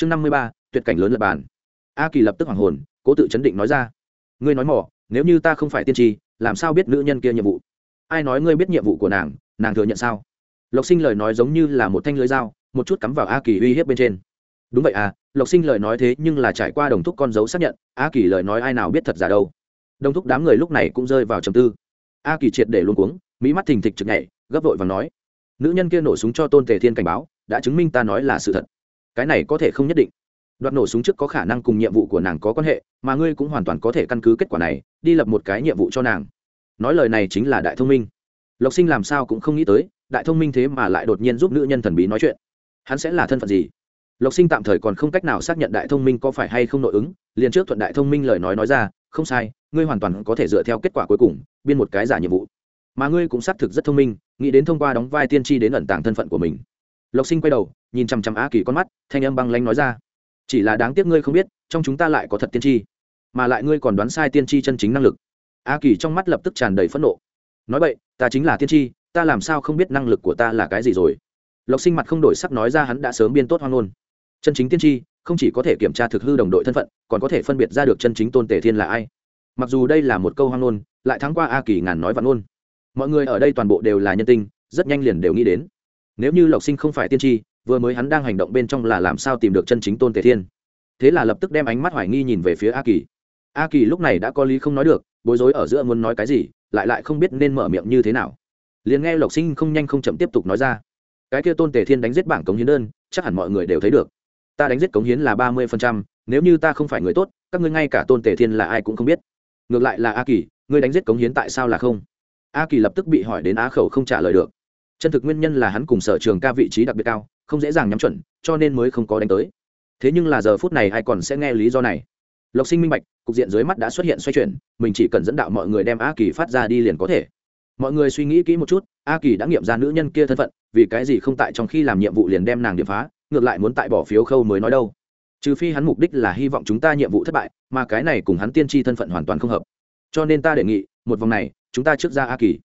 chương năm mươi ba, tuyệt cảnh lớn lập bàn a kỳ lập tức hoàng hồn, cố tự chấn định nói ra. Ngươi nói mỏ, nếu như ta không phải tiên tri, làm sao biết nữ nhân kia nhiệm vụ? Ai nói ngươi biết nhiệm vụ của nàng nàng thừa nhận sao? Lộc sinh lời nói giống như là một thanh lưới dao, một chút cắm vào a kỳ uy hiếp bên trên. Đúng vậy à lộc sinh lời nói thế nhưng là trải qua đồng thúc con dấu xác nhận, a kỳ lời nói ai nào biết thật giả đâu. Đồng thúc đám người lúc này cũng rơi vào trầm tư. A kỳ triệt để luôn cuống, mỹ mắt thình thịch trực nhảy, gấp vội và nói. Nữ nhân kia nổ súng cho tôn tề thiên cảnh báo, đã chứng minh ta nói là sự thật cái này có thể không nhất định. Đoạt nổ súng trước có khả năng cùng nhiệm vụ của nàng có quan hệ, mà ngươi cũng hoàn toàn có thể căn cứ kết quả này, đi lập một cái nhiệm vụ cho nàng. Nói lời này chính là đại thông minh. Lộc sinh làm sao cũng không nghĩ tới, đại thông minh thế mà lại đột nhiên giúp nữ nhân thần bí nói chuyện. Hắn sẽ là thân phận gì? Lộc sinh tạm thời còn không cách nào xác nhận đại thông minh có phải hay không nội ứng, liền trước thuận đại thông minh lời nói nói ra, không sai, ngươi hoàn toàn có thể dựa theo kết quả cuối cùng, biên một cái giả nhiệm vụ. Mà ngươi cũng xác thực rất thông minh, nghĩ đến thông qua đóng vai tiên tri đến ẩn tàng thân phận của mình lộc sinh quay đầu, nhìn chằm chằm á kỳ con mắt, thanh âm băng lanh nói ra. Chỉ là đáng tiếc ngươi không biết, trong chúng ta lại có thật tiên tri, mà lại ngươi còn đoán sai tiên tri chân chính năng lực. A kỳ trong mắt lập tức tràn đầy phẫn nộ. Nói vậy ta chính là tiên tri, ta làm sao không biết năng lực của ta là cái gì rồi? Lộc sinh mặt không đổi sắc nói ra hắn đã sớm biên tốt hoang ngôn. Chân chính tiên tri, không chỉ có thể kiểm tra thực hư đồng đội thân phận, còn có thể phân biệt ra được chân chính tôn tể thiên là ai. Mặc dù đây là một câu hoang ngôn, lại thắng qua a kỳ ngàn nói vạn ngôn. Mọi người ở đây toàn bộ đều là nhân tinh, rất nhanh liền đều nghĩ đến nếu như lộc sinh không phải tiên tri, vừa mới hắn đang hành động bên trong là làm sao tìm được chân chính tôn tề thiên? Thế là lập tức đem ánh mắt hoài nghi nhìn về phía a kỳ. A kỳ lúc này đã có lý không nói được, bối rối ở giữa muốn nói cái gì, lại lại không biết nên mở miệng như thế nào. Liền nghe lộc sinh không nhanh không chậm tiếp tục nói ra. Cái kia tôn tề thiên đánh giết bảng cống hiến đơn, chắc hẳn mọi người đều thấy được. Ta đánh giết cống hiến là ba mươi phần trăm, nếu như ta không phải người tốt, các ngươi ngay cả tôn tề thiên là ai cũng không biết. Ngược lại là a kỳ, ngươi đánh giết cống hiến tại sao là không? A kỳ lập tức bị hỏi đến á khẩu không trả lời được chân thực nguyên nhân là hắn cùng sở trường ca vị trí đặc biệt cao, không dễ dàng nhắm chuẩn, cho nên mới không có đánh tới. Thế nhưng là giờ phút này ai còn sẽ nghe lý do này? Lộc sinh minh bạch, cục diện dưới mắt đã xuất hiện xoay chuyển, mình chỉ cần dẫn đạo mọi người đem a kỳ phát ra đi liền có thể. Mọi người suy nghĩ kỹ một chút, a kỳ đã nghiệm ra nữ nhân kia thân phận, vì cái gì không tại trong khi làm nhiệm vụ liền đem nàng điệp phá, ngược lại muốn tại bỏ phiếu khâu mới nói đâu. Trừ phi hắn mục đích là hy vọng chúng ta nhiệm vụ thất bại, mà cái này cùng hắn tiên tri thân phận hoàn toàn không hợp. Cho nên ta đề nghị, một vòng này, chúng ta trước ra a kỳ.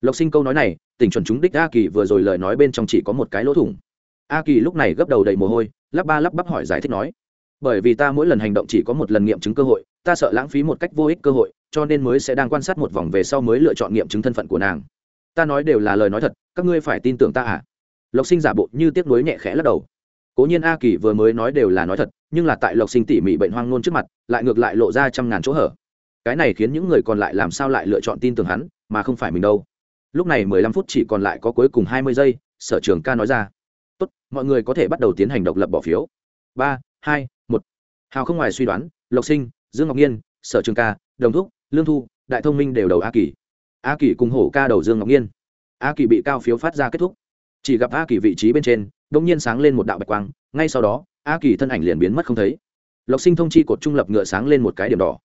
Lộc sinh câu nói này tỉnh chuẩn chúng đích a kỳ vừa rồi lời nói bên trong chỉ có một cái lỗ thủng. A kỳ lúc này gấp đầu đầy mồ hôi, lắp ba lắp bắp hỏi giải thích nói, bởi vì ta mỗi lần hành động chỉ có một lần nghiệm chứng cơ hội, ta sợ lãng phí một cách vô ích cơ hội, cho nên mới sẽ đang quan sát một vòng về sau mới lựa chọn nghiệm chứng thân phận của nàng. Ta nói đều là lời nói thật, các ngươi phải tin tưởng ta à? Lộc sinh giả bộ như tiếc nuối nhẹ khẽ lắc đầu. Cố nhiên a kỳ vừa mới nói đều là nói thật, nhưng là tại lộc sinh tỉ mỉ bệnh hoang nôn trước mặt, lại ngược lại lộ ra trăm ngàn chỗ hở. Cái này khiến những người còn lại làm sao lại lựa chọn tin tưởng hắn, mà không phải mình đâu lúc này mười lăm phút chỉ còn lại có cuối cùng hai mươi giây, sở trường ca nói ra. Tốt, mọi người có thể bắt đầu tiến hành độc lập bỏ phiếu. Ba, hai, một. Hào không ngoài suy đoán, lộc sinh, dương ngọc nhiên sở trường ca, đồng thúc, lương thu, đại thông minh đều đầu a kỳ. A kỳ cùng hổ ca đầu dương ngọc nhiên a kỳ bị cao phiếu phát ra kết thúc. Chỉ gặp a kỳ vị trí bên trên đ ỗ n g nhiên sáng lên một đạo bạch quang, ngay sau đó, a kỳ thân ảnh liền biến mất không thấy. Lộc sinh thông chi cột trung lập ngựa sáng lên một cái điểm đỏ.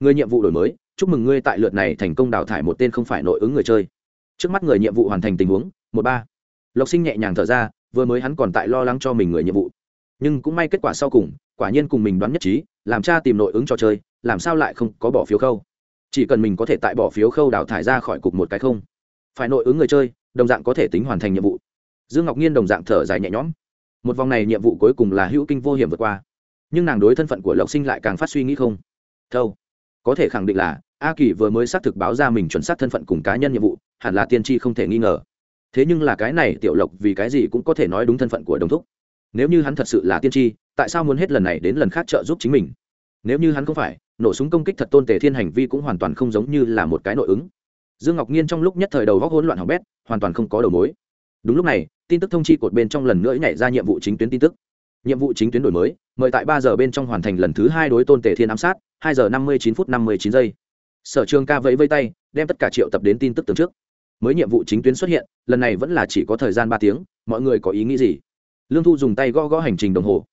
Người nhiệm vụ đổi mới, chúc mừng ngươi tại lượt này thành công đào thải một tên không phải nội ứng người chơi trước mắt người nhiệm vụ hoàn thành tình huống, một ba. Lộc sinh nhẹ nhàng thở ra, vừa mới hắn còn tại lo lắng cho mình người nhiệm vụ. Nhưng cũng may kết quả sau cùng, quả nhiên cùng mình đoán nhất trí, làm cha tìm nội ứng trò chơi, làm sao lại không có bỏ phiếu khâu? Chỉ cần mình có thể tại bỏ phiếu khâu đào thải ra khỏi cục một cái không. Phải nội ứng người chơi, đồng dạng có thể tính hoàn thành nhiệm vụ. Dương ngọc nhiên đồng dạng thở dài nhẹ nhõm. Một vòng này nhiệm vụ cuối cùng là hữu kinh vô hiểm vượt qua. Nhưng nàng đối thân phận của lộc sinh lại càng phát suy nghĩ không. Thâu, có thể khẳng định là a kỳ vừa mới xác thực báo ra mình chuẩn xác thân phận cùng cá nhân nhiệm vụ, hẳn là tiên tri không thể nghi ngờ. Thế nhưng là cái này tiểu lộc vì cái gì cũng có thể nói đúng thân phận của đồng thúc? Nếu như hắn thật sự là tiên tri, tại sao muốn hết lần này đến lần khác trợ giúp chính mình? Nếu như hắn không phải, nổ súng công kích thật tôn tề thiên hành vi cũng hoàn toàn không giống như là một cái nội ứng. Dương ngọc nhiên trong lúc nhất thời đầu góc hỗn loạn hỏng bét, hoàn toàn không có đầu mối. Đúng lúc này, tin tức thông chi cột bên trong lần nữa nhảy ra nhiệm vụ chính tuyến tin tức. Nhiệm vụ chính tuyến đổi mới, mời tại ba giờ bên trong hoàn thành lần thứ hai đối tôn tề thiên ám sát, hai giờ năm mươi chín phút năm mươi chín giây sở trường ca vẫy vây tay, đem tất cả triệu tập đến tin tức từ trước. Mới nhiệm vụ chính tuyến xuất hiện, lần này vẫn là chỉ có thời gian ba tiếng, mọi người có ý nghĩ gì? Lương thu dùng tay gõ gõ hành trình đồng hồ.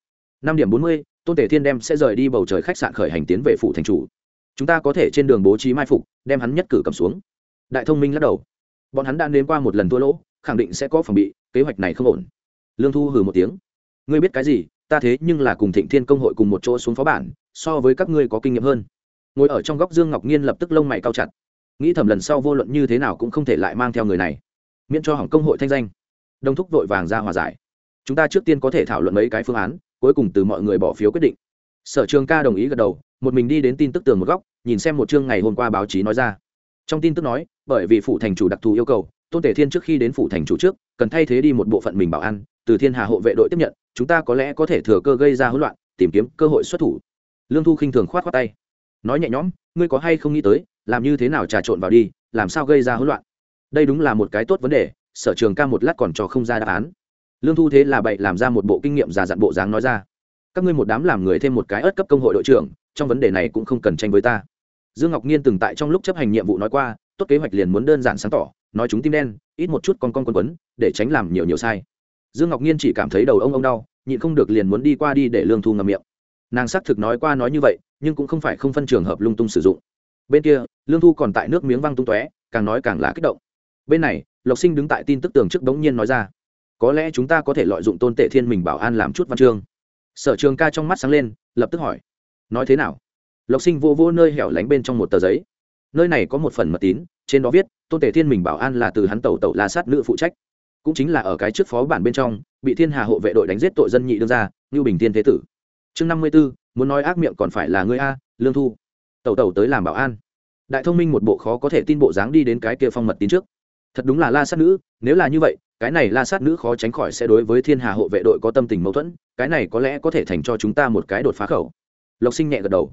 Năm điểm bốn mươi, tôn tể thiên đem sẽ rời đi bầu trời khách sạn khởi hành tiến về phủ thành chủ. Chúng ta có thể trên đường bố trí mai phục, đem hắn nhất cử cầm xuống. Đại thông minh lắc đầu. Bọn hắn đã đến qua một lần thua lỗ, khẳng định sẽ có phòng bị, kế hoạch này không ổn. Lương thu hừ một tiếng. Ngươi biết cái gì, ta thế nhưng là cùng thịnh thiên công hội cùng một chỗ xuống phó bản, so với các ngươi có kinh nghiệm hơn ngồi ở trong góc dương ngọc nhiên lập tức lông mày cao chặt. Nghĩ thầm lần sau vô luận như thế nào cũng không thể lại mang theo người này. Miễn cho hỏng công hội thanh danh. Đồng thúc vội vàng ra hòa giải. Chúng ta trước tiên có thể thảo luận mấy cái phương án, cuối cùng từ mọi người bỏ phiếu quyết định. Sở trường ca đồng ý gật đầu, một mình đi đến tin tức tường một góc, nhìn xem một chương ngày hôm qua báo chí nói ra. Trong tin tức nói, bởi vì phủ thành chủ đặc thù yêu cầu, tôn tể thiên trước khi đến phủ thành chủ trước, cần thay thế đi một bộ phận mình bảo an, từ thiên hà hộ vệ đội tiếp nhận, chúng ta có lẽ có thể thừa cơ gây ra hỗn loạn, tìm kiếm cơ hội xuất thủ. Lương thu khinh thường khoát khoát tay nói nhẹ nhõm, ngươi có hay không nghĩ tới, làm như thế nào trà trộn vào đi, làm sao gây ra hỗn loạn? Đây đúng là một cái tốt vấn đề, sở trường ca một lát còn cho không ra đáp án. Lương thu thế là bậy làm ra một bộ kinh nghiệm già dặn bộ dáng nói ra. Các ngươi một đám làm người thêm một cái ớt cấp công hội đội trưởng, trong vấn đề này cũng không cần tranh với ta. Dương ngọc nhiên từng tại trong lúc chấp hành nhiệm vụ nói qua, tốt kế hoạch liền muốn đơn giản sáng tỏ, nói chúng tim đen, ít một chút con con quấn quấn, để tránh làm nhiều nhiều sai. Dương ngọc nhiên chỉ cảm thấy đầu ông ông đau, nhịn không được liền muốn đi qua đi để lương thu ngầm miệng. Nàng xác thực nói qua nói như vậy nhưng cũng không phải không phân trường hợp lung tung sử dụng. Bên kia, lương thu còn tại nước miếng văng tung tóe, càng nói càng là kích động. Bên này, lộc sinh đứng tại tin tức tường trước đống nhiên nói ra, có lẽ chúng ta có thể lợi dụng tôn tệ thiên mình bảo an làm chút văn chương. Sở trường ca trong mắt sáng lên, lập tức hỏi, nói thế nào? Lộc sinh vô vô nơi hẻo lánh bên trong một tờ giấy. Nơi này có một phần mật tín, trên đó viết, tôn tể thiên mình bảo an là từ hắn tẩu tẩu la sát nữ phụ trách. Cũng chính là ở cái trước phó bản bên trong, bị thiên hà hộ vệ đội đánh giết tội dân nhị đương ra như bình thiên thế tử. Chương năm mươi b ố muốn nói ác miệng còn phải là ngươi a, lương thu. Tẩu tẩu tới làm bảo an. Đại thông minh một bộ khó có thể tin bộ dáng đi đến cái kia phong mật tín trước. Thật đúng là la sát nữ, nếu là như vậy, cái này la sát nữ khó tránh khỏi sẽ đối với thiên hà hộ vệ đội có tâm tình mâu thuẫn, cái này có lẽ có thể thành cho chúng ta một cái đột phá khẩu. Lộc sinh nhẹ gật đầu.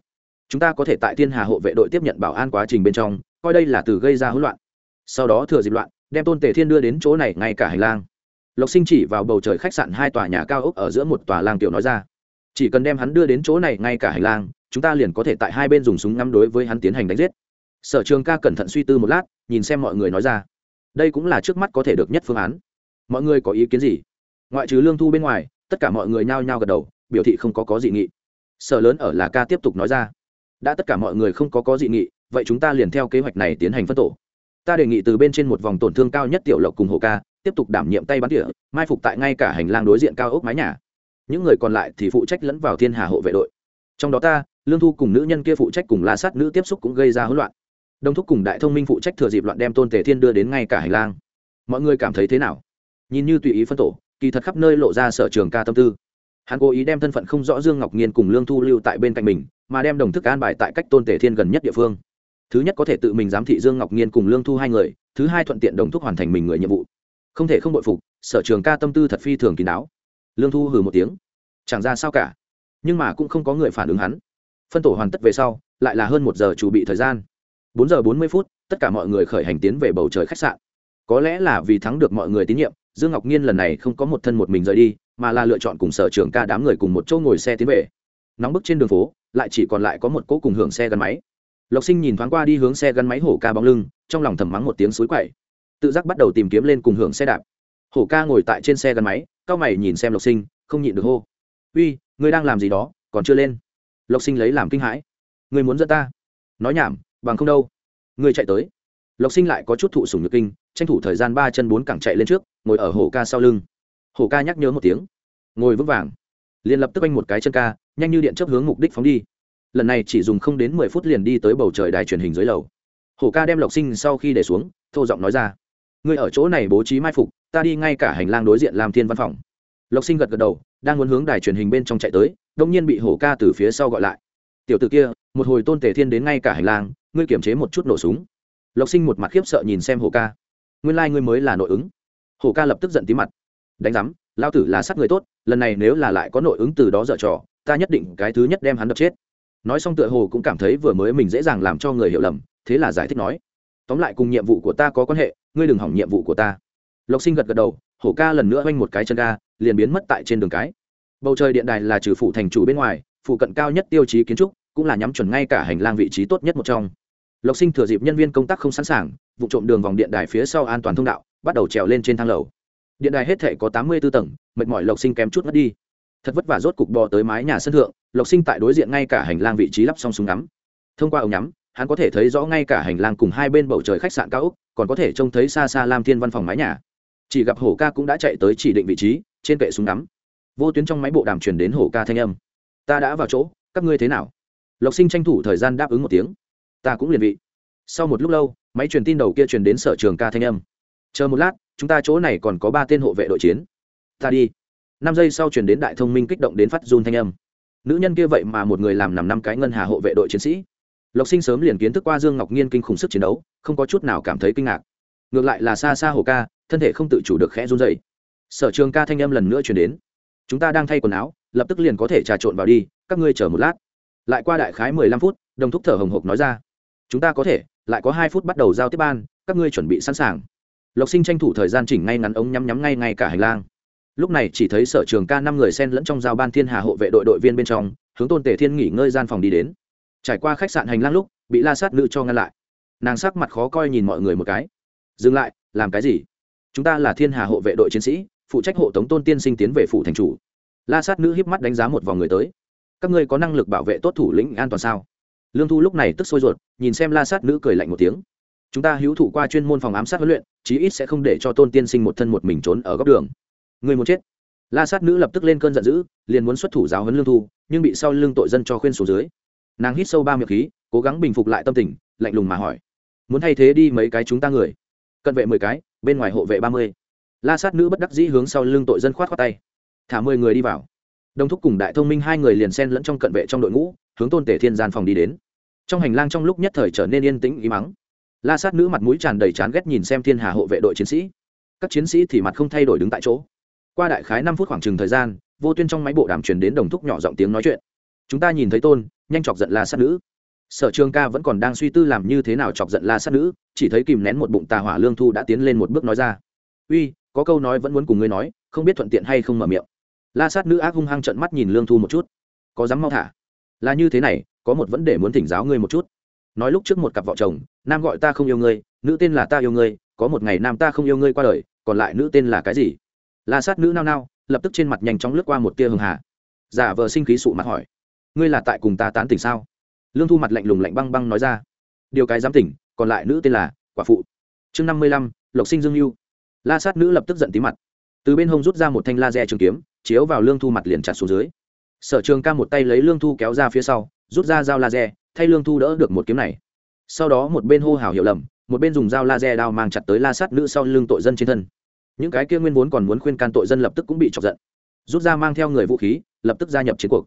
Chúng ta có thể tại thiên hà hộ vệ đội tiếp nhận bảo an quá trình bên trong, coi đây là từ gây ra hỗn loạn. Sau đó thừa dịp loạn, đem tôn tề thiên đưa đến chỗ này ngay cả hành lang. Lộc sinh chỉ vào bầu trời khách sạn hai tòa nhà cao ốc ở giữa một tòa lang tiểu nói ra chỉ cần đem hắn đưa đến chỗ này ngay cả hành lang, chúng ta liền có thể tại hai bên dùng súng ngắm đối với hắn tiến hành đánh giết. Sở trường ca cẩn thận suy tư một lát, nhìn xem mọi người nói ra. Đây cũng là trước mắt có thể được nhất phương án. Mọi người có ý kiến gì? Ngoại trừ lương thu bên ngoài, tất cả mọi người nhao nhao gật đầu, biểu thị không có có dị nghị. Sở lớn ở là ca tiếp tục nói ra. Đã tất cả mọi người không có có dị nghị, vậy chúng ta liền theo kế hoạch này tiến hành phân tổ. Ta đề nghị từ bên trên một vòng tổn thương cao nhất tiểu lộc cùng hồ ca, tiếp tục đảm nhiệm tay bắn tỉa, mai phục tại ngay cả hành lang đối diện cao ốc mái nhà những người còn lại thì phụ trách lẫn vào thiên hà hộ vệ đội. Trong đó ta, lương thu cùng nữ nhân kia phụ trách cùng la sát nữ tiếp xúc cũng gây ra hỗn loạn. Đồng thúc cùng đại thông minh phụ trách thừa dịp loạn đem tôn tề thiên đưa đến ngay cả hành lang. Mọi người cảm thấy thế nào? Nhìn như tùy ý phân tổ, kỳ thật khắp nơi lộ ra sở trường ca tâm tư. Hắn cố ý đem thân phận không rõ dương ngọc nhiên cùng lương thu lưu tại bên cạnh mình, mà đem đồng thức an bài tại cách tôn tề thiên gần nhất địa phương. Thứ nhất có thể tự mình giám thị dương ngọc nhiên cùng lương thu hai người, thứ hai thuận tiện đồng thúc hoàn thành mình người nhiệm vụ. Không thể không bội phục, sở trường ca tâm tư thật phi thường kín đáo lương thu hừ một tiếng. Chẳng ra sao cả. Nhưng mà cũng không có người phản ứng hắn. Phân tổ hoàn tất về sau, lại là hơn một giờ chuẩn bị thời gian. Bốn giờ bốn mươi phút, tất cả mọi người khởi hành tiến về bầu trời khách sạn. Có lẽ là vì thắng được mọi người tín nhiệm, dương ngọc nhiên lần này không có một thân một mình rời đi, mà là lựa chọn cùng sở trường ca đám người cùng một chỗ ngồi xe tiến về. Nóng bức trên đường phố, lại chỉ còn lại có một cỗ cùng hưởng xe gắn máy. Lộc sinh nhìn thoáng qua đi hướng xe gắn máy hổ ca bóng lưng, trong lòng thầm mắng một tiếng suối quậy. Tự giác bắt đầu tìm kiếm lên cùng hưởng xe đạp. Hổ ca ngồi tại trên xe gắn máy cao mày nhìn xem lộc sinh, không nhịn được hô. Uy, ngươi đang làm gì đó, còn chưa lên. Lộc sinh lấy làm kinh hãi. Ngươi muốn dẫn ta? Nói nhảm, bằng không đâu. Ngươi chạy tới. Lộc sinh lại có chút thụ sùng nhược kinh, tranh thủ thời gian ba chân bốn cẳng chạy lên trước, ngồi ở hổ ca sau lưng. Hổ ca nhắc nhớ một tiếng. Ngồi vững vàng. Liền lập tức anh một cái chân ca, nhanh như điện chấp hướng mục đích phóng đi. Lần này chỉ dùng không đến mười phút liền đi tới bầu trời đài truyền hình dưới lầu. Hổ ca đem lộc sinh sau khi để xuống, thô giọng nói ra ngươi ở chỗ này bố trí mai phục, ta đi ngay cả hành lang đối diện làm thiên văn phòng. Lộc sinh gật gật đầu, đang muốn hướng đài truyền hình bên trong chạy tới đông nhiên bị hổ ca từ phía sau gọi lại. Tiểu t ử kia, một hồi tôn tề thiên đến ngay cả hành lang, ngươi kiểm chế một chút nổ súng. Lộc sinh một mặt khiếp sợ nhìn xem hổ ca. Nguyên lai、like、ngươi mới là nội ứng. Hổ ca lập tức giận tí mặt. Đánh giám lao tử là sát người tốt, lần này nếu là lại có nội ứng từ đó dở trò, ta nhất định cái thứ nhất đem hắn đập chết. Nói xong tựa hồ cũng cảm thấy vừa mới mình dễ dàng làm cho người hiểu lầm, thế là giải thích nói. Tóm lại cùng nhiệm vụ của ta có quan hệ ngươi đừng hỏng nhiệm vụ của ta. Lộc sinh gật gật đầu hổ ca lần nữa oanh một cái chân ga, liền biến mất tại trên đường cái. Bầu trời điện đài là trừ phụ thành chủ bên ngoài phụ cận cao nhất tiêu chí kiến trúc cũng là nhắm chuẩn ngay cả hành lang vị trí tốt nhất một trong. Lộc sinh thừa dịp nhân viên công tác không sẵn sàng vụ trộm đường vòng điện đài phía sau an toàn thông đạo bắt đầu trèo lên trên thang lầu. Điện đài hết thể có tám mươi b ố tầng mệt mỏi lộc sinh kém chút mất đi. Thật vất vả rốt cục bò tới mái nhà sân thượng lộc sinh tại đối diện ngay cả hành lang vị trí lắp xong súng ngắm. Thông qua ống nhắm hắn có thể thấy rõ ngay cả hành lang cùng hai bên bầu trời khách sạn cao úc, còn có thể trông thấy xa xa lam thiên văn phòng mái nhà. Chỉ gặp hổ ca cũng đã chạy tới chỉ định vị trí, trên kệ súng ngắm. Vô tuyến trong máy bộ đàm truyền đến hổ ca thanh âm. Ta đã vào chỗ, các ngươi thế nào? Lộc sinh tranh thủ thời gian đáp ứng một tiếng. Ta cũng liền vị. Sau một lúc lâu, máy truyền tin đầu kia truyền đến sở trường ca thanh âm. Chờ một lát, chúng ta chỗ này còn có ba tên hộ vệ đội chiến. Ta đi. Năm giây sau truyền đến đại thông minh kích động đến phát run thanh âm. Nữ nhân kia vậy mà một người làm nằm năm cái ngân hà hộ vệ đội chiến sĩ lộc sinh sớm liền kiến thức qua dương ngọc nhiên kinh khủng sức chiến đấu, không có chút nào cảm thấy kinh ngạc. Ngược lại là xa xa hồ ca, thân thể không tự chủ được khẽ run dậy sở trường ca thanh âm lần nữa chuyển đến. Chúng ta đang thay quần áo, lập tức liền có thể trà trộn vào đi, các ngươi chờ một lát. Lại qua đại khái mười lăm phút, đồng thúc thở hồng hộc nói ra. Chúng ta có thể, lại có hai phút bắt đầu giao tiếp ban, các ngươi chuẩn bị sẵn sàng. Lộc sinh tranh thủ thời gian chỉnh ngay ngắn ống nhắm nhắm ngay ngay cả hành lang. Lúc này chỉ thấy sở trường ca năm người sen lẫn trong giao ban thiên hà hộ vệ đội đội viên bên trong, hướng tôn Tề thiên nghỉ ngơi gian phòng đi đến trải qua khách sạn hành lang lúc, bị la sát nữ cho ngăn lại. Nàng sắc mặt khó coi nhìn mọi người một cái. Dừng lại, làm cái gì? Chúng ta là thiên hà hộ vệ đội chiến sĩ, phụ trách hộ tống tôn tiên sinh tiến về phủ thành chủ. La sát nữ híp mắt đánh giá một vòng người tới. Các ngươi có năng lực bảo vệ tốt thủ lĩnh an toàn sao? Lương thu lúc này tức sôi ruột, nhìn xem la sát nữ cười lạnh một tiếng. Chúng ta hữu thủ qua chuyên môn phòng ám sát huấn luyện, chí ít sẽ không để cho tôn tiên sinh một thân một mình trốn ở góc đường. Người muốn chết? La sát nữ lập tức lên cơn giận dữ, liền muốn xuất thủ giáo huấn lương thu, nhưng bị sau lưng tội dân cho khuyên xuống dưới nàng hít sâu ba miệng khí, cố gắng bình phục lại tâm tình, lạnh lùng mà hỏi, muốn thay thế đi mấy cái chúng ta người? Cận vệ mười cái, bên ngoài hộ vệ ba mươi. La sát nữ bất đắc dĩ hướng sau lưng tội dân khoát khoát tay, thả mười người đi vào. Đồng thúc cùng đại thông minh hai người liền xen lẫn trong cận vệ trong đội ngũ, hướng tôn tể thiên gian phòng đi đến. Trong hành lang trong lúc nhất thời trở nên yên tĩnh ý mắng la sát nữ mặt mũi tràn đầy chán ghét nhìn xem thiên hà hộ vệ đội chiến sĩ. Các chiến sĩ thì mặt không thay đổi đứng tại chỗ. Qua đại khái năm phút khoảng chừng thời gian, vô tuyên trong máy bộ đàm truyền đến đồng thúc nhỏ giọng tiếng nói chuyện chúng ta nhìn thấy tôn, nhanh chọc giận la sát nữ. Sở trường ca vẫn còn đang suy tư làm như thế nào chọc giận la sát nữ, chỉ thấy kìm nén một bụng tà hỏa lương thu đã tiến lên một bước nói ra. Uy, có câu nói vẫn muốn cùng ngươi nói, không biết thuận tiện hay không mở miệng. La sát nữ ác hung hăng trận mắt nhìn lương thu một chút. Có dám mau thả? Là như thế này, có một vấn đề muốn thỉnh giáo ngươi một chút. Nói lúc trước một cặp vợ chồng, nam gọi ta không yêu ngươi, nữ tên là ta yêu ngươi, có một ngày nam ta không yêu ngươi qua đời, còn lại nữ tên là cái gì? La sát nữ nao nao, lập tức trên mặt nhanh chóng lướt qua một tia hường hà. Giả vờ sinh khí sụ mặt hỏi ngươi là tại cùng ta tán tỉnh sao? Lương thu mặt lạnh lùng lạnh băng băng nói ra. Điều cái dám tỉnh, còn lại nữ tên là quả phụ. Chương năm mươi lăm, lộc sinh dương mưu la sát nữ lập tức giận tí mặt. Từ bên hông rút ra một thanh laser trường kiếm, chiếu vào lương thu mặt liền chặt xuống dưới. Sở trường ca một tay lấy lương thu kéo ra phía sau, rút ra dao laser, thay lương thu đỡ được một kiếm này. Sau đó một bên hô hào hiểu lầm, một bên dùng dao laser đao mang chặt tới la sát nữ sau lưng tội dân trên thân. Những cái kia nguyên vốn còn muốn khuyên can tội dân lập tức cũng bị chọc giận. Rút ra mang theo người vũ khí, lập tức gia nhập chiến cuộc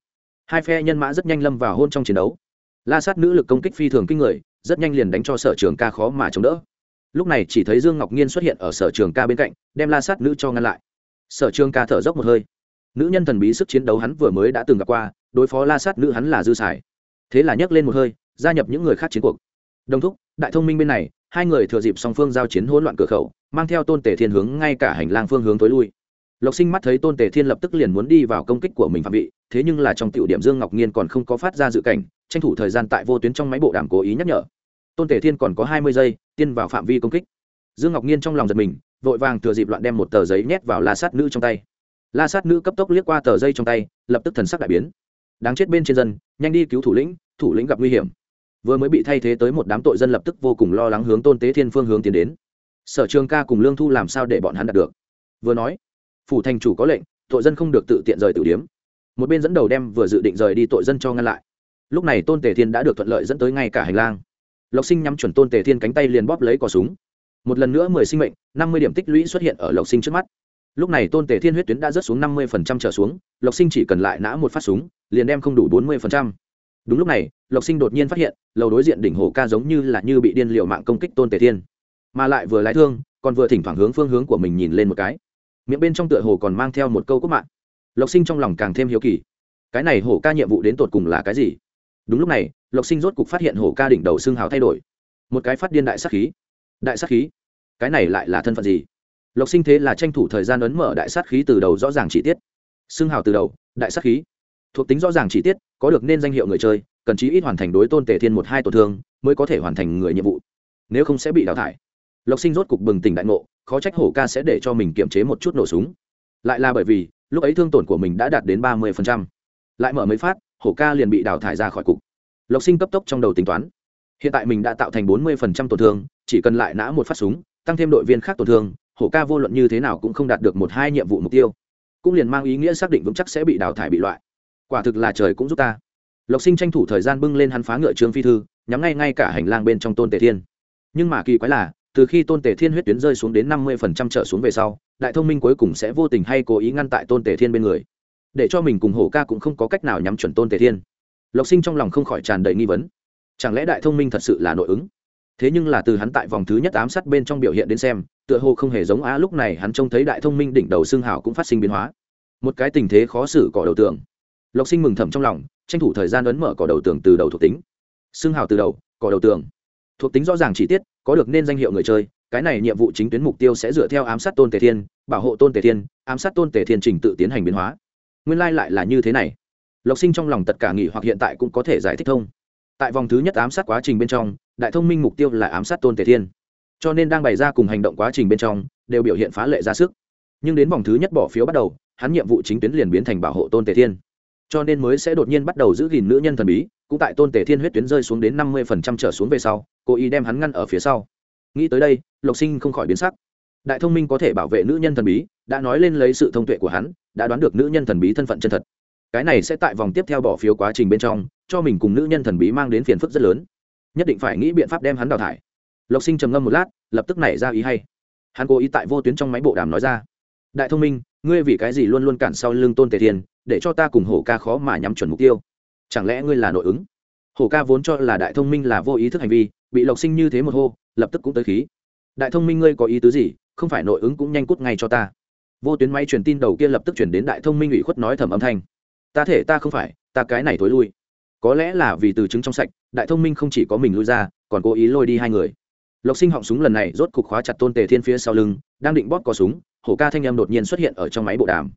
hai phe nhân mã rất nhanh lâm vào hôn trong chiến đấu. La sát nữ lực công kích phi thường kinh người, rất nhanh liền đánh cho sở trường ca khó mà chống đỡ. Lúc này chỉ thấy dương ngọc nhiên xuất hiện ở sở trường ca bên cạnh, đem la sát nữ cho ngăn lại. Sở trường ca thở dốc một hơi. Nữ nhân thần bí sức chiến đấu hắn vừa mới đã từng gặp qua, đối phó la sát nữ hắn là dư xài. Thế là nhấc lên một hơi, gia nhập những người khác chiến cuộc. Đồng thúc, đại thông minh bên này, hai người thừa dịp song phương giao chiến hỗn loạn cửa khẩu, mang theo tôn tể thiên hướng ngay cả hành lang phương hướng tối lui lộc sinh mắt thấy tôn Tề thiên lập tức liền muốn đi vào công kích của mình phạm vị, thế nhưng là trong tiểu điểm dương ngọc nhiên còn không có phát ra dự cảnh, tranh thủ thời gian tại vô tuyến trong máy bộ đàm cố ý nhắc nhở. Tôn Tề thiên còn có hai mươi giây, tiên vào phạm vi công kích. Dương ngọc nhiên trong lòng giật mình, vội vàng thừa dịp loạn đem một tờ giấy nhét vào la sát nữ trong tay. La sát nữ cấp tốc liếc qua tờ giấy trong tay, lập tức thần sắc đại biến. Đáng chết bên trên dân, nhanh đi cứu thủ lĩnh thủ lĩnh gặp nguy hiểm. Vừa mới bị thay thế tới một đám tội dân lập tức vô cùng lo lắng hướng tôn tế thiên phương hướng tiến đến. Sở trường ca cùng lương thu làm sao để bọn hắn đạt được? Vừa nói phủ thành chủ có lệnh, tội dân không được tự tiện rời tử điếm. Một bên dẫn đầu đem vừa dự định rời đi tội dân cho ngăn lại. Lúc này tôn tề thiên đã được thuận lợi dẫn tới ngay cả hành lang. Lộc sinh nhắm chuẩn tôn tề thiên cánh tay liền bóp lấy cò súng. Một lần nữa mười sinh mệnh, năm mươi điểm tích lũy xuất hiện ở lộc sinh trước mắt. Lúc này tôn tề thiên huyết tuyến đã rớt xuống năm mươi phần trăm trở xuống, lộc sinh chỉ cần lại nã một phát súng, liền đem không đủ bốn mươi phần trăm. Đúng lúc này, lộc sinh đột nhiên phát hiện, lầu đối diện đỉnh hồ ca giống như là như bị điên liệu mạng công kích tôn tề thiên. Mà lại vừa lái thương, còn vừa thỉnh thoảng hướng phương hướng của mình nhìn lên một cái miệng bên trong tựa hồ còn mang theo một câu cốt mạng. Lộc sinh trong lòng càng thêm hiếu kỳ. Cái này hổ ca nhiệm vụ đến tột cùng là cái gì? Đúng lúc này, lộc sinh rốt cục phát hiện hổ ca đỉnh đầu xương hào thay đổi. Một cái phát điên đại sát khí. Đại sát khí? Cái này lại là thân phận gì? Lộc sinh thế là tranh thủ thời gian ấn mở đại sát khí từ đầu rõ ràng chi tiết. Xương hào từ đầu, đại sát khí. Thuộc tính rõ ràng chi tiết, có được nên danh hiệu người chơi, cần chí ít hoàn thành đối tôn tề thiên một hai tổn thương, mới có thể hoàn thành người nhiệm vụ. Nếu không sẽ bị đào thải. Lộc sinh rốt cục bừng tỉnh đại ngộ khó trách hổ ca sẽ để cho mình kiềm chế một chút nổ súng. Lại là bởi vì, lúc ấy thương tổn của mình đã đạt đến ba mươi lại mở mấy phát, hổ ca liền bị đào thải ra khỏi cục. Lộc sinh cấp tốc trong đầu tính toán. Hiện tại mình đã tạo thành bốn mươi tổn thương, chỉ cần lại nã một phát súng, tăng thêm đội viên khác tổn thương, hổ ca vô luận như thế nào cũng không đạt được một hai nhiệm vụ mục tiêu. Cũng liền mang ý nghĩa xác định vững chắc sẽ bị đào thải bị loại. Quả thực là trời cũng giúp ta. Lộc sinh tranh thủ thời gian bưng lên hắn phá ngựa trương phi thư, nhắm ngay ngay cả hành lang bên trong tôn tề thiên. Nhưng mà kỳ quái là từ khi tôn tề thiên huyết tuyến rơi xuống đến năm mươi phần trăm trở xuống về sau, đại thông minh cuối cùng sẽ vô tình hay cố ý ngăn tại tôn tề thiên bên người. Để cho mình cùng hổ ca cũng không có cách nào nhắm chuẩn tôn tề thiên. Lộc sinh trong lòng không khỏi tràn đầy nghi vấn. Chẳng lẽ đại thông minh thật sự là nội ứng? Thế nhưng là từ hắn tại vòng thứ nhất ám sát bên trong biểu hiện đến xem, tựa hồ không hề giống á lúc này hắn trông thấy đại thông minh đỉnh đầu xương hảo cũng phát sinh biến hóa. Một cái tình thế khó xử cỏ đầu tường. Lộc sinh mừng thầm trong lòng, tranh thủ thời gian ấn mở cỏ đầu tường từ đầu thuộc tính. Xương hào từ đầu, cỏ đầu tường. Thuộc tính rõ ràng chi tiết có được nên danh hiệu người chơi, cái này nhiệm vụ chính tuyến mục tiêu sẽ dựa theo ám sát tôn tề thiên, bảo hộ tôn tề thiên, ám sát tôn tề thiên trình tự tiến hành biến hóa. Nguyên lai、like、lại là như thế này. Lộc sinh trong lòng tất cả nghỉ hoặc hiện tại cũng có thể giải thích thông. Tại vòng thứ nhất ám sát quá trình bên trong, đại thông minh mục tiêu là ám sát tôn tề thiên. Cho nên đang bày ra cùng hành động quá trình bên trong, đều biểu hiện phá lệ ra sức. Nhưng đến vòng thứ nhất bỏ phiếu bắt đầu, hắn nhiệm vụ chính tuyến liền biến thành bảo hộ tôn tề thiên. Cho nên mới sẽ đột nhiên bắt đầu giữ gìn nữ nhân thần bí cũng tại tôn tề thiên huyết tuyến rơi xuống đến năm mươi phần trăm trở xuống về sau cố ý đem hắn ngăn ở phía sau. Nghĩ tới đây, lộc sinh không khỏi biến sắc. Đại thông minh có thể bảo vệ nữ nhân thần bí, đã nói lên lấy sự thông tuệ của hắn, đã đoán được nữ nhân thần bí thân phận chân thật. Cái này sẽ tại vòng tiếp theo bỏ phiếu quá trình bên trong, cho mình cùng nữ nhân thần bí mang đến phiền phức rất lớn. Nhất định phải nghĩ biện pháp đem hắn đào thải. Lộc sinh trầm ngâm một lát, lập tức nảy ra ý hay. Hắn cố ý tại vô tuyến trong máy bộ đàm nói ra. Đại thông minh, ngươi vì cái gì luôn luôn cản sau lưng tôn tề thiên, để cho ta cùng hổ ca khó mà nhắm chuẩn mục tiêu? Chẳng lẽ ngươi là nội ứng? Hổ ca vốn cho là đại thông minh là vô ý thức hành vi, bị lộc sinh như thế một hô, lập tức cũng tới khí. Đại thông minh ngươi có ý tứ gì? Không phải nội ứng cũng nhanh cút ngay cho ta. Vô tuyến máy truyền tin đầu kia lập tức chuyển đến đại thông minh ủy khuất nói thầm âm thanh. Ta thể ta không phải, ta cái này thối lui. Có lẽ là vì từ chứng trong sạch, đại thông minh không chỉ có mình lui ra, còn cố ý lôi đi hai người. Lộc sinh họng súng lần này rốt cục khóa chặt tôn tề thiên phía sau lưng, đang định bóp cò súng hổ ca thanh em đột nhiên xuất hiện ở trong máy bộ đàm.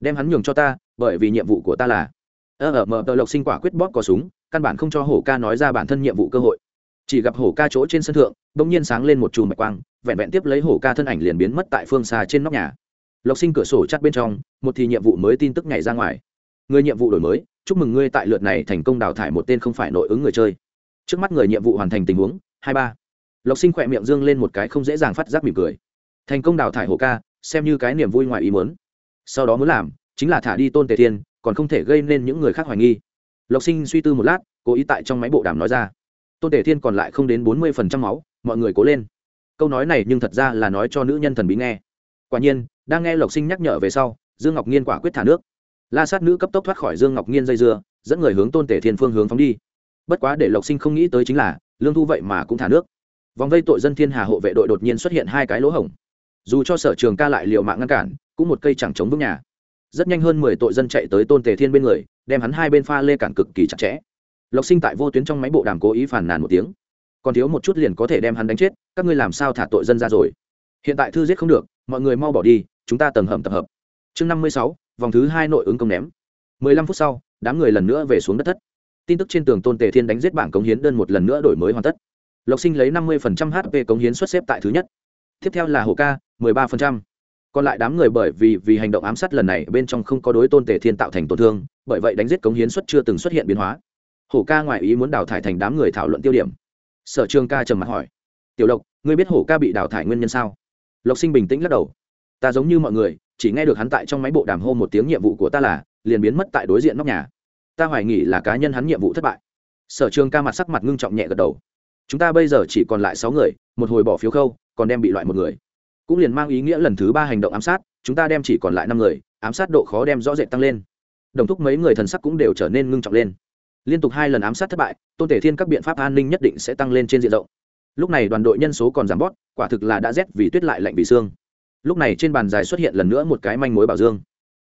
Đem hắn nhường cho ta, bởi vì nhiệm vụ của ta là ơ ở mờ tờ lộc sinh quả quyết bóp cò súng, căn bản không cho hổ ca nói ra bản thân nhiệm vụ cơ hội. Chỉ gặp hổ ca chỗ trên sân thượng đ ỗ n g nhiên sáng lên một chùm mạch quang, vẹn vẹn tiếp lấy hổ ca thân ảnh liền biến mất tại phương xa trên nóc nhà. Lộc sinh cửa sổ chắt bên trong, một thì nhiệm vụ mới tin tức nhảy ra ngoài. Người nhiệm vụ đổi mới, chúc mừng ngươi tại lượt này thành công đào thải một tên không phải nội ứng người chơi. Trước mắt người nhiệm vụ hoàn thành tình huống, hai ba. Lộc sinh khỏe miệng dương lên một cái không dễ dàng phát giác mỉm cười. Thành công đào thải hổ ca, xem như cái niềm vui ngoài ý muốn. Sau đó muốn làm, chính là thả đi tôn tề thiên còn không thể gây nên những người khác hoài nghi. Lộc sinh suy tư một lát, cố ý tại trong máy bộ đàm nói ra. Tôn tề thiên còn lại không đến bốn mươi phần trăm máu, mọi người cố lên. Câu nói này nhưng thật ra là nói cho nữ nhân thần bí nghe. Quả nhiên, đang nghe lộc sinh nhắc nhở về sau, dương ngọc nhiên quả quyết thả nước. La sát nữ cấp tốc thoát khỏi dương ngọc nhiên dây dưa, dẫn người hướng tôn tể thiên phương hướng phóng đi. Bất quá để lộc sinh không nghĩ tới chính là, lương thu vậy mà cũng thả nước. Vòng vây tội dân thiên hà hộ vệ đội đột nhiên xuất hiện hai cái lỗ hổng. Dù cho sở trường ca lại liệu mạng ngăn cản, cũng một cây chẳng chống vững nhà rất nhanh hơn mười tội dân chạy tới tôn tề thiên bên người, đem hắn hai bên pha lê cản cực kỳ chặt chẽ. Lộc sinh tại vô tuyến trong máy bộ đàm cố ý phản nàn một tiếng. Còn thiếu một chút liền có thể đem hắn đánh chết, các ngươi làm sao thả tội dân ra rồi? Hiện tại thư giết không được, mọi người mau bỏ đi, chúng ta tầng hầm tập hợp. Chương năm mươi sáu, vòng thứ hai nội ứng công ném. Mười lăm phút sau, đám người lần nữa về xuống đất thất. Tin tức trên tường tôn tề thiên đánh giết bảng cống hiến đơn một lần nữa đổi mới hoàn tất. Lộc sinh lấy năm mươi hp cống hiến xuất xếp tại thứ nhất. Tiếp theo là hồ ca, mười ba còn lại đám người bởi vì vì hành động ám sát lần này, bên trong không có đối tôn tề thiên tạo thành tổn thương, bởi vậy đánh giết cống hiến xuất chưa từng xuất hiện biến hóa. Hổ ca ngoài ý muốn đào thải thành đám người thảo luận tiêu điểm. Sở trường ca trầm mặt hỏi, tiểu lộc, ngươi biết hổ ca bị đào thải nguyên nhân sao? Lộc sinh bình tĩnh lắc đầu, ta giống như mọi người, chỉ nghe được hắn tại trong máy bộ đàm hô một tiếng nhiệm vụ của ta là, liền biến mất tại đối diện nóc nhà. Ta hoài nghỉ là cá nhân hắn nhiệm vụ thất bại. Sở trường ca mặt sắc mặt ngưng trọng nhẹ gật đầu, chúng ta bây giờ chỉ còn lại sáu người, một hồi bỏ phiếu khâu, còn đem bị loại một người cũng liền mang ý nghĩa lần thứ ba hành động ám sát, chúng ta đem chỉ còn lại năm người, ám sát độ khó đem rõ rệt tăng lên. Đồng thúc mấy người thần sắc cũng đều trở nên ngưng trọng lên. Liên tục hai lần ám sát thất bại, tôn thể thiên các biện pháp an ninh nhất định sẽ tăng lên trên diện rộng. Lúc này đoàn đội nhân số còn giảm bót quả thực là đã rét vì tuyết lại lạnh vì xương. Lúc này trên bàn dài xuất hiện lần nữa một cái manh mối bảo dương.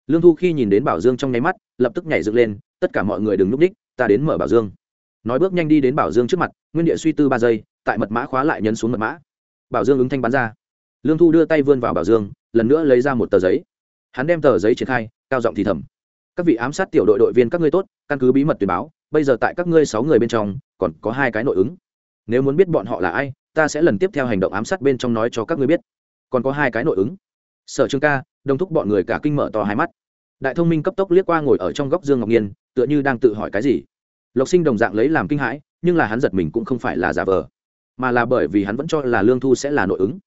Lương thu khi nhìn đến bảo dương trong nháy mắt, lập tức nhảy dựng lên, tất cả mọi người đừng núp đích, ta đến mở bảo dương. Nói bước nhanh đi đến bảo dương trước mặt, nguyên địa suy tư ba giây, tại mật mã khóa lại nhấn xuống mật mã. Bảo dương ứng thanh bắn ra lương thu đưa tay vươn vào bảo dương, lần nữa lấy ra một tờ giấy. Hắn đem tờ giấy triển khai, cao giọng thì thầm. Các vị ám sát tiểu đội đội viên các ngươi tốt, căn cứ bí mật tuyên báo, bây giờ tại các ngươi sáu người bên trong, còn có hai cái nội ứng. Nếu muốn biết bọn họ là ai, ta sẽ lần tiếp theo hành động ám sát bên trong nói cho các ngươi biết. Còn có hai cái nội ứng. Sở Trường ca đông thúc bọn người cả kinh mở to hai mắt. Đại thông minh cấp tốc liếc qua ngồi ở trong góc dương ngọc nhiên, tựa như đang tự hỏi cái gì. Lộc sinh đồng dạng lấy làm kinh hãi, nhưng là hắn giật mình cũng không phải là giả vờ, mà là bởi vì hắn vẫn cho là lương thu sẽ là nội ứng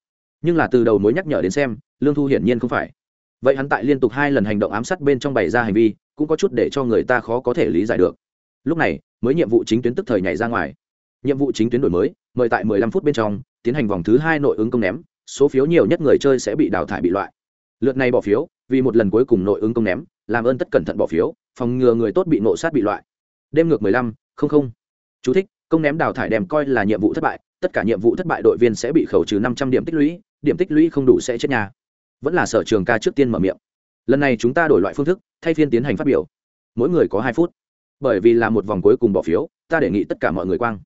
nhưng là từ đầu mối nhắc nhở đến xem, lương thu hiển nhiên không phải. Vậy hắn tại liên tục hai lần hành động ám sát bên trong bày ra hành vi, cũng có chút để cho người ta khó có thể lý giải được. Lúc này, mới nhiệm vụ chính tuyến tức thời nhảy ra ngoài. Nhiệm vụ chính tuyến đổi mới, mời tại 15 phút bên trong, tiến hành vòng thứ hai nội ứng công ném, số phiếu nhiều nhất người chơi sẽ bị đào thải bị loại. Lượt này bỏ phiếu, vì một lần cuối cùng nội ứng công ném, làm ơn tất cẩn thận bỏ phiếu, phòng ngừa người tốt bị nộ sát bị loại. Đêm ngược mười lăm, không không. Chú thích, công ném đào thải đem coi là nhiệm vụ thất bại, tất cả nhiệm vụ thất bại đội viên sẽ bị khẩu trừ năm trăm điểm tích lũy điểm tích lũy không đủ sẽ chết nhà. Vẫn là sở trường ca trước tiên mở miệng. Lần này chúng ta đổi loại phương thức, thay phiên tiến hành phát biểu. Mỗi người có hai phút. Bởi vì là một vòng cuối cùng bỏ phiếu, ta đề nghị tất cả mọi người quang.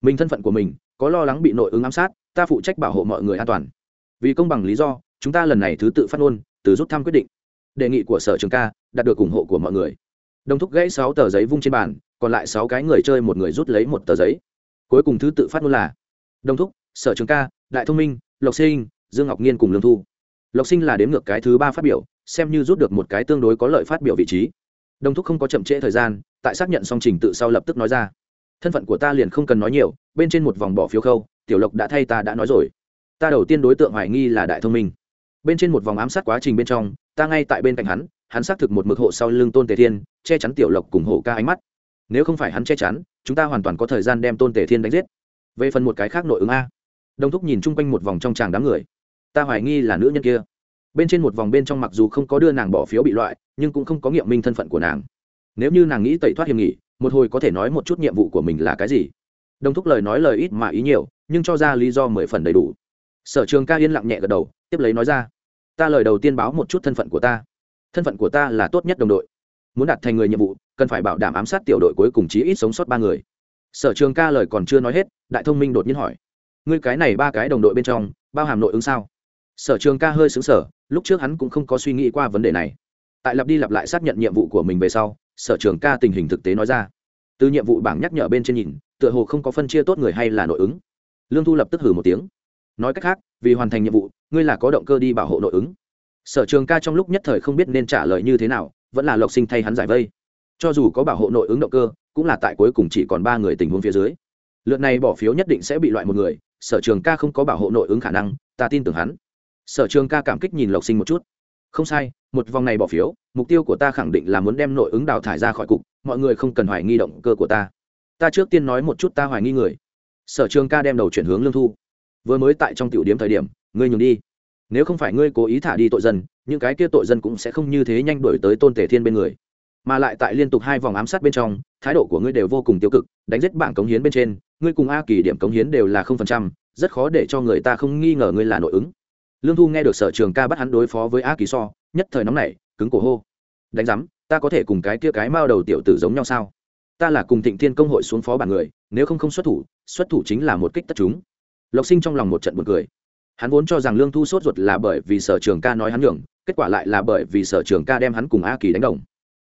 Mình thân phận của mình, có lo lắng bị nội ứng ám sát, ta phụ trách bảo hộ mọi người an toàn. Vì công bằng lý do, chúng ta lần này thứ tự phát ngôn, từ rút thăm quyết định. Đề nghị của sở trường ca, đạt được ủng hộ của mọi người. Đồng thúc gãy sáu tờ giấy vung trên bàn, còn lại sáu cái người chơi một người rút lấy một tờ giấy. Cuối cùng thứ tự phát ngôn là, đồng thúc, sở trường ca, đại thông minh, lộc sinh dương ngọc nhiên cùng lương thu. Lộc sinh là đếm ngược cái thứ ba phát biểu, xem như rút được một cái tương đối có lợi phát biểu vị trí. Đồng thúc không có chậm trễ thời gian, tại xác nhận xong trình tự sau lập tức nói ra. Thân phận của ta liền không cần nói nhiều, bên trên một vòng bỏ phiếu khâu, tiểu lộc đã thay ta đã nói rồi. Ta đầu tiên đối tượng hoài nghi là đại thông minh. Bên trên một vòng ám sát quá trình bên trong, ta ngay tại bên cạnh hắn hắn xác thực một mực hộ sau lưng tôn tề thiên, che chắn tiểu lộc cùng hộ ca ánh mắt. Nếu không phải hắn che chắn, chúng ta hoàn toàn có thời gian đem tôn tề thiên đánh giết. Về phần một cái khác nội ứng a. Đồng thúc nhìn chung quanh một vòng trong tràng đám người ta hoài nghi là nữ nhân kia. Bên trên một vòng bên trong mặc dù không có đưa nàng bỏ phiếu bị loại, nhưng cũng không có nghiệm minh thân phận của nàng. Nếu như nàng nghĩ tẩy thoát hiểm nghị một hồi có thể nói một chút nhiệm vụ của mình là cái gì? Đồng thúc lời nói lời ít mà ý nhiều, nhưng cho ra lý do mười phần đầy đủ. Sở trường ca yên lặng nhẹ gật đầu, tiếp lấy nói ra, ta lời đầu tiên báo một chút thân phận của ta. Thân phận của ta là tốt nhất đồng đội. Muốn đạt thành người nhiệm vụ, cần phải bảo đảm ám sát tiểu đội cuối cùng chí ít sống sót ba người. Sở trường ca lời còn chưa nói hết, đại thông minh đột nhiên hỏi, ngươi cái này ba cái đồng đội bên trong, bao hàm nội ứng sao? Sở trường ca hơi xứng sở lúc trước hắn cũng không có suy nghĩ qua vấn đề này. Tại lặp đi lặp lại xác nhận nhiệm vụ của mình về sau, sở trường ca tình hình thực tế nói ra. Từ nhiệm vụ bảng nhắc nhở bên trên nhìn, tựa hồ không có phân chia tốt người hay là nội ứng. Lương thu lập tức hử một tiếng. Nói cách khác, vì hoàn thành nhiệm vụ, ngươi là có động cơ đi bảo hộ nội ứng. Sở trường ca trong lúc nhất thời không biết nên trả lời như thế nào, vẫn là lộc sinh thay hắn giải vây. Cho dù có bảo hộ nội ứng động cơ, cũng là tại cuối cùng chỉ còn ba người tình huống phía dưới. Lượt này bỏ phiếu nhất định sẽ bị loại một người, sở trường ca không có bảo hộ nội ứng khả năng, ta tin tưởng hắn sở trường ca cảm kích nhìn lộc sinh một chút. Không sai, một vòng này bỏ phiếu, mục tiêu của ta khẳng định là muốn đem nội ứng đào thải ra khỏi cục, mọi người không cần hoài nghi động cơ của ta. Ta trước tiên nói một chút ta hoài nghi người. Sở trường ca đem đầu chuyển hướng lương thu. Vừa mới tại trong tiểu điểm thời điểm, ngươi nhường đi. Nếu không phải ngươi cố ý thả đi tội dân, những cái kia tội dân cũng sẽ không như thế nhanh đổi tới tôn tể thiên bên người. Mà lại tại liên tục hai vòng ám sát bên trong, thái độ của ngươi đều vô cùng tiêu cực, đánh giết bảng cống hiến bên trên, ngươi cùng a kỳ điểm cống hiến đều là không phần trăm, rất khó để cho người ta không nghi ngờ ngươi là nội ứng lương thu nghe được sở trường ca bắt hắn đối phó với a kỳ so, nhất thời nóng này cứng cổ hô. Đánh giám, ta có thể cùng cái kia cái mao đầu tiểu tử giống nhau sao? Ta là cùng thịnh thiên công hội xuống phó bản người, nếu không không xuất thủ xuất thủ chính là một kích tất chúng. Lộc sinh trong lòng một trận buồn cười. Hắn vốn cho rằng lương thu sốt ruột là bởi vì sở trường ca nói hắn nhường, kết quả lại là bởi vì sở trường ca đem hắn cùng a kỳ đánh đồng.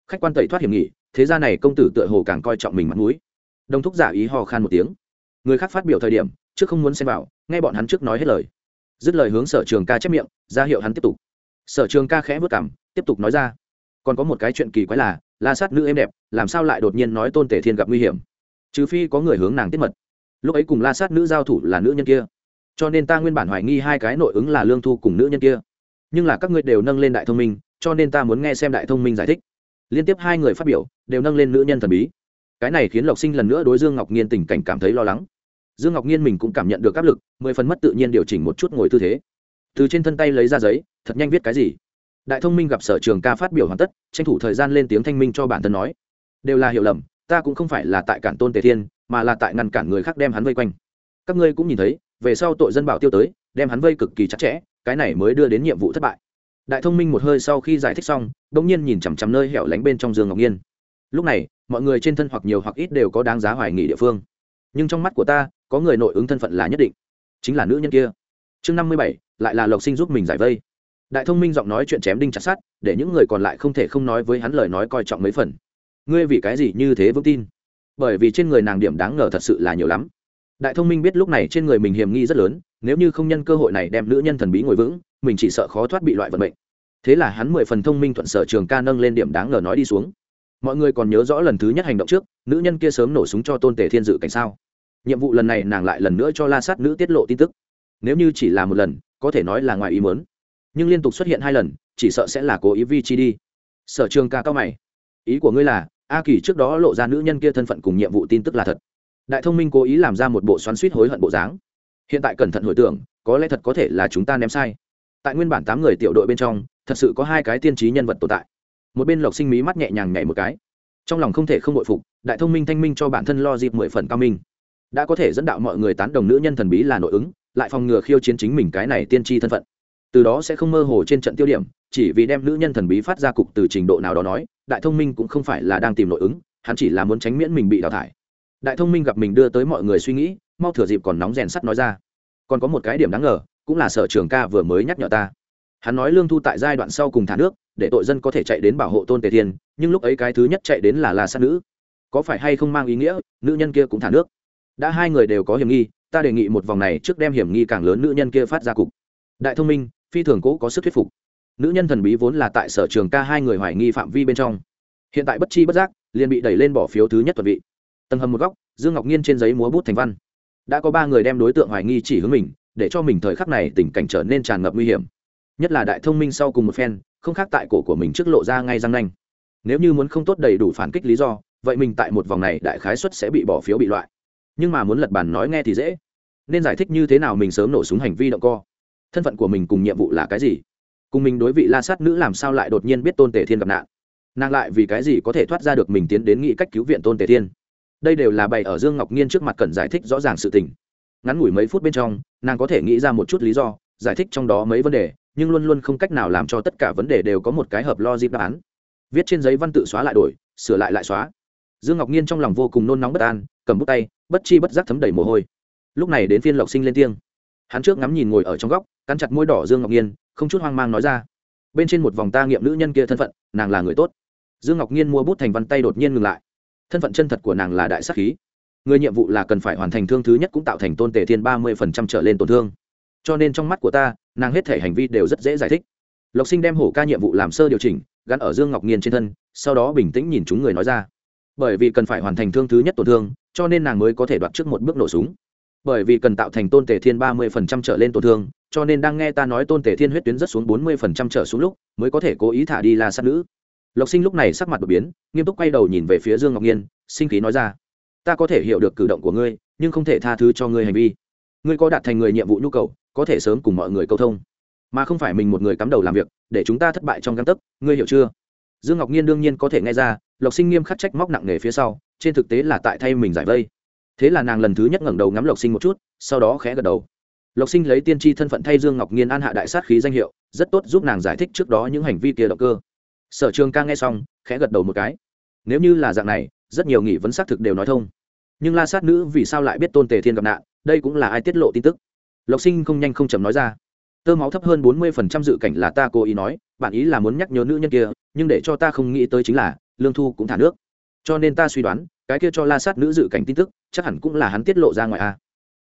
Khách quan tẩy thoát hiểm nghị, thế ra này công tử tựa hồ càng coi trọng mình mặt mũi. Đồng thúc giả ý hò khan một tiếng. Người khác phát biểu thời điểm, trước không muốn xem vào, nghe bọn hắn trước nói hết lời dứt lời hướng sở trường ca chép miệng, ra hiệu hắn tiếp tục. Sở trường ca khẽ vất cảm tiếp tục nói ra. Còn có một cái chuyện kỳ quái là, la sát nữ êm đẹp, làm sao lại đột nhiên nói tôn tể thiên gặp nguy hiểm? Trừ phi có người hướng nàng tiết mật. Lúc ấy cùng la sát nữ giao thủ là nữ nhân kia. Cho nên ta nguyên bản hoài nghi hai cái nội ứng là lương thu cùng nữ nhân kia. Nhưng là các ngươi đều nâng lên đại thông minh, cho nên ta muốn nghe xem đại thông minh giải thích. Liên tiếp hai người phát biểu, đều nâng lên nữ nhân thần bí. Cái này khiến lộc sinh lần nữa đối dương ngọc nhiên tình cảnh cảm thấy lo lắng dương ngọc nhiên mình cũng cảm nhận được áp lực, mười phần mất tự nhiên điều chỉnh một chút ngồi tư thế. Từ trên thân tay lấy ra giấy, thật nhanh viết cái gì. Đại thông minh gặp sở trường ca phát biểu hoàn tất, tranh thủ thời gian lên tiếng thanh minh cho bản thân nói. Đều là hiểu lầm, ta cũng không phải là tại cản tôn tề thiên, mà là tại ngăn cản người khác đem hắn vây quanh. Các ngươi cũng nhìn thấy, về sau tội dân bảo tiêu tới, đem hắn vây cực kỳ chặt chẽ, cái này mới đưa đến nhiệm vụ thất bại. Đại thông minh một hơi sau khi giải thích xong đ ỗ n g nhiên nhìn chằm chằm nơi hẻo lánh bên trong giường ngọc nhiên lúc này, mọi người trên thân hoặc nhiều hoặc ít đều có đáng giá hoài nghị địa phương. Nhưng trong mắt của ta có người nội ứng thân phận là nhất định. Chính là nữ nhân kia. Chương năm mươi bảy, lại là lộc sinh giúp mình giải vây. Đại thông minh giọng nói chuyện chém đinh chặt sát để những người còn lại không thể không nói với hắn lời nói coi trọng mấy phần. Ngươi vì cái gì như thế vững tin? Bởi vì trên người nàng điểm đáng ngờ thật sự là nhiều lắm. Đại thông minh biết lúc này trên người mình hiểm nghi rất lớn, nếu như không nhân cơ hội này đem nữ nhân thần bí ngồi vững, mình chỉ sợ khó thoát bị loại vận mệnh. Thế là hắn mười phần thông minh thuận sở trường ca nâng lên điểm đáng ngờ nói đi xuống. Mọi người còn nhớ rõ lần thứ nhất hành động trước, nữ nhân kia sớm nổ súng cho tôn tể thiên dự cảnh sao? Nhiệm vụ lần này nàng lại lần nữa cho la sát nữ tiết lộ tin tức. Nếu như chỉ là một lần, có thể nói là ngoài ý mớn nhưng liên tục xuất hiện hai lần, chỉ sợ sẽ là cố ý vi chi đi. Sở trường ca cao mày. Ý của ngươi là, a kỳ trước đó lộ ra nữ nhân kia thân phận cùng nhiệm vụ tin tức là thật. Đại thông minh cố ý làm ra một bộ xoắn suýt hối hận bộ dáng. Hiện tại cẩn thận hồi tưởng, có lẽ thật có thể là chúng ta ném sai. Tại nguyên bản tám người tiểu đội bên trong, thật sự có hai cái tiên trí nhân vật tồn tại. Một bên lộc sinh mí mắt nhẹ nhàng nhảy một cái. Trong lòng không thể không bội phục, đại thông minh thanh minh cho bản thân lo dịp mười phần cao minh đã có thể dẫn đạo mọi người tán đồng nữ nhân thần bí là nội ứng, lại phòng ngừa khiêu chiến chính mình cái này tiên tri thân phận. Từ đó sẽ không mơ hồ trên trận tiêu điểm, chỉ vì đem nữ nhân thần bí phát ra cục từ trình độ nào đó nói, đại thông minh cũng không phải là đang tìm nội ứng, hắn chỉ là muốn tránh miễn mình bị đào thải. Đại thông minh gặp mình đưa tới mọi người suy nghĩ, mau thừa dịp còn nóng rèn sắt nói ra. Còn có một cái điểm đáng ngờ, cũng là sở trường ca vừa mới nhắc nhở ta. Hắn nói lương thu tại giai đoạn sau cùng thả nước, để tội dân có thể chạy đến bảo hộ tôn tề thiên, nhưng lúc ấy cái thứ nhất chạy đến là la sát nữ. Có phải hay không mang ý nghĩa, nữ nhân kia cũng thả nước? Đã hai người đều có hiểm nghi, ta đề nghị một vòng này trước đem hiểm nghi càng lớn nữ nhân kia phát ra cục. Đại thông minh, phi thường cố có sức thuyết phục. Nữ nhân thần bí vốn là tại sở trường ca hai người hoài nghi phạm vi bên trong. Hiện tại bất chi bất giác, liền bị đẩy lên bỏ phiếu thứ nhất tuần vị. Tầng hầm một góc, dương ngọc nhiên trên giấy múa bút thành văn. Đã có ba người đem đối tượng hoài nghi chỉ hướng mình, để cho mình thời khắc này tình cảnh trở nên tràn ngập nguy hiểm. Nhất là đại thông minh sau cùng một phen, không khác tại cổ của mình trước lộ ra ngay răng nanh. Nếu như muốn không tốt đầy đủ phản kích lý do, vậy mình tại một vòng này đại khái suất sẽ bị bỏ phiếu bị loại nhưng mà muốn lật bàn nói nghe thì dễ. Nên giải thích như thế nào mình sớm nổ súng hành vi động co? Thân phận của mình cùng nhiệm vụ là cái gì? Cùng mình đối vị la sát nữ làm sao lại đột nhiên biết tôn tề thiên gặp nạn? Nàng lại vì cái gì có thể thoát ra được mình tiến đến nghĩ cách cứu viện tôn tề thiên? Đây đều là bày ở dương ngọc nhiên trước mặt cần giải thích rõ ràng sự tình. Ngắn ngủi mấy phút bên trong, nàng có thể nghĩ ra một chút lý do, giải thích trong đó mấy vấn đề, nhưng luôn luôn không cách nào làm cho tất cả vấn đề đều có một cái hợp lo dịp đáp án. Viết trên giấy văn tự xóa lại đổi, sửa lại lại xóa. Dương ngọc nhiên trong lòng vô cùng nôn nóng bất an cầm bút tay, bất chi bất giác thấm đầy mồ hôi. Lúc này đến phiên lộc sinh lên tiếng. Hắn trước ngắm nhìn ngồi ở trong góc, cắn chặt môi đỏ dương ngọc nhiên không chút hoang mang nói ra. Bên trên một vòng ta nghiệm nữ nhân kia thân phận, nàng là người tốt. Dương ngọc nhiên mua bút thành văn tay đột nhiên ngừng lại. Thân phận chân thật của nàng là đại sắc khí. Người nhiệm vụ là cần phải hoàn thành thương thứ nhất cũng tạo thành tôn tề thiên ba mươi phần trăm trở lên tổn thương. Cho nên trong mắt của ta, nàng hết thể hành vi đều rất dễ giải thích. Lộc sinh đem hổ ca nhiệm vụ làm sơ điều chỉnh, gắn ở dương ngọc nhiên trên thân, sau đó bình tĩnh nhìn chúng người nói ra bởi vì cần phải hoàn thành thương thứ nhất tổn thương, cho nên nàng mới có thể đoạt trước một bước nổ súng. Bởi vì cần tạo thành tôn tề thiên ba mươi phần trăm trở lên tổn thương, cho nên đang nghe ta nói tôn tề thiên huyết tuyến rất xuống bốn mươi phần trăm trở xuống lúc, mới có thể cố ý thả đi la sát nữ. Lộc sinh lúc này sắc mặt đột biến, nghiêm túc quay đầu nhìn về phía dương ngọc nhiên, sinh khí nói ra, ta có thể hiểu được cử động của ngươi, nhưng không thể tha thứ cho ngươi hành vi. Ngươi có đạt thành người nhiệm vụ nhu cầu, có thể sớm cùng mọi người câu thông. Mà không phải mình một người cắm đầu làm việc, để chúng ta thất bại trong găng tấc, ngươi hiểu chưa? Dương ngọc nhiên đương nhiên có thể nghe ra, lộc sinh nghiêm khắc trách móc nặng nề phía sau, trên thực tế là tại thay mình giải vây. Thế là nàng lần thứ nhất ngẩng đầu ngắm lộc sinh một chút, sau đó khẽ gật đầu. Lộc sinh lấy tiên tri thân phận thay dương ngọc nhiên an hạ đại sát khí danh hiệu, rất tốt giúp nàng giải thích trước đó những hành vi kia động cơ. Sở trường ca nghe xong, khẽ gật đầu một cái. Nếu như là dạng này, rất nhiều nghị vấn xác thực đều nói thông. Nhưng la sát nữ vì sao lại biết tôn tề thiên gặp nạn, đây cũng là ai tiết lộ tin tức. Lộc sinh không nhanh không chậm nói ra tơ máu thấp hơn bốn mươi phần trăm dự cảnh là ta cố ý nói, bạn ý là muốn nhắc nhớ nữ nhân kia, nhưng để cho ta không nghĩ tới chính là, lương thu cũng thả nước. Cho nên ta suy đoán, cái kia cho la sát nữ dự cảnh tin tức, chắc hẳn cũng là hắn tiết lộ ra ngoài a.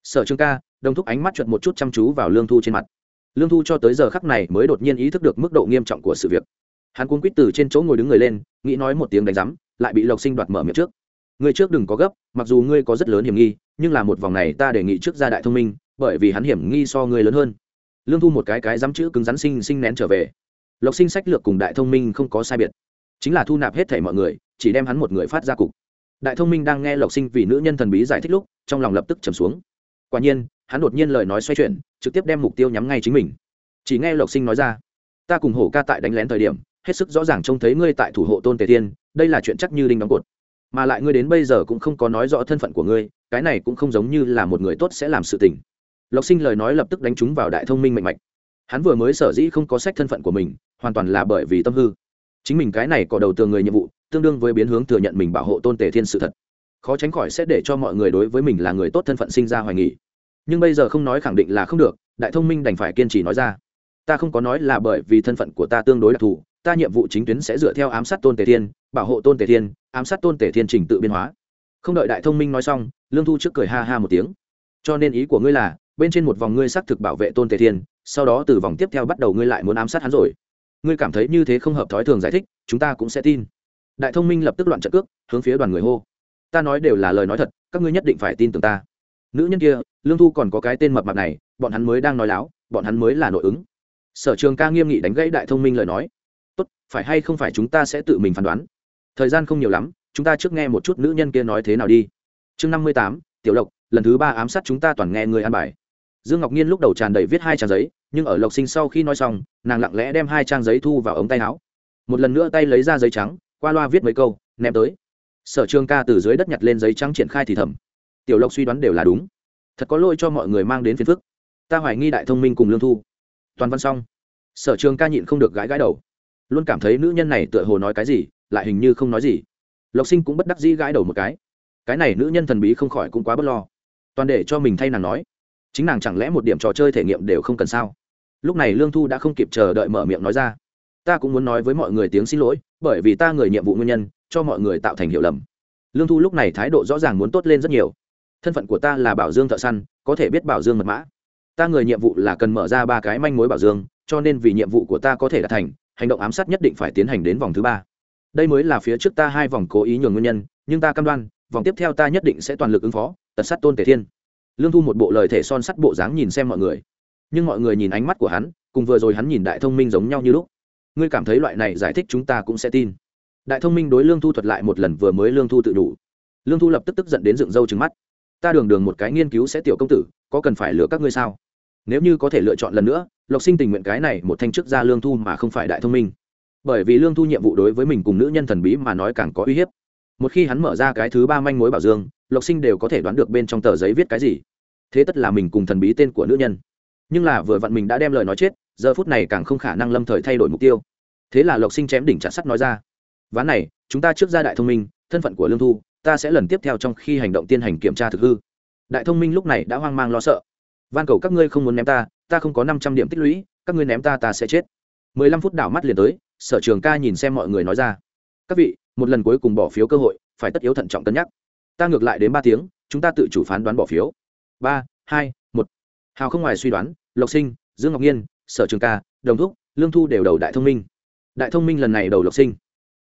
Sở trường ca, đồng thúc ánh mắt chuột một chút chăm chú vào lương thu trên mặt. Lương thu cho tới giờ khắc này mới đột nhiên ý thức được mức độ nghiêm trọng của sự việc. Hắn cuốn quýt từ trên chỗ ngồi đứng người lên, nghĩ nói một tiếng đánh rắm lại bị lộc sinh đoạt mở miệng trước. Ngươi trước đừng có gấp, mặc dù ngươi có rất lớn hiểm nghi, nhưng là một vòng này ta đề nghị trước gia đại thông minh, bởi vì hắn hiểm nghi so ngươi lớn hơn lương thu một cái cái dám chữ cứng rắn sinh sinh nén trở về. Lộc sinh sách lược cùng đại thông minh không có sai biệt. Chính là thu nạp hết thảy mọi người, chỉ đem hắn một người phát ra cục. Đại thông minh đang nghe lộc sinh vì nữ nhân thần bí giải thích lúc, trong lòng lập tức trầm xuống. Quả nhiên, hắn đột nhiên lời nói xoay chuyển, trực tiếp đem mục tiêu nhắm ngay chính mình. Chỉ nghe lộc sinh nói ra, ta cùng hổ ca tại đánh lén thời điểm, hết sức rõ ràng trông thấy ngươi tại thủ hộ tôn tề tiên, đây là chuyện chắc như đinh đóng cột. Mà lại ngươi đến bây giờ cũng không có nói rõ thân phận của ngươi, cái này cũng không giống như là một người tốt sẽ làm sự tình lộc sinh lời nói lập tức đánh trúng vào đại thông minh mạnh mạnh hắn vừa mới sở dĩ không có sách thân phận của mình, hoàn toàn là bởi vì tâm hư. Chính mình cái này có đầu tường người nhiệm vụ, tương đương với biến hướng thừa nhận mình bảo hộ tôn tề thiên sự thật. Khó tránh khỏi sẽ để cho mọi người đối với mình là người tốt thân phận sinh ra hoài nghỉ nhưng bây giờ không nói khẳng định là không được, đại thông minh đành phải kiên trì nói ra. Ta không có nói là bởi vì thân phận của ta tương đối đặc thù, ta nhiệm vụ chính tuyến sẽ dựa theo ám sát tôn tề thiên, bảo hộ tôn tề thiên, ám sát tôn tề thiên trình tự biên hóa. Không đợi đại thông minh nói xong, lương thu trước cười ha ha một tiếng. Cho nên ý của ngươi là bên trên một vòng ngươi xác thực bảo vệ tôn tề thiên, sau đó từ vòng tiếp theo bắt đầu ngươi lại muốn ám sát hắn rồi. Ngươi cảm thấy như thế không hợp thói thường giải thích, chúng ta cũng sẽ tin. Đại thông minh lập tức loạn trận cước, hướng phía đoàn người hô. Ta nói đều là lời nói thật, các ngươi nhất định phải tin tưởng ta. Nữ nhân kia, lương thu còn có cái tên mập mạp này, bọn hắn mới đang nói láo, bọn hắn mới là nội ứng. Sở trường ca nghiêm nghị đánh gãy đại thông minh lời nói. Tốt, phải hay không phải chúng ta sẽ tự mình phán đoán? Thời gian không nhiều lắm, chúng ta trước nghe một chút nữ nhân kia nói thế nào đi. Chương năm mươi tám, tiểu lộc, lần thứ ba ám sát chúng ta toàn nghe người ăn bài dương ngọc nhiên lúc đầu tràn đầy viết hai trang giấy, nhưng ở lộc sinh sau khi nói xong, nàng lặng lẽ đem hai trang giấy thu vào ống tay áo. Một lần nữa tay lấy ra giấy trắng, qua loa viết mấy câu, ném tới. Sở trường ca từ dưới đất nhặt lên giấy trắng triển khai thì thầm. Tiểu lộc suy đoán đều là đúng. Thật có lỗi cho mọi người mang đến phiền phức. Ta hoài nghi đại thông minh cùng lương thu. Toàn văn xong. Sở trường ca nhịn không được gãi gãi đầu. Luôn cảm thấy nữ nhân này tựa hồ nói cái gì, lại hình như không nói gì. Lộc sinh cũng bất đắc dĩ gãi đầu một cái. Cái này nữ nhân thần bí không khỏi cũng quá bất lo. Toàn để cho mình thay nàng nói chính nàng chẳng lẽ một điểm trò chơi thể nghiệm đều không cần sao? Lúc này lương thu đã không kịp chờ đợi mở miệng nói ra. Ta cũng muốn nói với mọi người tiếng xin lỗi, bởi vì ta người nhiệm vụ nguyên nhân, cho mọi người tạo thành hiểu lầm. Lương thu lúc này thái độ rõ ràng muốn tốt lên rất nhiều. Thân phận của ta là bảo dương thợ săn, có thể biết bảo dương mật mã. Ta người nhiệm vụ là cần mở ra ba cái manh mối bảo dương, cho nên vì nhiệm vụ của ta có thể đạt thành, hành động ám sát nhất định phải tiến hành đến vòng thứ ba. Đây mới là phía trước ta hai vòng cố ý nhường nguyên nhân, nhưng ta cam đoan, vòng tiếp theo ta nhất định sẽ toàn lực ứng phó tật sát tôn tề thiên lương thu một bộ lời thể son sắt bộ dáng nhìn xem mọi người. Nhưng mọi người nhìn ánh mắt của hắn, cùng vừa rồi hắn nhìn đại thông minh giống nhau như lúc. Ngươi cảm thấy loại này giải thích chúng ta cũng sẽ tin. Đại thông minh đối lương thu thuật lại một lần vừa mới lương thu tự đủ. Lương thu lập tức tức giận đến dựng râu trứng mắt. Ta đường đường một cái nghiên cứu sẽ tiểu công tử, có cần phải lựa các ngươi sao? Nếu như có thể lựa chọn lần nữa, lộc sinh tình nguyện cái này một thanh chức ra lương thu mà không phải đại thông minh. Bởi vì lương thu nhiệm vụ đối với mình cùng nữ nhân thần bí mà nói càng có uy hiếp. Một khi hắn mở ra cái thứ ba manh mối bảo dương lộc sinh đều có thể đoán được bên trong tờ giấy viết cái gì. Thế tất là mình cùng thần bí tên của nữ nhân. Nhưng là vừa vặn mình đã đem lời nói chết, giờ phút này càng không khả năng lâm thời thay đổi mục tiêu. Thế là lộc sinh chém đỉnh chặt sắt nói ra, ván này, chúng ta trước ra đại thông minh, thân phận của lương thu, ta sẽ lần tiếp theo trong khi hành động tiên hành kiểm tra thực hư. Đại thông minh lúc này đã hoang mang lo sợ. Van cầu các ngươi không muốn ném ta ta không có năm trăm điểm tích lũy, các ngươi ném ta ta sẽ chết. Mười lăm phút đảo mắt liền tới, sở trường ca nhìn xem mọi người nói ra, các vị, một lần cuối cùng bỏ phiếu cơ hội, phải tất yếu thận trọng cân nhắc ta ngược lại đến ba tiếng, chúng ta tự chủ phán đoán bỏ phiếu. Ba, hai, một. Hào không ngoài suy đoán, lộc sinh, dương ngọc nhiên, sở trường ca, đồng thúc, lương thu đều đầu đại thông minh. Đại thông minh lần này đầu lộc sinh.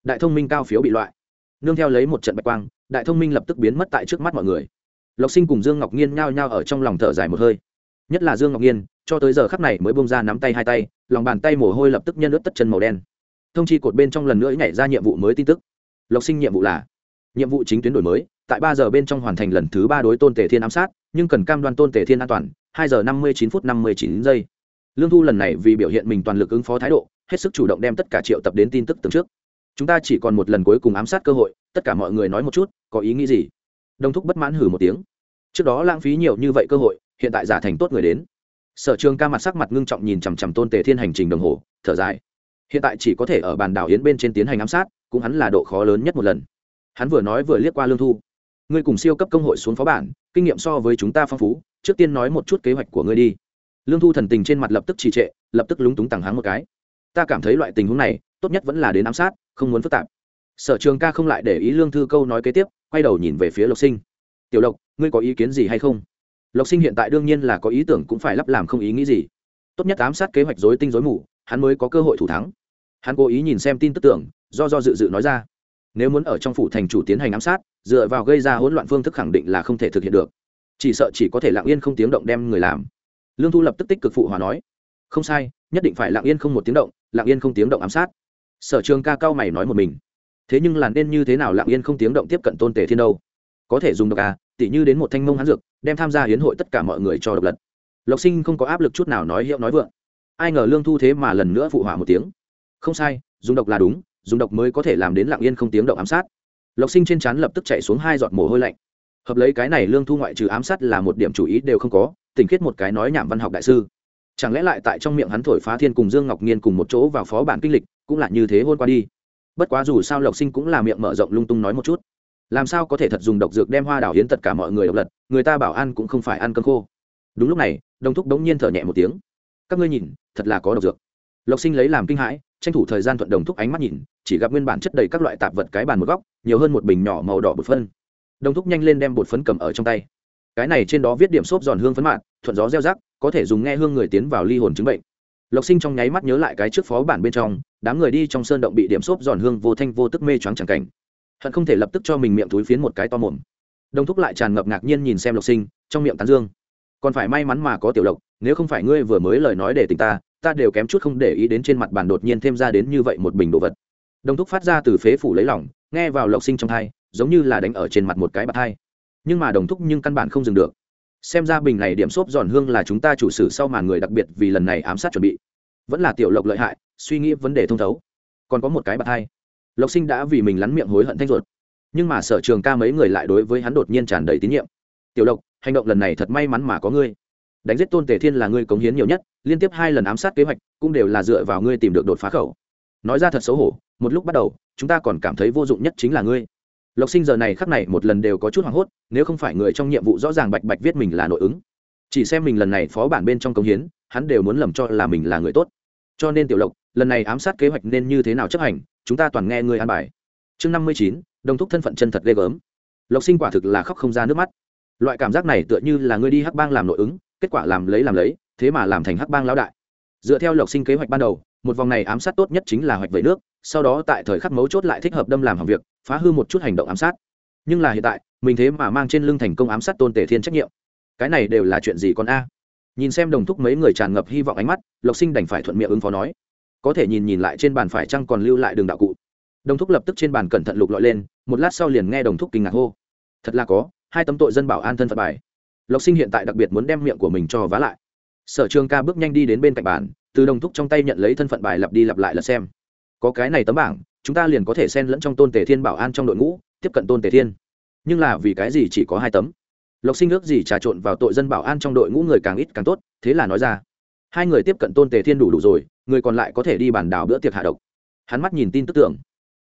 Đại thông minh cao phiếu bị loại. Nương theo lấy một trận bạch quang, đại thông minh lập tức biến mất tại trước mắt mọi người. Lộc sinh cùng dương ngọc nhiên nhao nhao ở trong lòng thở dài một hơi. Nhất là dương ngọc nhiên, cho tới giờ khắc này mới bông ra nắm tay hai tay, lòng bàn tay mồ hôi lập tức nhân ướt tất chân màu đen. Thông chi cột bên trong lần nữa nhảy ra nhiệm vụ mới tin tức. Lộc sinh nhiệm vụ là nhiệm vụ chính tuyến đổi mới, tại ba giờ bên trong hoàn thành lần thứ ba đối tôn tề thiên ám sát, nhưng cần cam đoan tôn tề thiên an toàn, hai giờ năm mươi chín phút năm mươi chín giây. Lương thu lần này vì biểu hiện mình toàn lực ứng phó thái độ, hết sức chủ động đem tất cả triệu tập đến tin tức từng trước. Chúng ta chỉ còn một lần cuối cùng ám sát cơ hội, tất cả mọi người nói một chút, có ý nghĩ gì? Đông thúc bất mãn hử một tiếng. Trước đó lãng phí nhiều như vậy cơ hội, hiện tại giả thành tốt người đến. Sở trường ca mặt sắc mặt ngưng trọng nhìn chằm chằm tôn tề thiên hành trình đồng hồ, thở dài. Hiện tại chỉ có thể ở bàn đảo yến bên trên tiến hành ám sát, cũng hắn là độ khó lớn nhất một lần hắn vừa nói vừa liếc qua lương thu. Ngươi cùng siêu cấp công hội xuống phó bản, kinh nghiệm so với chúng ta phong phú, trước tiên nói một chút kế hoạch của ngươi đi. Lương thu thần tình trên mặt lập tức trì trệ, lập tức lúng túng tàng hắng một cái. Ta cảm thấy loại tình huống này, tốt nhất vẫn là đến ám sát, không muốn phức tạp. Sở trường ca không lại để ý lương thư câu nói kế tiếp, quay đầu nhìn về phía lộc sinh. Tiểu lộc, ngươi có ý kiến gì hay không? Lộc sinh hiện tại đương nhiên là có ý tưởng cũng phải lắp làm không ý nghĩ gì. Tốt nhất ám sát kế hoạch dối tinh dối mù, hắn mới có cơ hội thủ thắng. Hắn cố ý nhìn xem tin tức tưởng, do do dự dự nói ra nếu muốn ở trong phủ thành chủ tiến hành ám sát, dựa vào gây ra hỗn loạn phương thức khẳng định là không thể thực hiện được. Chỉ sợ chỉ có thể lặng yên không tiếng động đem người làm. Lương thu lập tức tích cực phụ hòa nói. Không sai, nhất định phải lặng yên không một tiếng động, lặng yên không tiếng động ám sát. Sở trường ca cao mày nói một mình. Thế nhưng là nên như thế nào lặng yên không tiếng động tiếp cận tôn tề thiên đâu? Có thể dùng độc à tỉ như đến một thanh mông hán dược, đem tham gia hiến hội tất cả mọi người cho độc lật. Lộc sinh không có áp lực chút nào nói hiệu nói vượng. Ai ngờ lương thu thế mà lần nữa phụ hỏa một tiếng. Không sai, dùng độc là đúng dùng độc mới có thể làm đến lặng yên không tiếng động ám sát. Lộc sinh trên chán lập tức chạy xuống hai giọt mồ hôi lạnh. Hợp lấy cái này lương thu ngoại trừ ám sát là một điểm chủ ý đều không có tỉnh khiết một cái nói nhảm văn học đại sư. Chẳng lẽ lại tại trong miệng hắn thổi phá thiên cùng dương ngọc nhiên cùng một chỗ vào phó bản kinh lịch, cũng là như thế hôn qua đi? Bất quá dù sao lộc sinh cũng là miệng mở rộng lung tung nói một chút. Làm sao có thể thật dùng độc dược đem hoa đảo hiến tất cả mọi người độc lật, người ta bảo ăn cũng không phải ăn cơm khô. Đúng lúc này đồng thúc đống nhiên thở nhẹ một tiếng. Các ngươi nhìn, thật là có độc dược. Lộc sinh lấy làm kinh hãi tranh thủ thời gian thuận đồng thúc ánh mắt nhìn, chỉ gặp nguyên bản chất đầy các loại tạp vật cái bàn một góc, nhiều hơn một bình nhỏ màu đỏ bột phân đồng thúc nhanh lên đem bột phấn cầm ở trong tay. Cái này trên đó viết điểm xốp giòn hương phấn mạn, thuận gió gieo rắc, có thể dùng nghe hương người tiến vào ly hồn chứng bệnh. Lộc sinh trong nháy mắt nhớ lại cái trước phó bản bên trong, đám người đi trong sơn động bị điểm xốp giòn hương vô thanh vô tức mê choáng chẳng cảnh. Hận không thể lập tức cho mình miệng túi phiến một cái to mồm. Đồng thúc lại tràn ngập ngạc nhiên nhìn xem lộc sinh, trong miệng tán dương. Còn phải may mắn mà có tiểu lộc, nếu không phải ngươi vừa mới lời nói để tình ta ta đều kém chút không để ý đến trên mặt bàn đột nhiên thêm ra đến như vậy một bình đồ vật. Đồng thúc phát ra từ phế phủ lấy lỏng nghe vào lộc sinh trong thai, giống như là đánh ở trên mặt một cái bạt thai. Nhưng mà đồng thúc nhưng căn bản không dừng được. Xem ra bình này điểm xốp giòn hương là chúng ta chủ sử sau màn người đặc biệt vì lần này ám sát chuẩn bị. Vẫn là tiểu lộc lợi hại, suy nghĩ vấn đề thông thấu. Còn có một cái bạt thai. Lộc sinh đã vì mình lắn miệng hối hận thanh ruột. Nhưng mà sở trường ca mấy người lại đối với hắn đột nhiên tràn đầy tín nhiệm. Tiểu lộc, hành động lần này thật may mắn mà có ngươi đánh giết tôn tề thiên là ngươi cống hiến nhiều nhất, liên tiếp hai lần ám sát kế hoạch, cũng đều là dựa vào ngươi tìm được đột phá khẩu. Nói ra thật xấu hổ, một lúc bắt đầu, chúng ta còn cảm thấy vô dụng nhất chính là ngươi. Lộc sinh giờ này khắc này một lần đều có chút hoảng hốt, nếu không phải người trong nhiệm vụ rõ ràng bạch bạch viết mình là nội ứng. Chỉ xem mình lần này phó bản bên trong cống hiến, hắn đều muốn lầm cho là mình là người tốt. Cho nên tiểu lộc, lần này ám sát kế hoạch nên như thế nào chấp hành, chúng ta toàn nghe ngươi an bài. Chương năm mươi chín, đồng thúc thân phận chân thật ghê gớm. Lộc sinh quả thực là khóc không ra nước mắt. Loại cảm giác này tựa như là ngươi đi hắc bang làm nội ứng kết quả làm lấy làm lấy, thế mà làm thành hắc bang lão đại. Dựa theo lộc sinh kế hoạch ban đầu, một vòng này ám sát tốt nhất chính là hoạch vẩy nước, sau đó tại thời khắc mấu chốt lại thích hợp đâm làm hỏng việc, phá hư một chút hành động ám sát. Nhưng là hiện tại, mình thế mà mang trên lưng thành công ám sát tôn tể thiên trách nhiệm. Cái này đều là chuyện gì con a? Nhìn xem đồng thúc mấy người tràn ngập hy vọng ánh mắt, lộc sinh đành phải thuận miệng ứng phó nói. Có thể nhìn nhìn lại trên bàn phải chăng còn lưu lại đường đạo cụ. Đồng thúc lập tức trên bàn cẩn thận lục lọi lên, một lát sau liền nghe đồng thúc kinh ngạc hô. Thật là có, hai tấm tội dân bảo an thân phận bài lộc sinh hiện tại đặc biệt muốn đem miệng của mình cho vá lại. Sở trường ca bước nhanh đi đến bên cạnh bàn, từ đồng thúc trong tay nhận lấy thân phận bài lặp đi lặp lại là xem. Có cái này tấm bảng, chúng ta liền có thể xen lẫn trong tôn tề thiên bảo an trong đội ngũ, tiếp cận tôn tề thiên. Nhưng là vì cái gì chỉ có hai tấm? Lộc sinh ước gì trà trộn vào tội dân bảo an trong đội ngũ người càng ít càng tốt, thế là nói ra. Hai người tiếp cận tôn tề thiên đủ đủ rồi, người còn lại có thể đi bàn đảo bữa tiệc hạ độc. Hắn mắt nhìn tin tức tưởng.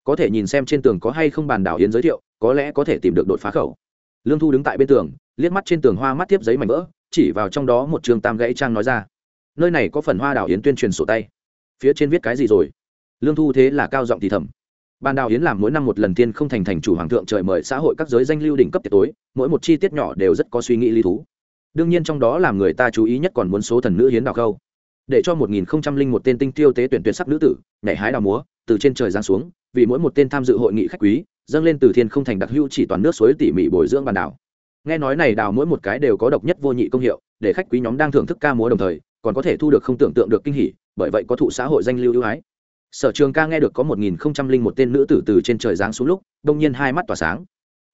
Có thể nhìn xem trên tường có hay không bàn đảo yến giới thiệu, có lẽ có thể tìm được đột phá khẩu. Lương thu đứng tại bên tường liếc mắt trên tường hoa mắt tiếp giấy mảnh vỡ, chỉ vào trong đó một trường tam gãy trang nói ra. Nơi này có phần hoa đảo yến tuyên truyền sổ tay. Phía trên viết cái gì rồi? Lương thu thế là cao giọng thì thầm. Ban đào yến làm mỗi năm một lần tiên không thành thành chủ hoàng thượng trời mời xã hội các giới danh lưu đỉnh cấp tiệc tối, mỗi một chi tiết nhỏ đều rất có suy nghĩ lý thú. Đương nhiên trong đó làm người ta chú ý nhất còn muốn số thần nữ hiến đào khâu. Để cho một nghìn không trăm linh một tên tinh tiêu tế tuyển tuyển sắc nữ tử, nhảy hái đào múa, từ trên trời giáng xuống, vì mỗi một tên tham dự hội nghị khách quý, dâng lên từ thiên không thành đặc hữu chỉ toàn nước suối tỉ mỉ bồi dưỡng bàn đảo nghe nói này đào mỗi một cái đều có độc nhất vô nhị công hiệu, để khách quý nhóm đang thưởng thức ca múa đồng thời, còn có thể thu được không tưởng tượng được kinh hỉ, bởi vậy có thụ xã hội danh lưu ưu ái. Sở trường ca nghe được có một nghìn không trăm linh một tên nữ tử từ trên trời giáng xuống lúc, đông nhiên hai mắt tỏa sáng.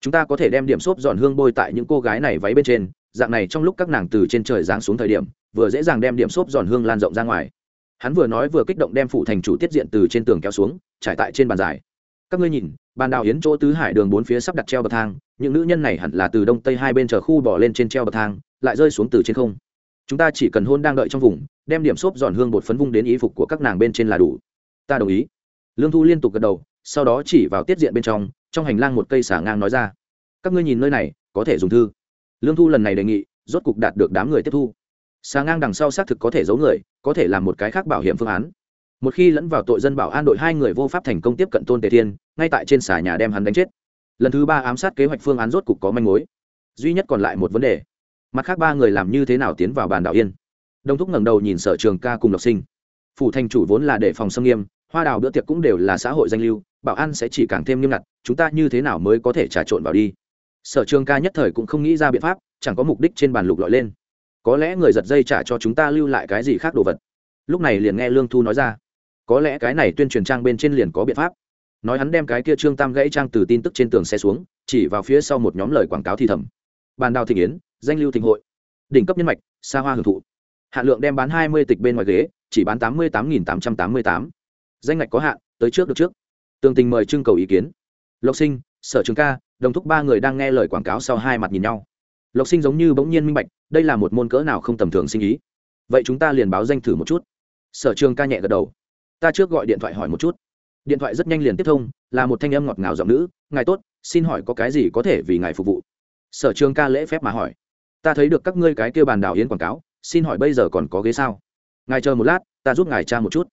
Chúng ta có thể đem điểm xốp dọn hương bôi tại những cô gái này váy bên trên, dạng này trong lúc các nàng từ trên trời giáng xuống thời điểm, vừa dễ dàng đem điểm xốp giòn hương lan rộng ra ngoài. Hắn vừa nói vừa kích động đem phụ thành chủ tiết diện từ trên tường kéo xuống, trải tại trên bàn dài. Các ngươi nhìn, bàn đào hiến chỗ tứ hải đường bốn phía sắp đặt treo bậc thang những nữ nhân này hẳn là từ đông tây hai bên chờ khu bỏ lên trên treo bậc thang, lại rơi xuống từ trên không. Chúng ta chỉ cần hôn đang đợi trong vùng, đem điểm xốp giòn hương bột phấn vung đến ý phục của các nàng bên trên là đủ. Ta đồng ý. Lương thu liên tục gật đầu, sau đó chỉ vào tiết diện bên trong trong hành lang một cây xả ngang nói ra. Các ngươi nhìn nơi này, có thể dùng thư. Lương thu lần này đề nghị, rốt cục đạt được đám người tiếp thu. Xà ngang đằng sau xác thực có thể giấu người, có thể làm một cái khác bảo hiểm phương án. Một khi lẫn vào tội dân bảo an đội hai người vô pháp thành công tiếp cận tôn tề thiên, ngay tại trên xà nhà đem hắn đánh chết lần thứ ba ám sát kế hoạch phương án rốt cục có manh mối. Duy nhất còn lại một vấn đề. Mặt khác ba người làm như thế nào tiến vào bàn đảo yên? Đông thúc ngẩng đầu nhìn sở trường ca cùng độc sinh. Phủ thành chủ vốn là để phòng xâm nghiêm, hoa đào bữa tiệc cũng đều là xã hội danh lưu, bảo an sẽ chỉ càng thêm nghiêm ngặt, chúng ta như thế nào mới có thể trà trộn vào đi? Sở trường ca nhất thời cũng không nghĩ ra biện pháp, chẳng có mục đích trên bàn lục lọi lên. Có lẽ người giật dây trả cho chúng ta lưu lại cái gì khác đồ vật. Lúc này liền nghe lương thu nói ra. Có lẽ cái này tuyên truyền trang bên trên liền có biện pháp nói hắn đem cái kia trương tam gãy trang từ tin tức trên tường xe xuống, chỉ vào phía sau một nhóm lời quảng cáo thì thầm. Bàn đào thị yến, danh lưu thịnh hội. Đỉnh cấp nhân mạch xa hoa hưởng thụ. Hạn lượng đem bán hai mươi tịch bên ngoài ghế, chỉ bán tám mươi tám nghìn tám trăm tám mươi tám. Danh ngạch có hạn, tới trước được trước. Tường tình mời trưng cầu ý kiến. Lộc sinh, sở trường ca, đồng thúc ba người đang nghe lời quảng cáo sau hai mặt nhìn nhau. Lộc sinh giống như bỗng nhiên minh bạch, đây là một môn cỡ nào không tầm thường sinh ý. Vậy chúng ta liền báo danh thử một chút. Sở trường ca nhẹ gật đầu. Ta trước gọi điện thoại hỏi một chút điện thoại rất nhanh liền tiếp thông, là một thanh âm ngọt ngào giọng nữ, ngài tốt, xin hỏi có cái gì có thể vì ngài phục vụ? Sở trường ca lễ phép mà hỏi. Ta thấy được các ngươi cái kêu bàn đảo yến quảng cáo, xin hỏi bây giờ còn có ghế sao? Ngài chờ một lát, ta giúp ngài tra một chút.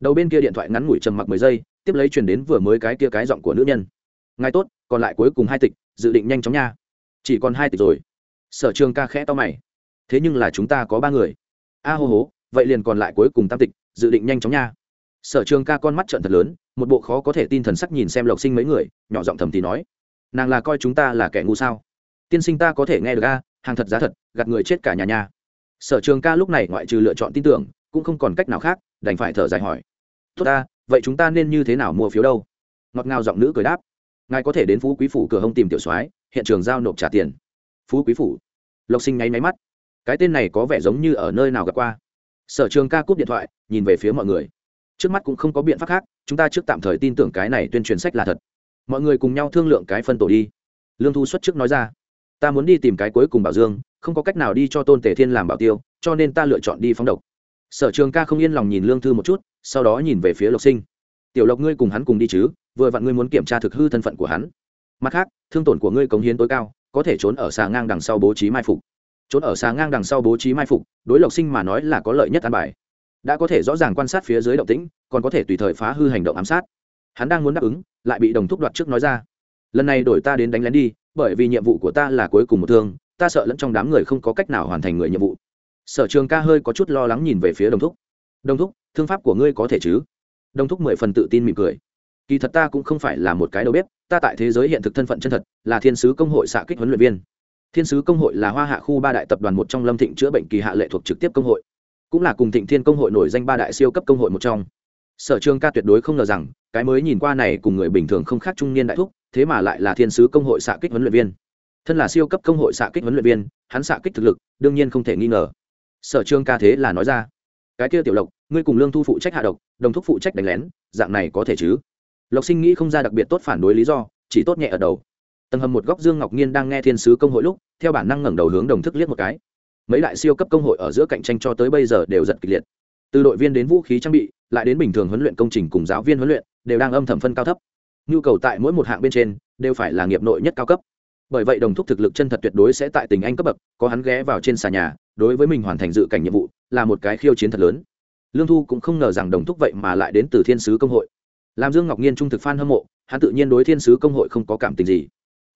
Đầu bên kia điện thoại ngắn ngủi trầm mặc mười giây, tiếp lấy truyền đến vừa mới cái kia cái giọng của nữ nhân. Ngài tốt, còn lại cuối cùng hai tịch, dự định nhanh chóng nha. Chỉ còn hai tịch rồi. Sở trường ca khẽ to mày. Thế nhưng là chúng ta có ba người. A hô hố, vậy liền còn lại cuối cùng tam tịch, dự định nhanh chóng nha sở trường ca con mắt trận thật lớn, một bộ khó có thể tin thần sắc nhìn xem lộc sinh mấy người, nhỏ giọng thầm thì nói, nàng là coi chúng ta là kẻ ngu sao? Tiên sinh ta có thể nghe được a, hàng thật giá thật, gạt người chết cả nhà nhà. Sở trường ca lúc này ngoại trừ lựa chọn tin tưởng, cũng không còn cách nào khác, đành phải thở dài hỏi, tốt ta, vậy chúng ta nên như thế nào mua phiếu đâu? Ngọt ngào giọng nữ cười đáp, ngài có thể đến phú quý phủ cửa hông tìm tiểu soái, hiện trường giao nộp trả tiền. Phú quý phủ? Lộc sinh nháy máy mắt. Cái tên này có vẻ giống như ở nơi nào gặp qua. Sở trường ca cúp điện thoại, nhìn về phía mọi người trước mắt cũng không có biện pháp khác, chúng ta trước tạm thời tin tưởng cái này tuyên truyền sách là thật. Mọi người cùng nhau thương lượng cái phân tổ đi. Lương thu xuất trước nói ra. Ta muốn đi tìm cái cuối cùng bảo dương, không có cách nào đi cho tôn tể thiên làm bảo tiêu, cho nên ta lựa chọn đi phóng độc. Sở trường ca không yên lòng nhìn lương thư một chút, sau đó nhìn về phía lộc sinh. Tiểu lộc ngươi cùng hắn cùng đi chứ, vừa vặn ngươi muốn kiểm tra thực hư thân phận của hắn. Mặt khác, thương tổn của ngươi cống hiến tối cao, có thể trốn ở xà ngang đằng sau bố trí mai phục. Trốn ở xà ngang đằng sau bố trí mai phục, đối lộc sinh mà nói là có lợi nhất an bài đã có thể rõ ràng quan sát phía dưới động tĩnh, còn có thể tùy thời phá hư hành động ám sát. Hắn đang muốn đáp ứng, lại bị đồng thúc đoạt trước nói ra. Lần này đổi ta đến đánh lén đi, bởi vì nhiệm vụ của ta là cuối cùng một thương, ta sợ lẫn trong đám người không có cách nào hoàn thành người nhiệm vụ. Sở trường ca hơi có chút lo lắng nhìn về phía đồng thúc. Đồng thúc, thương pháp của ngươi có thể chứ? Đồng thúc mười phần tự tin mỉm cười. Kỳ thật ta cũng không phải là một cái đầu bếp, ta tại thế giới hiện thực thân phận chân thật, là thiên sứ công hội xạ kích huấn luyện viên. Thiên sứ công hội là hoa hạ khu ba đại tập đoàn một trong lâm thịnh chữa bệnh kỳ hạ lệ thuộc trực tiếp công hội cũng là cùng thịnh thiên công hội nổi danh ba đại siêu cấp công hội một trong. Sở trường ca tuyệt đối không ngờ rằng, cái mới nhìn qua này cùng người bình thường không khác trung niên đại thúc, thế mà lại là thiên sứ công hội xạ kích huấn luyện viên. Thân là siêu cấp công hội xạ kích huấn luyện viên, hắn xạ kích thực lực, đương nhiên không thể nghi ngờ. Sở trường ca thế là nói ra, cái kia tiểu lộc, ngươi cùng lương thu phụ trách hạ độc, đồng thúc phụ trách đánh lén, dạng này có thể chứ? Lộc sinh nghĩ không ra đặc biệt tốt phản đối lý do, chỉ tốt nhẹ ở đầu. Tầng hầm một góc dương ngọc nhiên đang nghe thiên sứ công hội lúc, theo bản năng ngẩng đầu hướng đồng thức liếc một cái mấy đại siêu cấp công hội ở giữa cạnh tranh cho tới bây giờ đều giật kịch liệt. Từ đội viên đến vũ khí trang bị, lại đến bình thường huấn luyện công trình cùng giáo viên huấn luyện, đều đang âm thầm phân cao thấp. Nhu cầu tại mỗi một hạng bên trên, đều phải là nghiệp nội nhất cao cấp. Bởi vậy đồng thúc thực lực chân thật tuyệt đối sẽ tại tình anh cấp bậc, có hắn ghé vào trên xà nhà, đối với mình hoàn thành dự cảnh nhiệm vụ, là một cái khiêu chiến thật lớn. Lương thu cũng không ngờ rằng đồng thúc vậy mà lại đến từ thiên sứ công hội. Làm dương ngọc nhiên trung thực f hâm mộ, hắn tự nhiên đối thiên sứ công hội không có cảm tình gì.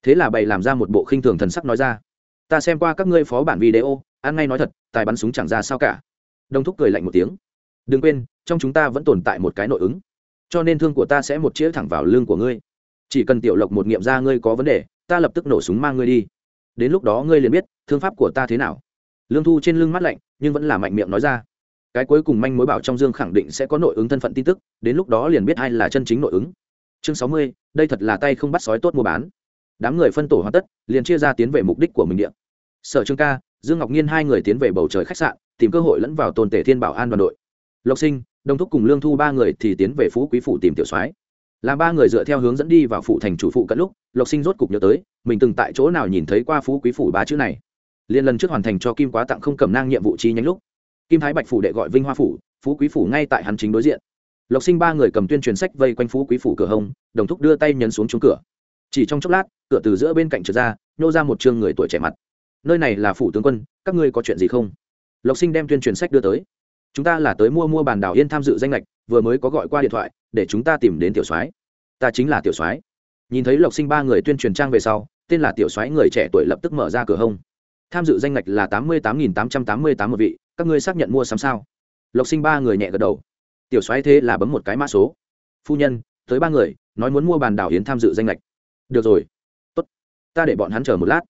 Thế là bày làm ra một bộ khinh thường thần sắc nói ra ta xem qua các ngươi phó bản video, ăn ngay nói thật, tài bắn súng chẳng ra sao cả. Đồng thúc cười lạnh một tiếng. Đừng quên, trong chúng ta vẫn tồn tại một cái nội ứng. Cho nên thương của ta sẽ một chĩa thẳng vào lưng của ngươi. Chỉ cần tiểu lộc một nghiệm ra ngươi có vấn đề, ta lập tức nổ súng mang ngươi đi. Đến lúc đó ngươi liền biết, thương pháp của ta thế nào. Lương thu trên lưng mắt lạnh, nhưng vẫn là mạnh miệng nói ra. Cái cuối cùng manh mối bảo trong dương khẳng định sẽ có nội ứng thân phận tin tức, đến lúc đó liền biết ai là chân chính nội ứng. Chương sáu mươi, đây thật là tay không bắt sói tốt mua bán đám người phân tổ hoàn tất, liền chia ra tiến về mục đích của mình điện sở trương ca, dương ngọc nhiên hai người tiến về bầu trời khách sạn, tìm cơ hội lẫn vào tôn tể thiên bảo an đoàn đội. Lộc sinh, đồng thúc cùng lương thu ba người thì tiến về phú quý phủ tìm tiểu soái. Làm ba người dựa theo hướng dẫn đi vào phụ thành chủ phụ cận lúc, lộc sinh rốt cục nhớ tới, mình từng tại chỗ nào nhìn thấy qua phú quý phủ ba chữ này. Liên lần trước hoàn thành cho kim quá tặng không cầm nang nhiệm vụ chi nhánh lúc, kim thái bạch phủ đệ gọi vinh hoa phủ, phú quý phủ ngay tại hắn chính đối diện. Lộc sinh ba người cầm tuyên truyền sách vây quanh phú quý phủ cửa hông, đồng thúc đưa tay nhấn xuống trúng cửa chỉ trong chốc lát, cửa từ giữa bên cạnh trượt ra, nhô ra một chương người tuổi trẻ mặt. Nơi này là phủ tướng quân, các ngươi có chuyện gì không? Lộc sinh đem tuyên truyền sách đưa tới. Chúng ta là tới mua mua bàn đảo yên tham dự danh lệch, vừa mới có gọi qua điện thoại, để chúng ta tìm đến tiểu soái. Ta chính là tiểu soái. Nhìn thấy lộc sinh ba người tuyên truyền trang về sau, tên là tiểu soái người trẻ tuổi lập tức mở ra cửa hông. Tham dự danh lệch là tám mươi tám nghìn tám trăm tám mươi tám một vị, các ngươi xác nhận mua sắm sao? Lộc sinh ba người nhẹ gật đầu. Tiểu soái thế là bấm một cái mã số. Phu nhân, tới ba người, nói muốn mua bàn đảo yến tham dự danh lệch được rồi. Tốt. Ta để bọn hắn chờ một lát.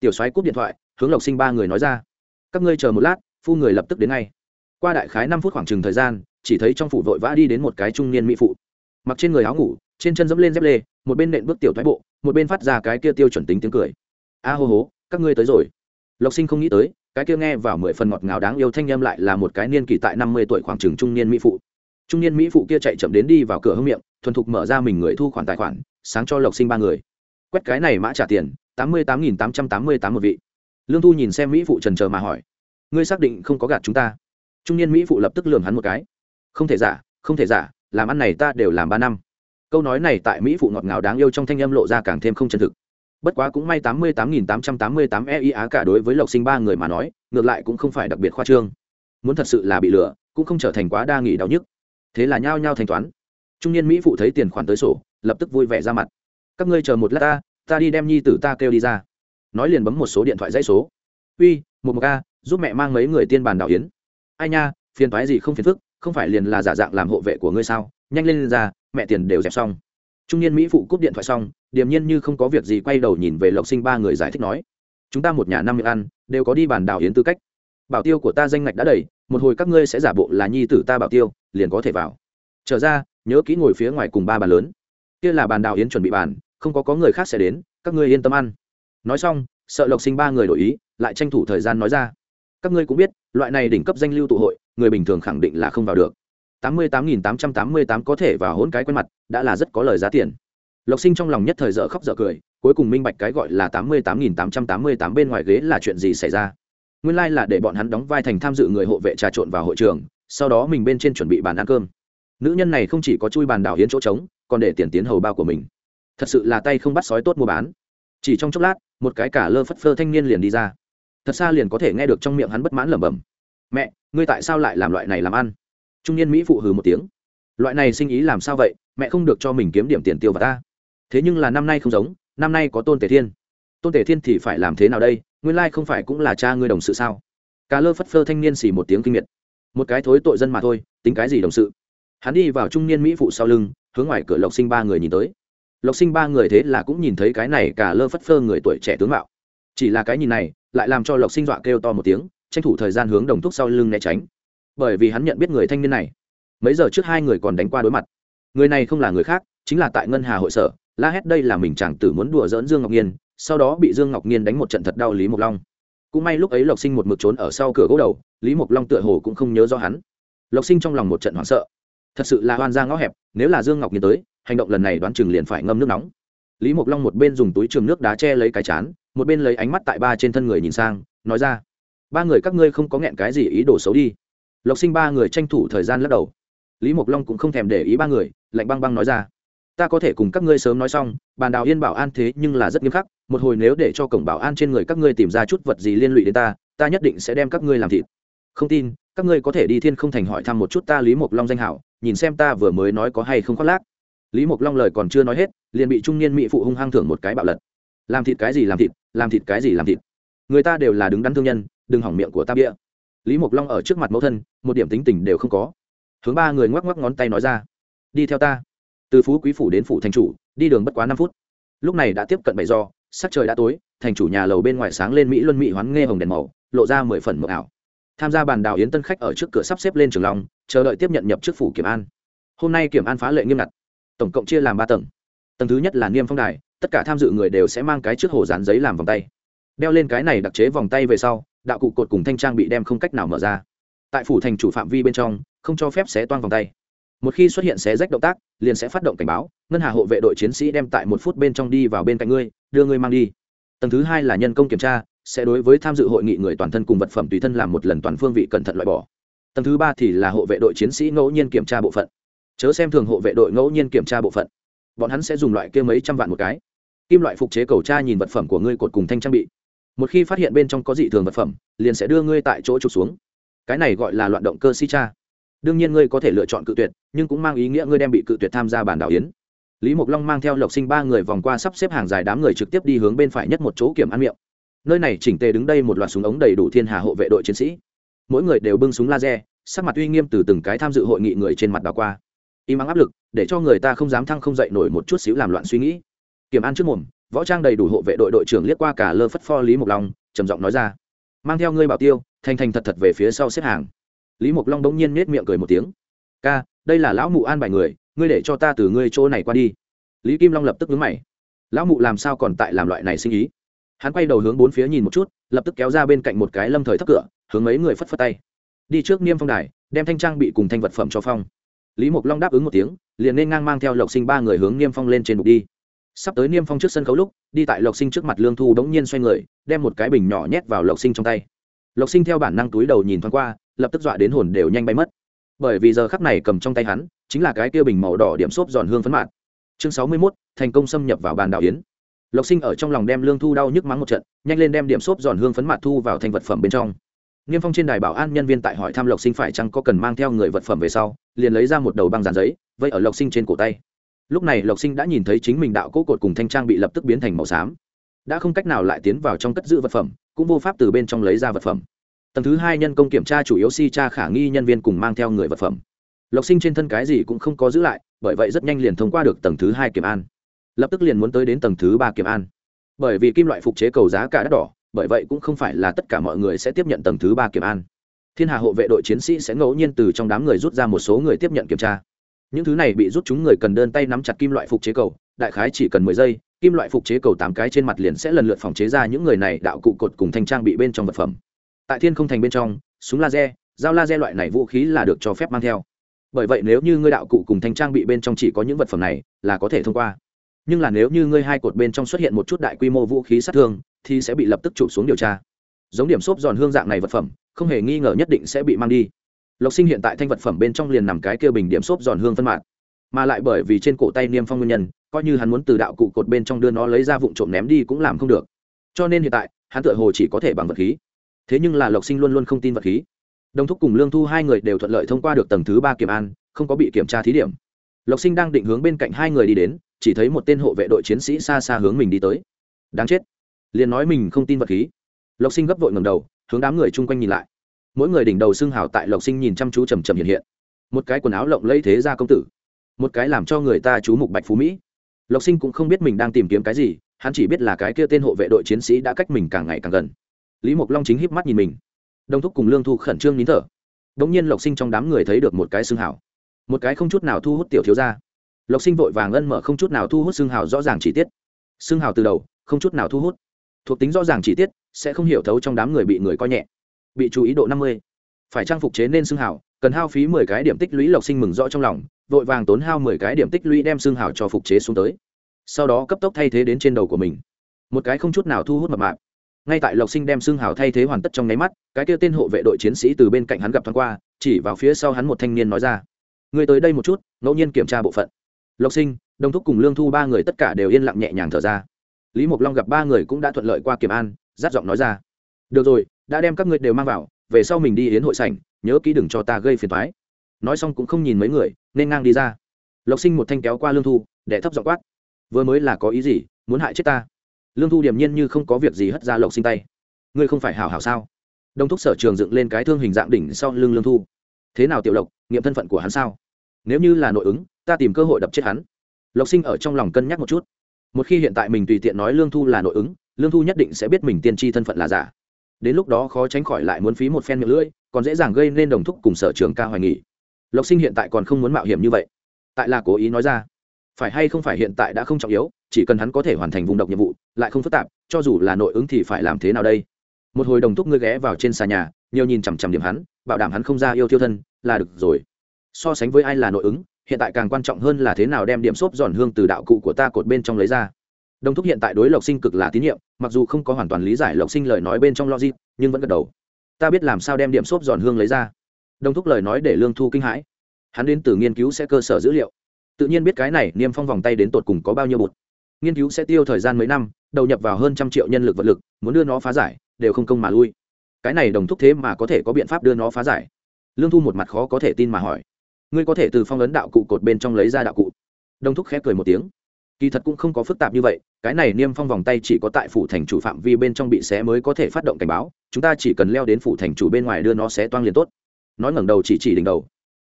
Tiểu soái cúp điện thoại, hướng lộc sinh ba người nói ra. Các ngươi chờ một lát, phu người lập tức đến ngay. Qua đại khái năm phút khoảng chừng thời gian, chỉ thấy trong phủ vội vã đi đến một cái trung niên mỹ phụ. Mặc trên người áo ngủ, trên chân dẫm lên dép lê, một bên nện bước tiểu thoái bộ, một bên phát ra cái kia tiêu chuẩn tính tiếng cười. A hô hố các ngươi tới rồi. Lộc sinh không nghĩ tới, cái kia nghe vào mười phần ngọt ngào đáng yêu thanh em lại là một cái niên kỷ tại năm mươi tuổi khoảng chừng trung niên mỹ phụ. Trung niên mỹ phụ kia chạy chậm đến đi vào cửa hương miệng, thuần thục mở ra mình người thu khoản tài khoản sáng cho lộc sinh ba người. Quét cái này mã trả tiền, tám mươi tám nghìn tám trăm tám mươi tám một vị. Lương thu nhìn xem mỹ phụ trần trờ mà hỏi, ngươi xác định không có gạt chúng ta? Trung niên mỹ phụ lập tức lường hắn một cái, không thể giả, không thể giả, làm ăn này ta đều làm ba năm. Câu nói này tại mỹ phụ ngọt ngào đáng yêu trong thanh âm lộ ra càng thêm không chân thực. Bất quá cũng may tám mươi tám nghìn tám trăm tám mươi tám ei á cả đối với lộc sinh ba người mà nói, ngược lại cũng không phải đặc biệt khoa trương. Muốn thật sự là bị lừa, cũng không trở thành quá đa nghị đau nhức. Thế là nhao nhao thanh toán. Trung niên mỹ phụ thấy tiền khoản tới sổ lập tức vui vẻ ra mặt. Các ngươi chờ một lát ta ta đi đem nhi tử ta kêu đi ra. Nói liền bấm một số điện thoại dãy số. Uy một một ca giúp mẹ mang mấy người tiên bàn đảo yến. Ai nha phiền thoái gì không phiền phức không phải liền là giả dạng làm hộ vệ của ngươi sao? Nhanh lên, lên ra mẹ tiền đều dẹp xong. Trung niên mỹ phụ cúp điện thoại xong điềm nhiên như không có việc gì quay đầu nhìn về lộc sinh ba người giải thích nói chúng ta một nhà năm miệng ăn đều có đi bàn đảo yến tư cách. Bảo tiêu của ta danh ngạch đã đầy một hồi các ngươi sẽ giả bộ là nhi tử ta bảo tiêu liền có thể vào. Trở ra nhớ kỹ ngồi phía ngoài cùng ba bàn lớn kia là bàn đào yến chuẩn bị bàn, không có có người khác sẽ đến, các ngươi yên tâm ăn. Nói xong, sợ lộc sinh ba người đổi ý, lại tranh thủ thời gian nói ra. Các ngươi cũng biết, loại này đỉnh cấp danh lưu tụ hội, người bình thường khẳng định là không vào được. Tám mươi tám nghìn tám trăm tám mươi tám có thể vào hôn cái quen mặt, đã là rất có lời giá tiền. Lộc sinh trong lòng nhất thời dở khóc dở cười, cuối cùng minh bạch cái gọi là tám mươi tám nghìn tám trăm tám mươi tám bên ngoài ghế là chuyện gì xảy ra. Nguyên lai、like、là để bọn hắn đóng vai thành tham dự người hộ vệ trà trộn vào hội trường, sau đó mình bên trên chuẩn bị bàn ăn cơm. Nữ nhân này không chỉ có chui bàn đảo hiến chỗ trống còn để tiền tiến hầu bao của mình. Thật sự là tay không bắt sói tốt mua bán. Chỉ trong chốc lát, một cái cả lơ phất phơ thanh niên liền đi ra. Thật xa liền có thể nghe được trong miệng hắn bất mãn lẩm bẩm. Mẹ, ngươi tại sao lại làm loại này làm ăn? Trung niên mỹ phụ hừ một tiếng. Loại này sinh ý làm sao vậy? Mẹ không được cho mình kiếm điểm tiền tiêu vào ta. Thế nhưng là năm nay không giống, năm nay có tôn tể thiên. Tôn tể thiên thì phải làm thế nào đây? Nguyên lai không phải cũng là cha ngươi đồng sự sao? Cả lơ phất phơ thanh niên xì một tiếng kinh miệt. Một cái thối tội dân mà thôi, tính cái gì đồng sự? Hắn đi vào trung niên mỹ phụ sau lưng, hướng ngoài cửa lộc sinh ba người nhìn tới. Lộc sinh ba người thế là cũng nhìn thấy cái này cả lơ phất phơ người tuổi trẻ tướng mạo. Chỉ là cái nhìn này, lại làm cho lộc sinh dọa kêu to một tiếng, tranh thủ thời gian hướng đồng thúc sau lưng né tránh. Bởi vì hắn nhận biết người thanh niên này. Mấy giờ trước hai người còn đánh qua đối mặt. Người này không là người khác, chính là tại ngân hà hội sở. La hét đây là mình chàng tử muốn đùa dỡn dương ngọc nhiên sau đó bị dương ngọc nhiên đánh một trận thật đau lý mộc long. Cũng may lúc ấy lộc sinh một mực trốn ở sau cửa gỗ đầu, lý mộc long tựa hồ cũng không nhớ do hắn. Lộc sinh trong lòng một trận hoảng sợ thật sự là hoan ra ngõ hẹp, nếu là dương ngọc nhìn tới, hành động lần này đoán chừng liền phải ngâm nước nóng. Lý mộc long một bên dùng túi trường nước đá che lấy cái chán, một bên lấy ánh mắt tại ba trên thân người nhìn sang, nói ra, ba người các ngươi không có nghẹn cái gì ý đồ xấu đi. Lộc sinh ba người tranh thủ thời gian lắc đầu. Lý mộc long cũng không thèm để ý ba người, lạnh băng băng nói ra, ta có thể cùng các ngươi sớm nói xong, bàn đào yên bảo an thế nhưng là rất nghiêm khắc, một hồi nếu để cho cổng bảo an trên người các ngươi tìm ra chút vật gì liên lụy đến ta ta nhất định sẽ đem các ngươi làm thịt. Không tin, các ngươi có thể đi thiên không thành hỏi thăm một chút ta lý mộc long danh hảo nhìn xem ta vừa mới nói có hay không khoác lác. Lý mộc long lời còn chưa nói hết, liền bị trung niên mỹ phụ hung hăng thưởng một cái bạo lật. Làm thịt cái gì làm thịt làm thịt cái gì làm thịt. Người ta đều là đứng đắn thương nhân, đừng hỏng miệng của ta bịa. Lý mộc long ở trước mặt mẫu thân, một điểm tính tình đều không có. Hướng ba người ngoắc ngoắc ngón tay nói ra. Đi theo ta. Từ phú quý phủ đến phủ thành chủ, đi đường bất quá năm phút. Lúc này đã tiếp cận bảy do sắc trời đã tối, thành chủ nhà lầu bên ngoài sáng lên mỹ luân mỹ hoán nghe hồng đèn màu, lộ ra mười phần mờ ảo. Tham gia bàn đào yến tân khách ở trước cửa sắp xếp lên trường long chờ đợi tiếp nhận nhập trước phủ kiểm an. Hôm nay kiểm an phá lệ nghiêm ngặt, tổng cộng chia làm ba tầng. Tầng thứ nhất là niêm phong đài, tất cả tham dự người đều sẽ mang cái trước hồ dán giấy làm vòng tay. Đeo lên cái này đặc chế vòng tay về sau, đạo cụ cột cùng thanh trang bị đem không cách nào mở ra. Tại phủ thành chủ phạm vi bên trong, không cho phép xé toan vòng tay. Một khi xuất hiện xé rách động tác, liền sẽ phát động cảnh báo, ngân hà hộ vệ đội chiến sĩ đem tại một phút bên trong đi vào bên cạnh ngươi, đưa ngươi mang đi. Tầng thứ hai là nhân công kiểm tra, sẽ đối với tham dự hội nghị người toàn thân cùng vật phẩm tùy thân làm một lần toàn phương vị cẩn thận loại bỏ tầng thứ ba thì là hộ vệ đội chiến sĩ ngẫu nhiên kiểm tra bộ phận. Chớ xem thường hộ vệ đội ngẫu nhiên kiểm tra bộ phận. Bọn hắn sẽ dùng loại kia mấy trăm vạn một cái. Kim loại phục chế cầu tra nhìn vật phẩm của ngươi cột cùng thanh trang bị. Một khi phát hiện bên trong có dị thường vật phẩm, liền sẽ đưa ngươi tại chỗ trục xuống. Cái này gọi là loạn động cơ si cha. Đương nhiên ngươi có thể lựa chọn cự tuyệt, nhưng cũng mang ý nghĩa ngươi đem bị cự tuyệt tham gia bản đảo yến. Lý mộc long mang theo lộc sinh ba người vòng qua sắp xếp hàng dài đám người trực tiếp đi hướng bên phải nhất một chỗ kiểm ăn miệng. Nơi này chỉnh tề đứng đây một loạt súng ống đầy đủ thiên hà hộ vệ đội chiến sĩ mỗi người đều bưng súng laser, sắc mặt uy nghiêm từ từng cái tham dự hội nghị người trên mặt đào qua. Y mắng áp lực, để cho người ta không dám thăng không dậy nổi một chút xíu làm loạn suy nghĩ. Kiểm an trước mồm, võ trang đầy đủ hộ vệ đội đội trưởng liếc qua cả lơ phất pho lý mộc long, trầm giọng nói ra, mang theo ngươi bảo tiêu, thành thành thật thật về phía sau xếp hàng. Lý mộc long bỗng nhiên nết miệng cười một tiếng, ca, đây là lão mụ an bài người, ngươi để cho ta từ ngươi chỗ này qua đi. Lý kim long lập tức vướng mày, lão mụ làm sao còn tại làm loại này sinh ý hắn quay đầu hướng bốn phía nhìn một chút, lập tức kéo ra bên cạnh một cái lâm thời thấp cửa hướng mấy người phất phất tay. Đi trước niêm phong đài, đem thanh trang bị cùng thanh vật phẩm cho phong. Lý mộc long đáp ứng một tiếng, liền nên ngang mang theo lộc sinh ba người hướng niêm phong lên trên bục đi. Sắp tới niêm phong trước sân khấu lúc, đi tại lộc sinh trước mặt lương thu đống nhiên xoay người, đem một cái bình nhỏ nhét vào lộc sinh trong tay. Lộc sinh theo bản năng túi đầu nhìn thoáng qua, lập tức dọa đến hồn đều nhanh bay mất. Bởi vì giờ khắc này cầm trong tay hắn, chính là cái kia bình màu đỏ điểm xốp giòn hương phấn mạt. Chương sáu mươi mốt, thành công xâm nhập vào bàn đảo yến. Lộc sinh ở trong lòng đem lương thu đau nhức mắng một trận, nhanh lên đem điểm xốp giòn hương phấn mạt thu vào thành vật phẩm bên trong niêm phong trên đài bảo an nhân viên tại hỏi thăm lộc sinh phải chăng có cần mang theo người vật phẩm về sau, liền lấy ra một đầu băng dàn giấy, vây ở lộc sinh trên cổ tay. Lúc này lộc sinh đã nhìn thấy chính mình đạo cỗ cột cùng thanh trang bị lập tức biến thành màu xám. Đã không cách nào lại tiến vào trong cất giữ vật phẩm, cũng vô pháp từ bên trong lấy ra vật phẩm. Tầng thứ hai nhân công kiểm tra chủ yếu si tra khả nghi nhân viên cùng mang theo người vật phẩm. Lộc sinh trên thân cái gì cũng không có giữ lại, bởi vậy rất nhanh liền thông qua được tầng thứ hai kiểm an. Lập tức liền muốn tới đến tầng thứ ba kiểm an. Bởi vì kim loại phục chế cầu giá cả đắt đỏ bởi vậy cũng không phải là tất cả mọi người sẽ tiếp nhận tầng thứ ba kiểm an. Thiên hà hộ vệ đội chiến sĩ sẽ ngẫu nhiên từ trong đám người rút ra một số người tiếp nhận kiểm tra. Những thứ này bị rút chúng người cần đơn tay nắm chặt kim loại phục chế cầu, đại khái chỉ cần mười giây, kim loại phục chế cầu tám cái trên mặt liền sẽ lần lượt phòng chế ra những người này đạo cụ cột cùng thanh trang bị bên trong vật phẩm. Tại thiên không thành bên trong, súng laser, dao laser loại này vũ khí là được cho phép mang theo. Bởi vậy nếu như ngươi đạo cụ cùng thanh trang bị bên trong chỉ có những vật phẩm này, là có thể thông qua. Nhưng là nếu như ngươi hai cột bên trong xuất hiện một chút đại quy mô vũ khí sát thương thì sẽ bị lập tức chụp xuống điều tra. Giống điểm xốp giòn hương dạng này vật phẩm, không hề nghi ngờ nhất định sẽ bị mang đi. Lộc sinh hiện tại thanh vật phẩm bên trong liền nằm cái kia bình điểm xốp giòn hương phân mạt. Mà lại bởi vì trên cổ tay niêm phong nguyên nhân, coi như hắn muốn từ đạo cụ cột bên trong đưa nó lấy ra vụn trộm ném đi cũng làm không được. Cho nên hiện tại, hắn tựa hồ chỉ có thể bằng vật khí. Thế nhưng là lộc sinh luôn luôn không tin vật khí. Đồng thúc cùng lương thu hai người đều thuận lợi thông qua được tầng thứ ba kiểm an, không có bị kiểm tra thí điểm. Lộc sinh đang định hướng bên cạnh hai người đi đến, chỉ thấy một tên hộ vệ đội chiến sĩ xa xa hướng mình đi tới. Đáng chết liền nói mình không tin vật khí. Lộc sinh gấp vội ngầm đầu hướng đám người chung quanh nhìn lại. Mỗi người đỉnh đầu xưng hào tại lộc sinh nhìn chăm chú trầm trầm hiện hiện. Một cái quần áo lộng lẫy thế ra công tử một cái làm cho người ta chú mục bạch phú mỹ. Lộc sinh cũng không biết mình đang tìm kiếm cái gì hắn chỉ biết là cái kia tên hộ vệ đội chiến sĩ đã cách mình càng ngày càng gần. Lý mộc long chính híp mắt nhìn mình. Đông thúc cùng lương thu khẩn trương nín thở. Đ ỗ n g nhiên lộc sinh trong đám người thấy được một cái xương hào, một cái không chút nào thu hút tiểu thiếu ra lộc sinh vội vàng ân mở không chút nào thu hút xương hào rõ ràng chi tiết. Xương hào từ đầu không chút nào thu hút thuộc tính rõ ràng chi tiết sẽ không hiểu thấu trong đám người bị người coi nhẹ. Bị chú ý độ năm mươi. Phải trang phục chế nên xương hảo, cần hao phí mười cái điểm tích lũy lộc sinh mừng rõ trong lòng vội vàng tốn hao mười cái điểm tích lũy đem xương hảo cho phục chế xuống tới. Sau đó cấp tốc thay thế đến trên đầu của mình. Một cái không chút nào thu hút mập mạp. Ngay tại lộc sinh đem xương hảo thay thế hoàn tất trong nháy mắt cái kia tên hộ vệ đội chiến sĩ từ bên cạnh hắn gặp thoáng qua chỉ vào phía sau hắn một thanh niên nói ra. Người tới đây một chút ngẫu nhiên kiểm tra bộ phận. Lộc sinh đồng thúc cùng lương thu ba người tất cả đều yên lặng nhẹ nhàng thở ra lý mộc long gặp ba người cũng đã thuận lợi qua kiểm an giáp giọng nói ra. Được rồi, đã đem các ngươi đều mang vào, về sau mình đi đến hội sảnh, nhớ kỹ đừng cho ta gây phiền thoái nói xong cũng không nhìn mấy người, nên ngang đi ra. Lộc sinh một thanh kéo qua lương thu, để thấp giọng quát. Vừa mới là có ý gì, muốn hại chết ta? Lương thu điềm nhiên như không có việc gì hất ra lộc sinh tay. Ngươi không phải hảo hảo sao? Đông thúc sở trường dựng lên cái thương hình dạng đỉnh sau lưng lương thu. Thế nào tiểu lộc, nghiệm thân phận của hắn sao? Nếu như là nội ứng, ta tìm cơ hội đập chết hắn. Lộc sinh ở trong lòng cân nhắc một chút một khi hiện tại mình tùy tiện nói lương thu là nội ứng, lương thu nhất định sẽ biết mình tiên tri thân phận là giả. Đến lúc đó khó tránh khỏi lại muốn phí một phen miệng lưỡi, còn dễ dàng gây nên đồng thúc cùng sở trường ca hoài nghỉ. Lộc sinh hiện tại còn không muốn mạo hiểm như vậy. Tại là cố ý nói ra. Phải hay không phải hiện tại đã không trọng yếu, chỉ cần hắn có thể hoàn thành vùng độc nhiệm vụ, lại không phức tạp, cho dù là nội ứng thì phải làm thế nào đây? Một hồi đồng thúc ngươi ghé vào trên xà nhà, nhiều nhìn chằm chằm điểm hắn, bảo đảm hắn không ra yêu thiêu thân, là được rồi. So sánh với ai là nội ứng hiện tại càng quan trọng hơn là thế nào đem điểm xốp giòn hương từ đạo cụ của ta cột bên trong lấy ra. Đồng thúc hiện tại đối lộc sinh cực là tín nhiệm, mặc dù không có hoàn toàn lý giải lộc sinh lời nói bên trong logic, nhưng vẫn gật đầu. Ta biết làm sao đem điểm xốp giòn hương lấy ra. Đồng thúc lời nói để lương thu kinh hãi. Hắn đến từ nghiên cứu sẽ cơ sở dữ liệu. Tự nhiên biết cái này, niêm phong vòng tay đến tột cùng có bao nhiêu bụt. Nghiên cứu sẽ tiêu thời gian mấy năm, đầu nhập vào hơn trăm triệu nhân lực vật lực, muốn đưa nó phá giải, đều không công mà lui. Cái này đồng thúc thế mà có thể có biện pháp đưa nó phá giải. Lương thu một mặt khó có thể tin mà hỏi ngươi có thể từ phong ấn đạo cụ cột bên trong lấy ra đạo cụ. Đồng thúc khẽ cười một tiếng. Kỳ thật cũng không có phức tạp như vậy, cái này niêm phong vòng tay chỉ có tại phủ thành chủ phạm vi bên trong bị xé mới có thể phát động cảnh báo, chúng ta chỉ cần leo đến phủ thành chủ bên ngoài đưa nó xé toang liền tốt. Nói ngẩng đầu chỉ chỉ đỉnh đầu.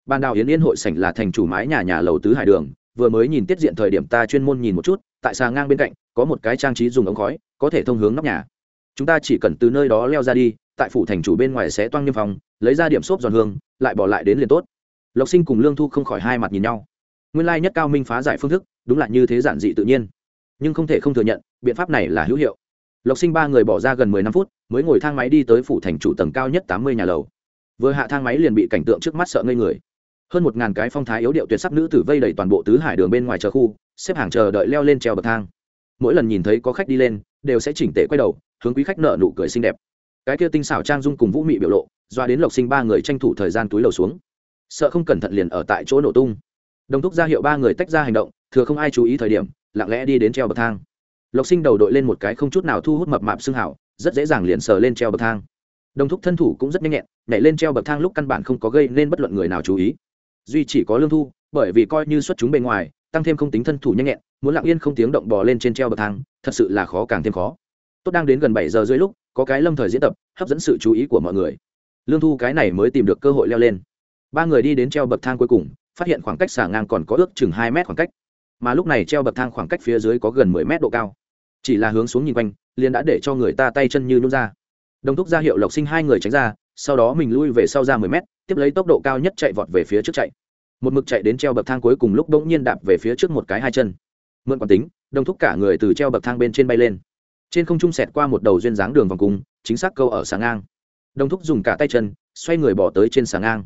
Ban đào yến yên hội sảnh là thành chủ mái nhà nhà lầu tứ hải đường, vừa mới nhìn tiết diện thời điểm ta chuyên môn nhìn một chút, tại xà ngang bên cạnh, có một cái trang trí dùng ống khói, có thể thông hướng nóc nhà. Chúng ta chỉ cần từ nơi đó leo ra đi, tại phủ thành chủ bên ngoài sẽ toang niêm phong, lấy ra điểm xốp giòn hương, lại bỏ lại đến liền tốt lộc sinh cùng lương thu không khỏi hai mặt nhìn nhau. Nguyên lai nhất cao minh phá giải phương thức, đúng là như thế giản dị tự nhiên. Nhưng không thể không thừa nhận, biện pháp này là hữu hiệu. Lộc sinh ba người bỏ ra gần mười năm phút, mới ngồi thang máy đi tới phủ thành chủ tầng cao nhất tám mươi nhà lầu. Vừa hạ thang máy liền bị cảnh tượng trước mắt sợ ngây người. Hơn một ngàn cái phong thái yếu điệu tuyệt sắc nữ tử vây đầy toàn bộ tứ hải đường bên ngoài chờ khu, xếp hàng chờ đợi leo lên treo bậc thang. Mỗi lần nhìn thấy có khách đi lên, đều sẽ chỉnh tệ quay đầu, hướng quý khách nợ nụ cười xinh đẹp. Cái kia tinh xảo trang dung cùng vũ mị biểu lộ, doa đến lộc sinh ba người tranh thủ thời gian túi lầu xuống sợ không cẩn thận liền ở tại chỗ nổ tung. Đồng thúc ra hiệu ba người tách ra hành động, thừa không ai chú ý thời điểm, lặng lẽ đi đến treo bậc thang. Lộc sinh đầu đội lên một cái không chút nào thu hút mập mạp xương hảo rất dễ dàng liền sờ lên treo bậc thang. Đồng thúc thân thủ cũng rất nhanh nhẹn, nhảy lên treo bậc thang lúc căn bản không có gây nên bất luận người nào chú ý. Duy chỉ có lương thu, bởi vì coi như xuất chúng bề ngoài, tăng thêm không tính thân thủ nhanh nhẹn, muốn lặng yên không tiếng động bò lên trên treo bậc thang, thật sự là khó càng thêm khó. Tốt đang đến gần bảy giờ dưới lúc, có cái lâm thời diễn tập, hấp dẫn sự chú ý của mọi người. Lương thu cái này mới tìm được cơ hội leo lên ba người đi đến treo bậc thang cuối cùng, phát hiện khoảng cách xả ngang còn có ước chừng hai mét khoảng cách. Mà lúc này treo bậc thang khoảng cách phía dưới có gần mười mét độ cao. Chỉ là hướng xuống nhìn quanh, liền đã để cho người ta tay chân như nút ra. Đồng thúc ra hiệu lộc sinh hai người tránh ra, sau đó mình lui về sau ra mười mét, tiếp lấy tốc độ cao nhất chạy vọt về phía trước chạy. Một mực chạy đến treo bậc thang cuối cùng lúc bỗng nhiên đạp về phía trước một cái hai chân. Mượn quán tính, đồng thúc cả người từ treo bậc thang bên trên bay lên. Trên không trung sẹt qua một đầu duyên dáng đường vòng cung, chính xác câu ở sáng ngang. Đồng thúc dùng cả tay chân, xoay người bỏ tới trên sáng ngang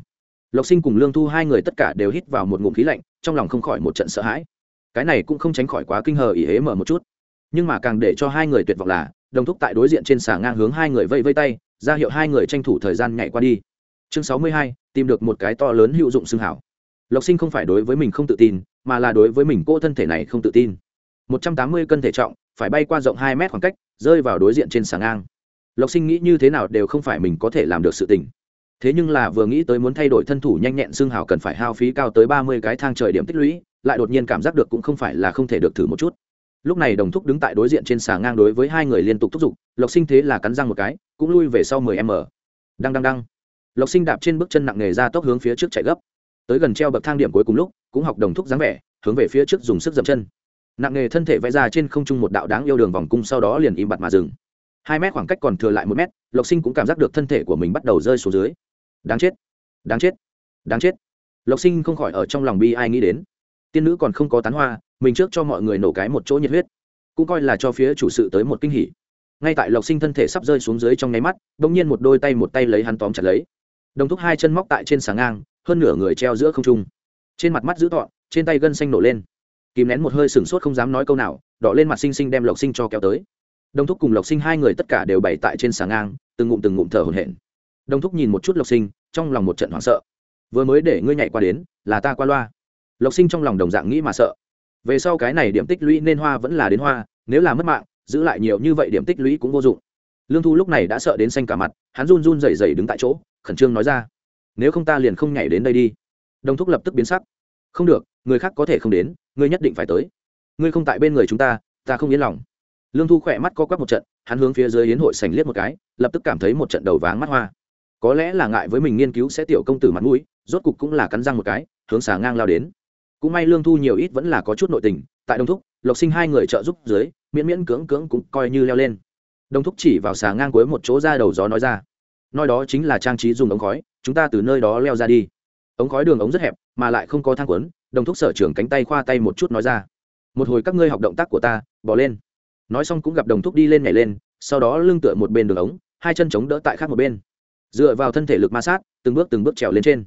lộc sinh cùng lương thu hai người tất cả đều hít vào một ngụm khí lạnh, trong lòng không khỏi một trận sợ hãi. Cái này cũng không tránh khỏi quá kinh hờ ý hế mở một chút. Nhưng mà càng để cho hai người tuyệt vọng là, đồng thúc tại đối diện trên xà ngang hướng hai người vây vây tay, ra hiệu hai người tranh thủ thời gian nhảy qua đi. Chương sáu mươi hai, tìm được một cái to lớn hữu dụng xương hảo. Lộc sinh không phải đối với mình không tự tin, mà là đối với mình cô thân thể này không tự tin. Một trăm tám mươi cân thể trọng, phải bay qua rộng hai mét khoảng cách, rơi vào đối diện trên xà ngang. Lộc sinh nghĩ như thế nào đều không phải mình có thể làm được sự tình thế nhưng là vừa nghĩ tới muốn thay đổi thân thủ nhanh nhẹn xương hào cần phải hao phí cao tới ba mươi cái thang trời điểm tích lũy, lại đột nhiên cảm giác được cũng không phải là không thể được thử một chút. Lúc này đồng thúc đứng tại đối diện trên xà ngang đối với hai người liên tục thúc giục, lộc sinh thế là cắn răng một cái, cũng lui về sau mười m đăng đăng đăng. Lộc sinh đạp trên bước chân nặng nề ra tốc hướng phía trước chạy gấp. Tới gần treo bậc thang điểm cuối cùng lúc, cũng học đồng thúc dáng vẻ, hướng về phía trước dùng sức dậm chân. Nặng nề thân thể vẽ ra trên không trung một đạo đáng yêu đường vòng cung sau đó liền im bặt mà dừng. Hai mét khoảng cách còn thừa lại một mét, lộc sinh cũng cảm giác được thân thể của mình bắt đầu rơi xuống dưới đáng chết. Đáng chết. Đáng chết. Lộc sinh không khỏi ở trong lòng bi ai nghĩ đến. Tiên nữ còn không có tán hoa, mình trước cho mọi người nổ cái một chỗ nhiệt huyết. Cũng coi là cho phía chủ sự tới một kinh hỉ. Ngay tại lộc sinh thân thể sắp rơi xuống dưới trong nháy mắt đ ỗ n g nhiên một đôi tay một tay lấy hắn tóm chặt lấy. Đồng thúc hai chân móc tại trên sáng ngang, hơn nửa người treo giữa không trung. Trên mặt mắt giữ tọn trên tay gân xanh nổ lên. Kìm nén một hơi sửng sốt không dám nói câu nào, đỏ lên mặt xinh xinh đem lộc sinh cho kéo tới. Đồng thúc cùng lộc sinh hai người tất cả đều bày tại trên sáng ngang, từng ngụm từng ngụm thở hổn hển đồng thúc nhìn một chút lộc sinh, trong lòng một trận hoảng sợ. Vừa mới để ngươi nhảy qua đến, là ta qua loa. Lộc sinh trong lòng đồng dạng nghĩ mà sợ. Về sau cái này điểm tích lũy nên hoa vẫn là đến hoa, nếu là mất mạng, giữ lại nhiều như vậy điểm tích lũy cũng vô dụng. Lương thu lúc này đã sợ đến xanh cả mặt, hắn run run rẩy rẩy đứng tại chỗ, khẩn trương nói ra. Nếu không ta liền không nhảy đến đây đi. Đồng thúc lập tức biến sắc. Không được, người khác có thể không đến, ngươi nhất định phải tới. Ngươi không tại bên người chúng ta ta không yên lòng. Lương thu khỏe mắt co quắp một trận, hắn hướng phía dưới hiến hội sành liếc một cái, lập tức cảm thấy một trận đầu váng mắt hoa có lẽ là ngại với mình nghiên cứu sẽ tiểu công tử mặt mũi, rốt cục cũng là cắn răng một cái, hướng xà ngang lao đến. Cũng may lương thu nhiều ít vẫn là có chút nội tình, tại đông thúc, lộc sinh hai người trợ giúp dưới, miễn miễn cưỡng cưỡng cũng coi như leo lên. Đông thúc chỉ vào xà ngang cuối một chỗ ra đầu gió nói ra, nói đó chính là trang trí dùng ống khói, chúng ta từ nơi đó leo ra đi. Ống khói đường ống rất hẹp, mà lại không có thang quấn đồng thúc sở trưởng cánh tay khoa tay một chút nói ra, một hồi các ngươi học động tác của ta, bỏ lên. Nói xong cũng gặp đồng thúc đi lên nhảy lên, sau đó lưng tựa một bên đường ống, hai chân chống đỡ tại khác một bên dựa vào thân thể lực ma sát, từng bước từng bước trèo lên trên.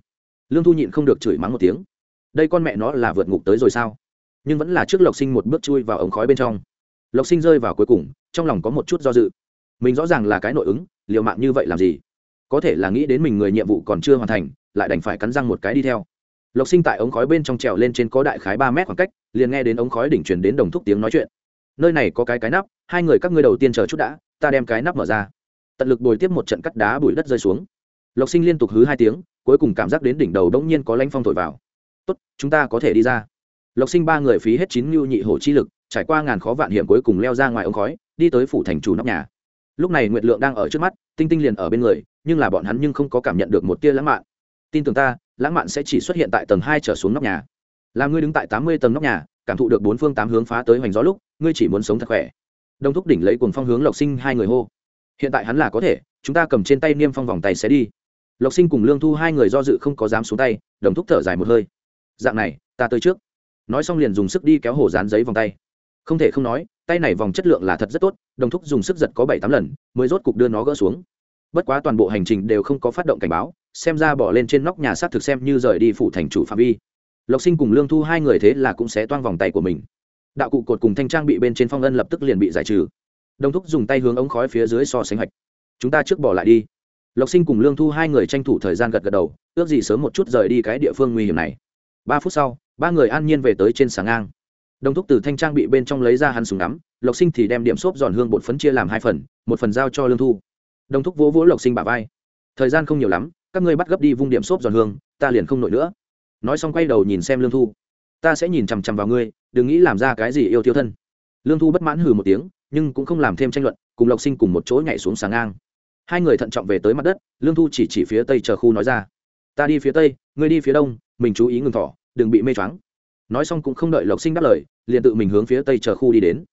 Lương thu nhịn không được chửi mắng một tiếng. Đây con mẹ nó là vượt ngục tới rồi sao? Nhưng vẫn là trước lộc sinh một bước chui vào ống khói bên trong. Lộc sinh rơi vào cuối cùng, trong lòng có một chút do dự. Mình rõ ràng là cái nội ứng liệu mạng như vậy làm gì? Có thể là nghĩ đến mình người nhiệm vụ còn chưa hoàn thành, lại đành phải cắn răng một cái đi theo. Lộc sinh tại ống khói bên trong trèo lên trên có đại khái ba mét khoảng cách, liền nghe đến ống khói đỉnh truyền đến đồng thúc tiếng nói chuyện. Nơi này có cái cái nắp, hai người các ngươi đầu tiên chờ chút đã, ta đem cái nắp mở ra tận lực bồi tiếp một trận cắt đá bụi đất rơi xuống. Lộc sinh liên tục hứ hai tiếng, cuối cùng cảm giác đến đỉnh đầu đông nhiên có lanh phong thổi vào. Tốt, chúng ta có thể đi ra. Lộc sinh ba người phí hết chín ngưu nhị hổ chi lực, trải qua ngàn khó vạn hiểm cuối cùng leo ra ngoài ống khói, đi tới phủ thành chủ nóc nhà. Lúc này nguyệt lượng đang ở trước mắt, tinh tinh liền ở bên người, nhưng là bọn hắn nhưng không có cảm nhận được một tia lãng mạn. Tin tưởng ta, lãng mạn sẽ chỉ xuất hiện tại tầng hai trở xuống nóc nhà. Làm ngươi đứng tại tám mươi tầng nóc nhà, cảm thụ được bốn phương tám hướng phá tới hoành gió lúc, ngươi chỉ muốn sống thật khỏe. Đông thúc đỉnh lấy cùng phong hướng lộc sinh hai người hô hiện tại hắn là có thể, chúng ta cầm trên tay niêm phong vòng tay sẽ đi. Lộc sinh cùng lương thu hai người do dự không có dám xuống tay, đồng thúc thở dài một hơi. Dạng này, ta tới trước. Nói xong liền dùng sức đi kéo hổ dán giấy vòng tay. Không thể không nói, tay này vòng chất lượng là thật rất tốt, đồng thúc dùng sức giật có bảy tám lần, mới rốt cục đưa nó gỡ xuống. Bất quá toàn bộ hành trình đều không có phát động cảnh báo, xem ra bỏ lên trên nóc nhà xác thực xem như rời đi phủ thành chủ phạm vi. Lộc sinh cùng lương thu hai người thế là cũng sẽ toang vòng tay của mình. Đạo cụ cột cùng thanh trang bị bên trên phong ân lập tức liền bị giải trừ đồng thúc dùng tay hướng ống khói phía dưới so sánh hạch chúng ta trước bỏ lại đi. Lộc sinh cùng lương thu hai người tranh thủ thời gian gật gật đầu, ước gì sớm một chút rời đi cái địa phương nguy hiểm này. Ba phút sau, ba người an nhiên về tới trên sáng ngang. Đồng thúc từ thanh trang bị bên trong lấy ra hắn súng đắm lộc sinh thì đem điểm xốp giòn hương bột phấn chia làm hai phần, một phần giao cho lương thu. Đồng thúc vỗ vỗ lộc sinh bả vai. Thời gian không nhiều lắm, các ngươi bắt gấp đi vung điểm xốp giòn hương, ta liền không nổi nữa. Nói xong quay đầu nhìn xem lương thu. Ta sẽ nhìn chằm chằm vào ngươi, đừng nghĩ làm ra cái gì yêu tiêu thân. Lương thu bất mãn hừ một tiếng nhưng cũng không làm thêm tranh luận, cùng lộc sinh cùng một chỗ nhảy xuống sáng ngang. Hai người thận trọng về tới mặt đất, lương thu chỉ chỉ phía tây chờ khu nói ra. Ta đi phía tây, ngươi đi phía đông, mình chú ý ngừng thỏ, đừng bị mê choáng. Nói xong cũng không đợi lộc sinh đáp lời, liền tự mình hướng phía tây chờ khu đi đến.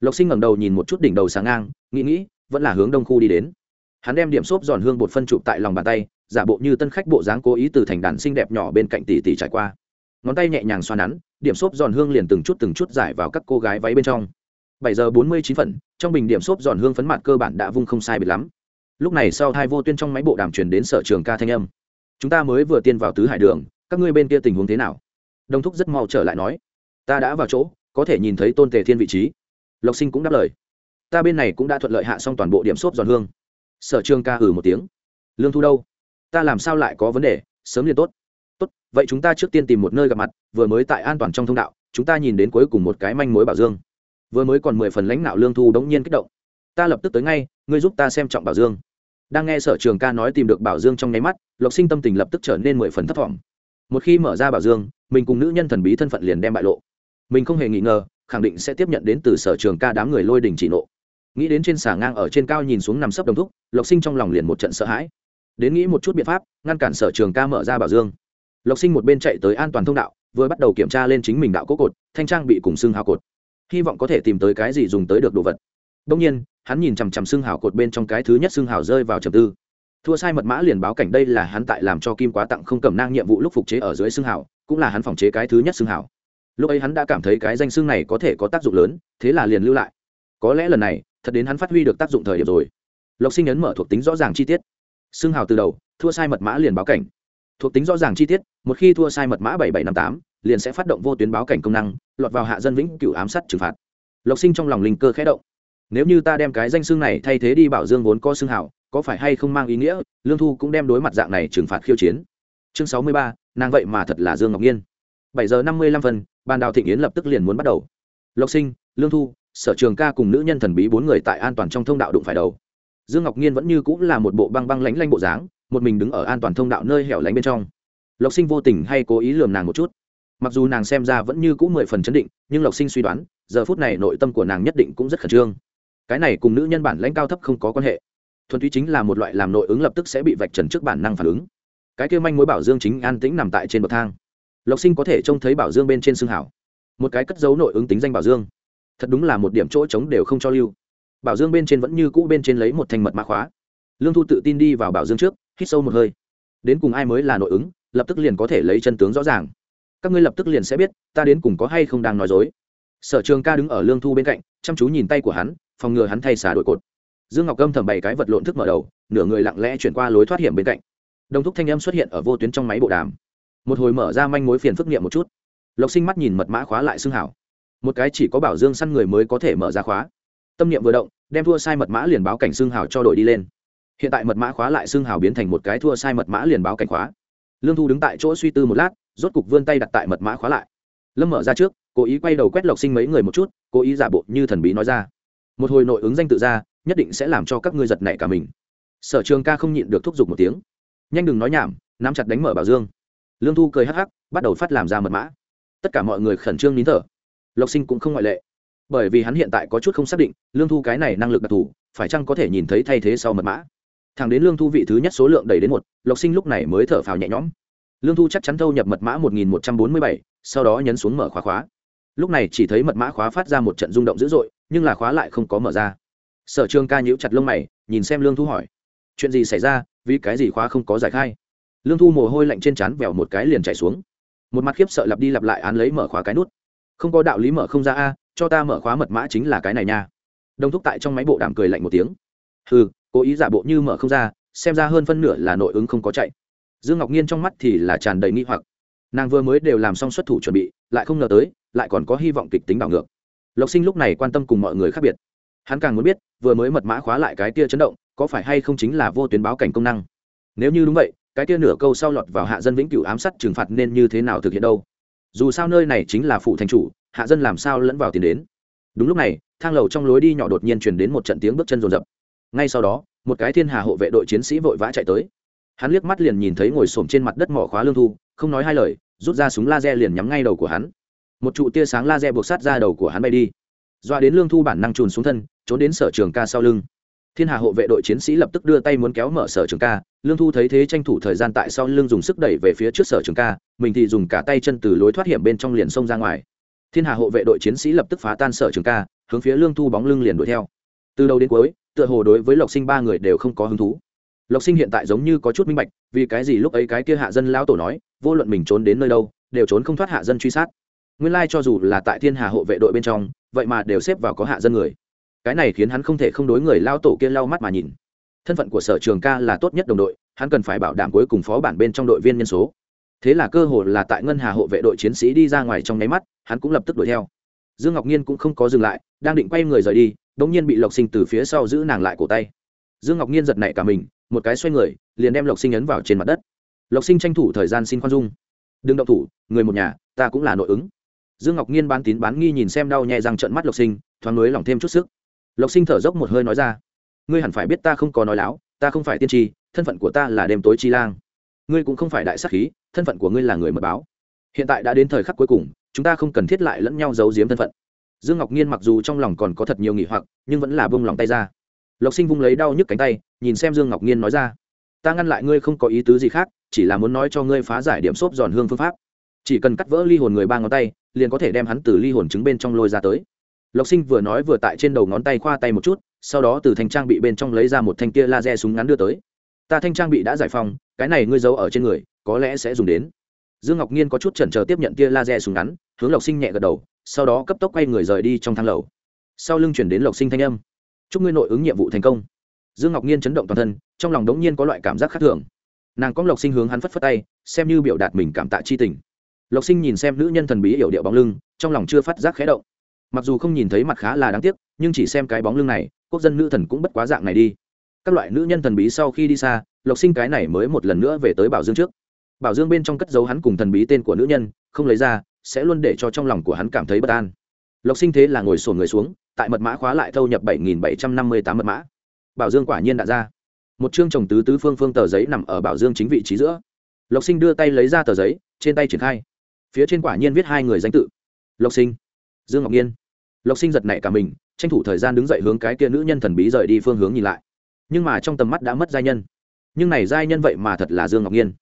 Lộc sinh ngẩng đầu nhìn một chút đỉnh đầu sáng ngang, nghĩ nghĩ, vẫn là hướng đông khu đi đến. Hắn đem điểm xốp giòn hương bột phân chụp tại lòng bàn tay, giả bộ như tân khách bộ dáng cố ý từ thành đàn xinh đẹp nhỏ bên cạnh tỷ tỷ trải qua. Ngón tay nhẹ nhàng xoa nắn, điểm xốp giòn hương liền từng chút từng chút giải vào các cô gái váy bên trong bảy giờ bốn mươi chín phần, trong bình điểm xốp giòn hương phấn mặt cơ bản đã vung không sai biệt lắm. Lúc này sau thai vô tuyên trong máy bộ đàm truyền đến sở trường ca thanh âm. Chúng ta mới vừa tiên vào tứ hải đường, các ngươi bên kia tình huống thế nào? Đông thúc rất mau trở lại nói. Ta đã vào chỗ, có thể nhìn thấy tôn tề thiên vị trí. Lộc sinh cũng đáp lời. Ta bên này cũng đã thuận lợi hạ xong toàn bộ điểm xốp giòn hương. Sở trường ca hử một tiếng. Lương thu đâu? Ta làm sao lại có vấn đề? Sớm liền tốt. Tốt, vậy chúng ta trước tiên tìm một nơi gặp mặt, vừa mới tại an toàn trong thông đạo, chúng ta nhìn đến cuối cùng một cái manh mối bảo dương vừa mới còn mười phần lãnh đạo lương thu đống nhiên kích động. Ta lập tức tới ngay, ngươi giúp ta xem trọng bảo dương. Đang nghe sở trường ca nói tìm được bảo dương trong nháy mắt, lộc sinh tâm tình lập tức trở nên mười phần thấp t một khi mở ra bảo dương, mình cùng nữ nhân thần bí thân phận liền đem bại lộ. Mình không hề nghi ngờ, khẳng định sẽ tiếp nhận đến từ sở trường ca đám người lôi đình chỉ nộ. Nghĩ đến trên xà ngang ở trên cao nhìn xuống nằm sấp đồng thúc, lộc sinh trong lòng liền một trận sợ hãi. Đến nghĩ một chút biện pháp, ngăn cản sở trường ca mở ra bảo dương. Lộc sinh một bên chạy tới an toàn thông đạo, vừa bắt đầu kiểm tra lên chính mình đạo cố cột, thanh trang bị cùng xương hào cột hy vọng có thể tìm tới cái gì dùng tới được đồ vật. Đông nhiên, hắn nhìn chằm chằm xương hào cột bên trong cái thứ nhất xương hào rơi vào trầm tư. Thua sai mật mã liền báo cảnh đây là hắn tại làm cho kim quá tặng không cầm nang nhiệm vụ lúc phục chế ở dưới xương hào, cũng là hắn phòng chế cái thứ nhất xương hào. Lúc ấy hắn đã cảm thấy cái danh xương này có thể có tác dụng lớn, thế là liền lưu lại. Có lẽ lần này, thật đến hắn phát huy được tác dụng thời điểm rồi. Lộc sinh ấn mở thuộc tính rõ ràng chi tiết. Xương hào từ đầu, thua sai mật mã liền báo cảnh. Thuộc tính rõ ràng chi tiết, một khi thua sai mật mã bảy bảy năm tám liền sẽ phát động vô tuyến báo cảnh công năng, lọt vào hạ dân vĩnh cựu ám sát trừng phạt. Lộc sinh trong lòng linh cơ khẽ động. Nếu như ta đem cái danh xương này thay thế đi bảo dương vốn có xương hảo, có phải hay không mang ý nghĩa, lương thu cũng đem đối mặt dạng này trừng phạt khiêu chiến. Chương sáu mươi ba, nàng vậy mà thật là dương ngọc nhiên. bảy giờ năm mươi lăm phân bàn đào thịnh yến lập tức liền muốn bắt đầu. Lộc sinh, lương thu, sở trường ca cùng nữ nhân thần bí bốn người tại an toàn trong thông đạo đụng phải đầu. Dương ngọc nhiên vẫn như cũng là một bộ băng băng lánh lanh bộ dáng, một mình đứng ở an toàn thông đạo nơi hẻo lánh bên trong. Lộc sinh vô tình hay cố ý lườm nàng một chút mặc dù nàng xem ra vẫn như cũ mười phần chấn định, nhưng lộc sinh suy đoán, giờ phút này nội tâm của nàng nhất định cũng rất khẩn trương. Cái này cùng nữ nhân bản lãnh cao thấp không có quan hệ. Thuần túy chính là một loại làm nội ứng lập tức sẽ bị vạch trần trước bản năng phản ứng. Cái kia manh mối bảo dương chính an tĩnh nằm tại trên bậc thang. Lộc sinh có thể trông thấy bảo dương bên trên xương hảo. Một cái cất dấu nội ứng tính danh bảo dương. Thật đúng là một điểm chỗ trống đều không cho lưu. Bảo dương bên trên vẫn như cũ bên trên lấy một thành mật mã khóa. Lương thu tự tin đi vào bảo dương trước, hít sâu một hơi. Đến cùng ai mới là nội ứng, lập tức liền có thể lấy chân tướng rõ ràng các ngươi lập tức liền sẽ biết, ta đến cùng có hay không đang nói dối. Sở trường ca đứng ở lương thu bên cạnh, chăm chú nhìn tay của hắn, phòng ngừa hắn thay xả đội cột. Dương ngọc gâm thầm bảy cái vật lộn thức mở đầu, nửa người lặng lẽ chuyển qua lối thoát hiểm bên cạnh. Đồng thúc thanh âm xuất hiện ở vô tuyến trong máy bộ đàm. Một hồi mở ra manh mối phiền phức nghiệm một chút. Lộc sinh mắt nhìn mật mã khóa lại xương hảo. Một cái chỉ có bảo dương săn người mới có thể mở ra khóa. Tâm niệm vừa động, đem thua sai mật mã liền báo cảnh xương hảo cho đội đi lên. Hiện tại mật mã khóa lại xương hảo biến thành một cái thua sai mật mã liền báo cảnh khóa. Lương thu đứng tại chỗ suy tư một lát rốt cục vươn tay đặt tại mật mã khóa lại. Lâm mở ra trước, cố ý quay đầu quét lộc sinh mấy người một chút, cố ý giả bộ như thần bí nói ra. Một hồi nội ứng danh tự ra, nhất định sẽ làm cho các ngươi giật nảy cả mình. Sở trường ca không nhịn được thúc giục một tiếng. Nhanh đừng nói nhảm, nắm chặt đánh mở bảo dương. Lương thu cười hắc hắc, bắt đầu phát làm ra mật mã. Tất cả mọi người khẩn trương nín thở. Lộc sinh cũng không ngoại lệ. Bởi vì hắn hiện tại có chút không xác định, lương thu cái này năng lực đặc thù, phải chăng có thể nhìn thấy thay thế sau mật mã? Thẳng đến lương thu vị thứ nhất số lượng đầy đến một, lộc sinh lúc này mới thở phào nhẹ nhõm lương thu chắc chắn thâu nhập mật mã một nghìn một trăm bốn mươi bảy, sau đó nhấn xuống mở khóa khóa. Lúc này chỉ thấy mật mã khóa phát ra một trận rung động dữ dội, nhưng là khóa lại không có mở ra. Sở trường ca nhíu chặt lông mày, nhìn xem lương thu hỏi, chuyện gì xảy ra? Vì cái gì khóa không có giải khai? Lương thu mồ hôi lạnh trên trán vèo một cái liền chạy xuống. Một mặt khiếp sợ lặp đi lặp lại án lấy mở khóa cái nút. Không có đạo lý mở không ra a, cho ta mở khóa mật mã chính là cái này nha. Đông thúc tại trong máy bộ đàm cười lạnh một tiếng. Ừ cố ý giả bộ như mở không ra, xem ra hơn phân nửa là nội ứng không có chạy dương ngọc nhiên trong mắt thì là tràn đầy nghi hoặc. Nàng vừa mới đều làm xong xuất thủ chuẩn bị, lại không ngờ tới, lại còn có hy vọng kịch tính đảo ngược. Lộc sinh lúc này quan tâm cùng mọi người khác biệt. Hắn càng muốn biết, vừa mới mật mã khóa lại cái kia chấn động, có phải hay không chính là vô tuyến báo cảnh công năng? Nếu như đúng vậy, cái kia nửa câu sau lọt vào hạ dân vĩnh cửu ám sát trừng phạt nên như thế nào thực hiện đâu? Dù sao nơi này chính là phụ thành chủ, hạ dân làm sao lẫn vào tiền đến? Đúng lúc này, thang lầu trong lối đi nhỏ đột nhiên truyền đến một trận tiếng bước chân rồn rập. Ngay sau đó, một cái thiên hà hộ vệ đội chiến sĩ vội vã chạy tới hắn liếc mắt liền nhìn thấy ngồi xổm trên mặt đất mỏ khóa lương thu, không nói hai lời, rút ra súng laser liền nhắm ngay đầu của hắn. Một trụ tia sáng laser buộc sát ra đầu của hắn bay đi. Doa đến lương thu bản năng trùn xuống thân, trốn đến sở trường ca sau lưng. Thiên hà hộ vệ đội chiến sĩ lập tức đưa tay muốn kéo mở sở trường ca, lương thu thấy thế tranh thủ thời gian tại sau lưng dùng sức đẩy về phía trước sở trường ca, mình thì dùng cả tay chân từ lối thoát hiểm bên trong liền xông ra ngoài. Thiên hà hộ vệ đội chiến sĩ lập tức phá tan sở trường ca, hướng phía lương thu bóng lưng liền đuổi theo. Từ đầu đến cuối, tựa hồ đối với lộc sinh ba người đều không có hứng thú lộc sinh hiện tại giống như có chút minh bạch, vì cái gì lúc ấy cái kia hạ dân lão tổ nói, vô luận mình trốn đến nơi đâu, đều trốn không thoát hạ dân truy sát. Nguyên lai cho dù là tại thiên hà hộ vệ đội bên trong, vậy mà đều xếp vào có hạ dân người. Cái này khiến hắn không thể không đối người lao tổ kia lau mắt mà nhìn. Thân phận của sở trường ca là tốt nhất đồng đội, hắn cần phải bảo đảm cuối cùng phó bản bên trong đội viên nhân số. Thế là cơ hội là tại ngân hà hộ vệ đội chiến sĩ đi ra ngoài trong nháy mắt, hắn cũng lập tức đuổi theo. Dương ngọc nhiên cũng không có dừng lại, đang định quay người rời đi đ ỗ n g nhiên bị lộc sinh từ phía sau giữ nàng lại cổ tay. Dương ngọc nhiên giật nảy cả mình một cái xoay người, liền đem lộc sinh ấn vào trên mặt đất. Lộc sinh tranh thủ thời gian xin khoan dung. Đừng động thủ, người một nhà, ta cũng là nội ứng. Dương ngọc nhiên bán tín bán nghi nhìn xem đau nhẹ rằng trận mắt lộc sinh, thoáng nối lòng thêm chút sức. Lộc sinh thở dốc một hơi nói ra, ngươi hẳn phải biết ta không có nói láo, ta không phải tiên tri, thân phận của ta là đêm tối chi lang. Ngươi cũng không phải đại sắc khí, thân phận của ngươi là người mật báo. Hiện tại đã đến thời khắc cuối cùng, chúng ta không cần thiết lại lẫn nhau giấu giếm thân phận. Dương ngọc nhiên mặc dù trong lòng còn có thật nhiều nghỉ hoặc, nhưng vẫn là bông lòng tay ra lộc sinh vung lấy đau nhức cánh tay, nhìn xem dương ngọc nhiên nói ra. Ta ngăn lại ngươi không có ý tứ gì khác, chỉ là muốn nói cho ngươi phá giải điểm xốp giòn hương phương pháp. Chỉ cần cắt vỡ ly hồn người ba ngón tay, liền có thể đem hắn từ ly hồn trứng bên trong lôi ra tới. Lộc sinh vừa nói vừa tại trên đầu ngón tay khoa tay một chút, sau đó từ thanh trang bị bên trong lấy ra một thanh kia laser súng ngắn đưa tới. Ta thanh trang bị đã giải phóng, cái này ngươi giấu ở trên người, có lẽ sẽ dùng đến. Dương ngọc nhiên có chút chần chờ tiếp nhận tia laser súng ngắn, hướng lộc sinh nhẹ gật đầu, sau đó cấp tốc quay người rời đi trong thang lầu. Sau lưng chuyển đến lộc sinh thanh âm chúc ngươi nội ứng nhiệm vụ thành công. Dương ngọc nhiên chấn động toàn thân, trong lòng đống nhiên có loại cảm giác khác thường. Nàng có lộc sinh hướng hắn phất phất tay, xem như biểu đạt mình cảm tạ chi tình. Lộc sinh nhìn xem nữ nhân thần bí hiểu điệu bóng lưng, trong lòng chưa phát giác khẽ động. Mặc dù không nhìn thấy mặt khá là đáng tiếc, nhưng chỉ xem cái bóng lưng này, quốc dân nữ thần cũng bất quá dạng này đi. Các loại nữ nhân thần bí sau khi đi xa, lộc sinh cái này mới một lần nữa về tới bảo dương trước. Bảo dương bên trong cất dấu hắn cùng thần bí tên của nữ nhân, không lấy ra, sẽ luôn để cho trong lòng của hắn cảm thấy bất an. Lộc sinh thế là ngồi sổn người xuống tại mật mã khóa lại thâu nhập bảy nghìn bảy trăm năm mươi tám mật mã. Bảo dương quả nhiên đã ra. Một chương trồng tứ tứ phương phương tờ giấy nằm ở bảo dương chính vị trí giữa. Lộc sinh đưa tay lấy ra tờ giấy, trên tay triển khai. Phía trên quả nhiên viết hai người danh tự. Lộc sinh, dương ngọc nghiên lộc sinh giật nảy cả mình, tranh thủ thời gian đứng dậy hướng cái kia nữ nhân thần bí rời đi phương hướng nhìn lại. Nhưng mà trong tầm mắt đã mất giai nhân. Nhưng này giai nhân vậy mà thật là dương ngọc nghiên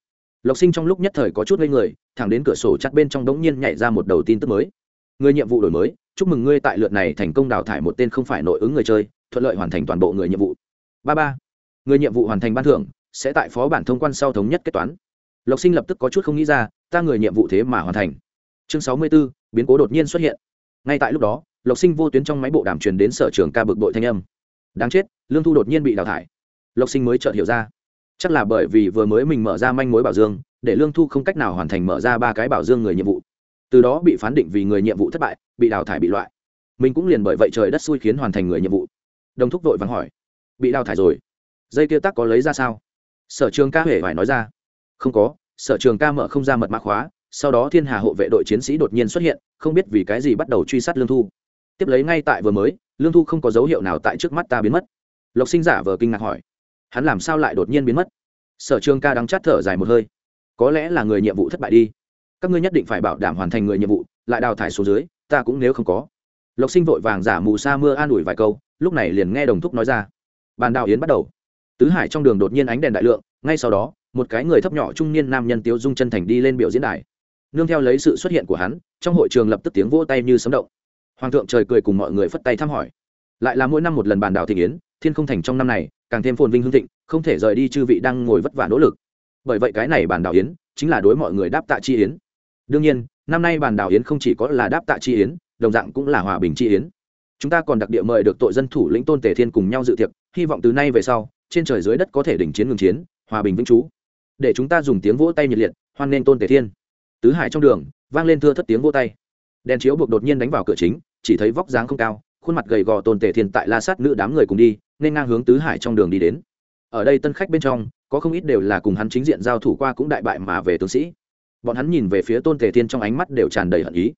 lộc sinh trong lúc nhất thời có chút ngây người, thẳng đến cửa sổ chặt bên trong đống nhiên nhảy ra một đầu tin tức mới. Người nhiệm vụ đổi mới chúc mừng ngươi tại lượt này thành công đào thải một tên không phải nội ứng người chơi thuận lợi hoàn thành toàn bộ người nhiệm vụ. Ba ba người nhiệm vụ hoàn thành ban thưởng sẽ tại phó bản thông quan sau thống nhất kết toán. Lộc sinh lập tức có chút không nghĩ ra ta người nhiệm vụ thế mà hoàn thành. Chương sáu mươi 64, biến cố đột nhiên xuất hiện. Ngay tại lúc đó lộc sinh vô tuyến trong máy bộ đàm truyền đến sở trường ca bực bội thanh âm. Đáng chết lương thu đột nhiên bị đào thải. Lộc sinh mới chợt hiểu ra. Chắc là bởi vì vừa mới mình mở ra manh mối bảo dương để lương thu không cách nào hoàn thành mở ra ba cái bảo dương người nhiệm vụ từ đó bị phán định vì người nhiệm vụ thất bại, bị đào thải bị loại. Mình cũng liền bởi vậy trời đất xui khiến hoàn thành người nhiệm vụ. Đồng thúc vội vắng hỏi, bị đào thải rồi? Dây kia tắc có lấy ra sao? Sở trường ca huệ phải nói ra, không có, sở trường ca mở không ra mật mã khóa, sau đó thiên hà hộ vệ đội chiến sĩ đột nhiên xuất hiện, không biết vì cái gì bắt đầu truy sát lương thu. Tiếp lấy ngay tại vừa mới, lương thu không có dấu hiệu nào tại trước mắt ta biến mất. Lộc sinh giả vờ kinh ngạc hỏi, hắn làm sao lại đột nhiên biến mất? Sở trường ca đắng chát thở dài một hơi, có lẽ là người nhiệm vụ thất bại đi các ngươi nhất định phải bảo đảm hoàn thành người nhiệm vụ, lại đào thải số dưới, ta cũng nếu không có. Lộc sinh vội vàng giả mù sa mưa an ủi vài câu, lúc này liền nghe đồng thúc nói ra. Bàn đào yến bắt đầu. Tứ hải trong đường đột nhiên ánh đèn đại lượng, ngay sau đó, một cái người thấp nhỏ trung niên nam nhân tiêu dung chân thành đi lên biểu diễn đài. Nương theo lấy sự xuất hiện của hắn, trong hội trường lập tức tiếng vỗ tay như sấm động. Hoàng thượng trời cười cùng mọi người phất tay thăm hỏi. Lại là mỗi năm một lần bàn đào thị yến, thiên không thành trong năm này, càng thêm phồn vinh hương thịnh, không thể rời đi chư vị đang ngồi vất vả nỗ lực. Bởi vậy cái này bàn đào yến, chính là đối mọi người đáp tạ chi yến đương nhiên, năm nay bàn đảo yến không chỉ có là đáp tạ chi yến, đồng dạng cũng là hòa bình chi yến. Chúng ta còn đặc địa mời được tội dân thủ lĩnh tôn tề thiên cùng nhau dự tiệc, hy vọng từ nay về sau, trên trời dưới đất có thể đình chiến ngừng chiến, hòa bình vĩnh trú. Để chúng ta dùng tiếng vỗ tay nhiệt liệt, hoan nghênh tôn tề thiên. Tứ hải trong đường, vang lên thưa thất tiếng vỗ tay. Đèn chiếu buộc đột nhiên đánh vào cửa chính, chỉ thấy vóc dáng không cao, khuôn mặt gầy gò tôn tề thiên tại la sát nữ đám người cùng đi, nên ngang hướng tứ hải trong đường đi đến. Ở đây tân khách bên trong, có không ít đều là cùng hắn chính diện giao thủ qua cũng đại bại mà về tướng sĩ bọn hắn nhìn về phía tôn tề thiên trong ánh mắt đều tràn đầy hận ý.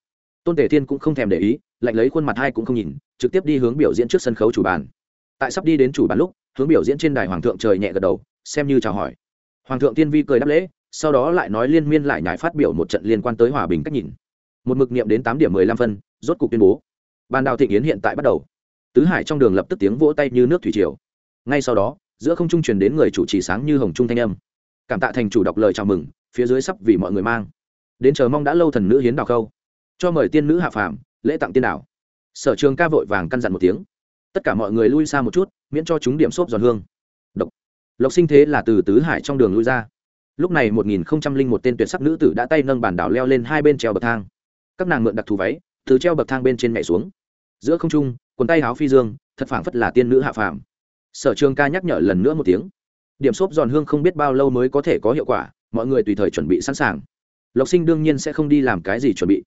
Tôn tề thiên cũng không thèm để ý, lạnh lấy khuôn mặt hai cũng không nhìn, trực tiếp đi hướng biểu diễn trước sân khấu chủ bàn. Tại sắp đi đến chủ bàn lúc, hướng biểu diễn trên đài hoàng thượng trời nhẹ gật đầu, xem như chào hỏi. Hoàng thượng tiên vi cười đáp lễ, sau đó lại nói liên miên lại nhải phát biểu một trận liên quan tới hòa bình cách nhìn. Một mực niệm đến tám điểm mười lăm phân, rốt cục tuyên bố. Ban đào thịnh yến hiện tại bắt đầu. Tứ hải trong đường lập tức tiếng vỗ tay như nước thủy triều. Ngay sau đó, giữa không trung truyền đến người chủ trì sáng như hồng trung thanh âm. Cảm tạ thành chủ đọc lời chào mừng phía dưới sắp vì mọi người mang. Đến chờ mong đã lâu thần nữ hiến đào khâu. Cho mời tiên nữ hạ phàm, lễ tặng tiên đảo. Sở trường ca vội vàng căn dặn một tiếng. Tất cả mọi người lui xa một chút, miễn cho chúng điểm xốp giòn hương. Độc. Lộc sinh thế là từ tứ hải trong đường lui ra. Lúc này một nghìn không trăm linh một tên tuyệt sắc nữ tử đã tay nâng bản đảo leo lên hai bên treo bậc thang. Các nàng mượn đặc thù váy, từ treo bậc thang bên trên mẹ xuống. Giữa không trung, quần tay áo phi dương, thật phảng phất là tiên nữ hạ phàm. Sở trường ca nhắc nhở lần nữa một tiếng. Điểm xốp giòn hương không biết bao lâu mới có thể có hiệu quả mọi người tùy thời chuẩn bị sẵn sàng. Lộc sinh đương nhiên sẽ không đi làm cái gì chuẩn bị.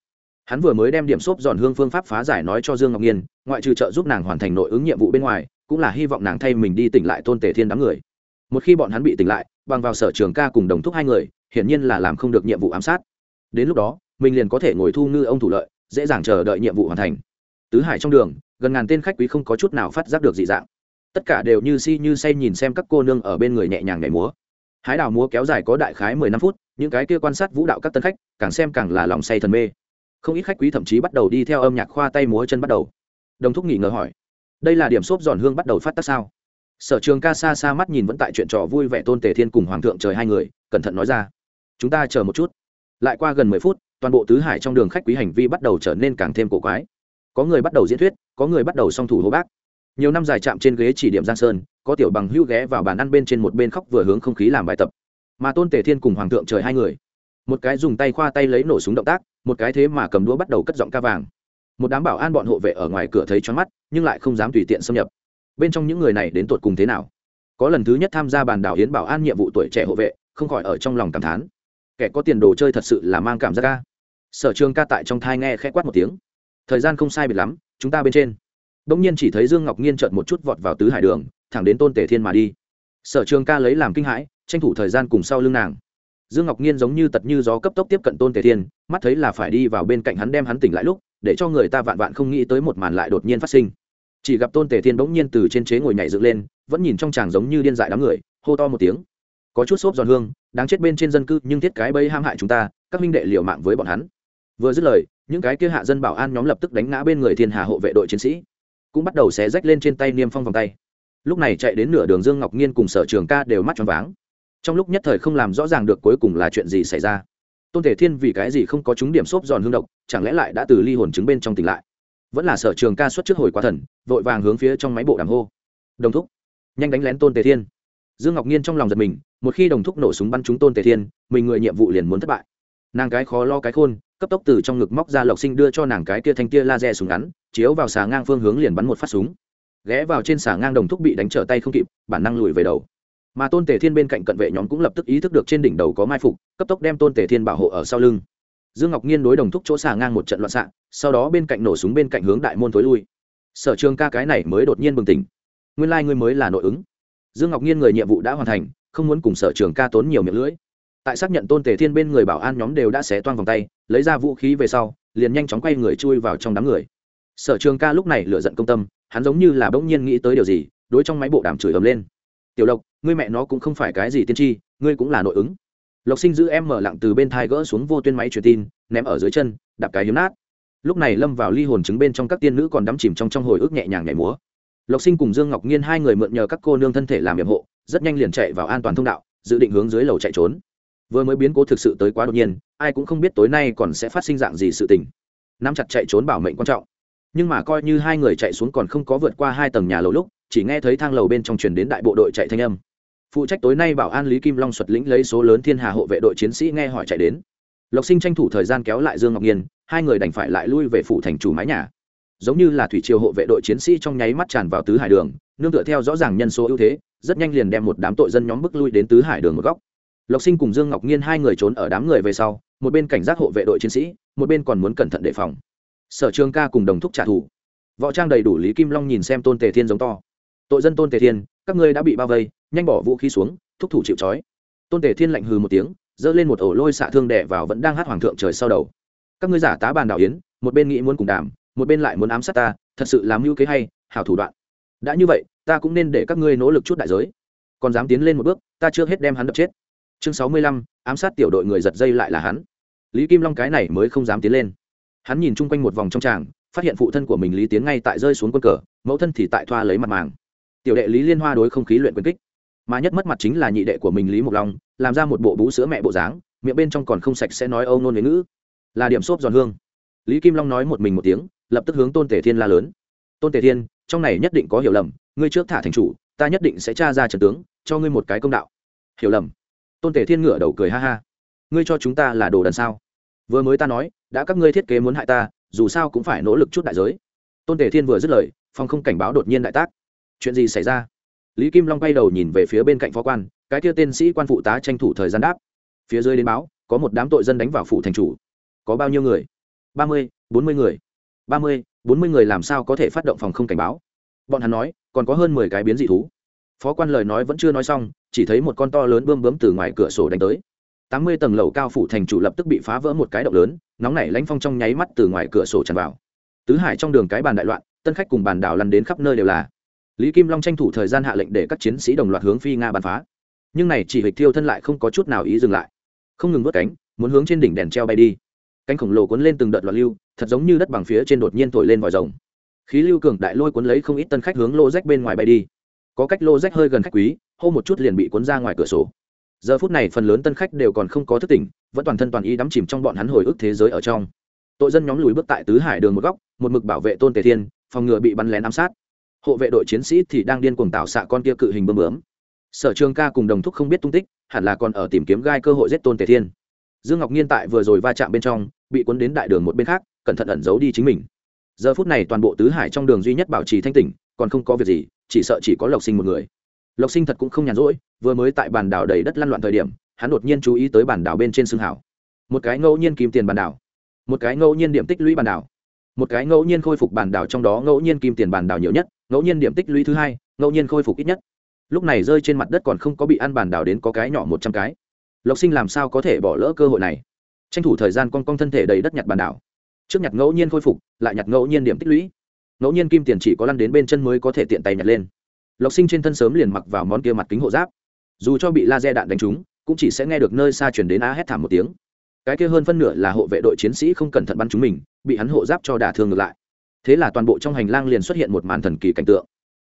Hắn vừa mới đem điểm xốp giòn hương phương pháp phá giải nói cho dương ngọc nhiên ngoại trừ trợ giúp nàng hoàn thành nội ứng nhiệm vụ bên ngoài, cũng là hy vọng nàng thay mình đi tỉnh lại tôn tề thiên đám người. Một khi bọn hắn bị tỉnh lại, bằng vào sở trường ca cùng đồng thúc hai người, hiển nhiên là làm không được nhiệm vụ ám sát. Đến lúc đó, mình liền có thể ngồi thu ngư ông thủ lợi, dễ dàng chờ đợi nhiệm vụ hoàn thành. Tứ hải trong đường, gần ngàn tên khách quý không có chút nào phát giác được dị dạng. Tất cả đều như si như say nhìn xem các cô nương ở bên người nhẹ nhàng nhảy múa hái đào múa kéo dài có đại khái mười năm phút, những cái kia quan sát vũ đạo các tân khách càng xem càng là lòng say thần mê. Không ít khách quý thậm chí bắt đầu đi theo âm nhạc khoa tay múa chân bắt đầu. Đồng thúc nghỉ ngờ hỏi, đây là điểm xốp giòn hương bắt đầu phát tác sao? Sở trường ca xa xa mắt nhìn vẫn tại chuyện trò vui vẻ tôn tề thiên cùng hoàng thượng trời hai người, cẩn thận nói ra, chúng ta chờ một chút. Lại qua gần mười phút, toàn bộ tứ hải trong đường khách quý hành vi bắt đầu trở nên càng thêm cổ quái. Có người bắt đầu diễn thuyết, có người bắt đầu song thủ hô bác. Nhiều năm dài chạm trên ghế chỉ điểm giang sơn có tiểu bằng hưu ghé vào bàn ăn bên trên một bên khóc vừa hướng không khí làm bài tập. Mà tôn tề thiên cùng hoàng thượng trời hai người. Một cái dùng tay khoa tay lấy nổ súng động tác, một cái thế mà cầm đũa bắt đầu cất giọng ca vàng. Một đám bảo an bọn hộ vệ ở ngoài cửa thấy choáng mắt, nhưng lại không dám tùy tiện xâm nhập. Bên trong những người này đến tột cùng thế nào? Có lần thứ nhất tham gia bàn đảo hiến bảo an nhiệm vụ tuổi trẻ hộ vệ, không khỏi ở trong lòng cảm thán. Kẻ có tiền đồ chơi thật sự là mang cảm giác ca. Sở trường ca tại trong thai nghe khẽ quát một tiếng. Thời gian không sai biệt lắm, chúng ta bên trên. Đông nhiên chỉ thấy dương ngọc nhiên trợn một chút vọt vào tứ hải đường thẳng đến tôn tể thiên mà đi. Sở trường ca lấy làm kinh hãi, tranh thủ thời gian cùng sau lưng nàng. Dương ngọc nhiên giống như tật như gió cấp tốc tiếp cận tôn tề thiên, mắt thấy là phải đi vào bên cạnh hắn đem hắn tỉnh lại lúc, để cho người ta vạn vạn không nghĩ tới một màn lại đột nhiên phát sinh. Chỉ gặp tôn tề thiên bỗng nhiên từ trên chế ngồi nhảy dựng lên, vẫn nhìn trong tràng giống như điên dại đám người, hô to một tiếng. Có chút xốp giòn hương, đáng chết bên trên dân cư, nhưng thiết cái bẫy ham hại chúng ta, các minh đệ liều mạng với bọn hắn. Vừa dứt lời, những cái kia hạ dân bảo an nhóm lập tức đánh ngã bên người thiên hà hộ vệ đội chiến sĩ, cũng bắt đầu xé rách lên trên tay niêm phong vòng tay lúc này chạy đến nửa đường dương ngọc nhiên cùng sở trường ca đều mắt tròn váng. Trong lúc nhất thời không làm rõ ràng được cuối cùng là chuyện gì xảy ra. Tôn thể thiên vì cái gì không có chúng điểm xốp giòn hương độc, chẳng lẽ lại đã từ ly hồn chứng bên trong tỉnh lại? Vẫn là sở trường ca xuất trước hồi quá thần, vội vàng hướng phía trong máy bộ đàm hô. Đồng thúc. Nhanh đánh lén tôn tề thiên. Dương ngọc nhiên trong lòng giật mình, một khi đồng thúc nổ súng bắn trúng tôn tề thiên, mình người nhiệm vụ liền muốn thất bại. Nàng cái khó lo cái khôn, cấp tốc từ trong ngực móc ra lộc sinh đưa cho nàng cái kia thanh kia laser súng ngắn, chiếu vào xà ngang phương hướng liền bắn một phát súng ghé vào trên xà ngang đồng thúc bị đánh trở tay không kịp, bản năng lùi về đầu. Mà tôn tề thiên bên cạnh cận vệ nhóm cũng lập tức ý thức được trên đỉnh đầu có mai phục, cấp tốc đem tôn tề thiên bảo hộ ở sau lưng. Dương ngọc nhiên đối đồng thúc chỗ xà ngang một trận loạn xạ, sau đó bên cạnh nổ súng bên cạnh hướng đại môn tối lui. Sở trường ca cái này mới đột nhiên bừng tỉnh. Nguyên lai、like、ngươi mới là nội ứng. Dương ngọc nhiên người nhiệm vụ đã hoàn thành, không muốn cùng sở trường ca tốn nhiều miệng lưỡi. Tại xác nhận tôn tề thiên bên người bảo an nhóm đều đã xé toan vòng tay, lấy ra vũ khí về sau, liền nhanh chóng quay người chui vào trong đám người. Sở trường ca lúc này lựa giận công tâm hắn giống như là bỗng nhiên nghĩ tới điều gì, đối trong máy bộ đàm chửi ầm lên. Tiểu lộc, ngươi mẹ nó cũng không phải cái gì tiên tri, ngươi cũng là nội ứng. Lộc sinh giữ em mở lặng từ bên thai gỡ xuống vô tuyên máy truyền tin, ném ở dưới chân, đạp cái hiếm nát. Lúc này lâm vào ly hồn chứng bên trong các tiên nữ còn đắm chìm trong trong hồi ức nhẹ nhàng nhảy múa. Lộc sinh cùng dương ngọc nhiên hai người mượn nhờ các cô nương thân thể làm nhiệm hộ rất nhanh liền chạy vào an toàn thông đạo, dự định hướng dưới lầu chạy trốn. Vừa mới biến cố thực sự tới quá đột nhiên, ai cũng không biết tối nay còn sẽ phát sinh dạng gì sự tình. Nắm chặt chạy trốn bảo mệnh quan trọng nhưng mà coi như hai người chạy xuống còn không có vượt qua hai tầng nhà lầu lúc, chỉ nghe thấy thang lầu bên trong truyền đến đại bộ đội chạy thanh âm. Phụ trách tối nay bảo an lý kim long xuất lĩnh lấy số lớn thiên hà hộ vệ đội chiến sĩ nghe hỏi chạy đến. Lộc sinh tranh thủ thời gian kéo lại dương ngọc nhiên hai người đành phải lại lui về phủ thành chủ mái nhà. Giống như là thủy triều hộ vệ đội chiến sĩ trong nháy mắt tràn vào tứ hải đường, nương tựa theo rõ ràng nhân số ưu thế, rất nhanh liền đem một đám tội dân nhóm bức lui đến tứ hải đường một góc. Lộc sinh cùng dương ngọc nhiên hai người trốn ở đám người về sau, một bên cảnh giác hộ vệ đội chiến sĩ, một bên còn muốn cẩn thận đề phòng sở trường ca cùng đồng thúc trả thù. Võ trang đầy đủ lý kim long nhìn xem tôn tề thiên giống to. Tội dân tôn tề thiên, các ngươi đã bị bao vây, nhanh bỏ vũ khí xuống, thúc thủ chịu trói. Tôn tề thiên lạnh hừ một tiếng, giơ lên một ổ lôi xạ thương đẻ vào vẫn đang hát hoàng thượng trời sau đầu. Các ngươi giả tá bàn đạo yến, một bên nghĩ muốn cùng đàm, một bên lại muốn ám sát ta, thật sự làm mưu kế hay, hảo thủ đoạn. Đã như vậy, ta cũng nên để các ngươi nỗ lực chút đại giới. Còn dám tiến lên một bước, ta chưa hết đem hắn đập chết. Chương sáu mươi lăm, ám sát tiểu đội người giật dây lại là hắn. Lý kim long cái này mới không dám tiến lên hắn nhìn chung quanh một vòng trong tràng, phát hiện phụ thân của mình lý tiến ngay tại rơi xuống quân cờ, mẫu thân thì tại thoa lấy mặt màng. Tiểu đệ lý liên hoa đối không khí luyện quyền kích, mà nhất mất mặt chính là nhị đệ của mình lý mộc long, làm ra một bộ bú sữa mẹ bộ dáng, miệng bên trong còn không sạch sẽ nói âu nôn với ngữ. Là điểm xốp giòn hương. Lý kim long nói một mình một tiếng, lập tức hướng tôn tể thiên la lớn. Tôn tể thiên, trong này nhất định có hiểu lầm, ngươi trước thả thành chủ, ta nhất định sẽ tra ra trần tướng, cho ngươi một cái công đạo. Hiểu lầm. Tôn tể thiên ngửa đầu cười ha ha. Ngươi cho chúng ta là đồ đần sao? Vừa mới ta nói, đã các ngươi thiết kế muốn hại ta, dù sao cũng phải nỗ lực chút đại giới. Tôn tề thiên vừa dứt lời phòng không cảnh báo đột nhiên đại tác. Chuyện gì xảy ra? Lý kim long bay đầu nhìn về phía bên cạnh phó quan, cái kia tên sĩ quan phụ tá tranh thủ thời gian đáp. Phía dưới đến báo, có một đám tội dân đánh vào phủ thành chủ. Có bao nhiêu người? Ba mươi, bốn mươi người. Ba mươi, bốn mươi người làm sao có thể phát động phòng không cảnh báo? Bọn hắn nói, còn có hơn mười cái biến dị thú. Phó quan lời nói vẫn chưa nói xong, chỉ thấy một con to lớn bươm bướm từ ngoài cửa sổ đánh tới tám mươi tầng lầu cao phủ thành chủ lập tức bị phá vỡ một cái động lớn, nóng nảy lãnh phong trong nháy mắt từ ngoài cửa sổ tràn vào. Tứ hải trong đường cái bàn đại loạn, tân khách cùng bàn đảo lăn đến khắp nơi đều là. Lý kim long tranh thủ thời gian hạ lệnh để các chiến sĩ đồng loạt hướng phi nga bắn phá. Nhưng này chỉ hịch thiêu thân lại không có chút nào ý dừng lại. Không ngừng vớt cánh, muốn hướng trên đỉnh đèn treo bay đi. Cánh khổng lồ cuốn lên từng đợt loạn lưu, thật giống như đất bằng phía trên đột nhiên thổi lên vòi rồng. Khí lưu cường đại lôi cuốn lấy không ít tân khách hướng lô rách bên ngoài bay đi. Có cách lô rách hơi gần khách quý, hô một chút liền bị cuốn ra ngoài cửa sổ giờ phút này phần lớn tân khách đều còn không có thức tỉnh, vẫn toàn thân toàn ý đắm chìm trong bọn hắn hồi ức thế giới ở trong. Tội dân nhóm lùi bước tại tứ hải đường một góc, một mực bảo vệ tôn tề thiên, phòng ngừa bị bắn lén ám sát. Hộ vệ đội chiến sĩ thì đang điên cuồng tạo xạ con kia cự hình bơm bướm. Sở trường ca cùng đồng thúc không biết tung tích, hẳn là còn ở tìm kiếm gai cơ hội giết tôn tề thiên. Dương ngọc nhiên tại vừa rồi va chạm bên trong, bị cuốn đến đại đường một bên khác, cẩn thận ẩn giấu đi chính mình. Giờ phút này toàn bộ tứ hải trong đường duy nhất bảo trì thanh tỉnh, còn không có việc gì, chỉ sợ chỉ có lộc sinh một người lộc sinh thật cũng không nhàn rỗi, vừa mới tại bàn đảo đầy đất lăn loạn thời điểm, hắn đột nhiên chú ý tới bàn đảo bên trên xương hảo một cái ngẫu nhiên kim tiền bàn đảo. Một cái ngẫu nhiên điểm tích lũy bàn đảo. Một cái ngẫu nhiên khôi phục bàn đảo trong đó ngẫu nhiên kim tiền bàn đảo nhiều nhất, ngẫu nhiên điểm tích lũy thứ hai, ngẫu nhiên khôi phục ít nhất. Lúc này rơi trên mặt đất còn không có bị ăn bàn đảo đến có cái nhỏ một trăm cái. Lộc sinh làm sao có thể bỏ lỡ cơ hội này? Tranh thủ thời gian con con thân thể đầy đất nhặt bàn đảo. Trước nhặt ngẫu nhiên khôi phục, lại nhặt ngẫu nhiên điểm tích lũy. Ngẫu nhiên kim tiền chỉ có lăn đến bên chân mới có thể tiện tay nhặt lên lộc sinh trên thân sớm liền mặc vào món kia mặt kính hộ giáp. Dù cho bị laser đạn đánh trúng, cũng chỉ sẽ nghe được nơi xa chuyển đến a hét thảm một tiếng. Cái kia hơn phân nửa là hộ vệ đội chiến sĩ không cẩn thận bắn chúng mình, bị hắn hộ giáp cho đả thương ngược lại. Thế là toàn bộ trong hành lang liền xuất hiện một màn thần kỳ cảnh tượng.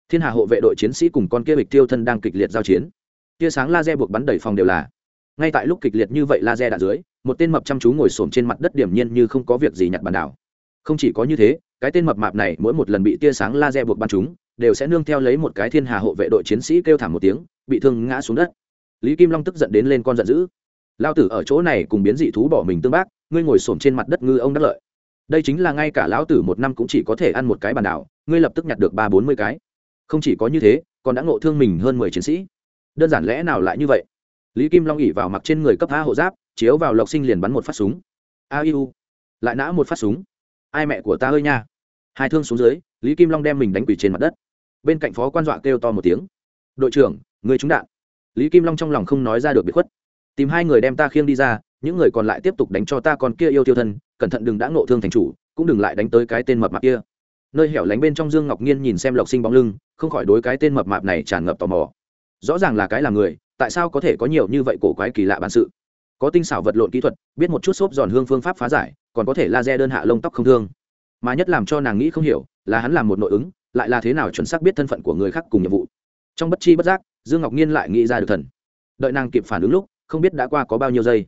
Thiên hà hộ vệ đội chiến sĩ cùng con kia bịch tiêu thân đang kịch liệt giao chiến. Tia sáng laser buộc bắn đầy phòng đều là. Ngay tại lúc kịch liệt như vậy laser đạn dưới, một tên mập chăm chú ngồi xổm trên mặt đất điểm nhiên như không có việc gì nhặt bàn đảo. Không chỉ có như thế, cái tên mập mạp này mỗi một lần bị tia sáng laser buộc bắn chúng đều sẽ nương theo lấy một cái thiên hà hộ vệ đội chiến sĩ kêu thảm một tiếng, bị thương ngã xuống đất. Lý kim long tức giận đến lên con giận dữ. Lao tử ở chỗ này cùng biến dị thú bỏ mình tương bác, ngươi ngồi xổm trên mặt đất ngư ông đắc lợi. Đây chính là ngay cả lão tử một năm cũng chỉ có thể ăn một cái bàn đảo, ngươi lập tức nhặt được ba bốn mươi cái. Không chỉ có như thế, còn đã ngộ thương mình hơn mười chiến sĩ. Đơn giản lẽ nào lại như vậy? Lý kim long ỉ vào mặc trên người cấp a hộ giáp, chiếu vào lộc sinh liền bắn một phát súng. A iu. Lại nã một phát súng. Ai mẹ của ta ơi nha. Hai thương xuống dưới, lý kim long đem mình đánh quỷ trên mặt đất bên cạnh phó quan dọa kêu to một tiếng. Đội trưởng, người trúng đạn. Lý kim long trong lòng không nói ra được bị khuất. Tìm hai người đem ta khiêng đi ra, những người còn lại tiếp tục đánh cho ta còn kia yêu tiêu thân, cẩn thận đừng đã nộ thương thành chủ, cũng đừng lại đánh tới cái tên mập mạp kia. Nơi hẻo lánh bên trong dương ngọc nhiên nhìn xem lộc sinh bóng lưng, không khỏi đối cái tên mập mạp này tràn ngập tò mò. Rõ ràng là cái là người, tại sao có thể có nhiều như vậy cổ quái kỳ lạ bản sự? Có tinh xảo vật lộn kỹ thuật, biết một chút xốp giòn hương phương pháp phá giải, còn có thể laser đơn hạ lông tóc không thương. Mà nhất làm cho nàng nghĩ không hiểu, là hắn làm một nội ứng lại là thế nào chuẩn xác biết thân phận của người khác cùng nhiệm vụ. Trong bất chi bất giác, dương ngọc nhiên lại nghĩ ra được thần. Đợi nàng kịp phản ứng lúc, không biết đã qua có bao nhiêu giây.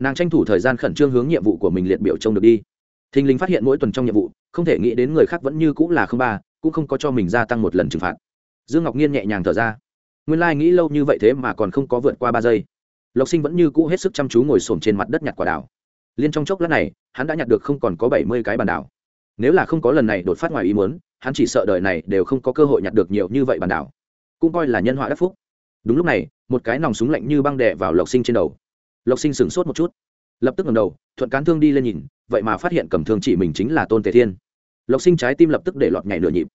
Nàng tranh thủ thời gian khẩn trương hướng nhiệm vụ của mình liệt biểu trông được đi. Thình lình phát hiện mỗi tuần trong nhiệm vụ, không thể nghĩ đến người khác vẫn như cũng là không ba, cũng không có cho mình gia tăng một lần trừng phạt. Dương ngọc nhiên nhẹ nhàng thở ra. Nguyên lai、like、nghĩ lâu như vậy thế mà còn không có vượt qua ba giây. Lộc sinh vẫn như cũ hết sức chăm chú ngồi xổm trên mặt đất nhặt quả đảo liên trong chốc lát này, hắn đã nhặt được không còn có bảy mươi cái bàn đảo. Nếu là không có lần này đột phát ngoài ý muốn hắn chỉ sợ đời này đều không có cơ hội nhặt được nhiều như vậy bản đảo, cũng coi là nhân họa đắc phúc. Đúng lúc này, một cái nòng súng lạnh như băng đè vào lộc sinh trên đầu. Lộc sinh sửng sốt một chút, lập tức ngầm đầu, thuận cán thương đi lên nhìn, vậy mà phát hiện cầm thương chỉ mình chính là tôn tề thiên. Lộc sinh trái tim lập tức để lọt nhảy nửa nhịp.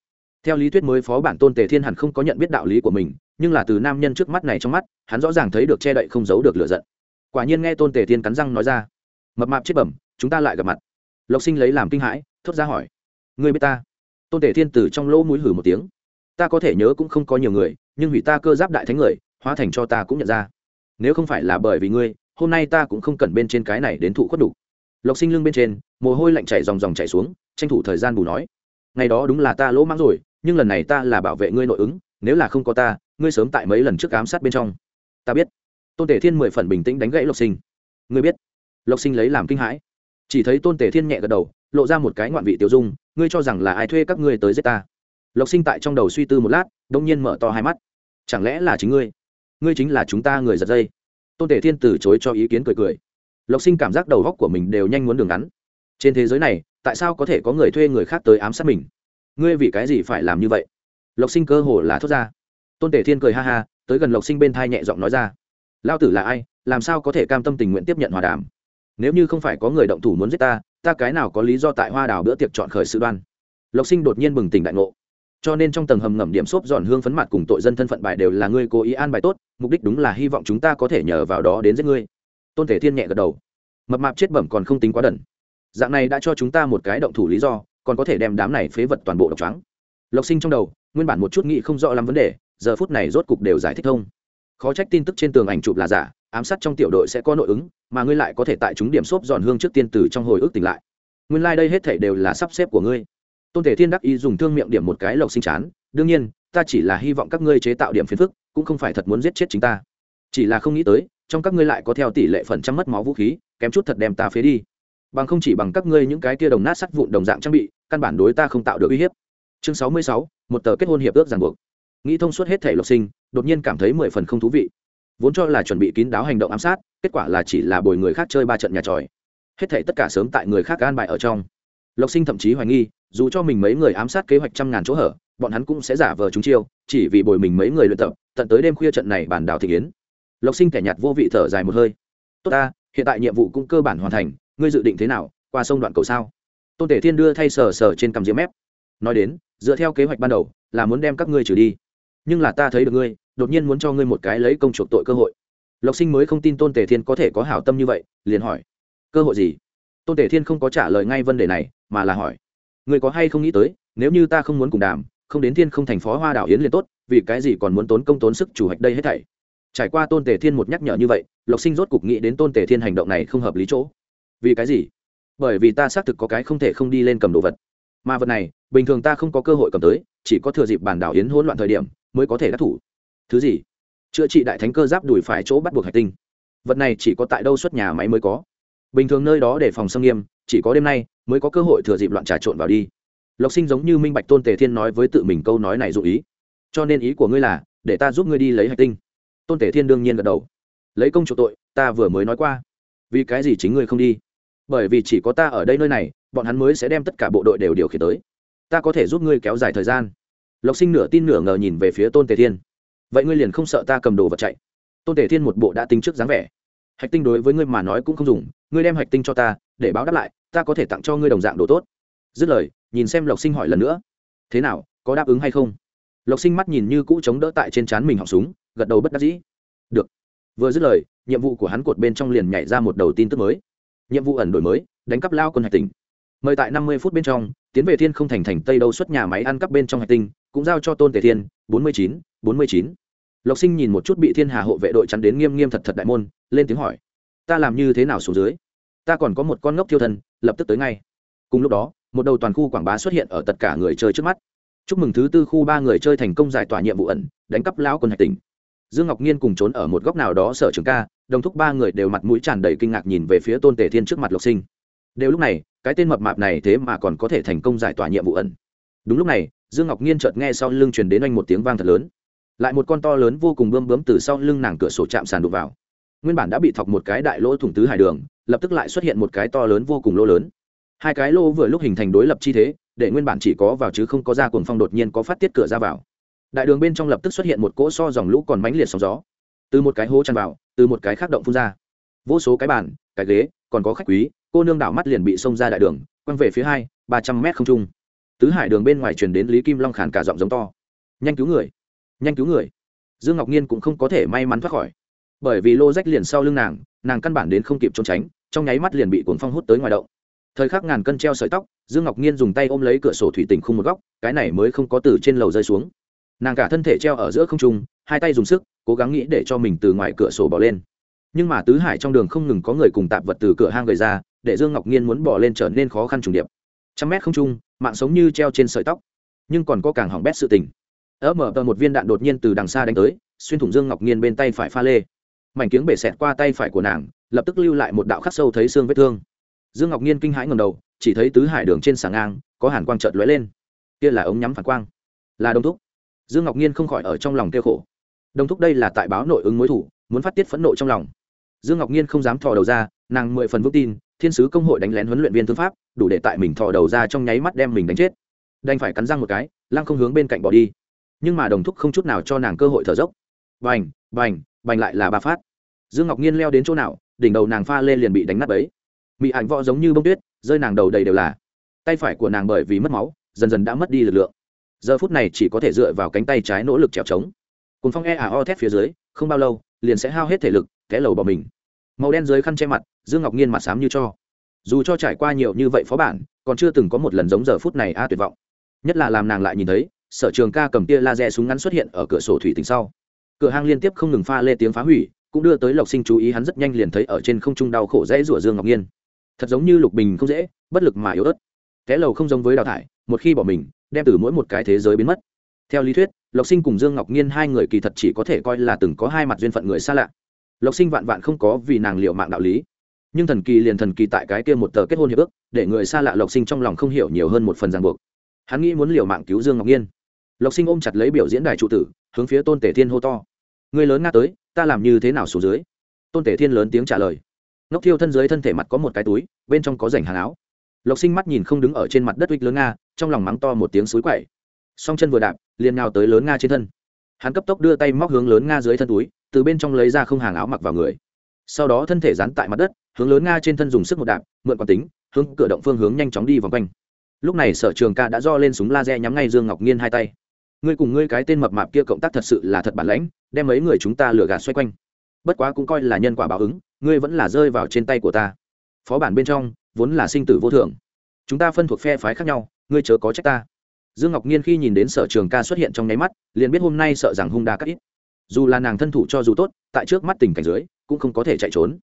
Theo lý thuyết mới phó bản tôn tề thiên hẳn không có nhận biết đạo lý của mình, nhưng là từ nam nhân trước mắt này trong mắt, hắn rõ ràng thấy được che đậy không giấu được lựa giận. Quả nhiên nghe tôn tề thiên cắn răng nói ra, mập mạp chết bẩm, chúng ta lại gặp mặt. Lộc sinh lấy làm kinh hãi, thốt ra hỏi người biết ta? Tôn tể thiên từ trong lỗ mũi hử một tiếng. Ta có thể nhớ cũng không có nhiều người, nhưng hủy ta cơ giáp đại thánh người, hóa thành cho ta cũng nhận ra. Nếu không phải là bởi vì ngươi, hôm nay ta cũng không cần bên trên cái này đến thụ khuất đủ. Lộc sinh lưng bên trên, mồ hôi lạnh chảy dòng dòng chảy xuống, tranh thủ thời gian bù nói. Ngày đó đúng là ta lỗ mãng rồi, nhưng lần này ta là bảo vệ ngươi nội ứng, nếu là không có ta, ngươi sớm tại mấy lần trước ám sát bên trong. Ta biết. Tôn tể thiên mười phần bình tĩnh đánh gãy lộc sinh. Ngươi biết. Lộc sinh lấy làm kinh hãi chỉ thấy tôn tề thiên nhẹ gật đầu, lộ ra một cái ngoạn vị tiêu dung, ngươi cho rằng là ai thuê các ngươi tới giết ta? Lộc sinh tại trong đầu suy tư một lát đông nhiên mở to hai mắt. Chẳng lẽ là chính ngươi? Ngươi chính là chúng ta người giật dây. Tôn tề thiên từ chối cho ý kiến cười cười. Lộc sinh cảm giác đầu góc của mình đều nhanh muốn đường ngắn. Trên thế giới này, tại sao có thể có người thuê người khác tới ám sát mình? Ngươi vì cái gì phải làm như vậy? Lộc sinh cơ hồ là thốt ra. Tôn tề thiên cười ha ha, tới gần lộc sinh bên thai nhẹ giọng nói ra. Lao tử là ai? Làm sao có thể cam tâm tình nguyện tiếp nhận hòa đàm? Nếu như không phải có người động thủ muốn giết ta ta cái nào có lý do tại hoa đào bữa tiệc chọn khởi sự đoan? Lộc sinh đột nhiên bừng tỉnh đại ngộ. Cho nên trong tầng hầm ngầm điểm xốp giòn hương phấn mặt cùng tội dân thân phận bài đều là ngươi cố ý an bài tốt, mục đích đúng là hy vọng chúng ta có thể nhờ vào đó đến giết ngươi. Tôn thể thiên nhẹ gật đầu. Mập mạp chết bẩm còn không tính quá đần. Dạng này đã cho chúng ta một cái động thủ lý do, còn có thể đem đám này phế vật toàn bộ độc trắng lộc sinh trong đầu, nguyên bản một chút nghĩ không rõ lắm vấn đề, giờ phút này rốt cục đều giải thích thông. Khó trách tin tức trên tường ảnh chụp là giả ám sát trong tiểu đội sẽ có nội ứng, mà ngươi lại có thể tại chúng điểm xốp giòn hương trước tiên từ trong hồi ức tỉnh lại. Nguyên lai、like、đây hết thể đều là sắp xếp của ngươi. Tôn thể thiên đắc Y dùng thương miệng điểm một cái lộc sinh chán, đương nhiên, ta chỉ là hy vọng các ngươi chế tạo điểm phiền phức, cũng không phải thật muốn giết chết chính ta. Chỉ là không nghĩ tới, trong các ngươi lại có theo tỷ lệ phần trăm mất máu vũ khí, kém chút thật đem ta phế đi. Bằng không chỉ bằng các ngươi những cái kia đồng nát sắt vụn đồng dạng trang bị, căn bản đối ta không tạo được uy hiếp. Chương sáu mươi sáu, một tờ kết hôn hiệp ước ràng buộc. Nghĩ thông suốt hết thể lộc sinh, đột nhiên cảm thấy mười phần không thú vị vốn cho là chuẩn bị kín đáo hành động ám sát, kết quả là chỉ là bồi người khác chơi ba trận nhà tròi. Hết thể tất cả sớm tại người khác gan bại ở trong. Lộc sinh thậm chí hoài nghi, dù cho mình mấy người ám sát kế hoạch trăm ngàn chỗ hở, bọn hắn cũng sẽ giả vờ chúng chiêu, chỉ vì bồi mình mấy người luyện tập, tận tới đêm khuya trận này bản đảo thị kiến. Lộc sinh kẻ nhạt vô vị thở dài một hơi. Tốt ta, hiện tại nhiệm vụ cũng cơ bản hoàn thành, ngươi dự định thế nào, qua sông đoạn cầu sao? Tôn tể thiên đưa thay sờ sờ trên cằm diễm mép. Nói đến, dựa theo kế hoạch ban đầu, là muốn đem các ngươi trừ đi. Nhưng là ta thấy được ngươi đột nhiên muốn cho ngươi một cái lấy công chuộc tội cơ hội. Lộc sinh mới không tin tôn tể thiên có thể có hảo tâm như vậy, liền hỏi, cơ hội gì? Tôn tể thiên không có trả lời ngay vấn đề này, mà là hỏi người có hay không nghĩ tới, nếu như ta không muốn cùng đàm, không đến thiên không thành phó hoa đảo yến liền tốt, vì cái gì còn muốn tốn công tốn sức chủ hoạch đây hết thảy? Trải qua tôn tề thiên một nhắc nhở như vậy, lộc sinh rốt cục nghĩ đến tôn tề thiên hành động này không hợp lý chỗ. Vì cái gì? Bởi vì ta xác thực có cái không thể không đi lên cầm đồ vật. Mà vật này, bình thường ta không có cơ hội cầm tới, chỉ có thừa dịp bản đảo yến hỗn loạn thời điểm, mới có thể đắc thủ thứ gì? Chữa trị đại thánh cơ giáp đùi phải chỗ bắt buộc hạch tinh. Vật này chỉ có tại đâu xuất nhà máy mới có. Bình thường nơi đó để phòng xâm nghiêm, chỉ có đêm nay mới có cơ hội thừa dịp loạn trà trộn vào đi. Lộc sinh giống như minh bạch tôn tề thiên nói với tự mình câu nói này dụ ý. Cho nên ý của ngươi là, để ta giúp ngươi đi lấy hạch tinh. Tôn tề thiên đương nhiên gật đầu. Lấy công chủ tội, ta vừa mới nói qua. Vì cái gì chính ngươi không đi? Bởi vì chỉ có ta ở đây nơi này, bọn hắn mới sẽ đem tất cả bộ đội đều điều khiển tới. Ta có thể giúp ngươi kéo dài thời gian. Lộc sinh nửa tin nửa ngờ nhìn về phía tôn tề thiên vậy ngươi liền không sợ ta cầm đồ vật chạy? Tôn tề thiên một bộ đã tính trước dáng vẻ. Hạch tinh đối với ngươi mà nói cũng không dùng, ngươi đem hạch tinh cho ta, để báo đáp lại, ta có thể tặng cho ngươi đồng dạng đồ tốt. Dứt lời, nhìn xem lộc sinh hỏi lần nữa. Thế nào, có đáp ứng hay không? Lộc sinh mắt nhìn như cũ chống đỡ tại trên trán mình họng súng, gật đầu bất đắc dĩ. Được. Vừa dứt lời, nhiệm vụ của hắn cột bên trong liền nhảy ra một đầu tin tức mới. Nhiệm vụ ẩn đổi mới, đánh cắp lao quân hạch tinh. Mời tại năm mươi phút bên trong, tiến về thiên không thành thành tây đâu xuất nhà máy ăn cắp bên trong hạch tinh, cũng giao cho tôn tề thiên, bốn mươi chín, bốn mươi chín lộc sinh nhìn một chút bị thiên hà hộ vệ đội chắn đến nghiêm nghiêm thật thật đại môn, lên tiếng hỏi, ta làm như thế nào xuống dưới? Ta còn có một con ngốc thiêu thân, lập tức tới ngay. Cùng lúc đó, một đầu toàn khu quảng bá xuất hiện ở tất cả người chơi trước mắt. Chúc mừng thứ tư khu ba người chơi thành công giải tỏa nhiệm vụ ẩn, đánh cắp lão quân hạch tỉnh. Dương ngọc nhiên cùng trốn ở một góc nào đó sở trường ca, đồng thúc ba người đều mặt mũi tràn đầy kinh ngạc nhìn về phía tôn tề thiên trước mặt lộc sinh. Đều lúc này, cái tên mập mạp này thế mà còn có thể thành công giải tỏa nhiệm vụ ẩn. Đúng lúc này, dương ngọc nhiên chợt nghe sau lưng truyền đến anh một tiếng vang thật lớn lại một con to lớn vô cùng bơm bướm từ sau lưng nàng cửa sổ chạm sàn đục vào. Nguyên bản đã bị thọc một cái đại lỗ thủng tứ hải đường, lập tức lại xuất hiện một cái to lớn vô cùng lỗ lớn. Hai cái lỗ vừa lúc hình thành đối lập chi thế, để nguyên bản chỉ có vào chứ không có ra cuồng phong đột nhiên có phát tiết cửa ra vào. Đại đường bên trong lập tức xuất hiện một cỗ so dòng lũ còn mãnh liệt sóng gió. Từ một cái hố tràn vào, từ một cái khác động phun ra. Vô số cái bàn, cái ghế, còn có khách quý, cô nương đảo mắt liền bị xông ra đại đường, quăng về phía hai, ba trăm mét không trung. Tứ hải đường bên ngoài truyền đến lý kim long khàn cả giọng giống to. Nhanh cứu người! Nhanh cứu người. Dương ngọc nhiên cũng không có thể may mắn thoát khỏi. Bởi vì lô rách liền sau lưng nàng nàng căn bản đến không kịp trốn tránh, trong nháy mắt liền bị cuồng phong hút tới ngoài động. Thời khắc ngàn cân treo sợi tóc, dương ngọc nhiên dùng tay ôm lấy cửa sổ thủy tình khung một góc, cái này mới không có từ trên lầu rơi xuống. Nàng cả thân thể treo ở giữa không trung, hai tay dùng sức, cố gắng nghĩ để cho mình từ ngoài cửa sổ bỏ lên. Nhưng mà tứ hải trong đường không ngừng có người cùng tạp vật từ cửa hang gầy ra, để dương ngọc nhiên muốn bỏ lên trở nên khó khăn trùng điệp. Trăm mét không trung, mạng sống như treo trên sợi tóc. Nhưng còn có càng hỏng bét sự tình ớ mở tờ một viên đạn đột nhiên từ đằng xa đánh tới, xuyên thủng dương ngọc nhiên bên tay phải pha lê. Mảnh kiếng bể xẹt qua tay phải của nàng, lập tức lưu lại một đạo khắc sâu thấy xương vết thương. Dương ngọc nhiên kinh hãi ngầm đầu, chỉ thấy tứ hải đường trên sàng ngang, có hàn quang trợt lóe lên. Kia là ống nhắm phản quang. Là đông thúc. Dương ngọc nhiên không khỏi ở trong lòng kêu khổ. Đông thúc đây là tại báo nội ứng mối thủ, muốn phát tiết phẫn nộ trong lòng. Dương ngọc nhiên không dám thò đầu ra, nàng mười phần vững tin, thiên sứ công hội đánh lén huấn luyện viên tư pháp, đủ để tại mình thò đầu ra trong nháy mắt đem mình đánh chết. Đành phải cắn răng một cái, lăng không hướng bên cạnh bỏ đi nhưng mà đồng thúc không chút nào cho nàng cơ hội thở dốc. Bành bành bành lại là ba phát. Dương ngọc nhiên leo đến chỗ nào, đỉnh đầu nàng pha lên liền bị đánh nát ấy mị ảnh võ giống như bông tuyết, rơi nàng đầu đầy đều là. Tay phải của nàng bởi vì mất máu, dần dần đã mất đi lực lượng. Giờ phút này chỉ có thể dựa vào cánh tay trái nỗ lực trèo trống cùng phong e à o thét phía dưới, không bao lâu, liền sẽ hao hết thể lực, té lầu bỏ mình. Màu đen dưới khăn che mặt, dương ngọc nhiên mặt xám như cho. Dù cho trải qua nhiều như vậy phó bản, còn chưa từng có một lần giống giờ phút này a tuyệt vọng. Nhất là làm nàng lại nhìn thấy sở trường ca cầm tia laser súng ngắn xuất hiện ở cửa sổ thủy tinh sau. Cửa hang liên tiếp không ngừng pha lê tiếng phá hủy, cũng đưa tới lộc sinh chú ý hắn rất nhanh liền thấy ở trên không trung đau khổ dễ rủa dương ngọc nhiên. Thật giống như lục bình không dễ, bất lực mà yếu ớt. Té lầu không giống với đào thải, một khi bỏ mình, đem từ mỗi một cái thế giới biến mất. Theo lý thuyết, lộc sinh cùng dương ngọc nhiên hai người kỳ thật chỉ có thể coi là từng có hai mặt duyên phận người xa lạ. Lộc sinh vạn vạn không có vì nàng liệu mạng đạo lý. Nhưng thần kỳ liền thần kỳ tại cái kia một tờ kết hôn hiệp ước, để người xa lạ lộc sinh trong lòng không hiểu nhiều hơn một phần ràng buộc. Hắn nghĩ muốn liều mạng cứu dương ngọc nhiên lộc sinh ôm chặt lấy biểu diễn đài trụ tử, hướng phía tôn tể thiên hô to. Người lớn nga tới, ta làm như thế nào xuống dưới? Tôn tể thiên lớn tiếng trả lời. Ngốc thiêu thân dưới thân thể mặt có một cái túi, bên trong có rảnh hàng áo. Lộc sinh mắt nhìn không đứng ở trên mặt đất uých lớn nga, trong lòng mắng to một tiếng suối quậy. Song chân vừa đạp, liền nào tới lớn nga trên thân. Hắn cấp tốc đưa tay móc hướng lớn nga dưới thân túi, từ bên trong lấy ra không hàng áo mặc vào người. Sau đó thân thể dán tại mặt đất, hướng lớn nga trên thân dùng sức một đạp, mượn quán tính, hướng cửa động phương hướng nhanh chóng đi vòng quanh. Lúc này sở trường ca đã do lên súng laser nhắm ngay dương ngọc nhiên hai tay ngươi cùng ngươi cái tên mập mạp kia cộng tác thật sự là thật bản lãnh, đem mấy người chúng ta lừa gạt xoay quanh. Bất quá cũng coi là nhân quả báo ứng, ngươi vẫn là rơi vào trên tay của ta. Phó bản bên trong, vốn là sinh tử vô thường chúng ta phân thuộc phe phái khác nhau, ngươi chớ có trách ta. Dương ngọc nhiên khi nhìn đến sở trường ca xuất hiện trong nháy mắt, liền biết hôm nay sợ rằng hung đa cắt ít. Dù là nàng thân thủ cho dù tốt, tại trước mắt tình cảnh dưới, cũng không có thể chạy trốn.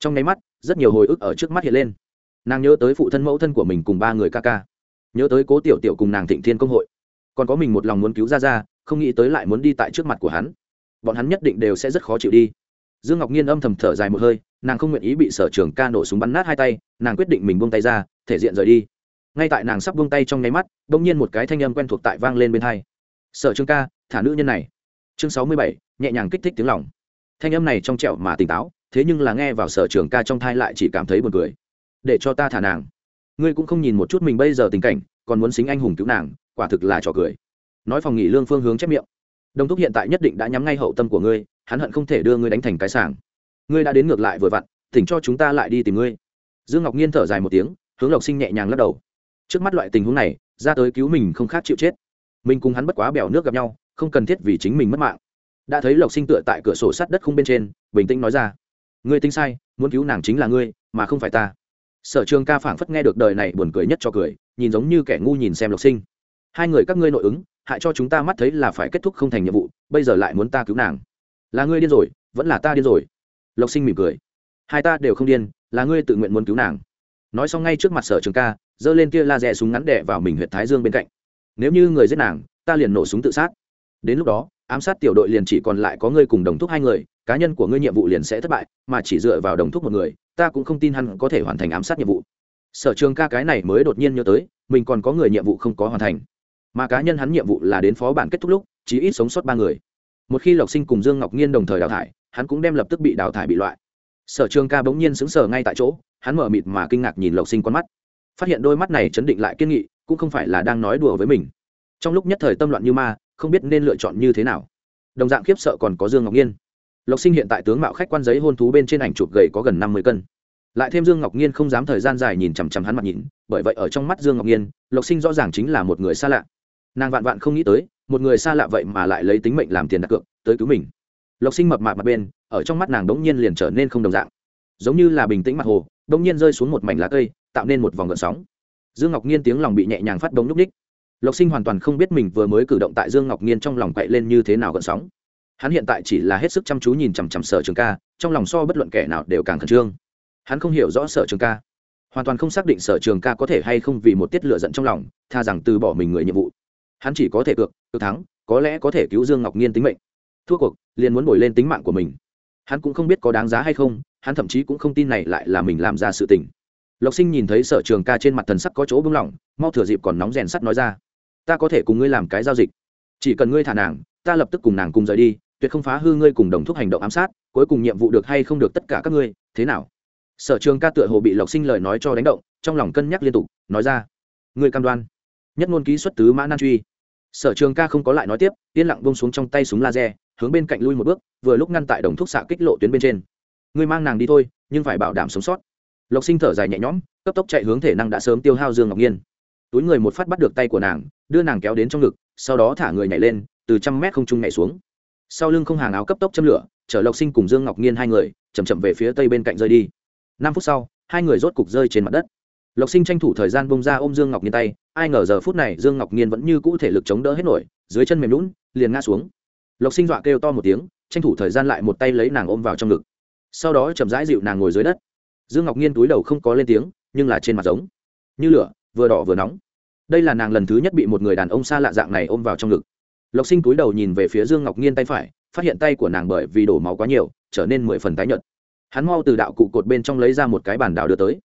Trong nháy mắt, rất nhiều hồi ức ở trước mắt hiện lên. Nàng nhớ tới phụ thân mẫu thân của mình cùng ba người ca ca. Nhớ tới cố tiểu tiểu cùng nàng thịnh thiên công hội còn có mình một lòng muốn cứu ra ra, không nghĩ tới lại muốn đi tại trước mặt của hắn. Bọn hắn nhất định đều sẽ rất khó chịu đi. Dương ngọc nhiên âm thầm thở dài một hơi, nàng không nguyện ý bị sở trường ca nổ súng bắn nát hai tay, nàng quyết định mình buông tay ra, thể diện rời đi. Ngay tại nàng sắp buông tay trong nháy mắt đ ỗ n g nhiên một cái thanh âm quen thuộc tại vang lên bên hai. Sở trường ca, thả nữ nhân này. Chương sáu mươi bảy, nhẹ nhàng kích thích tiếng lòng. Thanh âm này trong trẹo mà tỉnh táo, thế nhưng là nghe vào sở trường ca trong thai lại chỉ cảm thấy buồn cười. Để cho ta thả nàng. Ngươi cũng không nhìn một chút mình bây giờ tình cảnh còn muốn xính anh hùng cứu nàng, quả thực là trò cười. Nói phòng nghỉ lương phương hướng chép miệng. Đồng thúc hiện tại nhất định đã nhắm ngay hậu tâm của ngươi, hắn hận không thể đưa ngươi đánh thành cái sảng. Ngươi đã đến ngược lại vừa vặn tỉnh cho chúng ta lại đi tìm ngươi. Dương ngọc nhiên thở dài một tiếng, hướng lộc sinh nhẹ nhàng lắc đầu. Trước mắt loại tình huống này, ra tới cứu mình không khác chịu chết. Mình cùng hắn bất quá bèo nước gặp nhau, không cần thiết vì chính mình mất mạng. Đã thấy lộc sinh tựa tại cửa sổ sắt đất khung bên trên, bình tĩnh nói ra. Ngươi tính sai, muốn cứu nàng chính là ngươi, mà không phải ta sở trường ca phảng phất nghe được đời này buồn cười nhất cho cười, nhìn giống như kẻ ngu nhìn xem lộc sinh. Hai người các ngươi nội ứng, hại cho chúng ta mắt thấy là phải kết thúc không thành nhiệm vụ, bây giờ lại muốn ta cứu nàng. Là ngươi điên rồi, vẫn là ta điên rồi. Lộc sinh mỉm cười. Hai ta đều không điên, là ngươi tự nguyện muốn cứu nàng. Nói xong ngay trước mặt sở trường ca, giơ lên kia la rẽ súng ngắn đẻ vào mình huyện thái dương bên cạnh. Nếu như người giết nàng, ta liền nổ súng tự sát. Đến lúc đó, ám sát tiểu đội liền chỉ còn lại có ngươi cùng đồng thúc hai người, cá nhân của ngươi nhiệm vụ liền sẽ thất bại, mà chỉ dựa vào đồng thúc một người ta cũng không tin hắn có thể hoàn thành ám sát nhiệm vụ. Sở trường ca cái này mới đột nhiên nhớ tới, mình còn có người nhiệm vụ không có hoàn thành. Mà cá nhân hắn nhiệm vụ là đến phó bản kết thúc lúc chỉ ít sống sót ba người. Một khi lộc sinh cùng dương ngọc nhiên đồng thời đào thải, hắn cũng đem lập tức bị đào thải bị loại. Sở trường ca bỗng nhiên sững sờ ngay tại chỗ, hắn mở mịt mà kinh ngạc nhìn lộc sinh con mắt. Phát hiện đôi mắt này chấn định lại kiên nghị, cũng không phải là đang nói đùa với mình. Trong lúc nhất thời tâm loạn như ma, không biết nên lựa chọn như thế nào. Đồng dạng khiếp sợ còn có dương ngọc nhiên lộc sinh hiện tại tướng mạo khách quan giấy hôn thú bên trên ảnh chụp gầy có gần năm mươi cân. Lại thêm dương ngọc nhiên không dám thời gian dài nhìn chằm chằm hắn mặt nhìn, bởi vậy ở trong mắt dương ngọc nhiên lộc sinh rõ ràng chính là một người xa lạ. Nàng vạn vạn không nghĩ tới, một người xa lạ vậy mà lại lấy tính mệnh làm tiền đặt cược, tới cứu mình. Lộc sinh mập mạp mặt bên, ở trong mắt nàng đống nhiên liền trở nên không đồng dạng. Giống như là bình tĩnh mặt hồ, đống nhiên rơi xuống một mảnh lá cây, tạo nên một vòng gợn sóng. Dương ngọc nhiên tiếng lòng bị nhẹ nhàng phát đống núp ních lộc sinh hoàn toàn không biết mình vừa mới cử động tại dương ngọc nhiên trong lòng quậy lên như thế nào gợn sóng hắn hiện tại chỉ là hết sức chăm chú nhìn chằm chằm sở trường ca, trong lòng so bất luận kẻ nào đều càng khẩn trương. Hắn không hiểu rõ sở trường ca. Hoàn toàn không xác định sở trường ca có thể hay không vì một tiết lựa giận trong lòng, tha rằng từ bỏ mình người nhiệm vụ. Hắn chỉ có thể cược cược thắng, có lẽ có thể cứu dương ngọc nhiên tính mệnh. Thua cuộc, liền muốn bồi lên tính mạng của mình. Hắn cũng không biết có đáng giá hay không, hắn thậm chí cũng không tin này lại là mình làm ra sự tình. Lộc sinh nhìn thấy sở trường ca trên mặt thần sắc có chỗ bưng lỏng, mau thừa dịp còn nóng rèn sắt nói ra, ta có thể cùng ngươi làm cái giao dịch. Chỉ cần ngươi thả nàng, ta lập tức cùng nàng cùng rời đi tuyệt không phá hư ngươi cùng đồng thúc hành động ám sát, cuối cùng nhiệm vụ được hay không được tất cả các ngươi, thế nào? Sở trường ca tựa hồ bị lộc sinh lời nói cho đánh động, trong lòng cân nhắc liên tục, nói ra, Ngươi cam đoan, nhất ngôn ký xuất tứ mã nan truy. Sở trường ca không có lại nói tiếp, yên lặng bông xuống trong tay súng laser, hướng bên cạnh lui một bước, vừa lúc ngăn tại đồng thuốc xạ kích lộ tuyến bên trên. Ngươi mang nàng đi thôi, nhưng phải bảo đảm sống sót. Lộc sinh thở dài nhẹ nhõm, cấp tốc chạy hướng thể năng đã sớm tiêu hao dương ngọc nhiên. Túi người một phát bắt được tay của nàng, đưa nàng kéo đến trong ngực, sau đó thả người nhảy lên, từ trăm mét không trung nhảy xuống sau lưng không hàng áo cấp tốc châm lửa, chở lộc sinh cùng dương ngọc nhiên hai người chầm chậm về phía tây bên cạnh rơi đi. Năm phút sau, hai người rốt cục rơi trên mặt đất. Lộc sinh tranh thủ thời gian bông ra ôm dương ngọc nhiên tay, ai ngờ giờ phút này dương ngọc nhiên vẫn như cũ thể lực chống đỡ hết nổi, dưới chân mềm lún liền ngã xuống. Lộc sinh dọa kêu to một tiếng, tranh thủ thời gian lại một tay lấy nàng ôm vào trong ngực. Sau đó chậm rãi dịu nàng ngồi dưới đất. Dương ngọc nhiên túi đầu không có lên tiếng, nhưng là trên mặt giống như lửa, vừa đỏ vừa nóng. Đây là nàng lần thứ nhất bị một người đàn ông xa lạ dạng này ôm vào trong ngực lộc sinh túi đầu nhìn về phía dương ngọc nhiên tay phải, phát hiện tay của nàng bởi vì đổ máu quá nhiều, trở nên mười phần tái nhợt. Hắn mau từ đạo cụ cột bên trong lấy ra một cái bàn đào đưa tới.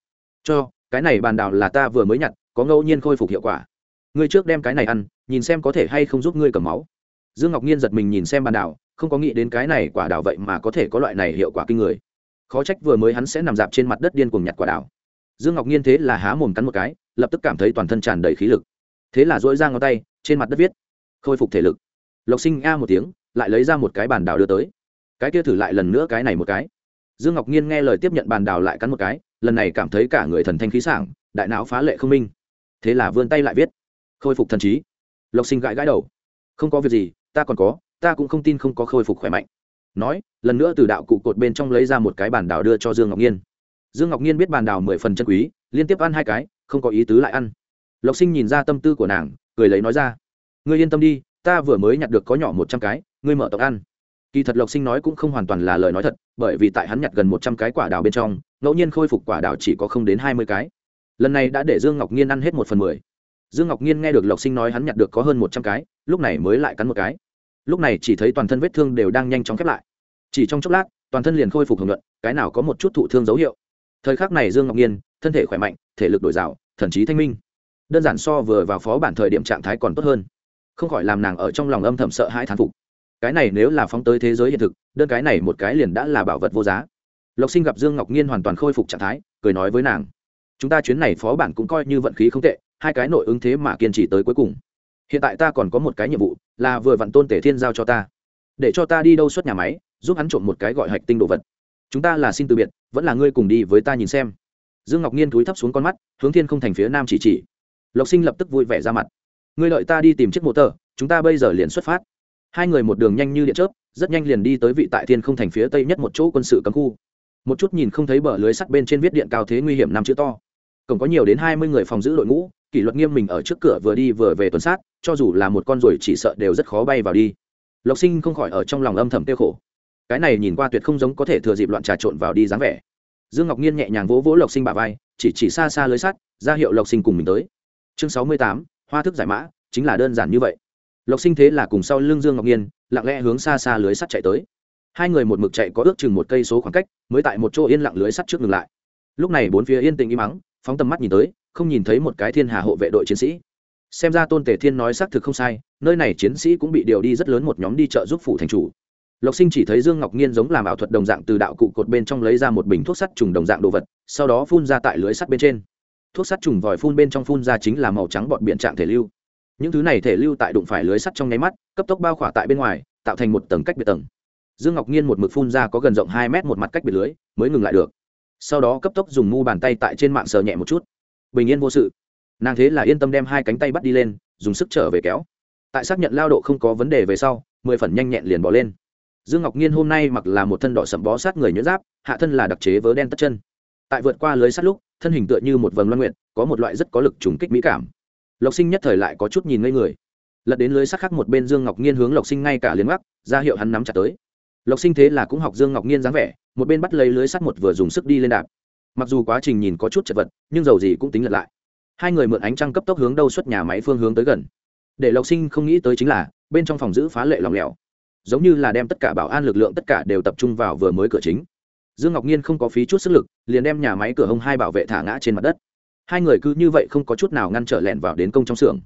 Cho, cái này bàn đào là ta vừa mới nhặt, có ngẫu nhiên khôi phục hiệu quả. Ngươi trước đem cái này ăn, nhìn xem có thể hay không giúp ngươi cầm máu. Dương ngọc nhiên giật mình nhìn xem bàn đào, không có nghĩ đến cái này quả đào vậy mà có thể có loại này hiệu quả kinh người. Khó trách vừa mới hắn sẽ nằm dạp trên mặt đất điên cuồng nhặt quả đào. Dương ngọc nhiên thế là há mồm cắn một cái, lập tức cảm thấy toàn thân tràn đầy khí lực. Thế là dỗi ra ngón tay, trên mặt đất viết khôi phục thể lực. Lộc sinh a một tiếng, lại lấy ra một cái bàn đào đưa tới. Cái kia thử lại lần nữa cái này một cái. Dương ngọc nhiên nghe lời tiếp nhận bàn đào lại cắn một cái, lần này cảm thấy cả người thần thanh khí sảng, đại não phá lệ không minh. Thế là vươn tay lại viết. Khôi phục thần trí. Lộc sinh gãi gãi đầu. Không có việc gì, ta còn có, ta cũng không tin không có khôi phục khỏe mạnh. Nói, lần nữa từ đạo cụ cột bên trong lấy ra một cái bàn đào đưa cho dương ngọc nhiên. Dương ngọc nhiên biết bàn đào mười phần chân quý, liên tiếp ăn hai cái, không có ý tứ lại ăn. Lộc sinh nhìn ra tâm tư của nàng, cười lấy nói ra ngươi yên tâm đi ta vừa mới nhặt được có nhỏ một trăm cái ngươi mở tộc ăn. Kỳ thật lộc sinh nói cũng không hoàn toàn là lời nói thật bởi vì tại hắn nhặt gần một trăm cái quả đào bên trong ngẫu nhiên khôi phục quả đào chỉ có không đến hai mươi cái. Lần này đã để dương ngọc nhiên ăn hết một phần mười. Dương ngọc nhiên nghe được lộc sinh nói hắn nhặt được có hơn một trăm cái lúc này mới lại cắn một cái. Lúc này chỉ thấy toàn thân vết thương đều đang nhanh chóng khép lại. Chỉ trong chốc lát toàn thân liền khôi phục hưởng luận cái nào có một chút thụ thương dấu hiệu. Thời khắc này dương ngọc nhiên thân thể khỏe mạnh thể lực đổi dạo, thần trí thanh minh. Đơn giản so vừa vào phó bản thời điểm trạng thái còn tốt hơn không khỏi làm nàng ở trong lòng âm thầm sợ hãi thán phục. Cái này nếu là phóng tới thế giới hiện thực, đơn cái này một cái liền đã là bảo vật vô giá. Lộc sinh gặp dương ngọc nhiên hoàn toàn khôi phục trạng thái, cười nói với nàng, chúng ta chuyến này phó bản cũng coi như vận khí không tệ, hai cái nội ứng thế mà kiên trì tới cuối cùng. Hiện tại ta còn có một cái nhiệm vụ, là vừa vặn tôn tể thiên giao cho ta. Để cho ta đi đâu xuất nhà máy, giúp hắn trộm một cái gọi hạch tinh đồ vật. Chúng ta là xin từ biệt, vẫn là ngươi cùng đi với ta nhìn xem. Dương ngọc nhiên túi thấp xuống con mắt, hướng thiên không thành phía nam chỉ chỉ. Lộc sinh lập tức vui vẻ ra mặt ngươi đợi ta đi tìm chiếc mô tờ, chúng ta bây giờ liền xuất phát. Hai người một đường nhanh như điện chớp, rất nhanh liền đi tới vị tại thiên không thành phía tây nhất một chỗ quân sự cấm khu. Một chút nhìn không thấy bờ lưới sắt bên trên viết điện cao thế nguy hiểm năm chữ to. Cổng có nhiều đến hai mươi người phòng giữ đội ngũ, kỷ luật nghiêm mình ở trước cửa vừa đi vừa về tuần sát, cho dù là một con ruồi chỉ sợ đều rất khó bay vào đi. Lộc sinh không khỏi ở trong lòng âm thầm tiêu khổ. Cái này nhìn qua tuyệt không giống có thể thừa dịp loạn trà trộn vào đi dáng vẻ. Dương ngọc nhiên nhẹ nhàng vỗ vỗ lộc sinh bà vai, chỉ chỉ xa xa lưới sắt, ra hiệu lộc sinh cùng mình tới. Chương sáu mươi tám hoa thức giải mã chính là đơn giản như vậy. Lộc sinh thế là cùng sau lưng dương ngọc nhiên, lặng lẽ hướng xa xa lưới sắt chạy tới. Hai người một mực chạy có ước chừng một cây số khoảng cách, mới tại một chỗ yên lặng lưới sắt trước ngừng lại. Lúc này bốn phía yên tĩnh im mắng phóng tầm mắt nhìn tới, không nhìn thấy một cái thiên hà hộ vệ đội chiến sĩ. Xem ra tôn tể thiên nói xác thực không sai, nơi này chiến sĩ cũng bị điều đi rất lớn một nhóm đi chợ giúp phủ thành chủ. Lộc sinh chỉ thấy dương ngọc nhiên giống làm ảo thuật đồng dạng từ đạo cụ cột bên trong lấy ra một bình thuốc sắt trùng đồng dạng đồ vật, sau đó phun ra tại lưới sắt bên trên thuốc sắt trùng vòi phun bên trong phun ra chính là màu trắng bọt biển trạng thể lưu. Những thứ này thể lưu tại đụng phải lưới sắt trong nháy mắt, cấp tốc bao khỏa tại bên ngoài, tạo thành một tầng cách biệt tầng. Dương ngọc nhiên một mực phun ra có gần rộng hai mét một mặt cách biệt lưới, mới ngừng lại được. Sau đó cấp tốc dùng mu bàn tay tại trên mạng sờ nhẹ một chút. Bình yên vô sự. Nàng thế là yên tâm đem hai cánh tay bắt đi lên, dùng sức trở về kéo. Tại xác nhận lao độ không có vấn đề về sau, mười phần nhanh nhẹn liền bỏ lên. Dương ngọc nhiên hôm nay mặc là một thân đỏ sậm bó sát người nhuyễn giáp, hạ thân là đặc chế vớ đen tất chân. Tại vượt qua lưới sắt lúc thân hình tựa như một vầng loan nguyện có một loại rất có lực trùng kích mỹ cảm. Lộc sinh nhất thời lại có chút nhìn ngây người. Lật đến lưới sắt khác một bên dương ngọc nhiên hướng lộc sinh ngay cả liền gác ra hiệu hắn nắm chặt tới. Lộc sinh thế là cũng học dương ngọc nhiên dáng vẻ, một bên bắt lấy lưới sắt một vừa dùng sức đi lên đạp. Mặc dù quá trình nhìn có chút chật vật, nhưng dầu gì cũng tính lật lại. Hai người mượn ánh trăng cấp tốc hướng đâu xuất nhà máy phương hướng tới gần. Để lộc sinh không nghĩ tới chính là, bên trong phòng giữ phá lệ lòng lẻo. Giống như là đem tất cả bảo an lực lượng tất cả đều tập trung vào vừa mới cửa chính dương ngọc nhiên không có phí chút sức lực, liền đem nhà máy cửa hông hai bảo vệ thả ngã trên mặt đất. Hai người cứ như vậy không có chút nào ngăn trở lẹn vào đến công trong xưởng.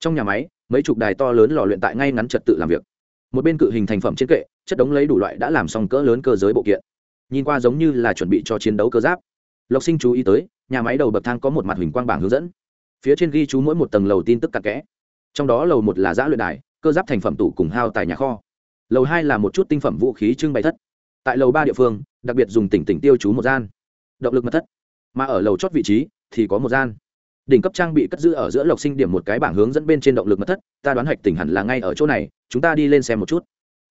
Trong nhà máy, mấy chục đài to lớn lò luyện tại ngay ngắn trật tự làm việc. Một bên cự hình thành phẩm trên kệ, chất đống lấy đủ loại đã làm xong cỡ lớn cơ giới bộ kiện. Nhìn qua giống như là chuẩn bị cho chiến đấu cơ giáp. Lộc sinh chú ý tới, nhà máy đầu bậc thang có một mặt hình quang bảng hướng dẫn. Phía trên ghi chú mỗi một tầng lầu tin tức cặn kẽ. Trong đó lầu một là giã luyện đài, cơ giáp thành phẩm tủ cùng hao tài nhà kho. Lầu hai là một chút tinh phẩm vũ khí trưng bày thất tại lầu ba địa phương, đặc biệt dùng tỉnh tỉnh tiêu chú một gian. Động lực mật thất. Mà ở lầu chót vị trí thì có một gian. Đỉnh cấp trang bị cất giữ ở giữa lộc sinh điểm một cái bảng hướng dẫn bên trên động lực mật thất, ta đoán hoạch tỉnh hẳn là ngay ở chỗ này, chúng ta đi lên xem một chút.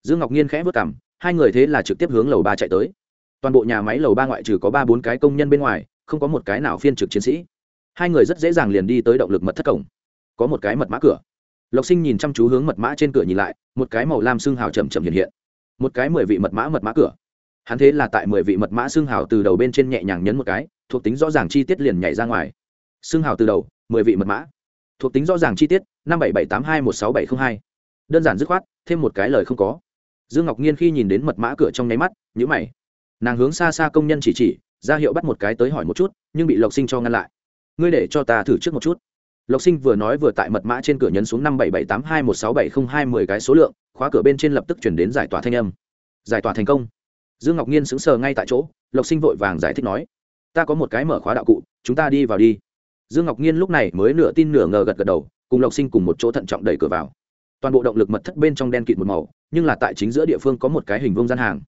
Dương ngọc nhiên khẽ vất cảm hai người thế là trực tiếp hướng lầu ba chạy tới. Toàn bộ nhà máy lầu ba ngoại trừ có ba bốn cái công nhân bên ngoài, không có một cái nào phiên trực chiến sĩ. Hai người rất dễ dàng liền đi tới động lực mật thất cổng. Có một cái mật mã cửa. Lộc sinh nhìn chăm chú hướng mật mã trên cửa nhìn lại, một cái màu lam xương hào chầm chầm hiện hiện một cái mười vị mật mã mật mã cửa. Hắn thế là tại mười vị mật mã xương hào từ đầu bên trên nhẹ nhàng nhấn một cái, thuộc tính rõ ràng chi tiết liền nhảy ra ngoài. Xương hào từ đầu, mười vị mật mã. Thuộc tính rõ ràng chi tiết, năm bảy bảy tám hai một sáu bảy t r ă n h hai. Đơn giản dứt khoát, thêm một cái lời không có. Dương ngọc nhiên khi nhìn đến mật mã cửa trong nháy mắt nhữ mày. Nàng hướng xa xa công nhân chỉ chỉ, ra hiệu bắt một cái tới hỏi một chút, nhưng bị lộc sinh cho ngăn lại. Ngươi để cho ta thử trước một chút lộc sinh vừa nói vừa tại mật mã trên cửa nhấn xuống năm bảy bảy tám hai một sáu bảy không hai mười cái số lượng, khóa cửa bên trên lập tức chuyển đến giải tỏa thanh âm. Giải tỏa thành công. Dương ngọc nhiên sững sờ ngay tại chỗ, lộc sinh vội vàng giải thích nói, ta có một cái mở khóa đạo cụ, chúng ta đi vào đi. Dương ngọc nhiên lúc này mới nửa tin nửa ngờ gật gật đầu, cùng lộc sinh cùng một chỗ thận trọng đẩy cửa vào. Toàn bộ động lực mật thất bên trong đen kịt một màu, nhưng là tại chính giữa địa phương có một cái hình vông gian hàng.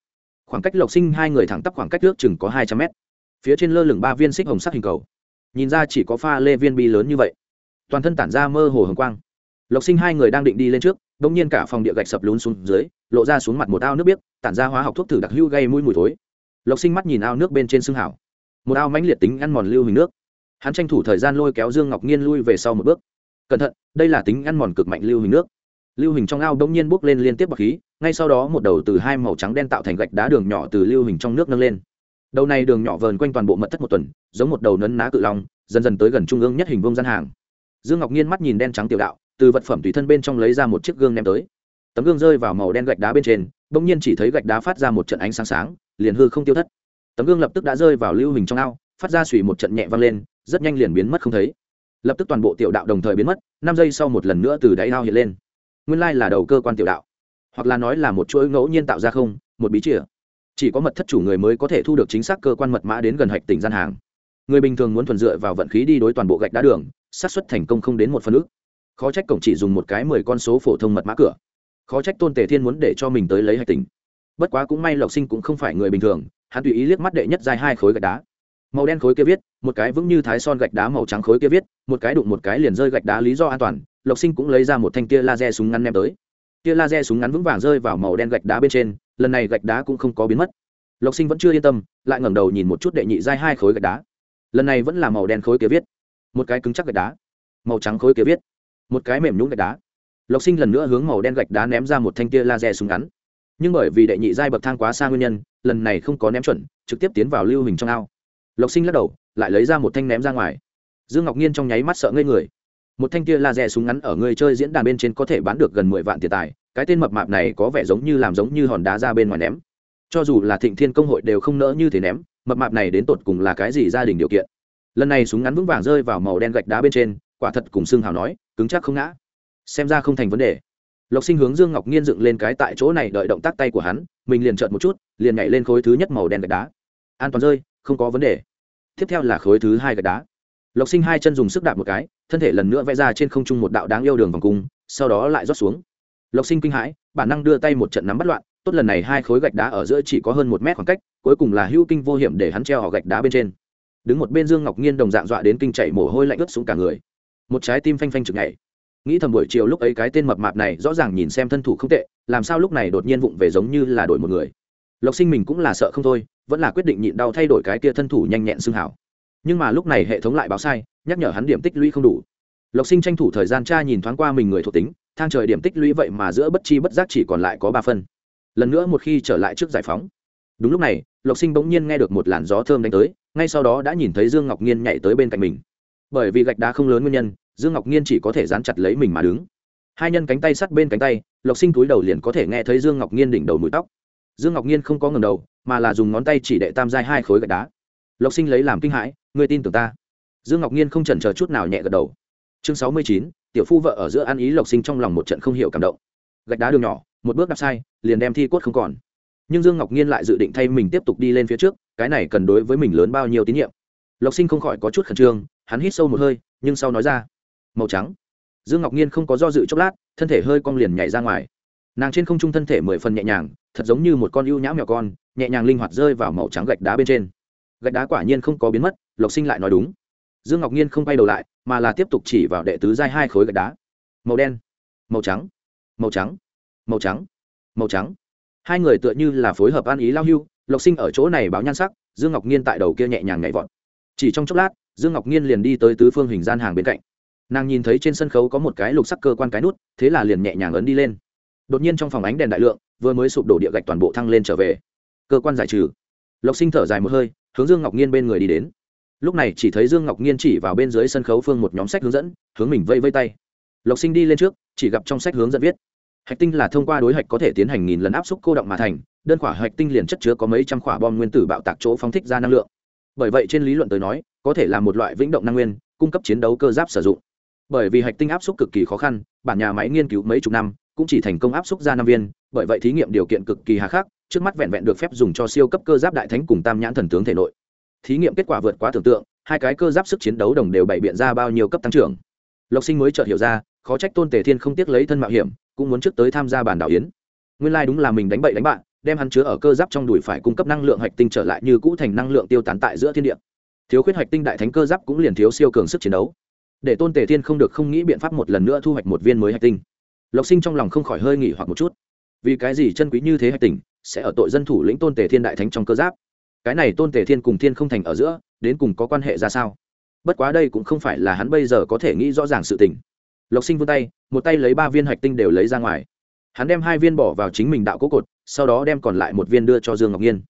Khoảng cách lộc sinh hai người thẳng tắp khoảng cách nước chừng có hai trăm mét. Phía trên lơ lửng ba viên xích hồng sắc hình cầu. Nhìn ra chỉ có pha lê viên bi lớn như vậy toàn thân tản ra mơ hồ hồng quang. Lộc sinh hai người đang định đi lên trước đ ỗ n g nhiên cả phòng địa gạch sập lún xuống dưới, lộ ra xuống mặt một ao nước biếc, tản ra hóa học thuốc thử đặc lưu gây mũi mùi thối. Lộc sinh mắt nhìn ao nước bên trên xương hảo. Một ao mãnh liệt tính ăn mòn lưu hình nước. Hắn tranh thủ thời gian lôi kéo dương ngọc nhiên lui về sau một bước. Cẩn thận, đây là tính ăn mòn cực mạnh lưu hình nước. Lưu hình trong ao đông nhiên bốc lên liên tiếp bọc khí, ngay sau đó một đầu từ hai màu trắng đen tạo thành gạch đá đường nhỏ từ lưu hình trong nước nâng lên. Đầu này đường nhỏ vờn quanh toàn bộ mật thất một tuần, giống một đầu nấn ná cự long, dần dần tới gần trung ương nhất hình vông gian hàng dương ngọc nhiên mắt nhìn đen trắng tiểu đạo, từ vật phẩm tùy thân bên trong lấy ra một chiếc gương ném tới. Tấm gương rơi vào màu đen gạch đá bên trên, bỗng nhiên chỉ thấy gạch đá phát ra một trận ánh sáng sáng, liền hư không tiêu thất. Tấm gương lập tức đã rơi vào lưu hình trong ao, phát ra xùy một trận nhẹ vang lên, rất nhanh liền biến mất không thấy. Lập tức toàn bộ tiểu đạo đồng thời biến mất, năm giây sau một lần nữa từ đáy ao hiện lên. Nguyên lai là đầu cơ quan tiểu đạo, hoặc là nói là một chuỗi ngẫu nhiên tạo ra không, một bí chìa. Chỉ có mật thất chủ người mới có thể thu được chính xác cơ quan mật mã đến gần hạch tỉnh gian hàng. Người bình thường muốn thuần dựa vào vận khí đi đối toàn bộ gạch đá đường xác suất thành công không đến một phần ước khó trách cổng chỉ dùng một cái mười con số phổ thông mật mã cửa. Khó trách tôn tề thiên muốn để cho mình tới lấy hạch tỉnh. Bất quá cũng may lộc sinh cũng không phải người bình thường, hắn tùy ý liếc mắt đệ nhất dài hai khối gạch đá. Màu đen khối kia viết, một cái vững như thái son gạch đá màu trắng khối kia viết, một cái đụng một cái liền rơi gạch đá lý do an toàn, lộc sinh cũng lấy ra một thanh tia laser súng ngắn ném tới. Tia laser súng ngắn vững vàng rơi vào màu đen gạch đá bên trên, lần này gạch đá cũng không có biến mất. Lộc sinh vẫn chưa yên tâm, lại ngẩng đầu nhìn một chút đệ nhị giai hai khối gạch đá. Lần này vẫn là màu đen khối kia viết một cái cứng chắc gạch đá, màu trắng khối kia viết, một cái mềm nhũng gạch đá. Lộc sinh lần nữa hướng màu đen gạch đá ném ra một thanh tia laser súng ngắn. Nhưng bởi vì đệ nhị giai bậc thang quá xa nguyên nhân, lần này không có ném chuẩn, trực tiếp tiến vào lưu hình trong ao. Lộc sinh lắc đầu, lại lấy ra một thanh ném ra ngoài. Dương ngọc nhiên trong nháy mắt sợ ngây người. Một thanh tia laser súng ngắn ở người chơi diễn đàn bên trên có thể bán được gần mười vạn tiền tài, cái tên mập mạp này có vẻ giống như làm giống như hòn đá ra bên ngoài ném. Cho dù là thịnh thiên công hội đều không nỡ như thế ném, mập mạp này đến tột cùng là cái gì gia đình điều kiện? Lần này súng ngắn vững vàng rơi vào màu đen gạch đá bên trên, quả thật cùng xương hào nói, cứng chắc không ngã. Xem ra không thành vấn đề. Lộc sinh hướng dương ngọc nhiên dựng lên cái tại chỗ này đợi động tác tay của hắn, mình liền trợn một chút, liền nhảy lên khối thứ nhất màu đen gạch đá. An toàn rơi, không có vấn đề. Tiếp theo là khối thứ hai gạch đá. Lộc sinh hai chân dùng sức đạp một cái, thân thể lần nữa vẽ ra trên không trung một đạo đáng yêu đường vòng cung, sau đó lại rót xuống. Lộc sinh kinh hãi, bản năng đưa tay một trận nắm bắt loạn, tốt lần này hai khối gạch đá ở giữa chỉ có hơn một mét khoảng cách, cuối cùng là hữu kinh vô hiểm để hắn treo họ gạch đá bên trên đứng một bên dương ngọc nhiên đồng dạng dọa đến kinh chảy mồ hôi lạnh ướt xuống cả người. Một trái tim phanh phanh chực nhảy. Nghĩ thầm buổi chiều lúc ấy cái tên mập mạp này rõ ràng nhìn xem thân thủ không tệ, làm sao lúc này đột nhiên vụng về giống như là đổi một người. Lộc sinh mình cũng là sợ không thôi, vẫn là quyết định nhịn đau thay đổi cái kia thân thủ nhanh nhẹn xương hảo. Nhưng mà lúc này hệ thống lại báo sai, nhắc nhở hắn điểm tích lũy không đủ. Lộc sinh tranh thủ thời gian tra nhìn thoáng qua mình người thuộc tính, thang trời điểm tích lũy vậy mà giữa bất chi bất giác chỉ còn lại có ba phân. Lần nữa một khi trở lại trước giải phóng. Đúng lúc này, lộc sinh bỗng nhiên nghe được một làn gió thơm đánh tới ngay sau đó đã nhìn thấy dương ngọc nhiên nhảy tới bên cạnh mình. Bởi vì gạch đá không lớn nguyên nhân, dương ngọc nhiên chỉ có thể dán chặt lấy mình mà đứng. Hai nhân cánh tay sắt bên cánh tay, lộc sinh túi đầu liền có thể nghe thấy dương ngọc nhiên đỉnh đầu mũi tóc. Dương ngọc nhiên không có ngầm đầu, mà là dùng ngón tay chỉ đệ tam giai hai khối gạch đá. Lộc sinh lấy làm kinh hãi người tin tưởng ta? Dương ngọc nhiên không chần chờ chút nào nhẹ gật đầu. Chương sáu mươi chín, tiểu phu vợ ở giữa ăn ý lộc sinh trong lòng một trận không hiểu cảm động. Gạch đá đường nhỏ, một bước đạp sai, liền đem thi cốt không còn nhưng dương ngọc nhiên lại dự định thay mình tiếp tục đi lên phía trước, cái này cần đối với mình lớn bao nhiêu tín nhiệm. Lộc sinh không khỏi có chút khẩn trương, hắn hít sâu một hơi, nhưng sau nói ra, màu trắng. Dương ngọc nhiên không có do dự chốc lát, thân thể hơi cong liền nhảy ra ngoài. Nàng trên không trung thân thể mười phần nhẹ nhàng, thật giống như một con ưu nhã nhỏ con, nhẹ nhàng linh hoạt rơi vào màu trắng gạch đá bên trên. Gạch đá quả nhiên không có biến mất, lộc sinh lại nói đúng. Dương ngọc nhiên không quay đầu lại, mà là tiếp tục chỉ vào đệ tứ giai hai khối gạch đá. Màu đen, màu trắng màu trắng màu trắng màu trắng hai người tựa như là phối hợp an ý lao hưu, lộc sinh ở chỗ này báo nhan sắc, dương ngọc nhiên tại đầu kia nhẹ nhàng nhảy vọt. Chỉ trong chốc lát, dương ngọc nhiên liền đi tới tứ phương hình gian hàng bên cạnh. Nàng nhìn thấy trên sân khấu có một cái lục sắc cơ quan cái nút, thế là liền nhẹ nhàng ấn đi lên. Đột nhiên trong phòng ánh đèn đại lượng, vừa mới sụp đổ địa gạch toàn bộ thăng lên trở về. Cơ quan giải trừ. Lộc sinh thở dài một hơi, hướng dương ngọc nhiên bên người đi đến. Lúc này chỉ thấy dương ngọc nhiên chỉ vào bên dưới sân khấu phương một nhóm sách hướng dẫn, hướng mình vây vây tay. Lộc sinh đi lên trước, chỉ gặp trong sách hướng dẫn viết hạch tinh là thông qua đối hạch có thể tiến hành nghìn lần áp suất cô động mà thành, đơn khỏa hạch tinh liền chất chứa có mấy trăm khỏa bom nguyên tử bạo tạc chỗ phóng thích ra năng lượng. Bởi vậy trên lý luận tới nói, có thể là một loại vĩnh động năng nguyên, cung cấp chiến đấu cơ giáp sử dụng. Bởi vì hạch tinh áp suất cực kỳ khó khăn, bản nhà máy nghiên cứu mấy chục năm, cũng chỉ thành công áp suất ra năm viên, bởi vậy thí nghiệm điều kiện cực kỳ hà khắc, trước mắt vẹn vẹn được phép dùng cho siêu cấp cơ giáp đại thánh cùng tam nhãn thần tướng thể nội. Thí nghiệm kết quả vượt quá tưởng tượng, hai cái cơ giáp sức chiến đấu đồng đều bày biện ra bao nhiêu cấp tăng trưởng. Lộc sinh mới chợt hiểu ra, khó trách tôn tề thiên không tiếc lấy thân mạo hiểm cũng muốn trước tới tham gia bản đảo yến. Nguyên lai đúng là mình đánh bậy đánh bạn đem hắn chứa ở cơ giáp trong đùi phải cung cấp năng lượng hạch tinh trở lại như cũ thành năng lượng tiêu tán tại giữa thiên địa. Thiếu khuyết hạch tinh đại thánh cơ giáp cũng liền thiếu siêu cường sức chiến đấu. Để tôn tề thiên không được không nghĩ biện pháp một lần nữa thu hoạch một viên mới hạch tinh. Lộc sinh trong lòng không khỏi hơi nghỉ hoặc một chút. Vì cái gì chân quý như thế hạch tinh sẽ ở tội dân thủ lĩnh tôn tề thiên đại thánh trong cơ giáp? Cái này tôn tề thiên cùng thiên không thành ở giữa, đến cùng có quan hệ ra sao? Bất quá đây cũng không phải là hắn bây giờ có thể nghĩ rõ ràng sự tình. Lộc sinh vươn tay một tay lấy ba viên hạch tinh đều lấy ra ngoài. Hắn đem hai viên bỏ vào chính mình đạo cố cột, sau đó đem còn lại một viên đưa cho dương ngọc nhiên.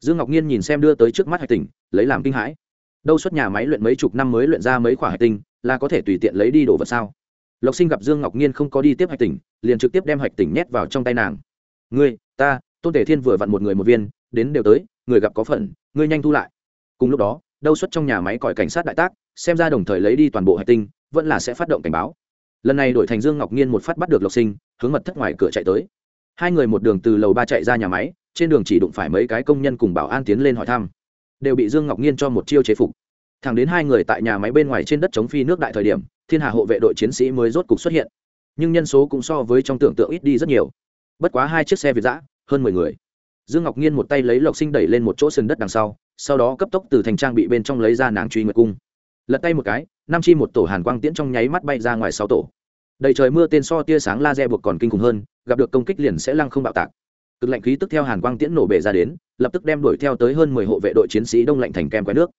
Dương ngọc nhiên nhìn xem đưa tới trước mắt hạch tinh, lấy làm kinh hãi. Đâu xuất nhà máy luyện mấy chục năm mới luyện ra mấy khoả hạch tinh, là có thể tùy tiện lấy đi đồ vật sao? Lộc sinh gặp dương ngọc nhiên không có đi tiếp hạch tỉnh liền trực tiếp đem hạch tỉnh nhét vào trong tay nàng. Ngươi, ta, tôn tể thiên vừa vặn một người một viên, đến đều tới, người gặp có phần ngươi nhanh thu lại. Cùng lúc đó, đâu xuất trong nhà máy còi cảnh sát đại tác, xem ra đồng thời lấy đi toàn bộ hạch tinh, vẫn là sẽ phát động cảnh báo lần này đổi thành dương ngọc nhiên một phát bắt được lộc sinh, hướng mật thất ngoài cửa chạy tới. Hai người một đường từ lầu ba chạy ra nhà máy, trên đường chỉ đụng phải mấy cái công nhân cùng bảo an tiến lên hỏi thăm. Đều bị dương ngọc nhiên cho một chiêu chế phục. Thẳng đến hai người tại nhà máy bên ngoài trên đất chống phi nước đại thời điểm, thiên hà hộ vệ đội chiến sĩ mới rốt cục xuất hiện. Nhưng nhân số cũng so với trong tưởng tượng ít đi rất nhiều. Bất quá hai chiếc xe việt giã hơn mười người. Dương ngọc nhiên một tay lấy lộc sinh đẩy lên một chỗ sườn đất đằng sau sau đó cấp tốc từ thành trang bị bên trong lấy ra nàng truy nguyệt cung lật tay một cái nam chi một tổ hàn quang tiễn trong nháy mắt bay ra ngoài sáu tổ. Đầy trời mưa tên so tia sáng laser buộc còn kinh khủng hơn, gặp được công kích liền sẽ lăng không bạo tạc. Cực lạnh khí tức theo hàn quang tiễn nổ bể ra đến, lập tức đem đuổi theo tới hơn mười hộ vệ đội chiến sĩ đông lạnh thành kem quái nước.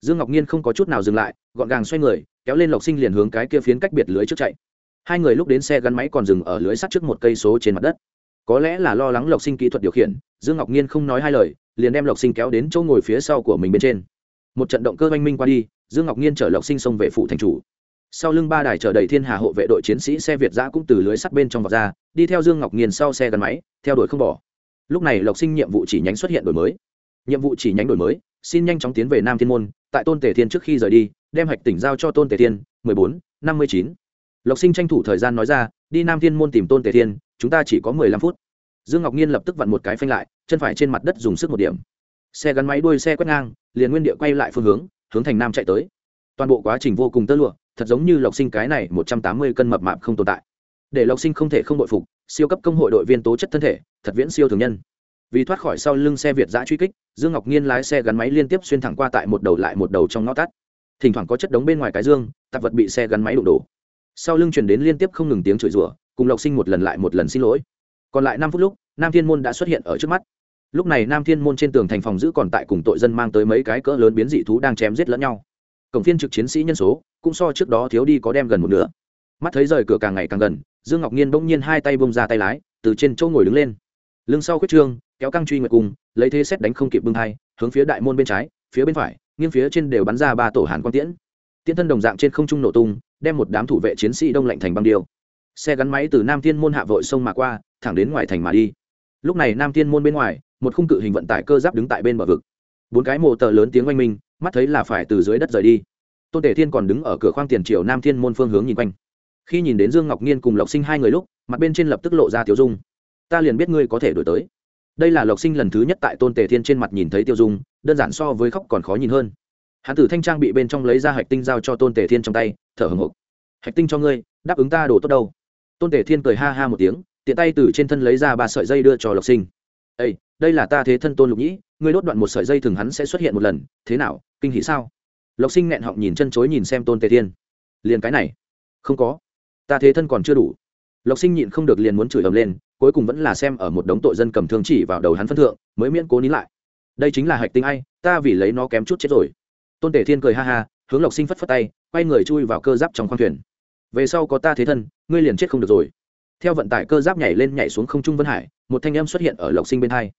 Dương ngọc nhiên không có chút nào dừng lại, gọn gàng xoay người, kéo lên lộc sinh liền hướng cái kia phiến cách biệt lưới trước chạy. Hai người lúc đến xe gắn máy còn dừng ở lưới sắt trước một cây số trên mặt đất. Có lẽ là lo lắng lộc sinh kỹ thuật điều khiển, dương ngọc nhiên không nói hai lời, liền đem lộc sinh kéo đến chỗ ngồi phía sau của mình bên trên một trận động cơ oanh minh qua đi, dương ngọc nhiên chở lộc sinh xông về phụ thành chủ. Sau lưng ba đài chở đầy thiên hà hộ vệ đội chiến sĩ xe việt giã cũng từ lưới sắt bên trong vọt ra, đi theo dương ngọc nhiên sau xe gắn máy, theo đuổi không bỏ. Lúc này lộc sinh nhiệm vụ chỉ nhánh xuất hiện đổi mới. Nhiệm vụ chỉ nhánh đổi mới, xin nhanh chóng tiến về nam thiên môn, tại tôn tề thiên trước khi rời đi, đem hạch tỉnh giao cho tôn tề thiên, mười bốn, năm mươi chín. Lộc sinh tranh thủ thời gian nói ra, đi nam thiên môn tìm tôn tề thiên, chúng ta chỉ có mười lăm phút. Dương ngọc nhiên lập tức vặn một cái phanh lại, chân phải trên mặt đất dùng sức một điểm xe gắn máy đuôi xe quét ngang, liền nguyên địa quay lại phương hướng hướng thành nam chạy tới. Toàn bộ quá trình vô cùng tơ lụa, thật giống như lộc sinh cái này một trăm tám mươi cân mập mạp không tồn tại. Để lộc sinh không thể không bội phục, siêu cấp công hội đội viên tố chất thân thể, thật viễn siêu thường nhân. Vì thoát khỏi sau lưng xe việt giã truy kích, dương ngọc nhiên lái xe gắn máy liên tiếp xuyên thẳng qua tại một đầu lại một đầu trong ngõ tắt. Thỉnh thoảng có chất đống bên ngoài cái dương, tạp vật bị xe gắn máy đụng đổ. Sau lưng chuyển đến liên tiếp không ngừng tiếng chửi rủa, cùng lộc sinh một lần lại một lần xin lỗi. Còn lại năm phút lúc, nam thiên môn đã xuất hiện ở trước mắt lúc này nam thiên môn trên tường thành phòng giữ còn tại cùng tội dân mang tới mấy cái cỡ lớn biến dị thú đang chém giết lẫn nhau. Cổng phiên trực chiến sĩ nhân số, cũng so trước đó thiếu đi có đem gần một nửa. Mắt thấy rời cửa càng ngày càng gần, dương ngọc nhiên bỗng nhiên hai tay bông ra tay lái, từ trên chỗ ngồi đứng lên. Lưng sau khuyết trương, kéo căng truy nguyệt cung lấy thế xét đánh không kịp bưng hai, hướng phía đại môn bên trái, phía bên phải, nghiêng phía trên đều bắn ra ba tổ hàn quang tiễn. Tiễn thân đồng dạng trên không trung nổ tung, đem một đám thủ vệ chiến sĩ đông lạnh thành băng điêu. Xe gắn máy từ nam thiên môn hạ vội sông mà qua, thẳng đến ngoài thành mà đi. Lúc này nam thiên môn bên ngoài một khung cự hình vận tải cơ giáp đứng tại bên bờ vực. Bốn cái mồ tờ lớn tiếng oanh minh, mắt thấy là phải từ dưới đất rời đi. Tôn tể thiên còn đứng ở cửa khoang tiền triều nam thiên môn phương hướng nhìn quanh. Khi nhìn đến dương ngọc nhiên cùng lộc sinh hai người lúc, mặt bên trên lập tức lộ ra tiêu dung. Ta liền biết ngươi có thể đổi tới. Đây là lộc sinh lần thứ nhất tại tôn tề thiên trên mặt nhìn thấy tiêu dung, đơn giản so với khóc còn khó nhìn hơn. Hãn tử thanh trang bị bên trong lấy ra hạch tinh giao cho tôn tề thiên trong tay, thở hồng hộc. Hạch tinh cho ngươi, đáp ứng ta đồ tốt đâu. Tôn tề thiên cười ha ha một tiếng, tiện tay từ trên thân lấy ra ba sợi dây đưa cho lộc sinh ây đây là ta thế thân tôn lục nhĩ, ngươi đốt đoạn một sợi dây thường hắn sẽ xuất hiện một lần, thế nào, kinh hỉ sao? Lộc sinh nghẹn họng nhìn chân chối nhìn xem tôn tề thiên liền cái này, không có. Ta thế thân còn chưa đủ. Lộc sinh nhịn không được liền muốn chửi ầm lên, cuối cùng vẫn là xem ở một đống tội dân cầm thương chỉ vào đầu hắn phân thượng, mới miễn cố nín lại. Đây chính là hạch tinh ai, ta vì lấy nó kém chút chết rồi. Tôn tể thiên cười ha ha, hướng lộc sinh phất phất tay, quay người chui vào cơ giáp trong khoang thuyền. Về sau có ta thế thân, ngươi liền chết không được rồi. Theo vận tải cơ giáp nhảy lên nhảy xuống không trung vân hải một thanh âm xuất hiện ở lộc sinh bên hai.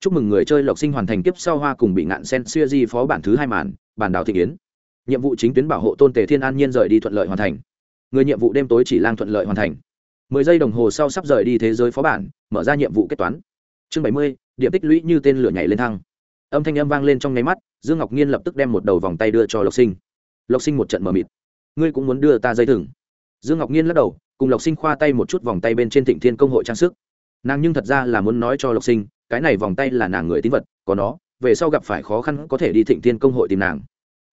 Chúc mừng người chơi lộc sinh hoàn thành kiếp sau hoa cùng bị ngạn sen xuya di phó bản thứ hai màn, bản đảo thị yến nhiệm vụ chính tuyến bảo hộ tôn tề thiên an nhiên rời đi thuận lợi hoàn thành. Người nhiệm vụ đêm tối chỉ lang thuận lợi hoàn thành. Mười giây đồng hồ sau sắp rời đi thế giới phó bản, mở ra nhiệm vụ kết toán. Chương bảy mươi, điểm tích lũy như tên lửa nhảy lên thăng. Âm thanh âm vang lên trong nháy mắt, dương ngọc nhiên lập tức đem một đầu vòng tay đưa cho lộc sinh. Lộc sinh một trận mờ mịt. Ngươi cũng muốn đưa ta dây thừng? Dương ngọc nhiên lắc đầu, cùng lộc sinh khoa tay một chút vòng tay bên trên thịnh thiên công hội trang sức nàng nhưng thật ra là muốn nói cho lộc sinh, cái này vòng tay là nàng người tín vật, có nó, về sau gặp phải khó khăn có thể đi thịnh thiên công hội tìm nàng.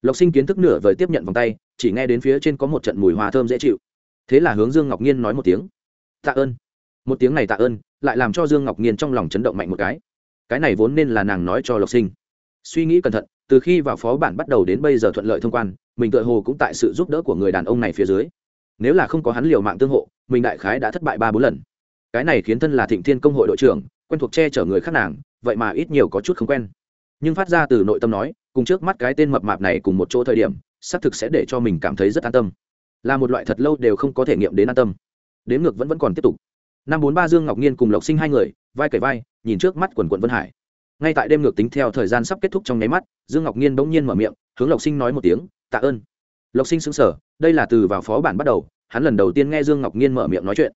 Lộc sinh kiến thức nửa vời tiếp nhận vòng tay, chỉ nghe đến phía trên có một trận mùi hoa thơm dễ chịu. Thế là hướng dương ngọc nhiên nói một tiếng. Tạ ơn. Một tiếng này tạ ơn, lại làm cho dương ngọc nhiên trong lòng chấn động mạnh một cái. Cái này vốn nên là nàng nói cho lộc sinh. Suy nghĩ cẩn thận, từ khi vào phó bản bắt đầu đến bây giờ thuận lợi thông quan, mình tự hồ cũng tại sự giúp đỡ của người đàn ông này phía dưới. Nếu là không có hắn liều mạng tương hộ, mình đại khái đã thất bại ba bốn lần cái này khiến thân là thịnh thiên công hội đội trưởng, quen thuộc che chở người khác nàng, vậy mà ít nhiều có chút không quen. Nhưng phát ra từ nội tâm nói, cùng trước mắt cái tên mập mạp này cùng một chỗ thời điểm, xác thực sẽ để cho mình cảm thấy rất an tâm. Là một loại thật lâu đều không có thể nghiệm đến an tâm. Đến ngược vẫn vẫn còn tiếp tục. Năm bốn ba dương ngọc nhiên cùng lộc sinh hai người, vai cởi vai, nhìn trước mắt quần quận vân hải. Ngay tại đêm ngược tính theo thời gian sắp kết thúc trong nháy mắt, dương ngọc nhiên bỗng nhiên mở miệng, hướng lộc sinh nói một tiếng, tạ ơn. Lộc sinh xứng sở đây là từ vào phó bản bắt đầu, hắn lần đầu tiên nghe dương ngọc nhiên mở miệng nói chuyện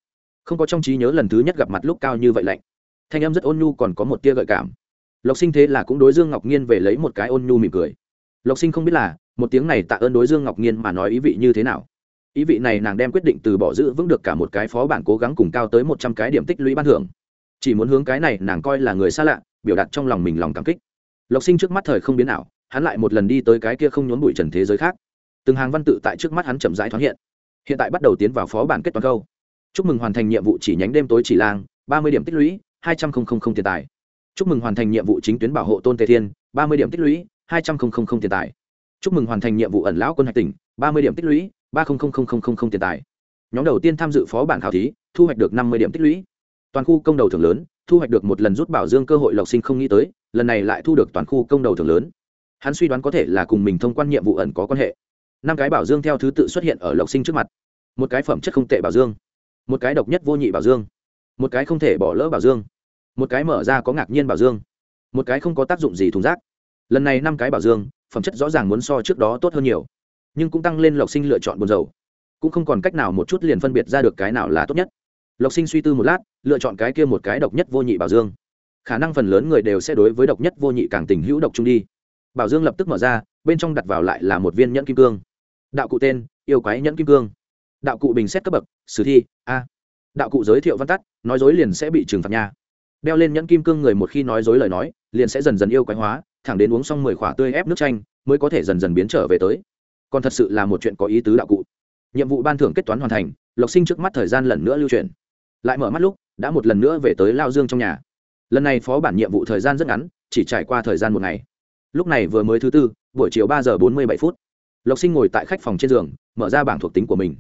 không có trong trí nhớ lần thứ nhất gặp mặt lúc cao như vậy lạnh. Thanh em rất ôn nhu còn có một tia gợi cảm. Lộc sinh thế là cũng đối dương ngọc nhiên về lấy một cái ôn nhu mỉm cười. Lộc sinh không biết là, một tiếng này tạ ơn đối dương ngọc nhiên mà nói ý vị như thế nào. Ý vị này nàng đem quyết định từ bỏ giữ vững được cả một cái phó bản cố gắng cùng cao tới một trăm cái điểm tích lũy ban thưởng. Chỉ muốn hướng cái này nàng coi là người xa lạ, biểu đạt trong lòng mình lòng cảm kích. Lộc sinh trước mắt thời không biến nào hắn lại một lần đi tới cái kia không nhốn bụi trần thế giới khác. Từng hàng văn tự tại trước mắt hắn chậm rãi thoáng hiện. Hiện tại bắt đầu tiến vào phó bản kết toàn câu chúc mừng hoàn thành nhiệm vụ chỉ nhánh đêm tối chỉ lang, ba mươi điểm tích lũy, hai trăm linh tiền tài. Chúc mừng hoàn thành nhiệm vụ chính tuyến bảo hộ tôn tề thiên, ba mươi điểm tích lũy, hai trăm linh tiền tài. Chúc mừng hoàn thành nhiệm vụ ẩn lão quân hạch tỉnh, ba mươi điểm tích lũy, ba tiền tài. Nhóm đầu tiên tham dự phó bản khảo thí, thu hoạch được năm mươi điểm tích lũy. Toàn khu công đầu thưởng lớn, thu hoạch được một lần rút bảo dương cơ hội lộc sinh không nghĩ tới, lần này lại thu được toàn khu công đầu thưởng lớn. Hắn suy đoán có thể là cùng mình thông quan nhiệm vụ ẩn có quan hệ. Năm cái bảo dương theo thứ tự xuất hiện ở lộc sinh trước mặt. Một cái phẩm chất không tệ bảo dương một cái độc nhất vô nhị bảo dương, một cái không thể bỏ lỡ bảo dương, một cái mở ra có ngạc nhiên bảo dương, một cái không có tác dụng gì thùng rác. Lần này năm cái bảo dương, phẩm chất rõ ràng muốn so trước đó tốt hơn nhiều, nhưng cũng tăng lên lộc sinh lựa chọn buồn dầu cũng không còn cách nào một chút liền phân biệt ra được cái nào là tốt nhất. Lộc sinh suy tư một lát, lựa chọn cái kia một cái độc nhất vô nhị bảo dương. Khả năng phần lớn người đều sẽ đối với độc nhất vô nhị càng tình hữu độc trung đi. Bảo dương lập tức mở ra, bên trong đặt vào lại là một viên nhẫn kim cương. Đạo cụ tên, yêu quái nhẫn kim cương đạo cụ bình xét cấp bậc, sử thi, a. Đạo cụ giới thiệu văn tắt, nói dối liền sẽ bị trừng phạt nha. Đeo lên nhẫn kim cương người một khi nói dối lời nói, liền sẽ dần dần yêu quái hóa, thẳng đến uống xong mười khỏa tươi ép nước chanh, mới có thể dần dần biến trở về tới. Còn thật sự là một chuyện có ý tứ đạo cụ. Nhiệm vụ ban thưởng kết toán hoàn thành, lộc sinh trước mắt thời gian lần nữa lưu truyền. Lại mở mắt lúc, đã một lần nữa về tới lao dương trong nhà. Lần này phó bản nhiệm vụ thời gian rất ngắn, chỉ trải qua thời gian một ngày. Lúc này vừa mới thứ tư, buổi chiều ba giờ bốn mươi bảy phút. Lộc sinh ngồi tại khách phòng trên giường, mở ra bảng thuộc tính của mình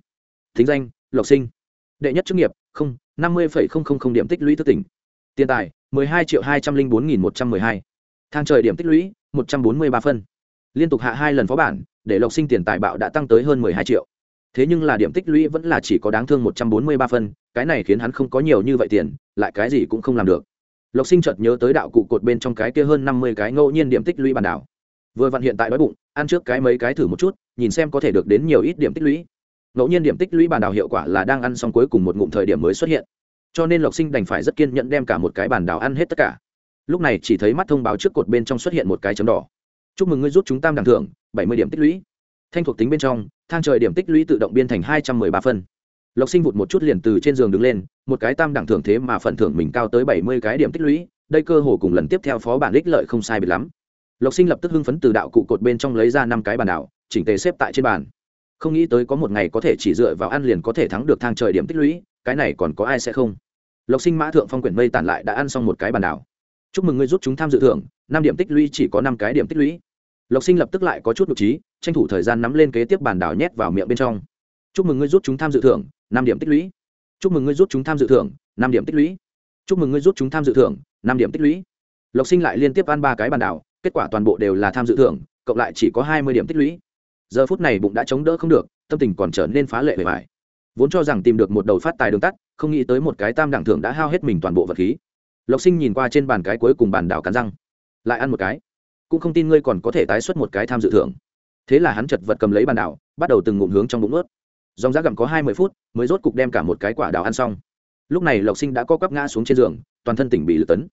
thính danh, lộc sinh. Đệ nhất chức nghiệp, không, năm mươi điểm tích lũy thức tỉnh. Tiền tài, mười hai triệu hai trăm linh bốn nghìn một trăm mười hai. Thang trời điểm tích lũy, một trăm bốn mươi ba phân. Liên tục hạ hai lần phó bản, để lộc sinh tiền tài bạo đã tăng tới hơn mười hai triệu. Thế nhưng là điểm tích lũy vẫn là chỉ có đáng thương một trăm bốn mươi ba phân, cái này khiến hắn không có nhiều như vậy tiền, lại cái gì cũng không làm được. Lộc sinh chợt nhớ tới đạo cụ cột bên trong cái kia hơn năm mươi cái ngẫu nhiên điểm tích lũy bản đảo. Vừa vặn hiện tại đói bụng, ăn trước cái mấy cái thử một chút, nhìn xem có thể được đến nhiều ít điểm tích lũy ngẫu nhiên điểm tích lũy bàn đào hiệu quả là đang ăn xong cuối cùng một ngụm thời điểm mới xuất hiện. Cho nên lộc sinh đành phải rất kiên nhẫn đem cả một cái bàn đào ăn hết tất cả. Lúc này chỉ thấy mắt thông báo trước cột bên trong xuất hiện một cái chấm đỏ. Chúc mừng ngươi rút chúng tam đẳng thưởng, bảy mươi điểm tích lũy. Thanh thuộc tính bên trong, thang trời điểm tích lũy tự động biên thành hai trăm m ư ơ i ba phân. Lộc sinh vụt một chút liền từ trên giường đứng lên, một cái tam đẳng thưởng thế mà phần thưởng mình cao tới bảy mươi cái điểm tích lũy, đây cơ hồ cùng lần tiếp theo phó bản đích lợi không sai biệt lắm. Lộc sinh lập tức hưng phấn từ đạo cụ cột bên trong lấy ra năm cái bàn đảo chỉnh tề xếp tại trên bàn không nghĩ tới có một ngày có thể chỉ dựa vào ăn liền có thể thắng được thang trời điểm tích lũy, cái này còn có ai sẽ không? Lộc sinh mã thượng phong quyển mây tản lại đã ăn xong một cái bàn đảo. Chúc mừng ngươi giúp chúng tham dự thưởng, năm điểm tích lũy chỉ có năm cái điểm tích lũy. Lộc sinh lập tức lại có chút nhục trí, tranh thủ thời gian nắm lên kế tiếp bàn đảo nhét vào miệng bên trong. Chúc mừng ngươi giúp chúng tham dự thưởng, năm điểm tích lũy. Chúc mừng ngươi giúp chúng tham dự thưởng, năm điểm tích lũy. Chúc mừng ngươi giúp chúng tham dự thưởng, năm điểm tích lũy. Lộc sinh lại liên tiếp ăn ba cái bàn đảo, kết quả toàn bộ đều là tham dự thưởng, cộng lại chỉ có hai mươi điểm tích lũy giờ phút này bụng đã chống đỡ không được, tâm tình còn trở nên phá lệ bề bài vốn cho rằng tìm được một đầu phát tài đường tắt, không nghĩ tới một cái tam đẳng thưởng đã hao hết mình toàn bộ vật khí. Lộc sinh nhìn qua trên bàn cái cuối cùng bàn đảo cắn răng. Lại ăn một cái. Cũng không tin ngươi còn có thể tái xuất một cái tham dự thưởng. Thế là hắn chật vật cầm lấy bàn đảo, bắt đầu từng ngụm hướng trong bụng ướt dòng giá gặm có hai mươi phút, mới rốt cục đem cả một cái quả đào ăn xong. Lúc này lộc sinh đã co quắp ngã xuống trên giường, toàn thân tỉnh bị lật tấn.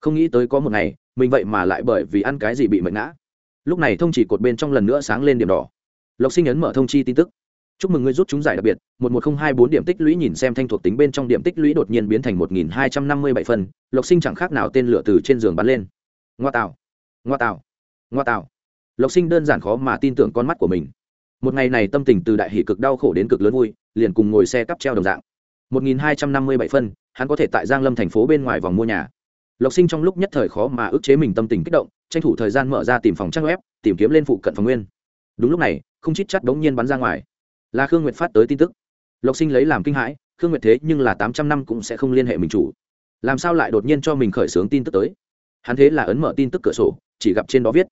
Không nghĩ tới có một ngày, mình vậy mà lại bởi vì ăn cái gì bị mệnh ngã. Lúc này thông chỉ cột bên trong lần nữa sáng lên điểm đỏ lộc sinh ấn mở thông chi tin tức. Chúc mừng ngươi rút chúng giải đặc biệt. Một một không hai bốn điểm tích lũy nhìn xem thanh thuộc tính bên trong điểm tích lũy đột nhiên biến thành một nghìn hai trăm năm mươi bảy phân lộc sinh chẳng khác nào tên lửa từ trên giường bắn lên. Ngoa tạo ngoa tạo ngoa tạo. Lộc sinh đơn giản khó mà tin tưởng con mắt của mình. Một ngày này tâm tình từ đại hỷ cực đau khổ đến cực lớn vui, liền cùng ngồi xe cắp treo đồng dạng. Một nghìn hai trăm năm mươi bảy phân hắn có thể tại giang lâm thành phố bên ngoài vòng mua nhà. Lộc sinh trong lúc nhất thời khó mà ức chế mình tâm tình kích động, tranh thủ thời gian mở ra tìm phòng trang web, tìm kiếm lên phụ cận phòng nguyên đúng lúc này, không chít chắt đống nhiên bắn ra ngoài. Là khương nguyệt phát tới tin tức. Lộc sinh lấy làm kinh hãi, khương nguyệt thế nhưng là tám trăm năm cũng sẽ không liên hệ mình chủ. Làm sao lại đột nhiên cho mình khởi xướng tin tức tới? Hắn thế là ấn mở tin tức cửa sổ, chỉ gặp trên đó viết,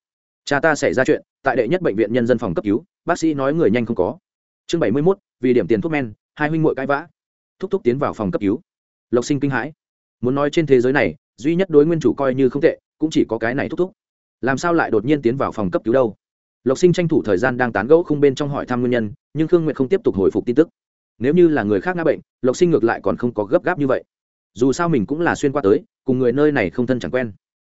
cha ta xảy ra chuyện, tại đệ nhất bệnh viện nhân dân phòng cấp cứu, bác sĩ nói người nhanh không có. Chương bảy mươi mốt, vì điểm tiền thuốc men, hai huynh m cãi vã. Thúc thúc tiến vào phòng cấp cứu. Lộc sinh kinh hãi. Muốn nói trên thế giới này, duy nhất đối nguyên chủ coi như không tệ, cũng chỉ có cái này thúc thúc. Làm sao lại đột nhiên tiến vào phòng cấp cứu đâu? Lộc sinh tranh thủ thời gian đang tán gẫu không bên trong hỏi thăm nguyên nhân, nhưng khương nguyệt không tiếp tục hồi phục tin tức. Nếu như là người khác ngã bệnh, lộc sinh ngược lại còn không có gấp gáp như vậy. Dù sao mình cũng là xuyên qua tới, cùng người nơi này không thân chẳng quen.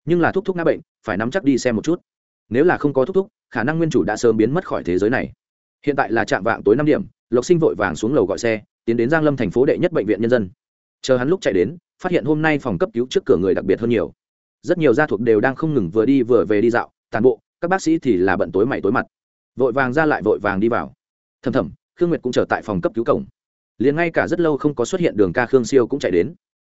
Nhưng là thúc thúc ngã bệnh, phải nắm chắc đi xem một chút. Nếu là không có thúc thúc, khả năng nguyên chủ đã sớm biến mất khỏi thế giới này. Hiện tại là trạm vạng tối năm điểm, lộc sinh vội vàng xuống lầu gọi xe, tiến đến giang lâm thành phố đệ nhất bệnh viện nhân dân. Chờ hắn lúc chạy đến, phát hiện hôm nay phòng cấp cứu trước cửa người đặc biệt hơn nhiều. Rất nhiều gia thuộc đều đang không ngừng vừa đi vừa về đi dạo, tàn bộ các bác sĩ thì là bận tối mày tối mặt. Vội vàng ra lại vội vàng đi vào. Thầm thầm, khương nguyệt cũng trở tại phòng cấp cứu cổng. Liền ngay cả rất lâu không có xuất hiện đường ca khương siêu cũng chạy đến.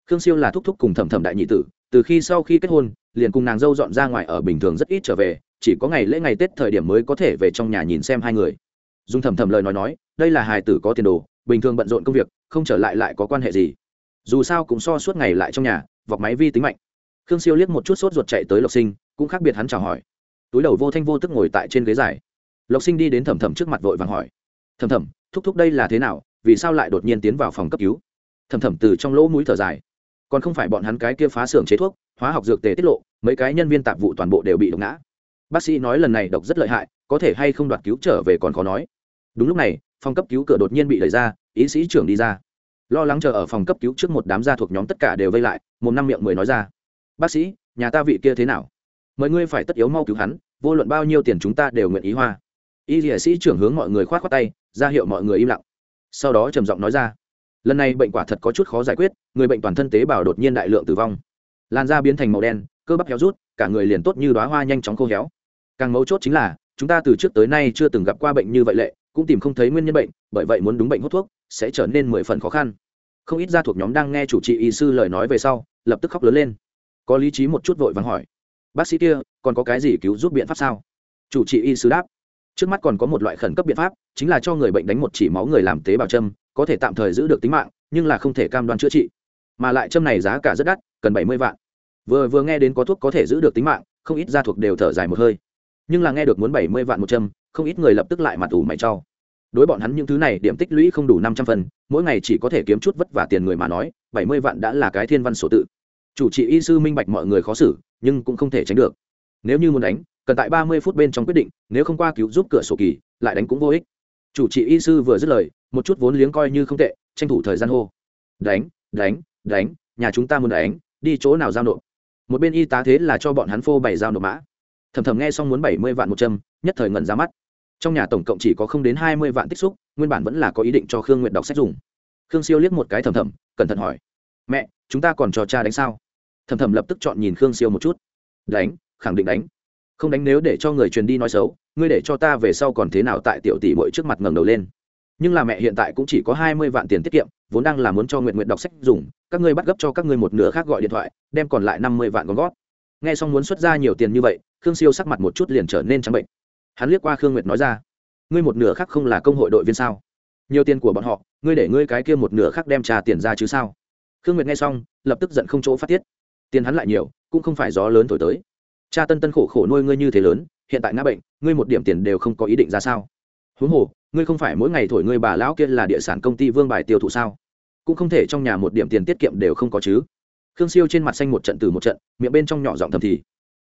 Khương siêu là thúc thúc cùng thầm thầm đại nhị tử, từ khi sau khi kết hôn, liền cùng nàng dâu dọn ra ngoài ở bình thường rất ít trở về, chỉ có ngày lễ ngày tết thời điểm mới có thể về trong nhà nhìn xem hai người. Dùng thầm thầm lời nói nói, đây là hài tử có tiền đồ, bình thường bận rộn công việc, không trở lại lại có quan hệ gì. Dù sao cũng so suốt ngày lại trong nhà, vọc máy vi tính mạnh. Khương siêu liếc một chút sốt ruột chạy tới lộc sinh, cũng khác biệt hắn chào hỏi túi đầu vô thanh vô tức ngồi tại trên ghế dài. Lộc sinh đi đến thẩm thẩm trước mặt vội vàng hỏi thẩm thẩm, thúc thúc đây là thế nào? Vì sao lại đột nhiên tiến vào phòng cấp cứu? Thẩm thẩm từ trong lỗ mũi thở dài còn không phải bọn hắn cái kia phá xưởng chế thuốc hóa học dược tề tiết lộ mấy cái nhân viên tạp vụ toàn bộ đều bị độc ngã. Bác sĩ nói lần này độc rất lợi hại có thể hay không đoạt cứu trở về còn khó nói. Đúng lúc này phòng cấp cứu cửa đột nhiên bị đẩy ra ý sĩ trưởng đi ra. Lo lắng chờ ở phòng cấp cứu trước một đám gia thuộc nhóm tất cả đều vây lại một năm miệng mười nói ra bác sĩ nhà ta vị kia thế nào? Mời ngươi phải tất yếu mau cứu hắn, vô luận bao nhiêu tiền chúng ta đều nguyện ý hoa. Y dĩa sĩ trưởng hướng mọi người k h o á t khoác tay, ra hiệu mọi người im lặng. Sau đó trầm giọng nói ra, lần này bệnh quả thật có chút khó giải quyết, người bệnh toàn thân tế bào đột nhiên đại lượng tử vong. Lan da biến thành màu đen, cơ bắp héo rút, cả người liền tốt như đoá hoa nhanh chóng khô héo. Càng mấu chốt chính là, chúng ta từ trước tới nay chưa từng gặp qua bệnh như vậy lệ, cũng tìm không thấy nguyên nhân bệnh, bởi vậy muốn đúng bệnh hút thuốc, sẽ trở nên mười phần khó khăn. Không ít gia thuộc nhóm đang nghe chủ trị y sư lời nói về sau, lập tức khóc lớn lên. Có lý trí một chút vội vàng hỏi bác sĩ kia, còn có cái gì cứu giúp biện pháp sao? Chủ trị y sư đáp. Trước mắt còn có một loại khẩn cấp biện pháp, chính là cho người bệnh đánh một chỉ máu người làm tế bào châm, có thể tạm thời giữ được tính mạng, nhưng là không thể cam đoan chữa trị. Mà lại châm này giá cả rất đắt, cần bảy mươi vạn. Vừa vừa nghe đến có thuốc có thể giữ được tính mạng, không ít gia thuộc đều thở dài một hơi. Nhưng là nghe được muốn bảy mươi vạn một châm, không ít người lập tức lại mặt ủ mày cho. đối bọn hắn những thứ này, điểm tích lũy không đủ năm trăm phần, mỗi ngày chỉ có thể kiếm chút vất vả tiền người mà nói, bảy mươi vạn đã là cái thiên văn sổ tự. Chủ trị y sư minh bạch mọi người khó xử nhưng cũng không thể tránh được. Nếu như muốn đánh, cần tại ba mươi phút bên trong quyết định, nếu không qua cứu giúp cửa sổ kỳ, lại đánh cũng vô ích. Chủ trị y sư vừa dứt lời, một chút vốn liếng coi như không tệ, tranh thủ thời gian hô. Đánh đánh đánh, nhà chúng ta muốn đánh, đi chỗ nào giao nộp? Một bên y tá thế là cho bọn hắn phô bảy giao nộp mã. Thầm thầm nghe xong muốn bảy mươi vạn một châm, nhất thời ngẩn ra mắt. Trong nhà tổng cộng chỉ có không đến hai mươi vạn tích xúc, nguyên bản vẫn là có ý định cho khương nguyệt đọc sách dùng. Khương siêu liếc một cái thầm thầm, cẩn thận hỏi. Mẹ, chúng ta còn cho cha đánh sao? Thầm thầm lập tức chọn nhìn khương siêu một chút. Đánh, khẳng định đánh. Không đánh nếu để cho người truyền đi nói xấu, ngươi để cho ta về sau còn thế nào tại tiểu tỷ bội trước mặt ngẩng đầu lên. Nhưng là mẹ hiện tại cũng chỉ có hai mươi vạn tiền tiết kiệm, vốn đang là muốn cho nguyện nguyện đọc sách dùng, các ngươi bắt gấp cho các ngươi một nửa khác gọi điện thoại, đem còn lại năm mươi vạn con gót nghe xong muốn xuất ra nhiều tiền như vậy, khương siêu sắc mặt một chút liền trở nên trắng bệnh. Hắn liếc qua khương nguyệt nói ra, ngươi một nửa khác không là công hội đội viên sao? Nhiều tiền của bọn họ, ngươi để ngươi cái kia một nửa khác đem trả tiền ra chứ sao? Khương nguyệt nghe xong, lập tức giận không chỗ phát tiết tiền hắn lại nhiều, cũng không phải gió lớn thổi tới. Cha tân tân khổ khổ nuôi ngươi như thế lớn, hiện tại ngã bệnh, ngươi một điểm tiền đều không có ý định ra sao? Huống hồ, ngươi không phải mỗi ngày thổi ngươi bà lão kia là địa sản công ty vương bài tiêu thụ sao? Cũng không thể trong nhà một điểm tiền tiết kiệm đều không có chứ. Khương siêu trên mặt xanh một trận từ một trận, miệng bên trong nhỏ giọng thầm thì,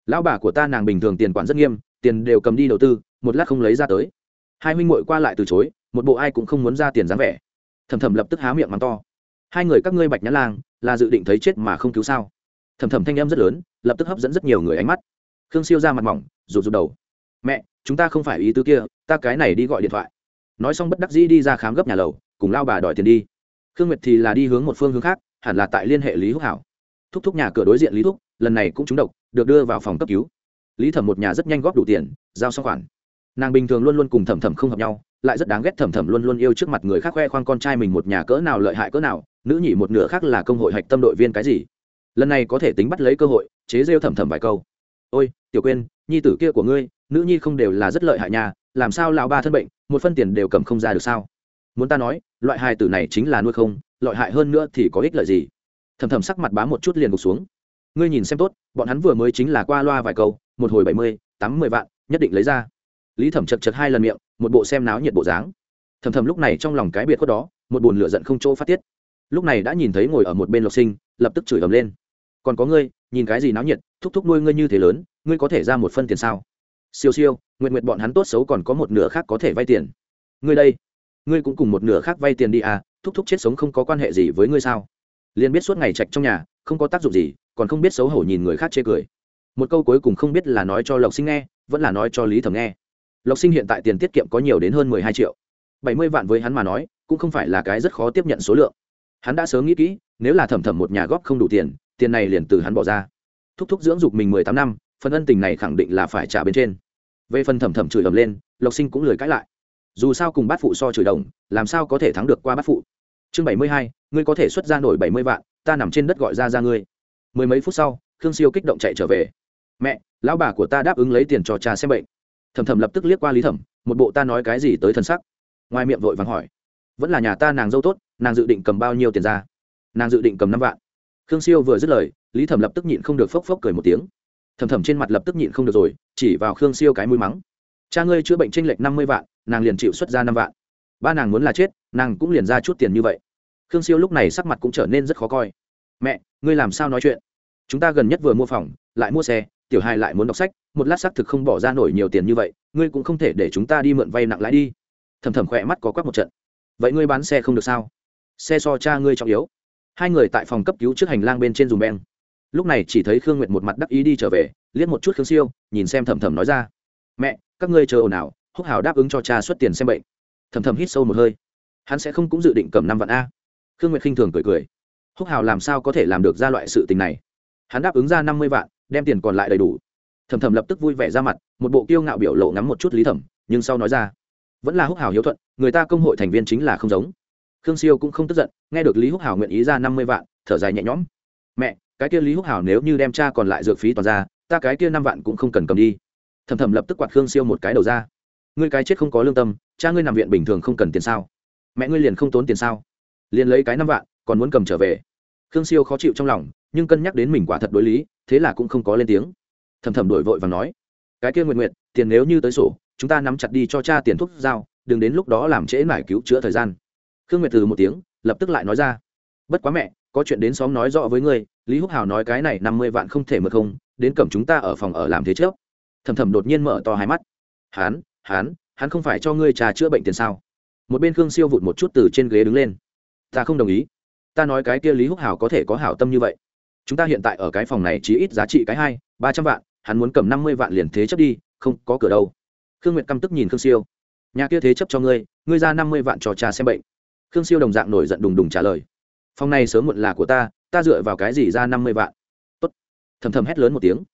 lão bà của ta nàng bình thường tiền quản rất nghiêm, tiền đều cầm đi đầu tư, một lát không lấy ra tới. Hai huynh muội qua lại từ chối, một bộ ai cũng không muốn ra tiền dáng vẻ. Thầm thầm lập tức há miệng mắng to, hai người các ngươi bạch nhã lang, là dự định thấy chết mà không cứu sao? Thầm thầm thanh em rất lớn, lập tức hấp dẫn rất nhiều người ánh mắt. Khương siêu ra mặt mỏng, rụt rụt đầu. Mẹ, chúng ta không phải ý tứ kia, ta cái này đi gọi điện thoại. Nói xong bất đắc dĩ đi ra khám gấp nhà lầu, cùng lao bà đòi tiền đi. Khương nguyệt thì là đi hướng một phương hướng khác, hẳn là tại liên hệ lý húc hảo. Thúc thúc nhà cửa đối diện lý thúc, lần này cũng trúng độc, được đưa vào phòng cấp cứu. Lý thẩm một nhà rất nhanh góp đủ tiền, giao xong khoản. Nàng bình thường luôn luôn cùng thẩm thẩm không hợp nhau, lại rất đáng ghét thẩm thẩm luôn luôn yêu trước mặt người khác khoe khoang con trai mình một nhà cỡ nào lợi hại cỡ nào, nữ nhị một nửa khác là công hội hạch tâm đội viên cái gì lần này có thể tính bắt lấy cơ hội, chế rêu thầm thầm vài câu. Ôi, tiểu quên, nhi tử kia của ngươi, nữ nhi không đều là rất lợi hại nhà làm sao lão ba thân bệnh, một phân tiền đều cầm không ra được sao? Muốn ta nói, loại hài tử này chính là nuôi không, lợi hại hơn nữa thì có ích lợi gì? Thầm thầm sắc mặt bám một chút liền gục xuống. Ngươi nhìn xem tốt, bọn hắn vừa mới chính là qua loa vài câu, một hồi bảy mươi, tám mươi vạn, nhất định lấy ra. Lý thẩm chật chật hai lần miệng, một bộ xem náo nhiệt bộ dáng. Thầm thầm lúc này trong lòng cái biệt khuất đó, một bồn lửa giận không chỗ phát tiết. Lúc này đã nhìn thấy ngồi ở một bên lộc sinh, lập tức chửi ầm lên còn có ngươi, nhìn cái gì náo nhiệt, thúc thúc nuôi ngươi như thế lớn, ngươi có thể ra một phân tiền sao? Siêu siêu nguyện nguyện bọn hắn tốt xấu còn có một nửa khác có thể vay tiền. Ngươi đây, ngươi cũng cùng một nửa khác vay tiền đi à thúc thúc chết sống không có quan hệ gì với ngươi sao? Liền biết suốt ngày chạch trong nhà, không có tác dụng gì, còn không biết xấu hổ nhìn người khác chê cười. Một câu cuối cùng không biết là nói cho lộc sinh nghe, vẫn là nói cho lý thẩm nghe. Lộc sinh hiện tại tiền tiết kiệm có nhiều đến hơn mười hai triệu. Bảy mươi vạn với hắn mà nói, cũng không phải là cái rất khó tiếp nhận số lượng. Hắn đã sớm nghĩ kỹ, nếu là thẩm thẩm một nhà góp không đủ tiền tiền này liền từ hắn bỏ ra. Thúc thúc dưỡng dục mình mười tám năm, phần ân tình này khẳng định là phải trả bên trên. Về phần thẩm thẩm chửi ầm lên, lộc sinh cũng lười cãi lại. Dù sao cùng bát phụ so chửi đồng, làm sao có thể thắng được qua bát phụ? Chương bảy mươi hai, ngươi có thể xuất ra nổi bảy mươi vạn, ta nằm trên đất gọi ra ra ngươi. Mười mấy phút sau, khương siêu kích động chạy trở về. Mẹ, lão bà của ta đáp ứng lấy tiền cho cha xem bệnh. Thầm thầm lập tức liếc qua lý thẩm, một bộ ta nói cái gì tới thân sắc. Ngoài miệng vội vàng hỏi. Vẫn là nhà ta nàng dâu tốt, nàng dự định cầm bao nhiêu tiền ra? Nàng dự định cầm năm vạn khương siêu vừa dứt lời, lý thẩm lập tức nhịn không được phốc phốc cười một tiếng. Thầm thầm trên mặt lập tức nhịn không được rồi, chỉ vào khương siêu cái mũi mắng. Cha ngươi chữa bệnh tranh lệch năm mươi vạn, nàng liền chịu xuất ra năm vạn. Ba nàng muốn là chết, nàng cũng liền ra chút tiền như vậy. Khương siêu lúc này sắc mặt cũng trở nên rất khó coi. Mẹ, ngươi làm sao nói chuyện? Chúng ta gần nhất vừa mua phòng, lại mua xe, tiểu hai lại muốn đọc sách, một lát xác thực không bỏ ra nổi nhiều tiền như vậy, ngươi cũng không thể để chúng ta đi mượn vay nặng lãi đi. Thầm thầm khỏe mắt có quắc một trận. Vậy ngươi bán xe không được sao? Xe so cha ngươi trọng yếu hai người tại phòng cấp cứu trước hành lang bên trên dùng beng. Lúc này chỉ thấy khương nguyệt một mặt đắc ý đi trở về, liếc một chút khương siêu, nhìn xem thầm thầm nói ra. Mẹ, các ngươi chờ ồn ào, húc hào đáp ứng cho cha xuất tiền xem bệnh. Thầm thầm hít sâu một hơi. Hắn sẽ không cũng dự định cầm năm vạn a. Khương nguyệt khinh thường cười cười. Húc hào làm sao có thể làm được ra loại sự tình này? Hắn đáp ứng ra năm mươi vạn, đem tiền còn lại đầy đủ. Thầm thầm lập tức vui vẻ ra mặt, một bộ kiêu ngạo biểu lộ ngắm một chút lý thẩm, nhưng sau nói ra. Vẫn là húc hào hiếu thuận, người ta công hội thành viên chính là không giống khương siêu cũng không tức giận, nghe được lý húc hào nguyện ý ra năm mươi vạn, thở dài nhẹ nhõm. Mẹ, cái kia lý húc hào nếu như đem cha còn lại dược phí toàn ra, ta cái kia năm vạn cũng không cần cầm đi. Thầm thầm lập tức quạt khương siêu một cái đầu ra. Ngươi cái chết không có lương tâm, cha ngươi nằm viện bình thường không cần tiền sao? Mẹ ngươi liền không tốn tiền sao? Liền lấy cái năm vạn, còn muốn cầm trở về. Khương siêu khó chịu trong lòng, nhưng cân nhắc đến mình quả thật đối lý, thế là cũng không có lên tiếng. Thầm thầm đổi vội và nói, cái kia nguyện nguyện tiền nếu như tới sổ, chúng ta nắm chặt đi cho cha tiền thuốc giao, đừng đến lúc đó làm trễ mải cứu chữa thời gian khương nguyệt từ một tiếng, lập tức lại nói ra. Bất quá mẹ, có chuyện đến xóm nói rõ với ngươi, lý húc hào nói cái này năm mươi vạn không thể mượn không, đến cầm chúng ta ở phòng ở làm thế trước. Thầm thầm đột nhiên mở to hai mắt. Hán hán, hắn không phải cho ngươi trà chữa bệnh tiền sao? Một bên khương siêu vụt một chút từ trên ghế đứng lên. Ta không đồng ý. Ta nói cái kia lý húc hào có thể có hảo tâm như vậy. Chúng ta hiện tại ở cái phòng này chỉ ít giá trị cái hai, ba trăm vạn, hắn muốn cầm năm mươi vạn liền thế chấp đi, không có cửa đâu. Khương nguyệt căm tức nhìn khương siêu. Nhà kia thế chấp cho ngươi ngươi ra năm mươi vạn cho trà xem bệnh khương siêu đồng dạng nổi giận đùng đùng trả lời. Phòng này sớm muộn là của ta ta dựa vào cái gì ra năm mươi vạn? Tốt. Thầm thầm hét lớn một tiếng.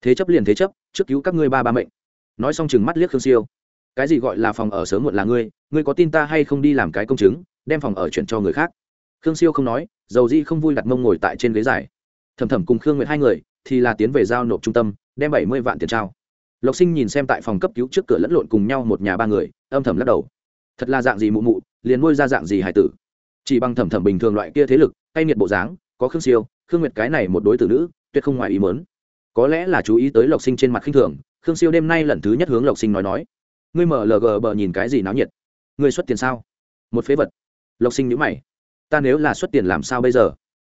Thế chấp liền thế chấp, trước cứu các ngươi ba ba mệnh. Nói xong chừng mắt liếc khương siêu. Cái gì gọi là phòng ở sớm muộn là ngươi ngươi có tin ta hay không đi làm cái công chứng, đem phòng ở chuyển cho người khác? Khương siêu không nói, dầu di không vui đặt mông ngồi tại trên ghế dài. Thầm thầm cùng khương nguyệt hai người, thì là tiến về giao nộp trung tâm, đem bảy mươi vạn tiền trao. Lộc sinh nhìn xem tại phòng cấp cứu trước cửa lẫn lộn cùng nhau một nhà ba người, âm thầm lắc đầu. Thật là dạng gì mụ mụ liền nuôi ra dạng gì hải tử? Chỉ bằng thẩm thẩm bình thường loại kia thế lực, tay nghiệt bộ dáng, có khương siêu, khương nguyệt cái này một đối tử nữ, tuyệt không ngoài ý mớn có lẽ là chú ý tới lộc sinh trên mặt khinh thường, khương siêu đêm nay lần thứ nhất hướng lộc sinh nói nói. Ngươi mở lg bờ nhìn cái gì náo nhiệt? Ngươi xuất tiền sao? Một phế vật. Lộc sinh nhữ mày. Ta nếu là xuất tiền làm sao bây giờ?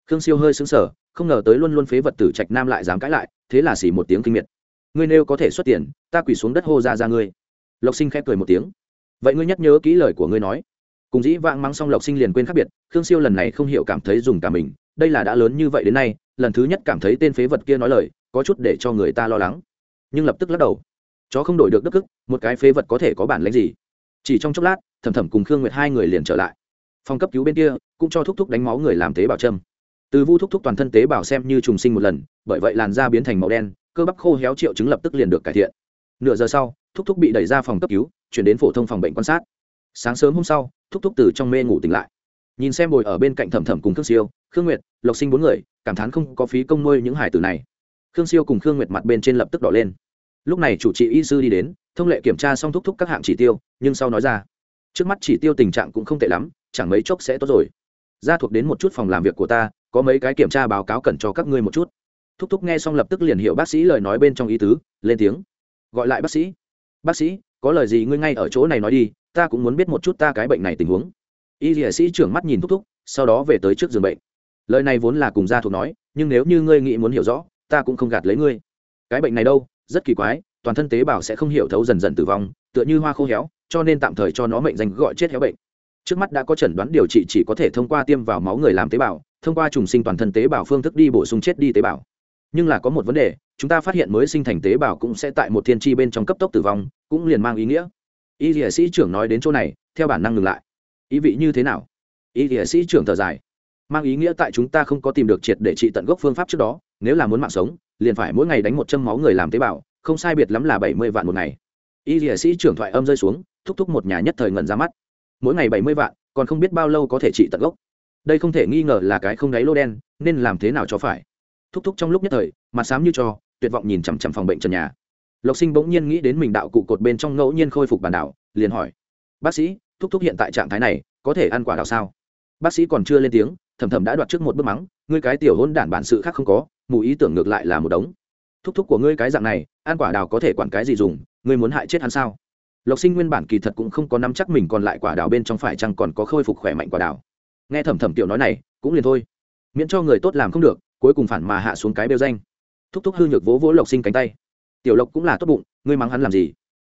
Khương siêu hơi xứng sở không ngờ tới luôn luôn phế vật tử trạch nam lại dám cãi lại, thế là xỉ một tiếng kinh miệt. Ngươi nêu có thể xuất tiền, ta quỳ xuống đất hô ra ra ngươi. Lộc sinh khép cười một tiếng. Vậy ngươi nhắc nhớ kỹ lời của ngươi nói cùng dĩ vãng mắng xong lộc sinh liền quên khác biệt, khương siêu lần này không hiểu cảm thấy dùng cả mình, đây là đã lớn như vậy đến nay, lần thứ nhất cảm thấy tên phế vật kia nói lời, có chút để cho người ta lo lắng. Nhưng lập tức lắc đầu. Chó không đổi được đức ức một cái phế vật có thể có bản lãnh gì? Chỉ trong chốc lát, thầm thầm cùng khương nguyệt hai người liền trở lại. Phòng cấp cứu bên kia, cũng cho thúc thúc đánh máu người làm tế bào châm. Từ vu thúc thúc toàn thân tế bào xem như trùng sinh một lần, bởi vậy làn da biến thành màu đen, cơ bắp khô héo triệu chứng lập tức liền được cải thiện. Nửa giờ sau, thúc thúc bị đẩy ra phòng cấp cứu, chuyển đến phổ thông phòng bệnh quan sát. Sáng sớm hôm sau thúc thúc từ trong mê ngủ tỉnh lại. Nhìn xem bồi ở bên cạnh thẩm thẩm cùng khương siêu, khương nguyệt, lộc sinh bốn người, cảm thán không có phí công nuôi những hải tử này. Khương siêu cùng khương nguyệt mặt bên trên lập tức đỏ lên. Lúc này chủ trị y sư đi đến, thông lệ kiểm tra xong thúc thúc các hạng chỉ tiêu, nhưng sau nói ra, trước mắt chỉ tiêu tình trạng cũng không tệ lắm, chẳng mấy chốc sẽ tốt rồi. Ra thuộc đến một chút phòng làm việc của ta, có mấy cái kiểm tra báo cáo cần cho các ngươi một chút. Thúc thúc nghe xong lập tức liền hiểu bác sĩ lời nói bên trong ý tứ, lên tiếng. Gọi lại bác sĩ. Bác sĩ có lời gì ngươi ngay ở chỗ này nói đi, ta cũng muốn biết một chút ta cái bệnh này tình huống. Y dĩa sĩ trưởng mắt nhìn thúc thúc, sau đó về tới trước giường bệnh. Lời này vốn là cùng gia thuộc nói, nhưng nếu như ngươi nghĩ muốn hiểu rõ, ta cũng không gạt lấy ngươi. Cái bệnh này đâu, rất kỳ quái, toàn thân tế bào sẽ không hiểu thấu dần dần tử vong, tựa như hoa khô héo, cho nên tạm thời cho nó mệnh danh gọi chết héo bệnh. Trước mắt đã có chẩn đoán điều trị chỉ có thể thông qua tiêm vào máu người làm tế bào, thông qua trùng sinh toàn thân tế bào phương thức đi bổ sung chết đi tế bào. Nhưng là có một vấn đề chúng ta phát hiện mới sinh thành tế bào cũng sẽ tại một thiên tri bên trong cấp tốc tử vong, cũng liền mang ý nghĩa. Y dĩa sĩ trưởng nói đến chỗ này, theo bản năng ngừng lại. Ý vị như thế nào? Y dĩa sĩ trưởng thở dài. Mang ý nghĩa tại chúng ta không có tìm được triệt để trị tận gốc phương pháp trước đó, nếu là muốn mạng sống, liền phải mỗi ngày đánh một châm máu người làm tế bào, không sai biệt lắm là bảy mươi vạn một ngày. Y dĩa sĩ trưởng thoại âm rơi xuống, thúc thúc một nhà nhất thời ngẩn ra mắt. Mỗi ngày bảy mươi vạn, còn không biết bao lâu có thể trị tận gốc. Đây không thể nghi ngờ là cái không đáy lô đen, nên làm thế nào cho phải? Thúc thúc trong lúc nhất thời mặt xám như cho, tuyệt vọng nhìn chằm chằm phòng bệnh trần nhà. Lộc sinh bỗng nhiên nghĩ đến mình đạo cụ cột bên trong ngẫu nhiên khôi phục bản đảo liền hỏi, bác sĩ, thúc thúc hiện tại trạng thái này, có thể ăn quả đào sao? Bác sĩ còn chưa lên tiếng, thầm thầm đã đoạt trước một bước mắng, ngươi cái tiểu hôn đản bản sự khác không có, mù ý tưởng ngược lại là một đống. Thúc thúc của ngươi cái dạng này, ăn quả đào có thể quản cái gì dùng, ngươi muốn hại chết hắn sao? Lộc sinh nguyên bản kỳ thật cũng không có nắm chắc mình còn lại quả đào bên trong phải chăng còn có khôi phục khỏe mạnh quả đào. Nghe thầm thầm tiểu nói này, cũng liền thôi. Miễn cho người tốt làm không được, cuối cùng phản mà hạ xuống cái bêu danh thúc thúc hư nhược vỗ vỗ lộc sinh cánh tay. Tiểu lộc cũng là tốt bụng, ngươi mắng hắn làm gì?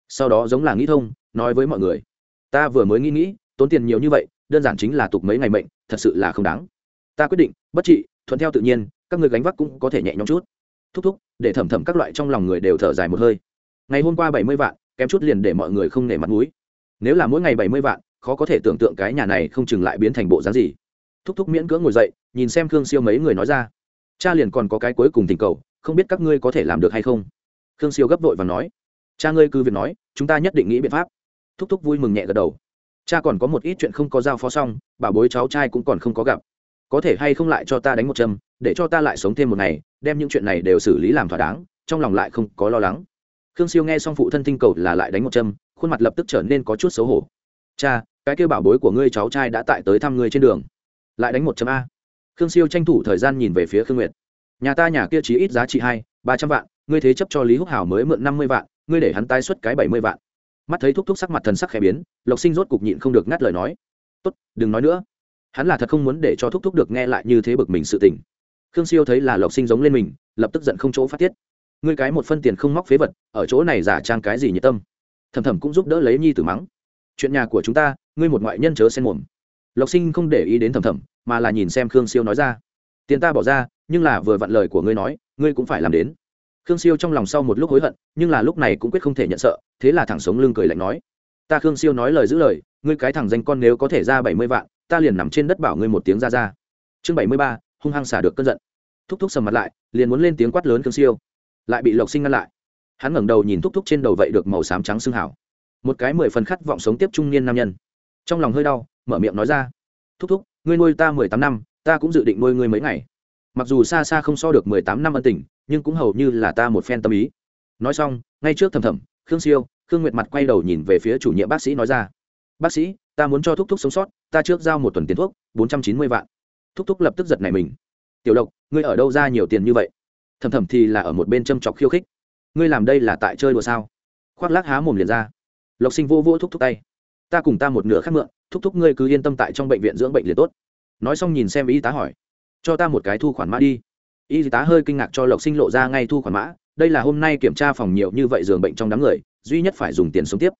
Sau đó giống là nghĩ thông, nói với mọi người. Ta vừa mới nghĩ nghĩ, tốn tiền nhiều như vậy, đơn giản chính là tục mấy ngày mệnh, thật sự là không đáng. Ta quyết định, bất trị, thuận theo tự nhiên, các người gánh vác cũng có thể nhẹ nhõm chút. Thúc thúc, để thẩm thẩm các loại trong lòng người đều thở dài một hơi. Ngày hôm qua bảy mươi vạn, kém chút liền để mọi người không nể mặt mũi. Nếu là mỗi ngày bảy mươi vạn, khó có thể tưởng tượng cái nhà này không chừng lại biến thành bộ dáng gì. Thúc thúc miễn cưỡng ngồi dậy, nhìn xem khương siêu mấy người nói ra. Cha liền còn có cái cuối cùng tình cầu không biết các ngươi có thể làm được hay không? Khương siêu gấp vội và nói. Cha ngươi cứ việc nói, chúng ta nhất định nghĩ biện pháp. Thúc thúc vui mừng nhẹ gật đầu. Cha còn có một ít chuyện không có giao phó xong, bảo bối cháu trai cũng còn không có gặp. Có thể hay không lại cho ta đánh một châm, để cho ta lại sống thêm một ngày, đem những chuyện này đều xử lý làm thỏa đáng, trong lòng lại không có lo lắng. Khương siêu nghe xong phụ thân tinh cầu là lại đánh một châm, khuôn mặt lập tức trở nên có chút xấu hổ. Cha, cái kêu bảo bối của ngươi cháu trai đã tại tới thăm ngươi trên đường. Lại đánh một châm a. Khương siêu tranh thủ thời gian nhìn về phía khương nguyệt nhà ta nhà kia chỉ ít giá trị hai, ba trăm vạn, ngươi thế chấp cho lý húc hảo mới mượn năm mươi vạn, ngươi để hắn tái xuất cái bảy mươi vạn. Mắt thấy thúc thúc sắc mặt thần sắc khẽ biến, lộc sinh rốt cục nhịn không được ngắt lời nói. Tốt, đừng nói nữa. Hắn là thật không muốn để cho thúc thúc được nghe lại như thế bực mình sự tình. Khương siêu thấy là lộc sinh giống lên mình, lập tức giận không chỗ phát tiết. Ngươi cái một phân tiền không móc phế vật, ở chỗ này giả trang cái gì nhiệt tâm? Thầm thầm cũng giúp đỡ lấy nhi tử mắng. Chuyện nhà của chúng ta, ngươi một ngoại nhân chớ xen mồm. Lộc sinh không để ý đến thầm thầm, mà là nhìn xem khương siêu nói ra. Tiền ta bỏ ra nhưng là vừa vặn lời của ngươi nói, ngươi cũng phải làm đến. Khương siêu trong lòng sau một lúc hối hận, nhưng là lúc này cũng quyết không thể nhận sợ, thế là thẳng sống lưng cười lạnh nói. Ta khương siêu nói lời giữ lời, ngươi cái thằng danh con nếu có thể ra bảy mươi vạn, ta liền nằm trên đất bảo ngươi một tiếng ra ra. Chương bảy mươi ba, hung hăng xả được cơn giận. Thúc thúc sầm mặt lại, liền muốn lên tiếng quát lớn khương siêu. Lại bị lộc sinh ngăn lại. Hắn ngẩng đầu nhìn thúc thúc trên đầu vậy được màu xám trắng xương hảo một cái mười phần khát vọng sống tiếp trung niên nam nhân. Trong lòng hơi đau, mở miệng nói ra. Thúc thúc, ngươi nuôi ta mười tám năm, ta cũng dự định nuôi ngươi mấy ngày mặc dù xa xa không so được mười tám năm ân tình, nhưng cũng hầu như là ta một phen tâm ý. Nói xong, ngay trước thầm thầm, khương siêu, khương nguyệt mặt quay đầu nhìn về phía chủ nhiệm bác sĩ nói ra. Bác sĩ, ta muốn cho thúc thúc sống sót, ta trước giao một tuần tiền thuốc, bốn trăm chín mươi vạn. Thúc thúc lập tức giật này mình. Tiểu lộc, ngươi ở đâu ra nhiều tiền như vậy? Thầm thầm thì là ở một bên châm chọc khiêu khích. Ngươi làm đây là tại chơi đùa sao? Khoác lác há mồm liền ra. Lộc sinh vô vô thúc thúc tay. Ta cùng ta một nửa khác mượn, thúc thúc ngươi cứ yên tâm tại trong bệnh viện dưỡng bệnh liền tốt. Nói xong nhìn xem y tá hỏi cho ta một cái thu khoản mã đi. Y tá hơi kinh ngạc cho lộc sinh lộ ra ngay thu khoản mã, đây là hôm nay kiểm tra phòng nhiều như vậy giường bệnh trong đám người, duy nhất phải dùng tiền sống tiếp.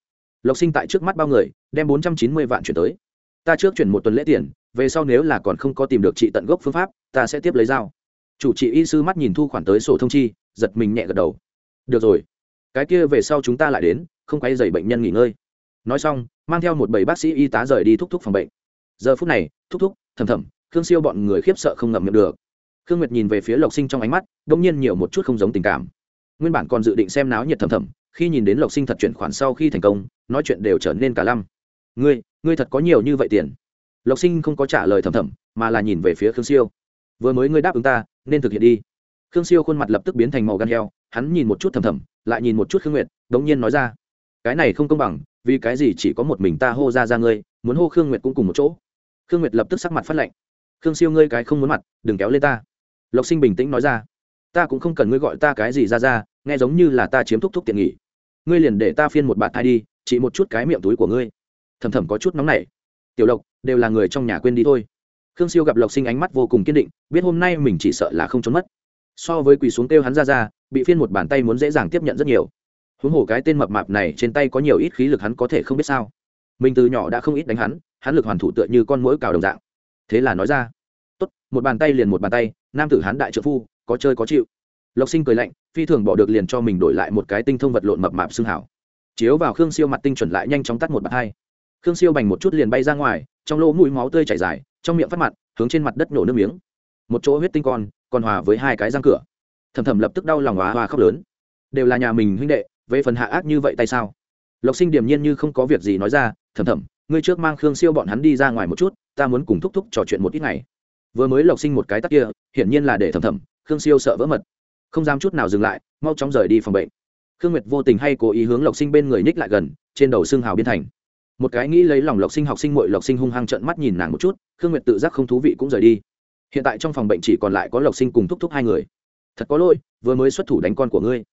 Lộc sinh tại trước mắt bao người, đem bốn trăm chín mươi vạn chuyển tới. Ta trước chuyển một tuần lễ tiền, về sau nếu là còn không có tìm được trị tận gốc phương pháp, ta sẽ tiếp lấy dao chủ trị y sư mắt nhìn thu khoản tới sổ thông chi, giật mình nhẹ gật đầu. Được rồi. Cái kia về sau chúng ta lại đến, không quay dày bệnh nhân nghỉ ngơi. Nói xong, mang theo một bảy bác sĩ y tá rời đi thúc thúc phòng bệnh. Giờ phút này, thúc thúc, thầm thầm khương siêu bọn người khiếp sợ không ngậm miệng được. Khương nguyệt nhìn về phía lộc sinh trong ánh mắt đ ỗ n g nhiên nhiều một chút không giống tình cảm. Nguyên bản còn dự định xem náo nhiệt thầm thầm, khi nhìn đến lộc sinh thật chuyển khoản sau khi thành công, nói chuyện đều trở nên cả lăm. Ngươi ngươi thật có nhiều như vậy tiền? Lộc sinh không có trả lời thầm thầm, mà là nhìn về phía khương siêu. Vừa mới ngươi đáp ứng ta, nên thực hiện đi. Khương siêu khuôn mặt lập tức biến thành màu gan heo, hắn nhìn một chút thầm thầm, lại nhìn một chút khương nguyệt đ ỗ n g nhiên nói ra. Cái này không công bằng, vì cái gì chỉ có một mình ta hô ra ra ngươi, muốn hô khương nguyệt cũng cùng một chỗ. Khương nguyệt lập tức sắc mặt phát lạnh khương siêu ngươi cái không muốn mặt, đừng kéo lên ta. Lộc sinh bình tĩnh nói ra. Ta cũng không cần ngươi gọi ta cái gì ra ra, nghe giống như là ta chiếm thúc thúc tiện nghỉ ngươi liền để ta phiên một bạn thai đi, chỉ một chút cái miệng túi của ngươi. Thầm thầm có chút nóng nảy. Tiểu lộc, đều là người trong nhà quên đi thôi. Khương siêu gặp lộc sinh ánh mắt vô cùng kiên định, biết hôm nay mình chỉ sợ là không trốn mất. So với quỳ xuống kêu hắn ra ra, bị phiên một bàn tay muốn dễ dàng tiếp nhận rất nhiều. Huống hồ cái tên mập mạp này trên tay có nhiều ít khí lực hắn có thể không biết sao. Mình từ nhỏ đã không ít đánh hắn hắn lực hoàn thủ tựa như con mũi cào đồng dạng thế là nói ra, tốt, một bàn tay liền một bàn tay, nam tử hán đại trợ phu, có chơi có chịu. Lộc sinh cười lạnh, phi thường bỏ được liền cho mình đổi lại một cái tinh thông vật lộn mập mạp xương hảo. Chiếu vào khương siêu mặt tinh chuẩn lại nhanh chóng tắt một bàn hai. Khương siêu bành một chút liền bay ra ngoài, trong lỗ mũi máu tươi chảy dài, trong miệng phát mặt, hướng trên mặt đất nổ nước miếng. Một chỗ huyết tinh con, còn hòa với hai cái răng cửa. Thầm thầm lập tức đau lòng hóa hòa khóc lớn. Đều là nhà mình huynh đệ, về phần hạ ác như vậy tay sao? Lộc sinh điềm nhiên như không có việc gì nói ra, thầm thầm, ngươi trước mang khương siêu bọn hắn đi ra ngoài một chút ta muốn cùng thúc thúc trò chuyện một ít ngày. Vừa mới lộc sinh một cái tắc kia, hiển nhiên là để thầm thầm, khương siêu sợ vỡ mật. Không dám chút nào dừng lại, mau chóng rời đi phòng bệnh. Khương nguyệt vô tình hay cố ý hướng lộc sinh bên người ních lại gần, trên đầu xương hào biên thành. Một cái nghĩ lấy lòng lộc sinh học sinh mội lộc sinh hung hăng trợn mắt nhìn nàng một chút, khương nguyệt tự giác không thú vị cũng rời đi. Hiện tại trong phòng bệnh chỉ còn lại có lộc sinh cùng thúc thúc hai người. Thật có lỗi, vừa mới xuất thủ đánh con của ngươi.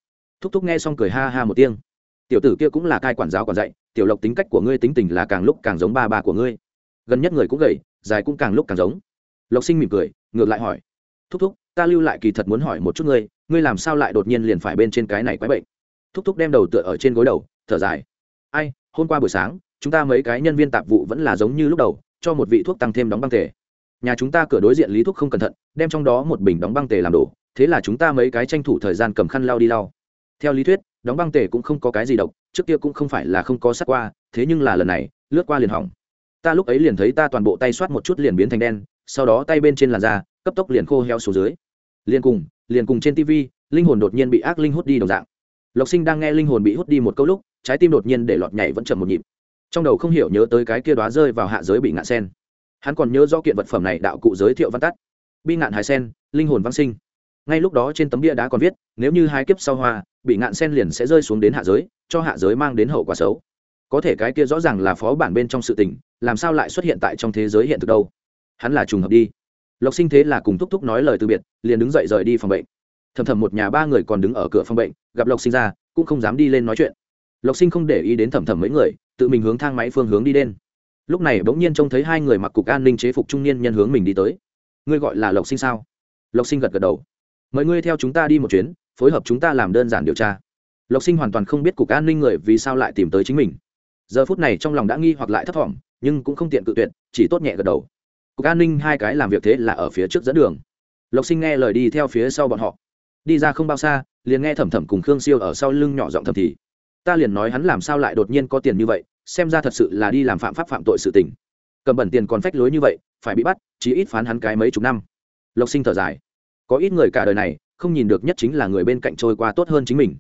Thúc thúc nghe xong cười ha ha một tiếng. Tiểu tử kia cũng là cai quản giáo quản dạy, tiểu lộc tính cách của ngươi tính tình là càng lúc càng giống ba ba của ngươi gần nhất người cũng gầy, dài cũng càng lúc càng giống. Lộc sinh mỉm cười, ngược lại hỏi, thúc thúc, ta lưu lại kỳ thật muốn hỏi một chút ngươi ngươi làm sao lại đột nhiên liền phải bên trên cái này quái bệnh? Thúc thúc đem đầu tựa ở trên gối đầu, thở dài, ai, hôm qua buổi sáng, chúng ta mấy cái nhân viên tạp vụ vẫn là giống như lúc đầu, cho một vị thuốc tăng thêm đóng băng tề. Nhà chúng ta cửa đối diện lý thuốc không cẩn thận, đem trong đó một bình đóng băng tề làm đổ, thế là chúng ta mấy cái tranh thủ thời gian cầm khăn lau đi lau. Theo lý thuyết, đóng băng tề cũng không có cái gì độc, trước kia cũng không phải là không có sắc qua, thế nhưng là lần này, lướt qua liền hỏng ta lúc ấy liền thấy ta toàn bộ tay soát một chút liền biến thành đen, sau đó tay bên trên làn da, cấp tốc liền khô heo xuống dưới. Liền cùng liền cùng trên tv linh hồn đột nhiên bị ác linh hút đi đồng dạng. Lộc sinh đang nghe linh hồn bị hút đi một câu lúc, trái tim đột nhiên để lọt nhảy vẫn chậm một nhịp. Trong đầu không hiểu nhớ tới cái kia đoá rơi vào hạ giới bị ngạn sen. Hắn còn nhớ do kiện vật phẩm này đạo cụ giới thiệu văn tắt. Bi ngạn hải sen, linh hồn văn sinh. Ngay lúc đó trên tấm bia đá còn viết, nếu như hai kiếp sau hoa, bị ngạn sen liền sẽ rơi xuống đến hạ giới, cho hạ giới mang đến hậu quả xấu có thể cái kia rõ ràng là phó bản bên trong sự tình, làm sao lại xuất hiện tại trong thế giới hiện thực đâu? Hắn là trùng hợp đi. Lộc sinh thế là cùng thúc thúc nói lời từ biệt, liền đứng dậy rời đi phòng bệnh. Thầm thầm một nhà ba người còn đứng ở cửa phòng bệnh, gặp lộc sinh ra, cũng không dám đi lên nói chuyện. Lộc sinh không để ý đến thầm thầm mấy người, tự mình hướng thang máy phương hướng đi lên. Lúc này bỗng nhiên trông thấy hai người mặc cục an ninh chế phục trung niên nhân hướng mình đi tới. Ngươi gọi là lộc sinh sao? Lộc sinh gật gật đầu. Mời ngươi theo chúng ta đi một chuyến, phối hợp chúng ta làm đơn giản điều tra. Lộc sinh hoàn toàn không biết cục an ninh người vì sao lại tìm tới chính mình giờ phút này trong lòng đã nghi hoặc lại thấp t nhưng cũng không tiện cự tuyệt, chỉ tốt nhẹ gật đầu. Cục an ninh hai cái làm việc thế là ở phía trước dẫn đường. Lộc sinh nghe lời đi theo phía sau bọn họ. Đi ra không bao xa, liền nghe thẩm thẩm cùng khương siêu ở sau lưng nhỏ giọng thầm thì. Ta liền nói hắn làm sao lại đột nhiên có tiền như vậy, xem ra thật sự là đi làm phạm pháp phạm tội sự tình. Cầm bẩn tiền còn phách lối như vậy, phải bị bắt, chí ít phán hắn cái mấy chục năm. Lộc sinh thở dài. Có ít người cả đời này, không nhìn được nhất chính là người bên cạnh trôi qua tốt hơn chính mình.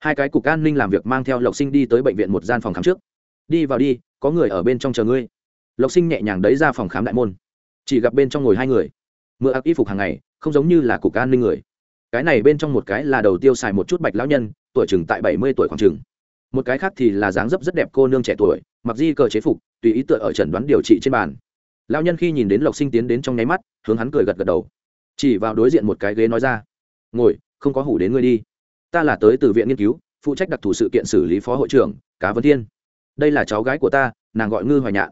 Hai cái cục an ninh làm việc mang theo lộc sinh đi tới bệnh viện một gian phòng khám trước đi vào đi, có người ở bên trong chờ ngươi. Lộc sinh nhẹ nhàng đấy ra phòng khám đại môn. Chỉ gặp bên trong ngồi hai người. Mượn ác y phục hàng ngày, không giống như là cục an ninh người. Cái này bên trong một cái là đầu tiêu xài một chút bạch lão nhân, tuổi chừng tại bảy mươi tuổi khoảng chừng. Một cái khác thì là dáng dấp rất đẹp cô nương trẻ tuổi, mặc di cờ chế phục, tùy ý tựa ở trần đoán điều trị trên bàn. Lão nhân khi nhìn đến lộc sinh tiến đến trong nháy mắt, hướng hắn cười gật gật đầu. Chỉ vào đối diện một cái ghế nói ra, ngồi, không có hủ đến ngươi đi. Ta là tới từ viện nghiên cứu, phụ trách đặc thù sự kiện xử lý phó hội trưởng, cá vấn thiên đây là cháu gái của ta, nàng gọi ngư hoài nhạn.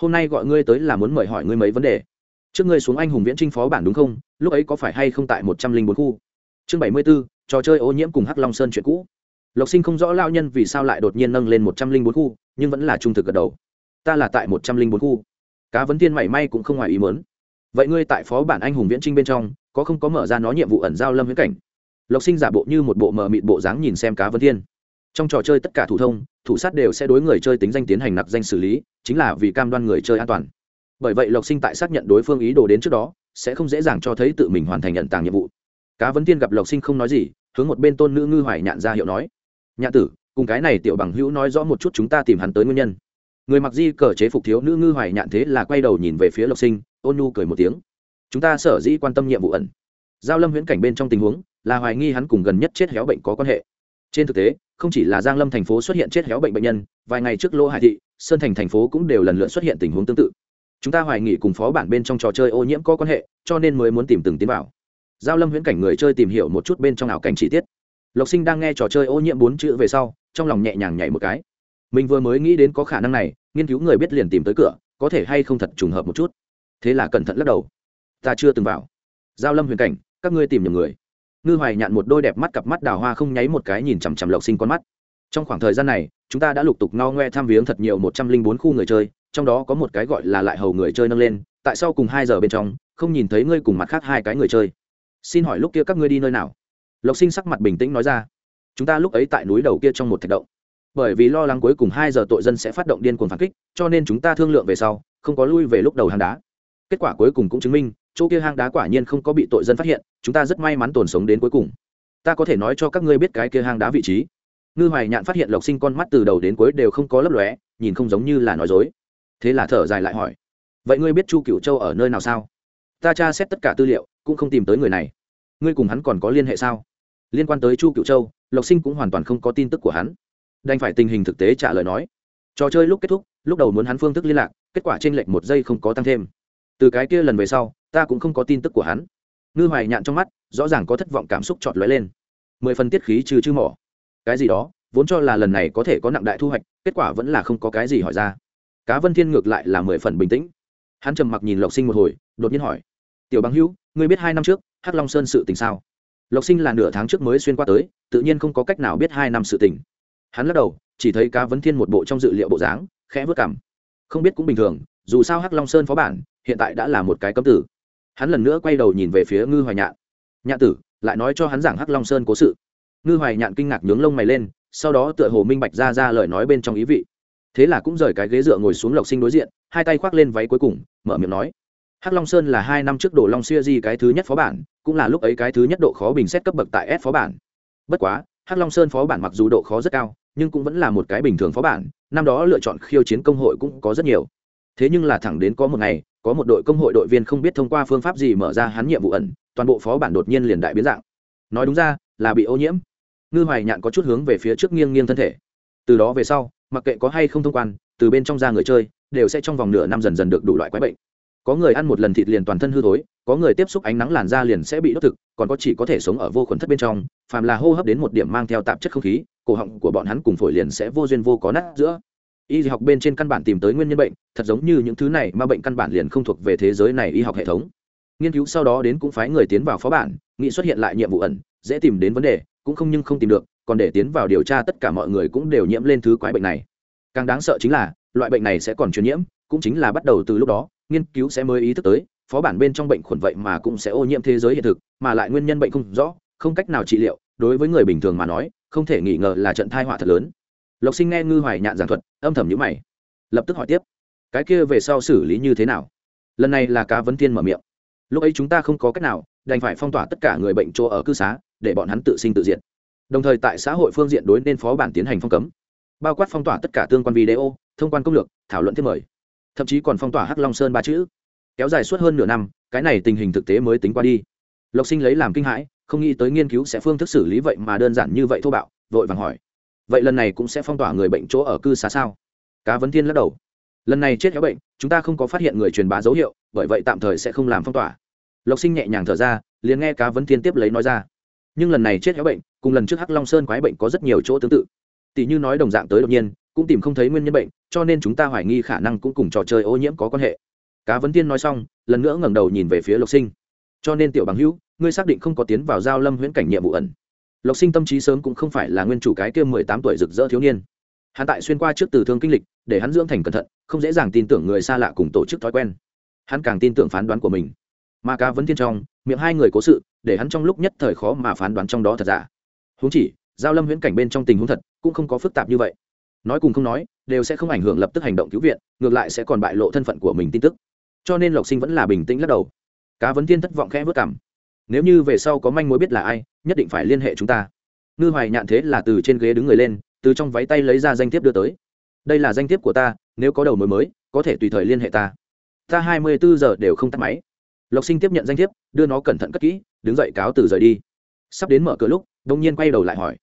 Hôm nay gọi ngươi tới là muốn mời hỏi ngươi mấy vấn đề. Trước ngươi xuống anh hùng viễn trinh phó bản đúng không? Lúc ấy có phải hay không tại một trăm linh bốn khu? Chương bảy mươi b ố trò chơi ô nhiễm cùng hắc long sơn chuyện cũ. Lộc sinh không rõ lao nhân vì sao lại đột nhiên nâng lên một trăm linh bốn khu, nhưng vẫn là trung thực gật đầu. Ta là tại một trăm linh bốn khu. Cá vấn tiên mảy may cũng không ngoài ý mớn vậy ngươi tại phó bản anh hùng viễn trinh bên trong, có không có mở ra nó nhiệm vụ ẩn giao lâm viễn cảnh? Lộc sinh giả bộ như một bộ mờ mịt bộ dáng nhìn xem cá vấn thiên trong trò chơi tất cả thủ thông, thủ sát đều sẽ đối người chơi tính danh tiến hành nạp danh xử lý, chính là vì cam đoan người chơi an toàn. Bởi vậy lộc sinh tại xác nhận đối phương ý đồ đến trước đó, sẽ không dễ dàng cho thấy tự mình hoàn thành nhận tàng nhiệm vụ. Cá vấn tiên gặp lộc sinh không nói gì, hướng một bên tôn nữ ngư hoài nhạn ra hiệu nói nhạ tử, cùng cái này tiểu bằng hữu nói rõ một chút chúng ta tìm hắn tới nguyên nhân. Người mặc di cờ chế phục thiếu nữ ngư hoài nhạn thế là quay đầu nhìn về phía lộc sinh, ôn nhu cười một tiếng, chúng ta sở dĩ quan tâm nhiệm vụ ẩn. Giao lâm huyễn cảnh bên trong tình huống, là hoài nghi hắn cùng gần nhất chết héo bệnh có quan hệ. Trên thực tế không chỉ là giang lâm thành phố xuất hiện chết héo bệnh bệnh nhân, vài ngày trước Lô hải thị, sơn thành thành phố cũng đều lần lượt xuất hiện tình huống tương tự. Chúng ta hoài nghi cùng phó bản bên trong trò chơi ô nhiễm có quan hệ, cho nên mới muốn tìm từng tiến vào. Giao lâm huyễn cảnh người chơi tìm hiểu một chút bên trong ảo cảnh chi tiết. Lộc sinh đang nghe trò chơi ô nhiễm bốn chữ về sau, trong lòng nhẹ nhàng nhảy một cái. Mình vừa mới nghĩ đến có khả năng này, nghiên cứu người biết liền tìm tới cửa, có thể hay không thật trùng hợp một chút. Thế là cẩn thận lắc đầu. Ta chưa từng vào. Giao lâm huyền cảnh, các ngươi tìm nhầm người ngư hoài nhạn một đôi đẹp mắt cặp mắt đào hoa không nháy một cái nhìn chằm chằm lộc sinh con mắt. Trong khoảng thời gian này, chúng ta đã lục tục no ngoe tham viếng thật nhiều một trăm linh bốn khu người chơi, trong đó có một cái gọi là lại hầu người chơi nâng lên, tại sao cùng hai giờ bên trong, không nhìn thấy ngươi cùng mặt khác hai cái người chơi. Xin hỏi lúc kia các ngươi đi nơi nào? Lộc sinh sắc mặt bình tĩnh nói ra. Chúng ta lúc ấy tại núi đầu kia trong một thạch động. Bởi vì lo lắng cuối cùng hai giờ tội dân sẽ phát động điên cuồng phản kích, cho nên chúng ta thương lượng về sau, không có lui về lúc đầu hàng đá. Kết quả cuối cùng cũng chứng minh chỗ kia hang đá quả nhiên không có bị tội dân phát hiện, chúng ta rất may mắn tồn sống đến cuối cùng. Ta có thể nói cho các ngươi biết cái kia hang đá vị trí. Ngư hoài nhạn phát hiện lộc sinh con mắt từ đầu đến cuối đều không có lấp lóe, nhìn không giống như là nói dối. Thế là thở dài lại hỏi, vậy ngươi biết chu cựu châu ở nơi nào sao? Ta tra xét tất cả tư liệu, cũng không tìm tới người này. Ngươi cùng hắn còn có liên hệ sao? Liên quan tới chu cựu châu, lộc sinh cũng hoàn toàn không có tin tức của hắn. Đành phải tình hình thực tế trả lời nói. Trò chơi lúc kết thúc, lúc đầu muốn hắn phương thức liên lạc, kết quả t r ê n lệch một giây không có tăng thêm. Từ cái kia lần về sau ta cũng không có tin tức của hắn. Ngư hoài nhạn trong mắt, rõ ràng có thất vọng cảm xúc trọt lóe lên. Mười phần tiết khí trừ chư mỏ. Cái gì đó, vốn cho là lần này có thể có nặng đại thu hoạch, kết quả vẫn là không có cái gì hỏi ra. Cá vân thiên ngược lại là mười phần bình tĩnh. Hắn trầm mặc nhìn lộc sinh một hồi, đột nhiên hỏi, tiểu bằng hữu, ngươi biết hai năm trước, hắc long sơn sự tình sao? Lộc sinh là nửa tháng trước mới xuyên qua tới, tự nhiên không có cách nào biết hai năm sự tình. Hắn lắc đầu, chỉ thấy cá vấn thiên một bộ trong dự liệu bộ dáng, khẽ vớt cảm không biết cũng bình thường, dù sao hắc long sơn phó bản, hiện tại đã là một cái cấm tử hắn lần nữa quay đầu nhìn về phía ngư hoài nhạn. Nhạn tử, lại nói cho hắn giảng hắc long sơn cố sự. Ngư hoài nhạn kinh ngạc nhướng lông mày lên, sau đó tựa hồ minh bạch ra ra lời nói bên trong ý vị. Thế là cũng rời cái ghế dựa ngồi xuống lộc sinh đối diện, hai tay khoác lên váy cuối cùng, mở miệng nói, hắc long sơn là hai năm trước đổ long xuya di cái thứ nhất phó bản, cũng là lúc ấy cái thứ nhất độ khó bình xét cấp bậc tại s phó bản. Bất quá, hắc long sơn phó bản mặc dù độ khó rất cao, nhưng cũng vẫn là một cái bình thường phó bản, năm đó lựa chọn khiêu chiến công hội cũng có rất nhiều. Thế nhưng là thẳng đến có một ngày có một đội công hội đội viên không biết thông qua phương pháp gì mở ra hắn nhiệm vụ ẩn, toàn bộ phó bản đột nhiên liền đại biến dạng. Nói đúng ra, là bị ô nhiễm. Ngư hoài nhạn có chút hướng về phía trước nghiêng nghiêng thân thể. Từ đó về sau, mặc kệ có hay không thông quan, từ bên trong ra người chơi, đều sẽ trong vòng nửa năm dần dần được đủ loại quái bệnh. Có người ăn một lần thịt liền toàn thân hư thối, có người tiếp xúc ánh nắng làn da liền sẽ bị đốt thực, còn có chỉ có thể sống ở vô khuẩn thất bên trong, phàm là hô hấp đến một điểm mang theo tạp chất không khí, cổ họng của bọn hắn cùng phổi liền sẽ vô duyên vô có nát giữa y học bên trên căn bản tìm tới nguyên nhân bệnh, thật giống như những thứ này mà bệnh căn bản liền không thuộc về thế giới này y học hệ thống. Nghiên cứu sau đó đến cũng phái người tiến vào phó bản nghĩ xuất hiện lại nhiệm vụ ẩn, dễ tìm đến vấn đề, cũng không nhưng không tìm được, còn để tiến vào điều tra tất cả mọi người cũng đều nhiễm lên thứ quái bệnh này. Càng đáng sợ chính là, loại bệnh này sẽ còn truyền nhiễm, cũng chính là bắt đầu từ lúc đó, nghiên cứu sẽ mới ý thức tới, phó bản bên trong bệnh khuẩn vậy mà cũng sẽ ô nhiễm thế giới hiện thực, mà lại nguyên nhân bệnh không rõ, không cách nào trị liệu, đối với người bình thường mà nói, không thể nghi ngờ là trận thai họa thật lớn lộc sinh nghe ngư hoài nhạn giảng thuật, âm thầm nhữ mày. Lập tức hỏi tiếp, cái kia về sau xử lý như thế nào? Lần này là cá vấn thiên mở miệng. Lúc ấy chúng ta không có cách nào, đành phải phong tỏa tất cả người bệnh chỗ ở cư xá, để bọn hắn tự sinh tự diệt. Đồng thời tại xã hội phương diện đối nên phó bản tiến hành phong cấm, bao quát phong tỏa tất cả tương quan video, thông quan công lược, thảo luận thiết mời. Thậm chí còn phong tỏa hắc long sơn ba chữ. Kéo dài suốt hơn nửa năm, cái này tình hình thực tế mới tính qua đi. Lộc sinh lấy làm kinh hãi, không nghĩ tới nghiên cứu sẽ phương thức xử lý vậy mà đơn giản như vậy thô bạo, vội vàng hỏi vậy lần này cũng sẽ phong tỏa người bệnh chỗ ở cư xá sao? Cá vấn thiên lắc đầu. Lần này chết héo bệnh, chúng ta không có phát hiện người truyền bá dấu hiệu, bởi vậy tạm thời sẽ không làm phong tỏa. Lộc sinh nhẹ nhàng thở ra, liền nghe cá vấn thiên tiếp lấy nói ra. Nhưng lần này chết héo bệnh, cùng lần trước hắc long sơn quái bệnh có rất nhiều chỗ tương tự. Tỷ như nói đồng dạng tới đột nhiên, cũng tìm không thấy nguyên nhân bệnh, cho nên chúng ta hoài nghi khả năng cũng cùng trò chơi ô nhiễm có quan hệ. Cá vấn tiên nói xong, lần nữa ngẩng đầu nhìn về phía lộc sinh. Cho nên tiểu bằng hữu, ngươi xác định không có tiến vào giao lâm huyễn cảnh nhiệm vụ ẩn lộc sinh tâm trí sớm cũng không phải là nguyên chủ cái kia mười tám tuổi rực rỡ thiếu niên. Hắn tại xuyên qua trước từ thương kinh lịch, để hắn dưỡng thành cẩn thận, không dễ dàng tin tưởng người xa lạ cùng tổ chức thói quen. Hắn càng tin tưởng phán đoán của mình. Mà cá vấn thiên trong, miệng hai người cố sự, để hắn trong lúc nhất thời khó mà phán đoán trong đó thật giả. Huống chỉ, giao lâm huyễn cảnh bên trong tình huống thật, cũng không có phức tạp như vậy. Nói cùng không nói, đều sẽ không ảnh hưởng lập tức hành động cứu viện, ngược lại sẽ còn bại lộ thân phận của mình tin tức. Cho nên lộc sinh vẫn là bình tĩnh lắc đầu. Cá vấn thiên thất vọng khẽ vất cảm nếu như về sau có manh mối biết là ai nhất định phải liên hệ chúng ta. Ngư hoài nhạn thế là từ trên ghế đứng người lên, từ trong váy tay lấy ra danh thiếp đưa tới. Đây là danh thiếp của ta, nếu có đầu mối mới, có thể tùy thời liên hệ ta. Ta hai mươi bốn giờ đều không tắt máy. Lộc sinh tiếp nhận danh thiếp, đưa nó cẩn thận cất kỹ, đứng dậy cáo từ rời đi. Sắp đến mở cửa lúc đông nhiên quay đầu lại hỏi,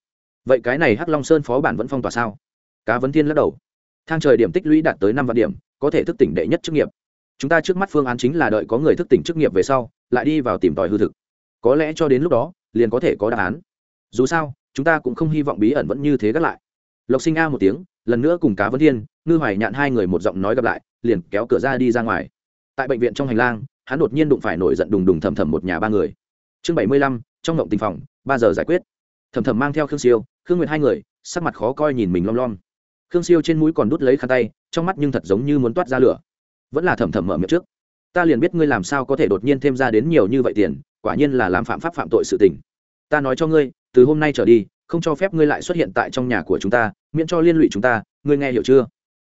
vậy cái này hắc long sơn phó bản vẫn phong tỏa sao? Cá vấn thiên lắc đầu, thang trời điểm tích lũy đạt tới năm vạn điểm, có thể thức tỉnh đệ nhất chức nghiệp. Chúng ta trước mắt phương án chính là đợi có người thức tỉnh chức nghiệp về sau, lại đi vào tìm tòi hư thực. Có lẽ cho đến lúc đó liền có thể có đáp án. Dù sao, chúng ta cũng không hy vọng bí ẩn vẫn như thế gác lại. Lộc sinh a một tiếng, lần nữa cùng cá vấn thiên, ngư hoài nhạn hai người một giọng nói gặp lại, liền kéo cửa ra đi ra ngoài. Tại bệnh viện trong hành lang, hắn đột nhiên đụng phải nổi giận đùng đùng thầm thầm một nhà ba người. Chương bảy mươi lăm, trong ngộng tình phòng, ba giờ giải quyết. Thầm thầm mang theo khương siêu, khương nguyệt hai người, sắc mặt khó coi nhìn mình lom lom. Khương siêu trên mũi còn đút lấy khăn tay, trong mắt nhưng thật giống như muốn toát ra lửa. Vẫn là thầm thầm mở miệng trước. Ta liền biết ngươi làm sao có thể đột nhiên thêm ra đến nhiều như vậy tiền quả nhiên là làm phạm pháp phạm tội sự tình. Ta nói cho ngươi, từ hôm nay trở đi, không cho phép ngươi lại xuất hiện tại trong nhà của chúng ta, miễn cho liên lụy chúng ta, ngươi nghe hiểu chưa?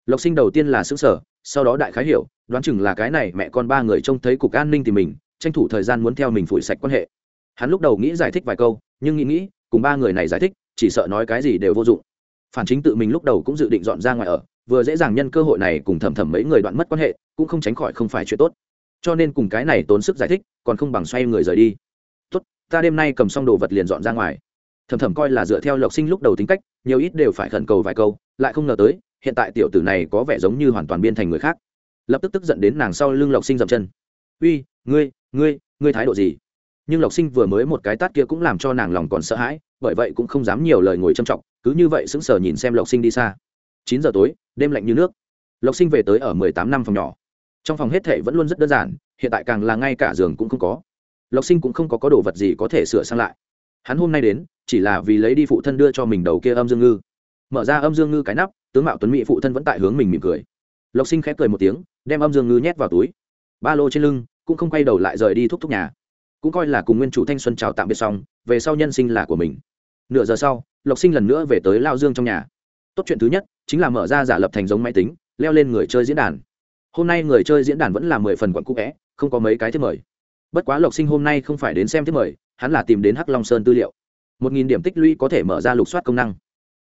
Lộc sinh đầu tiên là xứng sở sau đó đại khái hiểu, đoán chừng là cái này mẹ con ba người trông thấy cục an ninh thì mình, tranh thủ thời gian muốn theo mình phủi sạch quan hệ. Hắn lúc đầu nghĩ giải thích vài câu, nhưng nghĩ nghĩ, cùng ba người này giải thích, chỉ sợ nói cái gì đều vô dụng. Phản chính tự mình lúc đầu cũng dự định dọn ra ngoài ở, vừa dễ dàng nhân cơ hội này cùng thầm thầm mấy người đoạn mất quan hệ, cũng không tránh khỏi không phải chuyện tốt cho nên cùng cái này tốn sức giải thích, còn không bằng xoay người rời đi. Tốt, ta đêm nay cầm xong đồ vật liền dọn ra ngoài. Thầm thầm coi là dựa theo lộc sinh lúc đầu tính cách, nhiều ít đều phải khẩn cầu vài câu, lại không ngờ tới, hiện tại tiểu tử này có vẻ giống như hoàn toàn biên thành người khác. Lập tức tức giận đến nàng sau lưng lộc sinh dậm chân. Uy, ngươi ngươi ngươi thái độ gì? Nhưng lộc sinh vừa mới một cái tát kia cũng làm cho nàng lòng còn sợ hãi, bởi vậy cũng không dám nhiều lời ngồi châm trọng, cứ như vậy sững sờ nhìn xem lộc sinh đi xa. Chín giờ tối, đêm lạnh như nước. Lộc sinh về tới ở mười tám năm phòng nhỏ trong phòng hết thể vẫn luôn rất đơn giản, hiện tại càng là ngay cả giường cũng không có. Lộc sinh cũng không có có đồ vật gì có thể sửa sang lại. Hắn hôm nay đến, chỉ là vì lấy đi phụ thân đưa cho mình đầu kia âm dương ngư. Mở ra âm dương ngư cái nắp, tướng mạo tuấn mỹ phụ thân vẫn tại hướng mình mỉm cười. Lộc sinh khép cười một tiếng, đem âm dương ngư nhét vào túi. Ba lô trên lưng, cũng không quay đầu lại rời đi thúc thúc nhà. Cũng coi là cùng nguyên chủ thanh xuân chào tạm biệt xong, về sau nhân sinh là của mình. Nửa giờ sau, lộc sinh lần nữa về tới lao dương trong nhà. Tốt chuyện thứ nhất, chính là mở ra giả lập thành giống máy tính, leo lên người chơi diễn đàn hôm nay người chơi diễn đàn vẫn là mười phần quận cũ vẽ không có mấy cái thiết mời. Bất quá lộc sinh hôm nay không phải đến xem thiết mời, hắn là tìm đến hắc long sơn tư liệu. Một nghìn điểm tích lũy có thể mở ra lục soát công năng.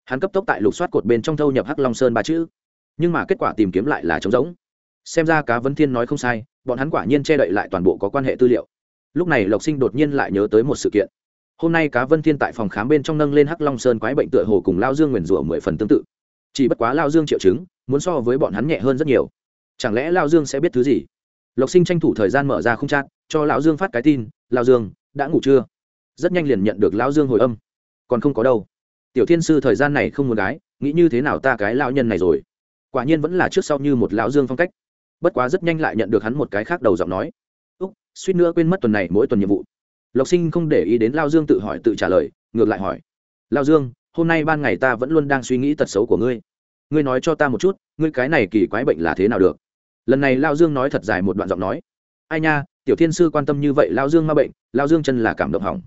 Hắn cấp tốc tại lục soát cột bên trong thâu nhập hắc long sơn ba chữ. Nhưng mà kết quả tìm kiếm lại là trống rỗng. Xem ra cá vấn thiên nói không sai, bọn hắn quả nhiên che đậy lại toàn bộ có quan hệ tư liệu. Lúc này lộc sinh đột nhiên lại nhớ tới một sự kiện. Hôm nay cá vân thiên tại phòng khám bên trong nâng lên hắc long sơn quái bệnh tựa hồ cùng lao dương nguyền rủa mười phần tương tự. Chỉ bất quá lao dương triệu chứng, muốn so với bọn hắn nhẹ hơn rất nhiều chẳng lẽ lao dương sẽ biết thứ gì? Lộc sinh tranh thủ thời gian mở ra không chát cho lão dương phát cái tin lao dương, đã ngủ chưa? Rất nhanh liền nhận được lão dương hồi âm. Còn không có đâu. Tiểu thiên sư thời gian này không muốn gái, nghĩ như thế nào ta cái lão nhân này rồi? Quả nhiên vẫn là trước sau như một lão dương phong cách. Bất quá rất nhanh lại nhận được hắn một cái khác đầu giọng nói. Úc, suýt nữa quên mất tuần này mỗi tuần nhiệm vụ. Lộc sinh không để ý đến lao dương tự hỏi tự trả lời, ngược lại hỏi lao dương, hôm nay ban ngày ta vẫn luôn đang suy nghĩ tật xấu của ngươi. Ngươi nói cho ta một chút, ngươi cái này kỳ quái bệnh là thế nào được? Lần này lao dương nói thật dài một đoạn giọng nói. Ai nha, tiểu thiên sư quan tâm như vậy lao dương ma bệnh, lao dương chân là cảm động hỏng.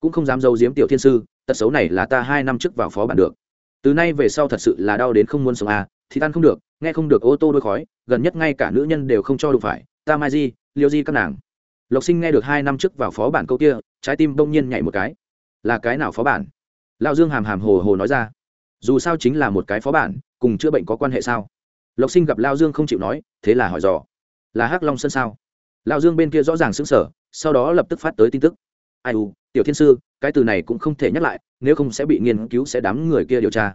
Cũng không dám giấu giếm tiểu thiên sư, tật xấu này là ta hai năm trước vào phó bản được. Từ nay về sau thật sự là đau đến không muốn sống à thì tan không được, nghe không được ô tô đôi khói, gần nhất ngay cả nữ nhân đều không cho đụng phải, ta mai di, liêu di các nàng. Lộc sinh nghe được hai năm trước vào phó bản câu kia, trái tim bỗng nhiên nhảy một cái. Là cái nào phó bản? Lao dương hàm hàm hồ hồ nói ra. Dù sao chính là một cái phó bản, cùng chữa bệnh có quan hệ sao? Lộc sinh gặp lao dương không chịu nói, thế là hỏi dò, là hắc long sơn sao? Lao dương bên kia rõ ràng xứng sở sau đó lập tức phát tới tin tức. Ai u, tiểu thiên sư, cái từ này cũng không thể nhắc lại, nếu không sẽ bị nghiên cứu sẽ đám người kia điều tra.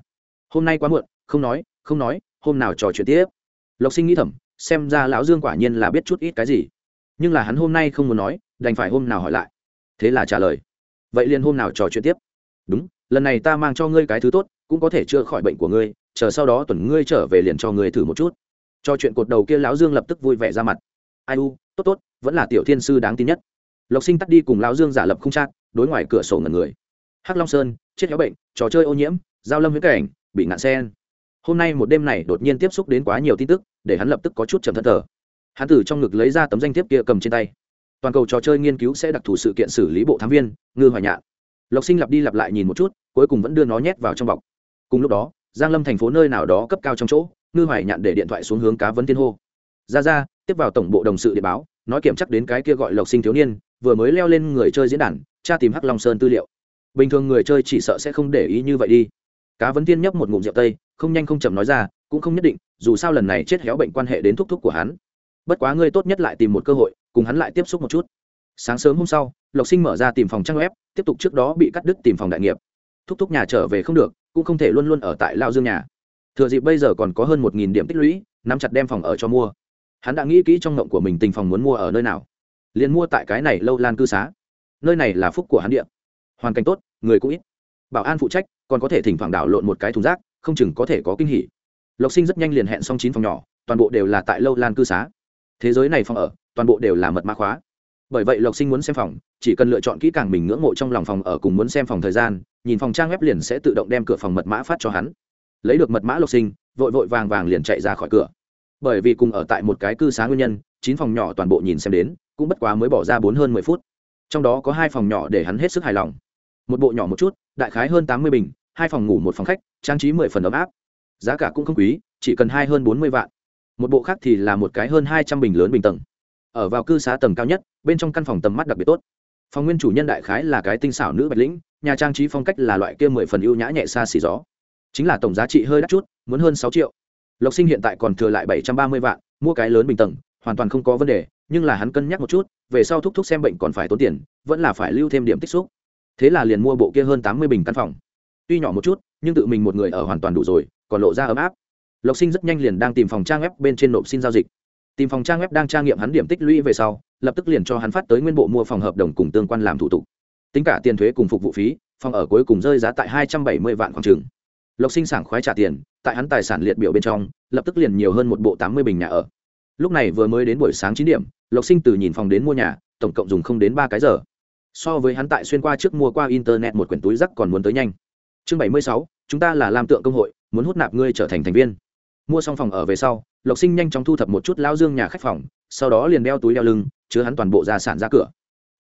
Hôm nay quá muộn, không nói không nói, hôm nào trò chuyện tiếp. Lộc sinh nghĩ thầm, xem ra lão dương quả nhiên là biết chút ít cái gì. Nhưng là hắn hôm nay không muốn nói, đành phải hôm nào hỏi lại. Thế là trả lời, vậy liền hôm nào trò chuyện tiếp. Đúng, lần này ta mang cho ngươi cái thứ tốt, cũng có thể chữa khỏi bệnh của ngươi chờ sau đó tuần ngươi trở về liền cho ngươi thử một chút. Cho chuyện cột đầu kia lão dương lập tức vui vẻ ra mặt. Ai u, tốt tốt, vẫn là tiểu thiên sư đáng tin nhất. Lộc sinh tắt đi cùng lão dương giả lập không chát đối ngoài cửa sổ ngần người. Hắc long sơn, chết héo bệnh, trò chơi ô nhiễm, giao lâm huyết cảnh, bị ngạn sen. Hôm nay một đêm này đột nhiên tiếp xúc đến quá nhiều tin tức, để hắn lập tức có chút chầm thân thờ. Hắn từ trong ngực lấy ra tấm danh thiếp kia cầm trên tay. Toàn cầu trò chơi nghiên cứu sẽ đặc thù sự kiện xử lý bộ thám viên, ngư hoài nhạn. Lộc sinh lặp đi lặp lại nhìn một chút, cuối cùng vẫn đưa nó nhét vào trong bọc. Cùng lúc đó giang lâm thành phố nơi nào đó cấp cao trong chỗ, ngư hoài nhạn để điện thoại xuống hướng cá vấn tiên hô. Ra ra, tiếp vào tổng bộ đồng sự để báo, nói kiểm chắc đến cái kia gọi lộc sinh thiếu niên, vừa mới leo lên người chơi diễn đàn, tra tìm hắc long sơn tư liệu. Bình thường người chơi chỉ sợ sẽ không để ý như vậy đi. Cá vấn tiên nhấp một ngụm rượu tây, không nhanh không chậm nói ra, cũng không nhất định, dù sao lần này chết héo bệnh quan hệ đến thúc thúc của hắn. Bất quá ngươi tốt nhất lại tìm một cơ hội, cùng hắn lại tiếp xúc một chút. Sáng sớm hôm sau, lộc sinh mở ra tìm phòng trang web, tiếp tục trước đó bị cắt đứt tìm phòng đại nghiệp. Thúc thúc nhà trở về không được cũng không thể luôn luôn ở tại lao dương nhà. Thừa dịp bây giờ còn có hơn một nghìn điểm tích lũy, nắm chặt đem phòng ở cho mua. Hắn đã nghĩ kỹ trong ngộng của mình tình phòng muốn mua ở nơi nào. Liền mua tại cái này lâu lan cư xá. Nơi này là phúc của hắn địa. Hoàn cảnh tốt, người cũng ít. Bảo an phụ trách, còn có thể thỉnh thoảng đảo lộn một cái thùng rác, không chừng có thể có kinh hỉ. Lộc sinh rất nhanh liền hẹn xong chín phòng nhỏ, toàn bộ đều là tại lâu lan cư xá. Thế giới này phòng ở, toàn bộ đều là mật mã khóa bởi vậy lộc sinh muốn xem phòng, chỉ cần lựa chọn kỹ càng mình ngưỡng mộ trong lòng phòng ở cùng muốn xem phòng thời gian, nhìn phòng trang web liền sẽ tự động đem cửa phòng mật mã phát cho hắn. Lấy được mật mã lộc sinh, vội vội vàng vàng liền chạy ra khỏi cửa. Bởi vì cùng ở tại một cái cư xá nguyên nhân, chín phòng nhỏ toàn bộ nhìn xem đến, cũng bất quá mới bỏ ra bốn hơn mười phút. Trong đó có hai phòng nhỏ để hắn hết sức hài lòng. Một bộ nhỏ một chút, đại khái hơn tám mươi bình, hai phòng ngủ một phòng khách, trang trí mười phần ấm áp. Giá cả cũng không quý, chỉ cần hai hơn bốn mươi vạn. Một bộ khác thì là một cái hơn hai trăm bình lớn bình tầng ở vào cư xá tầng cao nhất, bên trong căn phòng tầm mắt đặc biệt tốt. Phòng nguyên chủ nhân đại khái là cái tinh xảo nữ bạch lĩnh, nhà trang trí phong cách là loại kia mười phần ưu nhã nhẹ xa xỉ gió. Chính là tổng giá trị hơi đắt chút, muốn hơn sáu triệu. Lộc sinh hiện tại còn thừa lại bảy trăm ba mươi vạn, mua cái lớn bình tầng, hoàn toàn không có vấn đề, nhưng là hắn cân nhắc một chút, về sau thúc thúc xem bệnh còn phải tốn tiền, vẫn là phải lưu thêm điểm tích xúc. Thế là liền mua bộ kia hơn tám mươi bình căn phòng. Tuy nhỏ một chút, nhưng tự mình một người ở hoàn toàn đủ rồi, còn lộ ra ấm áp. Lộc sinh rất nhanh liền đang tìm phòng trang web bên trên nộp xin giao dịch tìm phòng trang web đang tra nghiệm hắn điểm tích lũy về sau, lập tức liền cho hắn phát tới nguyên bộ mua phòng hợp đồng cùng tương quan làm thủ tục. Tính cả tiền thuế cùng phục vụ phí, phòng ở cuối cùng rơi giá tại hai trăm bảy mươi vạn khoảng trường lộc sinh sảng khoái trả tiền, tại hắn tài sản liệt biểu bên trong, lập tức liền nhiều hơn một bộ tám mươi bình nhà ở. Lúc này vừa mới đến buổi sáng chín điểm, lộc sinh từ nhìn phòng đến mua nhà, tổng cộng dùng không đến ba cái giờ. So với hắn tại xuyên qua trước mua qua internet một quyển túi rắc còn muốn tới nhanh. Chương bảy mươi sáu, chúng ta là làm tượng công hội, muốn hút nạp ngươi trở thành thành viên mua xong phòng ở về sau, lộc sinh nhanh chóng thu thập một chút lao dương nhà khách phòng, sau đó liền đeo túi đeo lưng, chứa hắn toàn bộ gia sản ra cửa.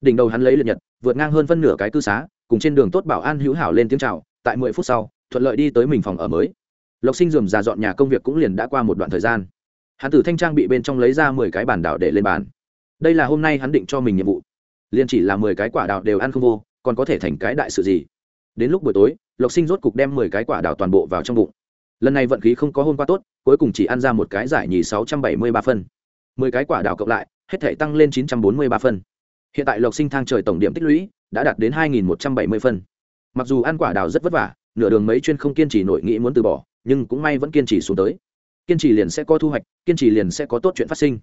Đỉnh đầu hắn lấy liệt nhật, vượt ngang hơn phân nửa cái cư xá, cùng trên đường tốt bảo an hữu hảo lên tiếng chào, tại mười phút sau, thuận lợi đi tới mình phòng ở mới. Lộc sinh dườm già dọn nhà công việc cũng liền đã qua một đoạn thời gian. Hắn tử thanh trang bị bên trong lấy ra mười cái bản đảo để lên bàn. Đây là hôm nay hắn định cho mình nhiệm vụ. Liền chỉ là mười cái quả đào đều ăn không vô, còn có thể thành cái đại sự gì? Đến lúc buổi tối, lộc sinh rốt cục đem mười cái quả đào toàn bộ vào trong bụng. Lần này vận khí không có hôm qua tốt cuối cùng chỉ ăn ra một cái giải nhì sáu trăm bảy mươi ba phân. mười cái quả đào cộng lại, hết thể tăng lên chín trăm bốn mươi ba phân. Hiện tại lộc sinh thang trời tổng điểm tích lũy đã đạt đến hai nghìn một trăm bảy mươi phân. Mặc dù ăn quả đào rất vất vả, nửa đường mấy chuyên không kiên trì nổi nghĩ muốn từ bỏ, nhưng cũng may vẫn kiên trì xuống tới. Kiên trì liền sẽ có thu hoạch, kiên trì liền sẽ có tốt chuyện phát sinh.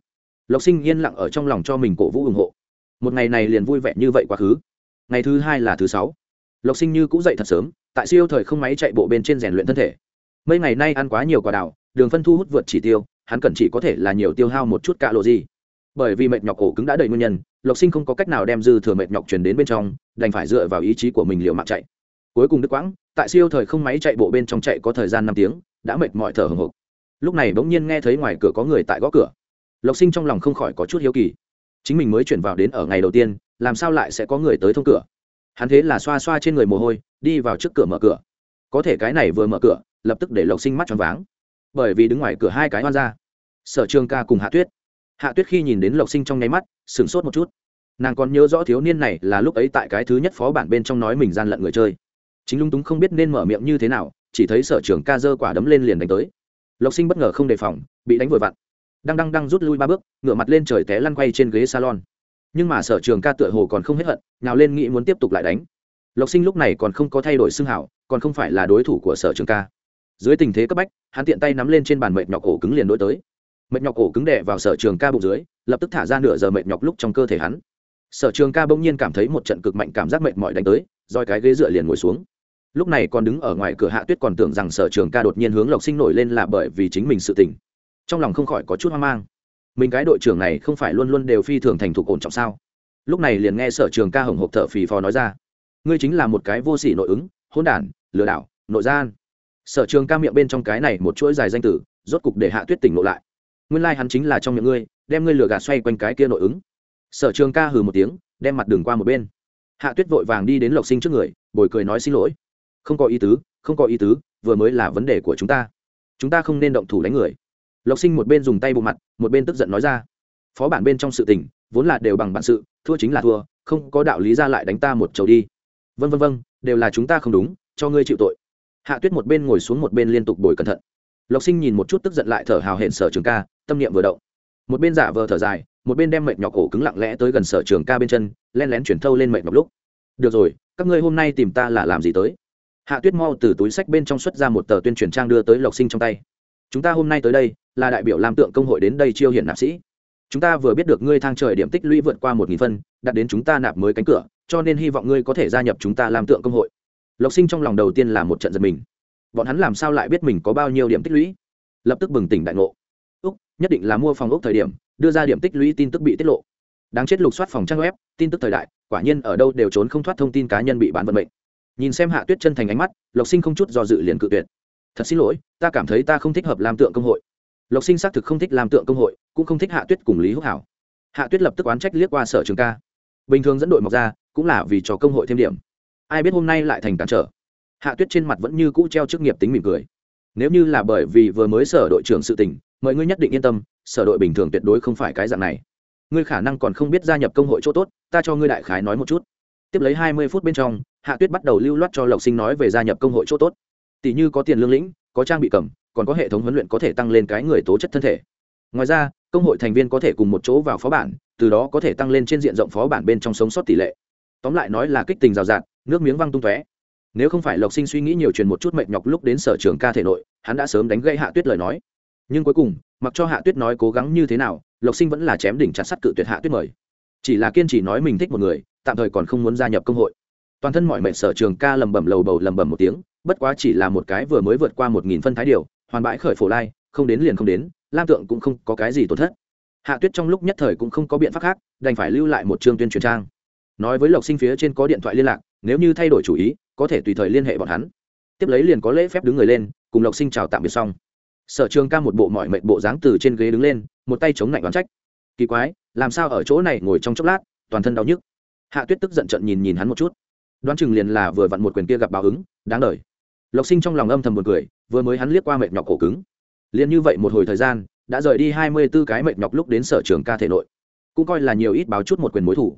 Lộc sinh yên lặng ở trong lòng cho mình cổ vũ ủng hộ. Một ngày này liền vui vẻ như vậy quá khứ. Ngày thứ hai là thứ sáu. Lộc sinh như cũng dậy thật sớm, tại siêu thời không máy chạy bộ bên trên rèn luyện thân thể. Mấy ngày nay ăn quá nhiều quả đào đường phân thu hút vượt chỉ tiêu, hắn cần chỉ có thể là nhiều tiêu hao một chút cạ lộ gì. Bởi vì mệt nhọc cổ cứng đã đầy nguyên nhân, lộc sinh không có cách nào đem dư thừa mệt nhọc truyền đến bên trong, đành phải dựa vào ý chí của mình liệu mạng chạy. Cuối cùng đức quãng, tại siêu thời không máy chạy bộ bên trong chạy có thời gian năm tiếng, đã mệt mỏi thở hồng hộc. Lúc này bỗng nhiên nghe thấy ngoài cửa có người tại gõ cửa. Lộc sinh trong lòng không khỏi có chút hiếu kỳ. Chính mình mới chuyển vào đến ở ngày đầu tiên, làm sao lại sẽ có người tới thông cửa? Hắn thế là xoa xoa trên người mồ hôi, đi vào trước cửa mở cửa. Có thể cái này vừa mở cửa, lập tức để lộc sinh mắt choáng váng bởi vì đứng ngoài cửa hai cái oan ra sở trường ca cùng hạ tuyết. Hạ tuyết khi nhìn đến lộc sinh trong nháy mắt, sửng sốt một chút. Nàng còn nhớ rõ thiếu niên này là lúc ấy tại cái thứ nhất phó bản bên trong nói mình gian lận người chơi. Chính lung túng không biết nên mở miệng như thế nào, chỉ thấy sở trường ca dơ quả đấm lên liền đánh tới. Lộc sinh bất ngờ không đề phòng, bị đánh vội vặn. Đang đang đang rút lui ba bước ngửa mặt lên trời té lăn quay trên ghế salon. Nhưng mà sở trường ca tựa hồ còn không hết hận nào lên nghĩ muốn tiếp tục lại đánh. Lộc sinh lúc này còn không có thay đổi xưng hảo, còn không phải là đối thủ của sở trường ca dưới tình thế cấp bách, hắn tiện tay nắm lên trên bàn mệt nhọc ổ cứng liền đối tới. Mệt nhọc ổ cứng đè vào sở trường ca bụng dưới, lập tức thả ra nửa giờ mệt nhọc lúc trong cơ thể hắn. Sở trường ca bỗng nhiên cảm thấy một trận cực mạnh cảm giác mệt mỏi đánh tới, roi cái ghế dựa liền ngồi xuống. Lúc này còn đứng ở ngoài cửa hạ tuyết còn tưởng rằng sở trường ca đột nhiên hướng lộc sinh nổi lên là bởi vì chính mình sự tỉnh trong lòng không khỏi có chút hoang mang. Mình cái đội trưởng này không phải luôn luôn đều phi thường thành thục ổn trọng sao? Lúc này liền nghe sở trường ca hồng hộp thở phì phò nói ra. Ngươi chính là một cái vô sỉ nội ứng, hỗn đản, lừa đảo, nội gian sở trường ca miệng bên trong cái này một chuỗi dài danh tử, rốt cục để hạ tuyết tỉnh lộ lại. Nguyên lai、like、hắn chính là trong miệng ngươi, đem ngươi lừa gạt xoay quanh cái kia nội ứng. Sở trường ca hừ một tiếng, đem mặt đường qua một bên. Hạ tuyết vội vàng đi đến lộc sinh trước người, bồi cười nói xin lỗi. Không có ý tứ, không có ý tứ, vừa mới là vấn đề của chúng ta. Chúng ta không nên động thủ đánh người. Lộc sinh một bên dùng tay bộ mặt, một bên tức giận nói ra. Phó bản bên trong sự tình, vốn là đều bằng bản sự, thua chính là thua, không có đạo lý ra lại đánh ta một chầu đi. Vân vân vân đều là chúng ta không đúng, cho ngươi chịu tội hạ tuyết một bên ngồi xuống một bên liên tục bồi cẩn thận. Lộc sinh nhìn một chút tức giận lại thở hào hẹn sở trường ca, tâm niệm vừa động. Một bên giả vờ thở dài, một bên đem mệt nhọc ổ cứng lặng lẽ tới gần sở trường ca bên chân, len lén chuyển thâu lên mệt nhọc lúc. Được rồi, các ngươi hôm nay tìm ta là làm gì tới? Hạ tuyết mau từ túi sách bên trong xuất ra một tờ tuyên truyền trang đưa tới lộc sinh trong tay. Chúng ta hôm nay tới đây, là đại biểu làm tượng công hội đến đây chiêu hiển nạp sĩ. Chúng ta vừa biết được ngươi thang trời điểm tích lũy vượt qua một nghìn phân đặt đến chúng ta nạp mới cánh cửa, cho nên hy vọng ngươi có thể gia nhập chúng ta làm tượng công hội lộc sinh trong lòng đầu tiên là một trận giật mình. Bọn hắn làm sao lại biết mình có bao nhiêu điểm tích lũy? Lập tức bừng tỉnh đại ngộ. Úc, nhất định là mua phòng ốc thời điểm, đưa ra điểm tích lũy tin tức bị tiết lộ. Đáng chết lục soát phòng trang web, tin tức thời đại, quả nhiên ở đâu đều trốn không thoát thông tin cá nhân bị bán vận mệnh. Nhìn xem hạ tuyết chân thành ánh mắt, lộc sinh không chút do dự liền cự tuyệt. Thật xin lỗi, ta cảm thấy ta không thích hợp làm tượng công hội. Lộc sinh xác thực không thích làm tượng công hội, cũng không thích hạ tuyết cùng lý húc hảo. Hạ tuyết lập tức oán trách liếc qua sở trường ca. Bình thường dẫn đội mọc ra, cũng là vì cho công hội thêm điểm ai biết hôm nay lại thành cản trở. Hạ tuyết trên mặt vẫn như cũ treo chức nghiệp tính mỉm cười. Nếu như là bởi vì vừa mới sở đội trưởng sự tình, mọi ngươi nhất định yên tâm, sở đội bình thường tuyệt đối không phải cái dạng này. Ngươi khả năng còn không biết gia nhập công hội chỗ tốt, ta cho ngươi đại khái nói một chút. Tiếp lấy hai mươi phút bên trong, hạ tuyết bắt đầu lưu loát cho lộc sinh nói về gia nhập công hội chỗ tốt. Tỷ như có tiền lương lĩnh, có trang bị cầm, còn có hệ thống huấn luyện có thể tăng lên cái người tố chất thân thể. Ngoài ra, công hội thành viên có thể cùng một chỗ vào phó bản, từ đó có thể tăng lên trên diện rộng phó bản bên trong sống sót tỷ lệ. Tóm lại nói là kích tình rào rạt nước miếng văng tung tóe. Nếu không phải lộc sinh suy nghĩ nhiều truyền một chút mệt nhọc lúc đến sở trường ca thể nội, hắn đã sớm đánh gây hạ tuyết lời nói. Nhưng cuối cùng, mặc cho hạ tuyết nói cố gắng như thế nào, lộc sinh vẫn là chém đỉnh chặt sắt cự tuyệt hạ tuyết mời. Chỉ là kiên trì nói mình thích một người, tạm thời còn không muốn gia nhập công hội. Toàn thân mọi mệnh sở trường ca lầm bầm lầu bầu lầm bầm một tiếng, bất quá chỉ là một cái vừa mới vượt qua một nghìn phân thái điều, hoàn bãi khởi phổ lai, không đến liền không đến, lam tượng cũng không có cái gì tổn thất. Hạ tuyết trong lúc nhất thời cũng không có biện pháp khác, đành phải lưu lại một chương tuyên truyền trang. Nói với lộc sinh phía trên có điện thoại liên lạc nếu như thay đổi chủ ý, có thể tùy thời liên hệ bọn hắn. Tiếp lấy liền có lễ phép đứng người lên, cùng lộc sinh chào tạm biệt xong. Sở trường ca một bộ mọi mệnh bộ dáng từ trên ghế đứng lên, một tay chống lạnh đoán trách. Kỳ quái, làm sao ở chỗ này ngồi trong chốc lát, toàn thân đau nhức. Hạ tuyết tức giận trận nhìn nhìn hắn một chút. Đoán chừng liền là vừa vặn một quyền kia gặp báo ứng, đáng đời. Lộc sinh trong lòng âm thầm một cười, vừa mới hắn liếc qua mệt nhọc cổ cứng. Liền như vậy một hồi thời gian, đã rời đi hai mươi b ố cái mệt nhọc lúc đến sở trường ca thể nội. Cũng coi là nhiều ít báo chút một quyền mối thủ.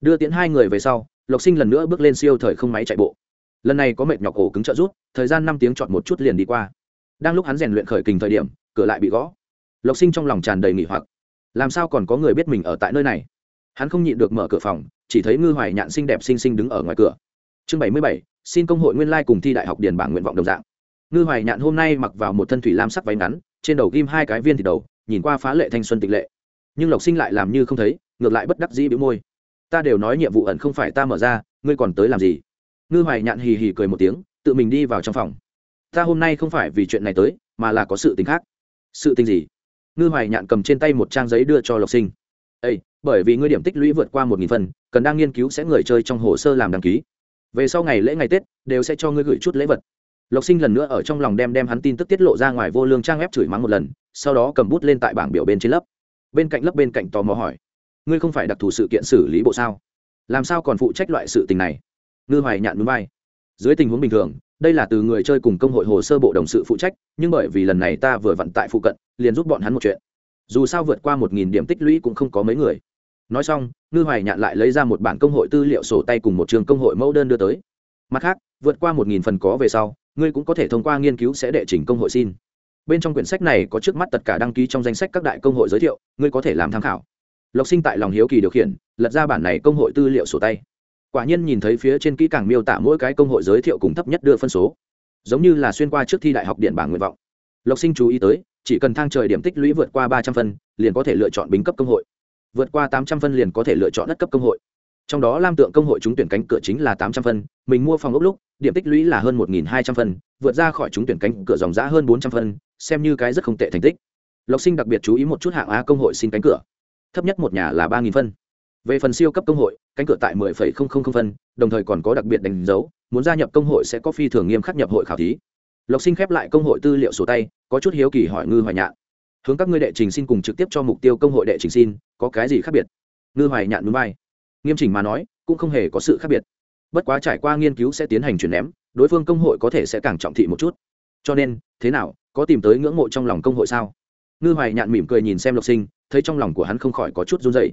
Đưa tiến hai người về sau lộc sinh lần nữa bước lên siêu thời không máy chạy bộ. Lần này có mệt nhọc cổ cứng trợ rút thời gian năm tiếng chọn một chút liền đi qua. Đang lúc hắn rèn luyện khởi kình thời điểm, cửa lại bị gõ. Lộc sinh trong lòng tràn đầy nghỉ hoặc. Làm sao còn có người biết mình ở tại nơi này? Hắn không nhịn được mở cửa phòng, chỉ thấy ngư hoài nhạn xinh đẹp xinh xinh đứng ở ngoài cửa. Chương bảy mươi bảy, xin công hội nguyên lai cùng thi đại học điền bảng nguyện vọng đồng dạng. Ngư hoài nhạn hôm nay mặc vào một thân thủy lam sắc váy ngắn, trên đầu ghim hai cái viên thịt đầu, nhìn qua phá lệ thanh xuân tịch lệ. Nhưng lộc sinh lại làm như không thấy, ngược lại bất đắc dĩ bĩu môi ta đều nói nhiệm vụ ẩn không phải ta mở ra, ngươi còn tới làm gì? Ngư hoài nhạn hì hì cười một tiếng, tự mình đi vào trong phòng. Ta hôm nay không phải vì chuyện này tới, mà là có sự tình khác. Sự tình gì? Ngư hoài nhạn cầm trên tay một trang giấy đưa cho lộc sinh. Ây bởi vì ngươi điểm tích lũy vượt qua một nghìn phần, cần đang nghiên cứu sẽ người chơi trong hồ sơ làm đăng ký. Về sau ngày lễ ngày tết, đều sẽ cho ngươi gửi chút lễ vật. Lộc sinh lần nữa ở trong lòng đem đem hắn tin tức tiết lộ ra ngoài vô lương trang ép chửi mắng một lần, sau đó cầm bút lên tại bảng biểu bên trên lớp. Bên cạnh lớp bên cạnh tò mò hỏi ngươi không phải đặc thù sự kiện xử lý bộ sao? Làm sao còn phụ trách loại sự tình này? Ngư hoài nhạn núi bay dưới tình huống bình thường, đây là từ người chơi cùng công hội hồ sơ bộ đồng sự phụ trách, nhưng bởi vì lần này ta vừa vận tại phụ cận, liền giúp bọn hắn một chuyện. Dù sao vượt qua một nghìn điểm tích lũy cũng không có mấy người. Nói xong, ngư hoài nhạn lại lấy ra một bản công hội tư liệu sổ tay cùng một trường công hội mẫu đơn đưa tới. Mặt khác, vượt qua một nghìn phần có về sau, ngươi cũng có thể thông qua nghiên cứu sẽ đệ trình công hội xin. Bên trong quyển sách này có trước mắt tất cả đăng ký trong danh sách các đại công hội giới thiệu, ngươi có thể làm tham khảo lộc sinh tại lòng hiếu kỳ điều khiển, lật ra bản này công hội tư liệu sổ tay. Quả nhiên nhìn thấy phía trên kỹ càng miêu tả mỗi cái công hội giới thiệu cùng thấp nhất đưa phân số. Giống như là xuyên qua trước thi đại học điện bảng nguyện vọng. Lộc sinh chú ý tới, chỉ cần thang trời điểm tích lũy vượt qua ba trăm phân, liền có thể lựa chọn bính cấp công hội. Vượt qua tám trăm phân liền có thể lựa chọn đất cấp công hội. Trong đó lam tượng công hội trúng tuyển cánh cửa chính là tám trăm phân, mình mua phòng ốc lúc, điểm tích lũy là hơn một hai trăm phân, vượt ra khỏi trúng tuyển cánh cửa dòng giã hơn bốn trăm phân, xem như cái rất không tệ thành tích. Lộc sinh đặc biệt chú ý một chút hạng a công hội xin cánh cửa thấp nhất một nhà là ba phân. Về phần siêu cấp công hội cánh cửa tại 10,000 phân đồng thời còn có đặc biệt đánh dấu muốn gia nhập công hội sẽ có phi thường nghiêm khắc nhập hội khảo thí. Lộc sinh khép lại công hội tư liệu sổ tay có chút hiếu kỳ hỏi ngư hoài nhạn. Hướng các ngươi đệ trình xin cùng trực tiếp cho mục tiêu công hội đệ trình xin có cái gì khác biệt? Ngư hoài nhạn núi bay nghiêm chỉnh mà nói cũng không hề có sự khác biệt. Bất quá trải qua nghiên cứu sẽ tiến hành chuyển ném đối phương công hội có thể sẽ càng trọng thị một chút. Cho nên thế nào có tìm tới ngưỡng mộ trong lòng công hội sao? Ngư hoài nhạn mỉm cười nhìn xem lộc sinh, thấy trong lòng của hắn không khỏi có chút run dậy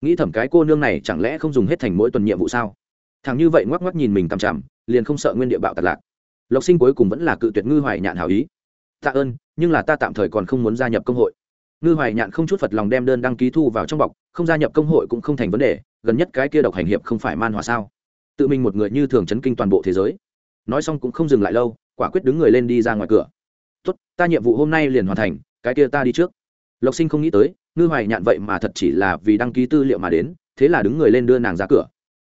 nghĩ thẩm cái cô nương này chẳng lẽ không dùng hết thành mỗi tuần nhiệm vụ sao? Thằng như vậy ngoắc ngoắc nhìn mình tằm chằm, liền không sợ nguyên địa bạo tạt lạc. Lộc sinh cuối cùng vẫn là cự tuyệt ngư hoài nhạn hảo ý. Tạ ơn, nhưng là ta tạm thời còn không muốn gia nhập công hội. Ngư hoài nhạn không chút phật lòng đem đơn đăng ký thu vào trong bọc, không gia nhập công hội cũng không thành vấn đề, gần nhất cái kia độc hành hiệp không phải man hòa sao? Tự mình một người như thường chấn kinh toàn bộ thế giới. Nói xong cũng không dừng lại lâu, quả quyết đứng người lên đi ra ngoài cửa. Tốt, ta nhiệm vụ hôm nay liền hoàn thành cái kia ta đi trước. Lộc sinh không nghĩ tới, ngư hoài nhạn vậy mà thật chỉ là vì đăng ký tư liệu mà đến, thế là đứng người lên đưa nàng ra cửa.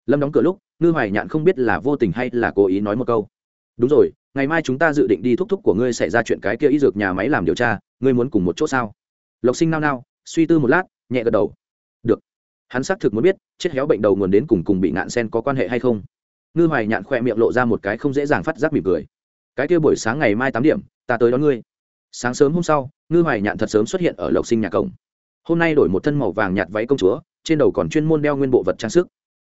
Lâm đóng cửa lúc, ngư hoài nhạn không biết là vô tình hay là cố ý nói một câu. Đúng rồi, ngày mai chúng ta dự định đi thúc thúc của ngươi xảy ra chuyện cái kia y dược nhà máy làm điều tra, ngươi muốn cùng một chỗ sao? Lộc sinh nao nao, suy tư một lát, nhẹ gật đầu. Được. Hắn xác thực muốn biết, chết héo bệnh đầu nguồn đến cùng cùng bị nạn sen có quan hệ hay không. Ngư hoài nhạn khoe miệng lộ ra một cái không dễ dàng phát giác mỉm cười. Cái kia buổi sáng ngày mai tám điểm, ta tới đón ngươi. Sáng sớm hôm sau ngư hoài nhạn thật sớm xuất hiện ở lộc sinh nhà cổng. Hôm nay đổi một thân màu vàng nhạt váy công chúa, trên đầu còn chuyên môn đeo nguyên bộ vật trang sức.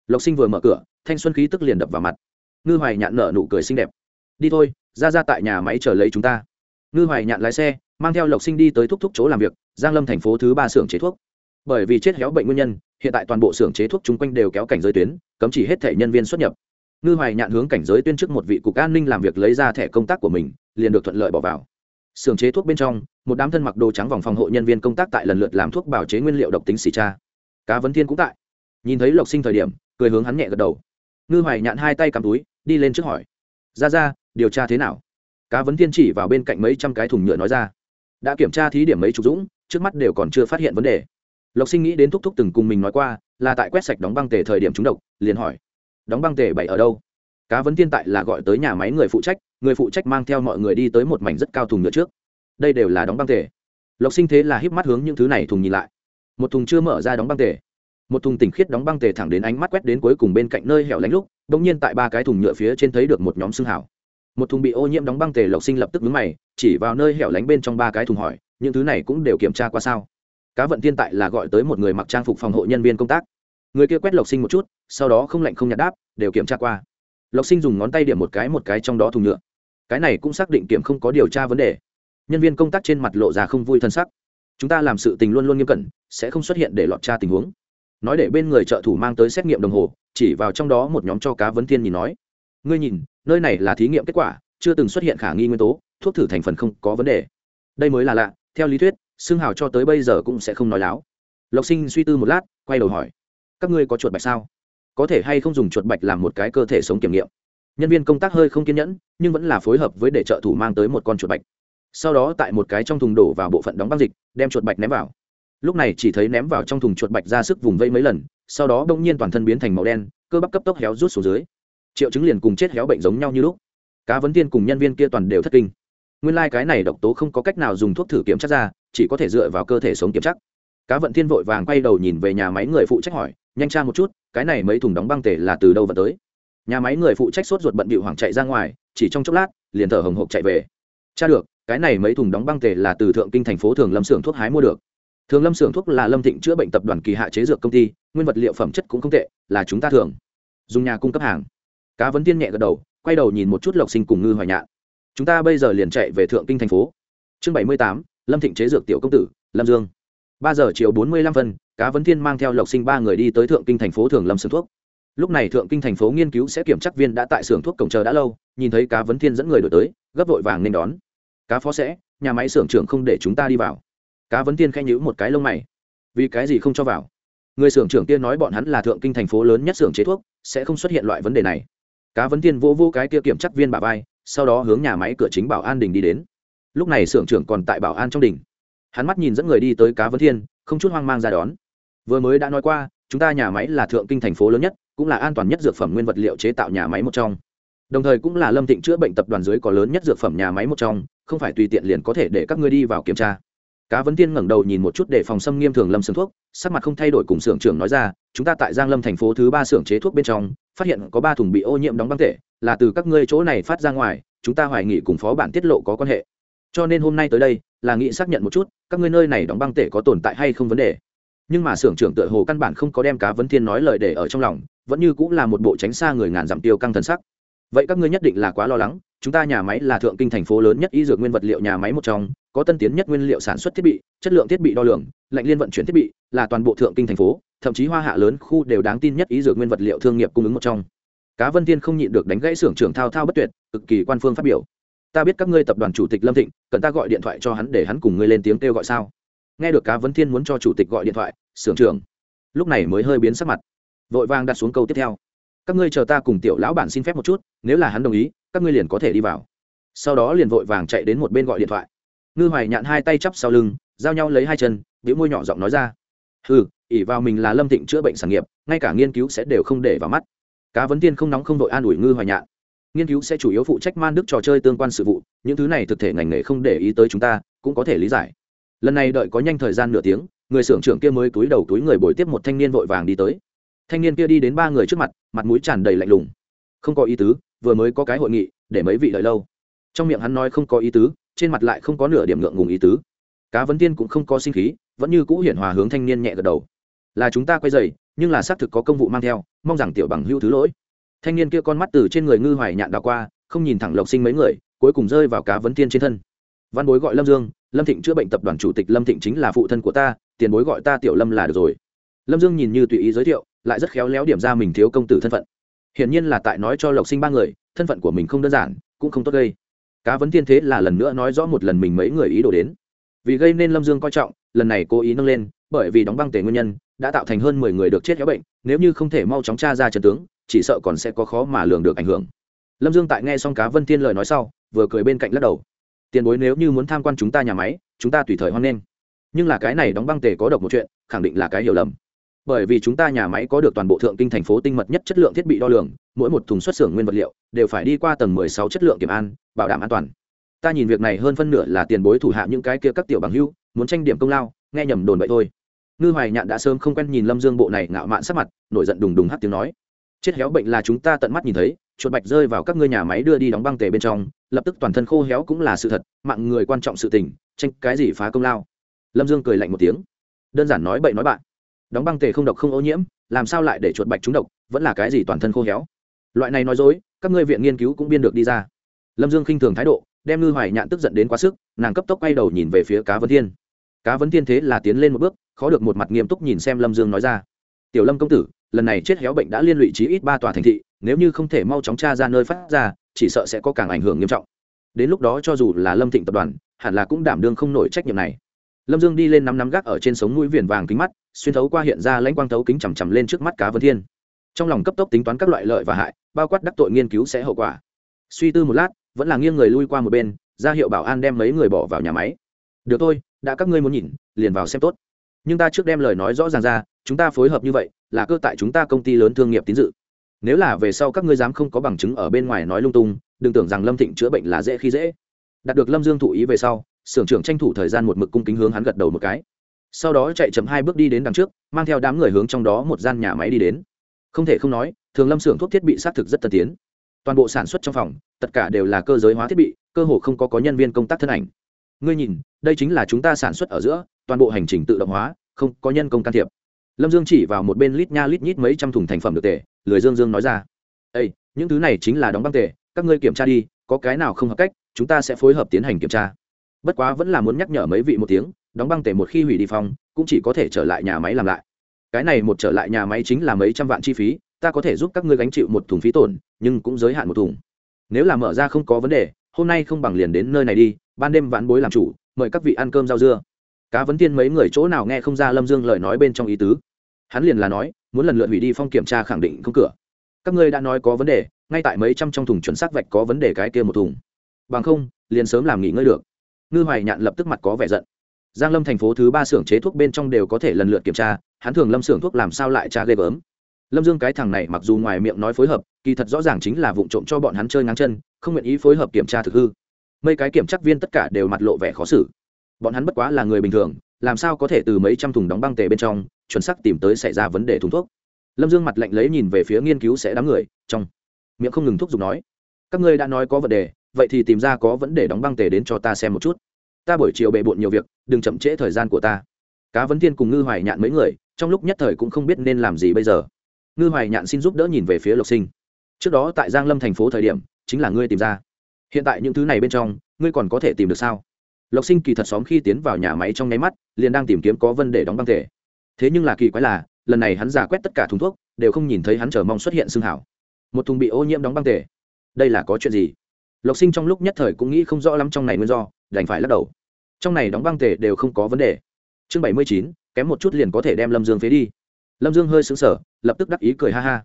Lộc sinh vừa mở cửa, thanh xuân khí tức liền đập vào mặt. Ngư hoài nhạn nở nụ cười xinh đẹp. Đi thôi, ra ra tại nhà máy chờ lấy chúng ta. Ngư hoài nhạn lái xe, mang theo lộc sinh đi tới thúc thúc chỗ làm việc, giang lâm thành phố thứ ba xưởng chế thuốc. Bởi vì chết héo bệnh nguyên nhân, hiện tại toàn bộ xưởng chế thuốc chung quanh đều kéo cảnh giới tuyến, cấm chỉ hết thể nhân viên xuất nhập. Ngư hoài nhạn hướng cảnh giới tuyên trước một vị cục an ninh làm việc lấy ra thẻ công tác của mình, liền được thuận lợi bỏ vào. Xưởng chế thuốc bên trong một đám thân mặc đồ trắng vòng phòng hộ nhân viên công tác tại lần lượt làm thuốc bảo chế nguyên liệu độc tính xì cha cá vấn thiên cũng tại. Nhìn thấy lộc sinh thời điểm, cười hướng hắn nhẹ gật đầu. Ngư hoài nhạn hai tay cầm túi, đi lên trước hỏi. Ra ra, điều tra thế nào? Cá vấn thiên chỉ vào bên cạnh mấy trăm cái thùng nhựa nói ra. Đã kiểm tra thí điểm mấy chục dũng, trước mắt đều còn chưa phát hiện vấn đề. Lộc sinh nghĩ đến thúc thúc từng cùng mình nói qua, là tại quét sạch đóng băng tề thời điểm trúng độc, liền hỏi. Đóng băng tề bảy ở đâu? Cá vấn thiên tại là gọi tới nhà máy người phụ trách, người phụ trách mang theo mọi người đi tới một mảnh rất cao thùng nhựa trước đây đều là đóng băng tề. Lộc sinh thế là híp mắt hướng những thứ này thùng nhìn lại. Một thùng chưa mở ra đóng băng tề. Một thùng tỉnh khiết đóng băng tề thẳng đến ánh mắt quét đến cuối cùng bên cạnh nơi hẻo lánh lúc đ ỗ n g nhiên tại ba cái thùng nhựa phía trên thấy được một nhóm xương hảo một thùng bị ô nhiễm đóng băng tề lộc sinh lập tức vướng mày, chỉ vào nơi hẻo lánh bên trong ba cái thùng hỏi, những thứ này cũng đều kiểm tra qua sao? Cá vận tiên tại là gọi tới một người mặc trang phục phòng hộ nhân viên công tác. Người kia quét lộc sinh một chút, sau đó không lạnh không nhạt đáp, đều kiểm tra qua. Lộc sinh dùng ngón tay điểm một cái một cái trong đó thùng nhựa. Cái này cũng xác định kiểm không có điều tra vấn đề nhân viên công tác trên mặt lộ ra không vui thân sắc. Chúng ta làm sự tình luôn luôn nghiêm cẩn, sẽ không xuất hiện để lọt tra tình huống. Nói để bên người trợ thủ mang tới xét nghiệm đồng hồ, chỉ vào trong đó một nhóm cho cá vấn thiên nhìn nói. Ngươi nhìn, nơi này là thí nghiệm kết quả, chưa từng xuất hiện khả nghi nguyên tố, thuốc thử thành phần không có vấn đề. Đây mới là lạ, theo lý thuyết, xương hào cho tới bây giờ cũng sẽ không nói láo. Lộc sinh suy tư một lát, quay đầu hỏi, các ngươi có chuột bạch sao? Có thể hay không dùng chuột bạch làm một cái cơ thể sống kiểm nghiệm? Nhân viên công tác hơi không kiên nhẫn, nhưng vẫn là phối hợp với để trợ thủ mang tới một con chuột bạch sau đó tại một cái trong thùng đổ vào bộ phận đóng băng dịch, đem chuột bạch ném vào. Lúc này chỉ thấy ném vào trong thùng chuột bạch ra sức vùng vây mấy lần, sau đó đông nhiên toàn thân biến thành màu đen, cơ bắp cấp tốc héo rút xuống dưới. Triệu chứng liền cùng chết héo bệnh giống nhau như lúc. Cá vấn tiên cùng nhân viên kia toàn đều thất kinh. Nguyên lai、like、cái này độc tố không có cách nào dùng thuốc thử kiểm chắc ra, chỉ có thể dựa vào cơ thể sống kiểm chắc cá vận thiên vội vàng quay đầu nhìn về nhà máy người phụ trách hỏi, nhanh tra một chút, cái này mấy thùng đóng băng tể là từ đâu vận tới? Nhà máy người phụ trách sốt ruột bận bịu hoảng chạy ra ngoài, chỉ trong chốc lát, liền thở hồng hộc chạy về. Cha được cái này mấy thùng đóng băng tề là từ thượng kinh thành phố thường lâm xưởng thuốc hái mua được. Thường lâm xưởng thuốc là lâm thịnh chữa bệnh tập đoàn kỳ hạ chế dược công ty, nguyên vật liệu phẩm chất cũng không tệ, là chúng ta thường. Dùng nhà cung cấp hàng. Cá vấn tiên nhẹ gật đầu, quay đầu nhìn một chút lộc sinh cùng ngư hoài nhạn. Chúng ta bây giờ liền chạy về thượng kinh thành phố. Chương bảy mươi tám, lâm thịnh chế dược tiểu công tử, lâm dương. ba giờ chiều bốn mươi lăm phân, cá vấn thiên mang theo lộc sinh ba người đi tới thượng kinh thành phố thường lâm xưởng thuốc. Lúc này thượng kinh thành phố nghiên cứu sẽ kiểm chắc viên đã tại xưởng thuốc cổng chờ đã lâu, nhìn thấy cá vấn thiên dẫn người đổi tới, gấp vội vàng nên đón cá phó sẽ, nhà máy xưởng trưởng không để chúng ta đi vào. Cá vấn thiên khẽ nhữ một cái lông mày. Vì cái gì không cho vào? Người xưởng trưởng kia nói bọn hắn là thượng kinh thành phố lớn nhất xưởng chế thuốc, sẽ không xuất hiện loại vấn đề này. Cá vấn thiên vô vô cái kia kiểm chắc viên bà vai, sau đó hướng nhà máy cửa chính bảo an đình đi đến. Lúc này xưởng trưởng còn tại bảo an trong đình. Hắn mắt nhìn dẫn người đi tới cá vấn thiên không chút hoang mang ra đón. Vừa mới đã nói qua, chúng ta nhà máy là thượng kinh thành phố lớn nhất, cũng là an toàn nhất dược phẩm nguyên vật liệu chế tạo nhà máy một trong. Đồng thời cũng là lâm thịnh chữa bệnh tập đoàn dưới có lớn nhất dược phẩm nhà máy một trong không phải tùy tiện liền có thể để các ngươi đi vào kiểm tra. Cá vấn tiên ngẩng đầu nhìn một chút để phòng xâm nghiêm thường lâm xưởng thuốc, sắc mặt không thay đổi cùng xưởng trưởng nói ra, chúng ta tại giang lâm thành phố thứ ba xưởng chế thuốc bên trong, phát hiện có ba thùng bị ô nhiễm đóng băng thể, là từ các ngươi chỗ này phát ra ngoài, chúng ta hoài nghị cùng phó bản tiết lộ có quan hệ. Cho nên hôm nay tới đây, là nghị xác nhận một chút, các ngươi nơi này đóng băng tể có tồn tại hay không vấn đề. Nhưng mà xưởng trưởng tựa hồ căn bản không có đem cá vấn thiên nói lời để ở trong lòng, vẫn như cũng là một bộ tránh xa người ngàn dặm tiêu căng thần sắc. Vậy các ngươi nhất định là quá lo lắng chúng ta nhà máy là thượng kinh thành phố lớn nhất y dược nguyên vật liệu nhà máy một trong, có tân tiến nhất nguyên liệu sản xuất thiết bị, chất lượng thiết bị đo lường, lạnh liên vận chuyển thiết bị, là toàn bộ thượng kinh thành phố, thậm chí hoa hạ lớn khu đều đáng tin nhất y dược nguyên vật liệu thương nghiệp cung ứng một trong. Cá vân tiên không nhịn được đánh gãy xưởng trưởng thao thao bất tuyệt, cực kỳ quan phương phát biểu. Ta biết các ngươi tập đoàn chủ tịch lâm thịnh, cần ta gọi điện thoại cho hắn để hắn cùng ngươi lên tiếng kêu gọi sao? Nghe được cá vấn thiên muốn cho chủ tịch gọi điện thoại, xưởng trưởng lúc này mới hơi biến sắc mặt, vội vàng đặt xuống câu tiếp theo. Các ngươi chờ ta cùng tiểu lão bản xin phép một chút, nếu là hắn đồng ý các ngươi liền có thể đi vào. Sau đó liền vội vàng chạy đến một bên gọi điện thoại. Ngư hoài nhạn hai tay chắp sau lưng, giao nhau lấy hai chân biểu môi nhỏ giọng nói ra. Ừ ỉ vào mình là lâm thịnh chữa bệnh sản nghiệp, ngay cả nghiên cứu sẽ đều không để vào mắt. Cá vấn tiên không nóng không đội an ủi ngư hoài nhạn. Nghiên cứu sẽ chủ yếu phụ trách man đức trò chơi tương quan sự vụ, những thứ này thực thể ngành nghề không để ý tới chúng ta, cũng có thể lý giải. Lần này đợi có nhanh thời gian nửa tiếng, người xưởng trưởng kia mới túi đầu túi người bồi tiếp một thanh niên vội vàng đi tới. Thanh niên kia đi đến ba người trước mặt mặt mũi tràn đầy lạnh lùng. Không có ý tứ vừa mới có cái hội nghị, để mấy vị đợi lâu. Trong miệng hắn nói không có ý tứ, trên mặt lại không có nửa điểm ngượng ngùng ý tứ. Cá vấn tiên cũng không có sinh khí, vẫn như cũ hiển hòa hướng thanh niên nhẹ gật đầu. Là chúng ta quay dày, nhưng là xác thực có công vụ mang theo, mong rằng tiểu bằng hữu thứ lỗi. Thanh niên kia con mắt từ trên người ngư hoài nhạn đào qua, không nhìn thẳng lộc sinh mấy người, cuối cùng rơi vào cá vấn tiên trên thân. Văn bối gọi lâm dương, lâm thịnh chữa bệnh tập đoàn chủ tịch lâm thịnh chính là phụ thân của ta, tiền bối gọi ta tiểu lâm là được rồi. Lâm dương nhìn như tùy ý giới thiệu, lại rất khéo léo điểm ra mình thiếu công tử thân phận hiển nhiên là tại nói cho lộc sinh ba người, thân phận của mình không đơn giản, cũng không tốt gây. Cá vấn Thiên thế là lần nữa nói rõ một lần mình mấy người ý đồ đến. Vì gây nên lâm dương coi trọng, lần này cố ý nâng lên, bởi vì đóng băng tề nguyên nhân, đã tạo thành hơn mười người được chết héo bệnh, nếu như không thể mau chóng tra ra trận tướng, chỉ sợ còn sẽ có khó mà lường được ảnh hưởng. Lâm dương tại nghe xong cá vân Thiên lời nói sau, vừa cười bên cạnh lắc đầu. Tiền bối nếu như muốn tham quan chúng ta nhà máy, chúng ta tùy thời hoan nghênh. Nhưng là cái này đóng băng tề có độc một chuyện, khẳng định là cái hiểu lầm bởi vì chúng ta nhà máy có được toàn bộ thượng kinh thành phố tinh mật nhất chất lượng thiết bị đo lường, mỗi một thùng xuất xưởng nguyên vật liệu đều phải đi qua tầng mười sáu chất lượng kiểm an, bảo đảm an toàn. Ta nhìn việc này hơn phân nửa là tiền bối thủ hạ những cái kia các tiểu bằng hưu, muốn tranh điểm công lao, nghe nhầm đồn vậy thôi. Ngư hoài nhạn đã sớm không quen nhìn lâm dương bộ này ngạo mạn sắc mặt, nổi giận đùng đùng hát tiếng nói. Chết héo bệnh là chúng ta tận mắt nhìn thấy, chuột bạch rơi vào các ngươi nhà máy đưa đi đóng băng tề bên trong, lập tức toàn thân khô héo cũng là sự thật, mạng người quan trọng sự tình, tranh cái gì phá công lao. Lâm dương cười lạnh một tiếng. Đơn giản nói bậy nói bạn đóng băng tề không độc không ô nhiễm, làm sao lại để chuột bạch trúng độc, vẫn là cái gì toàn thân khô héo. Loại này nói dối, các ngươi viện nghiên cứu cũng biên được đi ra. Lâm dương khinh thường thái độ, đem ngư hoài nhạn tức giận đến quá sức, nàng cấp tốc quay đầu nhìn về phía cá vấn thiên. Cá vấn thiên thế là tiến lên một bước, khó được một mặt nghiêm túc nhìn xem lâm dương nói ra. Tiểu lâm công tử, lần này chết héo bệnh đã liên lụy chí ít ba tòa thành thị, nếu như không thể mau chóng tra ra nơi phát ra, chỉ sợ sẽ có càng ảnh hưởng nghiêm trọng. Đến lúc đó cho dù là lâm thịnh tập đoàn, hẳn là cũng đảm đương không nổi trách nhiệm này lâm dương đi lên nắm nắm gác ở trên sống mũi viền vàng kính mắt, xuyên thấu qua hiện ra lãnh quang thấu kính chằm chằm lên trước mắt cá vân thiên. Trong lòng cấp tốc tính toán các loại lợi và hại, bao quát đắc tội nghiên cứu sẽ hậu quả. Suy tư một lát, vẫn là nghiêng người lui qua một bên, ra hiệu bảo an đem mấy người bỏ vào nhà máy. Được thôi, đã các ngươi muốn nhìn, liền vào xem tốt. Nhưng ta trước đem lời nói rõ ràng ra, chúng ta phối hợp như vậy, là cơ tại chúng ta công ty lớn thương nghiệp tín dự. Nếu là về sau các ngươi dám không có bằng chứng ở bên ngoài nói lung tung, đừng tưởng rằng lâm thịnh chữa bệnh là dễ khi dễ. Đạt được lâm dương thụ ý về sau Sưởng trưởng tranh thủ thời gian một mực cung kính hướng hắn gật đầu một cái. Sau đó chạy chậm hai bước đi đến đằng trước, mang theo đám người hướng trong đó một gian nhà máy đi đến. Không thể không nói, thường lâm xưởng thuốc thiết bị xác thực rất tân tiến. Toàn bộ sản xuất trong phòng, tất cả đều là cơ giới hóa thiết bị, cơ hồ không có có nhân viên công tác thân ảnh. Ngươi nhìn, đây chính là chúng ta sản xuất ở giữa, toàn bộ hành trình tự động hóa, không có nhân công can thiệp. Lâm dương chỉ vào một bên lít nha lít nhít mấy trăm thùng thành phẩm được tề, lười dương dương nói ra. Ây những thứ này chính là đóng băng tề, các ngươi kiểm tra đi, có cái nào không hợp cách, chúng ta sẽ phối hợp tiến hành kiểm tra bất quá vẫn là muốn nhắc nhở mấy vị một tiếng, đóng băng tể một khi hủy đi phòng, cũng chỉ có thể trở lại nhà máy làm lại. Cái này một trở lại nhà máy chính là mấy trăm vạn chi phí, ta có thể giúp các ngươi gánh chịu một thùng phí tổn, nhưng cũng giới hạn một thùng. Nếu là mở ra không có vấn đề, hôm nay không bằng liền đến nơi này đi, ban đêm vãn bối làm chủ, mời các vị ăn cơm rau dưa. Cá vấn tiên mấy người chỗ nào nghe không ra lâm dương lời nói bên trong ý tứ. Hắn liền là nói, muốn lần lượt hủy đi phong kiểm tra khẳng định không cửa. Các ngươi đã nói có vấn đề, ngay tại mấy trăm trong thùng chuẩn xác vạch có vấn đề cái kia một thùng. Bằng không, liền sớm làm nghỉ ngơi được ngư hoài nhạn lập tức mặt có vẻ giận. Giang lâm thành phố thứ ba xưởng chế thuốc bên trong đều có thể lần lượt kiểm tra, hắn thường lâm xưởng thuốc làm sao lại tra ghê gớm. Lâm dương cái thằng này mặc dù ngoài miệng nói phối hợp, kỳ thật rõ ràng chính là vụ trộm cho bọn hắn chơi ngang chân, không nguyện ý phối hợp kiểm tra thực hư. Mấy cái kiểm tra viên tất cả đều mặt lộ vẻ khó xử. Bọn hắn bất quá là người bình thường, làm sao có thể từ mấy trăm thùng đóng băng tề bên trong, chuẩn xác tìm tới xảy ra vấn đề thùng thuốc. Lâm dương mặt lạnh lấy nhìn về phía nghiên cứu sẽ đám người, trong miệng không ngừng thúc giục nói, các ngươi đã nói có vấn đề, vậy thì tìm ra có vấn đề đóng băng tề đến cho ta xem một chút ta buổi chiều bề bộn nhiều việc, đừng chậm trễ thời gian của ta. Cá vấn thiên cùng ngư hoài nhạn mấy người, trong lúc nhất thời cũng không biết nên làm gì bây giờ. Ngư hoài nhạn xin giúp đỡ nhìn về phía lộc sinh. Trước đó tại giang lâm thành phố thời điểm, chính là ngươi tìm ra. Hiện tại những thứ này bên trong, ngươi còn có thể tìm được sao? Lộc sinh kỳ thật xóm khi tiến vào nhà máy trong nháy mắt, liền đang tìm kiếm có vấn để đóng băng thể. Thế nhưng là kỳ quái là, lần này hắn giả quét tất cả thùng thuốc, đều không nhìn thấy hắn chờ mong xuất hiện xương hảo. Một thùng bị ô nhiễm đóng băng tể đây là có chuyện gì? Lộc sinh trong lúc nhất thời cũng nghĩ không rõ lắm trong này nguyên do đành phải lắc đầu. Trong này đóng băng tề đều không có vấn đề. Chương bảy mươi chín, kém một chút liền có thể đem lâm dương phế đi. Lâm dương hơi xứng sở lập tức đắc ý cười ha ha.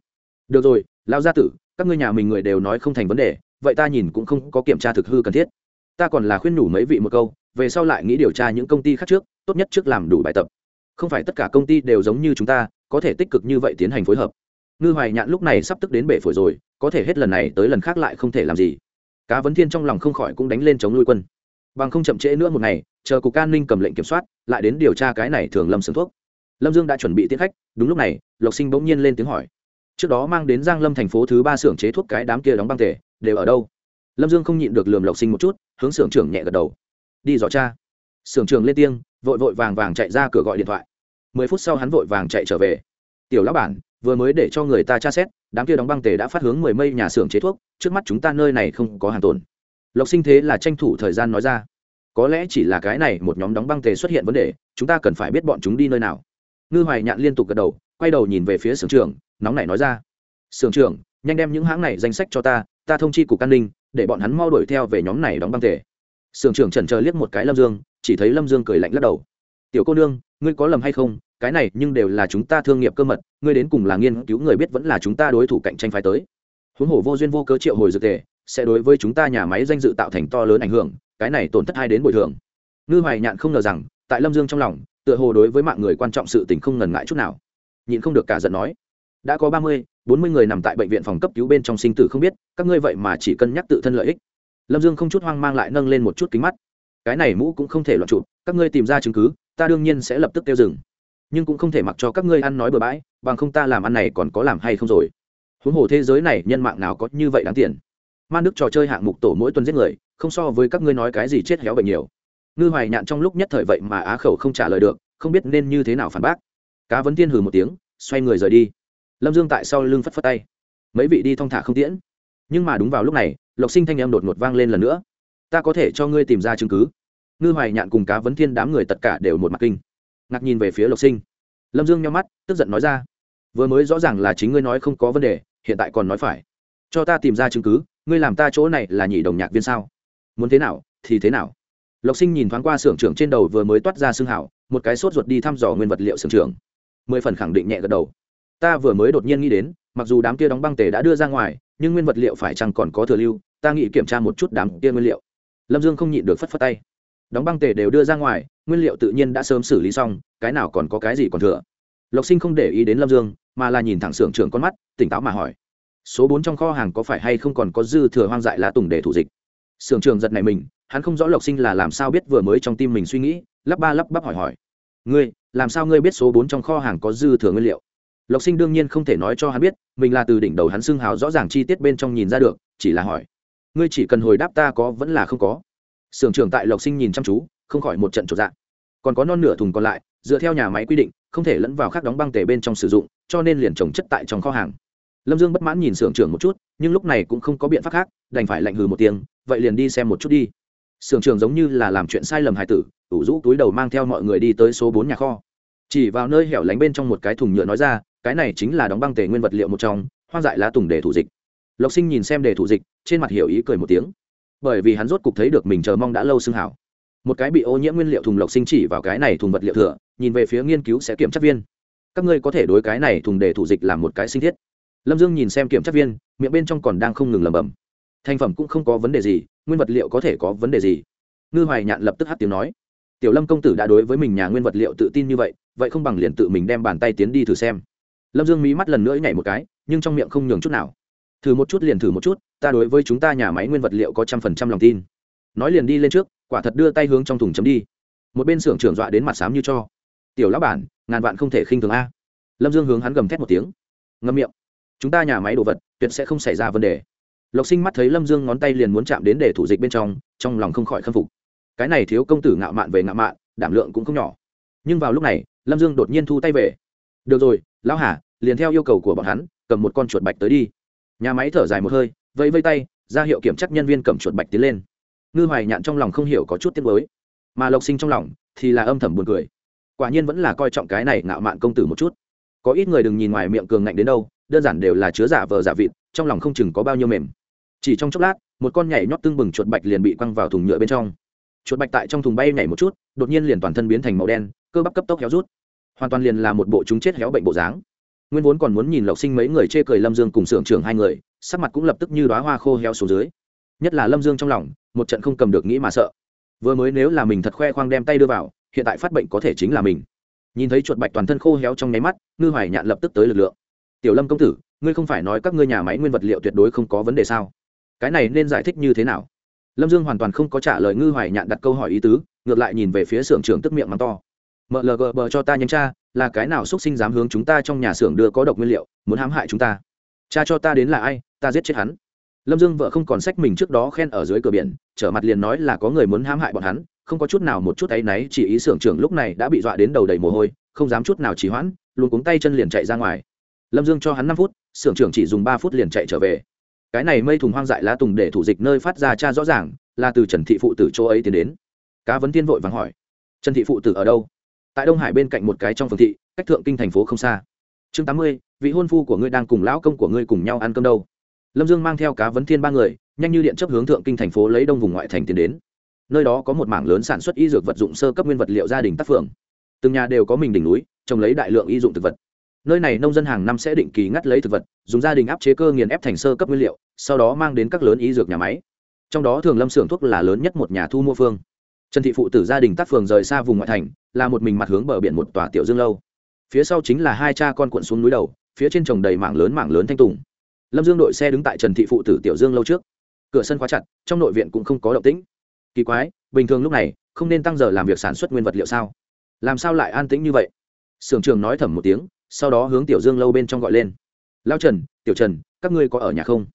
Được rồi lao gia tử, các ngươi nhà mình người đều nói không thành vấn đề, vậy ta nhìn cũng không có kiểm tra thực hư cần thiết. Ta còn là khuyên nhủ mấy vị một câu, về sau lại nghĩ điều tra những công ty khác trước, tốt nhất trước làm đủ bài tập. Không phải tất cả công ty đều giống như chúng ta, có thể tích cực như vậy tiến hành phối hợp. Ngư hoài nhạn lúc này sắp tức đến bể phổi rồi, có thể hết lần này tới lần khác lại không thể làm gì. Cá vấn thiên trong lòng không khỏi cũng đánh lên chống nuôi quân bằng không chậm trễ nữa một ngày, chờ cục an ninh cầm lệnh kiểm soát, lại đến điều tra cái này thường lâm sưởng thuốc. Lâm dương đã chuẩn bị tiến khách, đúng lúc này, lộc sinh bỗng nhiên lên tiếng hỏi. Trước đó mang đến giang lâm thành phố thứ ba xưởng chế thuốc cái đám kia đóng băng tể đều ở đâu? Lâm dương không nhịn được lườm lộc sinh một chút, hướng xưởng trưởng nhẹ gật đầu. Đi dò cha xưởng trưởng lên tiếng, vội vội vàng vàng chạy ra cửa gọi điện thoại. Mười phút sau hắn vội vàng chạy trở về. Tiểu lão bản, vừa mới để cho người ta tra xét, đám kia đóng băng tề đã phát hướng mười mây nhà xưởng chế thuốc, trước mắt chúng ta nơi này không có hàng tồn lộc sinh thế là tranh thủ thời gian nói ra, có lẽ chỉ là cái này một nhóm đóng băng tề xuất hiện vấn đề, chúng ta cần phải biết bọn chúng đi nơi nào. Ngư hoài nhạn liên tục gật đầu, quay đầu nhìn về phía sưởng trưởng, nóng này nói ra, sưởng trưởng, nhanh đem những hãng này danh sách cho ta ta thông chi cục an ninh, để bọn hắn mau đuổi theo về nhóm này đóng băng tề. Sưởng trưởng trần chờ liếc một cái lâm dương, chỉ thấy lâm dương cười lạnh lắc đầu, tiểu cô nương, ngươi có lầm hay không? Cái này nhưng đều là chúng ta thương nghiệp cơ mật, ngươi đến cùng là nghiên cứu người biết vẫn là chúng ta đối thủ cạnh tranh phái tới. Huống hồ vô duyên vô cớ triệu hồi dược tề sẽ đối với chúng ta nhà máy danh dự tạo thành to lớn ảnh hưởng, cái này tổn thất hai đến bồi thường. Ngư hoài nhạn không ngờ rằng, tại lâm dương trong lòng, tựa hồ đối với mạng người quan trọng sự tình không ngần ngại chút nào. Nhịn không được cả giận nói, đã có ba mươi, bốn mươi người nằm tại bệnh viện phòng cấp cứu bên trong sinh tử không biết, các ngươi vậy mà chỉ cân nhắc tự thân lợi ích. Lâm dương không chút hoang mang lại nâng lên một chút kính mắt. Cái này mũ cũng không thể loạn chụp, các ngươi tìm ra chứng cứ, ta đương nhiên sẽ lập tức tiêu dừng. Nhưng cũng không thể mặc cho các ngươi ăn nói bừa bãi, bằng không ta làm ăn này còn có làm hay không rồi. Huống hồ thế giới này nhân mạng nào có như vậy đáng tiền man đức trò chơi hạng mục tổ mỗi tuần giết người, không so với các ngươi nói cái gì chết héo bệnh nhiều. Ngư hoài nhạn trong lúc nhất thời vậy mà á khẩu không trả lời được, không biết nên như thế nào phản bác. Cá vấn tiên hừ một tiếng, xoay người rời đi. Lâm dương tại sau lưng phất phất tay. Mấy vị đi thong thả không tiễn. Nhưng mà đúng vào lúc này, lộc sinh thanh em đột ngột vang lên lần nữa. Ta có thể cho ngươi tìm ra chứng cứ. Ngư hoài nhạn cùng cá vấn thiên đám người tất cả đều một mặt kinh. Ngạc nhìn về phía lộc sinh. Lâm dương nhau mắt, tức giận nói ra. Vừa mới rõ ràng là chính ngươi nói không có vấn đề, hiện tại còn nói phải. Cho ta tìm ra chứng cứ ngươi làm ta chỗ này là nhị đồng nhạc viên sao? Muốn thế nào, thì thế nào? Lộc sinh nhìn thoáng qua xưởng trưởng trên đầu vừa mới toát ra xương hảo, một cái sốt ruột đi thăm dò nguyên vật liệu xưởng trưởng. Mười phần khẳng định nhẹ gật đầu. Ta vừa mới đột nhiên nghĩ đến, mặc dù đám kia đóng băng tề đã đưa ra ngoài, nhưng nguyên vật liệu phải chăng còn có thừa lưu, ta nghĩ kiểm tra một chút đám kia nguyên liệu. Lâm dương không nhịn được phất phất tay. Đóng băng tề đều đưa ra ngoài, nguyên liệu tự nhiên đã sớm xử lý xong, cái nào còn có cái gì còn thừa? Lộc sinh không để ý đến lâm dương, mà là nhìn thẳng xưởng trưởng con mắt, tỉnh táo mà hỏi số bốn trong kho hàng có phải hay không còn có dư thừa hoang dại lá tùng để thủ dịch? Sưởng trưởng giật này mình, hắn không rõ lộc sinh là làm sao biết vừa mới trong tim mình suy nghĩ, lắp ba lắp bắp hỏi hỏi. Ngươi, làm sao ngươi biết số bốn trong kho hàng có dư thừa nguyên liệu? Lộc sinh đương nhiên không thể nói cho hắn biết, mình là từ đỉnh đầu hắn xưng hào rõ ràng chi tiết bên trong nhìn ra được, chỉ là hỏi. Ngươi chỉ cần hồi đáp ta có vẫn là không có? Sưởng trưởng tại lộc sinh nhìn chăm chú, không khỏi một trận trột dạng còn có non nửa thùng còn lại, dựa theo nhà máy quy định, không thể lẫn vào khác đóng băng tể bên trong sử dụng, cho nên liền trồng chất tại trong kho hàng lâm dương bất mãn nhìn xưởng trưởng một chút, nhưng lúc này cũng không có biện pháp khác, đành phải lạnh hừ một tiếng, vậy liền đi xem một chút đi. Xưởng trưởng giống như là làm chuyện sai lầm hài tử, ủ rũ túi đầu mang theo mọi người đi tới số bốn nhà kho. Chỉ vào nơi hẻo lánh bên trong một cái thùng nhựa nói ra, cái này chính là đóng băng tề nguyên vật liệu một trong, hoang dại lá tùng để thủ dịch. Lộc sinh nhìn xem để thủ dịch, trên mặt hiểu ý cười một tiếng. Bởi vì hắn rốt cục thấy được mình chờ mong đã lâu xưng hảo. Một cái bị ô nhiễm nguyên liệu thùng lộc sinh chỉ vào cái này thùng vật liệu thừa, nhìn về phía nghiên cứu sẽ kiểm tra viên. Các ngươi có thể đối cái này thùng để thủ dịch làm một cái sinh thiết lâm dương nhìn xem kiểm tra viên, miệng bên trong còn đang không ngừng lẩm bẩm. Thành phẩm cũng không có vấn đề gì, nguyên vật liệu có thể có vấn đề gì? Ngư hoài nhạn lập tức hát tiếng nói. Tiểu lâm công tử đã đối với mình nhà nguyên vật liệu tự tin như vậy vậy không bằng liền tự mình đem bàn tay tiến đi thử xem. Lâm dương mí mắt lần nữa nhảy một cái, nhưng trong miệng không nhường chút nào. Thử một chút liền thử một chút, ta đối với chúng ta nhà máy nguyên vật liệu có trăm phần trăm lòng tin. Nói liền đi lên trước, quả thật đưa tay hướng trong thùng chấm đi. Một bên xưởng trưởng dọa đến mặt xám như cho. Tiểu lão bản, ngàn vạn không thể khinh thường a. Lâm dương hướng hắn gầm thét một tiếng. Ngâm miệng chúng ta nhà máy đồ vật, tuyệt sẽ không xảy ra vấn đề. Lộc sinh mắt thấy lâm dương ngón tay liền muốn chạm đến để thủ dịch bên trong trong lòng không khỏi khâm phục. Cái này thiếu công tử ngạo mạn về ngạo mạn, đảm lượng cũng không nhỏ. Nhưng vào lúc này, lâm dương đột nhiên thu tay về. Được rồi, lão hà, liền theo yêu cầu của bọn hắn, cầm một con chuột bạch tới đi. Nhà máy thở dài một hơi, vẫy vây tay, ra hiệu kiểm chắc nhân viên cầm chuột bạch tiến lên. Ngư hoài nhạn trong lòng không hiểu có chút tiếc mới mà lộc sinh trong lòng thì là âm thầm buồn cười. Quả nhiên vẫn là coi trọng cái này ngạo mạn công tử một chút. Có ít người đừng nhìn ngoài miệng cường ngạnh đến đâu đơn giản đều là chứa giả vờ giả vịt, trong lòng không chừng có bao nhiêu mềm. Chỉ trong chốc lát, một con nhảy nhót tưng bừng chuột bạch liền bị quăng vào thùng nhựa bên trong. Chuột bạch tại trong thùng bay nhảy một chút, đột nhiên liền toàn thân biến thành màu đen, cơ bắp cấp tốc héo rút. Hoàn toàn liền là một bộ chúng chết héo bệnh bộ dáng. Nguyên vốn còn muốn nhìn lộc sinh mấy người chê cười lâm dương cùng Sưởng trưởng hai người, sắc mặt cũng lập tức như đoá hoa khô héo xuống dưới. Nhất là lâm dương trong lòng, một trận không cầm được nghĩ mà sợ. Vừa mới nếu là mình thật khoe khoang đem tay đưa vào, hiện tại phát bệnh có thể chính là mình. Nhìn thấy chuột bạch toàn thân khô héo trong nháy mắt, ngư hoài nhạn lập tức tới lực lượng tiểu lâm công tử, ngươi không phải nói các ngươi nhà máy nguyên vật liệu tuyệt đối không có vấn đề sao? Cái này nên giải thích như thế nào? Lâm dương hoàn toàn không có trả lời ngư hoài nhạn đặt câu hỏi ý tứ, ngược lại nhìn về phía xưởng trưởng tức miệng mắng to. Mlg bờ cho ta nhanh cha là cái nào x u ấ t sinh dám hướng chúng ta trong nhà xưởng đưa có độc nguyên liệu, muốn hãm hại chúng ta? Cha cho ta đến là ai, ta giết chết hắn. Lâm dương vợ không còn sách mình trước đó khen ở dưới cửa biển, trở mặt liền nói là có người muốn hãm hại bọn hắn, không có chút nào một chút áy náy, chỉ ý xưởng trưởng lúc này đã bị dọa đến đầu đầy mồ hôi, không dám chút nào trì hoãn, luôn cuống tay chân liền chạy ra ngoài lâm dương cho hắn năm phút, xưởng trưởng chỉ dùng ba phút liền chạy trở về. Cái này mây thùng hoang dại lá tùng để thủ dịch nơi phát ra cha rõ ràng, là từ trần thị phụ tử chỗ ấy tiến đến. Cá vấn tiên vội vàng hỏi, trần thị phụ tử ở đâu? Tại đông hải bên cạnh một cái trong phường thị, cách thượng kinh thành phố không xa. Chương tám mươi, vị hôn phu của ngươi đang cùng lão công của ngươi cùng nhau ăn cơm đâu? Lâm dương mang theo cá vấn thiên ba người, nhanh như điện chấp hướng thượng kinh thành phố lấy đông vùng ngoại thành tiến đến. Nơi đó có một mảng lớn sản xuất y dược vật dụng sơ cấp nguyên vật liệu gia đình tác phường. Từng nhà đều có mình đỉnh núi, trồng lấy đại lượng y dụng thực vật nơi này nông dân hàng năm sẽ định kỳ ngắt lấy thực vật, dùng gia đình áp chế cơ nghiền ép thành sơ cấp nguyên liệu, sau đó mang đến các lớn y dược nhà máy. Trong đó thường lâm xưởng thuốc là lớn nhất một nhà thu mua phương. Trần thị phụ tử gia đình tác phường rời xa vùng ngoại thành, là một mình mặt hướng bờ biển một tòa tiểu dương lâu. Phía sau chính là hai cha con cuộn xuống núi đầu, phía trên trồng đầy mảng lớn mảng lớn thanh tùng. Lâm dương đội xe đứng tại trần thị phụ tử tiểu dương lâu trước. Cửa sân khóa chặt, trong nội viện cũng không có động tĩnh. Kỳ quái, bình thường lúc này, không nên tăng giờ làm việc sản xuất nguyên vật liệu sao? Làm sao lại an tĩnh như vậy? Sưởng trường nói thầm một tiếng sau đó hướng tiểu dương lâu bên trong gọi lên. Lao trần, tiểu trần, các ngươi có ở nhà không?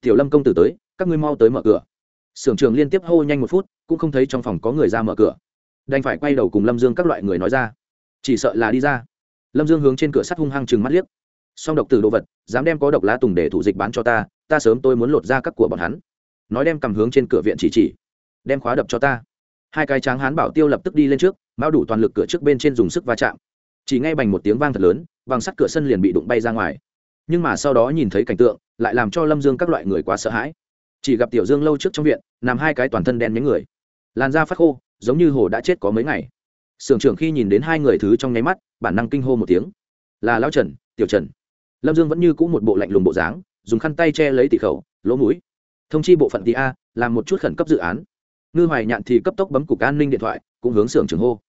Tiểu lâm công tử tới, các ngươi mau tới mở cửa. Sưởng trường liên tiếp hô nhanh một phút, cũng không thấy trong phòng có người ra mở cửa. Đành phải quay đầu cùng lâm dương các loại người nói ra. Chỉ sợ là đi ra. Lâm dương hướng trên cửa sắt hung hăng chừng mắt liếc. Song độc từ đồ vật, dám đem có độc lá tùng để thủ dịch bán cho ta ta sớm tôi muốn lột ra các của bọn hắn. Nói đem cầm hướng trên cửa viện chỉ chỉ. Đem khóa đập cho ta. Hai cái tráng hán bảo tiêu lập tức đi lên trước mão đủ toàn lực cửa trước bên trên dùng sức va chạm. Chỉ ngay bành một tiếng vang thật lớn bằng sắt cửa sân liền bị đụng bay ra ngoài. Nhưng mà sau đó nhìn thấy cảnh tượng, lại làm cho lâm dương các loại người quá sợ hãi. Chỉ gặp tiểu dương lâu trước trong viện, nằm hai cái toàn thân đen nhánh người. Làn da phát khô, giống như hồ đã chết có mấy ngày. Sưởng trưởng khi nhìn đến hai người thứ trong nháy mắt, bản năng kinh hô một tiếng. Là lao trần, tiểu trần. Lâm dương vẫn như cũ một bộ lạnh lùng bộ dáng, dùng khăn tay che lấy tỷ khẩu, lỗ mũi. Thông chi bộ phận tỷ a, làm một chút khẩn cấp dự án. Ngư hoài nhạn thì cấp tốc bấm cục an ninh điện thoại, cũng hướng xưởng trưởng hô.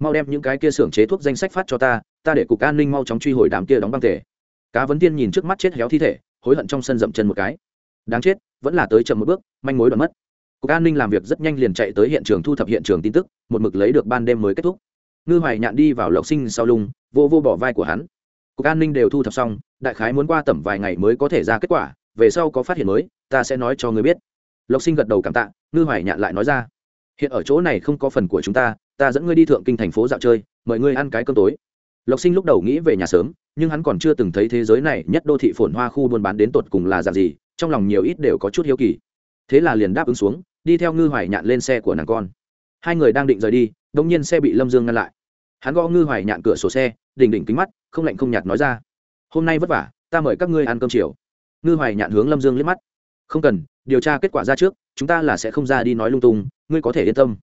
Mau đem những cái kia xưởng chế thuốc danh sách phát cho ta ta để cục an ninh mau chóng truy hồi đám kia đóng băng thể cá vấn tiên nhìn trước mắt chết héo thi thể, hối hận trong sân dậm chân một cái. Đáng chết, vẫn là tới chậm một bước, manh mối đoạn mất. Cục an ninh làm việc rất nhanh liền chạy tới hiện trường thu thập hiện trường tin tức, một mực lấy được ban đêm mới kết thúc. Ngư hoài nhạn đi vào lộc sinh sau lưng, vô vô bỏ vai của hắn. Cục an ninh đều thu thập xong, đại khái muốn qua tầm vài ngày mới có thể ra kết quả, về sau có phát hiện mới, ta sẽ nói cho người biết. Lộc sinh gật đầu cảm tạ, ngư hoài nhạn lại nói ra. Hiện ở chỗ này không có phần của chúng ta ta dẫn ngươi đi thượng kinh thành phố dạo chơi, mời ngươi ăn cái cơm tối lộc sinh lúc đầu nghĩ về nhà sớm, nhưng hắn còn chưa từng thấy thế giới này, nhất đô thị phồn hoa khu buôn bán đến tột cùng là dạng gì, trong lòng nhiều ít đều có chút hiếu kỳ. Thế là liền đáp ứng xuống, đi theo ngư hoài nhạn lên xe của nàng con. Hai người đang định rời đi đ ỗ n g nhiên xe bị lâm dương ngăn lại. Hắn gõ ngư hoài nhạn cửa sổ xe, đỉnh đỉnh kính mắt, không lạnh không nhạt nói ra, hôm nay vất vả, ta mời các ngươi ăn cơm chiều. Ngư hoài nhạn hướng lâm dương liếc mắt. Không cần, điều tra kết quả ra trước, chúng ta là sẽ không ra đi nói lung tung, ngươi có thể yên tâm.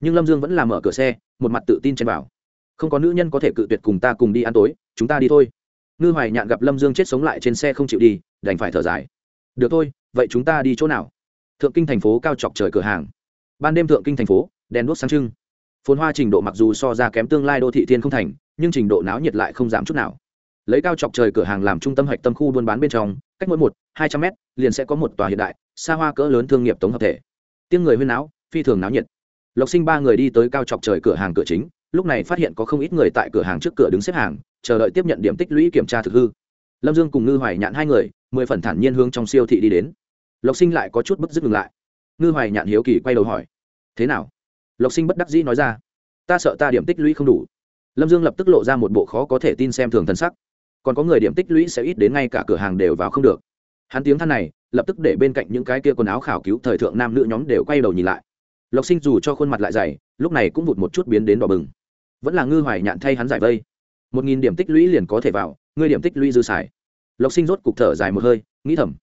Nhưng lâm dương vẫn làm mở cửa xe, một mặt tự tin chen vào không có nữ nhân có thể cự tuyệt cùng ta cùng đi ăn tối, chúng ta đi thôi. Ngư hoài nhạn gặp lâm dương chết sống lại trên xe không chịu đi, đành phải thở dài. Được thôi, vậy chúng ta đi chỗ nào? Thượng kinh thành phố cao chọc trời cửa hàng. Ban đêm thượng kinh thành phố, đèn đuốc sáng trưng. Phồn hoa trình độ mặc dù so ra kém tương lai đô thị thiên không thành, nhưng trình độ náo nhiệt lại không giảm chút nào. Lấy cao chọc trời cửa hàng làm trung tâm hạch tâm khu buôn bán bên trong, cách mỗi một, hai trăm mét, liền sẽ có một tòa hiện đại, xa hoa cỡ lớn thương nghiệp tổng hợp thể. Tiếng người huyên náo, phi thường náo nhiệt. Lộc sinh ba người đi tới cao chọc trời cửa hàng cửa chính lúc này phát hiện có không ít người tại cửa hàng trước cửa đứng xếp hàng, chờ đợi tiếp nhận điểm tích lũy kiểm tra thực hư. Lâm dương cùng ngư hoài nhạn hai người, mười phần thản nhiên hướng trong siêu thị đi đến. Lộc sinh lại có chút bức dứt ngừng lại. Ngư hoài nhạn hiếu kỳ quay đầu hỏi, thế nào? Lộc sinh bất đắc dĩ nói ra, ta sợ ta điểm tích lũy không đủ. Lâm dương lập tức lộ ra một bộ khó có thể tin xem thường thân sắc. Còn có người điểm tích lũy sẽ ít đến ngay cả cửa hàng đều vào không được. Hắn tiếng than này, lập tức để bên cạnh những cái kia quần áo khảo cứu thời thượng nam nữ nhóm đều quay đầu nhìn lại. Lộc sinh dù cho khuôn mặt lại dày, lúc này cũng vụt một chút biến đến đỏ bừng vẫn là ngư hoài nhạn thay hắn giải vây. Một nghìn điểm tích lũy liền có thể vào, ngươi điểm tích lũy dư xài. Lộc sinh rốt cục thở dài một hơi, nghĩ thầm.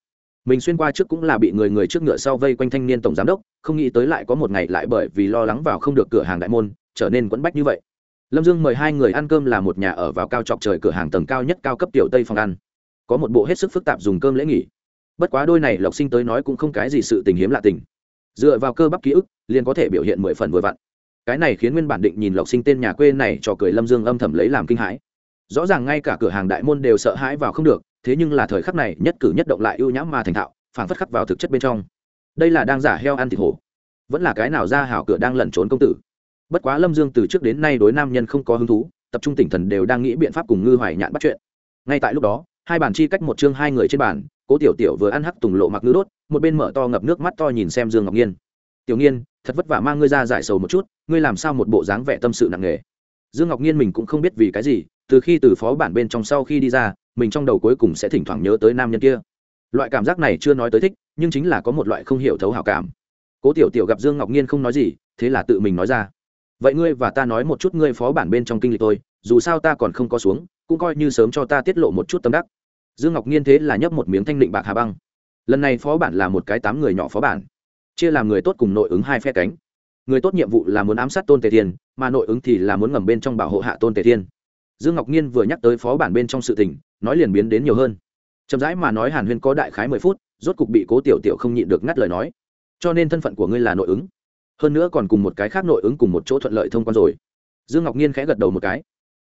Mình xuyên qua trước cũng là bị người người trước ngựa sau vây quanh thanh niên tổng giám đốc, không nghĩ tới lại có một ngày lại bởi vì lo lắng vào không được cửa hàng đại môn, trở nên quẫn bách như vậy. Lâm dương mời hai người ăn cơm là một nhà ở vào cao chọc trời cửa hàng tầng cao nhất cao cấp tiểu tây phòng ăn. Có một bộ hết sức phức tạp dùng cơm lễ nghỉ. Bất quá đôi này lộc sinh tới nói cũng không cái gì sự tình hiếm lạ tình. Dựa vào cơ bắp ký ức, liền có thể biểu hiện mười phần vừa vặn cái này khiến nguyên bản định nhìn lộc sinh tên nhà quê này cho cười lâm dương âm thầm lấy làm kinh hãi. Rõ ràng ngay cả cửa hàng đại môn đều sợ hãi vào không được, thế nhưng là thời khắc này, nhất cử nhất động lại ưu nhãm mà thành thạo phản phất khắc vào thực chất bên trong. Đây là đang giả heo ăn thịt hổ. Vẫn là cái nào ra hảo cửa đang lẩn trốn công tử. Bất quá lâm dương từ trước đến nay đối nam nhân không có hứng thú, tập trung tỉnh thần đều đang nghĩ biện pháp cùng ngư hoài nhạn bắt chuyện. Ngay tại lúc đó, hai bàn chi cách một chương hai người trên bàn, cố tiểu tiểu vừa ăn hắc tùng lộ mặc ngư đốt, một bên mở to ngập nước mắt to nhìn xem dương ngọc nhiên tiểu nghiên, thật vất vả mang ngươi ra giải sầu một chút, ngươi làm sao một bộ dáng vẻ tâm sự nặng nề. Dương ngọc nhiên mình cũng không biết vì cái gì, từ khi từ phó bản bên trong sau khi đi ra, mình trong đầu cuối cùng sẽ thỉnh thoảng nhớ tới nam nhân kia. Loại cảm giác này chưa nói tới thích, nhưng chính là có một loại không hiểu thấu hảo cảm. Cố tiểu tiểu gặp dương ngọc nhiên không nói gì, thế là tự mình nói ra. Vậy ngươi và ta nói một chút ngươi phó bản bên trong kinh lịch tôi, dù sao ta còn không có xuống, cũng coi như sớm cho ta tiết lộ một chút tâm đắc. Dương ngọc nhiên thế là nhấp một miếng thanh định bạc hà băng. Lần này phó bản là một cái tám người nhỏ phó bản chia làm người tốt cùng nội ứng hai phe cánh. Người tốt nhiệm vụ là muốn ám sát tôn tề thiên, mà nội ứng thì là muốn ngầm bên trong bảo hộ hạ tôn tề thiên. Dương ngọc nhiên vừa nhắc tới phó bản bên trong sự tình, nói liền biến đến nhiều hơn. Chậm rãi mà nói hàn huyên có đại khái mười phút, rốt cục bị cố tiểu tiểu không nhịn được ngắt lời nói. Cho nên thân phận của ngươi là nội ứng. Hơn nữa còn cùng một cái khác nội ứng cùng một chỗ thuận lợi thông quan rồi. Dương ngọc nhiên khẽ gật đầu một cái.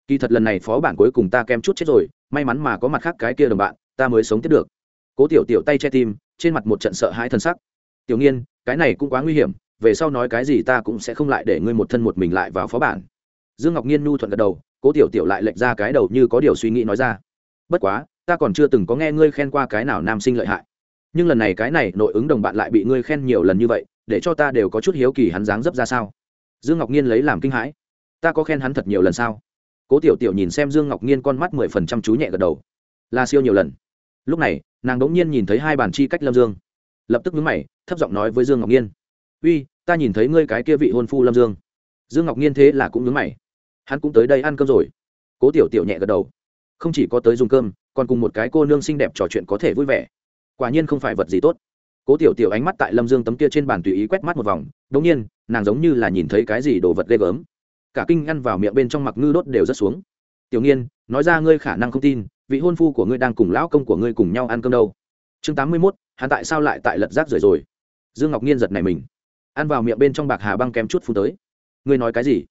Kỳ thật lần này phó bản cuối cùng ta kem chút chết rồi, may mắn mà có mặt khác cái kia đồng bạn, ta mới sống tiếp được. Cố tiểu tiểu tay che tim, trên mặt một trận sợ hãi thân sắc tiểu nghiên, cái này cũng quá nguy hiểm, về sau nói cái gì ta cũng sẽ không lại để ngươi một thân một mình lại vào phó bản. Dương ngọc nhiên nhu thuận gật đầu, cố tiểu tiểu lại lệch ra cái đầu như có điều suy nghĩ nói ra. Bất quá, ta còn chưa từng có nghe ngươi khen qua cái nào nam sinh lợi hại. Nhưng lần này cái này nội ứng đồng bạn lại bị ngươi khen nhiều lần như vậy, để cho ta đều có chút hiếu kỳ hắn dáng dấp ra sao? Dương ngọc nhiên lấy làm kinh hãi. Ta có khen hắn thật nhiều lần sao? Cố tiểu tiểu nhìn xem dương ngọc nhiên con mắt mười phần trăm chú nhẹ gật đầu. Là siêu nhiều lần. Lúc này, nàng đ ỗ n g nhiên nhìn thấy hai bàn chi cách lâm dương lập tức nhướng mày, thấp giọng nói với dương ngọc nhiên uy, ta nhìn thấy ngươi cái kia vị hôn phu lâm dương. Dương ngọc nhiên thế là cũng nhướng mày. Hắn cũng tới đây ăn cơm rồi. Cố tiểu tiểu nhẹ gật đầu. Không chỉ có tới dùng cơm, còn cùng một cái cô nương xinh đẹp trò chuyện có thể vui vẻ. Quả nhiên không phải vật gì tốt. Cố tiểu tiểu ánh mắt tại lâm dương tấm kia trên bàn tùy ý quét mắt một vòng đ ỗ n g nhiên, nàng giống như là nhìn thấy cái gì đồ vật ghê gớm. Cả kinh ăn vào miệng bên trong mặc ngư đốt đều rất xuống. Tiểu nghiên, nói ra ngươi khả năng không tin, vị hôn phu của ngươi đang cùng lão công của ngươi cùng nhau ăn cơm đâu? Chương tám mươi mốt hắn tại sao lại tại lật rác rời rồi? Dương ngọc nhiên giật này mình. Ăn vào miệng bên trong bạc hà băng kém chút phun tới. Ngươi nói cái gì?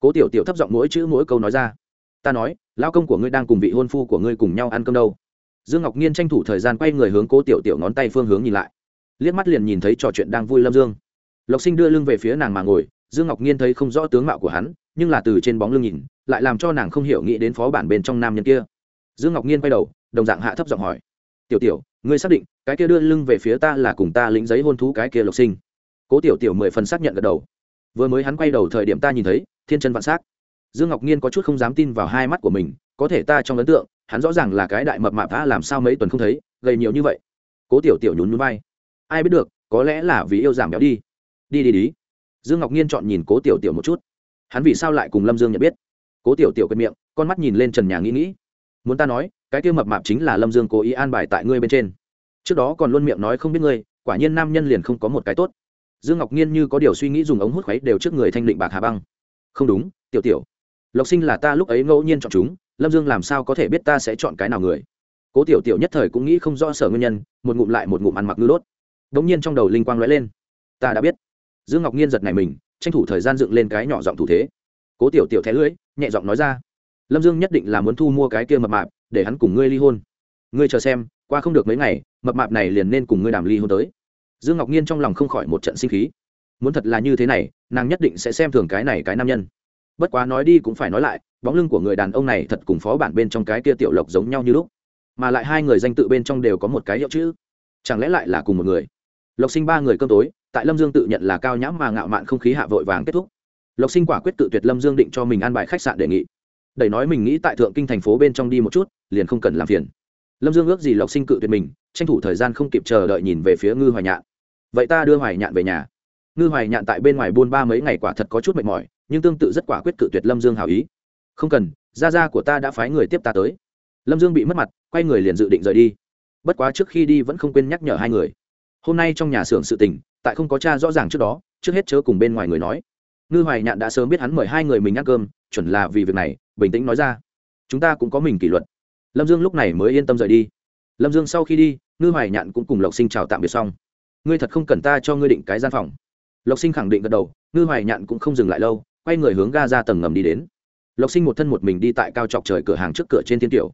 Cố tiểu tiểu thấp giọng mỗi chữ mỗi câu nói ra. Ta nói lao công của ngươi đang cùng vị hôn phu của ngươi cùng nhau ăn cơm đâu? Dương ngọc nhiên tranh thủ thời gian quay người hướng cố tiểu tiểu ngón tay phương hướng nhìn lại. Liếc mắt liền nhìn thấy trò chuyện đang vui lâm dương. Lộc sinh đưa lưng về phía nàng mà ngồi, dương ngọc nhiên thấy không rõ tướng mạo của hắn, nhưng là từ trên bóng lưng nhìn, lại làm cho nàng không hiểu nghĩ đến phó bản bên trong nam nhân kia. Dương ngọc nhiên quay đầu, đồng dạng hạ thấp giọng hỏi. Tiểu tiểu, ngươi xác định cái kia đưa lưng về phía ta là cùng ta lĩnh giấy hôn thú cái kia lộc sinh. Cố tiểu tiểu mười phần xác nhận gật đầu. Vừa mới hắn quay đầu thời điểm ta nhìn thấy, thiên chân vạn s á c dương ngọc nhiên có chút không dám tin vào hai mắt của mình, có thể ta trong ấn tượng, hắn rõ ràng là cái đại mập mạp đã làm sao mấy tuần không thấy, gầy nhiều như vậy. Cố tiểu tiểu nhún nhún vai. Ai biết được, có lẽ là vì yêu giảm béo đi. Đi đi đi. Dương ngọc nhiên chọn nhìn cố tiểu tiểu một chút. Hắn vì sao lại cùng lâm dương nhận biết? Cố tiểu tiểu quên miệng, con mắt nhìn lên trần nhà nghĩ nghĩ. Muốn ta nói, cái kia mập mạp chính là lâm dương cố ý an bài tại ngươi bên trên trước đó còn luôn miệng nói không biết ngươi, quả nhiên nam nhân liền không có một cái tốt. Dương ngọc nhiên như có điều suy nghĩ dùng ống hút khuấy đều trước người thanh định bạc hà băng. Không đúng, tiểu tiểu. Lộc sinh là ta lúc ấy ngẫu nhiên chọn chúng, lâm dương làm sao có thể biết ta sẽ chọn cái nào người? Cố tiểu tiểu nhất thời cũng nghĩ không rõ sở nguyên nhân, một ngụm lại một ngụm ăn mặc ngư đốt. Đ ỗ n g nhiên trong đầu linh quang lóe lên. Ta đã biết. Dương ngọc nhiên giật này mình, tranh thủ thời gian dựng lên cái nhỏ giọng thủ thế. Cố tiểu tiểu thé lưỡi, nhẹ giọng nói ra. Lâm dương nhất định là muốn thu mua cái kia mập mạp, để hắn cùng ngươi ly hôn. Ngươi chờ xem qua không được mấy ngày, mập mạp này liền nên cùng ngươi đàm ly hôn tới. Dương ngọc nhiên trong lòng không khỏi một trận sinh khí. Muốn thật là như thế này, nàng nhất định sẽ xem thường cái này cái nam nhân. Bất quá nói đi cũng phải nói lại, bóng lưng của người đàn ông này thật cùng phó bản bên trong cái kia tiểu lộc giống nhau như lúc. Mà lại hai người danh tự bên trong đều có một cái hiệu chữ. Chẳng lẽ lại là cùng một người? Lộc sinh ba người cơm tối, tại lâm dương tự nhận là cao nhãm mà ngạo mạn không khí hạ vội vàng kết thúc. Lộc sinh quả quyết tự tuyệt lâm dương định cho mình ăn bài khách sạn đề nghị. Đẩy nói mình nghĩ tại thượng kinh thành phố bên trong đi một chút, liền không cần làm phiền lâm dương ước gì lộc sinh cự tuyệt mình, tranh thủ thời gian không kịp chờ đợi nhìn về phía ngư hoài nhạn. Vậy ta đưa hoài nhạn về nhà. Ngư hoài nhạn tại bên ngoài buôn ba mấy ngày quả thật có chút mệt mỏi, nhưng tương tự rất quả quyết cự tuyệt lâm dương hào ý. Không cần, gia gia của ta đã phái người tiếp ta tới. Lâm dương bị mất mặt, quay người liền dự định rời đi. Bất quá trước khi đi vẫn không quên nhắc nhở hai người. Hôm nay trong nhà xưởng sự tình, tại không có cha rõ ràng trước đó, trước hết chớ cùng bên ngoài người nói. Ngư hoài nhạn đã sớm biết hắn mời hai người mình ăn cơm, chuẩn là vì việc này, bình tĩnh nói ra. Chúng ta cũng có mình kỷ luật lâm dương lúc này mới yên tâm rời đi. Lâm dương sau khi đi, ngư hoài nhạn cũng cùng lộc sinh chào tạm biệt xong. Ngươi thật không cần ta cho ngươi định cái gian phòng. Lộc sinh khẳng định gật đầu, ngư hoài nhạn cũng không dừng lại lâu, quay người hướng ga ra tầng ngầm đi đến. Lộc sinh một thân một mình đi tại cao chọc trời cửa hàng trước cửa trên thiên tiểu.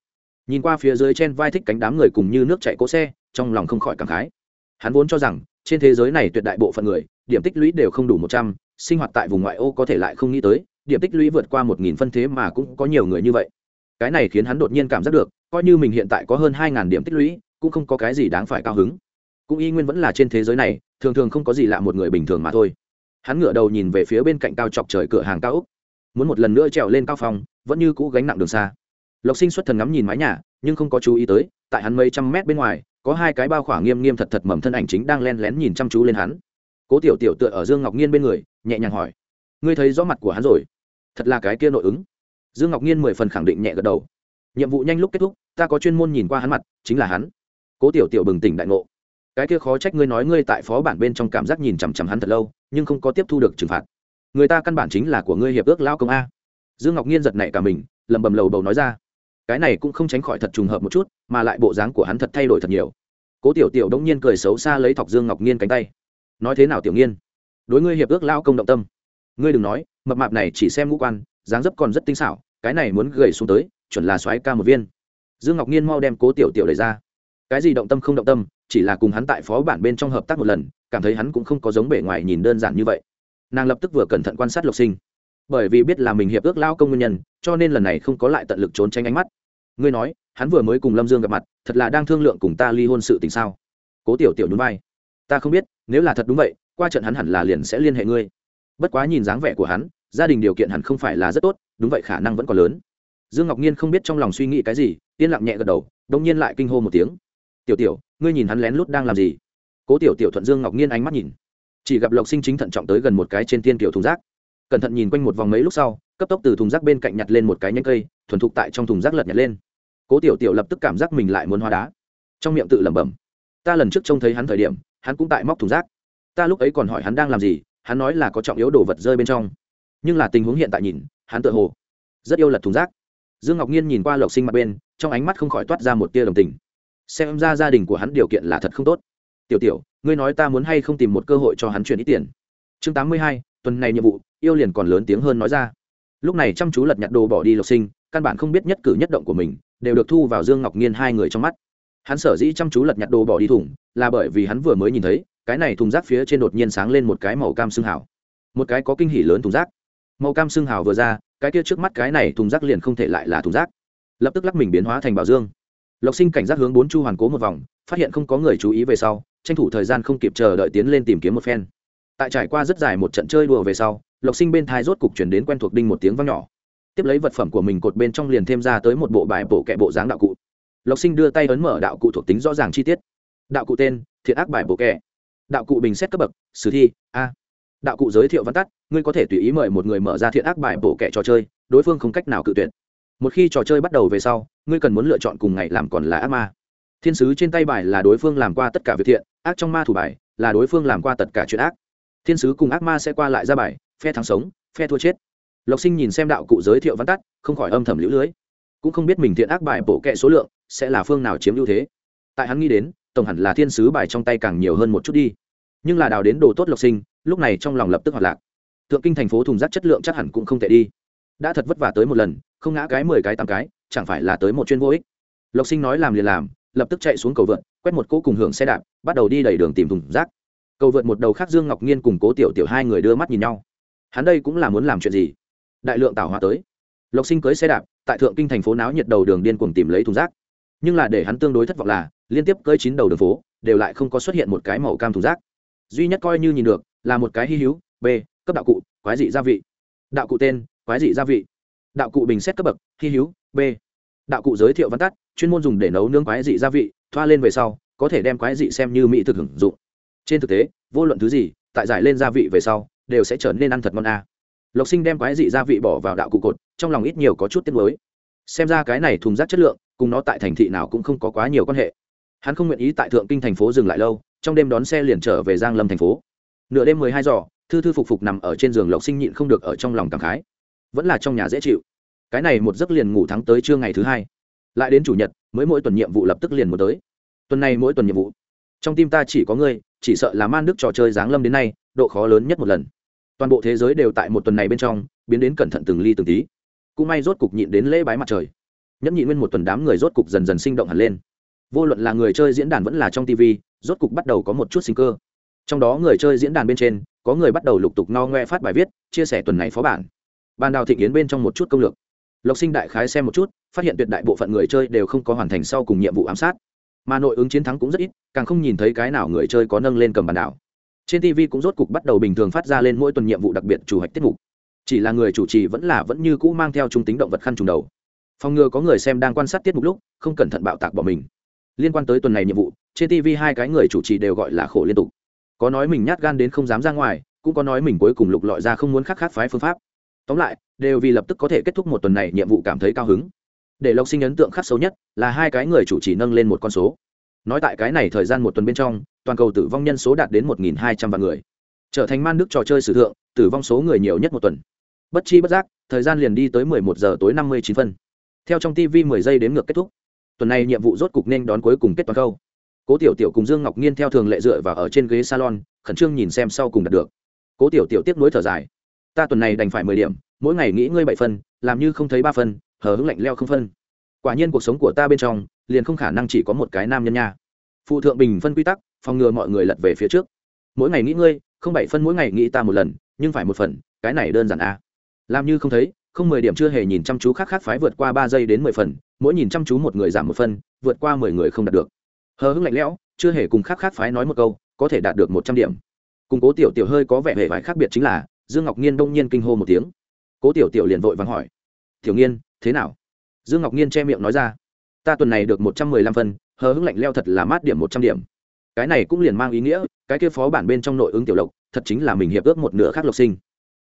Nhìn qua phía dưới trên vai thích cánh đám người cùng như nước chạy cỗ xe, trong lòng không khỏi cảm khái. Hắn vốn cho rằng, trên thế giới này tuyệt đại bộ phận người, điểm tích lũy đều không đủ một trăm, sinh hoạt tại vùng ngoại ô có thể lại không nghĩ tới, điểm tích lũy vượt qua một nghìn phân thế mà cũng có nhiều người như vậy cái này khiến hắn đột nhiên cảm giác được, coi như mình hiện tại có hơn hai ngàn điểm tích lũy, cũng không có cái gì đáng phải cao hứng. Cũng y nguyên vẫn là trên thế giới này, thường thường không có gì lạ một người bình thường mà thôi. Hắn ngửa đầu nhìn về phía bên cạnh cao chọc trời cửa hàng cao úc muốn một lần nữa trèo lên cao phòng, vẫn như cũ gánh nặng đường xa. Lộc sinh xuất thần ngắm nhìn mái nhà, nhưng không có chú ý tới, tại hắn mấy trăm mét bên ngoài, có hai cái bao khỏa nghiêm nghiêm thật thật mầm thân ảnh chính đang len lén nhìn chăm chú lên hắn. Cố tiểu tiểu tựa ở dương ngọc nhiên bên người, nhẹ nhàng hỏi, ngươi thấy rõ mặt của hắn rồi? Thật là cái kia nội ứng dương ngọc nhiên mười phần khẳng định nhẹ gật đầu. Nhiệm vụ nhanh lúc kết thúc, ta có chuyên môn nhìn qua hắn mặt, chính là hắn. Cố tiểu tiểu bừng tỉnh đại ngộ. Cái kia khó trách ngươi nói ngươi tại phó bản bên trong cảm giác nhìn chằm chằm hắn thật lâu, nhưng không có tiếp thu được trừng phạt. Người ta căn bản chính là của ngươi hiệp ước lao công a. Dương ngọc nhiên giật nảy cả mình lầm bầm lầu bầu nói ra. Cái này cũng không tránh khỏi thật trùng hợp một chút, mà lại bộ dáng của hắn thật thay đổi thật nhiều. Cố tiểu tiểu đống nhiên cười xấu xa lấy thọc dương ngọc nhiên cánh tay. Nói thế nào tiểu nghiên? Đối ngươi hiệp ước lao công động tâm. Ngươi đừng nói, mập mạp này chỉ xem ngũ quan dáng dấp còn rất tinh xảo, cái này muốn gầy xuống tới, chuẩn là xoáy ca một viên. Dương ngọc nhiên mau đem cố tiểu tiểu đẩy ra. Cái gì động tâm không động tâm, chỉ là cùng hắn tại phó bản bên trong hợp tác một lần, cảm thấy hắn cũng không có giống bề ngoài nhìn đơn giản như vậy. Nàng lập tức vừa cẩn thận quan sát lộc sinh. Bởi vì biết là mình hiệp ước lao công nguyên nhân, cho nên lần này không có lại tận lực trốn tránh ánh mắt. Ngươi nói, hắn vừa mới cùng lâm dương gặp mặt, thật là đang thương lượng cùng ta ly hôn sự tình sao? Cố tiểu tiểu nhún vai. Ta không biết, nếu là thật đúng vậy, qua trận hắn hẳn là liền sẽ liên hệ ngươi. Bất quá nhìn dáng vẻ của hắn gia đình điều kiện hẳn không phải là rất tốt, đúng vậy khả năng vẫn còn lớn. Dương ngọc nhiên không biết trong lòng suy nghĩ cái gì, yên lặng nhẹ gật đầu đông nhiên lại kinh hô một tiếng. Tiểu tiểu, ngươi nhìn hắn lén lút đang làm gì? Cố tiểu tiểu thuận dương ngọc nhiên ánh mắt nhìn. Chỉ gặp lộc sinh chính thận trọng tới gần một cái trên thiên kiểu thùng rác. Cẩn thận nhìn quanh một vòng mấy lúc sau, cấp tốc từ thùng rác bên cạnh nhặt lên một cái nhánh cây, thuần thục tại trong thùng rác lật nhặt lên. Cố tiểu tiểu lập tức cảm giác mình lại muốn hoa đá. Trong miệng tự lẩm bẩm, ta lần trước trông thấy hắn thời điểm, hắn cũng tại móc thùng rác. Ta lúc ấy còn hỏi hắn đang làm gì, hắn nói là có trọng yếu đồ vật rơi bên trong nhưng là tình huống hiện tại nhìn, hắn tự hồ rất yêu lật thùng rác. Dương ngọc nhiên nhìn qua lộc sinh mặt bên, trong ánh mắt không khỏi toát ra một tia đồng tình. Xem ra gia đình của hắn điều kiện là thật không tốt. Tiểu tiểu, ngươi nói ta muốn hay không tìm một cơ hội cho hắn chuyển ít tiền? Chương tám mươi hai, tuần này nhiệm vụ, yêu liền còn lớn tiếng hơn nói ra. Lúc này chăm chú lật nhặt đồ bỏ đi lộc sinh, căn bản không biết nhất cử nhất động của mình, đều được thu vào dương ngọc nhiên hai người trong mắt. Hắn sở dĩ chăm chú lật nhặt đồ bỏ đi thùng, là bởi vì hắn vừa mới nhìn thấy, cái này thùng rác phía trên đột nhiên sáng lên một cái màu cam xương hảo một cái có kinh hỉ lớn thùng rác màu cam xương hào vừa ra, cái kia trước mắt cái này thùng rác liền không thể lại là thùng rác. Lập tức lắc mình biến hóa thành bảo dương. Lộc sinh cảnh giác hướng bốn chu hoàn cố một vòng, phát hiện không có người chú ý về sau, tranh thủ thời gian không kịp chờ đợi tiến lên tìm kiếm một phen. Tại trải qua rất dài một trận chơi đùa về sau, lộc sinh bên thai rốt cục chuyển đến quen thuộc đinh một tiếng văng nhỏ. Tiếp lấy vật phẩm của mình cột bên trong liền thêm ra tới một bộ bài bổ kẹ bộ dáng đạo cụ. Lộc sinh đưa tay ấn mở đạo cụ thuộc tính rõ ràng chi tiết. Đạo cụ tên, thiện ác bài bổ kẹ đạo cụ bình xét cấp bậc, sử thi, a đạo cụ giới thiệu văn tắt, ngươi có thể tùy ý mời một người mở ra thiện ác bài bổ kẻ trò chơi, đối phương không cách nào cự tuyệt. Một khi trò chơi bắt đầu về sau, ngươi cần muốn lựa chọn cùng ngày làm còn là ác ma. Thiên sứ trên tay bài là đối phương làm qua tất cả việc thiện, ác trong ma thủ bài là đối phương làm qua tất cả chuyện ác. Thiên sứ cùng ác ma sẽ qua lại ra bài, phe thắng sống, phe thua chết. Lộc sinh nhìn xem đạo cụ giới thiệu văn tắt, không khỏi âm thầm lũ lưới. Cũng không biết mình thiện ác bài bổ kệ số lượng sẽ là phương nào chiếm ưu thế. Tại hắn nghĩ đến, tổng hẳn là thiên sứ bài trong tay càng nhiều hơn một chút đi. Nhưng là đào đến đồ tốt lộc sinh lúc này trong lòng lập tức hoạt lạc. Thượng kinh thành phố thùng rác chất lượng chắc hẳn cũng không tệ đi. Đã thật vất vả tới một lần, không ngã cái mười cái tám cái, chẳng phải là tới một chuyên vô ích. Lộc sinh nói làm liền làm, lập tức chạy xuống cầu vượt, quét một cỗ cùng hưởng xe đạp, bắt đầu đi đầy đường tìm thùng rác. Cầu vượt một đầu khác dương ngọc nhiên cùng cố tiểu tiểu hai người đưa mắt nhìn nhau. Hắn đây cũng là muốn làm chuyện gì? Đại lượng tảo hòa tới. Lộc sinh cưới xe đạp, tại thượng kinh thành phố náo nhiệt đầu đường điên cuồng tìm lấy thùng rác. Nhưng là để hắn tương đối thất vọng là, liên tiếp cưới chín đầu đường phố, đều lại không có xuất hiện một cái màu cam thùng rác. Duy nhất coi như nhìn được là một cái hy hữu, b, cấp đạo cụ, quái dị gia vị. Đạo cụ tên, quái dị gia vị. Đạo cụ bình xét cấp bậc, hy hữu, b. Đạo cụ giới thiệu văn tắt, chuyên môn dùng để nấu nướng quái dị gia vị, thoa lên về sau, có thể đem quái dị xem như mỹ thực hưởng dụng. Trên thực tế, vô luận thứ gì, tại giải lên gia vị về sau, đều sẽ trở nên ăn thật ngon a. Lộc sinh đem quái dị gia vị bỏ vào đạo cụ cột, trong lòng ít nhiều có chút tiếc mới xem ra cái này thùng rác chất lượng, cùng nó tại thành thị nào cũng không có quá nhiều quan hệ. Hắn không nguyện ý tại thượng kinh thành phố dừng lại lâu, trong đêm đón xe liền trở về giang lâm thành phố nửa đêm mười hai giờ thư thư phục phục nằm ở trên giường lộc sinh nhịn không được ở trong lòng cảm khái. Vẫn là trong nhà dễ chịu. Cái này một giấc liền ngủ thắng tới trưa ngày thứ hai. Lại đến chủ nhật, mới mỗi tuần nhiệm vụ lập tức liền một tới. Tuần này mỗi tuần nhiệm vụ, trong tim ta chỉ có ngươi, chỉ sợ là man đức trò chơi giáng lâm đến nay, độ khó lớn nhất một lần. Toàn bộ thế giới đều tại một tuần này bên trong, biến đến cẩn thận từng ly từng tí. Cũng may rốt cục nhịn đến lễ bái mặt trời. Nhẫn nhịn nguyên một tuần đám người rốt cục dần dần sinh động hẳn lên. Vô luận là người chơi diễn đàn vẫn là trong tv rốt cục bắt đầu có một chút sinh cơ trong đó người chơi diễn đàn bên trên, có người bắt đầu lục tục no ngoe phát bài viết, chia sẻ tuần này phó bản. Ban đào thị yến bên trong một chút công lược. Lộc sinh đại khái xem một chút, phát hiện tuyệt đại bộ phận người chơi đều không có hoàn thành sau cùng nhiệm vụ ám sát. Mà nội ứng chiến thắng cũng rất ít, càng không nhìn thấy cái nào người chơi có nâng lên cầm bàn đảo. Trên tv cũng rốt cục bắt đầu bình thường phát ra lên mỗi tuần nhiệm vụ đặc biệt chủ hạch tiết mục. Chỉ là người chủ trì vẫn là vẫn như cũ mang theo trung tính động vật khăn trùng đầu. Phòng ngừa có người xem đang quan sát tiết mục lúc, không cẩn thận bạo tạc bỏ mình. Liên quan tới tuần này nhiệm vụ, trên tv hai cái người chủ trì đều gọi là khổ liên tục có nói mình nhát gan đến không dám ra ngoài, cũng có nói mình cuối cùng lục lọi ra không muốn khắc khắc phái phương pháp. Tóm lại, đều vì lập tức có thể kết thúc một tuần này nhiệm vụ cảm thấy cao hứng. Để lộc sinh ấn tượng khắc xấu nhất là hai cái người chủ trì nâng lên một con số. Nói tại cái này thời gian một tuần bên trong, toàn cầu tử vong nhân số đạt đến một hai trăm vạn người. Trở thành man nước trò chơi sử thượng, tử vong số người nhiều nhất một tuần. Bất chi bất giác, thời gian liền đi tới mười một giờ tối năm mươi chín phân. Theo trong tv mười giây đến ngược kết thúc, tuần này nhiệm vụ rốt cục nên đón cuối cùng kết toàn câu cố tiểu tiểu cùng dương ngọc nhiên theo thường lệ dựa vào ở trên ghế salon, khẩn trương nhìn xem sau cùng đạt được. Cố tiểu tiểu tiếp nối thở dài. Ta tuần này đành phải mười điểm, mỗi ngày nghĩ ngươi bảy phân, làm như không thấy ba phân, hờ hững lạnh leo không phân. Quả nhiên cuộc sống của ta bên trong, liền không khả năng chỉ có một cái nam nhân nha. Phụ thượng bình phân quy tắc, phòng ngừa mọi người lật về phía trước. Mỗi ngày nghĩ ngươi không bảy phân mỗi ngày nghĩ ta một lần, nhưng phải một phần, cái này đơn giản à. làm như không thấy, không mười điểm chưa hề nhìn chăm chú khác khác phái vượt qua ba giây đến mười phần, mỗi nhìn chăm chú một người giảm một phân, vượt qua mười người không đạt được hờ hững lạnh lẽo, chưa hề cùng khác khác phái nói một câu, có thể đạt được một trăm điểm. Cùng cố tiểu tiểu hơi có vẻ hề vải khác biệt chính là, dương ngọc nhiên đông nhiên kinh hô một tiếng. Cố tiểu tiểu liền vội vắng hỏi, tiểu nghiên, thế nào? Dương ngọc nhiên che miệng nói ra, ta tuần này được một trăm mười lăm phân, hờ hững lạnh leo thật là mát điểm một trăm điểm. Cái này cũng liền mang ý nghĩa, cái kia phó bản bên trong nội ứng tiểu lộc, thật chính là mình hiệp ước một nửa khác lộc sinh.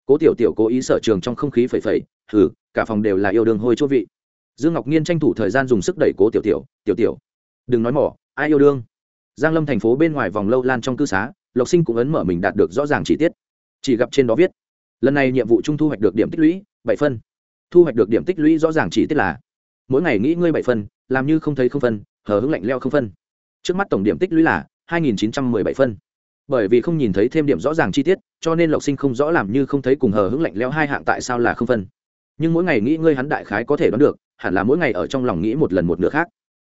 Cố tiểu tiểu cố ý sở trường trong không khí phẩy phẩy thử cả phòng đều là yêu đương hôi chỗ vị. Dương ngọc nhiên tranh thủ thời gian dùng sức đẩy cố tiểu tiểu tiểu tiểu, đừng nói mỏ ai yêu đương? Giang lâm thành phố bên ngoài vòng lâu lan trong cư xá, lộc sinh cũng ấn mở mình đạt được rõ ràng chi tiết. Chỉ gặp trên đó viết, lần này nhiệm vụ trung thu hoạch được điểm tích lũy, bảy phân. Thu hoạch được điểm tích lũy rõ ràng chỉ tiết là, mỗi ngày nghĩ ngươi bảy phân, làm như không thấy không phân, hờ hững lạnh leo không phân. Trước mắt tổng điểm tích lũy là hai nghìn chín trăm mười bảy phân. Bởi vì không nhìn thấy thêm điểm rõ ràng chi tiết, cho nên lộc sinh không rõ làm như không thấy cùng hờ hững lạnh leo hai hạng tại sao là không phân. Nhưng mỗi ngày nghĩ ngươi hắn đại khái có thể đoán được, hẳn là mỗi ngày ở trong lòng nghĩ một lần một nửa khác.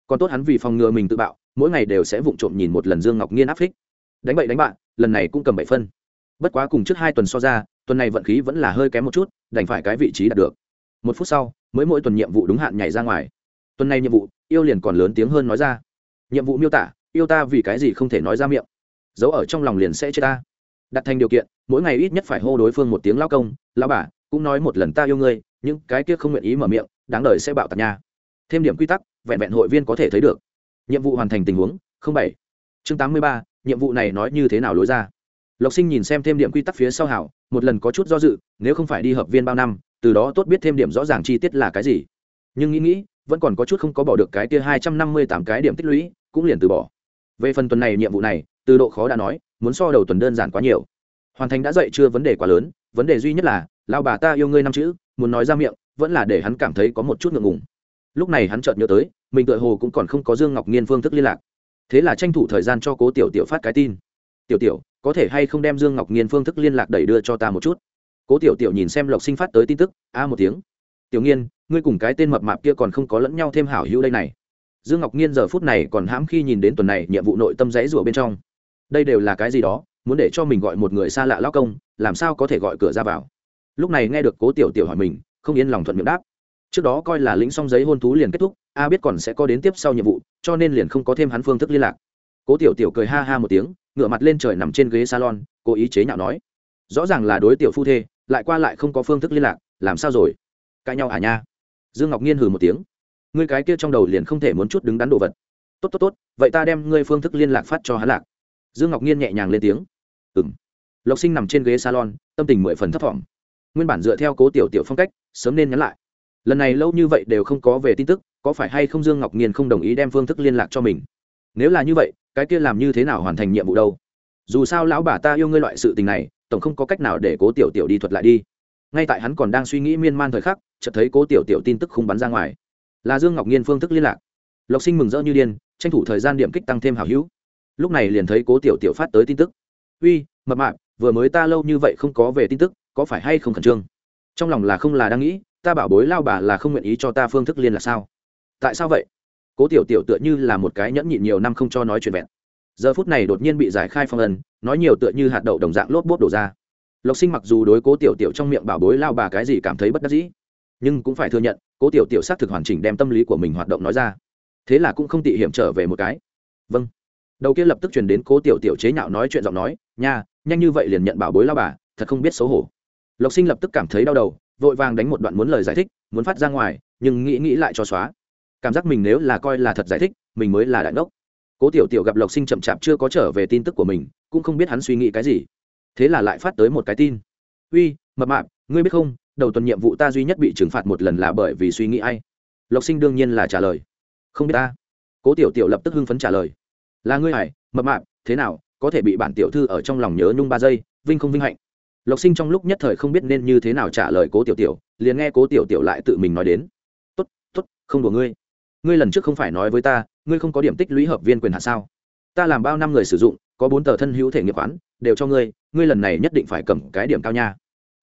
Còn tốt hắn vì phòng ngừa mình tự bạo mỗi ngày đều sẽ vụng trộm nhìn một lần dương ngọc nhiên áp phích. Đánh bậy đánh bạn lần này cũng cầm bảy phân. Bất quá cùng trước hai tuần so ra, tuần này vận khí vẫn là hơi kém một chút, đành phải cái vị trí đạt được. Một phút sau, mới mỗi tuần nhiệm vụ đúng hạn nhảy ra ngoài. Tuần này nhiệm vụ, yêu liền còn lớn tiếng hơn nói ra. Nhiệm vụ miêu tả, yêu ta vì cái gì không thể nói ra miệng. Giấu ở trong lòng liền sẽ chết ta. Đặt thành điều kiện, mỗi ngày ít nhất phải hô đối phương một tiếng lao công lao bà, cũng nói một lần ta yêu ngươi, những cái kia không nguyện ý mở miệng, đáng đời sẽ bạo tạc nha. Thêm điểm quy tắc, vẹn vẹn hội viên có thể thấy được nhiệm vụ hoàn thành tình huống, không bảy. Chương tám mươi ba, nhiệm vụ này nói như thế nào lối ra? Lộc sinh nhìn xem thêm điểm quy tắc phía sau hảo, một lần có chút do dự, nếu không phải đi hợp viên bao năm, từ đó tốt biết thêm điểm rõ ràng chi tiết là cái gì. Nhưng nghĩ nghĩ, vẫn còn có chút không có bỏ được cái kia hai trăm năm mươi tám cái điểm tích lũy, cũng liền từ bỏ. Về phần tuần này nhiệm vụ này, từ độ khó đã nói, muốn so đầu tuần đơn giản quá nhiều. Hoàn thành đã dậy chưa vấn đề quá lớn, vấn đề duy nhất là lao bà ta yêu ngươi năm chữ, muốn nói ra miệng, vẫn là để hắn cảm thấy có một chút ngượng ngùng. Lúc này hắn chợt nhớ tới mình tựa hồ cũng còn không có dương ngọc nghiên phương thức liên lạc. Thế là tranh thủ thời gian cho cố tiểu tiểu phát cái tin. Tiểu tiểu, có thể hay không đem dương ngọc nghiên phương thức liên lạc đẩy đưa cho ta một chút? Cố tiểu tiểu nhìn xem lộc sinh phát tới tin tức, a một tiếng. Tiểu nghiên, ngươi cùng cái tên mập mạp kia còn không có lẫn nhau thêm hảo hữu đây này. Dương ngọc nghiên giờ phút này còn hãm khi nhìn đến tuần này nhiệm vụ nội tâm rẽ rủa bên trong. Đây đều là cái gì đó, muốn để cho mình gọi một người xa lạ lao công, làm sao có thể gọi cửa ra vào? Lúc này nghe được cố tiểu tiểu hỏi mình, không yên lòng thuận miệng đáp. Trước đó coi là lĩnh xong giấy hôn thú liền kết thúc a biết còn sẽ có đến tiếp sau nhiệm vụ, cho nên liền không có thêm hắn phương thức liên lạc. Cố tiểu tiểu cười ha ha một tiếng, ngửa mặt lên trời nằm trên ghế salon, cố ý chế nhạo nói. Rõ ràng là đối tiểu phu thê, lại qua lại không có phương thức liên lạc, làm sao rồi? Cãi nhau à nha? Dương ngọc nhiên hừ một tiếng. Ngươi cái kia trong đầu liền không thể muốn chút đứng đắn đồ vật. Tốt tốt tốt, vậy ta đem ngươi phương thức liên lạc phát cho hắn lạc. Dương ngọc nhiên nhẹ nhàng lên tiếng. Ừ m lộc sinh nằm trên ghế salon, tâm tình mười phần thấp t nguyên bản dựa theo cố tiểu tiểu phong cách, sớm nên nhắn lại lần này lâu như vậy đều không có về tin tức, có phải hay không dương ngọc nhiên không đồng ý đem phương thức liên lạc cho mình? Nếu là như vậy, cái kia làm như thế nào hoàn thành nhiệm vụ đâu? Dù sao lão bà ta yêu ngươi loại sự tình này, tổng không có cách nào để cố tiểu tiểu đi thuật lại đi. Ngay tại hắn còn đang suy nghĩ miên man thời khắc, chợt thấy cố tiểu tiểu tin tức không bắn ra ngoài. Là dương ngọc nhiên phương thức liên lạc. Lộc sinh mừng rỡ như điên, tranh thủ thời gian điểm kích tăng thêm hào hữu. Lúc này liền thấy cố tiểu tiểu phát tới tin tức. Uy, mập mạp, vừa mới ta lâu như vậy không có về tin tức, có phải hay không khẩn trương? Trong lòng là không là đang nghĩ ta bảo bối lao bà là không nguyện ý cho ta phương thức liên lạc sao? Tại sao vậy? Cố tiểu tiểu tựa như là một cái nhẫn nhịn nhiều năm không cho nói chuyện vẹn. Giờ phút này đột nhiên bị giải khai phong ân nói nhiều tựa như hạt đậu đồng dạng lốp bốt đổ ra. Lộc sinh mặc dù đối cố tiểu tiểu trong miệng bảo bối lao bà cái gì cảm thấy bất đắc dĩ, nhưng cũng phải thừa nhận, cố tiểu tiểu xác thực hoàn chỉnh đem tâm lý của mình hoạt động nói ra. Thế là cũng không tị hiểm trở về một cái. Vâng. Đầu kia lập tức chuyển đến cố tiểu tiểu chế nhạo nói chuyện giọng nói, nha, nhanh như vậy liền nhận bảo bối lao bà, thật không biết xấu hổ. Lộc sinh lập tức cảm thấy đau đầu vội vàng đánh một đoạn muốn lời giải thích, muốn phát ra ngoài, nhưng nghĩ nghĩ lại cho xóa. Cảm giác mình nếu là coi là thật giải thích, mình mới là đại ngốc. Cố tiểu tiểu gặp lộc sinh chậm chạp chưa có trở về tin tức của mình, cũng không biết hắn suy nghĩ cái gì. Thế là lại phát tới một cái tin. Uy, mập mạp, ngươi biết không, đầu tuần nhiệm vụ ta duy nhất bị trừng phạt một lần là bởi vì suy nghĩ ai? Lộc sinh đương nhiên là trả lời. Không biết ta. Cố tiểu tiểu lập tức hưng phấn trả lời. Là ngươi hải mập mạp, thế nào, có thể bị bản tiểu thư ở trong lòng nhớ nhung ba giây, vinh không vinh hạnh? Lộc sinh trong lúc nhất thời không biết nên như thế nào trả lời cố tiểu tiểu, liền nghe cố tiểu tiểu lại tự mình nói đến. Tốt tốt, không đùa ngươi. Ngươi lần trước không phải nói với ta, ngươi không có điểm tích lũy hợp viên quyền hạn sao? Ta làm bao năm người sử dụng, có bốn tờ thân hữu thể nghiệp khoán, đều cho ngươi ngươi lần này nhất định phải cầm cái điểm cao nha.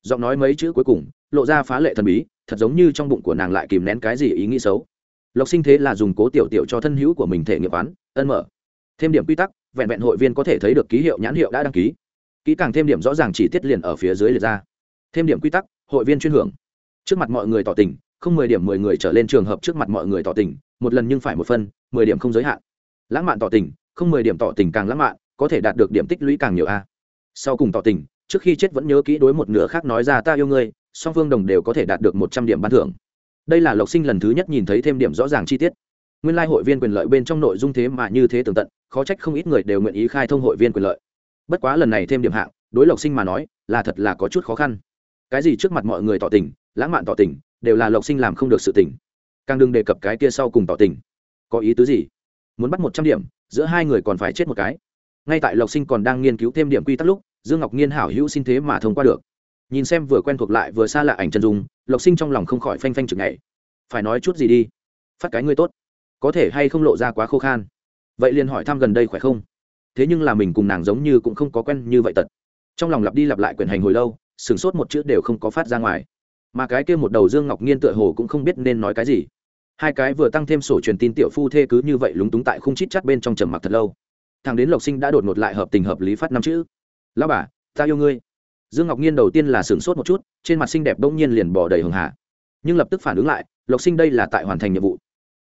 Giọng nói mấy chữ cuối cùng, lộ ra phá lệ thần bí, thật giống như trong bụng của nàng lại kìm nén cái gì ý nghĩ xấu. Lộc sinh thế là dùng cố tiểu tiểu cho thân hữu của mình thể nghiệp khoán, ân mở. Thêm điểm quy tắc, vẹn vẹn hội viên có thể thấy được ký hiệu nhãn hiệu đã đăng ký kỹ càng thêm điểm rõ ràng chỉ tiết liền ở phía dưới liệt ra. Thêm điểm quy tắc, hội viên chuyên hưởng. Trước mặt mọi người tỏ tình, không mười điểm mười người trở lên trường hợp trước mặt mọi người tỏ tình, một lần nhưng phải một phân, mười điểm không giới hạn. Lãng mạn tỏ tình, không mười điểm tỏ tình càng lãng mạn, có thể đạt được điểm tích lũy càng nhiều a. Sau cùng tỏ tình, trước khi chết vẫn nhớ kỹ đối một nửa khác nói ra ta yêu ngươi, song phương đồng đều có thể đạt được một trăm điểm ban thưởng. Đây là lộc sinh lần thứ nhất nhìn thấy thêm điểm rõ ràng chi tiết. Nguyên lai hội viên quyền lợi bên trong nội dung thế mà như thế tường tận, khó trách không ít người đều nguyện ý khai thông hội viên quyền lợi bất quá lần này thêm điểm hạng, đối lộc sinh mà nói, là thật là có chút khó khăn. Cái gì trước mặt mọi người tỏ tình, lãng mạn tỏ tình, đều là lộc sinh làm không được sự tình. Càng đừng đề cập cái kia sau cùng tỏ tình. Có ý tứ gì? Muốn bắt một trăm điểm, giữa hai người còn phải chết một cái. Ngay tại lộc sinh còn đang nghiên cứu thêm điểm quy tắc lúc, dương ngọc nhiên hảo hữu xin thế mà thông qua được. Nhìn xem vừa quen thuộc lại vừa xa lạ ảnh chân dung, lộc sinh trong lòng không khỏi phanh phanh chừng ngày phải nói chút gì đi? Phát cái ngươi tốt. Có thể hay không lộ ra quá khô khan? Vậy liền hỏi thăm gần đây khỏe không? Thế nhưng là mình cùng nàng giống như cũng không có quen như vậy tật. Trong lòng lặp đi lặp lại quyền hành hồi lâu sửng sốt một chữ đều không có phát ra ngoài. Mà cái kia một đầu dương ngọc nhiên tựa hồ cũng không biết nên nói cái gì. Hai cái vừa tăng thêm sổ truyền tin tiểu phu thê cứ như vậy lúng túng tại khung chít chắt bên trong trầm mặc thật lâu. Thằng đến lộc sinh đã đột ngột lại hợp tình hợp lý phát năm chữ. Lao bà, ta yêu ngươi. Dương ngọc nhiên đầu tiên là sửng sốt một chút, trên mặt xinh đẹp bỗng nhiên liền bỏ đầy hường hạ nhưng lập tức phản ứng lại, lộc sinh đây là tại hoàn thành nhiệm vụ.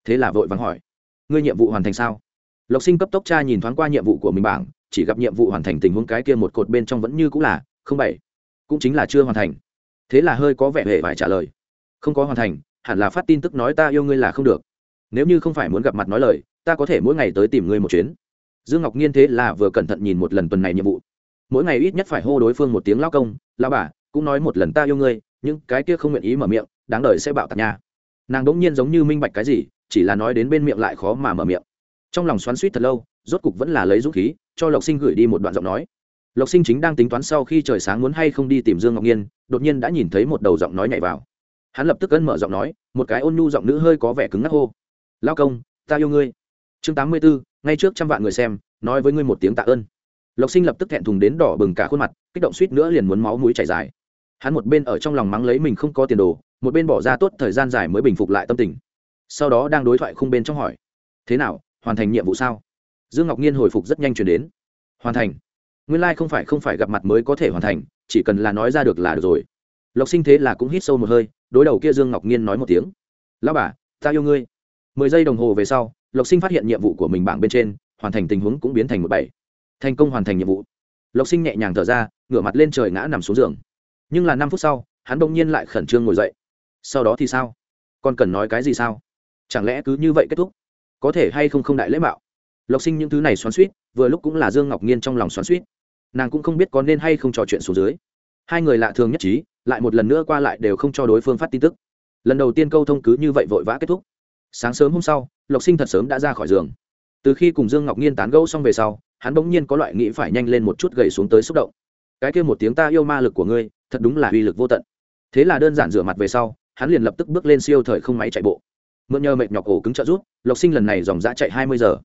Thế là vội vắng hỏi, ngươi nhiệm vụ hoàn thành sao? Lộc sinh cấp tốc tra nhìn thoáng qua nhiệm vụ của mình bảng, chỉ gặp nhiệm vụ hoàn thành tình huống cái kia một cột bên trong vẫn như cũng là không bảy. Cũng chính là chưa hoàn thành. Thế là hơi có vẻ hề phải trả lời. Không có hoàn thành, hẳn là phát tin tức nói ta yêu ngươi là không được. Nếu như không phải muốn gặp mặt nói lời, ta có thể mỗi ngày tới tìm ngươi một chuyến. Dương ngọc nhiên thế là vừa cẩn thận nhìn một lần tuần này nhiệm vụ. Mỗi ngày ít nhất phải hô đối phương một tiếng lao công lao bà, cũng nói một lần ta yêu ngươi, nhưng cái kia không nguyện ý mở miệng, đáng đời sẽ bạo tạc nha. Nàng đ ỗ n g nhiên giống như minh bạch cái gì, chỉ là nói đến bên miệng lại khó mà mở miệng trong lòng xoắn suýt thật lâu, rốt cục vẫn là lấy dũng khí, cho lộc sinh gửi đi một đoạn giọng nói. Lộc sinh chính đang tính toán sau khi trời sáng muốn hay không đi tìm dương ngọc nhiên đột nhiên đã nhìn thấy một đầu giọng nói nhảy vào. Hắn lập tức cân mở giọng nói, một cái ôn nhu giọng nữ hơi có vẻ cứng ngắc hô. Lao công, ta yêu ngươi. Chương tám mươi bốn ngay trước trăm vạn người xem, nói với ngươi một tiếng tạ ơn. Lộc sinh lập tức thẹn thùng đến đỏ bừng cả khuôn mặt, kích động suýt nữa liền muốn máu mũi chảy dài. Hắn một bên ở trong lòng mắng lấy mình không có tiền đồ, một bên bỏ ra tốt thời gian dài mới bình phục lại tâm tình. Sau đó đang đối thoại khung bên trong hỏi, thế nào? Hoàn thành nhiệm vụ sao? Dương ngọc nhiên hồi phục rất nhanh chuyển đến. Hoàn thành. Nguyên lai、like、không phải không phải gặp mặt mới có thể hoàn thành, chỉ cần là nói ra được là được rồi. Lộc sinh thế là cũng hít sâu một hơi, đối đầu kia dương ngọc nhiên nói một tiếng. Lao bà, ta yêu ngươi. Mười giây đồng hồ về sau, lộc sinh phát hiện nhiệm vụ của mình bảng bên trên, hoàn thành tình huống cũng biến thành một bảy. Thành công hoàn thành nhiệm vụ. Lộc sinh nhẹ nhàng thở ra, ngửa mặt lên trời ngã nằm xuống giường. Nhưng là năm phút sau, hắn bỗng nhiên lại khẩn trương ngồi dậy. Sau đó thì sao? Còn cần nói cái gì sao? Chẳng lẽ cứ như vậy kết thúc? Có thể hay không không đại lễ mạo. Lộc sinh những thứ này xoắn suýt vừa lúc cũng là dương ngọc nhiên trong lòng xoắn suýt nàng cũng không biết có nên hay không trò chuyện xuống dưới. Hai người lạ thường nhất trí, lại một lần nữa qua lại đều không cho đối phương phát tin tức. Lần đầu tiên câu thông cứ như vậy vội vã kết thúc. Sáng sớm hôm sau, lộc sinh thật sớm đã ra khỏi giường. Từ khi cùng dương ngọc nhiên tán gẫu xong về sau, hắn bỗng nhiên có loại nghĩ phải nhanh lên một chút gầy xuống tới xúc động. Cái kia một tiếng ta yêu ma lực của ngươi, thật đúng là uy lực vô tận. Thế là đơn giản rửa mặt về sau, hắn liền lập tức bước lên siêu thời không máy chạy bộ mượn nhờ mệt nhọc ổ cứng trợ rút lộc sinh lần này dòng dã chạy hai mươi giờ.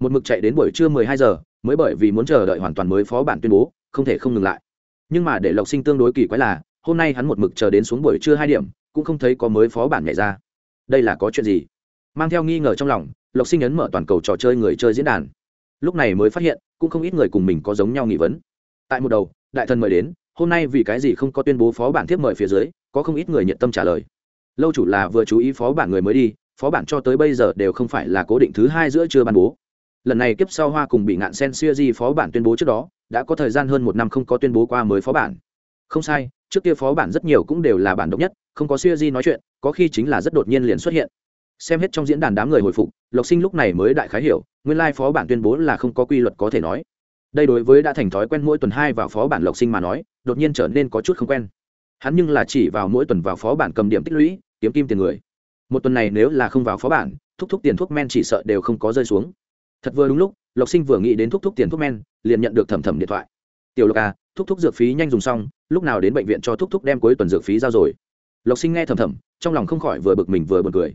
Một mực chạy đến buổi trưa mười hai giờ, mới bởi vì muốn chờ đợi hoàn toàn mới phó bản tuyên bố, không thể không ngừng lại. Nhưng mà để lộc sinh tương đối kỳ quái là, hôm nay hắn một mực chờ đến xuống buổi trưa hai điểm, cũng không thấy có mới phó bản nhảy ra. Đây là có chuyện gì? Mang theo nghi ngờ trong lòng, lộc sinh ấn mở toàn cầu trò chơi người chơi diễn đàn. Lúc này mới phát hiện, cũng không ít người cùng mình có giống nhau nghi vấn. Tại một đầu, đại thần mời đến, hôm nay vì cái gì không có tuyên bố phó bản tiếp mời phía dưới, có không ít người nhận tâm trả lời. Lâu chủ là vừa chú ý phó bản người mới đi phó bản cho tới bây giờ đều không phải là cố định thứ hai giữa chưa ban bố. Lần này kiếp sau hoa cùng bị ngạn sen xuya di phó bản tuyên bố trước đó, đã có thời gian hơn một năm không có tuyên bố qua mới phó bản. Không sai, trước kia phó bản rất nhiều cũng đều là bản độc nhất, không có xuya di nói chuyện, có khi chính là rất đột nhiên liền xuất hiện. Xem hết trong diễn đàn đám người hồi phục, lộc sinh lúc này mới đại khái hiểu, nguyên lai phó bản tuyên bố là không có quy luật có thể nói. Đây đối với đã thành thói quen mỗi tuần hai vào phó bản lộc sinh mà nói, đột nhiên trở nên có chút không quen. Hắn nhưng là chỉ vào mỗi tuần vào phó bản cầm điểm tích lũy, kiếm kim tiền người một tuần này nếu là không vào phó bản, thúc thúc tiền thuốc men chỉ sợ đều không có rơi xuống. Thật vừa đúng lúc, lộc sinh vừa nghĩ đến thúc thúc tiền thuốc men, liền nhận được thẩm thẩm điện thoại. Tiểu lộc à thúc thúc dược phí nhanh dùng xong, lúc nào đến bệnh viện cho thúc thúc đem cuối tuần dược phí giao rồi? Lộc sinh nghe thầm thầm trong lòng không khỏi vừa bực mình vừa bực cười.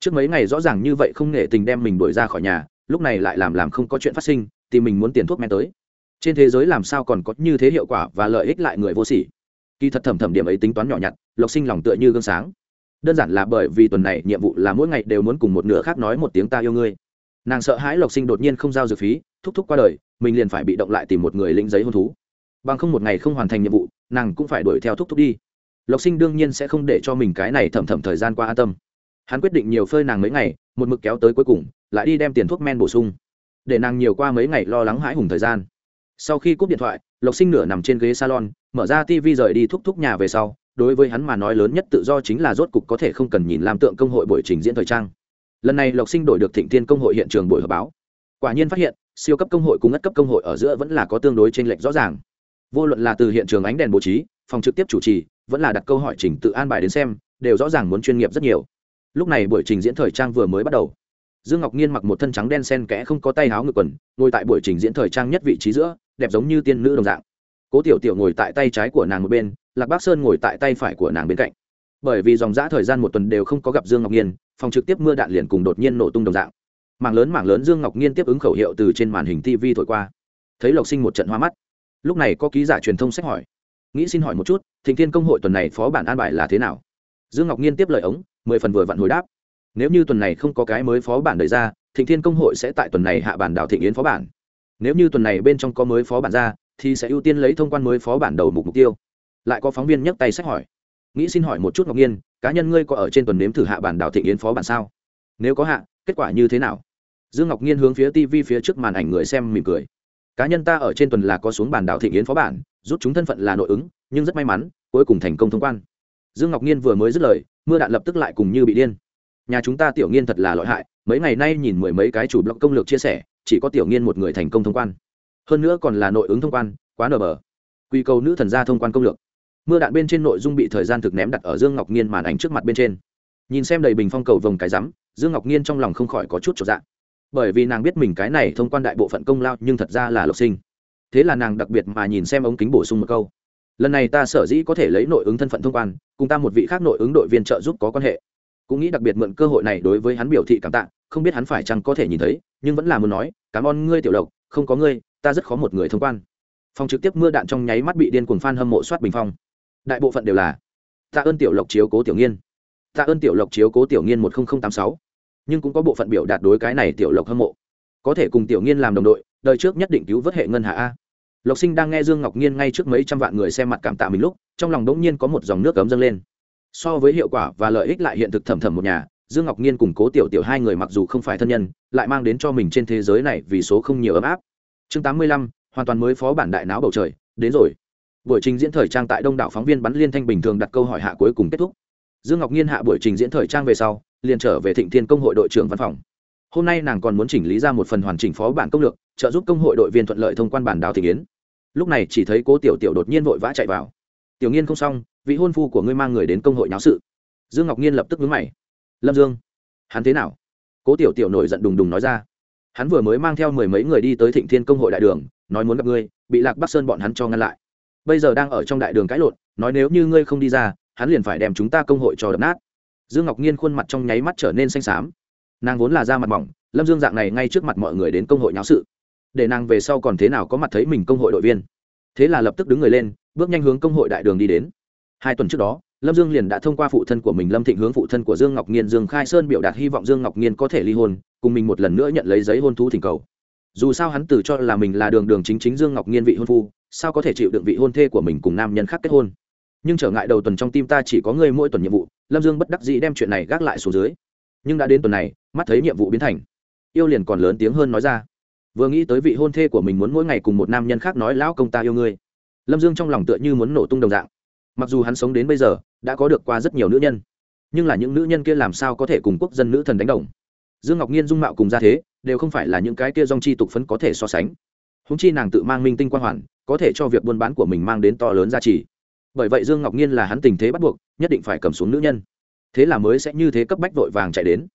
Trước mấy ngày rõ ràng như vậy không nghệ tình đem mình đuổi ra khỏi nhà, lúc này lại làm làm không có chuyện phát sinh, thì mình muốn tiền thuốc men tới. Trên thế giới làm sao còn có như thế hiệu quả và lợi ích lại người vô sỉ? Kỳ thật thầm thầm điểm ấy tính toán nhỏ nhặt, lộc sinh lòng tựa như gương sáng đơn giản là bởi vì tuần này nhiệm vụ là mỗi ngày đều muốn cùng một nửa khác nói một tiếng ta yêu ngươi. Nàng sợ hãi lộc sinh đột nhiên không giao dược phí, thúc thúc qua đời, mình liền phải bị động lại tìm một người lĩnh giấy hôn thú. Bằng không một ngày không hoàn thành nhiệm vụ, nàng cũng phải đuổi theo thúc thúc đi. Lộc sinh đương nhiên sẽ không để cho mình cái này thầm thầm thời gian qua an tâm. Hắn quyết định nhiều phơi nàng mấy ngày, một mực kéo tới cuối cùng, lại đi đem tiền thuốc men bổ sung. Để nàng nhiều qua mấy ngày lo lắng hãi hùng thời gian. Sau khi cúp điện thoại, lộc sinh nửa nằm trên ghế salon, mở ra tv rời đi thúc thúc nhà về sau đối với hắn mà nói lớn nhất tự do chính là rốt cục có thể không cần nhìn làm tượng công hội buổi trình diễn thời trang. Lần này lộc sinh đổi được thịnh thiên công hội hiện trường buổi họp báo. Quả nhiên phát hiện, siêu cấp công hội cùng ngất cấp công hội ở giữa vẫn là có tương đối chênh lệch rõ ràng. Vô luận là từ hiện trường ánh đèn bố trí, phòng trực tiếp chủ trì, vẫn là đặt câu hỏi trình tự an bài đến xem, đều rõ ràng muốn chuyên nghiệp rất nhiều. Lúc này buổi trình diễn thời trang vừa mới bắt đầu. Dương ngọc nhiên mặc một thân trắng đen sen kẽ không có tay háo ngực quần, ngồi tại buổi trình diễn thời trang nhất vị trí giữa, đẹp giống như tiên nữ đồng dạng. Cố tiểu tiểu ngồi tại tay trái của nàng một bên lạc bác sơn ngồi tại tay phải của nàng bên cạnh. Bởi vì dòng giã thời gian một tuần đều không có gặp dương ngọc nhiên phòng trực tiếp mưa đạn liền cùng đột nhiên nổ tung đồng dạng. Mảng lớn mảng lớn dương ngọc nhiên tiếp ứng khẩu hiệu từ trên màn hình tv thổi qua. Thấy lộc sinh một trận hoa mắt. Lúc này có ký giả truyền thông sách hỏi. Nghĩ xin hỏi một chút, thịnh thiên công hội tuần này phó bản an bài là thế nào? Dương ngọc nhiên tiếp lời ống, mười phần vừa vặn hồi đáp. Nếu như tuần này không có cái mới phó bản đời ra, thịnh thiên công hội sẽ tại tuần này hạ bản đảo thịnh yến phó bản. Nếu như tuần này bên trong có mới phó bản ra, thì sẽ ưu tiên lấy thông quan mới phó bản đầu mục mục tiêu lại có phóng viên nhấc tay sách hỏi. Nghĩ xin hỏi một chút ngọc nhiên cá nhân ngươi có ở trên tuần nếm thử hạ bản đảo thịnh yến phó bản sao? Nếu có hạ, kết quả như thế nào? Dương ngọc nhiên hướng phía tv phía trước màn ảnh người xem mỉm cười. Cá nhân ta ở trên tuần là có xuống bản đảo thịnh yến phó bản, rút chúng thân phận là nội ứng, nhưng rất may mắn, cuối cùng thành công thông quan. Dương ngọc nhiên vừa mới dứt lời, mưa đạn lập tức lại cùng như bị điên. Nhà chúng ta tiểu nghiên thật là lợi hại, mấy ngày nay nhìn mười mấy cái chủ blog công lược chia sẻ, chỉ có tiểu nghiên một người thành công thông quan. Hơn nữa còn là nội ứng thông quan, quá nở bờ. Quy cầu nữ thần gia thông quan công lược mưa đạn bên trên nội dung bị thời gian thực ném đặt ở dương ngọc nhiên màn ảnh trước mặt bên trên. Nhìn xem đầy bình phong cầu vồng cái rắm, dương ngọc nhiên trong lòng không khỏi có chút trọn dạng bởi vì nàng biết mình cái này thông quan đại bộ phận công lao nhưng thật ra là lộc sinh. Thế là nàng đặc biệt mà nhìn xem ống kính bổ sung một câu. Lần này ta sở dĩ có thể lấy nội ứng thân phận thông quan, cùng ta một vị khác nội ứng đội viên trợ giúp có quan hệ. Cũng nghĩ đặc biệt mượn cơ hội này đối với hắn biểu thị cảm tạ, không biết hắn phải chăng có thể nhìn thấy, nhưng vẫn là muốn nói, cảm ơn ngươi, tiểu lộc, không có ngươi, ta rất khó một người thông quan. Phòng trực tiếp mưa đạn trong nháy mắt bị điên cuồng phan hâm mộ soát bình phong đại bộ phận đều là, tạ ơn tiểu lộc chiếu cố tiểu nghiên. Tạ ơn tiểu lộc chiếu cố tiểu nghiên một nghìn tám sáu. Nhưng cũng có bộ phận biểu đạt đối cái này tiểu lộc hâm mộ. Có thể cùng tiểu nghiên làm đồng đội, đời trước nhất định cứu vớt hệ ngân hạ a. Lộc sinh đang nghe dương ngọc nhiên ngay trước mấy trăm vạn người xem mặt cảm tạ mình lúc, trong lòng đống nhiên có một dòng nước cấm dâng lên. So với hiệu quả và lợi ích lại hiện thực thầm thầm một nhà, dương ngọc nhiên cùng cố tiểu tiểu hai người mặc dù không phải thân nhân, lại mang đến cho mình trên thế giới này vì số không nhiều ấm áp. Chương tám mươi lăm, hoàn toàn mới phó bản đại não bầu trời, đến rồi buổi trình diễn thời trang tại đông đảo phóng viên bắn liên thanh bình thường đặt câu hỏi hạ cuối cùng kết thúc. Dương ngọc nhiên hạ buổi trình diễn thời trang về sau, liền trở về thịnh thiên công hội đội trưởng văn phòng. Hôm nay nàng còn muốn chỉnh lý ra một phần hoàn chỉnh phó bản công lược, trợ giúp công hội đội viên thuận lợi thông quan bản đào thị kiến. Lúc này chỉ thấy cố tiểu tiểu đột nhiên vội vã chạy vào. Tiểu nghiên không xong, vị hôn phu của ngươi mang người đến công hội nháo sự. Dương ngọc nhiên lập tức vướng mày. Lâm dương, hắn thế nào? Cố tiểu tiểu nổi giận đùng đùng nói ra. Hắn vừa mới mang theo mười mấy người đi tới thịnh thiên công hội đại đường, nói muốn gặp ngươi, bị lạc bắc sơn bọn hắn cho ngăn lại bây giờ đang ở trong đại đường cãi lộn, nói nếu như ngươi không đi ra, hắn liền phải đem chúng ta công hội cho đập nát. Dương ngọc nhiên khuôn mặt trong nháy mắt trở nên xanh xám. Nàng vốn là da mặt mỏng, lâm dương dạng này ngay trước mặt mọi người đến công hội nháo sự. Để nàng về sau còn thế nào có mặt thấy mình công hội đội viên. Thế là lập tức đứng người lên, bước nhanh hướng công hội đại đường đi đến. Hai tuần trước đó, lâm dương liền đã thông qua phụ thân của mình lâm thịnh hướng phụ thân của dương ngọc nhiên dương khai sơn biểu đạt hy vọng dương ngọc nhiên có thể ly hôn, cùng mình một lần nữa nhận lấy giấy hôn thú thỉnh cầu dù sao hắn từ cho là mình là đường đường chính chính dương ngọc nhiên vị hôn phu, sao có thể chịu đựng vị hôn thê của mình cùng nam nhân khác kết hôn? Nhưng trở ngại đầu tuần trong tim ta chỉ có người mỗi tuần nhiệm vụ, lâm dương bất đắc dĩ đem chuyện này gác lại xuống dưới. Nhưng đã đến tuần này, mắt thấy nhiệm vụ biến thành, yêu liền còn lớn tiếng hơn nói ra. Vừa nghĩ tới vị hôn thê của mình muốn mỗi ngày cùng một nam nhân khác nói lão công ta yêu ngươi. Lâm dương trong lòng tựa như muốn nổ tung đồng dạng. Mặc dù hắn sống đến bây giờ, đã có được qua rất nhiều nữ nhân. Nhưng là những nữ nhân kia làm sao có thể cùng quốc dân nữ thần đánh đồng? Dương ngọc nhiên dung mạo cùng gia thế, đều không phải là những cái kia dong chi tục phấn có thể so sánh. Húng chi nàng tự mang minh tinh quang hoàn, có thể cho việc buôn bán của mình mang đến to lớn giá trị. Bởi vậy dương ngọc nhiên là hắn tình thế bắt buộc, nhất định phải cầm xuống nữ nhân. Thế là mới sẽ như thế cấp bách vội vàng chạy đến.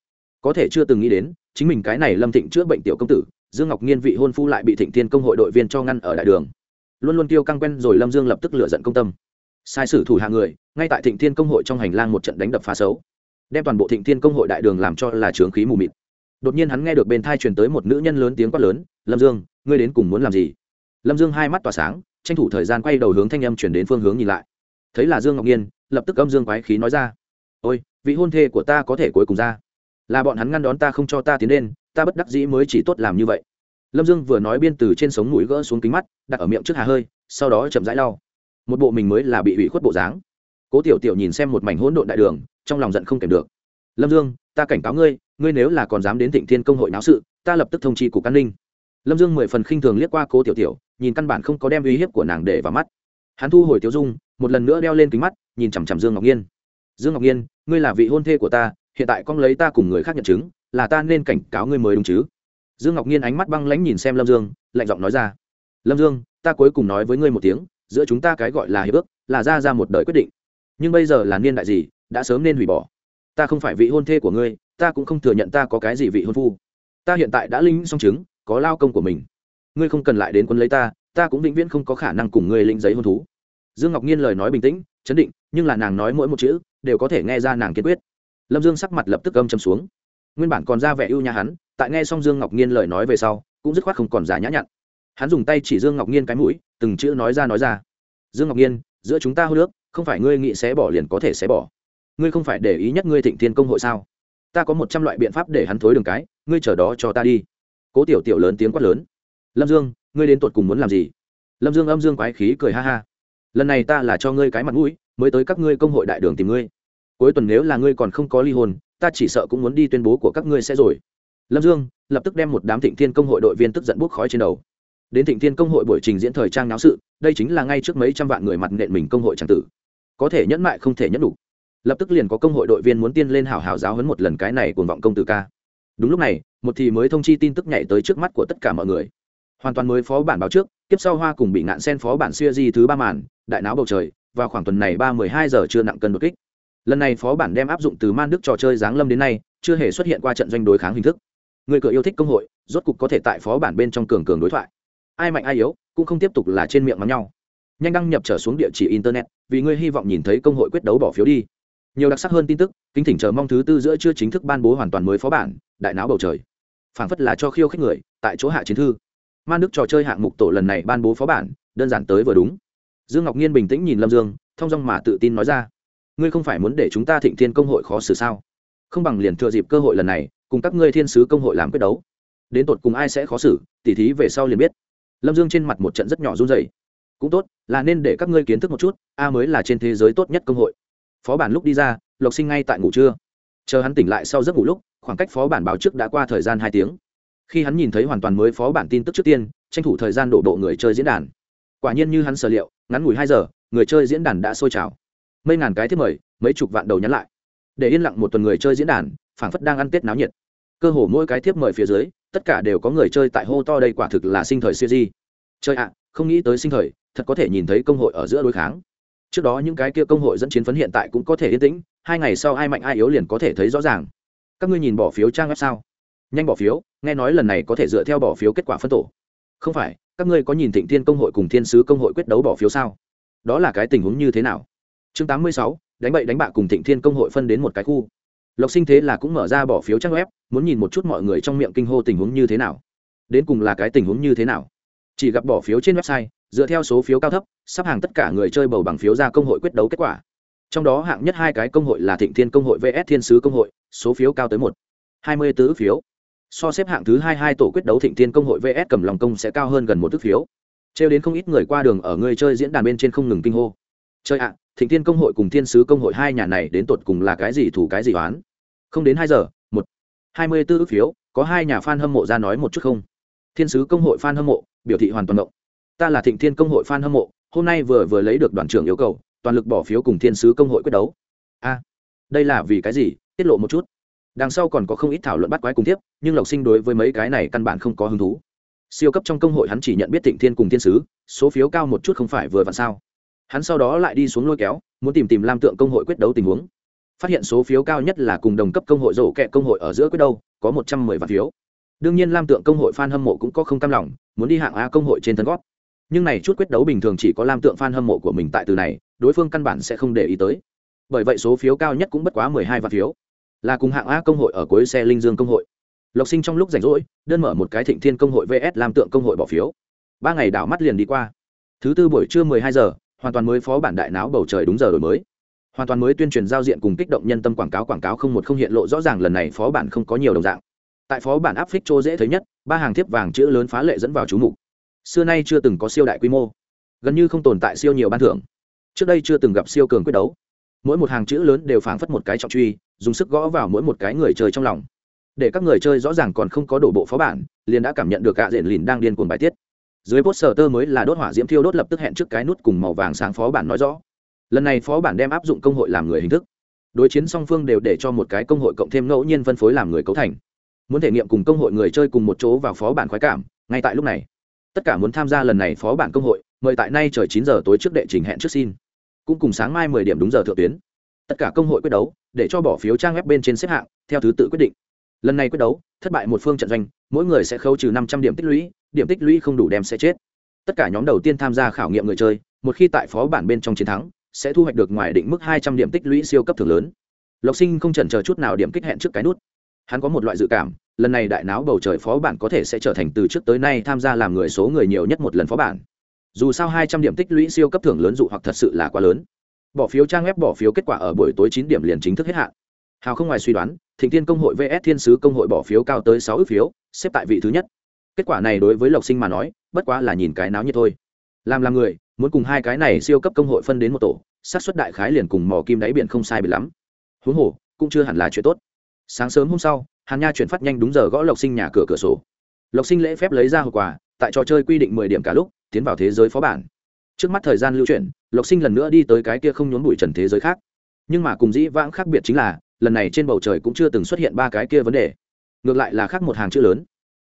Có thể chưa từng nghĩ đến, chính mình cái này lâm thịnh chữa bệnh tiểu công tử, dương ngọc nhiên vị hôn phu lại bị thịnh thiên công hội đội viên cho ngăn ở đại đường. Luôn luôn tiêu căng quen rồi lâm dương lập tức lựa giận công tâm. Sai sử thủ hạ người, ngay tại thịnh thiên công hội trong hành lang một trận đánh đập phá xấu đem toàn bộ thịnh thiên công hội đại đường làm cho là trướng khí mù mịt. Đột nhiên hắn nghe được bên thai truyền tới một nữ nhân lớn tiếng quát lớn, lâm dương, ngươi đến cùng muốn làm gì? Lâm dương hai mắt tỏa sáng, tranh thủ thời gian quay đầu hướng thanh âm chuyển đến phương hướng nhìn lại. Thấy là dương ngọc nhiên, lập tức âm dương quái khí nói ra, ôi, vị hôn thê của ta có thể cuối cùng ra. Là bọn hắn ngăn đón ta không cho ta tiến lên, ta bất đắc dĩ mới chỉ tốt làm như vậy. Lâm dương vừa nói biên từ trên sống mũi gỡ xuống kính mắt, đặt ở miệng trước hà hơi, sau đó chậm rãi lau. Một bộ mình mới là bị ủy khuất bộ dáng. Cố tiểu tiểu nhìn xem một mảnh hỗn độn đại đường trong lòng giận không kèm được. Lâm dương, ta cảnh cáo ngươi ngươi nếu là còn dám đến thịnh thiên công hội náo sự, ta lập tức thông tri cục an ninh. Lâm dương mười phần khinh thường liếc qua cố tiểu tiểu, nhìn căn bản không có đem uy hiếp của nàng để vào mắt. Hắn thu hồi tiêu dung, một lần nữa đeo lên kính mắt, nhìn chằm chằm dương ngọc nhiên. Dương ngọc nhiên, ngươi là vị hôn thê của ta, hiện tại con lấy ta cùng người khác nhận chứng, là ta nên cảnh cáo ngươi mới đúng chứ? Dương ngọc nhiên ánh mắt băng lãnh nhìn xem lâm dương, lạnh giọng nói ra. Lâm dương, ta cuối cùng nói với ngươi một tiếng, giữa chúng ta cái gọi là hiệp ước, là ra ra một đời quyết định. Nhưng bây giờ là niên đại gì đã sớm nên hủy bỏ. Ta không phải vị hôn thê của ngươi, ta cũng không thừa nhận ta có cái gì vị hôn phu. Ta hiện tại đã linh song chứng, có lao công của mình. Ngươi không cần lại đến quân lấy ta ta cũng vĩnh viễn không có khả năng cùng ngươi linh giấy hôn thú. Dương ngọc nhiên lời nói bình tĩnh, chấn định, nhưng là nàng nói mỗi một chữ, đều có thể nghe ra nàng kiên quyết. Lâm dương sắc mặt lập tức âm chầm xuống. Nguyên bản còn ra vẻ ưu nhà hắn, tại nghe xong dương ngọc nhiên lời nói về sau, cũng dứt khoát không còn giả nhã nhặn. Hắn dùng tay chỉ dương ngọc nhiên cái mũi, từng chữ nói ra nói ra. Dương ngọc nhiên, giữa chúng ta hô nước không phải ngươi nghĩ xé bỏ liền có thể xé bỏ ngươi không phải để ý nhất ngươi thịnh thiên công hội sao? Ta có một trăm loại biện pháp để hắn thối đường cái, ngươi chờ đó cho ta đi. Cố tiểu tiểu lớn tiếng quát lớn. Lâm dương, ngươi đến tột cùng muốn làm gì? Lâm dương âm dương quái khí cười ha ha. Lần này ta là cho ngươi cái mặt mũi, mới tới các ngươi công hội đại đường tìm ngươi. Cuối tuần nếu là ngươi còn không có ly hôn, ta chỉ sợ cũng muốn đi tuyên bố của các ngươi sẽ rồi. Lâm dương lập tức đem một đám thịnh thiên công hội đội viên tức giận bốc khói trên đầu. Đến thịnh thiên công hội buổi trình diễn thời trang náo sự, đây chính là ngay trước mấy trăm vạn người mặt nện mình công hội tràng tử. Có thể nhẫn mại không thể nhẫn đủ lập tức liền có công hội đội viên muốn tiên lên hảo hảo giáo hấn một lần cái này cuồng vọng công tử ca. Đúng lúc này, một thì mới thông chi tin tức nhảy tới trước mắt của tất cả mọi người. Hoàn toàn mới phó bản báo trước tiếp sau hoa cùng bị ngạn sen phó bản xuya di thứ ba màn, đại não bầu trời, vào khoảng tuần này ba mười hai giờ chưa nặng cân đột kích. Lần này phó bản đem áp dụng từ man đức trò chơi giáng lâm đến nay, chưa hề xuất hiện qua trận doanh đối kháng hình thức. Người cửa yêu thích công hội, rốt cục có thể tại phó bản bên trong cường cường đối thoại. Ai mạnh ai yếu, cũng không tiếp tục là trên miệng mắng nhau. Nhanh đăng nhập trở xuống địa chỉ internet, vì ngươi hy vọng nhìn thấy công hội quyết đấu bỏ phiếu đi nhiều đặc sắc hơn tin tức, kính thỉnh chờ mong thứ tư giữa chưa chính thức ban bố hoàn toàn mới phó bản, đại não bầu trời. Phảng phất là cho khiêu khích người, tại chỗ hạ chiến thư. Man đức trò chơi hạng mục tổ lần này ban bố phó bản, đơn giản tới vừa đúng. Dương ngọc nhiên bình tĩnh nhìn lâm dương thong dong mà tự tin nói ra. Ngươi không phải muốn để chúng ta thịnh thiên công hội khó xử sao? Không bằng liền thừa dịp cơ hội lần này, cùng các ngươi thiên sứ công hội làm quyết đấu. Đến tột cùng ai sẽ khó xử, tỉ thí về sau liền biết. Lâm dương trên mặt một trận rất nhỏ run dày cũng tốt, là nên để các ngươi kiến thức một chút, a mới là trên thế giới tốt nhất công hội phó bản lúc đi ra, lộc sinh ngay tại ngủ trưa. Chờ hắn tỉnh lại sau giấc ngủ lúc, khoảng cách phó bản báo trước đã qua thời gian hai tiếng. Khi hắn nhìn thấy hoàn toàn mới phó bản tin tức trước tiên, tranh thủ thời gian đổ bộ người chơi diễn đàn. Quả nhiên như hắn sở liệu, ngắn ngủi hai giờ, người chơi diễn đàn đã sôi trào. Mấy ngàn cái thiết mời, mấy chục vạn đầu nhắn lại. Để yên lặng một tuần người chơi diễn đàn, phảng phất đang ăn tết náo nhiệt. Cơ hồ mỗi cái thiếp mời phía dưới, tất cả đều có người chơi tại hô to đây quả thực là sinh thời siêu di chơi ạ, không nghĩ tới sinh thời, thật có thể nhìn thấy công hội ở giữa đối kháng trước đó những cái kia công hội dẫn chiến phấn hiện tại cũng có thể yên tĩnh, hai ngày sau ai mạnh ai yếu liền có thể thấy rõ ràng. Các ngươi nhìn bỏ phiếu trang web sao? Nhanh bỏ phiếu, nghe nói lần này có thể dựa theo bỏ phiếu kết quả phân tổ. Không phải, các ngươi có nhìn thịnh thiên công hội cùng thiên sứ công hội quyết đấu bỏ phiếu sao? Đó là cái tình huống như thế nào? Chương tám mươi sáu, đánh bậy đánh bạ cùng thịnh thiên công hội phân đến một cái khu. Lộc sinh thế là cũng mở ra bỏ phiếu trang web, muốn nhìn một chút mọi người trong miệng kinh hô tình huống như thế nào. Đến cùng là cái tình huống như thế nào? Chỉ gặp bỏ phiếu trên website dựa theo số phiếu cao thấp, sắp hàng tất cả người chơi bầu bằng phiếu ra công hội quyết đấu kết quả. Trong đó hạng nhất hai cái công hội là thịnh thiên công hội vs thiên sứ công hội, số phiếu cao tới một. Hai mươi tứ phiếu. So xếp hạng thứ hai hai tổ quyết đấu thịnh thiên công hội vs cầm lòng công sẽ cao hơn gần một tức phiếu. Trêu đến không ít người qua đường ở người chơi diễn đàn bên trên không ngừng kinh hô. Chơi ạ, thịnh thiên công hội cùng thiên sứ công hội hai nhà này đến tột cùng là cái gì thủ cái gì oán? Không đến hai giờ, một. Hai mươi tư ước phiếu, có hai nhà f a n hâm mộ ra nói một chút không? Thiên sứ công hội f a n hâm mộ, biểu thị hoàn toàn động ta là thịnh thiên công hội f a n hâm mộ, hôm nay vừa vừa lấy được đoàn trưởng yêu cầu, toàn lực bỏ phiếu cùng thiên sứ công hội quyết đấu. A, đây là vì cái gì? Tiết lộ một chút. Đằng sau còn có không ít thảo luận bắt quái cùng tiếp, nhưng lộc sinh đối với mấy cái này căn bản không có hứng thú. Siêu cấp trong công hội hắn chỉ nhận biết thịnh thiên cùng thiên sứ, số phiếu cao một chút không phải vừa vặn sao. Hắn sau đó lại đi xuống lôi kéo, muốn tìm tìm lam tượng công hội quyết đấu tình huống. Phát hiện số phiếu cao nhất là cùng đồng cấp công hội rổ kẹ công hội ở giữa quyết đâu có một trăm mười vạn phiếu. Đương nhiên lam tượng công hội f a n hâm mộ cũng có không cam lòng, muốn đi hạng a công hội trên thân gót nhưng này chút quyết đấu bình thường chỉ có lam tượng f a n hâm mộ của mình tại từ này, đối phương căn bản sẽ không để ý tới. Bởi vậy số phiếu cao nhất cũng bất quá mười hai vạn phiếu. Là cùng hạng a công hội ở cuối xe linh dương công hội. Lộc sinh trong lúc rảnh rỗi, đơn mở một cái thịnh thiên công hội vs lam tượng công hội bỏ phiếu. Ba ngày đảo mắt liền đi qua. Thứ tư buổi trưa mười hai giờ, hoàn toàn mới phó bản đại não bầu trời đúng giờ đổi mới. Hoàn toàn mới tuyên truyền giao diện cùng kích động nhân tâm quảng cáo quảng cáo không một không hiện lộ rõ ràng lần này phó bản không có nhiều đồng dạng. Tại phó bản áp phích chỗ dễ thấy nhất, ba hàng thiếp vàng chữ lớn phá lệ dẫn vào chú mục xưa nay chưa từng có siêu đại quy mô, gần như không tồn tại siêu nhiều ban thưởng. Trước đây chưa từng gặp siêu cường quyết đấu. Mỗi một hàng chữ lớn đều phảng phất một cái trọng truy, dùng sức gõ vào mỗi một cái người chơi trong lòng. Để các người chơi rõ ràng còn không có đổ bộ phó bản, liền đã cảm nhận được gạ diện lìn đang điên cuồng bài tiết. Dưới post sở tơ mới là đốt hỏa diễm thiêu đốt lập tức hẹn trước cái nút cùng màu vàng sáng phó bản nói rõ. Lần này phó bản đem áp dụng công hội làm người hình thức. Đối chiến song phương đều để cho một cái công hội cộng thêm ngẫu nhiên phân phối làm người cấu thành. Muốn thể nghiệm cùng công hội người chơi cùng một chỗ vào phó bản khoái cảm, ngay tại lúc này tất cả muốn tham gia lần này phó bản công hội, mời tại nay trời chín giờ tối trước đệ trình hẹn trước xin. Cũng cùng sáng mai mười điểm đúng giờ thượng tuyến. Tất cả công hội quyết đấu, để cho bỏ phiếu trang web bên trên xếp hạng, theo thứ tự quyết định. Lần này quyết đấu, thất bại một phương trận doanh, mỗi người sẽ khấu trừ năm trăm điểm tích lũy, điểm tích lũy không đủ đem sẽ chết. Tất cả nhóm đầu tiên tham gia khảo nghiệm người chơi, một khi tại phó bản bên trong chiến thắng, sẽ thu hoạch được ngoài định mức hai trăm điểm tích lũy siêu cấp thường lớn. Lộc sinh không chần chờ chút nào điểm kích hẹn trước cái nút hắn có một loại dự cảm, lần này đại náo bầu trời phó bản có thể sẽ trở thành từ trước tới nay tham gia làm người số người nhiều nhất một lần phó bản. Dù sao hai trăm điểm tích lũy siêu cấp thưởng lớn dụ hoặc thật sự là quá lớn. Bỏ phiếu trang web bỏ phiếu kết quả ở buổi tối chín điểm liền chính thức hết hạn. Hào không ngoài suy đoán, thịnh thiên công hội vs thiên sứ công hội bỏ phiếu cao tới sáu ước phiếu, xếp tại vị thứ nhất. Kết quả này đối với lộc sinh mà nói, bất quá là nhìn cái náo như thôi. Làm là người, muốn cùng hai cái này siêu cấp công hội phân đến một tổ sát xuất đại khái liền cùng mỏ kim đáy biển không sai bị lắm. Huống hồ, cũng chưa hẳn là chuyện tốt sáng sớm hôm sau, hàn nha chuyển phát nhanh đúng giờ gõ lộc sinh nhà cửa cửa sổ. Lộc sinh lễ phép lấy ra hộp quà, tại trò chơi quy định mười điểm cả lúc, tiến vào thế giới phó bản. Trước mắt thời gian lưu chuyển, lộc sinh lần nữa đi tới cái kia không nhốn bụi trần thế giới khác. Nhưng mà cùng dĩ vãng khác biệt chính là, lần này trên bầu trời cũng chưa từng xuất hiện ba cái kia vấn đề. Ngược lại là khác một hàng chữ lớn.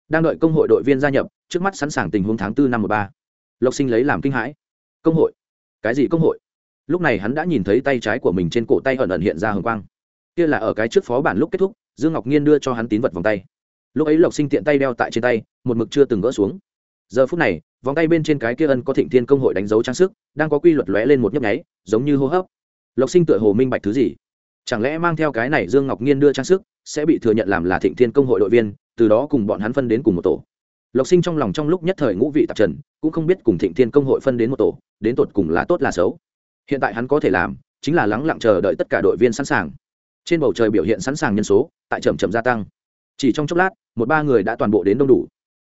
Đang đợi công hội đội viên gia nhập, trước mắt sẵn sàng tình huống tháng tư năm một ba. Lộc sinh lấy làm kinh hãi. Công hội? Cái gì công hội? Lúc này hắn đã nhìn thấy tay trái của mình trên cổ tay ẩn ẩn hiện ra hồng quang kia là ở cái trước phó bản lúc kết thúc, dương ngọc nhiên đưa cho hắn tín vật vòng tay. Lúc ấy lộc sinh tiện tay đeo tại trên tay, một mực chưa từng gỡ xuống. Giờ phút này, vòng tay bên trên cái kia ân có thịnh thiên công hội đánh dấu trang sức, đang có quy luật lóe lên một nhấp nháy, giống như hô hấp. Lộc sinh tựa hồ minh bạch thứ gì? Chẳng lẽ mang theo cái này dương ngọc nhiên đưa trang sức, sẽ bị thừa nhận làm là thịnh thiên công hội đội viên, từ đó cùng bọn hắn phân đến cùng một tổ? Lộc sinh trong lòng trong lúc nhất thời ngũ vị tạp trần, cũng không biết cùng thịnh thiên công hội phân đến một tổ, đến tột cùng là tốt là xấu. Hiện tại hắn có thể làm, chính là lắng lặng chờ đợi tất cả đội viên sẵn sàng trên bầu trời biểu hiện sẵn sàng nhân số, tại chậm chậm gia tăng. Chỉ trong chốc lát, một ba người đã toàn bộ đến đông đủ.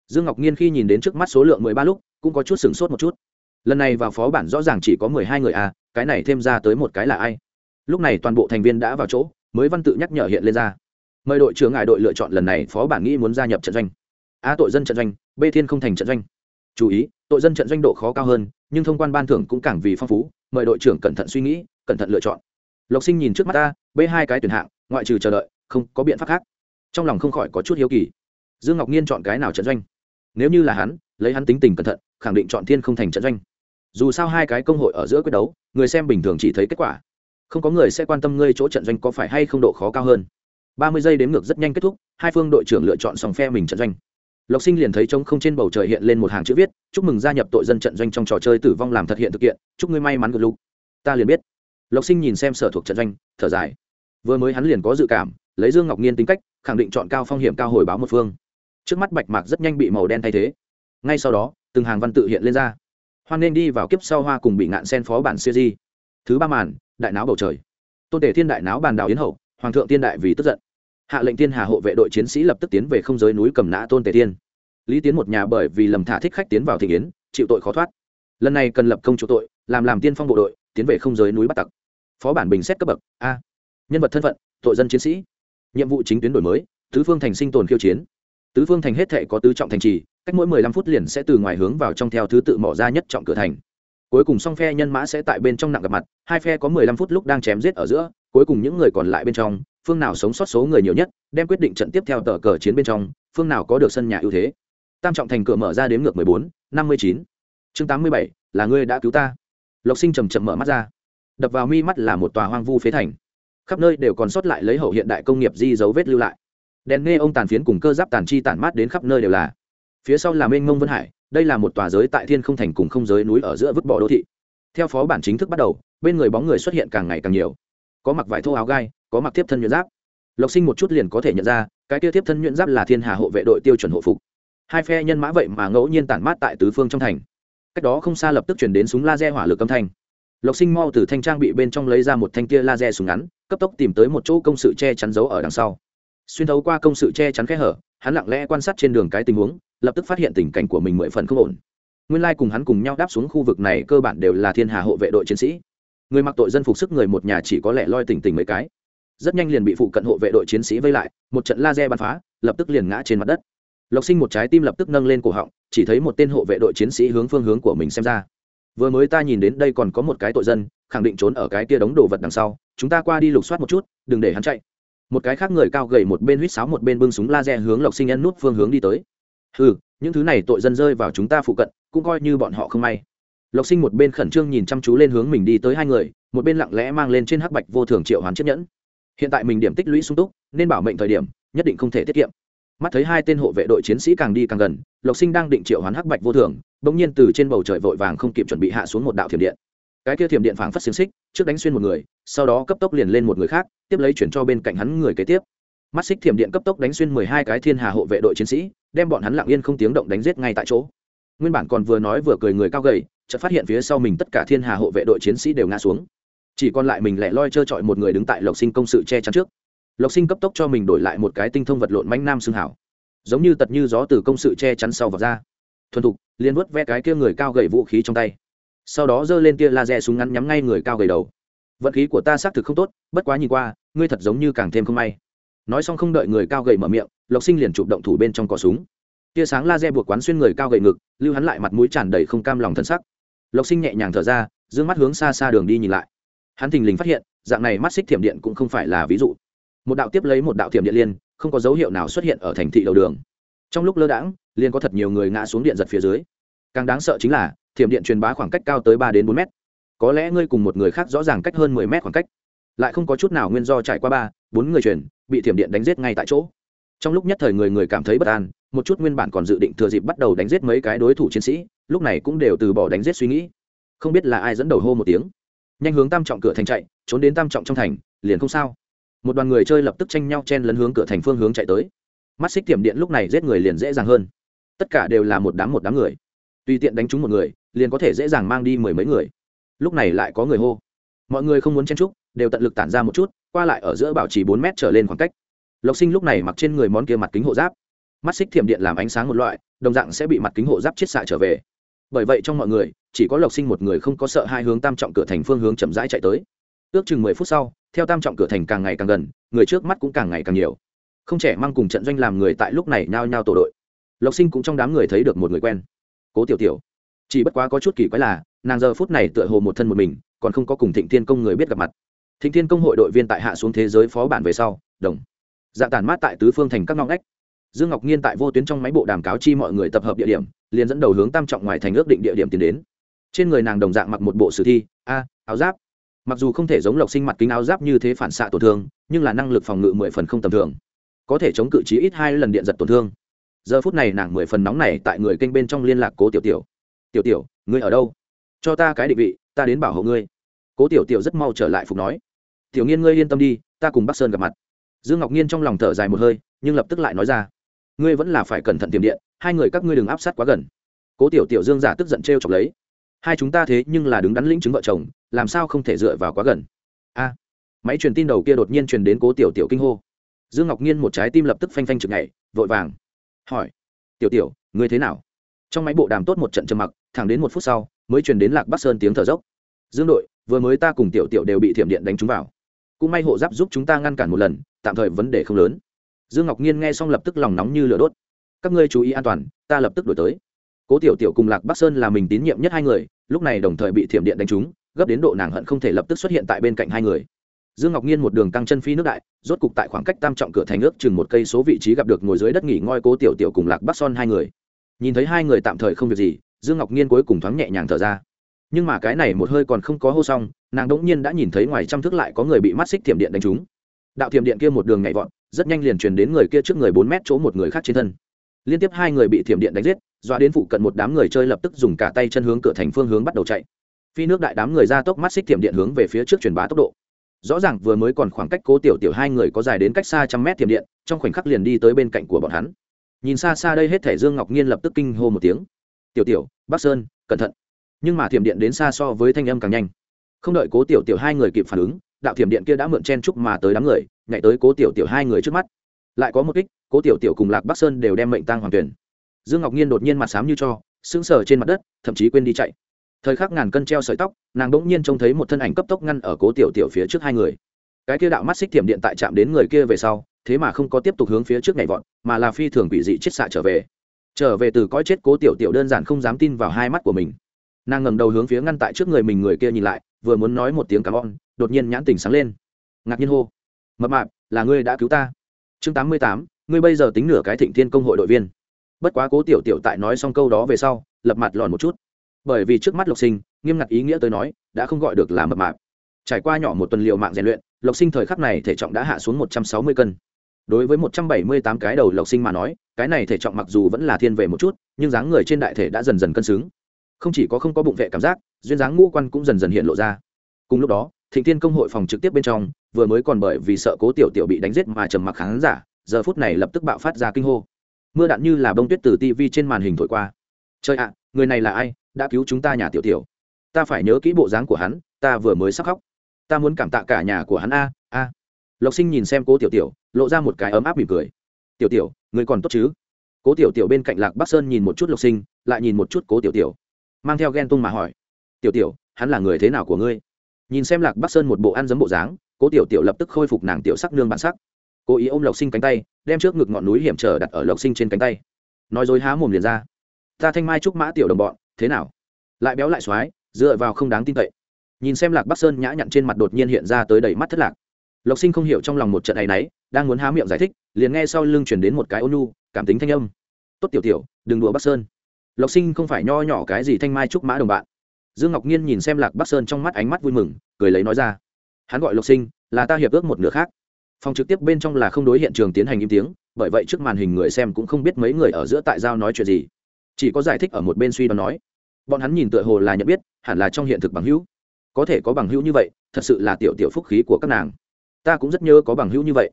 Dương ngọc nhiên khi nhìn đến trước mắt số lượng mười ba lúc, cũng có chút sửng sốt một chút. Lần này vào phó bản rõ ràng chỉ có mười hai người à cái này thêm ra tới một cái là ai? Lúc này toàn bộ thành viên đã vào chỗ, mới văn tự nhắc nhở hiện lên ra. Mời đội trưởng ngài đội lựa chọn lần này phó bản nghĩ muốn gia nhập trận doanh. A, tội dân trận doanh, b, thiên không thành trận doanh. Chú ý, tội dân trận doanh độ khó cao hơn, nhưng thông quan ban thưởng cũng càng vì phong phú, mời đội trưởng cẩn thận suy nghĩ, cẩn thận lựa chọn lộc sinh nhìn trước mắt ta b hai cái tuyển hạng, ngoại trừ chờ đợi, không có biện pháp khác. Trong lòng không khỏi có chút hiếu kỳ. Dương ngọc nhiên chọn cái nào trận doanh? Nếu như là hắn, lấy hắn tính tình cẩn thận, khẳng định chọn thiên không thành trận doanh. Dù sao hai cái công hội ở giữa quyết đấu, người xem bình thường chỉ thấy kết quả. Không có người sẽ quan tâm ngươi chỗ trận doanh có phải hay không độ khó cao hơn. Ba mươi giây đếm ngược rất nhanh kết thúc, hai phương đội trưởng lựa chọn sòng phe mình trận doanh. Lộc sinh liền thấy trống không trên bầu trời hiện lên một hàng chữ viết, chúc mừng gia nhập tội dân trận doanh trong trò chơi tử vong làm thật hiện thực hiện chúc ngươi may mắn gật lục. Ta liền biết lộc sinh nhìn xem sở thuộc trận doanh, thở dài. Vừa mới hắn liền có dự cảm, lấy dương ngọc nhiên tính cách, khẳng định chọn cao phong hiểm cao hồi báo một phương. Trước mắt bạch mạc rất nhanh bị màu đen thay thế. Ngay sau đó, từng hàng văn tự hiện lên ra. Hoan nên đi vào kiếp sau hoa cùng bị ngạn sen phó bản siêu di thứ ba màn, đại náo bầu trời. Tôn tể thiên đại náo bàn đào yến hậu, hoàng thượng tiên đại vì tức giận. Hạ lệnh Thiên hà hộ vệ đội chiến sĩ lập tức tiến về không giới núi cầm nã tôn tể thiên. Lý tiến một nhà bởi vì lầm thả thích khách tiến vào thị yến, chịu tội khó thoát. Lần này cần lập công chủ tội, làm làm tiên phong bộ đội tiến về không giới núi bắt tặc. Phó bản bình xét cấp bậc, a. Nhân vật thân phận, tội dân chiến sĩ. Nhiệm vụ chính tuyến đổi mới, tứ phương thành sinh tồn khiêu chiến. Tứ phương thành hết thệ có tứ trọng thành trì, cách mỗi mười lăm phút liền sẽ từ ngoài hướng vào trong theo thứ tự mỏ ra nhất trọng cửa thành. Cuối cùng song phe nhân mã sẽ tại bên trong nặng gặp mặt, hai phe có mười lăm phút lúc đang chém giết ở giữa, cuối cùng những người còn lại bên trong, phương nào sống sót số người nhiều nhất, đem quyết định trận tiếp theo tờ cờ chiến bên trong, phương nào có được sân nhà ưu thế. Tam trọng thành cửa mở ra đến ngược mười bốn, năm mươi chín. Chương tám mươi bảy, là ngươi đã cứu ta lộc sinh chầm chậm mở mắt ra. Đập vào mi mắt là một tòa hoang vu phế thành. Khắp nơi đều còn sót lại lấy hậu hiện đại công nghiệp di dấu vết lưu lại. Đèn nghe ông tàn phiến cùng cơ giáp tàn chi tản mát đến khắp nơi đều là. Phía sau là mênh mông vân hải, đây là một tòa giới tại thiên không thành cùng không giới núi ở giữa vứt bỏ đô thị. Theo phó bản chính thức bắt đầu, bên người bóng người xuất hiện càng ngày càng nhiều. Có mặc vải thô áo gai, có mặc tiếp thân nhuyễn giáp. Lộc sinh một chút liền có thể nhận ra, cái tiêu tiếp thân nhuyễn giáp là thiên hà hộ vệ đội tiêu chuẩn hộ phục. Hai phe nhân mã vậy mà ngẫu nhiên tản mát tại tứ phương trong thành cách đó không xa lập tức chuyển đến súng laser hỏa lực âm thanh. Lộc sinh mau từ thanh trang bị bên trong lấy ra một thanh tia laser súng ngắn, cấp tốc tìm tới một chỗ công sự che chắn giấu ở đằng sau. Xuyên thấu qua công sự che chắn kẽ hở, hắn lặng lẽ quan sát trên đường cái tình huống, lập tức phát hiện tình cảnh của mình mười phần không ổn. Nguyên lai cùng hắn cùng nhau đáp xuống khu vực này cơ bản đều là thiên hà hộ vệ đội chiến sĩ. Người mặc tội dân phục sức người một nhà chỉ có lẽ loi tỉnh tỉnh mấy cái. Rất nhanh liền bị phụ cận hộ vệ đội chiến sĩ vây lại, một trận laser bắn phá, lập tức liền ngã trên mặt đất lộc sinh một trái tim lập tức nâng lên cổ họng, chỉ thấy một tên hộ vệ đội chiến sĩ hướng phương hướng của mình xem ra. Vừa mới ta nhìn đến đây còn có một cái tội dân, khẳng định trốn ở cái kia đống đồ vật đằng sau, chúng ta qua đi lục soát một chút, đừng để hắn chạy. Một cái khác người cao gầy một bên huýt sáo một bên bưng súng laser hướng lộc sinh ân nút phương hướng đi tới. Ừ những thứ này tội dân rơi vào chúng ta phụ cận, cũng coi như bọn họ không may. Lộc sinh một bên khẩn trương nhìn chăm chú lên hướng mình đi tới hai người, một bên lặng lẽ mang lên trên hắc bạch vô thường triệu hoán chiếc nhẫn. Hiện tại mình điểm tích lũy sung túc, nên bảo mệnh thời điểm, nhất định không thể tiết kiệm mắt thấy hai tên hộ vệ đội chiến sĩ càng đi càng gần, lộc sinh đang định triệu hoán hắc bạch vô thường, bỗng nhiên từ trên bầu trời vội vàng không kịp chuẩn bị hạ xuống một đạo thiểm điện. Cái kia thiểm điện phảng phất xiềng xích, trước đánh xuyên một người, sau đó cấp tốc liền lên một người khác, tiếp lấy chuyển cho bên cạnh hắn người kế tiếp. Mắt xích thiểm điện cấp tốc đánh xuyên mười hai cái thiên hà hộ vệ đội chiến sĩ, đem bọn hắn lặng yên không tiếng động đánh giết ngay tại chỗ. Nguyên bản còn vừa nói vừa cười người cao gầy, chợt phát hiện phía sau mình tất cả thiên hà hộ vệ đội chiến sĩ đều ngã xuống. Chỉ còn lại mình lẻ loi trơ trọi một người đứng tại lộc sinh công sự che chắn trước lộc sinh cấp tốc cho mình đổi lại một cái tinh thông vật lộn manh nam xương hảo. Giống như tật như gió từ công sự che chắn sau vào ra. Thuần thục, liền vớt ve cái kia người cao gầy vũ khí trong tay. Sau đó giơ lên tia laser súng ngắn nhắm ngay người cao gầy đầu. Vận khí của ta xác thực không tốt, bất quá nhìn qua, ngươi thật giống như càng thêm không may. Nói xong không đợi người cao gầy mở miệng, lộc sinh liền chụp động thủ bên trong cỏ súng. Tia sáng laser buộc quán xuyên người cao gầy ngực, lưu hắn lại mặt mũi tràn đầy không cam lòng thân sắc. Lộc sinh nhẹ nhàng thở ra d ư ơ n g mắt hướng xa xa đường đi nhìn lại. Hắn thình lình phát hiện, dạng này mắt xích thiểm điện cũng không phải là ví dụ một đạo tiếp lấy một đạo thiểm điện liên, không có dấu hiệu nào xuất hiện ở thành thị đầu đường. Trong lúc lơ đãng liên có thật nhiều người ngã xuống điện giật phía dưới. Càng đáng sợ chính là, thiểm điện truyền bá khoảng cách cao tới ba đến bốn mét. Có lẽ ngươi cùng một người khác rõ ràng cách hơn mười mét khoảng cách. Lại không có chút nào nguyên do trải qua ba, bốn người truyền, bị thiểm điện đánh giết ngay tại chỗ. Trong lúc nhất thời người người cảm thấy bất an, một chút nguyên bản còn dự định thừa dịp bắt đầu đánh giết mấy cái đối thủ chiến sĩ, lúc này cũng đều từ bỏ đánh giết suy nghĩ. Không biết là ai dẫn đầu hô một tiếng. Nhanh hướng tam trọng cửa thành chạy, trốn đến tam trọng trong thành, liền không sao một đoàn người chơi lập tức tranh nhau chen lấn hướng cửa thành phương hướng chạy tới. Mắt xích tiệm điện lúc này giết người liền dễ dàng hơn. Tất cả đều là một đám một đám người. Tùy tiện đánh trúng một người, liền có thể dễ dàng mang đi mười mấy người. Lúc này lại có người hô. Mọi người không muốn chen trúc đều tận lực tản ra một chút, qua lại ở giữa bảo trì bốn mét trở lên khoảng cách. Lộc sinh lúc này mặc trên người món kia mặt kính hộ giáp. Mắt xích thiểm điện làm ánh sáng một loại, đồng dạng sẽ bị mặt kính hộ giáp chiết xạ trở về. Bởi vậy trong mọi người, chỉ có lộc sinh một người không có sợ hai hướng tam trọng cửa thành phương hướng chậm rãi chạy tới ước chừng mười phút sau, theo tam trọng cửa thành càng ngày càng gần, người trước mắt cũng càng ngày càng nhiều. Không trẻ mang cùng trận doanh làm người tại lúc này nhao nhao tổ đội. Lộc sinh cũng trong đám người thấy được một người quen. Cố tiểu tiểu. Chỉ bất quá có chút kỳ quái là, nàng giờ phút này tựa hồ một thân một mình, còn không có cùng thịnh thiên công người biết gặp mặt. Thịnh thiên công hội đội viên tại hạ xuống thế giới phó bản về sau, đồng. Dạ tản mát tại tứ phương thành các ngõ ngách. Dương ngọc nhiên tại vô tuyến trong máy bộ đàm cáo chi mọi người tập hợp địa điểm, liền dẫn đầu hướng tam trọng ngoài thành ước định địa điểm tiến đến. Trên người nàng đồng dạng mặc một bộ sử thi, a, áo giáp mặc dù không thể giống lộc sinh mặt kính áo giáp như thế phản xạ tổn thương, nhưng là năng lực phòng ngự mười phần không tầm thường. Có thể chống cự trí ít hai lần điện giật tổn thương. Giờ phút này nàng mười phần nóng này tại người kênh bên trong liên lạc cố tiểu tiểu. Tiểu tiểu, ngươi ở đâu? Cho ta cái định vị, ta đến bảo hộ ngươi. Cố tiểu tiểu rất mau trở lại phục nói. Tiểu nghiên, ngươi yên tâm đi, ta cùng bắc sơn gặp mặt. Dương ngọc nhiên trong lòng thở dài một hơi, nhưng lập tức lại nói ra. Ngươi vẫn là phải cẩn thận tiềm điện, hai người các ngươi đừng áp sát quá gần. Cố tiểu tiểu dương giả tức giận t r e o chọc lấy hai chúng ta thế nhưng là đứng đắn lĩnh chứng vợ chồng, làm sao không thể dựa vào quá gần? A. Máy truyền tin đầu kia đột nhiên truyền đến cố tiểu tiểu kinh hô. Dương ngọc nhiên một trái tim lập tức phanh phanh chực nhảy, vội vàng hỏi. Tiểu tiểu, ngươi thế nào? Trong máy bộ đàm tốt một trận trầm mặc, thẳng đến một phút sau, mới truyền đến lạc bắc sơn tiếng thở dốc. Dương đội, vừa mới ta cùng tiểu tiểu đều bị thiểm điện đánh trúng vào. Cũng may hộ giáp giúp chúng ta ngăn cản một lần, tạm thời vấn đề không lớn. Dương ngọc nhiên nghe xong lập tức lòng nóng như lửa đốt. Các ngươi chú ý an toàn, ta lập tức đổi tới cố tiểu tiểu cùng lạc bắc sơn là mình tín nhiệm nhất hai người, lúc này đồng thời bị thiểm điện đánh trúng, gấp đến độ nàng hận không thể lập tức xuất hiện tại bên cạnh hai người. Dương ngọc nhiên một đường tăng chân phi nước đại, rốt cục tại khoảng cách tam trọng cửa thành ước chừng một cây số vị trí gặp được ngồi dưới đất nghỉ ngoi cố tiểu tiểu cùng lạc bắc son hai người. Nhìn thấy hai người tạm thời không việc gì, dương ngọc nhiên cuối cùng thoáng nhẹ nhàng thở ra. Nhưng mà cái này một hơi còn không có hô xong, nàng đỗng nhiên đã nhìn thấy ngoài trăm thước lại có người bị mắt xích thiểm điện đánh trúng. Đạo thiểm điện kia một đường nhảy vọt, rất nhanh liền truyền đến người kia trước người bốn mét chỗ một người khác trên thân liên tiếp hai người bị thiểm điện đánh giết dọa đến phụ cận một đám người chơi lập tức dùng cả tay chân hướng cửa thành phương hướng bắt đầu chạy. Phi nước đại đám người ra tốc mắt xích thiểm điện hướng về phía trước truyền bá tốc độ. Rõ ràng vừa mới còn khoảng cách cố tiểu tiểu hai người có dài đến cách xa trăm mét thiểm điện, trong khoảnh khắc liền đi tới bên cạnh của bọn hắn. Nhìn xa xa đây hết thể dương ngọc nhiên lập tức kinh hô một tiếng. Tiểu tiểu, bắc sơn, cẩn thận. Nhưng mà thiểm điện đến xa so với thanh âm càng nhanh. Không đợi cố tiểu tiểu hai người kịp phản ứng, đạo thiểm điện kia đã mượn chen trúc mà tới đám người, nhảy tới cố tiểu tiểu hai người trước mắt lại có một kích, cố tiểu tiểu cùng lạc bắc sơn đều đem mệnh tăng hoàng tuyển. Dương ngọc nhiên đột nhiên mặt xám như cho, sững sờ trên mặt đất, thậm chí quên đi chạy. Thời khắc ngàn cân treo sợi tóc, nàng bỗng nhiên trông thấy một thân ảnh cấp tốc ngăn ở cố tiểu tiểu phía trước hai người. Cái kia đạo mắt xích thiểm điện tại chạm đến người kia về sau, thế mà không có tiếp tục hướng phía trước nhảy vọt, mà là phi thường quỷ dị chết xạ trở về. Trở về từ cõi chết cố tiểu tiểu đơn giản không dám tin vào hai mắt của mình. Nàng ngẩng đầu hướng phía ngăn tại trước người mình người kia nhìn lại, vừa muốn nói một tiếng cảm ơn, đột nhiên nhãn tình sáng lên. Ngạc nhiên hô, mập mạp, là ngươi đã cứu ta? Chương tám mươi tám, ngươi bây giờ tính nửa cái thịnh thiên công hội đội viên. Bất quá cố tiểu tiểu tại nói xong câu đó về sau, lập mặt lòn một chút. Bởi vì trước mắt lộc sinh, nghiêm ngặt ý nghĩa tới nói, đã không gọi được là mập mạp. Trải qua nhỏ một tuần liệu mạng rèn luyện, lộc sinh thời khắc này thể trọng đã hạ xuống một trăm sáu mươi cân. Đối với một trăm bảy mươi tám cái đầu lộc sinh mà nói, cái này thể trọng mặc dù vẫn là thiên về một chút, nhưng dáng người trên đại thể đã dần dần cân xứng. Không chỉ có không có bụng vệ cảm giác, duyên dáng ngũ quan cũng dần dần hiện lộ ra. Cùng lúc đó, thịnh thiên công hội phòng trực tiếp bên trong vừa mới còn bởi vì sợ cố tiểu tiểu bị đánh giết mà trầm mặc khán giả, giờ phút này lập tức bạo phát ra kinh hô. Mưa đạn như là bông tuyết từ tivi trên màn hình thổi qua. Chơi ạ, người này là ai? Đã cứu chúng ta nhà tiểu tiểu. Ta phải nhớ kỹ bộ dáng của hắn, ta vừa mới sắc khóc. Ta muốn cảm tạ cả nhà của hắn a a. Lộc sinh nhìn xem cố tiểu tiểu, lộ ra một cái ấm áp mỉm cười. Tiểu tiểu, người còn tốt chứ? Cố tiểu tiểu bên cạnh lạc bắc sơn nhìn một chút lộc sinh, lại nhìn một chút cố tiểu tiểu. Mang theo ghen tung mà hỏi. Tiểu tiểu, hắn là người thế nào của ngươi? Nhìn xem lạc bắc sơn một bộ ăn giấm bộ dáng cố tiểu tiểu lập tức khôi phục nàng tiểu sắc nương bản sắc. Cố ý ôm lộc sinh cánh tay, đem trước ngực ngọn núi hiểm trở đặt ở lộc sinh trên cánh tay. Nói dối há mồm liền ra. Ta thanh mai trúc mã tiểu đồng bọn, thế nào? Lại béo lại x dựa vào không đáng tin cậy. Nhìn xem lạc bắc sơn nhã nhặn trên mặt đột nhiên hiện ra tới đầy mắt thất lạc. Lộc sinh không hiểu trong lòng một trận này náy đang muốn há miệng giải thích, liền nghe sau lưng chuyển đến một cái ôn nu cảm tính thanh âm. Tốt tiểu tiểu, đừng đùa bắc sơn. Lộc sinh không phải nho nhỏ cái gì thanh mai trúc mã đồng bạn. Dương ngọc nhiên nhìn xem lạc bắc sơn trong mắt ánh mắt vui mừng, cười lấy nói ra hắn gọi lộc sinh, là ta hiệp ước một nửa khác. Phòng trực tiếp bên trong là không đối hiện trường tiến hành im tiếng, bởi vậy trước màn hình người xem cũng không biết mấy người ở giữa tại giao nói chuyện gì. Chỉ có giải thích ở một bên suy đoán nói. Bọn hắn nhìn tựa hồ là nhận biết, hẳn là trong hiện thực bằng hữu. Có thể có bằng hữu như vậy, thật sự là tiểu tiểu phúc khí của các nàng. Ta cũng rất nhớ có bằng hữu như vậy.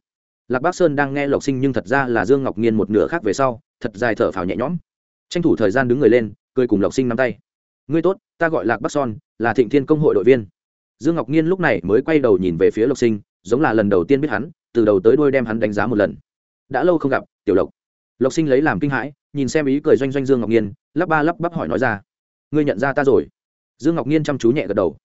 Lạc bác sơn đang nghe lộc sinh nhưng thật ra là dương ngọc nhiên một nửa khác về sau, thật dài thở phào nhẹ nhõm. Tranh thủ thời gian đứng người lên, cười cùng lộc sinh nắm tay. Ngươi tốt, ta gọi lạc bắc son, là thịnh thiên công hội đội viên dương ngọc nhiên lúc này mới quay đầu nhìn về phía lộc sinh, giống là lần đầu tiên biết hắn, từ đầu tới đuôi đem hắn đánh giá một lần. Đã lâu không gặp, tiểu lộc. Lộc sinh lấy làm kinh hãi, nhìn xem ý cười doanh doanh dương ngọc nhiên lắp ba lắp bắp hỏi nói ra. Ngươi nhận ra ta rồi. Dương ngọc nhiên chăm chú nhẹ gật đầu.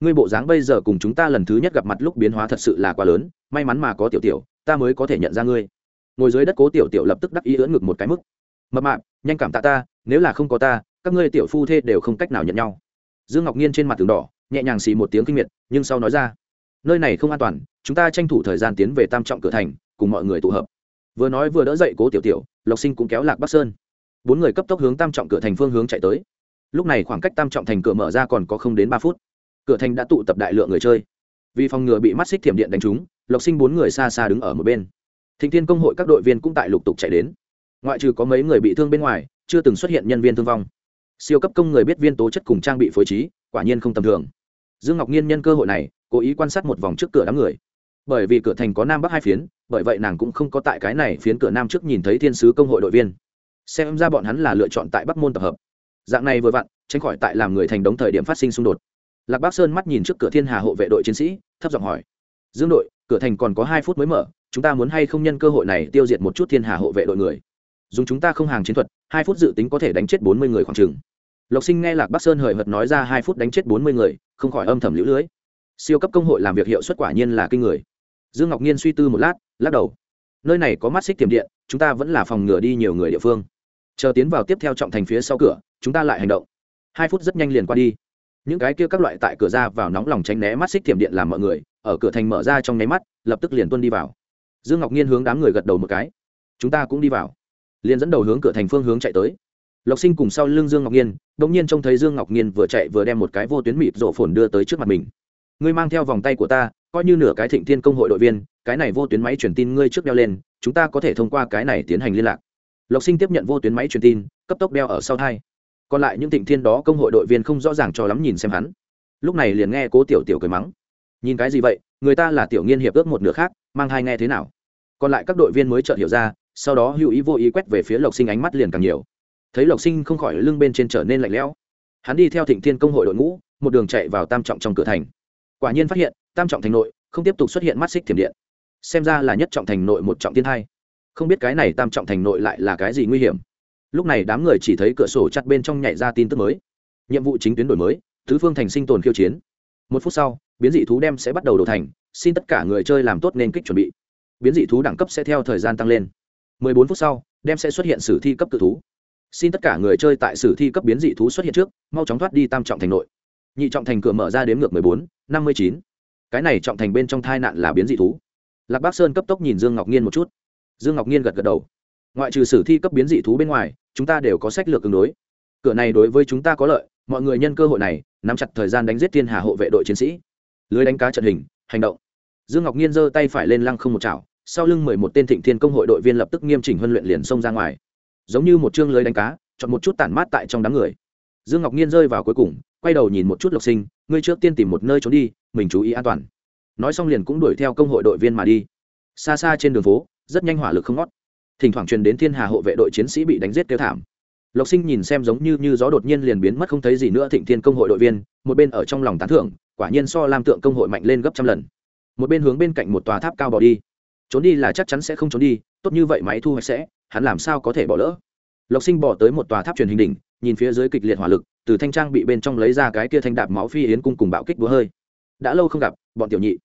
Ngươi bộ dáng bây giờ cùng chúng ta lần thứ nhất gặp mặt lúc biến hóa thật sự là quá lớn, may mắn mà có tiểu tiểu, ta mới có thể nhận ra ngươi. Ngồi dưới đất cố tiểu tiểu lập tức đắc ý ưỡn ngực một cái mức. Mập mạp, nhanh cảm tạ ta, nếu là không có ta, các ngươi tiểu phu thê đều không cách nào nhận nhau. Dương ngọc nhiên trên mặt tường đỏ nhẹ nhàng xì một tiếng kinh miệt, nhưng sau nói ra, nơi này không an toàn, chúng ta tranh thủ thời gian tiến về tam trọng cửa thành, cùng mọi người tụ hợp. Vừa nói vừa đỡ dậy cố tiểu tiểu, lộc sinh cũng kéo lạc bắc sơn. Bốn người cấp tốc hướng tam trọng cửa thành phương hướng chạy tới. Lúc này khoảng cách tam trọng thành cửa mở ra còn có không đến ba phút. Cửa thành đã tụ tập đại lượng người chơi. Vì phòng ngừa bị mắt xích thiểm điện đánh trúng, lộc sinh bốn người xa xa đứng ở một bên. Thịnh thiên công hội các đội viên cũng tại lục tục chạy đến. Ngoại trừ có mấy người bị thương bên ngoài, chưa từng xuất hiện nhân viên thương vong. Siêu cấp công người biết viên tố chất cùng trang bị phối trí, quả nhiên không tầm thường dương ngọc nhiên nhân cơ hội này, cố ý quan sát một vòng trước cửa đám người. Bởi vì cửa thành có nam bắc hai phiến, bởi vậy nàng cũng không có tại cái này phiến cửa nam trước nhìn thấy thiên sứ công hội đội viên. Xem ra bọn hắn là lựa chọn tại bắc môn tập hợp. Dạng này vừa vặn, tránh khỏi tại làm người thành đống thời điểm phát sinh xung đột. Lạc bắc sơn mắt nhìn trước cửa thiên hà hộ vệ đội chiến sĩ, thấp giọng hỏi, dương đội, cửa thành còn có hai phút mới mở, chúng ta muốn hay không nhân cơ hội này tiêu diệt một chút thiên hà hộ vệ đội người? Dùng chúng ta không hàng chiến thuật, hai phút dự tính có thể đánh chết bốn mươi người khoảng chừng lộc sinh nghe lạc bắc sơn hời hợt nói ra hai phút đánh chết bốn mươi người, không khỏi âm thầm lũ lưới. Siêu cấp công hội làm việc hiệu suất quả nhiên là kinh người. Dương ngọc nhiên suy tư một lát, lắc đầu. Nơi này có mắt xích tiềm điện, chúng ta vẫn là phòng ngừa đi nhiều người địa phương. Chờ tiến vào tiếp theo trọng thành phía sau cửa, chúng ta lại hành động. Hai phút rất nhanh liền qua đi. Những cái kia các loại tại cửa ra vào nóng lòng tránh né mắt xích tiềm điện làm mọi người, ở cửa thành mở ra trong nháy mắt, lập tức liền tuân đi vào. Dương ngọc nhiên hướng đám người gật đầu một cái. Chúng ta cũng đi vào. Liền dẫn đầu hướng cửa thành phương hướng chạy tới lộc sinh cùng sau lưng dương ngọc nhiên đ ỗ n g nhiên trông thấy dương ngọc nhiên vừa chạy vừa đem một cái vô tuyến mịt rổ phồn đưa tới trước mặt mình. Ngươi mang theo vòng tay của ta, coi như nửa cái thịnh thiên công hội đội viên, cái này vô tuyến máy truyền tin ngươi trước đeo lên, chúng ta có thể thông qua cái này tiến hành liên lạc. Lộc sinh tiếp nhận vô tuyến máy truyền tin, cấp tốc đeo ở sau thai. Còn lại những thịnh thiên đó công hội đội viên không rõ ràng cho lắm nhìn xem hắn. Lúc này liền nghe cố tiểu tiểu cười mắng. Nhìn cái gì vậy? Người ta là tiểu nghiên hiệp ước một nửa khác, mang hai nghe thế nào? Còn lại các đội viên mới chợt hiểu ra, sau đó hữu ý vô ý quét về phía lộc sinh ánh mắt liền càng nhiều thấy lộc sinh không khỏi lưng bên trên trở nên lạnh lẽo. Hắn đi theo thịnh thiên công hội đội ngũ, một đường chạy vào tam trọng trong cửa thành. Quả nhiên phát hiện, tam trọng thành nội không tiếp tục xuất hiện mắt xích thiểm điện. Xem ra là nhất trọng thành nội một trọng thiên hai. Không biết cái này tam trọng thành nội lại là cái gì nguy hiểm. Lúc này đám người chỉ thấy cửa sổ chặt bên trong nhảy ra tin tức mới. Nhiệm vụ chính tuyến đổi mới thứ phương thành sinh tồn khiêu chiến. Một phút sau, biến dị thú đem sẽ bắt đầu đổ thành, xin tất cả người chơi làm tốt nên kích chuẩn bị. Biến dị thú đẳng cấp sẽ theo thời gian tăng lên. 14 phút sau, đem sẽ xuất hiện sử thi cấp cự thú xin tất cả người chơi tại sử thi cấp biến dị thú xuất hiện trước mau chóng thoát đi tam trọng thành nội. Nhị trọng thành cửa mở ra đến ngược 14, 59. cái này trọng thành bên trong thai nạn là biến dị thú. Lạc bắc sơn cấp tốc nhìn dương ngọc nhiên một chút. Dương ngọc nhiên gật gật đầu. Ngoại trừ sử thi cấp biến dị thú bên ngoài chúng ta đều có sách lược ứng đối. Cửa này đối với chúng ta có lợi mọi người nhân cơ hội này nắm chặt thời gian đánh giết thiên hà hộ vệ đội chiến sĩ. Lưới đánh cá trận hình hành động. Dương ngọc nhiên giơ tay phải lên lăng không một chảo sau lưng mười một tên thịnh thiên công hội đội viên lập tức nghiêm chỉnh huân luyện liền xông ra ngoài giống như một chương lưới đánh cá, chọn một chút tản mát tại trong đám người. Dương ngọc nhiên rơi vào cuối cùng, quay đầu nhìn một chút lộc sinh, ngươi trước tiên tìm một nơi trốn đi, mình chú ý an toàn. Nói xong liền cũng đuổi theo công hội đội viên mà đi. Xa xa trên đường phố, rất nhanh hỏa lực không ngót. Thỉnh thoảng truyền đến thiên hà hộ vệ đội chiến sĩ bị đánh giết kêu thảm. Lộc sinh nhìn xem giống như như gió đột nhiên liền biến mất không thấy gì nữa thịnh thiên công hội đội viên, một bên ở trong lòng tán thưởng, quả nhiên so lam tượng công hội mạnh lên gấp trăm lần. Một bên hướng bên cạnh một tòa tháp cao bỏ đi. Trốn đi là chắc chắn sẽ không trốn đi, tốt như vậy máy thu hoạch sẽ hắn làm sao có thể bỏ lỡ? Lộc sinh bỏ tới một tòa tháp truyền hình đỉnh, nhìn phía dưới kịch liệt hỏa lực, từ thanh trang bị bên trong lấy ra cái kia thanh đạp máu phi yến cung cùng bạo kích búa hơi. Đã lâu không gặp, bọn tiểu nhị.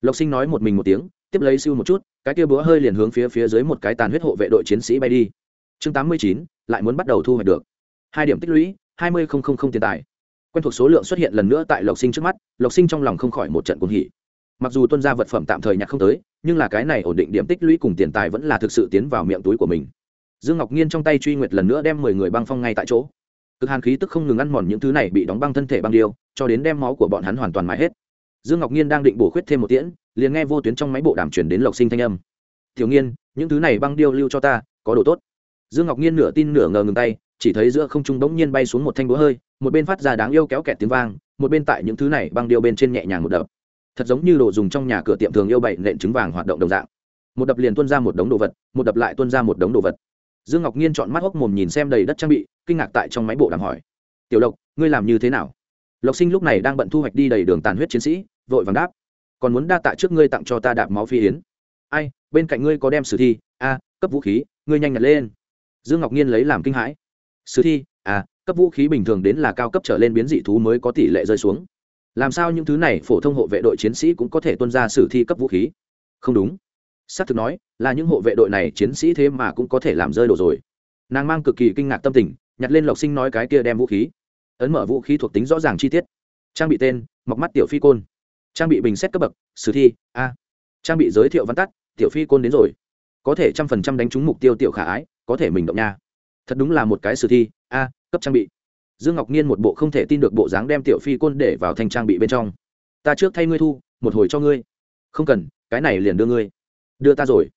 Lộc sinh nói một mình một tiếng, tiếp lấy siêu một chút, cái kia búa hơi liền hướng phía phía dưới một cái tàn huyết hộ vệ đội chiến sĩ bay đi. Chương tám mươi chín, lại muốn bắt đầu thu hoạch được. Hai điểm tích lũy, hai mươi tiền tài. Quen thuộc số lượng xuất hiện lần nữa tại lộc sinh trước mắt, lộc sinh trong lòng không khỏi một trận cuồng hỉ. Mặc dù tuân ra vật phẩm tạm thời nhặt không tới nhưng là cái này ổn định điểm tích lũy cùng tiền tài vẫn là thực sự tiến vào miệng túi của mình. Dương ngọc nhiên trong tay truy nguyệt lần nữa đem mười người băng phong ngay tại chỗ. Cực hàn khí tức không ngừng ăn mòn những thứ này bị đóng băng thân thể băng điêu, cho đến đem máu của bọn hắn hoàn toàn mãi hết. Dương ngọc nhiên đang định bổ khuyết thêm một tiễn, liền nghe vô tuyến trong máy bộ đàm chuyển đến lộc sinh thanh âm. Thiếu nghiên, những thứ này băng điêu lưu cho ta, có đồ tốt. Dương ngọc nhiên nửa tin nửa ngờ ngừng tay, chỉ thấy giữa không trung bỗng nhiên bay xuống một thanh búa hơi, một bên phát ra đáng yêu kéo kẹt tiếng vang, một bên tại những thứ này băng điêu bên trên nhẹ nhàng một đập thật giống như đồ dùng trong nhà cửa tiệm thường yêu bậy nện trứng vàng hoạt động đồng dạng. Một đập liền tuôn ra một đống đồ vật, một đập lại tuôn ra một đống đồ vật. Dương ngọc nhiên chọn mắt hốc mồm nhìn xem đầy đất trang bị, kinh ngạc tại trong máy bộ đàm hỏi. Tiểu lộc, ngươi làm như thế nào? Lộc sinh lúc này đang bận thu hoạch đi đầy đường tàn huyết chiến sĩ, vội vàng đáp. Còn muốn đa tạ trước ngươi tặng cho ta đạp máu phi yến. Ai, bên cạnh ngươi có đem sử thi, a, cấp vũ khí, ngươi nhanh nhặt lên. Dương ngọc nhiên lấy làm kinh hãi. Sử thi a cấp vũ khí bình thường đến là cao cấp trở lên biến dị thú mới có tỷ lệ rơi xuống làm sao những thứ này phổ thông hộ vệ đội chiến sĩ cũng có thể tuân ra sử thi cấp vũ khí? Không đúng. Xác thực nói, là những hộ vệ đội này chiến sĩ thế mà cũng có thể làm rơi đồ rồi. Nàng mang cực kỳ kinh ngạc tâm tình, nhặt lên lộc sinh nói cái kia đem vũ khí. Ấn mở vũ khí thuộc tính rõ ràng chi tiết. Trang bị tên, mọc mắt tiểu phi côn. Trang bị bình xét cấp bậc, sử thi, a. Trang bị giới thiệu văn tắt, tiểu phi côn đến rồi. Có thể trăm phần trăm đánh trúng mục tiêu tiểu khả ái, có thể mình động nha. Thật đúng là một cái sử thi, a, cấp trang bị dương ngọc nhiên một bộ không thể tin được bộ dáng đem tiểu phi côn để vào thanh trang bị bên trong. Ta trước thay ngươi thu, một hồi cho ngươi. Không cần, cái này liền đưa ngươi. Đưa ta rồi.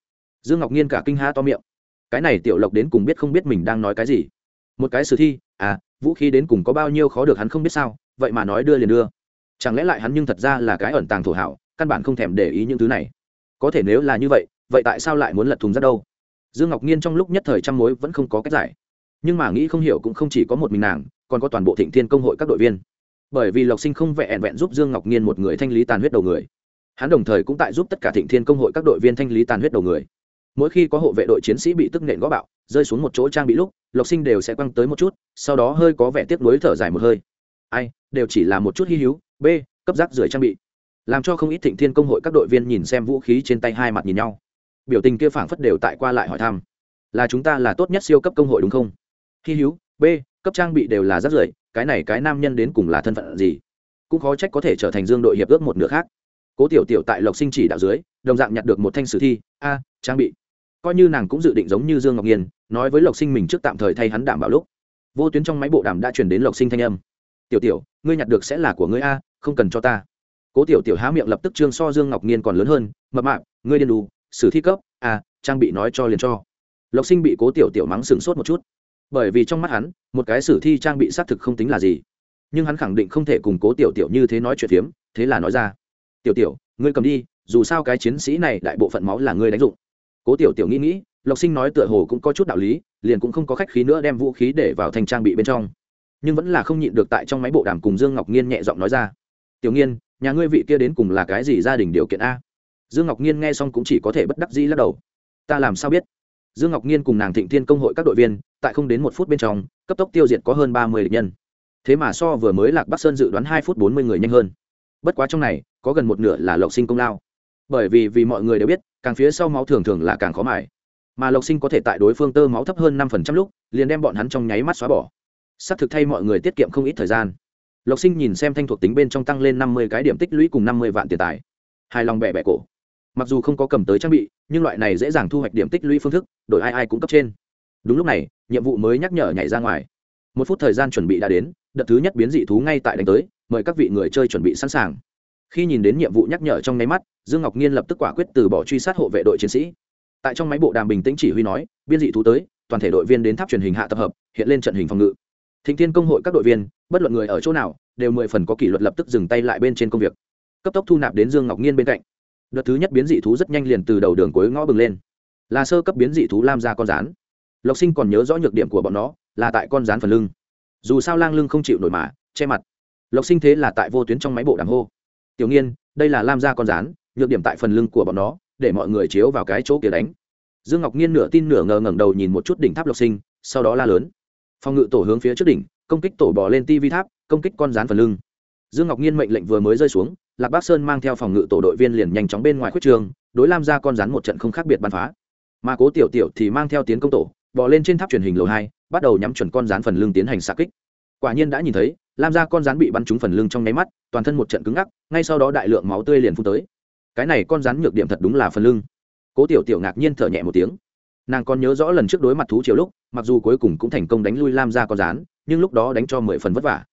Dương ngọc nhiên cả kinh ha to miệng. Cái này tiểu lộc đến cùng biết không biết mình đang nói cái gì? Một cái sử thi à vũ khí đến cùng có bao nhiêu khó được hắn không biết sao, vậy mà nói đưa liền đưa. Chẳng lẽ lại hắn nhưng thật ra là cái ẩn tàng thổ hảo, căn bản không thèm để ý những thứ này? Có thể nếu là như vậy vậy tại sao lại muốn lật thùng ra đâu? Dương ngọc nhiên trong lúc nhất thời trăm mối vẫn không có cách giải. Nhưng mà nghĩ không hiểu cũng không chỉ có một mình nàng còn có toàn bộ thịnh thiên công hội các đội viên. Bởi vì lộc sinh không vẹn vẹn giúp dương ngọc nhiên một người thanh lý tàn huyết đầu người, hắn đồng thời cũng tại giúp tất cả thịnh thiên công hội các đội viên thanh lý tàn huyết đầu người. Mỗi khi có hộ vệ đội chiến sĩ bị tức nện gõ bạo, rơi xuống một chỗ trang bị lúc, lộc sinh đều sẽ quăng tới một chút, sau đó hơi có vẻ tiếc nuối thở dài một hơi. Ai, đều chỉ là một chút hy hữu, b, cấp rác rưởi trang bị. Làm cho không ít thịnh thiên công hội các đội viên nhìn xem vũ khí trên tay hai mặt nhìn nhau. Biểu tình kia phảng phất đều tại qua lại hỏi thăm. Là chúng ta là tốt nhất siêu cấp công hội đúng không? Hy hữu b, cấp trang bị đều là rác rưởi, cái này cái nam nhân đến cùng là thân phận gì? Cũng khó trách có thể trở thành dương đội hiệp ước một nửa khác. Cố tiểu tiểu tại lộc sinh chỉ đạo dưới, đồng dạng nhặt được một thanh sử thi, a, trang bị. Coi như nàng cũng dự định giống như dương ngọc nhiên nói với lộc sinh mình trước tạm thời thay hắn đảm bảo lúc. Vô tuyến trong máy bộ đàm đã chuyển đến lộc sinh thanh âm. Tiểu tiểu, ngươi nhặt được sẽ là của ngươi a, không cần cho ta. Cố tiểu tiểu há miệng lập tức trương so dương ngọc nhiên còn lớn hơn, mập mạp, ngươi điên đủ sử thi cấp, a, trang bị nói cho liền cho. Lộc sinh bị cố tiểu tiểu mắng sừng sốt một chút bởi vì trong mắt hắn, một cái sử thi trang bị xác thực không tính là gì. Nhưng hắn khẳng định không thể cùng cố tiểu tiểu như thế nói chuyện phiếm, thế là nói ra. Tiểu tiểu, ngươi cầm đi, dù sao cái chiến sĩ này đại bộ phận máu là ngươi đánh dụng. Cố tiểu tiểu nghĩ nghĩ, lộc sinh nói tựa hồ cũng có chút đạo lý, liền cũng không có khách khí nữa đem vũ khí để vào thành trang bị bên trong. Nhưng vẫn là không nhịn được tại trong máy bộ đàm cùng dương ngọc nhiên nhẹ giọng nói ra. Tiểu nghiên, nhà ngươi vị kia đến cùng là cái gì gia đình điều kiện a? Dương ngọc nhiên nghe xong cũng chỉ có thể bất đắc dĩ lắc đầu. Ta làm sao biết? Dương ngọc nhiên cùng nàng thịnh thiên công hội các đội viên, tại không đến một phút bên trong, cấp tốc tiêu diệt có hơn ba mươi địch nhân. Thế mà so vừa mới lạc bắc sơn dự đoán hai phút bốn mươi người nhanh hơn. Bất quá trong này, có gần một nửa là lộc sinh công lao. Bởi vì vì mọi người đều biết, càng phía sau máu thường thường là càng khó mải mà lộc sinh có thể tại đối phương tơ máu thấp hơn năm phần trăm lúc, liền đem bọn hắn trong nháy mắt xóa bỏ. S c thực thay mọi người tiết kiệm không ít thời gian. Lộc sinh nhìn xem thanh thuộc tính bên trong tăng lên năm mươi cái điểm tích lũy cùng năm mươi vạn tiền tài. Hài lòng bẹ bẹ cổ mặc dù không có cầm tới trang bị, nhưng loại này dễ dàng thu hoạch điểm tích lũy phương thức, đổi ai ai cũng cấp trên. Đúng lúc này, nhiệm vụ mới nhắc nhở nhảy ra ngoài. Một phút thời gian chuẩn bị đã đến, đợt thứ nhất biến dị thú ngay tại đánh tới, mời các vị người chơi chuẩn bị sẵn sàng. Khi nhìn đến nhiệm vụ nhắc nhở trong nháy mắt, dương ngọc nhiên lập tức quả quyết từ bỏ truy sát hộ vệ đội chiến sĩ. Tại trong máy bộ đàm bình tĩnh chỉ huy nói, biên dị thú tới, toàn thể đội viên đến tháp truyền hình hạ tập hợp, hiện lên trận hình phòng ngự. Thịnh thiên công hội các đội viên, bất luận người ở chỗ nào, đều mười phần có kỷ luật lập tức dừng tay lại bên trên công việc. Cấp tốc thu nạp đến dương ngọc nhiên bên cạnh đợt thứ nhất biến dị thú rất nhanh liền từ đầu đường cuối ngõ bừng lên. Là sơ cấp biến dị thú lam ra con rán lộc sinh còn nhớ rõ nhược điểm của bọn nó, là tại con rán phần lưng. Dù sao lang lưng không chịu nổi mà, che mặt. Lộc sinh thế là tại vô tuyến trong máy bộ đàng hô. Tiểu nghiên, đây là lam gia con rán nhược điểm tại phần lưng của bọn nó, để mọi người chiếu vào cái chỗ kia đánh. Dương ngọc nhiên nửa tin nửa ngờ ngẩng đầu nhìn một chút đỉnh tháp lộc sinh, sau đó la lớn. Phòng ngự tổ hướng phía trước đỉnh, công kích tổ bò lên tivi tháp, công kích con rán phần lưng. Dương ngọc nhiên mệnh lệnh vừa mới rơi xuống lạc bắc sơn mang theo phòng ngự tổ đội viên liền nhanh chóng bên ngoài khuất trường, đối lam gia con rắn một trận không khác biệt bắn phá. Mà cố tiểu tiểu thì mang theo tiến công tổ bỏ lên trên tháp truyền hình lầu hai, bắt đầu nhắm chuẩn con rắn phần lưng tiến hành xạ kích. Quả nhiên đã nhìn thấy, lam ra con rắn bị bắn trúng phần lưng trong nháy mắt, toàn thân một trận cứng ngắc, ngay sau đó đại lượng máu tươi liền phun tới. Cái này con rắn nhược điểm thật đúng là phần lưng. Cố tiểu tiểu ngạc nhiên thở nhẹ một tiếng. Nàng còn nhớ rõ lần trước đối mặt thú chiều lúc, mặc dù cuối cùng cũng thành công đánh lui lam ra con rắn, nhưng lúc đó đánh cho mười phần vất vả.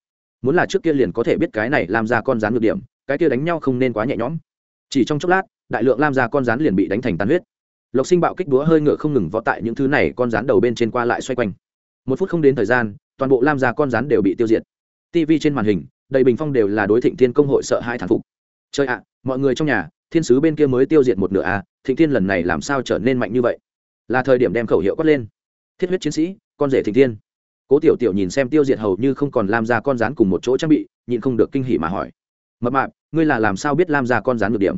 Muốn là trước kia liền có thể biết cái này làm ra con rắn nhược điểm cái kia đánh nhau không nên quá nhẹ nhõm. Chỉ trong chốc lát, đại lượng lam gia con rắn liền bị đánh thành tàn huyết. Lộc sinh bạo kích búa hơi ngựa không ngừng võ tại những thứ này con rắn đầu bên trên qua lại xoay quanh. Một phút không đến thời gian, toàn bộ lam gia con rắn đều bị tiêu diệt. Tv trên màn hình, đầy bình phong đều là đối thịnh thiên công hội sợ hai thản phục. Chơi ạ, mọi người trong nhà, thiên sứ bên kia mới tiêu diệt một nửa à thịnh thiên lần này làm sao trở nên mạnh như vậy? Là thời điểm đem khẩu hiệu quát lên. Thiết huyết chiến sĩ, con rể thịnh thiên. Cố tiểu tiểu nhìn xem tiêu diệt hầu như không còn lam ra con rắn cùng một chỗ trang bị, nhịn không được kinh hỉ mà hỏi mập mạp, ngươi là làm sao biết lam ra con rắn được điểm?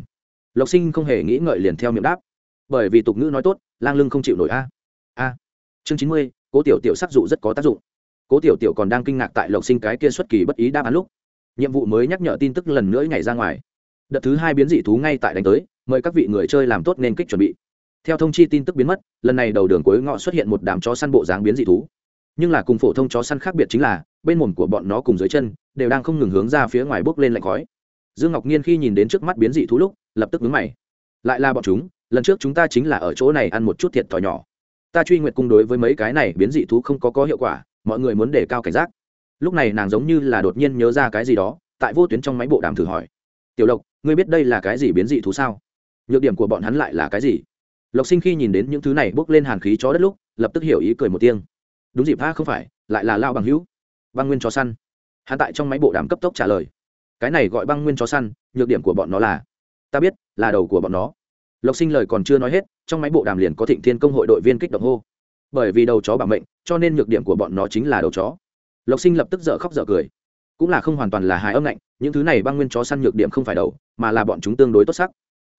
Lộc sinh không hề nghĩ ngợi liền theo miệng đáp. Bởi vì tục ngữ nói tốt, lang lưng không chịu nổi a. A. Chương chín mươi, cố tiểu tiểu sắc dụ rất có tác dụng. Cố tiểu tiểu còn đang kinh ngạc tại lộc sinh cái kia xuất kỳ bất ý đáp án lúc. Nhiệm vụ mới nhắc nhở tin tức lần nữa nhảy ra ngoài. Đợt thứ hai biến dị thú ngay tại đánh tới, mời các vị người chơi làm tốt nên kích chuẩn bị. Theo thông chi tin tức biến mất, lần này đầu đường cuối ngõ xuất hiện một đám chó săn bộ dáng biến dị thú. Nhưng là cùng phổ thông chó săn khác biệt chính là, bên mồm của bọn nó cùng dưới chân, đều đang không ngừng hướng ra phía ngoài bốc lên lạnh khói dương ngọc nhiên khi nhìn đến trước mắt biến dị thú lúc, lập tức vướng mày. Lại là bọn chúng, lần trước chúng ta chính là ở chỗ này ăn một chút thiệt thòi nhỏ. Ta truy nguyện cung đối với mấy cái này biến dị thú không có có hiệu quả, mọi người muốn đề cao cảnh giác. Lúc này nàng giống như là đột nhiên nhớ ra cái gì đó, tại vô tuyến trong máy bộ đàm thử hỏi. Tiểu lộc, ngươi biết đây là cái gì biến dị thú sao? Nhược điểm của bọn hắn lại là cái gì? Lộc sinh khi nhìn đến những thứ này bước lên hàn khí chó đất lúc, lập tức hiểu ý cười một tiếng. Đúng dịp tha không phải, lại là lao bằng hữu. Băng nguyên chó săn. Hắn tại trong máy bộ đàm cấp tốc trả lời cái này gọi băng nguyên chó săn, nhược điểm của bọn nó là, ta biết, là đầu của bọn nó. Lộc sinh lời còn chưa nói hết, trong máy bộ đàm liền có thịnh thiên công hội đội viên kích động hô. Bởi vì đầu chó bảo mệnh, cho nên nhược điểm của bọn nó chính là đầu chó. Lộc sinh lập tức dở khóc dở cười. Cũng là không hoàn toàn là hài âm lạnh, những thứ này băng nguyên chó săn nhược điểm không phải đầu, mà là bọn chúng tương đối tốt sắc.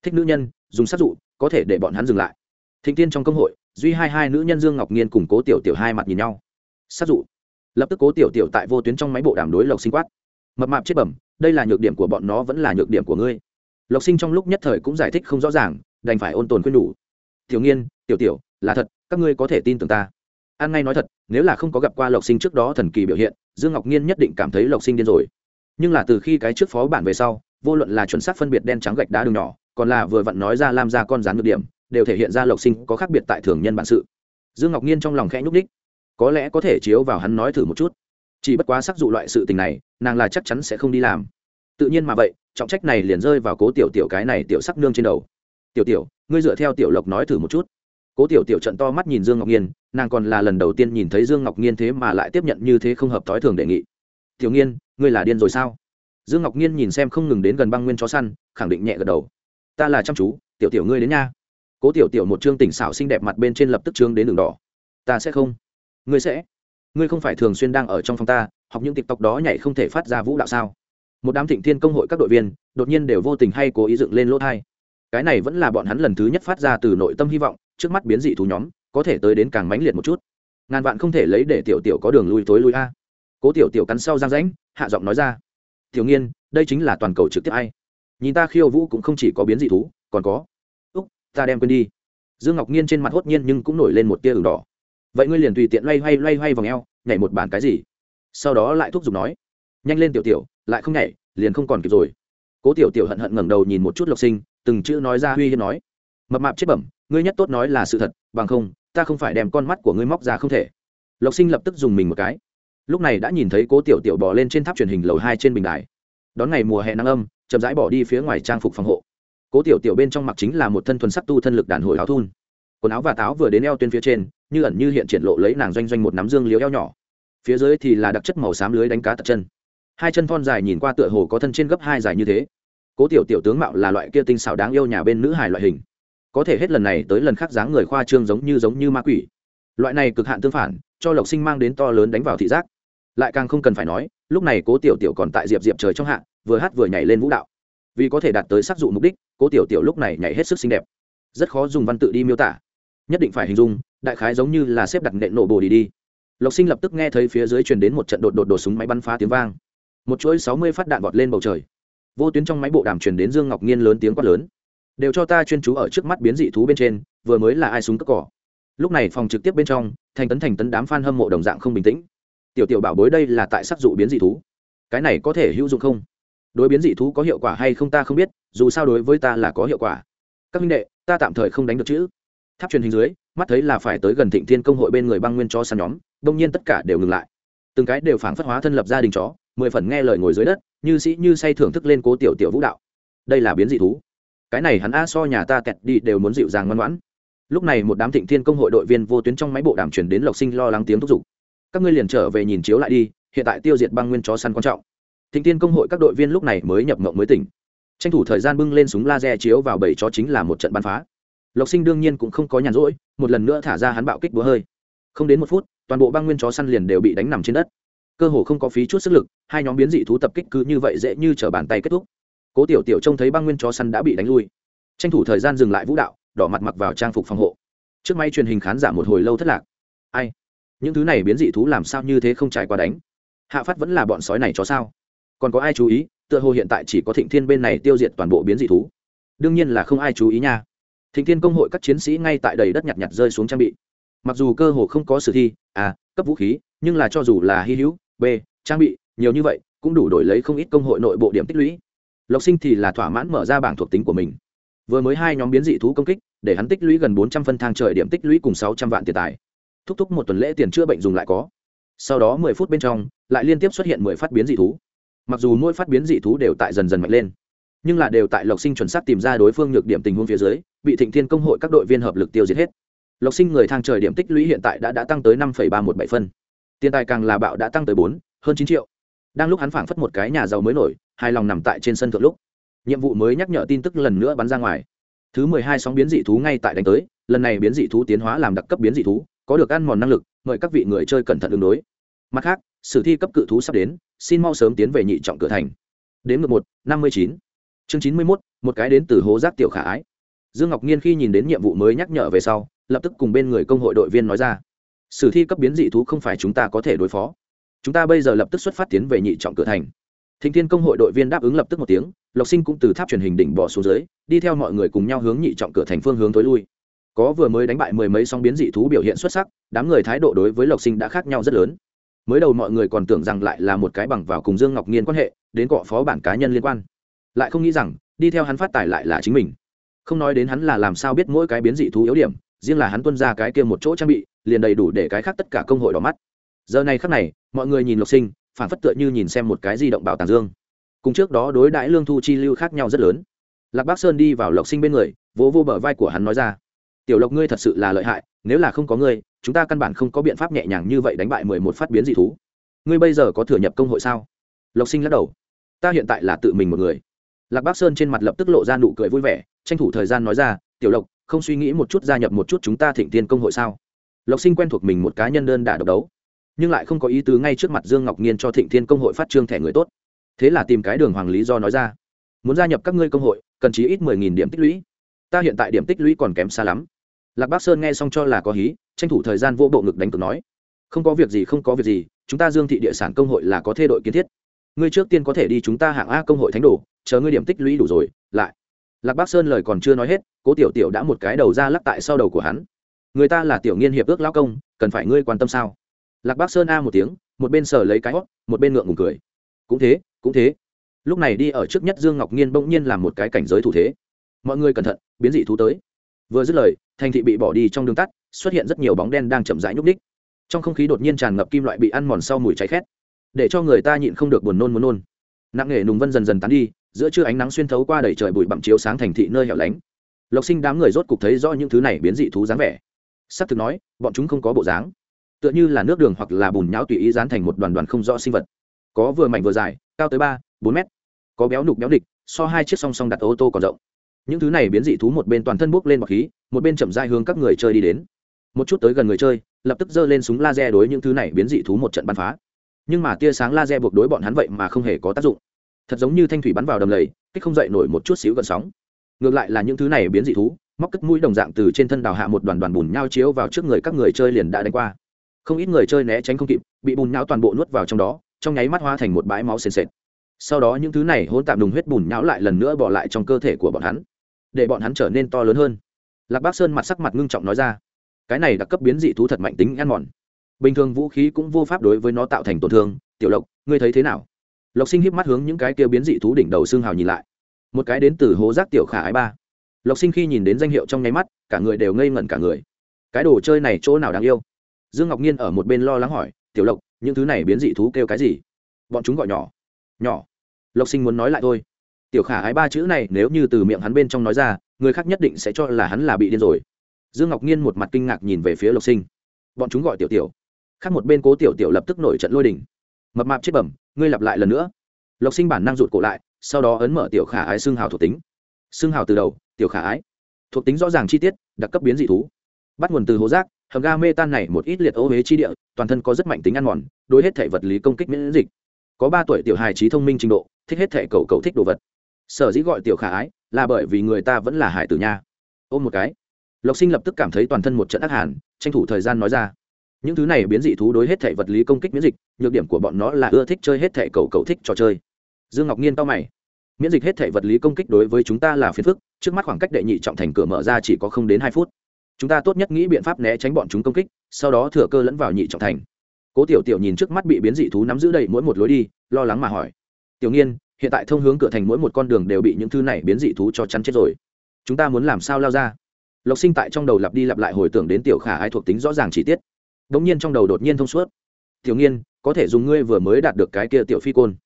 Thích nữ nhân, dùng sát dụ, có thể để bọn hắn dừng lại. Thịnh tiên trong công hội, duy hai hai nữ nhân dương ngọc nhiên cùng cố tiểu tiểu hai mặt nhìn nhau. Sát dụ. Lập tức cố tiểu tiểu tại vô tuyến trong máy bộ đàm đối lộc sinh quát. Mập mạp chết bẩm đây là nhược điểm của bọn nó vẫn là nhược điểm của ngươi. Lộc sinh trong lúc nhất thời cũng giải thích không rõ ràng, đành phải ôn tồn khuyên nhủ. Thiếu nghiên, tiểu tiểu, là thật, các ngươi có thể tin tưởng ta. An ngay nói thật, nếu là không có gặp qua lộc sinh trước đó thần kỳ biểu hiện, dương ngọc nhiên nhất định cảm thấy lộc sinh điên rồi. Nhưng là từ khi cái trước phó bản về sau, vô luận là chuẩn xác phân biệt đen trắng gạch đá đường nhỏ, còn là vừa vặn nói ra làm ra con rán nhược điểm, đều thể hiện ra lộc sinh có khác biệt tại thường nhân bản sự. Dương ngọc nhiên trong lòng khẽ nhúc đích có lẽ có thể chiếu vào hắn nói thử một chút chỉ bất quá sắc dụ loại sự tình này, nàng là chắc chắn sẽ không đi làm. Tự nhiên mà vậy, trọng trách này liền rơi vào cố tiểu tiểu cái này tiểu sắc nương trên đầu. Tiểu tiểu, ngươi dựa theo tiểu lộc nói thử một chút. Cố tiểu tiểu trận to mắt nhìn dương ngọc nhiên nàng còn là lần đầu tiên nhìn thấy dương ngọc nhiên thế mà lại tiếp nhận như thế không hợp thói thường đề nghị. Tiểu nghiên, ngươi là điên rồi sao? Dương ngọc nhiên nhìn xem không ngừng đến gần băng nguyên chó săn, khẳng định nhẹ gật đầu. Ta là chăm chú, tiểu tiểu ngươi đến nha. Cố tiểu tiểu một chương tỉnh xảo xinh đẹp mặt bên trên lập tức trương đến đường đỏ. Ta sẽ không. Ngươi sẽ ngươi không phải thường xuyên đang ở trong phòng ta, học những tộc đó nhảy không thể phát ra vũ đạo sao? Một đám thịnh thiên công hội các đội viên, đột nhiên đều vô tình hay cố ý dựng lên lỗ thai. Cái này vẫn là bọn hắn lần thứ nhất phát ra từ nội tâm hy vọng, trước mắt biến dị thú nhóm, có thể tới đến càng mãnh liệt một chút. Ngàn vạn không thể lấy để tiểu tiểu có đường lui tối lui a. Cố tiểu tiểu cắn sau giang rãnh, hạ giọng nói ra. Tiểu nghiên, đây chính là toàn cầu trực tiếp ai? Nhìn ta khiêu vũ cũng không chỉ có biến dị thú, còn có. Úc, ta đem quên đi. Dương ngọc nhiên trên mặt hốt nhiên nhưng cũng nổi lên một tia ửng đỏ vậy ngươi liền tùy tiện loay hoay loay hoay vòng eo, nhảy một bản cái gì? Sau đó lại thúc giục nói, nhanh lên tiểu tiểu, lại không nhảy, liền không còn kịp rồi. Cố tiểu tiểu hận hận ngẩng đầu nhìn một chút lộc sinh, từng chữ nói ra uy hiếp nói, mập mạp chết bẩm, ngươi nhất tốt nói là sự thật, bằng không, ta không phải đem con mắt của ngươi móc ra không thể. Lộc sinh lập tức dùng mình một cái. Lúc này đã nhìn thấy cố tiểu tiểu bỏ lên trên tháp truyền hình lầu hai trên bình đài. Đón ngày mùa hè nắng âm, chậm rãi bỏ đi phía ngoài trang phục phòng hộ. Cố tiểu tiểu bên trong mặc chính là một thân thuần sắc tu thân lực đàn hồi áo thun. Quần áo và táo vừa đến eo tuyên phía trên như ẩn như hiện triển lộ lấy nàng doanh doanh một nắm dương liếu eo nhỏ. Phía dưới thì là đặc chất màu xám lưới đánh cá tật chân. Hai chân thon dài nhìn qua tựa hồ có thân trên gấp hai dài như thế. Cố tiểu tiểu tướng mạo là loại kia tinh xảo đáng yêu nhà bên nữ hài loại hình. Có thể hết lần này tới lần khác dáng người khoa trương giống như giống như ma quỷ. Loại này cực hạn tương phản, cho lộc sinh mang đến to lớn đánh vào thị giác. Lại càng không cần phải nói, lúc này cố tiểu tiểu còn tại diệp diệp trời trong hạ, vừa hát vừa nhảy lên vũ đạo. Vì có thể đạt tới sắc dụ mục đích, cố tiểu tiểu lúc này nhảy hết sức xinh đẹp. Rất khó dùng văn tự đi miêu tả nhất định phải hình dung, đại khái giống như là xếp đặt nện nổ bồ đi đi. Lộc sinh lập tức nghe thấy phía dưới truyền đến một trận đột đột đột súng máy bắn phá tiếng vang. Một chuỗi sáu mươi phát đạn vọt lên bầu trời. Vô tuyến trong máy bộ đàm truyền đến dương ngọc nhiên lớn tiếng quát lớn. Đều cho ta chuyên chú ở trước mắt biến dị thú bên trên, vừa mới là ai súng cất cỏ? Lúc này phòng trực tiếp bên trong, thành tấn thành tấn đám f a n hâm mộ đồng dạng không bình tĩnh. Tiểu tiểu bảo bối đây là tại sắc dụ biến dị thú? Cái này có thể hữu dụng không? Đối biến dị thú có hiệu quả hay không ta không biết, dù sao đối với ta là có hiệu quả. Các minh đệ, ta tạm thời không đánh được chữ tháp truyền hình dưới, mắt thấy là phải tới gần thịnh thiên công hội bên người băng nguyên chó săn nhóm, đông nhiên tất cả đều ngừng lại. Từng cái đều phảng phất hóa thân lập gia đình chó, mười phần nghe lời ngồi dưới đất, như sĩ như say thưởng thức lên cố tiểu tiểu vũ đạo. Đây là biến dị thú. Cái này hắn a so nhà ta kẹt đi đều muốn dịu dàng ngoan ngoãn. Lúc này một đám thịnh thiên công hội đội viên vô tuyến trong máy bộ đàm truyền đến lộc sinh lo lắng tiếng thúc giục. Các ngươi liền trở về nhìn chiếu lại đi, hiện tại tiêu diệt băng nguyên chó săn quan trọng. Thịnh thiên công hội các đội viên lúc này mới nhập mộng mới tỉnh. Tranh thủ thời gian bưng lên súng laser chiếu vào bảy chó chính là một trận bắn phá lộc sinh đương nhiên cũng không có nhàn rỗi, một lần nữa thả ra hắn bạo kích búa hơi. Không đến một phút, toàn bộ băng nguyên chó săn liền đều bị đánh nằm trên đất. Cơ hồ không có phí chút sức lực, hai nhóm biến dị thú tập kích cứ như vậy dễ như t bàn tay kết thúc. Cố tiểu tiểu trông thấy băng nguyên chó săn đã bị đánh lui. Tranh thủ thời gian dừng lại vũ đạo, đỏ mặt mặc vào trang phục phòng hộ. Trước may truyền hình khán giả một hồi lâu thất lạc. Ai? Những thứ này biến dị thú làm sao như thế không trải qua đánh? Hạ phát vẫn là bọn sói này chó sao? Còn có ai chú ý? Tựa hồ hiện tại chỉ có thịnh thiên bên này tiêu diệt toàn bộ biến dị thú. Đương nhiên là không ai chú ý nha thịnh thiên công hội các chiến sĩ ngay tại đầy đất nhặt nhặt rơi xuống trang bị. Mặc dù cơ hồ không có sử thi a cấp vũ khí, nhưng là cho dù là hy hữu, b, trang bị, nhiều như vậy, cũng đủ đổi lấy không ít công hội nội bộ điểm tích lũy. Lộc sinh thì là thỏa mãn mở ra bảng thuộc tính của mình. Vừa mới hai nhóm biến dị thú công kích, để hắn tích lũy gần bốn trăm phân thang trời điểm tích lũy cùng sáu trăm vạn tiền tài. Thúc thúc một tuần lễ tiền chữa bệnh dùng lại có. Sau đó mười phút bên trong, lại liên tiếp xuất hiện mười phát biến dị thú. Mặc dù mỗi phát biến dị thú đều tại dần dần mạnh lên nhưng là đều tại lộc sinh chuẩn xác tìm ra đối phương nhược điểm tình huống phía dưới, bị thịnh thiên công hội các đội viên hợp lực tiêu diệt hết. Lộc sinh người thang trời điểm tích lũy hiện tại đã đã tăng tới năm ba một bảy phân. Tiền tài càng là bạo đã tăng tới bốn, hơn chín triệu. Đang lúc hắn phảng phất một cái nhà giàu mới nổi, hài lòng nằm tại trên sân thượng lúc. Nhiệm vụ mới nhắc nhở tin tức lần nữa bắn ra ngoài. Thứ mười hai sóng biến dị thú ngay tại đánh tới, lần này biến dị thú tiến hóa làm đặc cấp biến dị thú, có được ăn mòn năng lực, mời các vị người chơi cẩn thận ứng đối. Mặt khác, sử thi cấp cự thú sắp đến, xin mau sớm tiến về nhị trọng cửa thành. Đến ngược một, năm mươi chín chương chín mươi mốt, một cái đến từ hố giác tiểu khả ái. Dương ngọc nhiên khi nhìn đến nhiệm vụ mới nhắc nhở về sau, lập tức cùng bên người công hội đội viên nói ra. Sử thi cấp biến dị thú không phải chúng ta có thể đối phó. Chúng ta bây giờ lập tức xuất phát tiến về nhị trọng cửa thành. Thịnh thiên công hội đội viên đáp ứng lập tức một tiếng, lộc sinh cũng từ tháp truyền hình đỉnh bỏ xuống dưới, đi theo mọi người cùng nhau hướng nhị trọng cửa thành phương hướng tối lui. Có vừa mới đánh bại mười mấy song biến dị thú biểu hiện xuất sắc, đám người thái độ đối với lộc sinh đã khác nhau rất lớn. Mới đầu mọi người còn tưởng rằng lại là một cái bằng vào cùng dương ngọc nhiên quan hệ, đến cọ phó bản cá nhân liên quan lại không nghĩ rằng, đi theo hắn phát tài lại là chính mình. Không nói đến hắn là làm sao biết mỗi cái biến dị thú yếu điểm, riêng là hắn tuân ra cái kia một chỗ trang bị, liền đầy đủ để cái khác tất cả công hội đỏ mắt. Giờ này khác này, mọi người nhìn lộc sinh, phản phất tựa như nhìn xem một cái di động bảo tàng dương. Cùng trước đó đối đãi lương thu chi lưu khác nhau rất lớn. Lạc bắc sơn đi vào lộc sinh bên người, vỗ vô bờ vai của hắn nói ra, tiểu lộc ngươi thật sự là lợi hại, nếu là không có ngươi, chúng ta căn bản không có biện pháp nhẹ nhàng như vậy đánh bại mười một phát biến dị thú. Ngươi bây giờ có thừa nhập công hội sao? Lộc sinh lắc đầu, ta hiện tại là tự mình một người lạc bắc sơn trên mặt lập tức lộ ra nụ cười vui vẻ, tranh thủ thời gian nói ra, tiểu lộc, không suy nghĩ một chút gia nhập một chút chúng ta thịnh tiên công hội sao? Lộc sinh quen thuộc mình một cá nhân đơn đả độc đấu, nhưng lại không có ý tứ ngay trước mặt dương ngọc nhiên cho thịnh thiên công hội phát trương thẻ người tốt. Thế là tìm cái đường hoàng lý do nói ra, muốn gia nhập các ngươi công hội, cần chí ít mười nghìn điểm tích lũy. Ta hiện tại điểm tích lũy còn kém xa lắm. Lạc bắc sơn nghe xong cho là có hí, tranh thủ thời gian vô bộ ngực đánh cược nói, không có việc gì, không có việc gì, chúng ta dương thị địa sản công hội là có thê đội kiến thiết ngươi trước tiên có thể đi chúng ta hạng a công hội thánh đồ, chờ ngươi điểm tích lũy đủ rồi, lại. Lạc bắc sơn lời còn chưa nói hết, cố tiểu tiểu đã một cái đầu ra lắc tại sau đầu của hắn. Người ta là tiểu nghiên hiệp ước lao công, cần phải ngươi quan tâm sao? Lạc bắc sơn a một tiếng, một bên sờ lấy cái hót một bên ngượng ngùng cười. Cũng thế cũng thế. Lúc này đi ở trước nhất dương ngọc nhiên bỗng nhiên làm một cái cảnh giới thủ thế. Mọi người cẩn thận, biến dị thú tới. Vừa dứt lời, thành thị bị bỏ đi trong đường tắt, xuất hiện rất nhiều bóng đen đang chậm rãi nhúc ních trong không khí đột nhiên tràn ngập kim loại bị ăn mòn sau mùi cháy khét để cho người ta nhịn không được buồn nôn muốn nôn. Nặng nề nùng vân dần dần tán đi, giữa trưa ánh nắng xuyên thấu qua đầy trời bụi bặm chiếu sáng thành thị nơi hẻo lánh. Lộc sinh đám người rốt cục thấy rõ những thứ này biến dị thú dáng vẻ. Sắp thực nói, bọn chúng không có bộ dáng. Tựa như là nước đường hoặc là bùn nhão tùy ý dán thành một đoàn đoàn không rõ sinh vật. Có vừa mảnh vừa dài, cao tới ba, bốn mét. Có béo nục béo địch, so hai chiếc song song đặt ô tô còn rộng. Những thứ này biến dị thú một bên toàn thân bốc lên bọc khí, một bên chậm dai hướng các người chơi đi đến. Một chút tới gần người chơi, lập tức giơ lên súng laser đối những thứ này biến dị thú một trận bắn phá nhưng mà tia sáng laser buộc đối bọn hắn vậy mà không hề có tác dụng. Thật giống như thanh thủy bắn vào đầm lầy, kích không dậy nổi một chút xíu gần sóng. Ngược lại là những thứ này biến dị thú, móc cất mũi đồng dạng từ trên thân đào hạ một đoàn đoàn bùn nhau chiếu vào trước người các người chơi liền đã đánh qua. Không ít người chơi né tránh không kịp, bị bùn nhau toàn bộ nuốt vào trong đó, trong nháy mắt hoa thành một bãi máu sền sệt. Sau đó những thứ này hỗn tạp đùng huyết bùn nhão lại lần nữa bỏ lại trong cơ thể của bọn hắn, để bọn hắn trở nên to lớn hơn. Lạc bác sơn mặt sắc mặt ngưng trọng nói ra, cái này đặc cấp biến dị thú thật mạnh tính ăn mòn bình thường vũ khí cũng vô pháp đối với nó tạo thành tổn thương. Tiểu lộc, ngươi thấy thế nào? Lộc sinh híp mắt hướng những cái kia biến dị thú đỉnh đầu xương hào nhìn lại. Một cái đến từ hố giác tiểu khả ái ba. Lộc sinh khi nhìn đến danh hiệu trong nháy mắt, cả người đều ngây ngẩn cả người. Cái đồ chơi này chỗ nào đáng yêu? Dương ngọc nhiên ở một bên lo lắng hỏi, tiểu lộc, những thứ này biến dị thú kêu cái gì? Bọn chúng gọi nhỏ. Nhỏ? Lộc sinh muốn nói lại thôi. Tiểu khả ái ba chữ này nếu như từ miệng hắn bên trong nói ra, người khác nhất định sẽ cho là hắn là bị điên rồi. Dương ngọc nhiên một mặt kinh ngạc nhìn về phía lộc sinh. Bọn chúng gọi tiểu tiểu khác một bên cố tiểu tiểu lập tức nổi trận lôi đình. Mập mạp chết bẩm, ngươi lặp lại lần nữa. Lộc sinh bản năng rụt cổ lại, sau đó ấn mở tiểu khả ái xương hào thuộc tính. Xương hào từ đầu, tiểu khả ái. Thuộc tính rõ ràng chi tiết, đặc cấp biến dị thú. Bắt nguồn từ hố rác, hầm ga mê tan này một ít liệt ô huế chi địa, toàn thân có rất mạnh tính ăn mòn, đối hết thể vật lý công kích miễn dịch. Có ba tuổi tiểu hài trí thông minh trình độ, thích hết thể cầu cầu thích đồ vật. Sở dĩ gọi tiểu khả ái, là bởi vì người ta vẫn là hải tử nha. Ôm một cái. Lộc sinh lập tức cảm thấy toàn thân một trận ác hàn, tranh thủ thời gian nói ra những thứ này biến dị thú đối hết thể vật lý công kích miễn dịch, nhược điểm của bọn nó là ưa thích chơi hết thể cầu cầu thích trò chơi. Dương ngọc nhiên tao mày. Miễn dịch hết thể vật lý công kích đối với chúng ta là phiền phức, trước mắt khoảng cách đệ nhị trọng thành cửa mở ra chỉ có không đến hai phút. Chúng ta tốt nhất nghĩ biện pháp né tránh bọn chúng công kích, sau đó thừa cơ lẫn vào nhị trọng thành. Cố tiểu tiểu nhìn trước mắt bị biến dị thú nắm giữ đầy mỗi một lối đi, lo lắng mà hỏi. Tiểu nghiên hiện tại thông hướng cửa thành mỗi một con đường đều bị những thứ này biến dị thú cho chắn chết rồi. Chúng ta muốn làm sao lao ra? Lộc sinh tại trong đầu lặp đi lặp lại hồi tưởng đến tiểu khả ai thuộc tính rõ ràng chi tiết đ nhiên trong đầu đột nhiên thông suốt. Tiểu nghiên, có thể dùng ngươi vừa mới đạt được cái kia tiểu phi côn.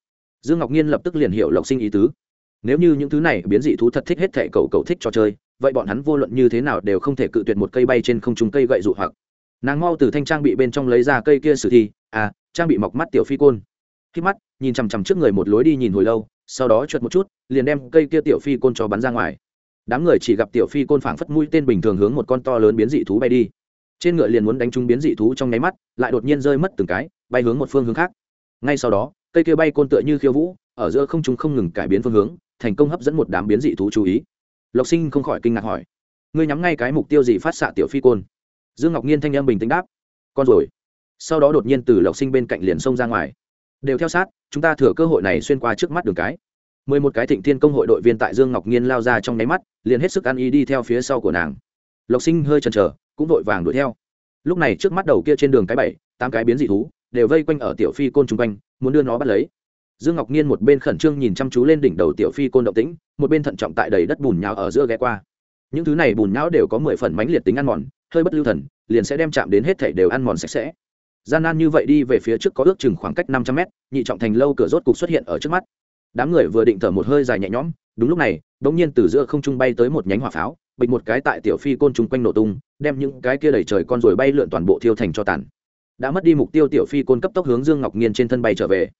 Dương ngọc nhiên lập tức liền hiểu lộc sinh ý tứ. Nếu như những thứ này biến dị thú thật thích hết thảy cầu cầu thích trò chơi, vậy bọn hắn vô luận như thế nào đều không thể cự tuyệt một cây bay trên không trung cây gậy dụ hoặc. Nàng mau từ thanh trang bị bên trong lấy ra cây kia sử thi à trang bị mọc mắt tiểu phi côn. Khi mắt, nhìn chằm chằm trước người một lối đi nhìn hồi lâu, sau đó chuột một chút, liền đem cây kia tiểu phi côn cho bắn ra ngoài. Đám người chỉ gặp tiểu phi côn phảng phất mũi tên bình thường hướng một con to lớn biến dị thú bay đi trên ngựa liền muốn đánh trúng biến dị thú trong nháy mắt, lại đột nhiên rơi mất từng cái, bay hướng một phương hướng khác. Ngay sau đó, cây kia bay côn tựa như khiêu vũ, ở giữa không trung không ngừng cải biến phương hướng, thành công hấp dẫn một đám biến dị thú chú ý. Lộc sinh không khỏi kinh ngạc hỏi, ngươi nhắm ngay cái mục tiêu gì phát xạ tiểu phi côn? Dương ngọc nhiên thanh âm bình tĩnh đáp, con rồi. Sau đó đột nhiên từ lộc sinh bên cạnh liền xông ra ngoài. Đều theo sát, chúng ta thừa cơ hội này xuyên qua trước mắt đường cái. Mười một cái thịnh thiên công hội đội viên tại dương ngọc nhiên lao ra trong nháy mắt, liền hết sức ăn ý đi theo phía sau của nàng lộc sinh hơi chần chờ, cũng vội vàng đuổi theo. Lúc này trước mắt đầu kia trên đường cái bảy, tám cái biến dị thú, đều vây quanh ở tiểu phi côn chung quanh, muốn đưa nó bắt lấy. Dương ngọc nhiên một bên khẩn trương nhìn chăm chú lên đỉnh đầu tiểu phi côn động tĩnh, một bên thận trọng tại đầy đất bùn nhão ở giữa ghé qua. Những thứ này bùn nhão đều có mười phần mánh liệt tính ăn mòn, hơi bất lưu thần, liền sẽ đem chạm đến hết thể đều ăn mòn sạch sẽ. Gian nan như vậy đi về phía trước có ước chừng khoảng cách năm trăm mét, nhị trọng thành lâu cửa rốt cục xuất hiện ở trước mắt. Đám người vừa định thở một hơi dài nhẹ nhõm đúng lúc này đ ỗ n g nhiên từ giữa không trung bay tới một nhánh hỏa pháo, bịch một cái tại tiểu phi côn chung quanh nổ tung, đem những cái kia đẩy trời con rồi bay lượn toàn bộ thiêu thành cho tàn. Đã mất đi mục tiêu tiểu phi côn cấp tốc hướng dương ngọc nhiên trên thân bay trở về.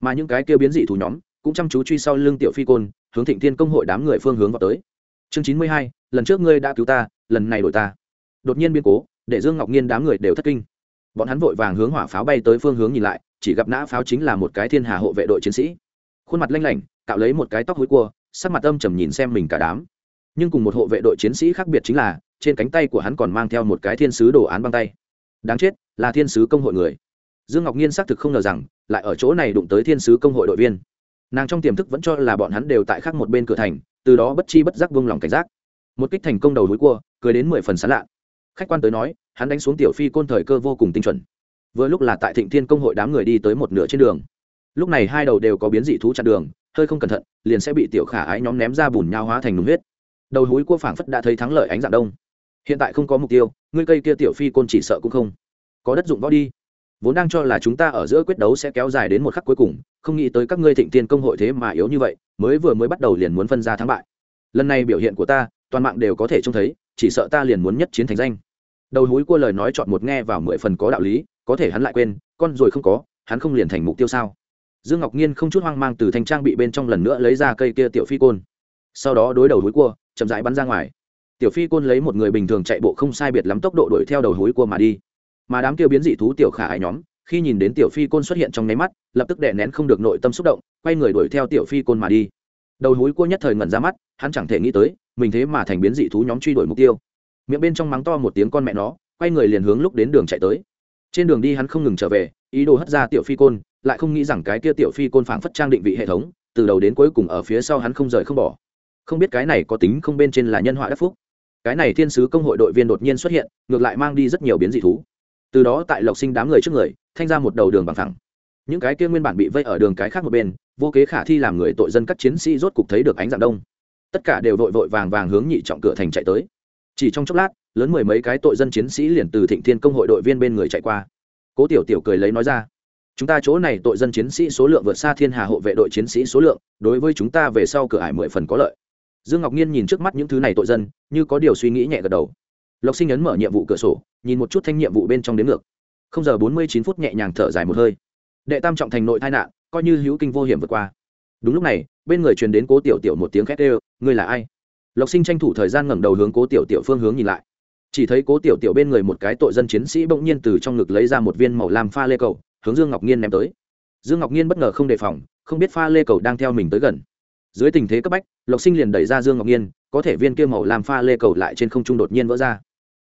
Mà những cái kia biến dị thú nhóm, cũng chăm chú truy sau lưng tiểu phi côn, hướng thịnh thiên công hội đám người phương hướng vào tới. Chương chín mươi hai, lần trước ngươi đã cứu ta, lần này đổi ta. Đột nhiên biến cố, để dương ngọc nhiên đám người đều thất kinh. Bọn hắn vội vàng hướng hỏa pháo bay tới phương hướng nhìn lại, chỉ gặp nã pháo chính là một cái thiên hà hộ vệ đội chiến sĩ. Khuôn mặt lanh lảnh, cạo lấy một cái tóc hối cua sắc mặt âm trầm nhìn xem mình cả đám. Nhưng cùng một hộ vệ đội chiến sĩ khác biệt chính là, trên cánh tay của hắn còn mang theo một cái thiên sứ đồ án băng tay. Đáng chết, là thiên sứ công hội người. Dương ngọc nhiên xác thực không ngờ rằng, lại ở chỗ này đụng tới thiên sứ công hội đội viên. Nàng trong tiềm thức vẫn cho là bọn hắn đều tại khác một bên cửa thành, từ đó bất chi bất giác vung lòng cảnh giác. Một kích thành công đầu núi cua, cười đến mười phần sán lạ. Khách quan tới nói, hắn đánh xuống tiểu phi côn thời cơ vô cùng tinh chuẩn. Vừa lúc là tại thịnh thiên công hội đám người đi tới một nửa trên đường. Lúc này hai đầu đều có biến dị thú chặn đường hơi không cẩn thận, liền sẽ bị tiểu khả ái nhóm ném ra bùn nhau hóa thành nùng huyết. Đầu húi cua phảng phất đã thấy thắng lợi ánh dạng đông. Hiện tại không có mục tiêu, ngươi cây kia tiểu phi côn chỉ sợ cũng không có đất dụng võ đi. Vốn đang cho là chúng ta ở giữa quyết đấu sẽ kéo dài đến một khắc cuối cùng, không nghĩ tới các ngươi thịnh tiên công hội thế mà yếu như vậy, mới vừa mới bắt đầu liền muốn phân ra thắng bại. Lần này biểu hiện của ta, toàn mạng đều có thể trông thấy, chỉ sợ ta liền muốn nhất chiến thành danh. Đầu húi cua lời nói chọn một nghe vào mười phần có đạo lý, có thể hắn lại quên, con rồi không có, hắn không liền thành mục tiêu sao? Dương ngọc nhiên không chút hoang mang từ thanh trang bị bên trong lần nữa lấy ra cây kia tiểu phi côn. Sau đó đối đầu hối cua, chậm rãi bắn ra ngoài. Tiểu phi côn lấy một người bình thường chạy bộ không sai biệt lắm tốc độ đuổi theo đầu hối cua mà đi. Mà đám kia biến dị thú tiểu khả ái nhóm, khi nhìn đến tiểu phi côn xuất hiện trong nháy mắt, lập tức đè nén không được nội tâm xúc động, quay người đuổi theo tiểu phi côn mà đi. Đầu hối cua nhất thời ngẩn ra mắt, hắn chẳng thể nghĩ tới, mình thế mà thành biến dị thú nhóm truy đuổi mục tiêu. Miệng bên trong mắng to một tiếng con mẹ nó, quay người liền hướng lúc đến đường chạy tới. Trên đường đi hắn không ngừng trở về, ý đồ hất ra tiểu phi côn lại không nghĩ rằng cái kia tiểu phi côn phảng phất trang định vị hệ thống, từ đầu đến cuối cùng ở phía sau hắn không rời không bỏ. Không biết cái này có tính không bên trên là nhân họa đắc phúc. Cái này thiên sứ công hội đội viên đột nhiên xuất hiện, ngược lại mang đi rất nhiều biến dị thú. Từ đó tại lộc sinh đám người trước người, thanh ra một đầu đường bằng thẳng những cái kia nguyên bản bị vây ở đường cái khác một bên, vô kế khả thi làm người tội dân các chiến sĩ rốt cục thấy được ánh dạng đông. Tất cả đều vội vội vàng vàng hướng nhị trọng cửa thành chạy tới. Chỉ trong chốc lát, lớn mười mấy cái tội dân chiến sĩ liền từ thịnh thiên công hội đội viên bên người chạy qua. Cố tiểu tiểu cười lấy nói ra chúng ta chỗ này tội dân chiến sĩ số lượng vượt xa thiên hà hộ vệ đội chiến sĩ số lượng, đối với chúng ta về sau cửa ải mười phần có lợi. Dương ngọc nhiên nhìn trước mắt những thứ này tội dân, như có điều suy nghĩ nhẹ gật đầu. Lộc sinh ấn mở nhiệm vụ cửa sổ, nhìn một chút thanh nhiệm vụ bên trong đến ngược. Không giờ bốn mươi chín phút nhẹ nhàng thở dài một hơi. Đệ tam trọng thành nội tai nạn, coi như hữu kinh vô hiểm vượt qua. Đúng lúc này, bên người truyền đến cố tiểu tiểu một tiếng khét ê ngươi là ai? Lộc sinh tranh thủ thời gian ngẩng đầu hướng cố tiểu tiểu phương hướng nhìn lại. Chỉ thấy cố tiểu tiểu bên người một cái tội dân chiến sĩ bỗng nhiên từ trong ngực lấy ra một viên màu lam pha lê cầu hướng dương ngọc nhiên ném tới. Dương ngọc nhiên bất ngờ không đề phòng, không biết pha lê cầu đang theo mình tới gần. Dưới tình thế cấp bách, lộc sinh liền đẩy ra dương ngọc nhiên có thể viên kia màu làm pha lê cầu lại trên không trung đột nhiên vỡ ra.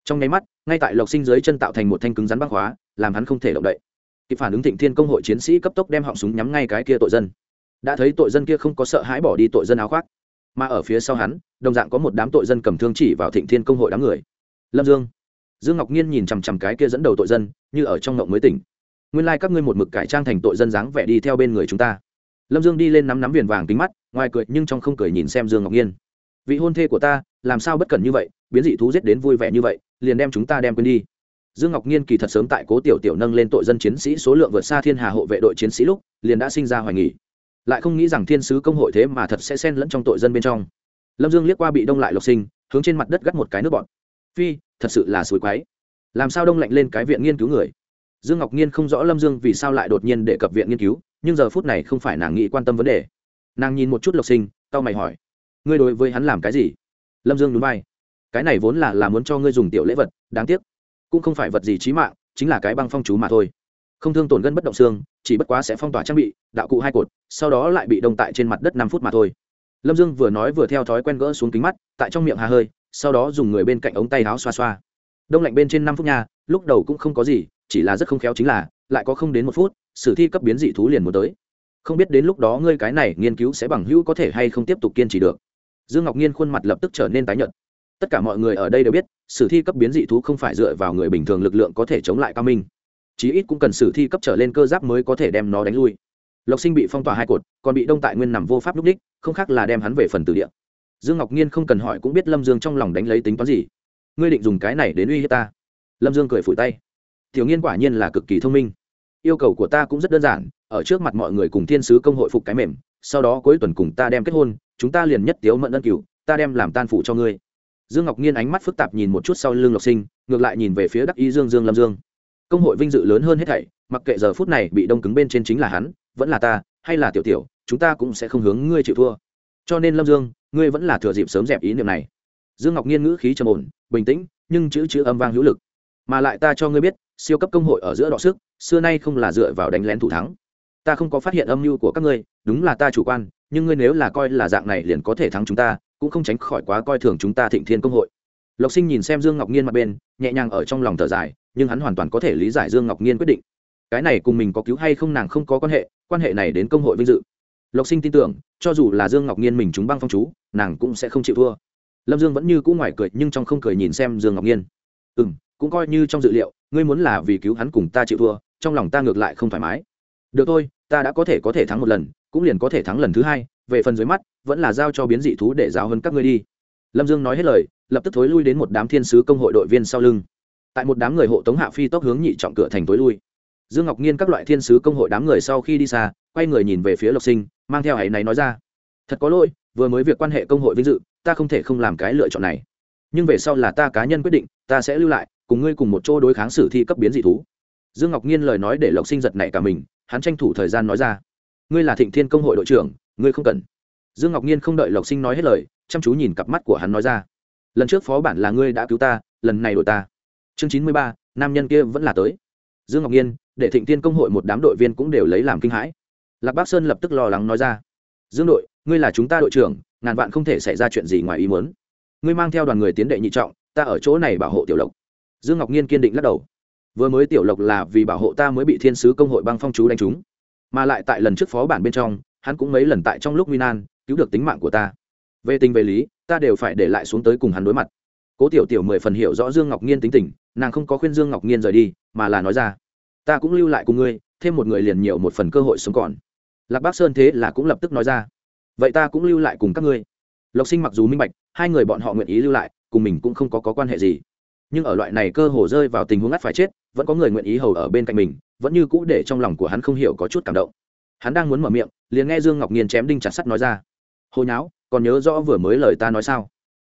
Trong nháy mắt, ngay tại lộc sinh dưới chân tạo thành một thanh cứng rắn băng khóa, làm hắn không thể động đậy. Kịp phản ứng thịnh thiên công hội chiến sĩ cấp tốc đem họng súng nhắm ngay cái kia tội dân. Đã thấy tội dân kia không có sợ hãi bỏ đi tội dân áo khoác. Mà ở phía sau hắn, đồng dạng có một đám tội dân cầm thương chỉ vào thịnh thiên công hội đám người. Lâm dương. Dương ngọc nhiên nhìn chằm chằm cái kia dẫn đầu tội dân, như ở trong ngộng mới tỉnh nguyên lai、like、các ngươi một mực cải trang thành tội dân dáng vẻ đi theo bên người chúng ta. Lâm dương đi lên nắm nắm viền vàng kính mắt, ngoài cười nhưng trong không cười nhìn xem dương ngọc nhiên. Vị hôn thê của ta, làm sao bất cẩn như vậy, biến dị thú giết đến vui vẻ như vậy, liền đem chúng ta đem quên đi. Dương ngọc nhiên kỳ thật sớm tại cố tiểu tiểu nâng lên tội dân chiến sĩ số lượng vượt xa thiên hà hộ vệ đội chiến sĩ lúc, liền đã sinh ra hoài nghỉ lại không nghĩ rằng thiên sứ công hội thế mà thật sẽ xen lẫn trong tội dân bên trong. Lâm dương liếc qua bị đông lại lộc sinh, hướng trên mặt đất gắt một cái nước bọt phi, thật sự là suối quáy làm sao đông lạnh lên cái viện nghiên cứu người? Dương ngọc nhiên không rõ lâm dương vì sao lại đột nhiên để cập viện nghiên cứu, nhưng giờ phút này không phải nàng nghĩ quan tâm vấn đề. Nàng nhìn một chút lộc sinh tao mày hỏi, ngươi đối với hắn làm cái gì? Lâm dương núi bay cái này vốn là là muốn cho ngươi dùng tiểu lễ vật, đáng tiếc, cũng không phải vật gì trí mạng, chính là cái băng phong chú mà thôi. Không thương tổn gân bất động xương, chỉ bất quá sẽ phong tỏa trang bị, đạo cụ hai cột, sau đó lại bị đông tại trên mặt đất năm phút mà thôi. Lâm dương vừa nói vừa theo thói quen gỡ xuống kính mắt, tại trong miệng hà hơi, sau đó dùng người bên cạnh ống tay áo xoa xoa. Đông lạnh bên trên năm phút nha, lúc đầu cũng không có gì chỉ là rất không khéo chính là, lại có không đến một phút, sử thi cấp biến dị thú liền muốn tới. Không biết đến lúc đó ngươi cái này nghiên cứu sẽ bằng hữu có thể hay không tiếp tục kiên trì được. Dương ngọc nhiên khuôn mặt lập tức trở nên tái nhợt. Tất cả mọi người ở đây đều biết, sử thi cấp biến dị thú không phải dựa vào người bình thường lực lượng có thể chống lại cao minh. Chí ít cũng cần sử thi cấp trở lên cơ giáp mới có thể đem nó đánh lui. Lộc sinh bị phong tỏa hai cột, còn bị đông tại nguyên nằm vô pháp lúc đích, không khác là đem hắn về phần từ địa. Dương ngọc nhiên không cần hỏi cũng biết lâm dương trong lòng đánh lấy tính toán gì. Ngươi định dùng cái này đến uy hiếp ta. Lâm dương cười phủi tay tiểu nghiên quả nhiên là cực kỳ thông minh. Yêu cầu của ta cũng rất đơn giản, ở trước mặt mọi người cùng thiên sứ công hội phục cái mềm, sau đó cuối tuần cùng ta đem kết hôn, chúng ta liền nhất tiếu mận ân cửu, ta đem làm tan phụ cho ngươi. Dương ngọc nhiên ánh mắt phức tạp nhìn một chút sau lưng lộc sinh, ngược lại nhìn về phía đắc y dương dương lâm dương. Công hội vinh dự lớn hơn hết thảy, mặc kệ giờ phút này bị đông cứng bên trên chính là hắn, vẫn là ta, hay là tiểu tiểu, chúng ta cũng sẽ không hướng ngươi chịu thua. Cho nên lâm dương, ngươi vẫn là thừa dịp sớm dẹp ý niệm này. Dương ngọc nhiên ngữ khí trầm ổn, bình tĩnh, nhưng chữ chữ âm vang hữu lực mà lại ta cho ngươi biết, siêu cấp công hội ở giữa đọ sức, xưa nay không là dựa vào đánh lén thủ thắng. Ta không có phát hiện âm mưu của các ngươi, đúng là ta chủ quan, nhưng ngươi nếu là coi là dạng này liền có thể thắng chúng ta, cũng không tránh khỏi quá coi thường chúng ta thịnh thiên công hội. Lộc sinh nhìn xem dương ngọc nhiên mặt bên, nhẹ nhàng ở trong lòng thở dài, nhưng hắn hoàn toàn có thể lý giải dương ngọc nhiên quyết định. Cái này cùng mình có cứu hay không nàng không có quan hệ quan hệ này đến công hội vinh dự. Lộc sinh tin tưởng, cho dù là dương ngọc nhiên mình chúng băng phong chú, nàng cũng sẽ không chịu thua. Lâm dương vẫn như cũ ngoài cười, nhưng trong không cười nhìn xem dương ngọc nhiên ừ m cũng coi như trong dự liệu, ngươi muốn là vì cứu hắn cùng ta chịu thua, trong lòng ta ngược lại không thoải mái. Được thôi, ta đã có thể có thể thắng một lần, cũng liền có thể thắng lần thứ hai, về phần dưới mắt, vẫn là giao cho biến dị thú để giáo hơn các ngươi đi. Lâm dương nói hết lời, lập tức thối lui đến một đám thiên sứ công hội đội viên sau lưng. Tại một đám người hộ tống hạ phi tốc hướng nhị trọng cửa thành tối lui. Dương ngọc nhiên các loại thiên sứ công hội đám người sau khi đi xa, quay người nhìn về phía lộc sinh, mang theo hãy này nói ra. Thật có lỗi, vừa mới việc quan hệ công hội vinh dự, ta không thể không làm cái lựa chọn này. Nhưng về sau là ta cá nhân quyết định, ta sẽ lưu lại cùng ngươi cùng một chỗ đối kháng sử thi cấp biến dị thú. Dương ngọc nhiên lời nói để lộc sinh giật nảy cả mình, hắn tranh thủ thời gian nói ra. Ngươi là thịnh thiên công hội đội trưởng, ngươi không cần. Dương ngọc nhiên không đợi lộc sinh nói hết lời, chăm chú nhìn cặp mắt của hắn nói ra. Lần trước phó bản là ngươi đã cứu ta, lần này đổi ta. Chương chín mươi ba, nam nhân kia vẫn là tới. Dương ngọc nhiên để thịnh thiên công hội một đám đội viên cũng đều lấy làm kinh hãi. Lạc Bác sơn lập tức lo lắng nói ra. Dương đội, ngươi là chúng ta đội trưởng, ngàn vạn không thể xảy ra chuyện gì ngoài ý muốn. Ngươi mang theo đoàn người tiến đệ nhị trọng, ta ở chỗ này bảo hộ tiểu lộc dương ngọc nhiên kiên định lắc đầu. Vừa mới tiểu lộc là vì bảo hộ ta mới bị thiên sứ công hội băng phong chú đánh trúng. Mà lại tại lần trước phó bản bên trong hắn cũng mấy lần tại trong lúc nguy nan cứu được tính mạng của ta. Về tình về lý ta đều phải để lại xuống tới cùng hắn đối mặt. Cố tiểu tiểu mười phần hiểu rõ dương ngọc nhiên tính tình nàng không có khuyên dương ngọc nhiên rời đi mà là nói ra ta cũng lưu lại cùng ngươi thêm một người liền nhiều một phần cơ hội sống còn. Lạc bác sơn thế là cũng lập tức nói ra vậy ta cũng lưu lại cùng các ngươi. Lộc sinh mặc dù minh bạch hai người bọn họ nguyện ý lưu lại cùng mình cũng không có, có quan hệ gì nhưng ở loại này cơ hồ rơi vào tình huống ngắt phải chết, vẫn có người nguyện ý hầu ở bên cạnh mình, vẫn như cũ để trong lòng của hắn không hiểu có chút cảm động. Hắn đang muốn mở miệng, liền nghe dương ngọc nhiên chém đinh chặt sắt nói ra. Hồi nháo, còn nhớ rõ vừa mới lời ta nói sao?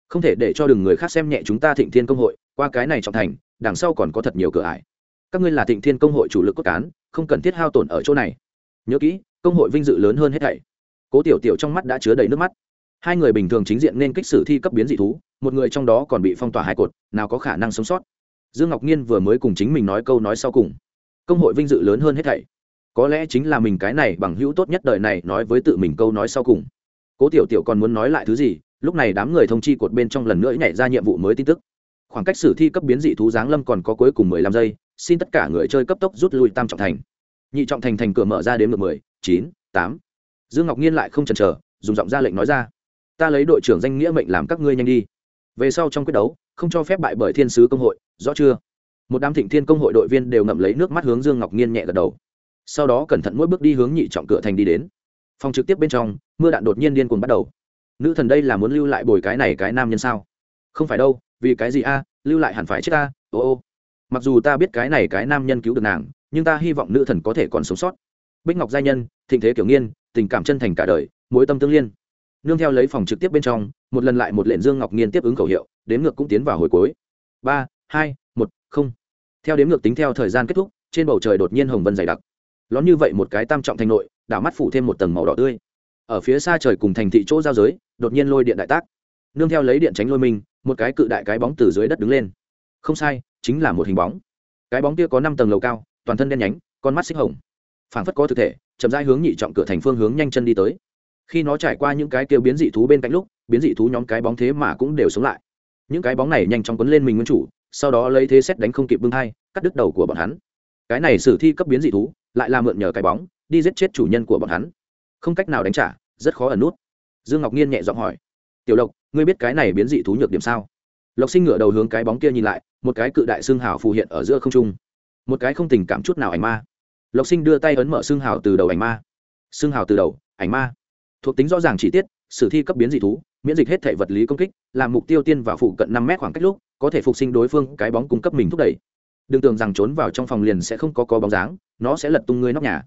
Không thể để cho đừng người khác xem nhẹ chúng ta thịnh thiên công hội, qua cái này trọng thành, đằng sau còn có thật nhiều cửa ải. Các ngươi là thịnh thiên công hội chủ lực cốt cán, không cần thiết hao tổn ở chỗ này. Nhớ kỹ, công hội vinh dự lớn hơn hết thảy. Cố tiểu tiểu trong mắt đã chứa đầy nước mắt hai người bình thường chính diện nên kích sử thi cấp biến dị thú, một người trong đó còn bị phong tỏa hai cột, nào có khả năng sống sót. Dương ngọc nhiên vừa mới cùng chính mình nói câu nói sau cùng. Công hội vinh dự lớn hơn hết thảy. Có lẽ chính là mình cái này bằng hữu tốt nhất đời này nói với tự mình câu nói sau cùng. Cố tiểu tiểu còn muốn nói lại thứ gì, lúc này đám người thông chi cột bên trong lần nữa nhảy ra nhiệm vụ mới tin tức. Khoảng cách sử thi cấp biến dị thú giáng lâm còn có cuối cùng mười lăm giây, xin tất cả người chơi cấp tốc rút lui tam trọng thành. Nhị trọng thành thành cửa mở ra đến ngược mười, chín, tám. Dương ngọc nhiên lại không chần chờ, dùng giọng ra lệnh nói ra ta lấy đội trưởng danh nghĩa mệnh làm các ngươi nhanh đi. Về sau trong quyết đấu, không cho phép bại bởi thiên sứ công hội, rõ chưa? Một đám thịnh thiên công hội đội viên đều ngậm lấy nước mắt hướng dương ngọc nhiên nhẹ gật đầu. Sau đó cẩn thận mỗi bước đi hướng nhị trọng cửa thành đi đến. Phòng trực tiếp bên trong, mưa đạn đột nhiên điên cuồng bắt đầu. Nữ thần đây là muốn lưu lại bồi cái này cái nam nhân sao? Không phải đâu, vì cái gì a? Lưu lại hẳn phải chết ta, ô ô. Mặc dù ta biết cái này cái nam nhân cứu được nàng, nhưng ta hy vọng nữ thần có thể còn sống sót. Bích ngọc gia nhân, thịnh thế kiểu nghiên, tình cảm chân thành cả đời, mối tâm tương liên nương theo lấy phòng trực tiếp bên trong, một lần lại một lệnh dương ngọc nghiên tiếp ứng khẩu hiệu, đếm ngược cũng tiến vào hồi cuối. Ba, hai, một, không. Theo đếm ngược tính theo thời gian kết thúc, trên bầu trời đột nhiên hồng vân dày đặc. Lón như vậy một cái tam trọng thành nội, đảo mắt phủ thêm một tầng màu đỏ tươi. Ở phía xa trời cùng thành thị chỗ giao giới, đột nhiên lôi điện đại tác. Nương theo lấy điện tránh lôi mình, một cái cự đại cái bóng từ dưới đất đứng lên. Không sai, chính là một hình bóng. Cái bóng kia có năm tầng lầu cao, toàn thân đen nhánh, con mắt xích hồng. Phảng phất có thực thể, chậm rãi hướng nhị trọng cửa thành phương hướng nhanh chân đi tới khi nó trải qua những cái kêu biến dị thú bên cạnh lúc, biến dị thú nhóm cái bóng thế mà cũng đều sống lại. Những cái bóng này nhanh chóng quấn lên mình nguyên chủ, sau đó lấy thế xét đánh không kịp bưng hai cắt đứt đầu của bọn hắn. Cái này sử thi cấp biến dị thú, lại là mượn nhờ cái bóng, đi giết chết chủ nhân của bọn hắn. Không cách nào đánh trả, rất khó ẩn nút. Dương ngọc nhiên nhẹ giọng hỏi, tiểu lộc, ngươi biết cái này biến dị thú nhược điểm sao? Lộc sinh ngửa đầu hướng cái bóng kia nhìn lại, một cái cự đại xương hào phù hiện ở giữa không trung. Một cái không tình cảm chút nào ảnh ma. Lộc sinh đưa tay ấn mở xương hào từ đầu ảnh ma. Xương hào từ đầu, ảnh ma thuộc tính rõ ràng chi tiết, sử thi cấp biến dị thú, miễn dịch hết thể vật lý công kích, làm mục tiêu tiên vào phụ cận năm mét khoảng cách lúc, có thể phục sinh đối phương cái bóng cung cấp mình thúc đẩy. Đừng tưởng rằng trốn vào trong phòng liền sẽ không có có bóng dáng, nó sẽ lật tung ngươi nóc nhà.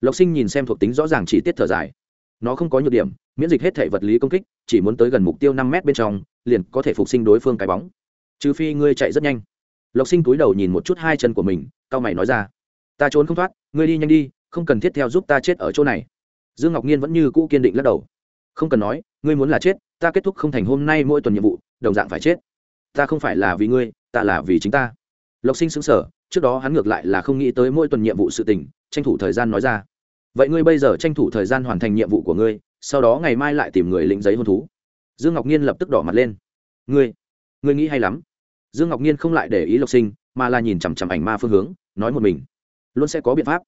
Lộc sinh nhìn xem thuộc tính rõ ràng chỉ tiết thở dài. Nó không có nhược điểm, miễn dịch hết thể vật lý công kích, chỉ muốn tới gần mục tiêu năm mét bên trong, liền có thể phục sinh đối phương cái bóng. Trừ phi ngươi chạy rất nhanh. Lộc sinh túi đầu nhìn một chút hai chân của mình cao mày nói ra. Ta trốn không thoát, ngươi đi nhanh đi, không cần thiết theo giúp ta chết ở chỗ này dương ngọc nhiên vẫn như cũ kiên định lắc đầu. Không cần nói, ngươi muốn là chết, ta kết thúc không thành hôm nay mỗi tuần nhiệm vụ, đồng dạng phải chết. Ta không phải là vì ngươi, ta là vì chính ta. Lộc sinh xứng sở trước đó hắn ngược lại là không nghĩ tới mỗi tuần nhiệm vụ sự tình, tranh thủ thời gian nói ra. Vậy ngươi bây giờ tranh thủ thời gian hoàn thành nhiệm vụ của ngươi, sau đó ngày mai lại tìm người lĩnh giấy hôn thú. Dương ngọc nhiên lập tức đỏ mặt lên. Ngươi ngươi nghĩ hay lắm. Dương ngọc nhiên không lại để ý lộc sinh, mà là nhìn chằm chằm ảnh ma phương hướng, nói một mình. Luôn sẽ có biện pháp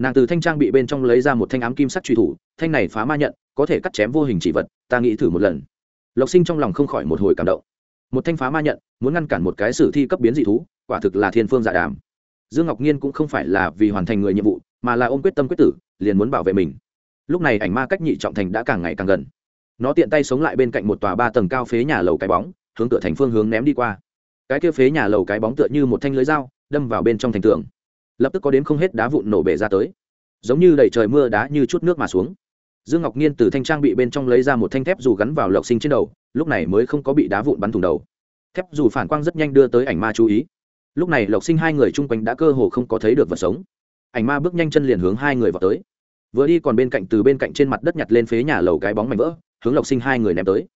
nàng từ thanh trang bị bên trong lấy ra một thanh ám kim sắt truy thủ, thanh này phá ma nhận, có thể cắt chém vô hình chỉ vật, ta nghĩ thử một lần. Lộc sinh trong lòng không khỏi một hồi cảm động. Một thanh phá ma nhận, muốn ngăn cản một cái sử thi cấp biến dị thú, quả thực là thiên phương dạ đàm. Dương ngọc nhiên cũng không phải là vì hoàn thành người nhiệm vụ, mà là ôm quyết tâm quyết tử, liền muốn bảo vệ mình. Lúc này ảnh ma cách nhị trọng thành đã càng ngày càng gần. Nó tiện tay sống lại bên cạnh một tòa ba tầng cao phế nhà lầu cái bóng, hướng tựa thành phương hướng ném đi qua. Cái kia phế nhà lầu cái bóng tựa như một thanh lưới dao, đâm vào bên trong thành tường lập tức có đến không hết đá vụn nổ bể ra tới. Giống như đầy trời mưa đá như chút nước mà xuống. Dương ngọc nhiên từ thanh trang bị bên trong lấy ra một thanh thép dù gắn vào lộc sinh trên đầu, lúc này mới không có bị đá vụn bắn thủng đầu. Thép dù phản quang rất nhanh đưa tới ảnh ma chú ý. Lúc này lộc sinh hai người chung quanh đã cơ hồ không có thấy được vật sống. Ảnh ma bước nhanh chân liền hướng hai người vào tới. Vừa đi còn bên cạnh từ bên cạnh trên mặt đất nhặt lên phế nhà lầu cái bóng mảnh vỡ, hướng lộc sinh hai người ném tới.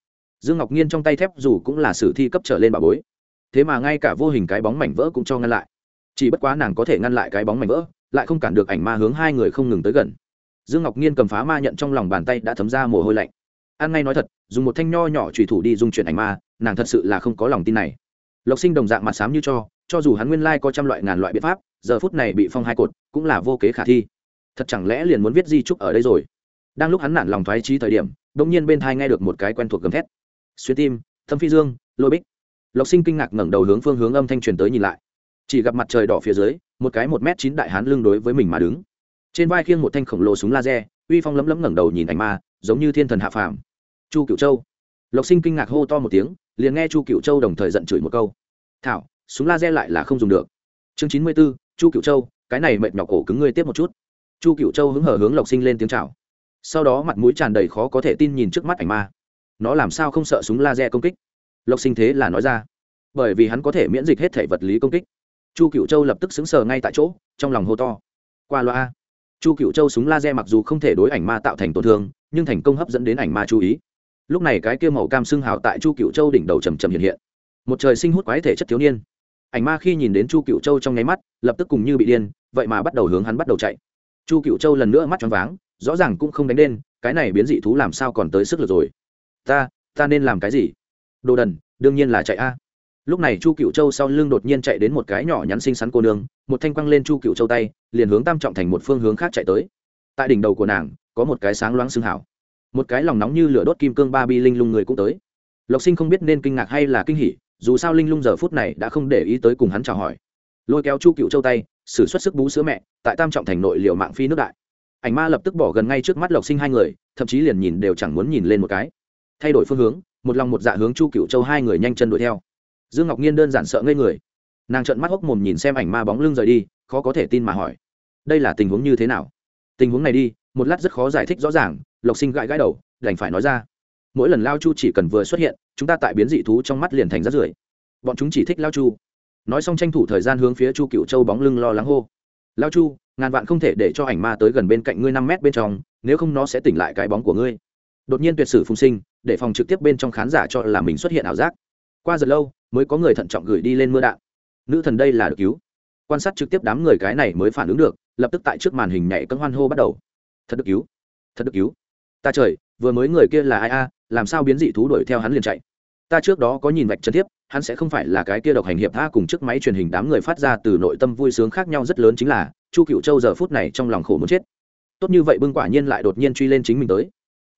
Dương ngọc nhiên trong tay thép dù cũng là sử thi cấp trở lên bà bối. Thế mà ngay cả vô hình cái bóng mảnh vỡ cũng cho ngăn lại chỉ bất quá nàng có thể ngăn lại cái bóng mảnh vỡ, lại không cản được ảnh ma hướng hai người không ngừng tới gần. Dương ngọc nhiên cầm phá ma nhận trong lòng bàn tay đã thấm ra mồ hôi lạnh. An ngay nói thật, dùng một thanh nho nhỏ trùy thủ đi dung chuyển ảnh ma, nàng thật sự là không có lòng tin này. Lộc sinh đồng dạng mặt sám như cho cho dù hắn nguyên lai có trăm loại ngàn loại biện pháp, giờ phút này bị phong hai cột, cũng là vô kế khả thi. Thật chẳng lẽ liền muốn viết di trúc ở đây rồi? Đang lúc hắn nản lòng thoái trí thời điểm đông nhiên bên thai nghe được một cái quen thuộc gầm thét. Xuyên tim, thâm phi dương, lôi bích. Lộc sinh kinh ngạc ngẩng đầu hướng phương hướng âm thanh truyền tới nhìn lại chỉ gặp mặt trời đỏ phía dưới, một cái một m chín đại hán lưng đối với mình mà đứng. Trên vai khiêng một thanh khổng lồ súng laser, uy phong lấm lấm ngẩng đầu nhìn ảnh ma, giống như thiên thần hạ phàm. Chu cựu châu. Lộc sinh kinh ngạc hô to một tiếng, liền nghe chu cựu châu đồng thời giận chửi một câu. Thảo, súng laser lại là không dùng được. Chương chín mươi b ố chu cựu châu, cái này mệt nhọc cổ cứng ngươi tiếp một chút. Chu cựu châu hứng hở hướng lộc sinh lên tiếng chào. Sau đó mặt mũi tràn đầy khó có thể tin nhìn trước mắt ảnh ma. Nó làm sao không sợ súng laser công kích? Lộc sinh thế là nói ra. Bởi vì hắn có thể miễn dịch hết thể vật lý công kích chu cựu châu lập tức xứng sờ ngay tại chỗ, trong lòng hô to. Qua loa. Chu cựu châu súng laser mặc dù không thể đối ảnh ma tạo thành tổn thương, nhưng thành công hấp dẫn đến ảnh ma chú ý. Lúc này cái kia màu cam xương hào tại chu cựu châu đỉnh đầu trầm trầm hiện hiện. Một trời sinh hút quái thể chất thiếu niên. Ảnh ma khi nhìn đến chu cựu châu trong nháy mắt, lập tức cùng như bị điên, vậy mà bắt đầu hướng hắn bắt đầu chạy. Chu cựu châu lần nữa mắt choáng váng, rõ ràng cũng không đánh đen cái này biến dị thú làm sao còn tới sức lực rồi? Ta ta nên làm cái gì? Đồ đần, đương nhiên là chạy a lúc này chu cựu châu sau lưng đột nhiên chạy đến một cái nhỏ nhắn xinh xắn cô nương, một thanh quăng lên chu cựu châu tay, liền hướng tam trọng thành một phương hướng khác chạy tới. Tại đỉnh đầu của nàng, có một cái sáng loáng xương hảo một cái lòng nóng như lửa đốt kim cương ba bi linh lung người cũng tới. Lộc sinh không biết nên kinh ngạc hay là kinh hỉ, dù sao linh lung giờ phút này đã không để ý tới cùng hắn chào hỏi. Lôi kéo chu cựu châu tay xử xuất sức bú sữa mẹ, tại tam trọng thành nội liệu mạng phi nước đại. Ảnh ma lập tức bỏ gần ngay trước mắt lộc sinh hai người, thậm chí liền nhìn đều chẳng muốn nhìn lên một cái. Thay đổi phương hướng, một lòng một dạ hướng chu cựu châu hai người nhanh chân đuổi theo dương ngọc nhiên đơn giản sợ ngây người. Nàng trợn mắt hốc mồm nhìn xem ảnh ma bóng lưng rời đi, khó có thể tin mà hỏi, đây là tình huống như thế nào? Tình huống này đi, một lát rất khó giải thích rõ ràng, lộc sinh gãi gãi đầu, đành phải nói ra, mỗi lần lao chu chỉ cần vừa xuất hiện, chúng ta tại biến dị thú trong mắt liền thành rát rưởi. Bọn chúng chỉ thích lao chu. Nói xong tranh thủ thời gian hướng phía chu cựu châu bóng lưng lo lắng hô, lao chu, ngàn vạn không thể để cho ảnh ma tới gần bên cạnh ngươi năm mét bên trong, nếu không nó sẽ tỉnh lại cái bóng của ngươi. Đột nhiên tuyệt sử phung sinh, để phòng trực tiếp bên trong khán giả cho là mình xuất hiện ảo giác qua giật lâu mới có người thận trọng gửi đi lên mưa đạn. Nữ thần đây là được cứu. Quan sát trực tiếp đám người cái này mới phản ứng được, lập tức tại trước màn hình nhảy cân hoan hô bắt đầu. Thật được cứu. Thật được cứu. Ta trời, vừa mới người kia là ai a, làm sao biến dị thú đuổi theo hắn liền chạy? Ta trước đó có nhìn vạch chân tiếp hắn sẽ không phải là cái kia độc hành hiệp tha cùng chiếc máy truyền hình đám người phát ra từ nội tâm vui sướng khác nhau rất lớn chính là, chu cựu châu giờ phút này trong lòng khổ muốn chết. Tốt như vậy bưng quả nhiên lại đột nhiên truy lên chính mình tới.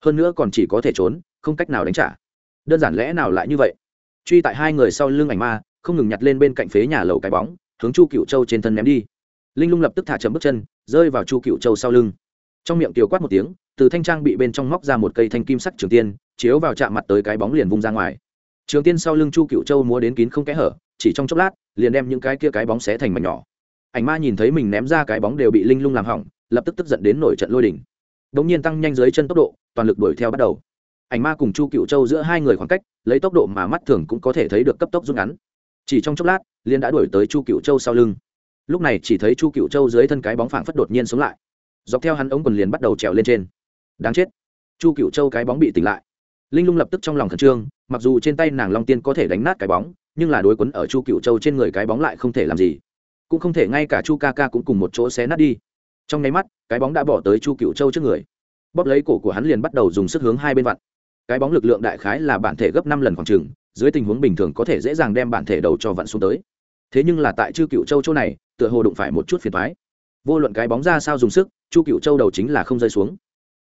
Hơn nữa còn chỉ có thể trốn, không cách nào đánh trả. Đơn giản lẽ nào lại như vậy? Truy tại hai người sau lưng ảnh ma, không ngừng nhặt lên bên cạnh phế nhà lầu cái bóng, hướng chu cựu châu trên thân ném đi. Linh lung lập tức thả chậm bước chân, rơi vào chu cựu châu sau lưng. Trong miệng tiểu quát một tiếng, từ thanh trang bị bên trong móc ra một cây thanh kim sắc trường tiên, chiếu vào chạm mặt tới cái bóng liền vung ra ngoài. Trường tiên sau lưng chu cựu châu múa đến kín không kẽ hở, chỉ trong chốc lát, liền đem những cái kia cái bóng xé thành mảnh nhỏ. Ảnh ma nhìn thấy mình ném ra cái bóng đều bị linh lung làm hỏng, lập tức tức giận đến nổi trận lôi đỉnh đ ỗ n g nhiên tăng nhanh dưới chân tốc độ, toàn lực đuổi theo bắt đầu ảnh ma cùng chu cựu châu giữa hai người khoảng cách, lấy tốc độ mà mắt thường cũng có thể thấy được cấp tốc rút ngắn. Chỉ trong chốc lát liên đã đuổi tới chu cựu châu sau lưng. Lúc này chỉ thấy chu cựu châu dưới thân cái bóng phảng phất đột nhiên sống lại. Dọc theo hắn ống quần liền bắt đầu trèo lên trên. Đáng chết. Chu cựu châu cái bóng bị tỉnh lại. Linh lung lập tức trong lòng khẩn trương, mặc dù trên tay nàng long tiên có thể đánh nát cái bóng, nhưng là đối quấn ở chu cựu châu trên người cái bóng lại không thể làm gì. Cũng không thể ngay cả chu ca ca cũng cùng một chỗ xé nát đi. Trong nháy mắt, cái bóng đã bỏ tới chu cựu châu trước người. Bóp lấy cổ của hắn liền bắt đầu dùng sức hướng hai bên vặn cái bóng lực lượng đại khái là bản thể gấp năm lần khoảng trừng, dưới tình huống bình thường có thể dễ dàng đem bản thể đầu cho vặn xuống tới. Thế nhưng là tại chu cựu châu chỗ này, tựa hồ đụng phải một chút phiền thoái vô luận cái bóng ra sao dùng sức, chu cựu châu đầu chính là không rơi xuống.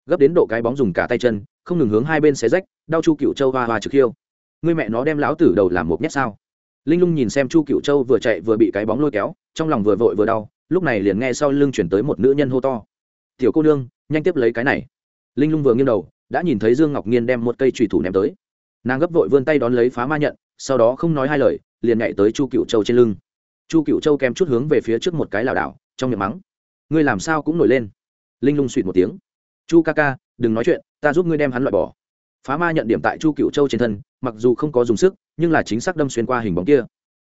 Gấp đến độ cái bóng dùng cả tay chân, không ngừng hướng hai bên xé rách, đau chu cựu châu hoa hoa trực khiêu. Người mẹ nó đem lão tử đầu làm một nhát sao? Linh lung nhìn xem chu cựu châu vừa chạy vừa bị cái bóng lôi kéo, trong lòng vừa vội vừa đau, lúc này liền nghe sau lưng chuyển tới một nữ nhân hô to. Tiểu cô nương, nhanh tiếp lấy cái này. Linh lung vừa nghiêng đầu đã nhìn thấy dương ngọc nhiên đem một cây trùy thủ ném tới. Nàng gấp vội vươn tay đón lấy phá ma nhận, sau đó không nói hai lời, liền nhảy tới chu cựu châu trên lưng. Chu cựu châu kèm chút hướng về phía trước một cái lảo đảo, trong miệng mắng, ngươi làm sao cũng nổi lên. Linh lung suỵt một tiếng, chu ca ca, đừng nói chuyện, ta giúp ngươi đem hắn loại bỏ. Phá ma nhận điểm tại chu cựu châu trên thân, mặc dù không có dùng sức, nhưng là chính xác đâm xuyên qua hình bóng kia.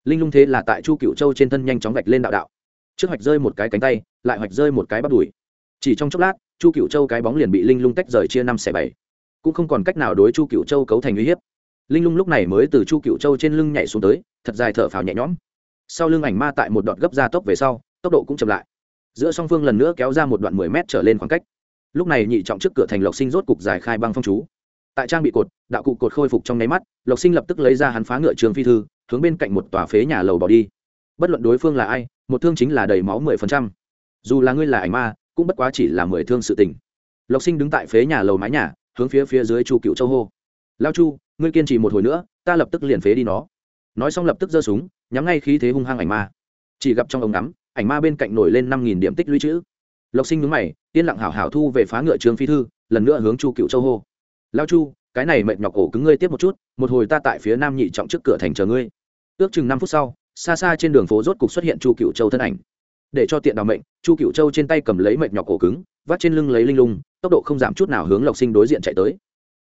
Linh lung thế là tại chu cựu châu trên thân nhanh chóng gạch lên đạo đạo. Trước hoạch rơi một cái cánh tay, lại hoạch rơi một cái bắt đùi. Chỉ trong chốc lát chu cựu châu cái bóng liền bị linh lung tách rời chia năm xẻ bảy. Cũng không còn cách nào đối chu cựu châu cấu thành uy hiếp. Linh lung lúc này mới từ chu cựu châu trên lưng nhảy xuống tới, thật dài thở phào nhẹ nhõm. Sau lưng ảnh ma tại một đoạn gấp ra tốc về sau, tốc độ cũng chậm lại. Giữa song phương lần nữa kéo ra một đoạn mười mét trở lên khoảng cách. Lúc này nhị trọng trước cửa thành lộc sinh rốt cục giải khai băng phong chú. Tại trang bị cột, đạo cụ cột khôi phục trong nháy mắt, lộc sinh lập tức lấy ra hắn phá ngựa trường phi thư, hướng bên cạnh một tòa phế nhà lầu bỏ đi. Bất luận đối phương là ai, một thương chính là đầy máu mười phần trăm. Dù là ngươi là ảnh ma cũng bất quá chỉ là mười thương sự tình. Lộc sinh đứng tại phế nhà lầu mái nhà, hướng phía phía dưới chu cựu châu hô. Lao chu, ngươi kiên trì một hồi nữa, ta lập tức liền phế đi nó. Nói xong lập tức giơ súng, nhắm ngay khí thế hung hăng ảnh ma. Chỉ gặp trong ống ngắm, ảnh ma bên cạnh nổi lên năm nghìn điểm tích lũy chữ. Lộc sinh nhúng mày, yên lặng hảo hảo thu về phá ngựa trường phi thư, lần nữa hướng chu cựu châu hô. Lao chu, cái này mệt nhọc ổ cứng ngươi tiếp một chút, một hồi ta tại phía nam nhị trọng trước cửa thành chờ ngươi. Ước chừng năm phút sau, xa xa trên đường phố rốt cục xuất hiện chu cựu châu thân ảnh để cho tiện đào mệnh, chu cựu châu trên tay cầm lấy mệt nhọc cổ cứng vắt trên lưng lấy linh lung, tốc độ không giảm chút nào hướng lộc sinh đối diện chạy tới.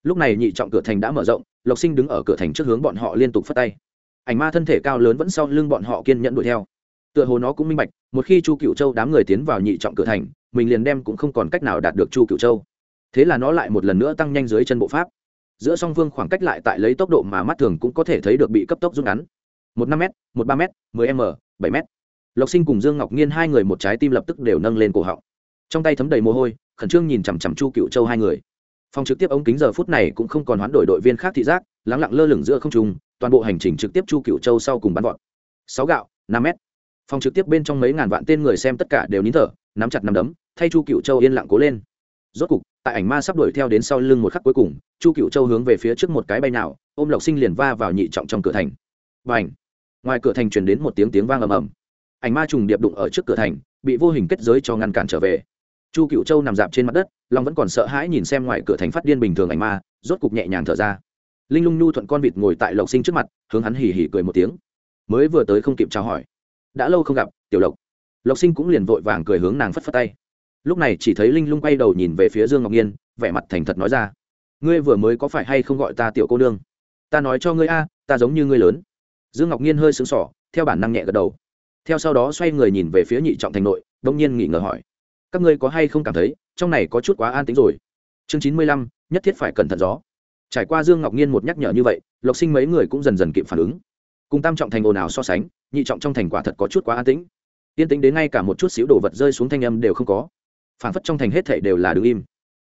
Lúc này nhị trọng cửa thành đã mở rộng, lộc sinh đứng ở cửa thành trước hướng bọn họ liên tục phất tay. Ảnh ma thân thể cao lớn vẫn sau lưng bọn họ kiên nhẫn đuổi theo. Tựa hồ nó cũng minh bạch, một khi chu cựu châu đám người tiến vào nhị trọng cửa thành, mình liền đem cũng không còn cách nào đạt được chu cựu châu. Thế là nó lại một lần nữa tăng nhanh dưới chân bộ pháp. Giữa song phương khoảng cách lại tại lấy tốc độ mà mắt thường cũng có thể thấy được bị cấp tốc rút ngắn. Một năm m một ba m mười m, bảy m lộc sinh cùng dương ngọc nhiên hai người một trái tim lập tức đều nâng lên cổ họng. Trong tay thấm đầy mồ hôi, khẩn trương nhìn chằm chằm chu cựu châu hai người. Phòng trực tiếp ống kính giờ phút này cũng không còn hoán đổi đội viên khác thị giác, lắng lặng lơ lửng giữa không trung, toàn bộ hành trình trực tiếp chu cựu châu sau cùng bắn vọt. Sáu gạo, năm mét. phòng trực tiếp bên trong mấy ngàn vạn tên người xem tất cả đều nín thở, nắm chặt nắm đấm, thay chu cựu châu yên lặng cố lên. Rốt cục, tại ảnh ma sắp đuổi theo đến sau lưng một khắc cuối cùng, chu cựu châu hướng về phía trước một cái bay nào, ôm lộc sinh liền va vào nhị trọng trong cửa thành. Và ảnh ngoài cửa thành truyền đến một tiếng tiếng vang ầm ầm ảnh ma trùng điệp đụng ở trước cửa thành, bị vô hình kết giới cho ngăn cản trở về. Chu cựu châu nằm dạp trên mặt đất, long vẫn còn sợ hãi nhìn xem ngoài cửa thành phát điên bình thường ảnh ma, rốt cục nhẹ nhàng thở ra. Linh lung nhu thuận con vịt ngồi tại lộc sinh trước mặt, hướng hắn hỉ hỉ cười một tiếng. Mới vừa tới không kịp chào hỏi. Đã lâu không gặp, tiểu lộc. Lộc sinh cũng liền vội vàng cười hướng nàng phất phất tay. Lúc này chỉ thấy linh lung quay đầu nhìn về phía dương ngọc nhiên, vẻ mặt thành thật nói ra. Ngươi vừa mới có phải hay không gọi ta tiểu cô nương? Ta nói cho ngươi a, ta giống như ngươi lớn. Dương ngọc nhiên hơi sững sỏ theo bản năng nhẹ gật đầu theo sau đó xoay người nhìn về phía nhị trọng thành nội, đông nhiên nghỉ ngờ hỏi, các ngươi có hay không cảm thấy, trong này có chút quá an tính rồi? Chương chín mươi lăm, nhất thiết phải cẩn thận gió. Trải qua dương ngọc nhiên một nhắc nhở như vậy, lộc sinh mấy người cũng dần dần kịp phản ứng. Cùng tam trọng thành ồn ào so sánh, nhị trọng trong thành quả thật có chút quá an tĩnh. Yên tĩnh đến ngay cả một chút xíu đồ vật rơi xuống thanh âm đều không có. Phản phất trong thành hết thảy đều là đứng im.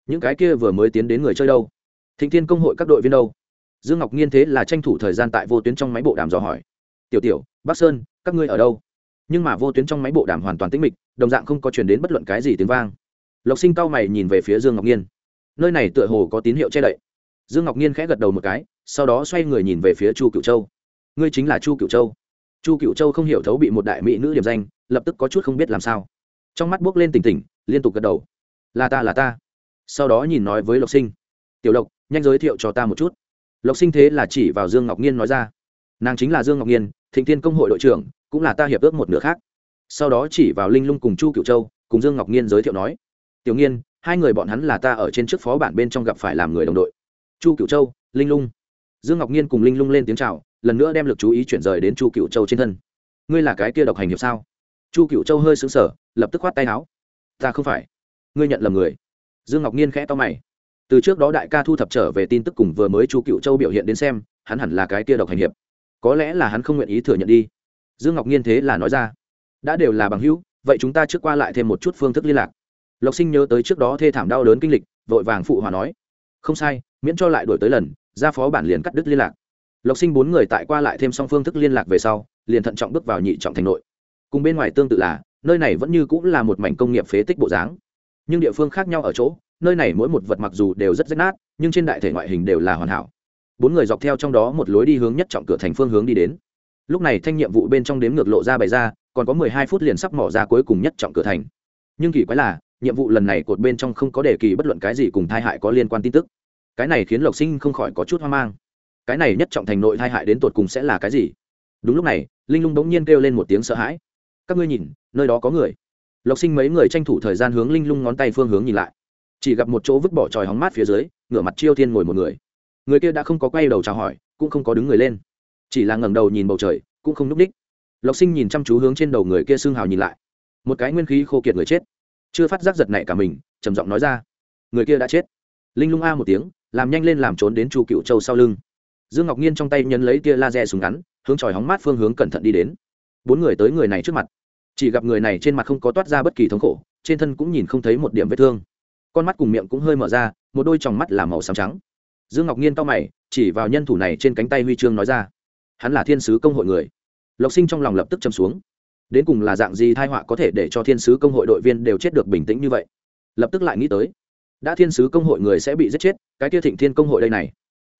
Những cái kia vừa mới tiến đến người chơi đâu? Thịnh thiên công hội các đội viên đâu? Dương ngọc nhiên thế là tranh thủ thời gian tại vô tuyến trong máy bộ đàm dò hỏi. Tiểu tiểu, bắc sơn, các ngươi ở đâu? Nhưng mà vô tuyến trong máy bộ đàm hoàn toàn tĩnh mịch, đồng dạng không có truyền đến bất luận cái gì tiếng vang. Lộc sinh cao mày nhìn về phía dương ngọc nhiên. Nơi này tựa hồ có tín hiệu che đậy. Dương ngọc nhiên khẽ gật đầu một cái, sau đó xoay người nhìn về phía chu cựu châu. Ngươi chính là chu cựu châu. Chu cựu châu không hiểu thấu bị một đại mỹ nữ điểm danh, lập tức có chút không biết làm sao. Trong mắt buốc lên tỉnh tỉnh, liên tục gật đầu. Là ta là ta. Sau đó nhìn nói với lộc sinh. Tiểu lộc, nhanh giới thiệu cho ta một chút. Lộc sinh thế là chỉ vào dương ngọc nhiên nói ra. Nàng chính là dương ngọc nhiên, thịnh thiên công hội đội trưởng cũng là ta hiệp ước một nửa khác. Sau đó chỉ vào linh lung cùng chu cựu châu, cùng dương ngọc nhiên giới thiệu nói, tiểu nhiên hai người bọn hắn là ta ở trên trước phó bản bên trong gặp phải làm người đồng đội. Chu cựu châu, linh lung. Dương ngọc nhiên cùng linh lung lên tiếng c h à o lần nữa đem l ự c chú ý chuyển rời đến chu cựu châu trên thân. Ngươi là cái kia độc hành hiệp sao? Chu cựu châu hơi xứng sở lập tức khoát tay áo. Ta không phải. Ngươi nhận lầm người. Dương ngọc nhiên khẽ to mày. Từ trước đó đại ca thu thập trở về tin tức cùng vừa mới chu cựu châu biểu hiện đến xem, hắn hẳn là cái kia độc hành hiệp. Có lẽ là hắn không nguyện ý thừa nhận đi dương ngọc nhiên thế là nói ra, đã đều là bằng hữu, vậy chúng ta trước qua lại thêm một chút phương thức liên lạc. Lộc sinh nhớ tới trước đó thê thảm đau đớn kinh lịch, vội vàng phụ hòa nói, không sai, miễn cho lại đổi tới lần, ra phó bản liền cắt đứt liên lạc. Lộc sinh bốn người tại qua lại thêm xong phương thức liên lạc về sau, liền thận trọng bước vào nhị trọng thành nội. Cùng bên ngoài tương tự là, nơi này vẫn như cũng là một mảnh công nghiệp phế tích bộ dáng. Nhưng địa phương khác nhau ở chỗ, nơi này mỗi một vật mặc dù đều rất rách nát, nhưng trên đại thể ngoại hình đều là hoàn hảo. Bốn người dọc theo trong đó một lối đi hướng nhất trọng cửa thành phương hướng đi đến lúc này thanh nhiệm vụ bên trong đếm ngược lộ ra bày ra, còn có mười hai phút liền sắp mỏ ra cuối cùng nhất trọng cửa thành. Nhưng kỳ quái là, nhiệm vụ lần này cột bên trong không có đề kỳ bất luận cái gì cùng thai hại có liên quan tin tức. Cái này khiến lộc sinh không khỏi có chút hoang mang. Cái này nhất trọng thành nội thai hại đến tột cùng sẽ là cái gì? Đúng lúc này, linh lung bỗng nhiên kêu lên một tiếng sợ hãi. Các ngươi nhìn, nơi đó có người. Lộc sinh mấy người tranh thủ thời gian hướng linh lung ngón tay phương hướng nhìn lại. Chỉ gặp một chỗ vứt bỏ tròi hóng mát phía dưới, ngửa mặt chiêu thiên ngồi một người. Người kia đã không có quay đầu chào hỏi, cũng không có đứng người lên chỉ là ngẩng đầu nhìn bầu trời, cũng không núp đích. Lộc sinh nhìn chăm chú hướng trên đầu người kia xương hào nhìn lại. Một cái nguyên khí khô kiệt người chết. Chưa phát giác giật này cả mình, trầm giọng nói ra. Người kia đã chết. Linh lung a một tiếng, làm nhanh lên làm trốn đến chu cựu châu sau lưng. Dương ngọc nhiên trong tay nhấn lấy tia laser súng ngắn, hướng tròi hóng mát phương hướng cẩn thận đi đến. Bốn người tới người này trước mặt. Chỉ gặp người này trên mặt không có toát ra bất kỳ thống khổ, trên thân cũng nhìn không thấy một điểm vết thương. Con mắt cùng miệng cũng hơi mở ra, một đôi tròng mắt là màu xám trắng. Dương ngọc nhiên to mày, chỉ vào nhân thủ này trên cánh tay huy chương nói ra hắn là thiên sứ công hội người. Lộc sinh trong lòng lập tức châm xuống. Đến cùng là dạng gì thai họa có thể để cho thiên sứ công hội đội viên đều chết được bình tĩnh như vậy? Lập tức lại nghĩ tới, đã thiên sứ công hội người sẽ bị giết chết, cái kia thịnh thiên công hội đây này.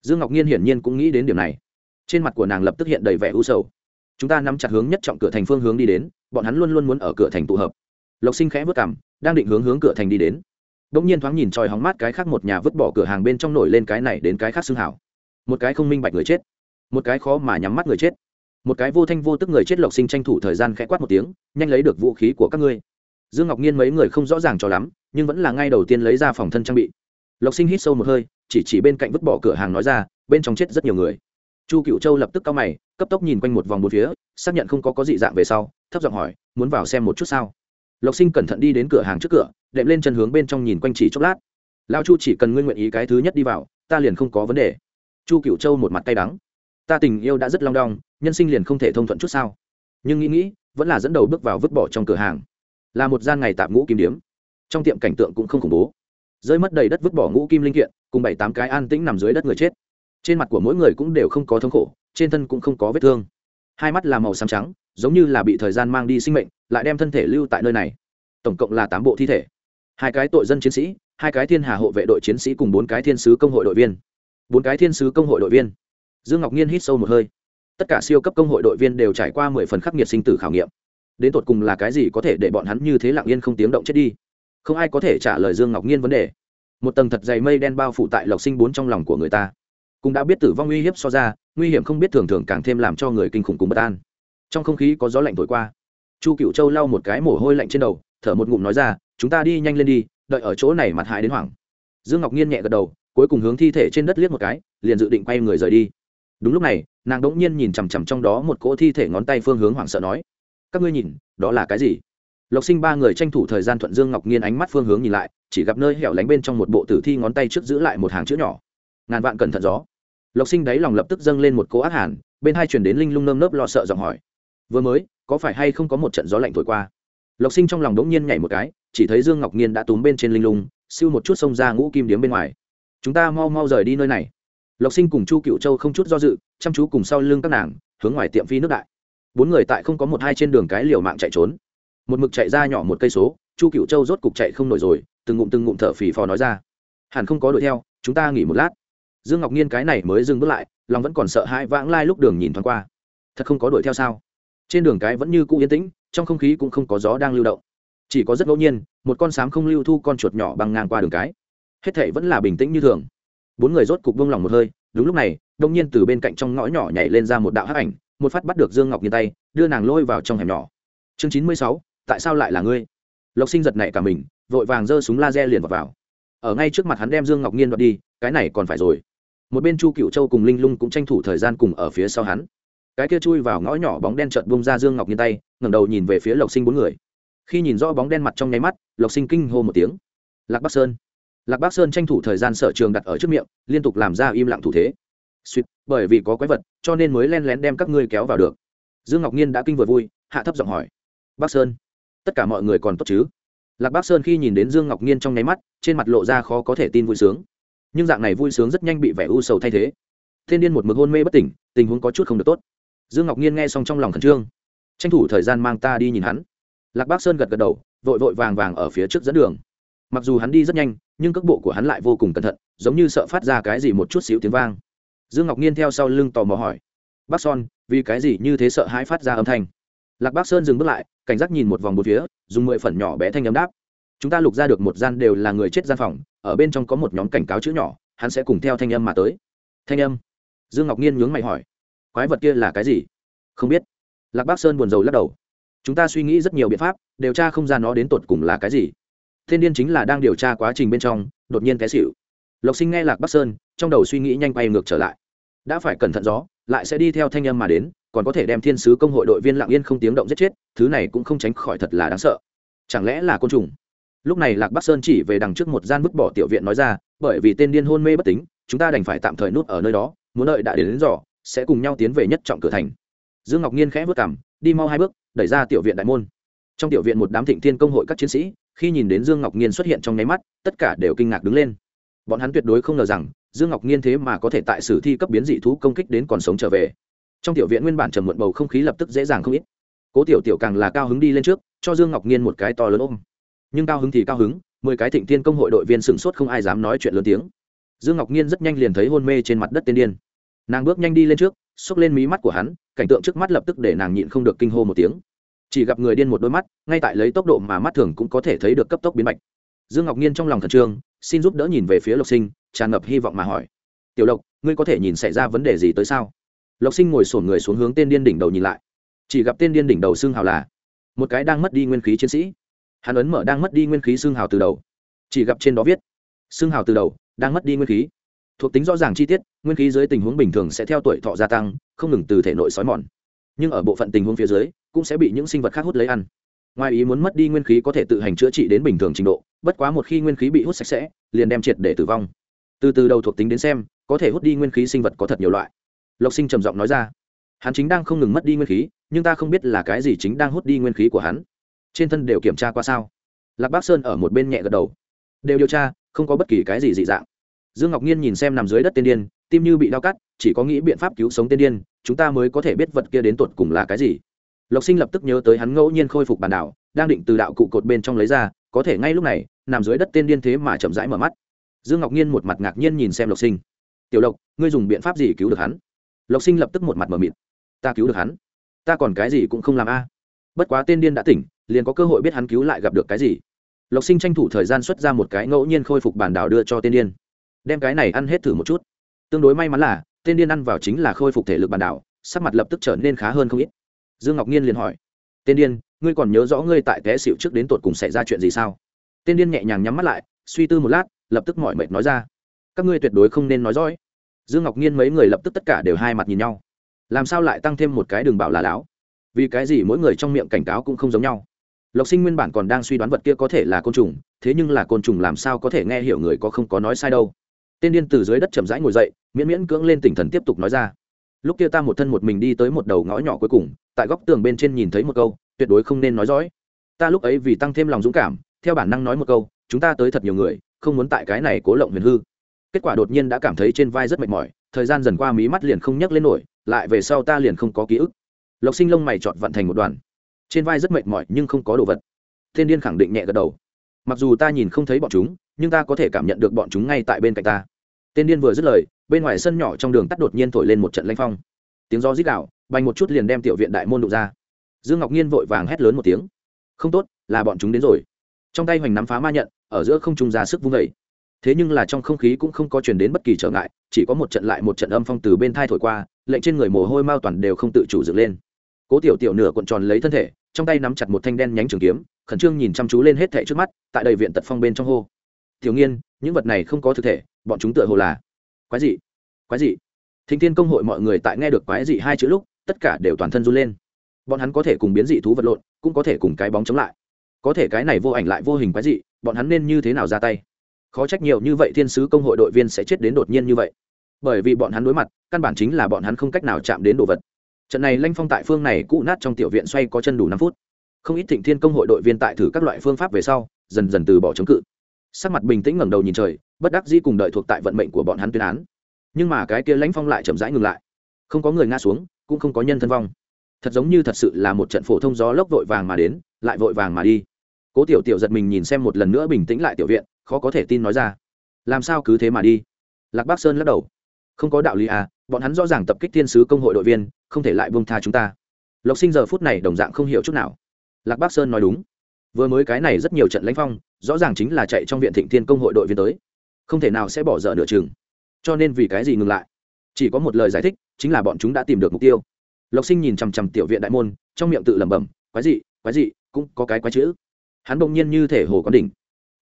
Dương ngọc nhiên hiển nhiên cũng nghĩ đến điểm này. Trên mặt của nàng lập tức hiện đầy vẻ u sầu. Chúng ta nắm chặt hướng nhất trọng cửa thành phương hướng đi đến, bọn hắn luôn luôn muốn ở cửa thành tụ hợp. Lộc sinh khẽ vất cảm đang định hướng hướng cửa thành đi đến. Đ ỗ n g nhiên thoáng nhìn tròi hóng mát cái khác một nhà vứt bỏ cửa hàng bên trong nổi lên cái này đến cái khác xương hảo. Một cái không minh bạch người chết một cái khó mà nhắm mắt người chết. Một cái vô thanh vô tức người chết lộc sinh tranh thủ thời gian khẽ quát một tiếng, nhanh lấy được vũ khí của các ngươi. Dương ngọc nhiên mấy người không rõ ràng cho lắm, nhưng vẫn là ngay đầu tiên lấy ra phòng thân trang bị. Lộc sinh hít sâu một hơi, chỉ chỉ bên cạnh vứt bỏ cửa hàng nói ra, bên trong chết rất nhiều người. Chu cựu châu lập tức cao mày, cấp tốc nhìn quanh một vòng một phía, xác nhận không có có dị dạng về sau, thấp giọng hỏi, muốn vào xem một chút sao? Lộc sinh cẩn thận đi đến cửa hàng trước cửa, đệm lên chân hướng bên trong nhìn quanh chỉ chốc lát. Lao chu, chỉ cần nguyên nguyện ý cái thứ nhất đi vào, ta liền không có vấn đề. Chu cựu châu một mặt tay đắng ta tình yêu đã rất long đong, nhân sinh liền không thể thông thuận chút sao? Nhưng nghĩ nghĩ, vẫn là dẫn đầu bước vào vứt bỏ trong cửa hàng. Là một gian ngày tạm ngũ kim điếm. Trong tiệm cảnh tượng cũng không khủng bố. Rơi mất đầy đất vứt bỏ ngũ kim linh kiện, cùng bảy tám cái an tĩnh nằm dưới đất người chết. Trên mặt của mỗi người cũng đều không có thống khổ, trên thân cũng không có vết thương. Hai mắt là màu xám trắng, giống như là bị thời gian mang đi sinh mệnh, lại đem thân thể lưu tại nơi này. Tổng cộng là tám bộ thi thể. Hai cái tội dân chiến sĩ, hai cái thiên hà hộ vệ đội chiến sĩ cùng bốn cái thiên sứ công hội đội viên. Bốn cái thiên sứ công hội đội viên dương ngọc nhiên hít sâu một hơi. Tất cả siêu cấp công hội đội viên đều trải qua mười phần khắc nghiệt sinh tử khảo nghiệm. Đến tột cùng là cái gì có thể để bọn hắn như thế lặng yên không tiếng động chết đi? Không ai có thể trả lời dương ngọc nhiên vấn đề. Một tầng thật dày mây đen bao phủ tại lộc sinh bốn trong lòng của người ta. Cũng đã biết tử vong uy hiếp so ra, nguy hiểm không biết thường thường càng thêm làm cho người kinh khủng cùng bất an. Trong không khí có gió lạnh thổi qua. Chu cựu châu lau một cái mồ hôi lạnh trên đầu, thở một ngụm nói ra, chúng ta đi nhanh lên đi, đợi ở chỗ này mặt hại đến hoảng. Dương ngọc nhiên nhẹ gật đầu, cuối cùng hướng thi thể trên đất liếc một cái, liền dự định quay người rời đi đúng lúc này, nàng đ ỗ n g nhiên nhìn chằm chằm trong đó một cỗ thi thể ngón tay phương hướng hoảng sợ nói, các ngươi nhìn, đó là cái gì? Lộc sinh ba người tranh thủ thời gian thuận dương ngọc nhiên ánh mắt phương hướng nhìn lại, chỉ gặp nơi hẻo lánh bên trong một bộ tử thi ngón tay trước giữ lại một hàng chữ nhỏ. Ngàn vạn cẩn thận gió. Lộc sinh đáy lòng lập tức dâng lên một cỗ ác hàn, bên hai chuyển đến linh lung nơm nớp lo sợ giọng hỏi, vừa mới, có phải hay không có một trận gió lạnh thổi qua? Lộc sinh trong lòng đống nhiên nhảy một cái, chỉ thấy dương ngọc nhiên đã túm bên trên linh lung, siêu một chút xông ra ngũ kim điếm bên ngoài. Chúng ta mau mau rời đi nơi này lộc sinh cùng chu cựu châu không chút do dự, chăm chú cùng sau lưng các nàng, hướng ngoài tiệm phi nước đại. Bốn người tại không có một hai trên đường cái liều mạng chạy trốn. Một mực chạy ra nhỏ một cây số, chu cựu châu rốt cục chạy không nổi rồi, từng ngụm từng ngụm thở phì phò nói ra. Hẳn không có đuổi theo, chúng ta nghỉ một lát. Dương ngọc nhiên cái này mới dừng bước lại, lòng vẫn còn sợ hãi vãng lai lúc đường nhìn thoáng qua. Thật không có đuổi theo sao? Trên đường cái vẫn như cũ yên tĩnh, trong không khí cũng không có gió đang lưu động. Chỉ có rất ngẫu nhiên, một con sám không lưu thu con chuột nhỏ băng ngang qua đường cái. Hết thể vẫn là bình tĩnh như thường bốn người rốt cục buông lòng một hơi đúng lúc này đông nhiên từ bên cạnh trong ngõ nhỏ nhảy lên ra một đạo hắc ảnh một phát bắt được dương ngọc nhiên tay đưa nàng lôi vào trong hẻm nhỏ. Chương chín mươi sáu tại sao lại là ngươi? Lộc sinh giật nảy cả mình vội vàng giơ súng laser liền vào, vào. Ở ngay trước mặt hắn đem dương ngọc nhiên đoạt đi cái này còn phải rồi. Một bên chu cựu châu cùng linh lung cũng tranh thủ thời gian cùng ở phía sau hắn. Cái kia chui vào ngõ nhỏ bóng đen trợn bông ra dương ngọc nhiên tay ngẩng đầu nhìn về phía lộc sinh bốn người. Khi nhìn rõ bóng đen mặt trong nháy mắt lộc sinh kinh hô một tiếng. Lạc bắc sơn! Lạc bắc sơn tranh thủ thời gian sở trường đặt ở trước miệng, liên tục làm ra im lặng thủ thế. Suýt, bởi vì có quái vật, cho nên mới len lén đem các ngươi kéo vào được. Dương ngọc nhiên đã kinh vừa vui, hạ thấp giọng hỏi bắc sơn, tất cả mọi người còn tốt chứ? Lạc bắc sơn khi nhìn đến dương ngọc nhiên trong nháy mắt, trên mặt lộ ra khó có thể tin vui sướng. Nhưng dạng này vui sướng rất nhanh bị vẻ u sầu thay thế. Thiên điên một mực hôn mê bất tỉnh, tình huống có chút không được tốt. Dương ngọc nhiên nghe xong trong lòng khẩn trương. Tranh thủ thời gian mang ta đi nhìn hắn. Lạc bác sơn gật gật đầu, vội vội vàng vàng ở phía trước dẫn đường mặc dù hắn đi rất nhanh, nhưng cước bộ của hắn lại vô cùng cẩn thận, giống như sợ phát ra cái gì một chút xíu tiếng vang. Dương ngọc nhiên theo sau lưng tò mò hỏi, bác son, vì cái gì như thế sợ hãi phát ra âm thanh? Lạc bác sơn dừng bước lại, cảnh giác nhìn một vòng một phía, dùng mười phần nhỏ bé thanh ấm đáp, chúng ta lục ra được một gian đều là người chết gian phòng, ở bên trong có một nhóm cảnh cáo chữ nhỏ, hắn sẽ cùng theo thanh âm mà tới. Thanh âm? Dương ngọc nhiên nhướng mày hỏi, quái vật kia là cái gì? Không biết. Lạc bác sơn buồn rầu lắc đầu, chúng ta suy nghĩ rất nhiều biện pháp, điều tra không ra nó đến tột cùng là cái gì thiên điên chính là đang điều tra quá trình bên trong đột nhiên té xịu lộc sinh nghe lạc bắc sơn trong đầu suy nghĩ nhanh quay ngược trở lại. Đã phải cẩn thận gió lại sẽ đi theo thanh âm mà đến còn có thể đem thiên sứ công hội đội viên lặng yên không tiếng động giết chết thứ này cũng không tránh khỏi thật là đáng sợ. Chẳng lẽ là côn trùng? Lúc này lạc bắc sơn chỉ về đằng trước một gian vứt bỏ tiểu viện nói ra bởi vì tên điên hôn mê bất tính chúng ta đành phải tạm thời nút ở nơi đó muốn đợi đã đến, đến giỏ sẽ cùng nhau tiến về nhất trọng cửa thành. Dương ngọc nhiên khẽ vất cảm đi mau hai bước đẩy ra tiểu viện đại môn. Trong tiểu viện một đám thịnh thiên công hội các chiến sĩ khi nhìn đến dương ngọc nhiên xuất hiện trong nháy mắt, tất cả đều kinh ngạc đứng lên. Bọn hắn tuyệt đối không ngờ rằng, dương ngọc nhiên thế mà có thể tại sử thi cấp biến dị thú công kích đến còn sống trở về. Trong tiểu viện nguyên bản trầm muộn bầu không khí lập tức dễ dàng không ít. Cố tiểu tiểu càng là cao hứng đi lên trước, cho dương ngọc nhiên một cái to lớn ôm. Nhưng cao hứng thì cao hứng, mười cái thịnh thiên công hội đội viên sửng sốt không ai dám nói chuyện lớn tiếng. Dương ngọc nhiên rất nhanh liền thấy hôn mê trên mặt đất tiên điên. Nàng bước nhanh đi lên trước, xốc lên mí mắt của hắn, cảnh tượng trước mắt lập tức để nàng nhịn không được kinh hô một tiếng chỉ gặp người điên một đôi mắt, ngay tại lấy tốc độ mà mắt thường cũng có thể thấy được cấp tốc biến mạch. Dương ngọc nhiên trong lòng thần trương, xin giúp đỡ nhìn về phía lộc sinh, tràn ngập hy vọng mà hỏi. Tiểu lộc, ngươi có thể nhìn xảy ra vấn đề gì tới sao? Lộc sinh ngồi sổn người xuống hướng tên điên đỉnh đầu nhìn lại. Chỉ gặp tên điên đỉnh đầu xương hào là một cái đang mất đi nguyên khí chiến sĩ. Hắn ấn mở đang mất đi nguyên khí xương hào từ đầu. Chỉ gặp trên đó viết, xương hào từ đầu, đang mất đi nguyên khí. Thuộc tính rõ ràng chi tiết, nguyên khí dưới tình huống bình thường sẽ theo tuổi thọ gia tăng, không ngừng từ thể nội xói mòn. Nhưng ở bộ phận tình huống phía dưới cũng sẽ bị những sinh vật khác hút lấy ăn. Ngoài ý muốn mất đi nguyên khí có thể tự hành chữa trị đến bình thường trình độ, bất quá một khi nguyên khí bị hút sạch sẽ, liền đem triệt để tử vong. Từ từ đầu thuộc tính đến xem, có thể hút đi nguyên khí sinh vật có thật nhiều loại. Lộc sinh trầm giọng nói ra. Hắn chính đang không ngừng mất đi nguyên khí, nhưng ta không biết là cái gì chính đang hút đi nguyên khí của hắn. Trên thân đều kiểm tra qua sao? Lạc bác sơn ở một bên nhẹ gật đầu. Đều điều tra, không có bất kỳ cái gì dị dạng. Dương ngọc nhiên nhìn xem nằm dưới đất tiên điên, tim như bị đau cắt, chỉ có nghĩ biện pháp cứu sống tiên điên, chúng ta mới có thể biết vật kia đến tột cùng là cái gì lộc sinh lập tức nhớ tới hắn ngẫu nhiên khôi phục bản đảo, đang định từ đạo cụ cột bên trong lấy ra, có thể ngay lúc này, nằm dưới đất tiên điên thế mà chậm rãi mở mắt. Dương ngọc nhiên một mặt ngạc nhiên nhìn xem lộc sinh. Tiểu lộc, ngươi dùng biện pháp gì cứu được hắn? Lộc sinh lập tức một mặt mờ mịt. Ta cứu được hắn? Ta còn cái gì cũng không làm a. Bất quá tên điên đã tỉnh, liền có cơ hội biết hắn cứu lại gặp được cái gì. Lộc sinh tranh thủ thời gian xuất ra một cái ngẫu nhiên khôi phục bản đảo đưa cho tên điên. Đem cái này ăn hết thử một chút. Tương đối may mắn là, tên điên ăn vào chính là khôi phục thể lực bản đảo, sắc mặt lập tức trở nên khá hơn không ít dương ngọc nhiên liền hỏi, tên điên, ngươi còn nhớ rõ ngươi tại té xịu trước đến tột cùng xảy ra chuyện gì sao? Tên điên nhẹ nhàng nhắm mắt lại, suy tư một lát, lập tức mỏi mệt nói ra, các ngươi tuyệt đối không nên nói dõi dương ngọc nhiên mấy người lập tức tất cả đều hai mặt nhìn nhau. Làm sao lại tăng thêm một cái đường bảo là láo? Vì cái gì mỗi người trong miệng cảnh cáo cũng không giống nhau? Lộc sinh nguyên bản còn đang suy đoán vật kia có thể là côn trùng, thế nhưng là côn trùng làm sao có thể nghe hiểu người có không có nói sai đâu. Tên điên từ dưới đất chậm rãi ngồi dậy, miễn miễn cưỡng lên tinh thần tiếp tục nói ra, lúc kia ta một thân một mình đi tới một đầu ngõ nhỏ cuối cùng tại góc tường bên trên nhìn thấy một câu, tuyệt đối không nên nói dõi ta lúc ấy vì tăng thêm lòng dũng cảm, theo bản năng nói một câu, chúng ta tới thật nhiều người, không muốn tại cái này cố lộng huyền hư. Kết quả đột nhiên đã cảm thấy trên vai rất mệt mỏi, thời gian dần qua mí mắt liền không nhấc lên nổi, lại về sau ta liền không có ký ức. Lộc sinh lông mày chọn vận thành một đoàn. Trên vai rất mệt mỏi nhưng không có đồ vật. Thiên điên khẳng định nhẹ gật đầu. Mặc dù ta nhìn không thấy bọn chúng, nhưng ta có thể cảm nhận được bọn chúng ngay tại bên cạnh ta. Tên điên vừa dứt lời, bên ngoài sân nhỏ trong đường tắt đột nhiên thổi lên một trận lanh phong. Tiếng gió rít đạo bành một chút liền đem tiểu viện đại môn đụng ra. Dương ngọc nhiên vội vàng hét lớn một tiếng. Không tốt, là bọn chúng đến rồi. Trong tay hoành nắm phá ma nhận, ở giữa không trung ra sức vung vẩy thế nhưng là trong không khí cũng không có chuyển đến bất kỳ trở ngại, chỉ có một trận lại một trận âm phong từ bên thai thổi qua, lệnh trên người mồ hôi mao toàn đều không tự chủ dựng lên. Cố tiểu tiểu nửa cuộn tròn lấy thân thể, trong tay nắm chặt một thanh đen nhánh trường kiếm, khẩn trương nhìn chăm chú lên hết thẻ trước mắt, tại đầy viện tật phong bên trong hô. Tiểu nghiên, những vật này không có thực thể, bọn chúng tựa hồ là quái dị quái dị. Thính thiên công hội mọi người tại nghe được quái dị hai chữ lúc tất cả đều toàn thân run lên. Bọn hắn có thể cùng biến dị thú vật lộn, cũng có thể cùng cái bóng chống lại. Có thể cái này vô ảnh lại vô hình quái dị, bọn hắn nên như thế nào ra tay? Khó trách nhiều như vậy thiên sứ công hội đội viên sẽ chết đến đột nhiên như vậy. Bởi vì bọn hắn đối mặt, căn bản chính là bọn hắn không cách nào chạm đến đồ vật. Trận này lanh phong tại phương này cũ nát trong tiểu viện xoay có chân đủ năm phút. Không ít thịnh thiên công hội đội viên tại thử các loại phương pháp về sau, dần dần từ bỏ chống cự. Sắc mặt bình tĩnh ngẩng đầu nhìn trời, bất đắc dĩ cùng đợi thuộc tại vận mệnh của bọn hắn tuyên án. Nhưng mà cái kia lãnh phong lại chậm rãi ngừng lại. Không có người ngã xuống cũng không có nhân thân vong. Thật giống như thật sự là một trận phổ thông gió lốc vội vàng mà đến, lại vội vàng mà đi. Cố tiểu tiểu giật mình nhìn xem một lần nữa bình tĩnh lại tiểu viện, khó có thể tin nói ra. Làm sao cứ thế mà đi? Lạc bắc sơn lắc đầu. Không có đạo lý à bọn hắn rõ ràng tập kích thiên sứ công hội đội viên, không thể lại buông tha chúng ta. Lộc sinh giờ phút này đồng dạng không hiểu chút nào. Lạc bắc sơn nói đúng. Vừa mới cái này rất nhiều trận lãnh phong, rõ ràng chính là chạy trong viện thịnh thiên công hội đội viên tới. Không thể nào sẽ bỏ dở nửa chừng. Cho nên vì cái gì ngừng lại? Chỉ có một lời giải thích chính là bọn chúng đã tìm được mục tiêu. Lộc sinh nhìn chằm chằm tiểu viện đại môn, trong miệng tự lẩm bẩm, quái dị quái dị, cũng có cái quái chữ. Hắn bỗng nhiên như thể hồ có đỉnh.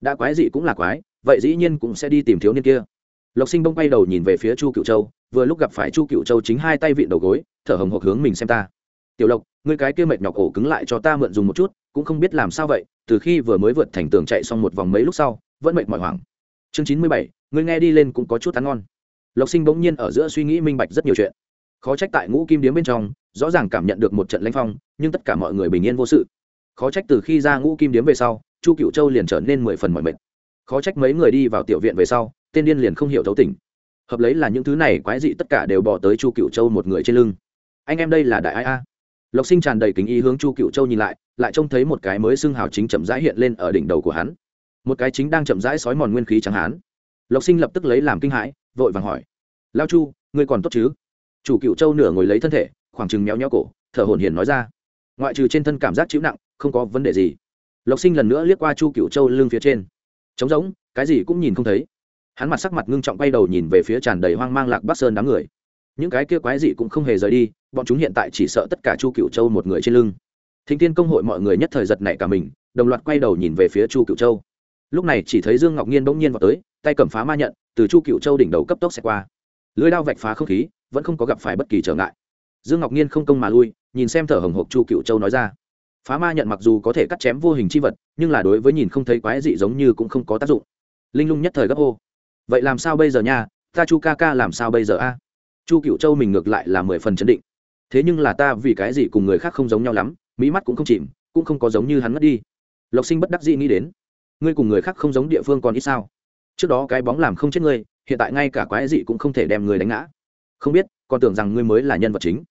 Đã quái dị cũng là quái, vậy dĩ nhiên cũng sẽ đi tìm thiếu niên kia. Lộc sinh bông quay đầu nhìn về phía chu cựu châu, vừa lúc gặp phải chu cựu châu chính hai tay vịn đầu gối, thở hồng hộc hướng mình xem ta. Tiểu lộc người cái kia mệt nhọc cổ cứng lại cho ta mượn dùng một chút, cũng không biết làm sao vậy, từ khi vừa mới vượt thành tường chạy xong một vòng mấy lúc sau, vẫn mệt mỏi hoảng. Chương chín mươi bảy người nghe đi lên cũng có chút ăn ngon. Lộc sinh bỗng nhiên ở giữa suy nghĩ minh bạch rất nhiều chuyện khó trách tại ngũ kim điếm bên trong, rõ ràng cảm nhận được một trận lãnh phong, nhưng tất cả mọi người bình yên vô sự. Khó trách từ khi ra ngũ kim điếm về sau, chu cựu châu liền trở nên mười phần mọi mệt. Khó trách mấy người đi vào tiểu viện về sau, tên điên liền không hiểu thấu tỉnh hợp lấy là những thứ này quái dị tất cả đều bỏ tới chu cựu châu một người trên lưng. Anh em đây là đại ai a? Lộc sinh tràn đầy kính ý hướng chu cựu châu nhìn lại lại trông thấy một cái mới xưng hào chính chậm rãi hiện lên ở đỉnh đầu của hắn. Một cái chính đang chậm rãi sói mòn nguyên khí chẳng hán. Lộc sinh lập tức lấy làm kinh hãi, vội vàng hỏi. Lao chu, ngươi còn tốt chứ? Chủ cựu châu nửa ngồi lấy thân thể, khoảng chừng méo nhó cổ, thở hổn hển nói ra. Ngoại trừ trên thân cảm giác chịu nặng, không có vấn đề gì. Lộc sinh lần nữa liếc qua chu cựu châu lưng phía trên. Trống rỗng, cái gì cũng nhìn không thấy. Hắn mặt sắc mặt ngưng trọng quay đầu nhìn về phía tràn đầy hoang mang lạc bắc sơn đám người. Những cái kia quái dị cũng không hề rời đi, bọn chúng hiện tại chỉ sợ tất cả chu cựu châu một người trên lưng. Thính tiên công hội mọi người nhất thời giật nảy cả mình, đồng loạt quay đầu nhìn về phía chu cựu châu. Lúc này chỉ thấy dương ngọc nhiên bỗng nhiên vào tới, tay cầm phá ma nhận, từ chu cựu châu đỉnh đầu cấp tốc xẹt qua. Lưới đao vạch phá không khí vẫn không có gặp phải bất kỳ trở ngại. Dương ngọc nhiên không công mà lui, nhìn xem thở hồng hộc chu cựu châu nói ra. Phá ma nhận mặc dù có thể cắt chém vô hình c h i vật, nhưng là đối với nhìn không thấy quái dị giống như cũng không có tác dụng. Linh lung nhất thời gấp ô. vậy làm sao bây giờ nha? Ta chu ca ca làm sao bây giờ a? Chu cựu châu mình ngược lại là mười phần chấn định. Thế nhưng là ta vì cái gì cùng người khác không giống nhau lắm, mỹ mắt cũng không chìm, cũng không có giống như hắn mất đi. Lộc sinh bất đắc dĩ nghĩ đến, ngươi cùng người khác không giống địa phương còn ít sao? Trước đó cái bóng làm không chết ngươi, hiện tại ngay cả quái dị cũng không thể đem người đánh ngã không biết, còn tưởng rằng ngươi mới là nhân vật chính.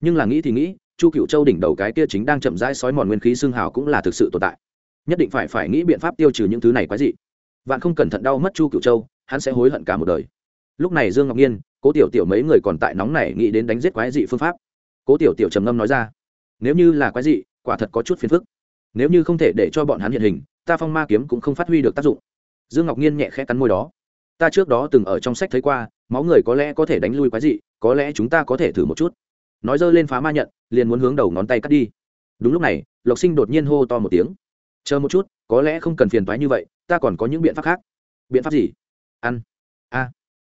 Nhưng là nghĩ thì nghĩ, chu cựu châu đỉnh đầu cái kia chính đang chậm rãi sói mòn nguyên khí xương hào cũng là thực sự tồn tại. Nhất định phải phải nghĩ biện pháp tiêu trừ những thứ này quái dị. Vạn không cẩn thận đau mất chu cựu châu, hắn sẽ hối hận cả một đời. Lúc này dương ngọc nhiên cố tiểu tiểu mấy người còn tại nóng này nghĩ đến đánh giết quái dị phương pháp. Cố tiểu tiểu trầm ngâm nói ra, nếu như là quái dị, quả thật có chút phiền phức. Nếu như không thể để cho bọn hắn hiện hình, ta phong ma kiếm cũng không phát huy được tác dụng. Dương ngọc nhiên nhẹ khẽ cắn môi đó, ta trước đó từng ở trong sách thấy qua máu người có lẽ có thể đánh lui quái dị, có lẽ chúng ta có thể thử một chút. Nói dơ lên phá ma nhận, liền muốn hướng đầu ngón tay cắt đi. Đúng lúc này, lộc sinh đột nhiên hô to một tiếng. Chờ một chút, có lẽ không cần phiền toái như vậy, ta còn có những biện pháp khác. Biện pháp gì? Ăn. A.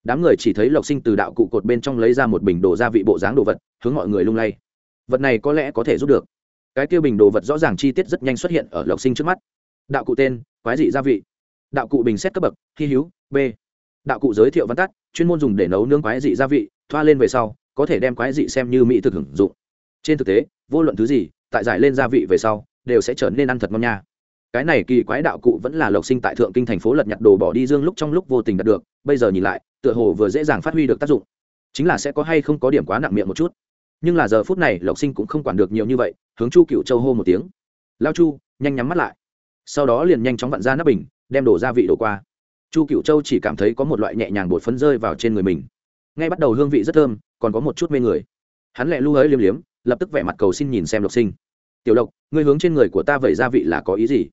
Đám người chỉ thấy lộc sinh từ đạo cụ cột bên trong lấy ra một bình đồ gia vị bộ dáng đồ vật, hướng mọi người lung lay. Vật này có lẽ có thể giúp được. Cái tiêu bình đồ vật rõ ràng chi tiết rất nhanh xuất hiện ở lộc sinh trước mắt. Đạo cụ tên, quái dị gia vị. Đạo cụ bình xét cấp bậc hy hữu, b đạo cụ giới thiệu văn tắt, chuyên môn dùng để nấu nướng quái dị gia vị, thoa lên về sau, có thể đem quái dị xem như mỹ thực hưởng dụng. Trên thực tế, vô luận thứ gì, tại giải lên gia vị về sau, đều sẽ trở nên ăn thật ngon nha. Cái này kỳ quái đạo cụ vẫn là lộc sinh tại thượng kinh thành phố lật nhặt đồ bỏ đi dương lúc trong lúc vô tình đạt được, bây giờ nhìn lại, tựa hồ vừa dễ dàng phát huy được tác dụng. Chính là sẽ có hay không có điểm quá nặng miệng một chút. Nhưng là giờ phút này, lộc sinh cũng không quản được nhiều như vậy, hướng chu cựu châu hô một tiếng. Lao chu, nhanh nhắm mắt lại. Sau đó liền nhanh chóng vặn ra nắp bình, đem đổ gia vị đổ qua chu cựu châu chỉ cảm thấy có một loại nhẹ nhàng bột phấn rơi vào trên người mình. Ngay bắt đầu hương vị rất thơm, còn có một chút mê người. Hắn lẹ lưu ấy liếm liếm, lập tức vẻ mặt cầu xin nhìn xem lộc sinh. Tiểu lộc, ngươi hướng trên người của ta vậy gia vị là có ý gì?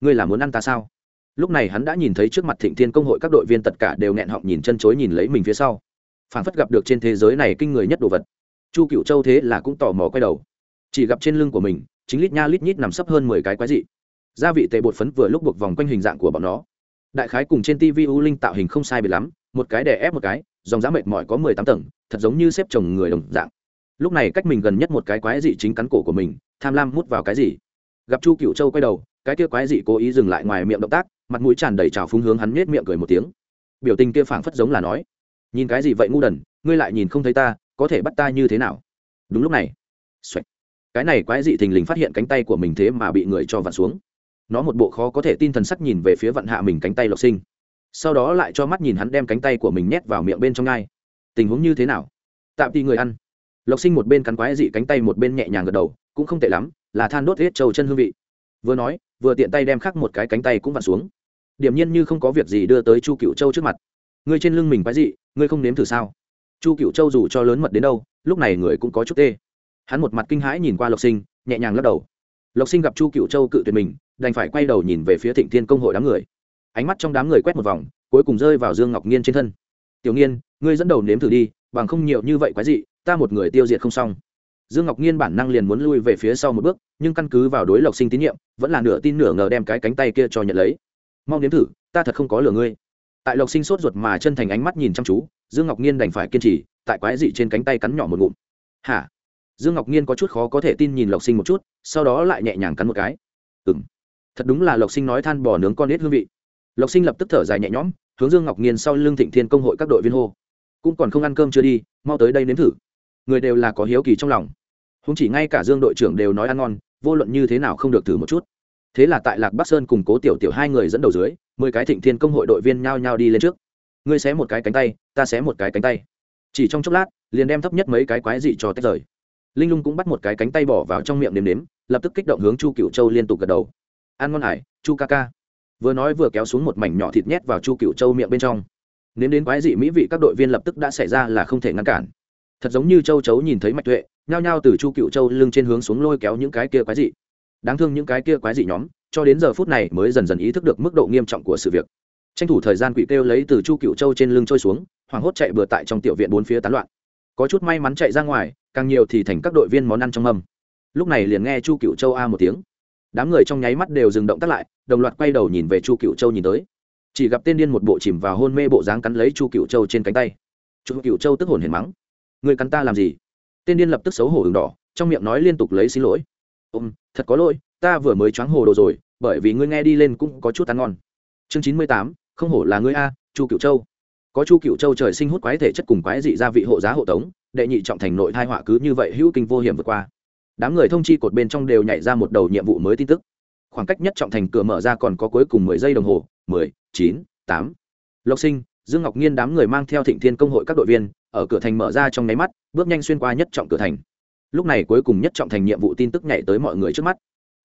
Ngươi là muốn ăn ta sao? Lúc này hắn đã nhìn thấy trước mặt thịnh thiên công hội các đội viên tất cả đều nghẹn họng nhìn chân chối nhìn lấy mình phía sau. Phản phất gặp được trên thế giới này kinh người nhất đồ vật. Chu cựu châu thế là cũng tò mò quay đầu. Chỉ gặp trên lưng của mình, chính lít nha lít nhít nằm sấp hơn mười cái quái dị. Gia vị tệ bột phấn vừa lúc buộc vòng quanh hình dạng của bọn nó đại khái cùng trên tv u linh tạo hình không sai biệt lắm, một cái đè ép một cái, dòng giá mệt mỏi có mười tám tầng, thật giống như xếp chồng người đồng dạng. Lúc này cách mình gần nhất một cái quái dị chính cắn cổ của mình, tham lam mút vào cái gì? Gặp chu cựu châu quay đầu, cái kia quái dị cố ý dừng lại ngoài miệng động tác, mặt mũi tràn đầy trào phúng hướng hắn nết miệng cười một tiếng. Biểu tình kia phảng phất giống là nói, nhìn cái gì vậy ngu đần, ngươi lại nhìn không thấy ta, có thể bắt ta như thế nào? Đúng lúc này xoạch cái này quái dị thình lình phát hiện cánh tay của mình thế mà bị người cho vặn xuống nó một bộ khó có thể tin thần sắc nhìn về phía vạn hạ mình cánh tay lộc sinh. Sau đó lại cho mắt nhìn hắn đem cánh tay của mình nhét vào miệng bên trong ngai. Tình huống như thế nào? Tạm thì người ăn. Lộc sinh một bên cắn quái dị cánh tay một bên nhẹ nhàng gật đầu, cũng không tệ lắm, là than đốt hết trâu chân hương vị. Vừa nói, vừa tiện tay đem khắc một cái cánh tay cũng vặn xuống. Điểm nhiên như không có việc gì đưa tới chu cựu châu trước mặt. Ngươi trên lưng mình quái dị, ngươi không nếm thử sao? Chu cựu châu dù cho lớn mật đến đâu, lúc này người cũng có chút tê. Hắn một mặt kinh hãi nhìn qua lộc sinh, nhẹ nhàng lắc đầu. Lộc sinh gặp chu cựu châu cự tuyệt mình đành phải quay đầu nhìn về phía thịnh thiên công hội đám người. Ánh mắt trong đám người quét một vòng, cuối cùng rơi vào dương ngọc nhiên trên thân. Tiểu nghiên, ngươi dẫn đầu nếm thử đi, bằng không nhiều như vậy quái dị, ta một người tiêu diệt không xong. Dương ngọc nhiên bản năng liền muốn lui về phía sau một bước, nhưng căn cứ vào đối lộc sinh tín nhiệm, vẫn là nửa tin nửa ngờ đem cái cánh tay kia cho nhận lấy. Mong nếm thử, ta thật không có lừa ngươi. Tại lộc sinh sốt ruột mà chân thành ánh mắt nhìn chăm chú, dương ngọc nhiên đành phải kiên trì, tại quái dị trên cánh tay cắn nhỏ một ngụm. Hả? Dương ngọc nhiên có chút khó có thể tin nhìn lộc sinh một chút, sau đó lại nhẹ nhàng cắn một cái. Ừng thật đúng là lộc sinh nói than bò nướng con nết hương vị. Lộc sinh lập tức thở dài nhẹ nhõm, hướng dương ngọc nhiên sau lưng thịnh thiên công hội các đội viên hô. Cũng còn không ăn cơm chưa đi, mau tới đây nếm thử. Người đều là có hiếu kỳ trong lòng. Không chỉ ngay cả dương đội trưởng đều nói ăn ngon, vô luận như thế nào không được thử một chút. Thế là tại lạc bắc sơn cùng cố tiểu tiểu hai người dẫn đầu dưới, mười cái thịnh thiên công hội đội viên nhao nhao đi lên trước. Ngươi xé một cái cánh tay, ta xé một cái cánh tay. Chỉ trong chốc lát, liền đem thấp nhất mấy cái quái dị cho tách rời. Linh lung cũng bắt một cái cánh tay bỏ vào trong miệng nếm nếm, lập tức kích động hướng chu cựu châu liên tục gật đầu ăn ngon hải chu ca ca. Vừa nói vừa kéo xuống một mảnh nhỏ thịt nhét vào chu cựu châu miệng bên trong. Nếm đến quái dị mỹ vị các đội viên lập tức đã xảy ra là không thể ngăn cản. Thật giống như châu chấu nhìn thấy mạch tuệ, nhao nhao từ chu cựu châu lưng trên hướng xuống lôi kéo những cái kia quái dị. Đáng thương những cái kia quái dị nhóm, cho đến giờ phút này mới dần dần ý thức được mức độ nghiêm trọng của sự việc. Tranh thủ thời gian quỷ kêu lấy từ chu cựu châu trên lưng trôi xuống, hoảng hốt chạy bừa tại trong tiểu viện bốn phía tán loạn. Có chút may mắn chạy ra ngoài, càng nhiều thì thành các đội viên món ăn trong mâm. Lúc này liền nghe chu cựu châu a một tiếng đám người trong nháy mắt đều dừng động tác lại, đồng loạt quay đầu nhìn về chu cựu châu nhìn tới. Chỉ gặp tên điên một bộ chìm vào hôn mê bộ dáng cắn lấy chu cựu châu trên cánh tay. Chu cựu châu tức hồn hiền mắng người cắn ta làm gì? Tên điên lập tức xấu hổ h đỏ, trong miệng nói liên tục lấy xin lỗi. Ôm thật có lỗi, ta vừa mới choáng hồ đồ rồi, bởi vì ngươi nghe đi lên cũng có chút ăn ngon. Chương chín mươi tám, không hổ là ngươi a, chu cựu châu. Có chu cựu châu trời sinh hút quái thể chất cùng quái dị gia vị hộ giá hộ tống, đệ nhị trọng thành nội thai họa cứ như vậy hữu kinh vô hiểm vượt qua đám người thông chi cột bên trong đều nhảy ra một đầu nhiệm vụ mới tin tức. Khoảng cách nhất trọng thành cửa mở ra còn có cuối cùng mười giây đồng hồ, mười, chín, tám. Lộc sinh, dương ngọc nhiên đám người mang theo thịnh thiên công hội các đội viên, ở cửa thành mở ra trong nháy mắt, bước nhanh xuyên qua nhất trọng cửa thành. Lúc này cuối cùng nhất trọng thành nhiệm vụ tin tức nhảy tới mọi người trước mắt.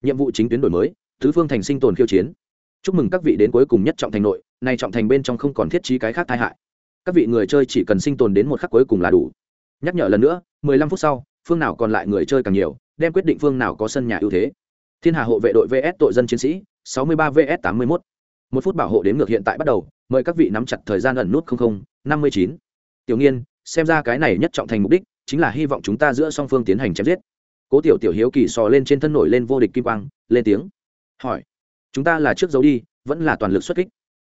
Nhiệm vụ chính tuyến đổi mới thứ phương thành sinh tồn khiêu chiến. Chúc mừng các vị đến cuối cùng nhất trọng thành nội, nay trọng thành bên trong không còn thiết trí cái khác tai hại. Các vị người chơi chỉ cần sinh tồn đến một khắc cuối cùng là đủ. Nhắc nhở lần nữa, mười lăm phút sau phương nào còn lại người chơi càng nhiều, đem quyết định phương nào có sân nhà ưu thế. Thiên hà hộ vệ đội vs tội dân chiến sĩ, sáu mươi ba vs tám mươi một một phút bảo hộ đến ngược hiện tại bắt đầu, mời các vị nắm chặt thời gian ẩn nút năm mươi chín. Tiểu nghiên, xem ra cái này nhất trọng thành mục đích, chính là hy vọng chúng ta giữa song phương tiến hành chém giết. Cố tiểu tiểu hiếu kỳ sò lên trên thân nổi lên vô địch kim quang, lên tiếng. Hỏi, chúng ta là trước giấu đi, vẫn là toàn lực xuất kích?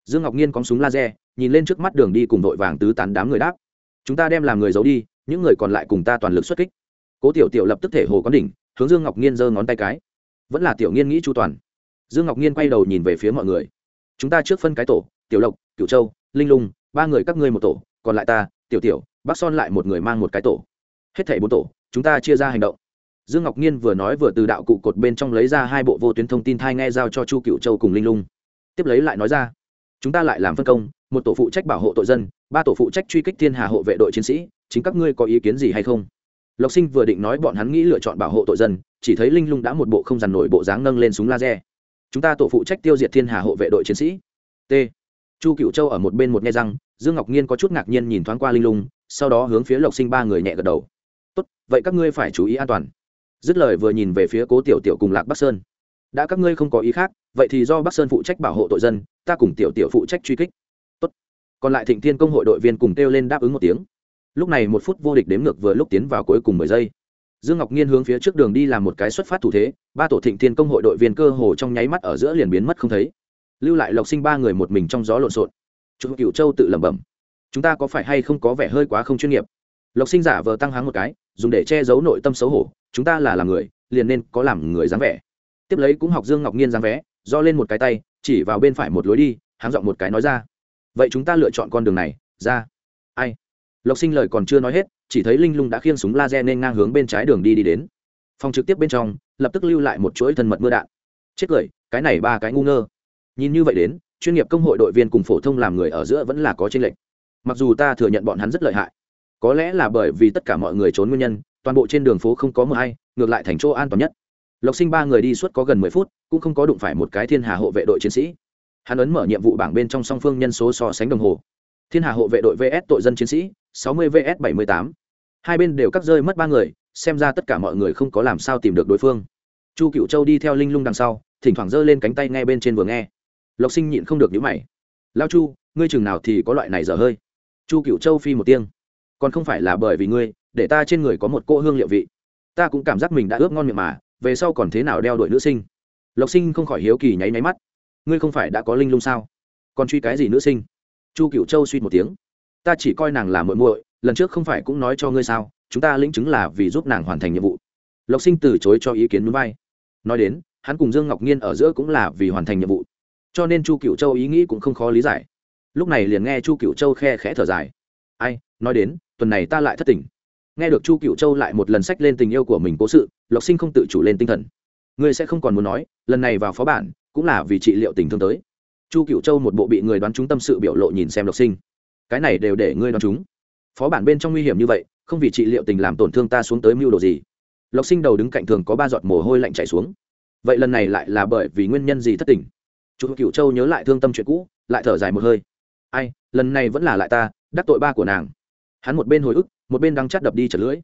Dương ngọc nhiên có súng laser, nhìn lên trước mắt đường đi cùng đội vàng tứ tán đám người đáp. Chúng ta đem làm người giấu đi, những người còn lại cùng ta toàn lực xuất kích cố tiểu tiểu lập tức thể hồ có đỉnh, hướng dương ngọc nhiên giơ ngón tay cái. Vẫn là tiểu nghiên nghĩ chu toàn. Dương ngọc nhiên quay đầu nhìn về phía mọi người. Chúng ta trước phân cái tổ, tiểu lộc, cửu châu, linh lung, ba người các ngươi một tổ, còn lại ta, tiểu tiểu bác son lại một người mang một cái tổ. Hết thảy bốn tổ, chúng ta chia ra hành động. Dương ngọc nhiên vừa nói vừa từ đạo cụ cột bên trong lấy ra hai bộ vô tuyến thông tin thai nghe giao cho chu cựu châu cùng linh lung. Tiếp lấy lại nói ra, chúng ta lại làm phân công, một tổ phụ trách bảo hộ tội dân, ba tổ phụ trách truy kích thiên hà hộ vệ đội chiến sĩ, chính các ngươi có ý kiến gì hay không? Lộc sinh vừa định nói bọn hắn nghĩ lựa chọn bảo hộ tội dân, chỉ thấy linh lung đã một bộ không dằn nổi bộ dáng nâng lên súng laser. Chúng ta tổ phụ trách tiêu diệt thiên hà hộ vệ đội chiến sĩ. T. Chu cựu châu ở một bên một nghe răng, dương ngọc nhiên có chút ngạc nhiên nhìn thoáng qua linh lung, sau đó hướng phía lộc sinh ba người nhẹ gật đầu. Tốt, vậy các ngươi phải chú ý an toàn. Dứt lời vừa nhìn về phía cố tiểu tiểu cùng lạc bắc sơn. Đã các ngươi không có ý khác, vậy thì do bắc sơn phụ trách bảo hộ tội dân, ta cùng tiểu tiểu phụ trách truy kích. Tốt. còn lại thịnh thiên công hội đội viên cùng kêu lên đáp ứng một tiếng lúc này một phút vô địch đếm ngược vừa lúc tiến vào cuối cùng mười giây. Dương ngọc nhiên hướng phía trước đường đi làm một cái xuất phát thủ thế, ba tổ thịnh thiên công hội đội viên cơ hồ trong nháy mắt ở giữa liền biến mất không thấy. Lưu lại lộc sinh ba người một mình trong gió lộn xộn. Chủ cựu châu tự lẩm bẩm, chúng ta có phải hay không có vẻ hơi quá không chuyên nghiệp? Lộc sinh giả vờ tăng háng một cái, dùng để che giấu nội tâm xấu hổ, chúng ta là làm người, liền nên có làm người dáng vẻ. Tiếp lấy cũng học dương ngọc nhiên dáng vẽ do lên một cái tay, chỉ vào bên phải một lối đi, háng giọng một cái nói ra, vậy chúng ta lựa chọn con đường này, ra. Ai? Lộc sinh lời còn chưa nói hết, chỉ thấy linh lung đã khiêng súng laser nên ngang hướng bên trái đường đi đi đến. Phòng trực tiếp bên trong, lập tức lưu lại một chuỗi thân mật mưa đạn. Chết cười, cái này ba cái ngu ngơ. Nhìn như vậy đến, chuyên nghiệp công hội đội viên cùng phổ thông làm người ở giữa vẫn là có tranh lệch. Mặc dù ta thừa nhận bọn hắn rất lợi hại, có lẽ là bởi vì tất cả mọi người trốn nguyên nhân, toàn bộ trên đường phố không có mờ hay, ngược lại thành chỗ an toàn nhất. Lộc sinh ba người đi suốt có gần mười phút, cũng không có đụng phải một cái thiên hà hộ vệ đội chiến sĩ. Hắn ấn mở nhiệm vụ bảng bên trong song phương nhân số so sánh đồng hồ. Thiên hà hộ vệ đội vs tội dân chiến sĩ sáu mươi vs bảy mươi tám. Hai bên đều cắt rơi mất ba người, xem ra tất cả mọi người không có làm sao tìm được đối phương. Chu cựu châu đi theo linh lung đằng sau, thỉnh thoảng giơ lên cánh tay ngay bên trên vừa nghe. Lộc sinh nhịn không được nhíu mày. Lão chu, ngươi chừng nào thì có loại này dở hơi? Chu cựu châu phi một tiếng. Còn không phải là bởi vì ngươi, để ta trên người có một cỗ hương liệu vị. Ta cũng cảm giác mình đã ướp ngon miệng mà, về sau còn thế nào đeo đuổi nữ sinh? Lộc sinh không khỏi hiếu kỳ nháy nháy mắt. Ngươi không phải đã có linh lung sao? Còn truy cái gì nữ sinh? Chu cựu châu suy một tiếng ta chỉ coi nàng là muội muội, lần trước không phải cũng nói cho ngươi sao, chúng ta lĩnh chứng là vì giúp nàng hoàn thành nhiệm vụ. Lộc sinh từ chối cho ý kiến núi bay nói đến, hắn cùng dương ngọc nhiên ở giữa cũng là vì hoàn thành nhiệm vụ. Cho nên chu cựu châu ý nghĩ cũng không khó lý giải. Lúc này liền nghe chu cựu châu khe khẽ thở dài. Ai, nói đến, tuần này ta lại thất tình. Nghe được chu cựu châu lại một lần sách lên tình yêu của mình cố sự, lộc sinh không tự chủ lên tinh thần. Ngươi sẽ không còn muốn nói, lần này vào phó bản, cũng là vì trị liệu tình thương tới. Chu cựu châu một bộ bị người đoán trúng tâm sự biểu lộ nhìn xem lộc sinh cái này đều để ngươi đoán chúng. Phó bản bên trong nguy hiểm như vậy, không vì trị liệu tình làm tổn thương ta xuống tới mưu đồ gì. Lộc sinh đầu đứng cạnh thường có ba giọt mồ hôi lạnh chảy xuống. Vậy lần này lại là bởi vì nguyên nhân gì thất tình? Chú cựu châu nhớ lại thương tâm chuyện cũ, lại thở dài một hơi. Ai, lần này vẫn là lại ta, đắc tội ba của nàng. Hắn một bên hồi ức, một bên đang chắt đập đi chật lưỡi.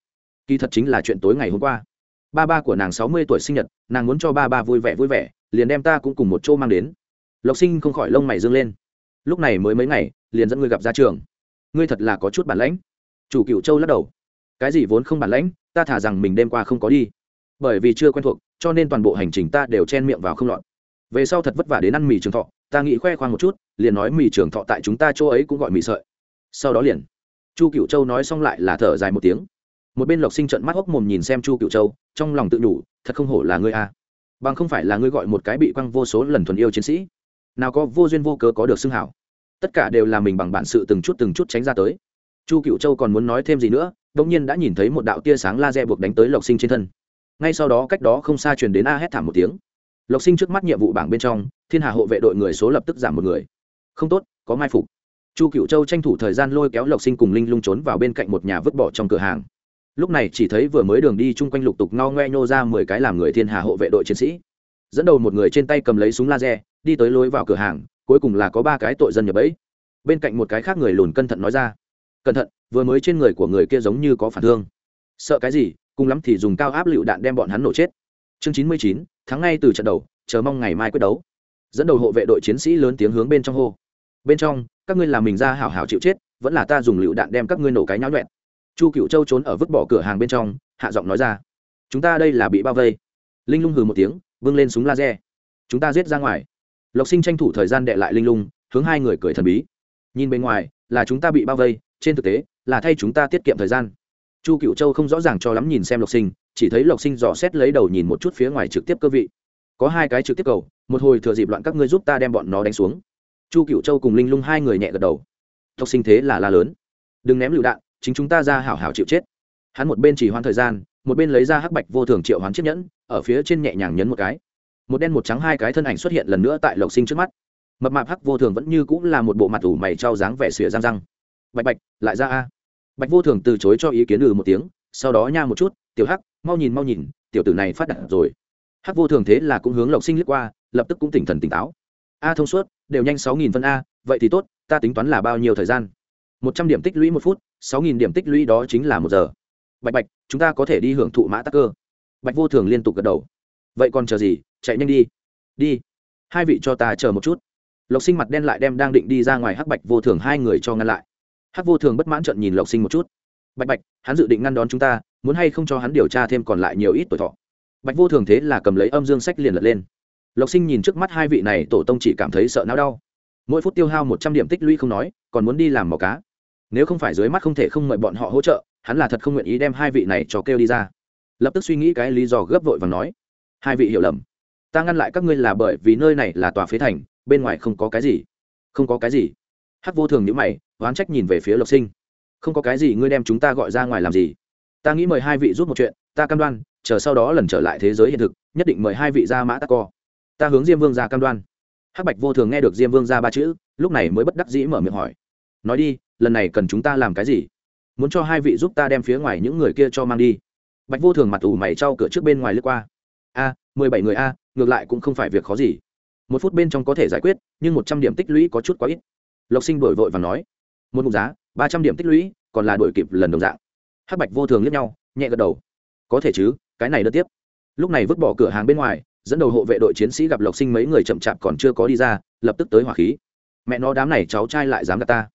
Kỳ thật chính là chuyện tối ngày hôm qua. Ba ba của nàng sáu mươi tuổi sinh nhật, nàng muốn cho ba ba vui vẻ vui vẻ, liền đem ta cũng cùng một chỗ mang đến. Lộc sinh không khỏi lông mày dương lên. Lúc này mới mấy ngày liền dẫn ngươi gặp ra trường. Ngươi thật là có chút bản lãnh. Chủ cựu châu lắc đầu. Cái gì vốn không bản lãnh, ta thả rằng mình đêm qua không có đi. Bởi vì chưa quen thuộc, cho nên toàn bộ hành trình ta đều chen miệng vào không lọt. Về sau thật vất vả đến ăn mì trường thọ, ta nghĩ khoe khoang một chút, liền nói mì trường thọ tại chúng ta chỗ ấy cũng gọi mì sợi. Sau đó liền, chu cựu châu nói xong lại là thở dài một tiếng. Một bên lộc sinh trận mắt hốc mồm nhìn xem chu cựu châu, trong lòng tự nhủ, thật không hổ là ngươi a. Bằng không phải là ngươi gọi một cái bị quăng vô số lần thuần yêu chiến sĩ. Nào có vô duyên vô cớ có được xưng hảo tất cả đều là mình bằng bản sự từng chút từng chút tránh ra tới. Chu cựu châu còn muốn nói thêm gì nữa đ ỗ n g nhiên đã nhìn thấy một đạo tia sáng laser buộc đánh tới lộc sinh trên thân. Ngay sau đó cách đó không xa truyền đến a hét thảm một tiếng. Lộc sinh trước mắt nhiệm vụ bảng bên trong, thiên hà hộ vệ đội người số lập tức giảm một người. Không tốt, có mai phục. Chu cựu châu tranh thủ thời gian lôi kéo lộc sinh cùng linh lung trốn vào bên cạnh một nhà vứt bỏ trong cửa hàng. Lúc này chỉ thấy vừa mới đường đi chung quanh lục tục ngao ngoe nhô ra mười cái làm người thiên hà hộ vệ đội chiến sĩ. Dẫn đầu một người trên tay cầm lấy súng laser, đi tới lối vào cửa hàng cuối cùng là có ba cái tội dân nhập ấy bên cạnh một cái khác người lùn cẩn thận nói ra, cẩn thận, vừa mới trên người của người kia giống như có phản thương. Sợ cái gì, cùng lắm thì dùng cao áp lựu đạn đem bọn hắn nổ chết. Chương chín mươi chín tháng ngay từ trận đầu, chờ mong ngày mai quyết đấu. Dẫn đầu hộ vệ đội chiến sĩ lớn tiếng hướng bên trong hô, bên trong, các ngươi làm mình ra hảo hảo chịu chết, vẫn là ta dùng lựu đạn đem các ngươi nổ cái nháo nhuẹn chu cựu châu trốn ở vứt bỏ cửa hàng bên trong, hạ giọng nói ra, chúng ta đây là bị bao vây. Linh lung hừ một tiếng vâng lên súng laser. Chúng ta giết ra ngoài lộc sinh tranh thủ thời gian đệ lại linh lung, hướng hai người cười thần bí. Nhìn bên ngoài, là chúng ta bị bao vây, trên thực tế, là thay chúng ta tiết kiệm thời gian. Chu cựu châu không rõ ràng cho lắm nhìn xem lộc sinh, chỉ thấy lộc sinh dò xét lấy đầu nhìn một chút phía ngoài trực tiếp cơ vị. Có hai cái trực tiếp cầu, một hồi thừa dịp loạn các ngươi giúp ta đem bọn nó đánh xuống. Chu cựu châu cùng linh lung hai người nhẹ gật đầu. Lộc sinh thế là la lớn. Đừng ném lựu đạn, chính chúng ta ra hảo hảo chịu chết. Hắn một bên chỉ hoãn thời gian, một bên lấy ra hắc bạch vô thường triệu hoán chiếc nhẫn, ở phía trên nhẹ nhàng nhấn một cái một đen một trắng hai cái thân ảnh xuất hiện lần nữa tại lộc sinh trước mắt mập mạp hắc vô thường vẫn như cũng là một bộ mặt ủ mày trao dáng vẻ xỉa răng răng bạch bạch lại ra a bạch vô thường từ chối cho ý kiến ừ một tiếng sau đó nha một chút tiểu hắc mau nhìn mau nhìn tiểu tử này phát đạt rồi hắc vô thường thế là cũng hướng lộc sinh lướt qua lập tức cũng tỉnh thần tỉnh táo a thông suốt đều nhanh sáu nghìn phân a vậy thì tốt ta tính toán là bao nhiêu thời gian một trăm điểm tích lũy một phút sáu nghìn điểm tích lũy đó chính là một giờ bạch bạch chúng ta có thể đi hưởng thụ mã tắc cơ bạch vô thường liên tục gật đầu vậy còn chờ gì, chạy nhanh đi. Đi. Hai vị cho ta chờ một chút. Lộc sinh mặt đen lại đem đang định đi ra ngoài hắc bạch vô thường hai người cho ngăn lại. Hắc vô thường bất mãn trận nhìn lộc sinh một chút. Bạch bạch, hắn dự định ngăn đón chúng ta, muốn hay không cho hắn điều tra thêm còn lại nhiều ít tuổi thọ. Bạch vô thường thế là cầm lấy âm dương sách liền lật lên. Lộc sinh nhìn trước mắt hai vị này, tổ tông chỉ cảm thấy sợ não đau. Mỗi phút tiêu hao một trăm điểm tích lũy không nói, còn muốn đi làm màu cá. Nếu không phải dưới mắt không thể không mời bọn họ hỗ trợ, hắn là thật không nguyện ý đem hai vị này cho kêu đi ra. Lập tức suy nghĩ cái lý do gấp vội và nói hai vị hiểu lầm. Ta ngăn lại các ngươi là bởi vì nơi này là tòa phế thành, bên ngoài không có cái gì. Không có cái gì. Hắc vô thường nhữ mày, oán trách nhìn về phía lộc sinh. Không có cái gì, ngươi đem chúng ta gọi ra ngoài làm gì? Ta nghĩ mời hai vị giúp một chuyện, ta cam đoan, chờ sau đó lần trở lại thế giới hiện thực, nhất định mời hai vị ra mã ta co. Ta hướng diêm vương ra cam đoan. Hắc bạch vô thường nghe được diêm vương ra ba chữ, lúc này mới bất đắc dĩ mở miệng hỏi. Nói đi, lần này cần chúng ta làm cái gì? Muốn cho hai vị giúp ta đem phía ngoài những người kia cho mang đi. Bạch vô thường mặt ủ mày trao cửa trước bên ngoài lướt qua a, mười bảy người a, ngược lại cũng không phải việc khó gì. Một phút bên trong có thể giải quyết, nhưng một trăm điểm tích lũy có chút quá ít. Lộc sinh đổi vội và nói, một mục giá, ba trăm điểm tích lũy, còn là đổi kịp lần đồng dạng. Hắc bạch vô thường liếc nhau, nhẹ gật đầu. Có thể chứ, cái này đơn tiếp. Lúc này vứt bỏ cửa hàng bên ngoài, dẫn đầu hộ vệ đội chiến sĩ gặp lộc sinh mấy người chậm chạp còn chưa có đi ra, lập tức tới hỏa khí. Mẹ nó, đám này cháu trai lại dám gạt ta.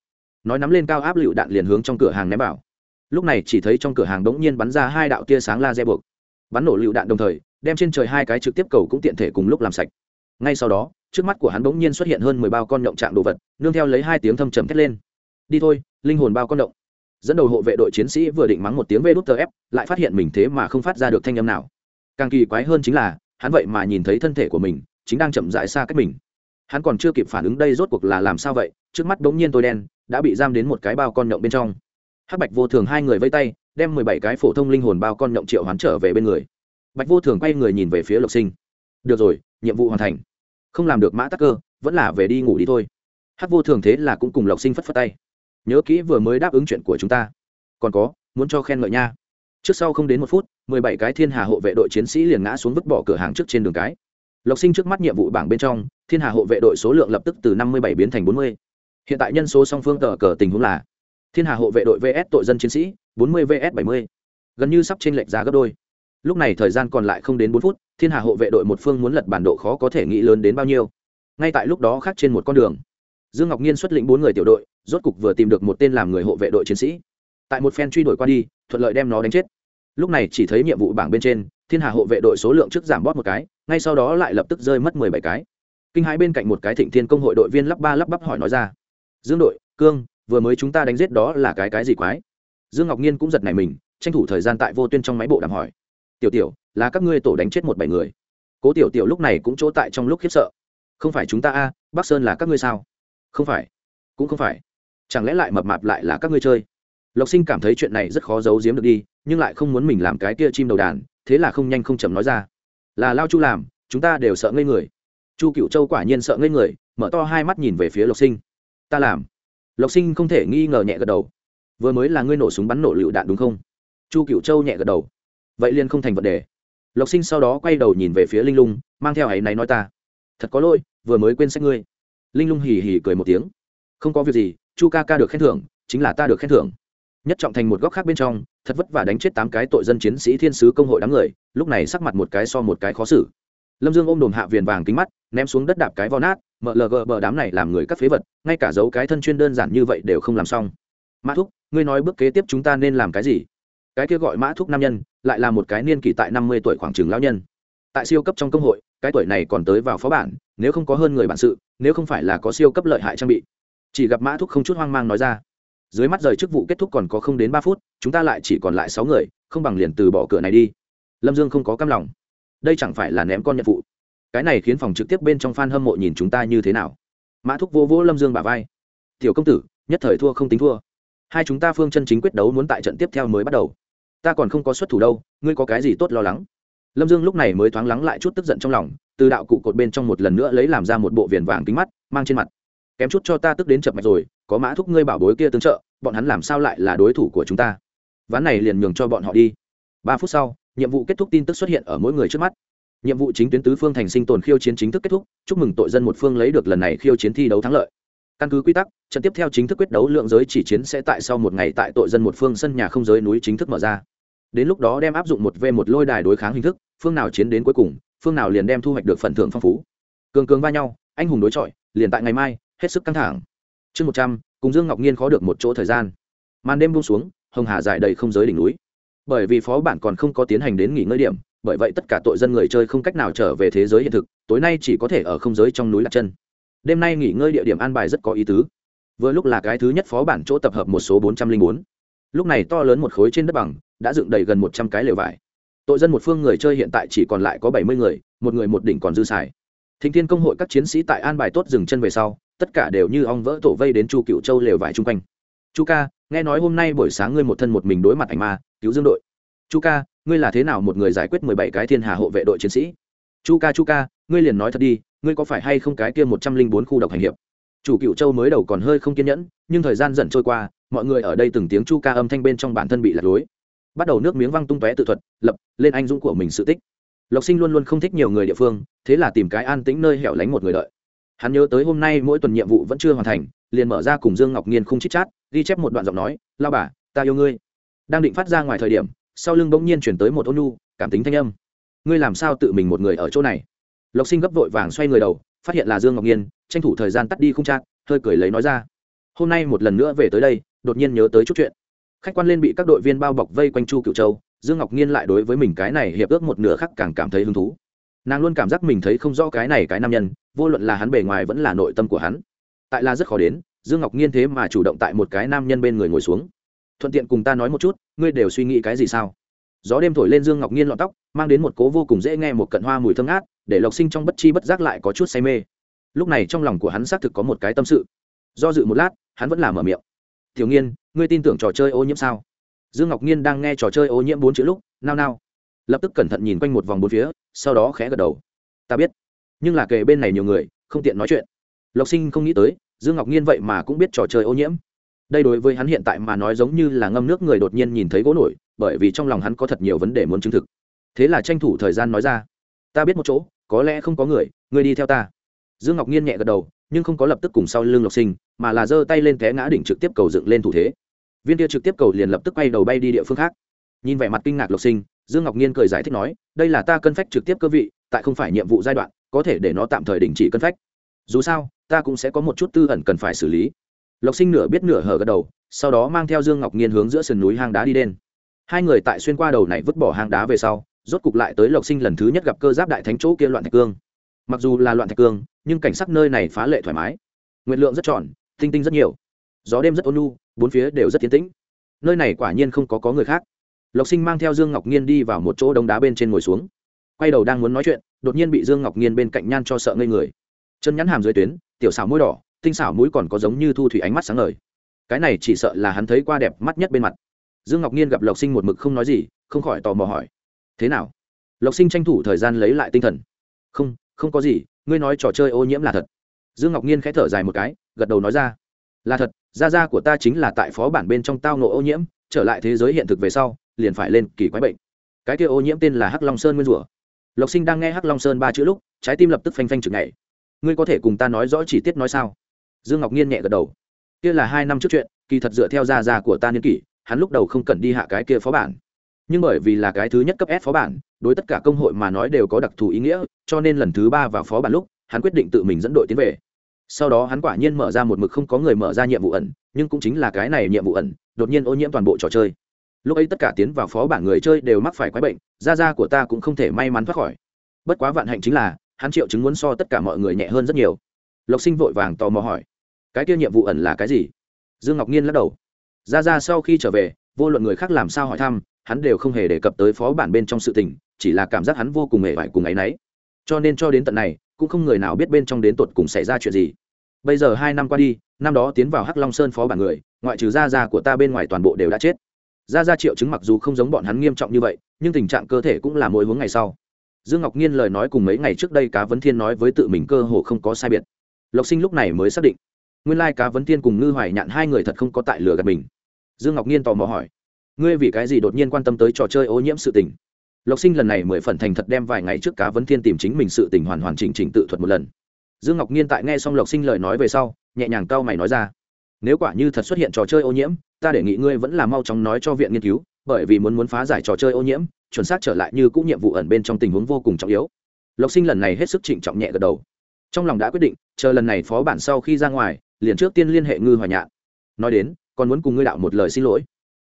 Nói nắm lên cao áp lựu đạn liền hướng trong cửa hàng ném bảo. lúc này chỉ thấy trong cửa hàng đống nhiên bắn ra hai đạo tia sáng laser buộc. Bắn nổ lựu đạn đồng thời đem trên trời hai cái trực tiếp cầu cũng tiện thể cùng lúc làm sạch. Ngay sau đó, trước mắt của hắn bỗng nhiên xuất hiện hơn mười bao con nhộng trạng đồ vật, nương theo lấy hai tiếng thâm trầm thét lên. Đi thôi, linh hồn bao con động. Dẫn đầu hộ vệ đội chiến sĩ vừa định mắng một tiếng vê đút tờ ép lại phát hiện mình thế mà không phát ra được thanh âm nào. Càng kỳ quái hơn chính là, hắn vậy mà nhìn thấy thân thể của mình, chính đang chậm rãi xa cách mình. Hắn còn chưa kịp phản ứng đây rốt cuộc là làm sao vậy, trước mắt bỗng nhiên tôi đen, đã bị giam đến một cái bao con nhộng bên trong. Hắc bạch vô thường hai người vây tay, đem mười bảy cái phổ thông linh hồn bao con nhộng triệu hoán trở về bên người bạch vô thường quay người nhìn về phía lộc sinh. Được rồi, nhiệm vụ hoàn thành. Không làm được mã tắc cơ, vẫn là về đi ngủ đi thôi. Hắc vô thường thế là cũng cùng lộc sinh phất phất tay. Nhớ kỹ vừa mới đáp ứng chuyện của chúng ta. Còn có, muốn cho khen ngợi nha. Trước sau không đến một phút, mười bảy cái thiên hà hộ vệ đội chiến sĩ liền ngã xuống vứt bỏ cửa hàng trước trên đường cái. Lộc sinh trước mắt nhiệm vụ bảng bên trong, thiên hà hộ vệ đội số lượng lập tức từ năm mươi bảy biến thành bốn mươi. Hiện tại nhân số song phương tờ cờ tình huống là, thiên hà hộ vệ đội vs tội dân chiến sĩ, bốn mươi vs bảy mươi. Gần như sắp t r ê n lệch ra gấp đôi lúc này thời gian còn lại không đến bốn phút, thiên hà hộ vệ đội một phương muốn lật bản độ khó có thể nghĩ lớn đến bao nhiêu. Ngay tại lúc đó khác trên một con đường, dương ngọc nhiên xuất lĩnh bốn người tiểu đội, rốt cục vừa tìm được một tên làm người hộ vệ đội chiến sĩ. Tại một phen truy đuổi qua đi, thuận lợi đem nó đánh chết. Lúc này chỉ thấy nhiệm vụ bảng bên trên, thiên hà hộ vệ đội số lượng trước giảm bót một cái, ngay sau đó lại lập tức rơi mất mười bảy cái. Kinh hãi bên cạnh một cái thịnh thiên công hội đội viên lắp ba lắp bắp hỏi nói ra, dương đội, cương, vừa mới chúng ta đánh giết đó là cái cái gì quái? Dương ngọc nhiên cũng giật nảy mình, tranh thủ thời gian tại vô tuyên trong máy bộ đàm hỏi tiểu tiểu, là các ngươi tổ đánh chết một bảy người. Cố tiểu tiểu lúc này cũng chỗ tại trong lúc khiếp sợ. Không phải chúng ta a, bắc sơn là các ngươi sao? Không phải. Cũng không phải. Chẳng lẽ lại mập mạp lại là các ngươi chơi? Lộc sinh cảm thấy chuyện này rất khó giấu giếm được đi, nhưng lại không muốn mình làm cái kia chim đầu đàn, thế là không nhanh không chậm nói ra. Là lao chu làm, chúng ta đều sợ ngây người. Chu cựu châu quả nhiên sợ ngây người, mở to hai mắt nhìn về phía lộc sinh. Ta làm. Lộc sinh không thể nghi ngờ nhẹ gật đầu. Vừa mới là ngươi nổ súng bắn nổ lựu đạn đúng không? Chu cựu châu nhẹ gật đầu vậy liền không thành vấn đề. Lộc sinh sau đó quay đầu nhìn về phía linh lung, mang theo ấy náy nói ta, thật có lỗi, vừa mới quên sách ngươi. Linh lung hì hì cười một tiếng, không có việc gì, chu ca ca được khen thưởng, chính là ta được khen thưởng. Nhất trọng thành một góc khác bên trong, thật vất vả đánh chết tám cái tội dân chiến sĩ thiên sứ công hội đám người, lúc này sắc mặt một cái so một cái khó xử. Lâm dương ôm đồm hạ viền vàng kính mắt, ném xuống đất đạp cái vo nát mlg bờ đám này làm người các phế vật, ngay cả dấu cái thân chuyên đơn giản như vậy đều không làm xong. Mã thúc, ngươi nói bước kế tiếp chúng ta nên làm cái gì? Cái kia gọi mã thúc nam nhân lại là một cái niên kỷ tại năm mươi tuổi khoảng trường lão nhân. Tại siêu cấp trong công hội, cái tuổi này còn tới vào phó bản, nếu không có hơn người bản sự, nếu không phải là có siêu cấp lợi hại trang bị. Chỉ gặp mã thúc không chút hoang mang nói ra, dưới mắt rời chức vụ kết thúc còn có không đến ba phút, chúng ta lại chỉ còn lại sáu người, không bằng liền từ bỏ cửa này đi. Lâm dương không có cam lòng. Đây chẳng phải là ném con nhận vụ. Cái này khiến phòng trực tiếp bên trong f a n hâm mộ nhìn chúng ta như thế nào? Mã thúc vô vỗ lâm dương bà vai. Tiểu công tử, nhất thời thua không tính thua. Hai chúng ta phương chân chính quyết đấu muốn tại trận tiếp theo mới bắt đầu ta còn không có xuất thủ đâu, ngươi có cái gì tốt lo lắng? Lâm dương lúc này mới thoáng lắng lại chút tức giận trong lòng, từ đạo cụ cột bên trong một lần nữa lấy làm ra một bộ viền vàng kính mắt, mang trên mặt. Kém chút cho ta tức đến chập mạch rồi, có mã thúc ngươi bảo bối kia tương trợ, bọn hắn làm sao lại là đối thủ của chúng ta? Ván này liền nhường cho bọn họ đi. Ba phút sau, nhiệm vụ kết thúc tin tức xuất hiện ở mỗi người trước mắt. Nhiệm vụ chính tuyến tứ phương thành sinh tồn khiêu chiến chính thức kết thúc, chúc mừng tội dân một phương lấy được lần này khiêu chiến thi đấu thắng lợi. Căn cứ quy tắc, trận tiếp theo chính thức quyết đấu lượng giới chỉ chiến sẽ tại sau một ngày tại tội dân một phương sân nhà không giới núi chính thức mở ra đến lúc đó đem áp dụng một v một lôi đài đối kháng hình thức, phương nào chiến đến cuối cùng, phương nào liền đem thu hoạch được phần thưởng phong phú. Cường cường va nhau, anh hùng đối chọi, liền tại ngày mai, hết sức căng thẳng. Chương một trăm, cùng dương ngọc nhiên khó được một chỗ thời gian. Màn đêm buông xuống, hồng hà dài đầy không giới đỉnh núi. Bởi vì phó bản còn không có tiến hành đến nghỉ ngơi điểm, bởi vậy tất cả tội dân người chơi không cách nào trở về thế giới hiện thực, tối nay chỉ có thể ở không giới trong núi đặt chân. Đêm nay nghỉ ngơi địa điểm an bài rất có ý tứ. Vừa lúc là cái thứ nhất phó bản chỗ tập hợp một số bốn trăm linh bốn. Lúc này to lớn một khối trên đất bằng đã dựng đầy gần một trăm cái lều vải. Tội dân một phương người chơi hiện tại chỉ còn lại có bảy mươi người, một người một đỉnh còn dư xài. Thịnh thiên công hội các chiến sĩ tại an bài tốt dừng chân về sau, tất cả đều như ong vỡ tổ vây đến chu cựu châu lều vải chung quanh. Chu ca, nghe nói hôm nay buổi sáng ngươi một thân một mình đối mặt ảnh ma, cứu dương đội. Chu ca, ngươi là thế nào một người giải quyết mười bảy cái thiên hà hộ vệ đội chiến sĩ? Chu ca chu ca, ngươi liền nói thật đi, ngươi có phải hay không cái kia một trăm linh bốn khu độc hành hiệp? Chủ cựu châu mới đầu còn hơi không kiên nhẫn, nhưng thời gian dần trôi qua, mọi người ở đây từng tiếng chu ca âm thanh bên trong bản thân bị lạc lối bắt đầu nước miếng văng tung tóe tự thuật, lập, lên anh dũng của mình sự tích. Lộc sinh luôn luôn không thích nhiều người địa phương, thế là tìm cái an tĩnh nơi hẻo lánh một người đợi. Hắn nhớ tới hôm nay mỗi tuần nhiệm vụ vẫn chưa hoàn thành, liền mở ra cùng dương ngọc nhiên không chít chát ghi chép một đoạn giọng nói, lao bà, ta yêu ngươi. Đang định phát ra ngoài thời điểm, sau lưng bỗng nhiên chuyển tới một ôn nu cảm tính thanh âm. Ngươi làm sao tự mình một người ở chỗ này? Lộc sinh gấp vội vàng xoay người đầu, phát hiện là dương ngọc nhiên tranh thủ thời gian tắt đi không chát hơi cười lấy nói ra. Hôm nay một lần nữa về tới đây, đột nhiên nhớ tới chút chuyện khách quan lên bị các đội viên bao bọc vây quanh chu cựu châu, dương ngọc nhiên lại đối với mình cái này hiệp ước một nửa khác càng cảm thấy hứng thú. Nàng luôn cảm giác mình thấy không rõ cái này cái nam nhân, vô luận là hắn bề ngoài vẫn là nội tâm của hắn. Tại là rất khó đến, dương ngọc nhiên thế mà chủ động tại một cái nam nhân bên người ngồi xuống. Thuận tiện cùng ta nói một chút, ngươi đều suy nghĩ cái gì sao? Gió đêm thổi lên dương ngọc nhiên lọn tóc, mang đến một cố vô cùng dễ nghe một cận hoa mùi thơm ngát, để lộc sinh trong bất chi bất giác lại có chút say mê. Lúc này trong lòng của hắn xác thực có một cái tâm sự. Do dự một lát, hắn vẫn làm mở miệng. Tiểu nghiên ngươi tin tưởng trò chơi ô nhiễm sao? Dương ngọc nhiên đang nghe trò chơi ô nhiễm bốn chữ lúc, nao nao. Lập tức cẩn thận nhìn quanh một vòng bốn phía, sau đó khẽ gật đầu. Ta biết, nhưng là kề bên này nhiều người, không tiện nói chuyện. Lộc sinh không nghĩ tới, dương ngọc nhiên vậy mà cũng biết trò chơi ô nhiễm. Đây đối với hắn hiện tại mà nói giống như là ngâm nước người đột nhiên nhìn thấy gỗ nổi, bởi vì trong lòng hắn có thật nhiều vấn đề muốn chứng thực. Thế là tranh thủ thời gian nói ra. Ta biết một chỗ, có lẽ không có người người đi theo ta. Dương ngọc nhiên nhẹ gật đầu, nhưng không có lập tức cùng sau lưng lộc sinh, mà là giơ tay lên té ngã đỉnh trực tiếp cầu dựng lên thủ thế viên kia trực tiếp cầu liền lập tức quay đầu bay đi địa phương khác. Nhìn vẻ mặt kinh ngạc lộc sinh, dương ngọc nhiên cười giải thích nói, đây là ta cân phách trực tiếp cơ vị, tại không phải nhiệm vụ giai đoạn, có thể để nó tạm thời đình chỉ cân phách. Dù sao, ta cũng sẽ có một chút tư ẩn cần phải xử lý. Lộc sinh nửa biết nửa hở gật đầu, sau đó mang theo dương ngọc nhiên hướng giữa sườn núi hang đá đi đen hai người tại xuyên qua đầu này vứt bỏ hang đá về sau, rốt cục lại tới lộc sinh lần thứ nhất gặp cơ giáp đại thánh chỗ kia loạn thạch cương. Mặc dù là loạn thạch cương, nhưng cảnh sắc nơi này phá lệ thoải mái. Nguyện lượng rất tròn, tinh tinh rất nhiều. Gió đêm rất ôn nhu bốn phía đều rất tiến tĩnh. Nơi này quả nhiên không có có người khác. Lộc sinh mang theo dương ngọc nhiên đi vào một chỗ đống đá bên trên ngồi xuống. Quay đầu đang muốn nói chuyện, đột nhiên bị dương ngọc nhiên bên cạnh nhan cho sợ ngây người. Chân nhắn hàm dưới tuyến, tiểu xảo môi đỏ, tinh xảo mũi còn có giống như thu thủy ánh mắt sáng ngời. Cái này chỉ sợ là hắn thấy qua đẹp mắt nhất bên mặt. Dương ngọc nhiên gặp lộc sinh một mực không nói gì, không khỏi tò mò hỏi. Thế nào? Lộc sinh tranh thủ thời gian lấy lại tinh thần. Không không có gì, ngươi nói trò chơi ô nhiễm là thật. Dương ngọc nhiên khẽ thở dài một cái, gật đầu nói ra là thật, gia gia của ta chính là tại phó bản bên trong tao nộ ô nhiễm, trở lại thế giới hiện thực về sau, liền phải lên kỳ quái bệnh. Cái kia ô nhiễm tên là hắc long sơn nguyên rủa. Lộc sinh đang nghe hắc long sơn ba chữ lúc, trái tim lập tức phanh phanh chừng ngày ngươi có thể cùng ta nói rõ chi tiết nói sao? Dương ngọc nhiên nhẹ gật đầu. Kia là hai năm trước chuyện, kỳ thật dựa theo gia gia của ta niên kỷ, hắn lúc đầu không cần đi hạ cái kia phó bản. Nhưng bởi vì là cái thứ nhất cấp s phó bản, đối tất cả công hội mà nói đều có đặc thù ý nghĩa, cho nên lần thứ ba vào phó bản lúc, hắn quyết định tự mình dẫn đội tiến về sau đó hắn quả nhiên mở ra một mực không có người mở ra nhiệm vụ ẩn, nhưng cũng chính là cái này nhiệm vụ ẩn, đột nhiên ô nhiễm toàn bộ trò chơi. Lúc ấy tất cả tiến vào phó bản người chơi đều mắc phải quái bệnh da da của ta cũng không thể may mắn thoát khỏi. Bất quá vạn hạnh chính là, hắn triệu chứng muốn so tất cả mọi người nhẹ hơn rất nhiều. Lộc sinh vội vàng tò mò hỏi, cái kia nhiệm vụ ẩn là cái gì? Dương ngọc nhiên lắc đầu. Ra ra sau khi trở về, vô luận người khác làm sao hỏi thăm, hắn đều không hề đề cập tới phó bản bên trong sự tình, chỉ là cảm giác hắn vô cùng hề vải cùng ấ y n ấ y cho nên cho đến tận này, cũng không người nào biết bên trong đến tột cùng xảy ra chuyện gì. Bây giờ hai năm qua đi, năm đó tiến vào hắc long sơn phó bản người, ngoại trừ gia gia của ta bên ngoài toàn bộ đều đã chết. Gia gia triệu chứng mặc dù không giống bọn hắn nghiêm trọng như vậy, nhưng tình trạng cơ thể cũng là mỗi hướng ngày sau. Dương ngọc nhiên lời nói cùng mấy ngày trước đây cá vấn thiên nói với tự mình cơ hồ không có sai biệt. Lộc sinh lúc này mới xác định, nguyên lai cá vấn thiên cùng ngư hoài nhạn hai người thật không có tại lửa gạt mình. Dương ngọc nhiên tò mò hỏi, ngươi vì cái gì đột nhiên quan tâm tới trò chơi ô nhiễm sự tình? Lộc sinh lần này mười phần thành thật đem vài ngày trước cá vấn thiên tìm chính mình sự tình hoàn hoàn chỉnh chỉnh tự thuật một lần. Dương ngọc nhiên tại nghe xong lộc sinh lời nói về sau, nhẹ nhàng cau mày nói ra, nếu quả như thật xuất hiện trò chơi ô nhiễm, ta đề nghị ngươi vẫn là mau chóng nói cho viện nghiên cứu, bởi vì muốn muốn phá giải trò chơi ô nhiễm, chuẩn xác trở lại như cũng nhiệm vụ ẩn bên trong tình huống vô cùng trọng yếu. Lộc sinh lần này hết sức trịnh trọng nhẹ gật đầu. Trong lòng đã quyết định, chờ lần này phó bản sau khi ra ngoài, liền trước tiên liên hệ ngư hoài nhạn. Nói đến, còn muốn cùng ngươi đạo một lời xin lỗi.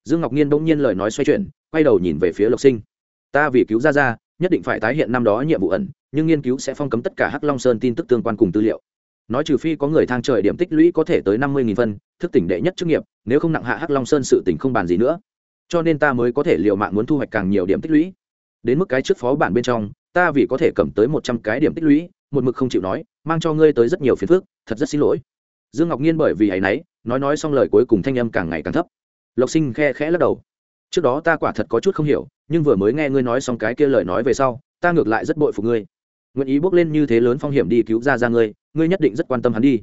Dương ngọc nhiên bỗng nhiên lời nói xoay chuyển, quay đầu nhìn về phía lộc sinh ta vì cứu ra ra nhất định phải tái hiện năm đó nhiệm vụ ẩn, nhưng nghiên cứu sẽ phong cấm tất cả hắc long sơn tin tức tương quan cùng tư liệu. Nói trừ phi có người thang trời điểm tích lũy có thể tới năm mươi phân, thức tỉnh đệ nhất chức nghiệp, nếu không nặng hạ hắc long sơn sự tỉnh không bàn gì nữa. Cho nên ta mới có thể l mạng muốn thu hoạch càng nhiều điểm tích lũy. Đến mức cái trước phó bản bên trong, ta vì có thể cầm tới một trăm cái điểm tích lũy, một mực không chịu nói, mang cho ngươi tới rất nhiều phiền phức, thật rất xin lỗi. Dương ngọc nhiên bởi vì hãy náy nói nói xong lời cuối cùng thanh âm càng ngày càng thấp. Lộc sinh khe khẽ lắc đầu. Trước đó ta quả thật có chút không hiểu nhưng vừa mới nghe ngươi nói xong cái kia lời nói về sau, ta ngược lại rất bội phục ngươi. Nguyện ý bước lên như thế lớn phong hiểm đi cứu ra ra ngươi ngươi nhất định rất quan tâm hắn đi.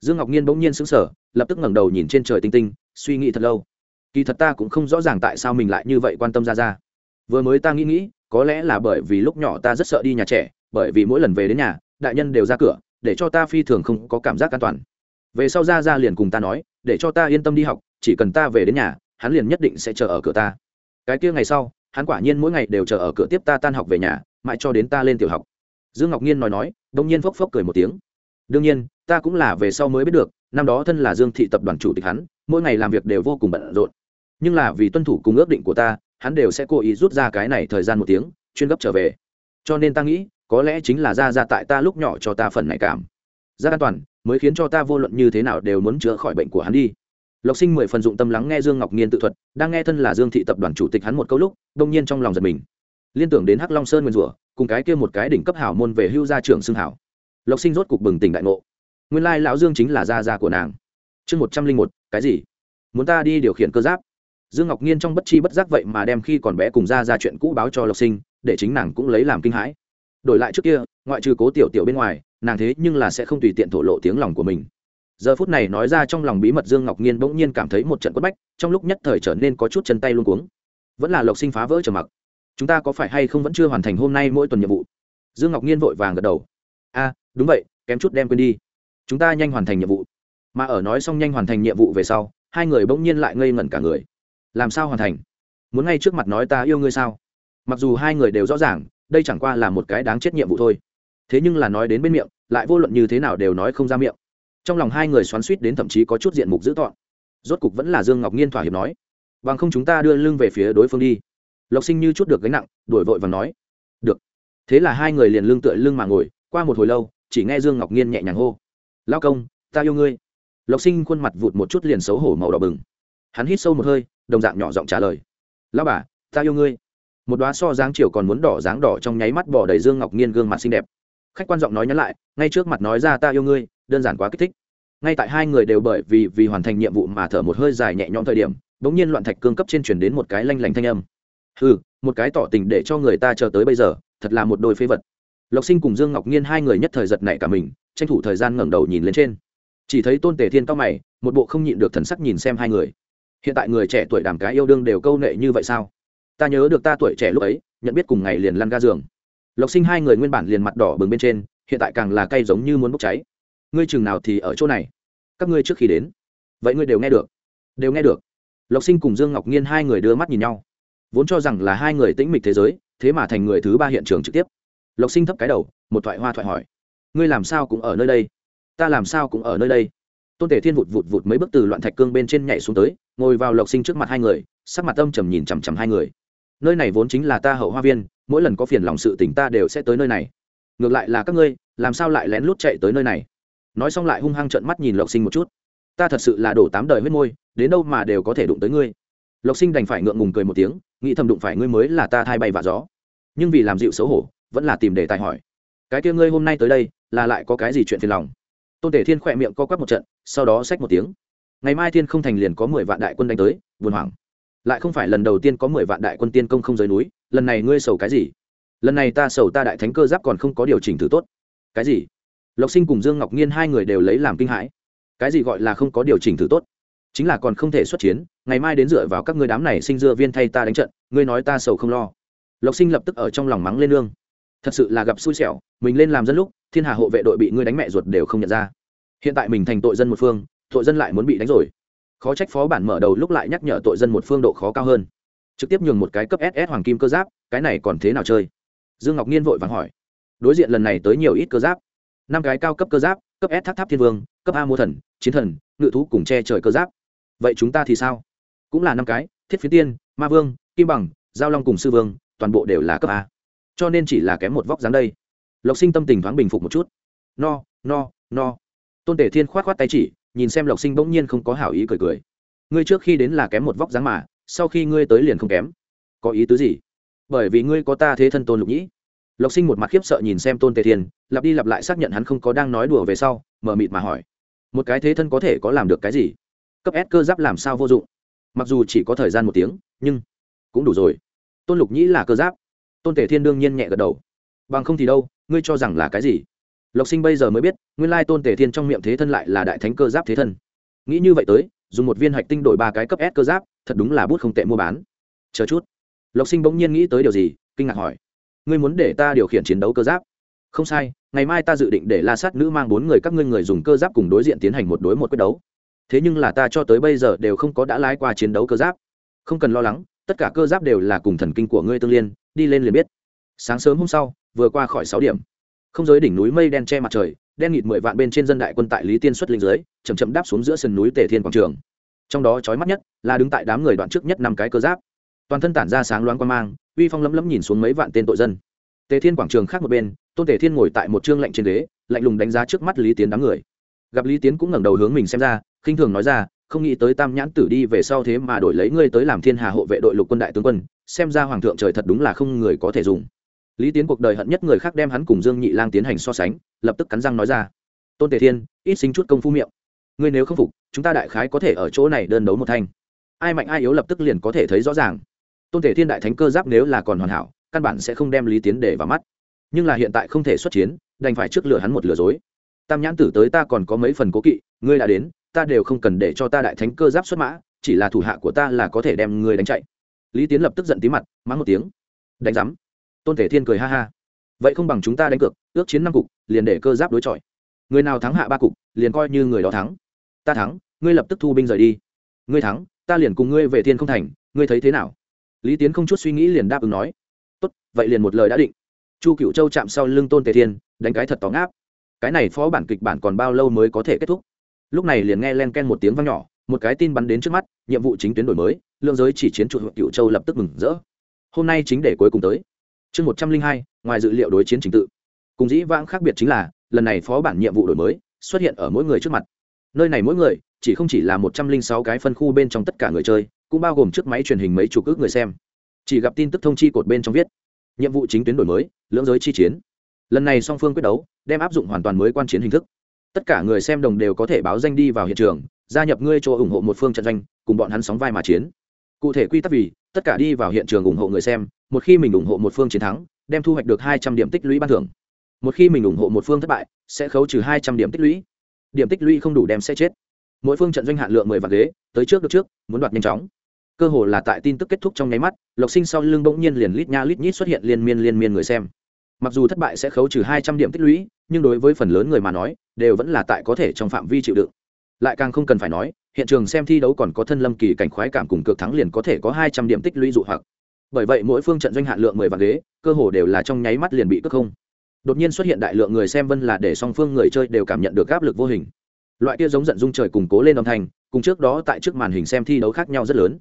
Dương ngọc nhiên bỗng nhiên sững sờ, lập tức ngẩng đầu nhìn trên trời tinh tinh, suy nghĩ thật lâu. Kỳ thật ta cũng không rõ ràng tại sao mình lại như vậy quan tâm ra ra. Vừa mới ta nghĩ nghĩ, có lẽ là bởi vì lúc nhỏ ta rất sợ đi nhà trẻ, bởi vì mỗi lần về đến nhà, đại nhân đều ra cửa, để cho ta phi thường không có cảm giác an toàn. Về sau ra ra liền cùng ta nói, để cho ta yên tâm đi học, chỉ cần ta về đến nhà, hắn liền nhất định sẽ chờ ở cửa ta. Cái kia ngày sau hắn quả nhiên mỗi ngày đều chờ ở cửa tiếp ta tan học về nhà, mãi cho đến ta lên tiểu học. Dương ngọc nhiên nói nói, đông nhiên phốc phốc cười một tiếng. Đương nhiên, ta cũng là về sau mới biết được, năm đó thân là dương thị tập đoàn chủ tịch hắn, mỗi ngày làm việc đều vô cùng bận rộn. Nhưng là vì tuân thủ cùng ước định của ta, hắn đều sẽ cố ý rút ra cái này thời gian một tiếng, chuyên gấp trở về. Cho nên ta nghĩ, có lẽ chính là ra ra tại ta lúc nhỏ cho ta phần này cảm. Ra an toàn, mới khiến cho ta vô luận như thế nào đều muốn chữa khỏi bệnh của hắn đi lộc sinh mười phần dụng tâm lắng nghe dương ngọc nghiên tự thuật, đang nghe thân là dương thị tập đoàn chủ tịch hắn một câu lúc, đông nhiên trong lòng giật mình. Liên tưởng đến hắc long sơn nguyên rủa, cùng cái kia một cái đỉnh cấp hảo môn về hưu gia trưởng xưng hảo. Lộc sinh rốt cục bừng tỉnh đại ngộ. Nguyên lai lão dương chính là gia gia của nàng. Chương một trăm linh một, cái gì? Muốn ta đi điều khiển cơ giáp? Dương ngọc nhiên trong bất chi bất giác vậy mà đem khi còn bé cùng ra ra chuyện cũ báo cho lộc sinh, để chính nàng cũng lấy làm kinh hãi. Đổi lại trước kia, ngoại trừ cố tiểu tiểu bên ngoài, nàng thế nhưng là sẽ không tùy tiện thổ lộ tiếng lòng của mình giờ phút này nói ra trong lòng bí mật dương ngọc nhiên bỗng nhiên cảm thấy một trận quất bách, trong lúc nhất thời trở nên có chút chân tay luôn cuống. Vẫn là lộc sinh phá vỡ trở mặc. Chúng ta có phải hay không vẫn chưa hoàn thành hôm nay mỗi tuần nhiệm vụ? Dương ngọc nhiên vội vàng gật đầu. A, đúng vậy, kém chút đem quên đi. Chúng ta nhanh hoàn thành nhiệm vụ. Mà ở nói xong nhanh hoàn thành nhiệm vụ về sau, hai người bỗng nhiên lại ngây ngẩn cả người. Làm sao hoàn thành? Muốn ngay trước mặt nói ta yêu ngươi sao? Mặc dù hai người đều rõ ràng, đây chẳng qua là một cái đáng chết nhiệm vụ thôi. Thế nhưng là nói đến bên miệng, lại vô luận như thế nào đều nói không ra miệng trong lòng hai người xoắn suýt đến thậm chí có chút diện mục dữ tọn rốt cục vẫn là dương ngọc nhiên thỏa hiệp nói, bằng không chúng ta đưa lưng về phía đối phương đi. Lộc sinh như chút được gánh nặng, đuổi vội và nói, được. Thế là hai người liền lưng tựa lưng mà ngồi, qua một hồi lâu, chỉ nghe dương ngọc nhiên nhẹ nhàng hô lao công, ta yêu ngươi. Lộc sinh khuôn mặt vụt một chút liền xấu hổ màu đỏ bừng. Hắn hít sâu một hơi, đồng dạng nhỏ giọng trả lời lao bà, ta yêu ngươi. Một đoá so dáng chiều còn muốn đỏ dáng đỏ trong nháy mắt bỏ đầy dương ngọc nhiên gương mặt xinh đẹp. Khách quan giọng nói nhắn lại, ngay trước mặt nói ra ta yêu ngươi đơn giản quá kích thích. Ngay tại hai người đều bởi vì vì hoàn thành nhiệm vụ mà thở một hơi dài nhẹ nhõm thời điểm đ ỗ n g nhiên loạn thạch cương cấp trên chuyển đến một cái lanh lảnh thanh âm. Ừ một cái tỏ tình để cho người ta chờ tới bây giờ, thật là một đôi phế vật. Lộc sinh cùng dương ngọc nhiên hai người nhất thời giật nảy cả mình, tranh thủ thời gian ngẩng đầu nhìn lên trên. Chỉ thấy tôn tề thiên cao mày, một bộ không nhịn được thần sắc nhìn xem hai người. Hiện tại người trẻ tuổi đàm cái yêu đương đều câu nệ như vậy sao? Ta nhớ được ta tuổi trẻ lúc ấy, nhận biết cùng ngày liền lăn ga giường. Lộc sinh hai người nguyên bản liền mặt đỏ bừng bên trên, hiện tại càng là cay giống như muốn bốc cháy ngươi chừng nào thì ở chỗ này? Các ngươi trước khi đến. Vậy ngươi đều nghe được. Đều nghe được. Lộc sinh cùng dương ngọc nhiên hai người đưa mắt nhìn nhau. Vốn cho rằng là hai người tĩnh mịch thế giới, thế mà thành người thứ ba hiện trường trực tiếp. Lộc sinh thấp cái đầu, một thoại hoa thoại hỏi. Ngươi làm sao cũng ở nơi đây? Ta làm sao cũng ở nơi đây? Tôn tể thiên vụt vụt vụt mấy bước từ loạn thạch cương bên trên nhảy xuống tới, ngồi vào lộc sinh trước mặt hai người, sắc mặt âm trầm nhìn chằm chằm hai người. Nơi này vốn chính là ta hậu hoa viên, mỗi lần có phiền lòng sự tình ta đều sẽ tới nơi này. Ngược lại là các ngươi, làm sao lại lén lút chạy tới nơi này? Nói xong lại hung hăng trợn mắt nhìn lộc sinh một chút. Ta thật sự là đổ tám đời huyết môi, đến đâu mà đều có thể đụng tới ngươi. Lộc sinh đành phải ngượng ngùng cười một tiếng, nghĩ thầm đụng phải ngươi mới là ta thay bay và gió. Nhưng vì làm dịu xấu hổ, vẫn là tìm đề tài hỏi. Cái kia ngươi hôm nay tới đây, là lại có cái gì chuyện phiền lòng? Tôn tể thiên khỏe miệng co quắp một trận, sau đó xách một tiếng. Ngày mai thiên không thành liền có mười vạn đại quân đánh tới, buồn hoảng. Lại không phải lần đầu tiên có mười vạn đại quân tiên công không rời núi, lần này ngươi sầu cái gì? Lần này ta sầu ta đại thánh cơ giáp còn không có điều chỉnh thử tốt. Cái gì? Lộc sinh cùng dương ngọc nhiên hai người đều lấy làm kinh hãi. Cái gì gọi là không có điều chỉnh thử tốt? Chính là còn không thể xuất chiến, ngày mai đến dựa vào các ngươi đám này sinh dưa viên thay ta đánh trận, ngươi nói ta sầu không lo. Lộc sinh lập tức ở trong lòng mắng lên lương thật sự là gặp xui xẻo, mình lên làm dân lúc, thiên hà hộ vệ đội bị ngươi đánh mẹ ruột đều không nhận ra. Hiện tại mình thành tội dân một phương, tội dân lại muốn bị đánh rồi. Khó trách phó bản mở đầu lúc lại nhắc nhở tội dân một phương độ khó cao hơn. Trực tiếp nhường một cái cấp ss hoàng kim cơ giáp, cái này còn thế nào chơi? Dương ngọc nhiên vội vàng hỏi. Đối diện lần này tới nhiều ít cơ giáp năm cái cao cấp cơ giáp, cấp s tháp tháp thiên vương, cấp a mô thần, chiến thần, ngự thú cùng che trời cơ giáp. Vậy chúng ta thì sao? Cũng là năm cái, thiết phiến tiên, ma vương, kim bằng, giao long cùng sư vương, toàn bộ đều là cấp a. Cho nên chỉ là kém một vóc dáng đây. Lộc sinh tâm tình thoáng bình phục một chút. No no no. Tôn tể thiên k h o á t k h o á t tay chỉ, nhìn xem lộc sinh bỗng nhiên không có hảo ý cười cười. Ngươi trước khi đến là kém một vóc dáng mà, sau khi ngươi tới liền không kém. Có ý tứ gì? Bởi vì ngươi có ta thế thân tôn lục nhĩ lộc sinh một mặt khiếp sợ nhìn xem tôn tề thiên, lặp đi lặp lại xác nhận hắn không có đang nói đùa về sau mờ mịt mà hỏi. Một cái thế thân có thể có làm được cái gì? Cấp s cơ giáp làm sao vô dụng? Mặc dù chỉ có thời gian một tiếng, nhưng cũng đủ rồi. Tôn lục nhĩ là cơ giáp. Tôn tề thiên đương nhiên nhẹ gật đầu. Bằng không thì đâu, ngươi cho rằng là cái gì? Lộc sinh bây giờ mới biết, nguyên lai tôn tề thiên trong miệng thế thân lại là đại thánh cơ giáp thế thân. Nghĩ như vậy tới, dùng một viên hạch tinh đổi ba cái cấp s cơ giáp, thật đúng là bút không tệ mua bán. Chờ chút. Lộc sinh bỗng nhiên nghĩ tới điều gì, kinh ngạc hỏi ngươi muốn để ta điều khiển chiến đấu cơ giáp? Không sai, ngày mai ta dự định để la sát nữ mang bốn người các ngươi người dùng cơ giáp cùng đối diện tiến hành một đối một quyết đấu. Thế nhưng là ta cho tới bây giờ đều không có đã lái qua chiến đấu cơ giáp. Không cần lo lắng, tất cả cơ giáp đều là cùng thần kinh của ngươi tương liên, đi lên liền biết. Sáng sớm hôm sau, vừa qua khỏi sáu điểm. Không giới đỉnh núi mây đen che mặt trời, đen nghịt mười vạn bên trên dân đại quân tại lý tiên xuất linh dưới chầm chậm đáp xuống giữa sườn núi tề thiên quảng trường. Trong đó trói mắt nhất là đứng tại đám người đoạn trước nhất năm cái cơ giáp toàn thân tản ra sáng loáng quan mang, uy phong lấm lấm nhìn xuống mấy vạn tên tội dân. Tề thiên quảng trường khác một bên, tôn tề thiên ngồi tại một trương lạnh trên ghế, lạnh lùng đánh giá trước mắt lý tiến đám người. Gặp lý tiến cũng ngẩng đầu hướng mình xem ra, khinh thường nói ra, không nghĩ tới tam nhãn tử đi về sau thế mà đổi lấy ngươi tới làm thiên hà hộ vệ đội lục quân đại tướng quân, xem ra hoàng thượng trời thật đúng là không người có thể dùng. Lý tiến cuộc đời hận nhất người khác đem hắn cùng dương nhị lang tiến hành so sánh, lập tức cắn răng nói ra, tôn tề thiên, ít sinh chút công phu miệng. Ngươi nếu không phục, chúng ta đại khái có thể ở chỗ này đơn đấu một thanh. Ai mạnh ai yếu lập tức liền có thể thấy rõ ràng tôn thể thiên đại thánh cơ giáp nếu là còn hoàn hảo, căn bản sẽ không đem lý tiến để vào mắt. Nhưng là hiện tại không thể xuất chiến, đành phải trước lừa hắn một lừa dối. Tam nhãn tử tới ta còn có mấy phần cố kỵ, ngươi đã đến, ta đều không cần để cho ta đại thánh cơ giáp xuất mã, chỉ là thủ hạ của ta là có thể đem ngươi đánh chạy. Lý tiến lập tức giận tí mặt, mắng một tiếng. Đánh giám. Tôn thể thiên cười ha ha. Vậy không bằng chúng ta đánh cược, ước chiến năm cục, liền để cơ giáp đối chọi. Người nào thắng hạ ba cục, liền coi như người đó thắng. Ta thắng, ngươi lập tức thu binh rời đi. Ngươi thắng, ta liền cùng ngươi về thiên không thành, ngươi thấy thế nào? Lý tiến không chút suy nghĩ liền đáp ứng nói, tốt, vậy liền một lời đã định. Chu cựu châu chạm sau lưng tôn tề thiên, đánh cái thật tóng áp cái này phó bản kịch bản còn bao lâu mới có thể kết thúc? Lúc này liền nghe len ken một tiếng vang nhỏ, một cái tin bắn đến trước mắt, nhiệm vụ chính tuyến đổi mới lương giới chỉ chiến trụ cựu châu lập tức mừng rỡ. Hôm nay chính để cuối cùng tới. Chương một trăm linh hai, ngoài dự liệu đối chiến trình tự. Cùng dĩ vãng khác biệt chính là, lần này phó bản nhiệm vụ đổi mới xuất hiện ở mỗi người trước mặt. Nơi này mỗi người, chỉ không chỉ là một trăm linh sáu cái phân khu bên trong tất cả người chơi cũng bao gồm chiếc máy truyền hình mấy chục ước người xem. Chỉ gặp tin tức thông chi cột bên trong viết, nhiệm vụ chính tuyến đổi mới, lưỡng giới chi chiến. Lần này song phương quyết đấu, đem áp dụng hoàn toàn mới quan chiến hình thức. Tất cả người xem đồng đều có thể báo danh đi vào hiện trường, gia nhập ngươi cho ủng hộ một phương trận doanh, cùng bọn hắn sóng vai mà chiến. Cụ thể quy tắc vì, tất cả đi vào hiện trường ủng hộ người xem, một khi mình ủng hộ một phương chiến thắng, đem thu hoạch được hai trăm điểm tích lũy ban thưởng. Một khi mình ủng hộ một phương thất bại, sẽ khấu trừ hai trăm điểm tích lũy. Điểm tích lũy không đủ đem sẽ chết. Mỗi phương trận doanh hạn lượng mười vạn ghế, tới trước được trước, muốn đoạt nhanh chóng cơ hồ là tại tin tức kết thúc trong nháy mắt, lộc sinh sau lưng bỗng nhiên liền lít nha lít nhít xuất hiện liên miên liên miên người xem. Mặc dù thất bại sẽ khấu trừ hai trăm điểm tích lũy, nhưng đối với phần lớn người mà nói, đều vẫn là tại có thể trong phạm vi chịu đựng. Lại càng không cần phải nói, hiện trường xem thi đấu còn có thân lâm kỳ cảnh khoái cảm cùng cực thắng liền có thể có hai trăm điểm tích lũy dụ hoặc. Bởi vậy mỗi phương trận doanh hạn lượng mười vạn ghế, cơ hồ đều là trong nháy mắt liền bị cướp không. Đột nhiên xuất hiện đại lượng người xem vân là để song phương người chơi đều cảm nhận được áp lực vô hình. Loại kia giống giận dung trời củng cố lên âm thanh, cùng trước đó tại trước màn hình xem thi đấu khác nhau rất lớn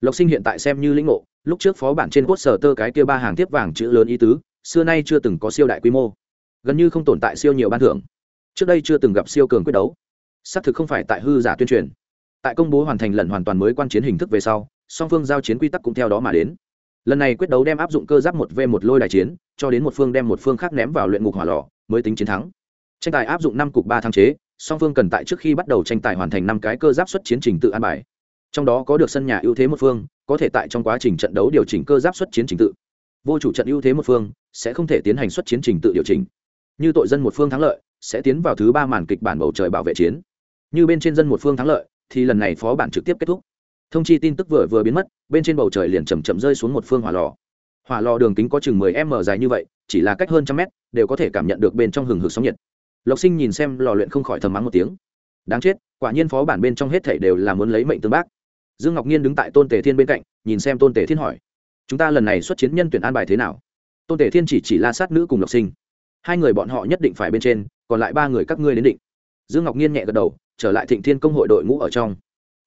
lộc sinh hiện tại xem như lĩnh ngộ, lúc trước phó bản trên quốc sở tơ cái kia ba hàng tiếp vàng chữ lớn ý tứ, xưa nay chưa từng có siêu đại quy mô. Gần như không tồn tại siêu nhiều ban thưởng. Trước đây chưa từng gặp siêu cường quyết đấu. Xác thực không phải tại hư giả tuyên truyền. Tại công bố hoàn thành lần hoàn toàn mới quan chiến hình thức về sau, song phương giao chiến quy tắc cũng theo đó mà đến. Lần này quyết đấu đem áp dụng cơ giáp một v một lôi đại chiến, cho đến một phương đem một phương khác ném vào luyện ngục hỏa lò, mới tính chiến thắng. Tranh tài áp dụng năm cục ba thăng chế, song phương cần tại trước khi bắt đầu tranh tài hoàn thành năm cái cơ giáp xuất chiến trình tự an bài trong đó có được sân nhà ưu thế một phương, có thể tại trong quá trình trận đấu điều chỉnh cơ giáp xuất chiến trình tự. Vô chủ trận ưu thế một phương, sẽ không thể tiến hành xuất chiến trình tự điều chỉnh. Như tội dân một phương thắng lợi, sẽ tiến vào thứ ba màn kịch bản bầu trời bảo vệ chiến. Như bên trên dân một phương thắng lợi, thì lần này phó bản trực tiếp kết thúc. Thông chi tin tức vừa vừa biến mất, bên trên bầu trời liền chầm chậm rơi xuống một phương hỏa lò. Hỏa lò đường kính có chừng mười m dài như vậy, chỉ là cách hơn trăm mét, đều có thể cảm nhận được bên trong hừng hực sóng nhiệt. Lộc sinh nhìn xem lò luyện không khỏi thầm mắng một tiếng. Đáng chết, quả nhiên phó bản bên trong hết thảy đều là muốn lấy mệnh tương bác dương ngọc nhiên đứng tại tôn Tề thiên bên cạnh, nhìn xem tôn Tề thiên hỏi, chúng ta lần này xuất chiến nhân tuyển an bài thế nào? Tôn Tề thiên chỉ chỉ la sát nữ cùng lộc sinh. Hai người bọn họ nhất định phải bên trên, còn lại ba người các ngươi đến định. Dương ngọc nhiên nhẹ gật đầu, trở lại thịnh thiên công hội đội ngũ ở trong.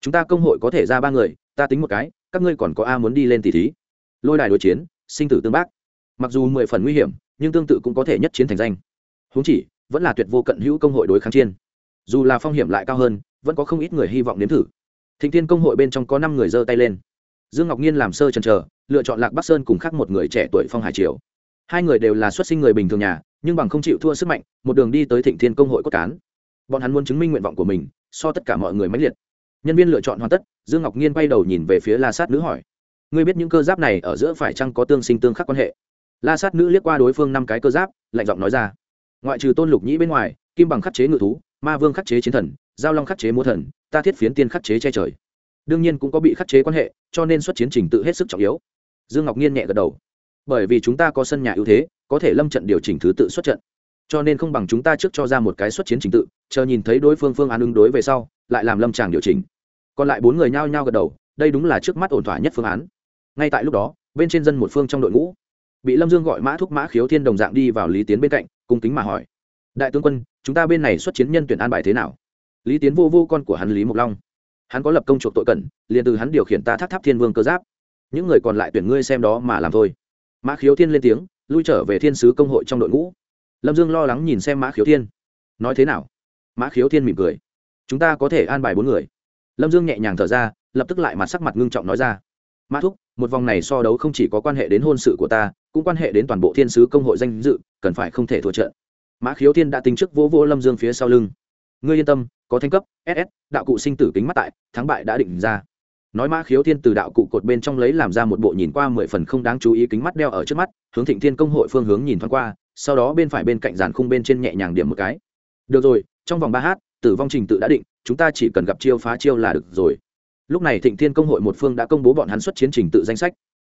Chúng ta công hội có thể ra ba người, ta tính một cái, các ngươi còn có a muốn đi lên tỷ thí. Lôi đài đối chiến, sinh tử tương bác. Mặc dù mười phần nguy hiểm, nhưng tương tự cũng có thể nhất chiến thành danh. Huống chỉ, vẫn là tuyệt vô cận hữu công hội đối kháng chiên dù là phong hiểm lại cao hơn, vẫn có không ít người hy vọng nếm thử thịnh thiên công hội bên trong có năm người giơ tay lên. Dương ngọc nhiên làm sơ trần trờ, lựa chọn lạc bắc sơn cùng khác một người trẻ tuổi phong hải triều. Hai người đều là xuất sinh người bình thường nhà, nhưng bằng không chịu thua sức mạnh, một đường đi tới thịnh thiên công hội cốt cán. Bọn hắn muốn chứng minh nguyện vọng của mình, so tất cả mọi người mãnh liệt. Nhân viên lựa chọn hoàn tất, dương ngọc nhiên quay đầu nhìn về phía la sát nữ hỏi, ngươi biết những cơ giáp này ở giữa phải chăng có tương sinh tương khắc quan hệ? La sát nữ liếc qua đối phương năm cái cơ giáp, lạnh giọng nói ra, ngoại trừ tôn lục nhĩ bên ngoài, kim bằng khắc chế ngự thú, ma vương khắc chế chiến thần, giao long khắc chế múa thần ta thiết phiến tiên khắc chế che trời. Đương nhiên cũng có bị khắc chế quan hệ, cho nên xuất chiến trình tự hết sức trọng yếu. Dương ngọc nhiên nhẹ gật đầu. Bởi vì chúng ta có sân nhà ưu thế, có thể lâm trận điều chỉnh thứ tự xuất trận. Cho nên không bằng chúng ta trước cho ra một cái xuất chiến trình tự, chờ nhìn thấy đối phương phương án ứng đối về sau, lại làm lâm tràng điều chỉnh. Còn lại bốn người nhao nhao gật đầu, đây đúng là trước mắt ổn thỏa nhất phương án. Ngay tại lúc đó, bên trên dân một phương trong đội ngũ, bị lâm dương gọi mã thúc mã khiếu thiên đồng dạng đi vào lý tiến bên cạnh, cung kính mà hỏi, đại tướng quân, chúng ta bên này xuất chiến nhân tuyển an bài thế nào? Lý tiến vô vô con của hắn lý mộc long. Hắn có lập công chuộc tội cẩn, liền từ hắn điều khiển ta tháp tháp thiên vương cơ giáp. Những người còn lại tuyển ngươi xem đó mà làm thôi. Mã khiếu thiên lên tiếng, lui trở về thiên sứ công hội trong đội ngũ. Lâm dương lo lắng nhìn xem mã khiếu thiên. Nói thế nào? Mã khiếu thiên mỉm cười. Chúng ta có thể an bài bốn người. Lâm dương nhẹ nhàng thở ra, lập tức lại mặt sắc mặt ngưng trọng nói ra. Mã thúc, một vòng này so đấu không chỉ có quan hệ đến hôn sự của ta, cũng quan hệ đến toàn bộ thiên sứ công hội danh dự, cần phải không thể thua trận. Mã khiếu thiên đã tính trước vỗ vỗ lâm dương phía sau lưng. Ngươi yên tâm có thanh cấp ss đạo cụ sinh tử kính mắt tại, thắng bại đã định ra. Nói mã khiếu thiên từ đạo cụ cột bên trong lấy làm ra một bộ nhìn qua mười phần không đáng chú ý kính mắt đeo ở trước mắt, hướng thịnh thiên công hội phương hướng nhìn thoáng qua, sau đó bên phải bên cạnh dàn khung bên trên nhẹ nhàng điểm một cái. Được rồi, trong vòng ba h tử vong trình tự đã định, chúng ta chỉ cần gặp chiêu phá chiêu là được rồi. Lúc này thịnh thiên công hội một phương đã công bố bọn hắn xuất chiến trình tự danh sách.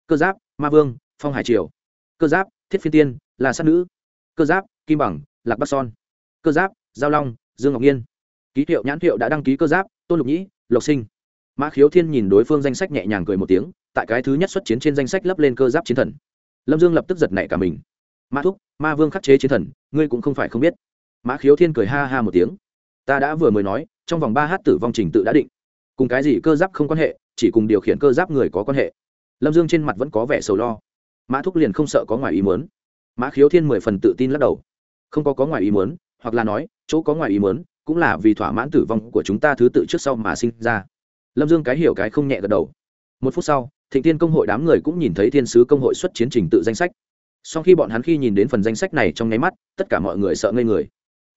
Cơ giáp, ma vương, phong hải triều. Cơ giáp, thiết phiên tiên, là sát nữ. Cơ giáp, kim bằng, lạc bắc son. Cơ giáp, giao long, dương ngọc nhiên ký hiệu nhãn hiệu đã đăng ký cơ giáp, tôn lục nhĩ, lộc sinh. Mã khiếu thiên nhìn đối phương danh sách nhẹ nhàng cười một tiếng, tại cái thứ nhất xuất chiến trên danh sách lấp lên cơ giáp chiến thần. Lâm dương lập tức giật nảy cả mình. Mã thúc, ma vương khắc chế chiến thần, ngươi cũng không phải không biết. Mã khiếu thiên cười ha ha một tiếng. Ta đã vừa mới nói, trong vòng ba h tử vong trình tự đã định. Cùng cái gì cơ giáp không quan hệ, chỉ cùng điều khiển cơ giáp người có quan hệ. Lâm dương trên mặt vẫn có vẻ sầu lo. Mã thúc liền không sợ có ngoài ý muốn. Mã khiếu thiên mười phần tự tin lắc đầu. Không có có ngoài ý muốn, hoặc là nói, chỗ có ngoài ý muốn cũng là vì thỏa mãn tử vong của chúng ta thứ tự trước sau mà sinh ra. Lâm dương cái hiểu cái không nhẹ gật đầu. Một phút sau, thịnh tiên công hội đám người cũng nhìn thấy thiên sứ công hội xuất chiến trình tự danh sách. Sau khi bọn hắn khi nhìn đến phần danh sách này trong nháy mắt, tất cả mọi người sợ ngây người.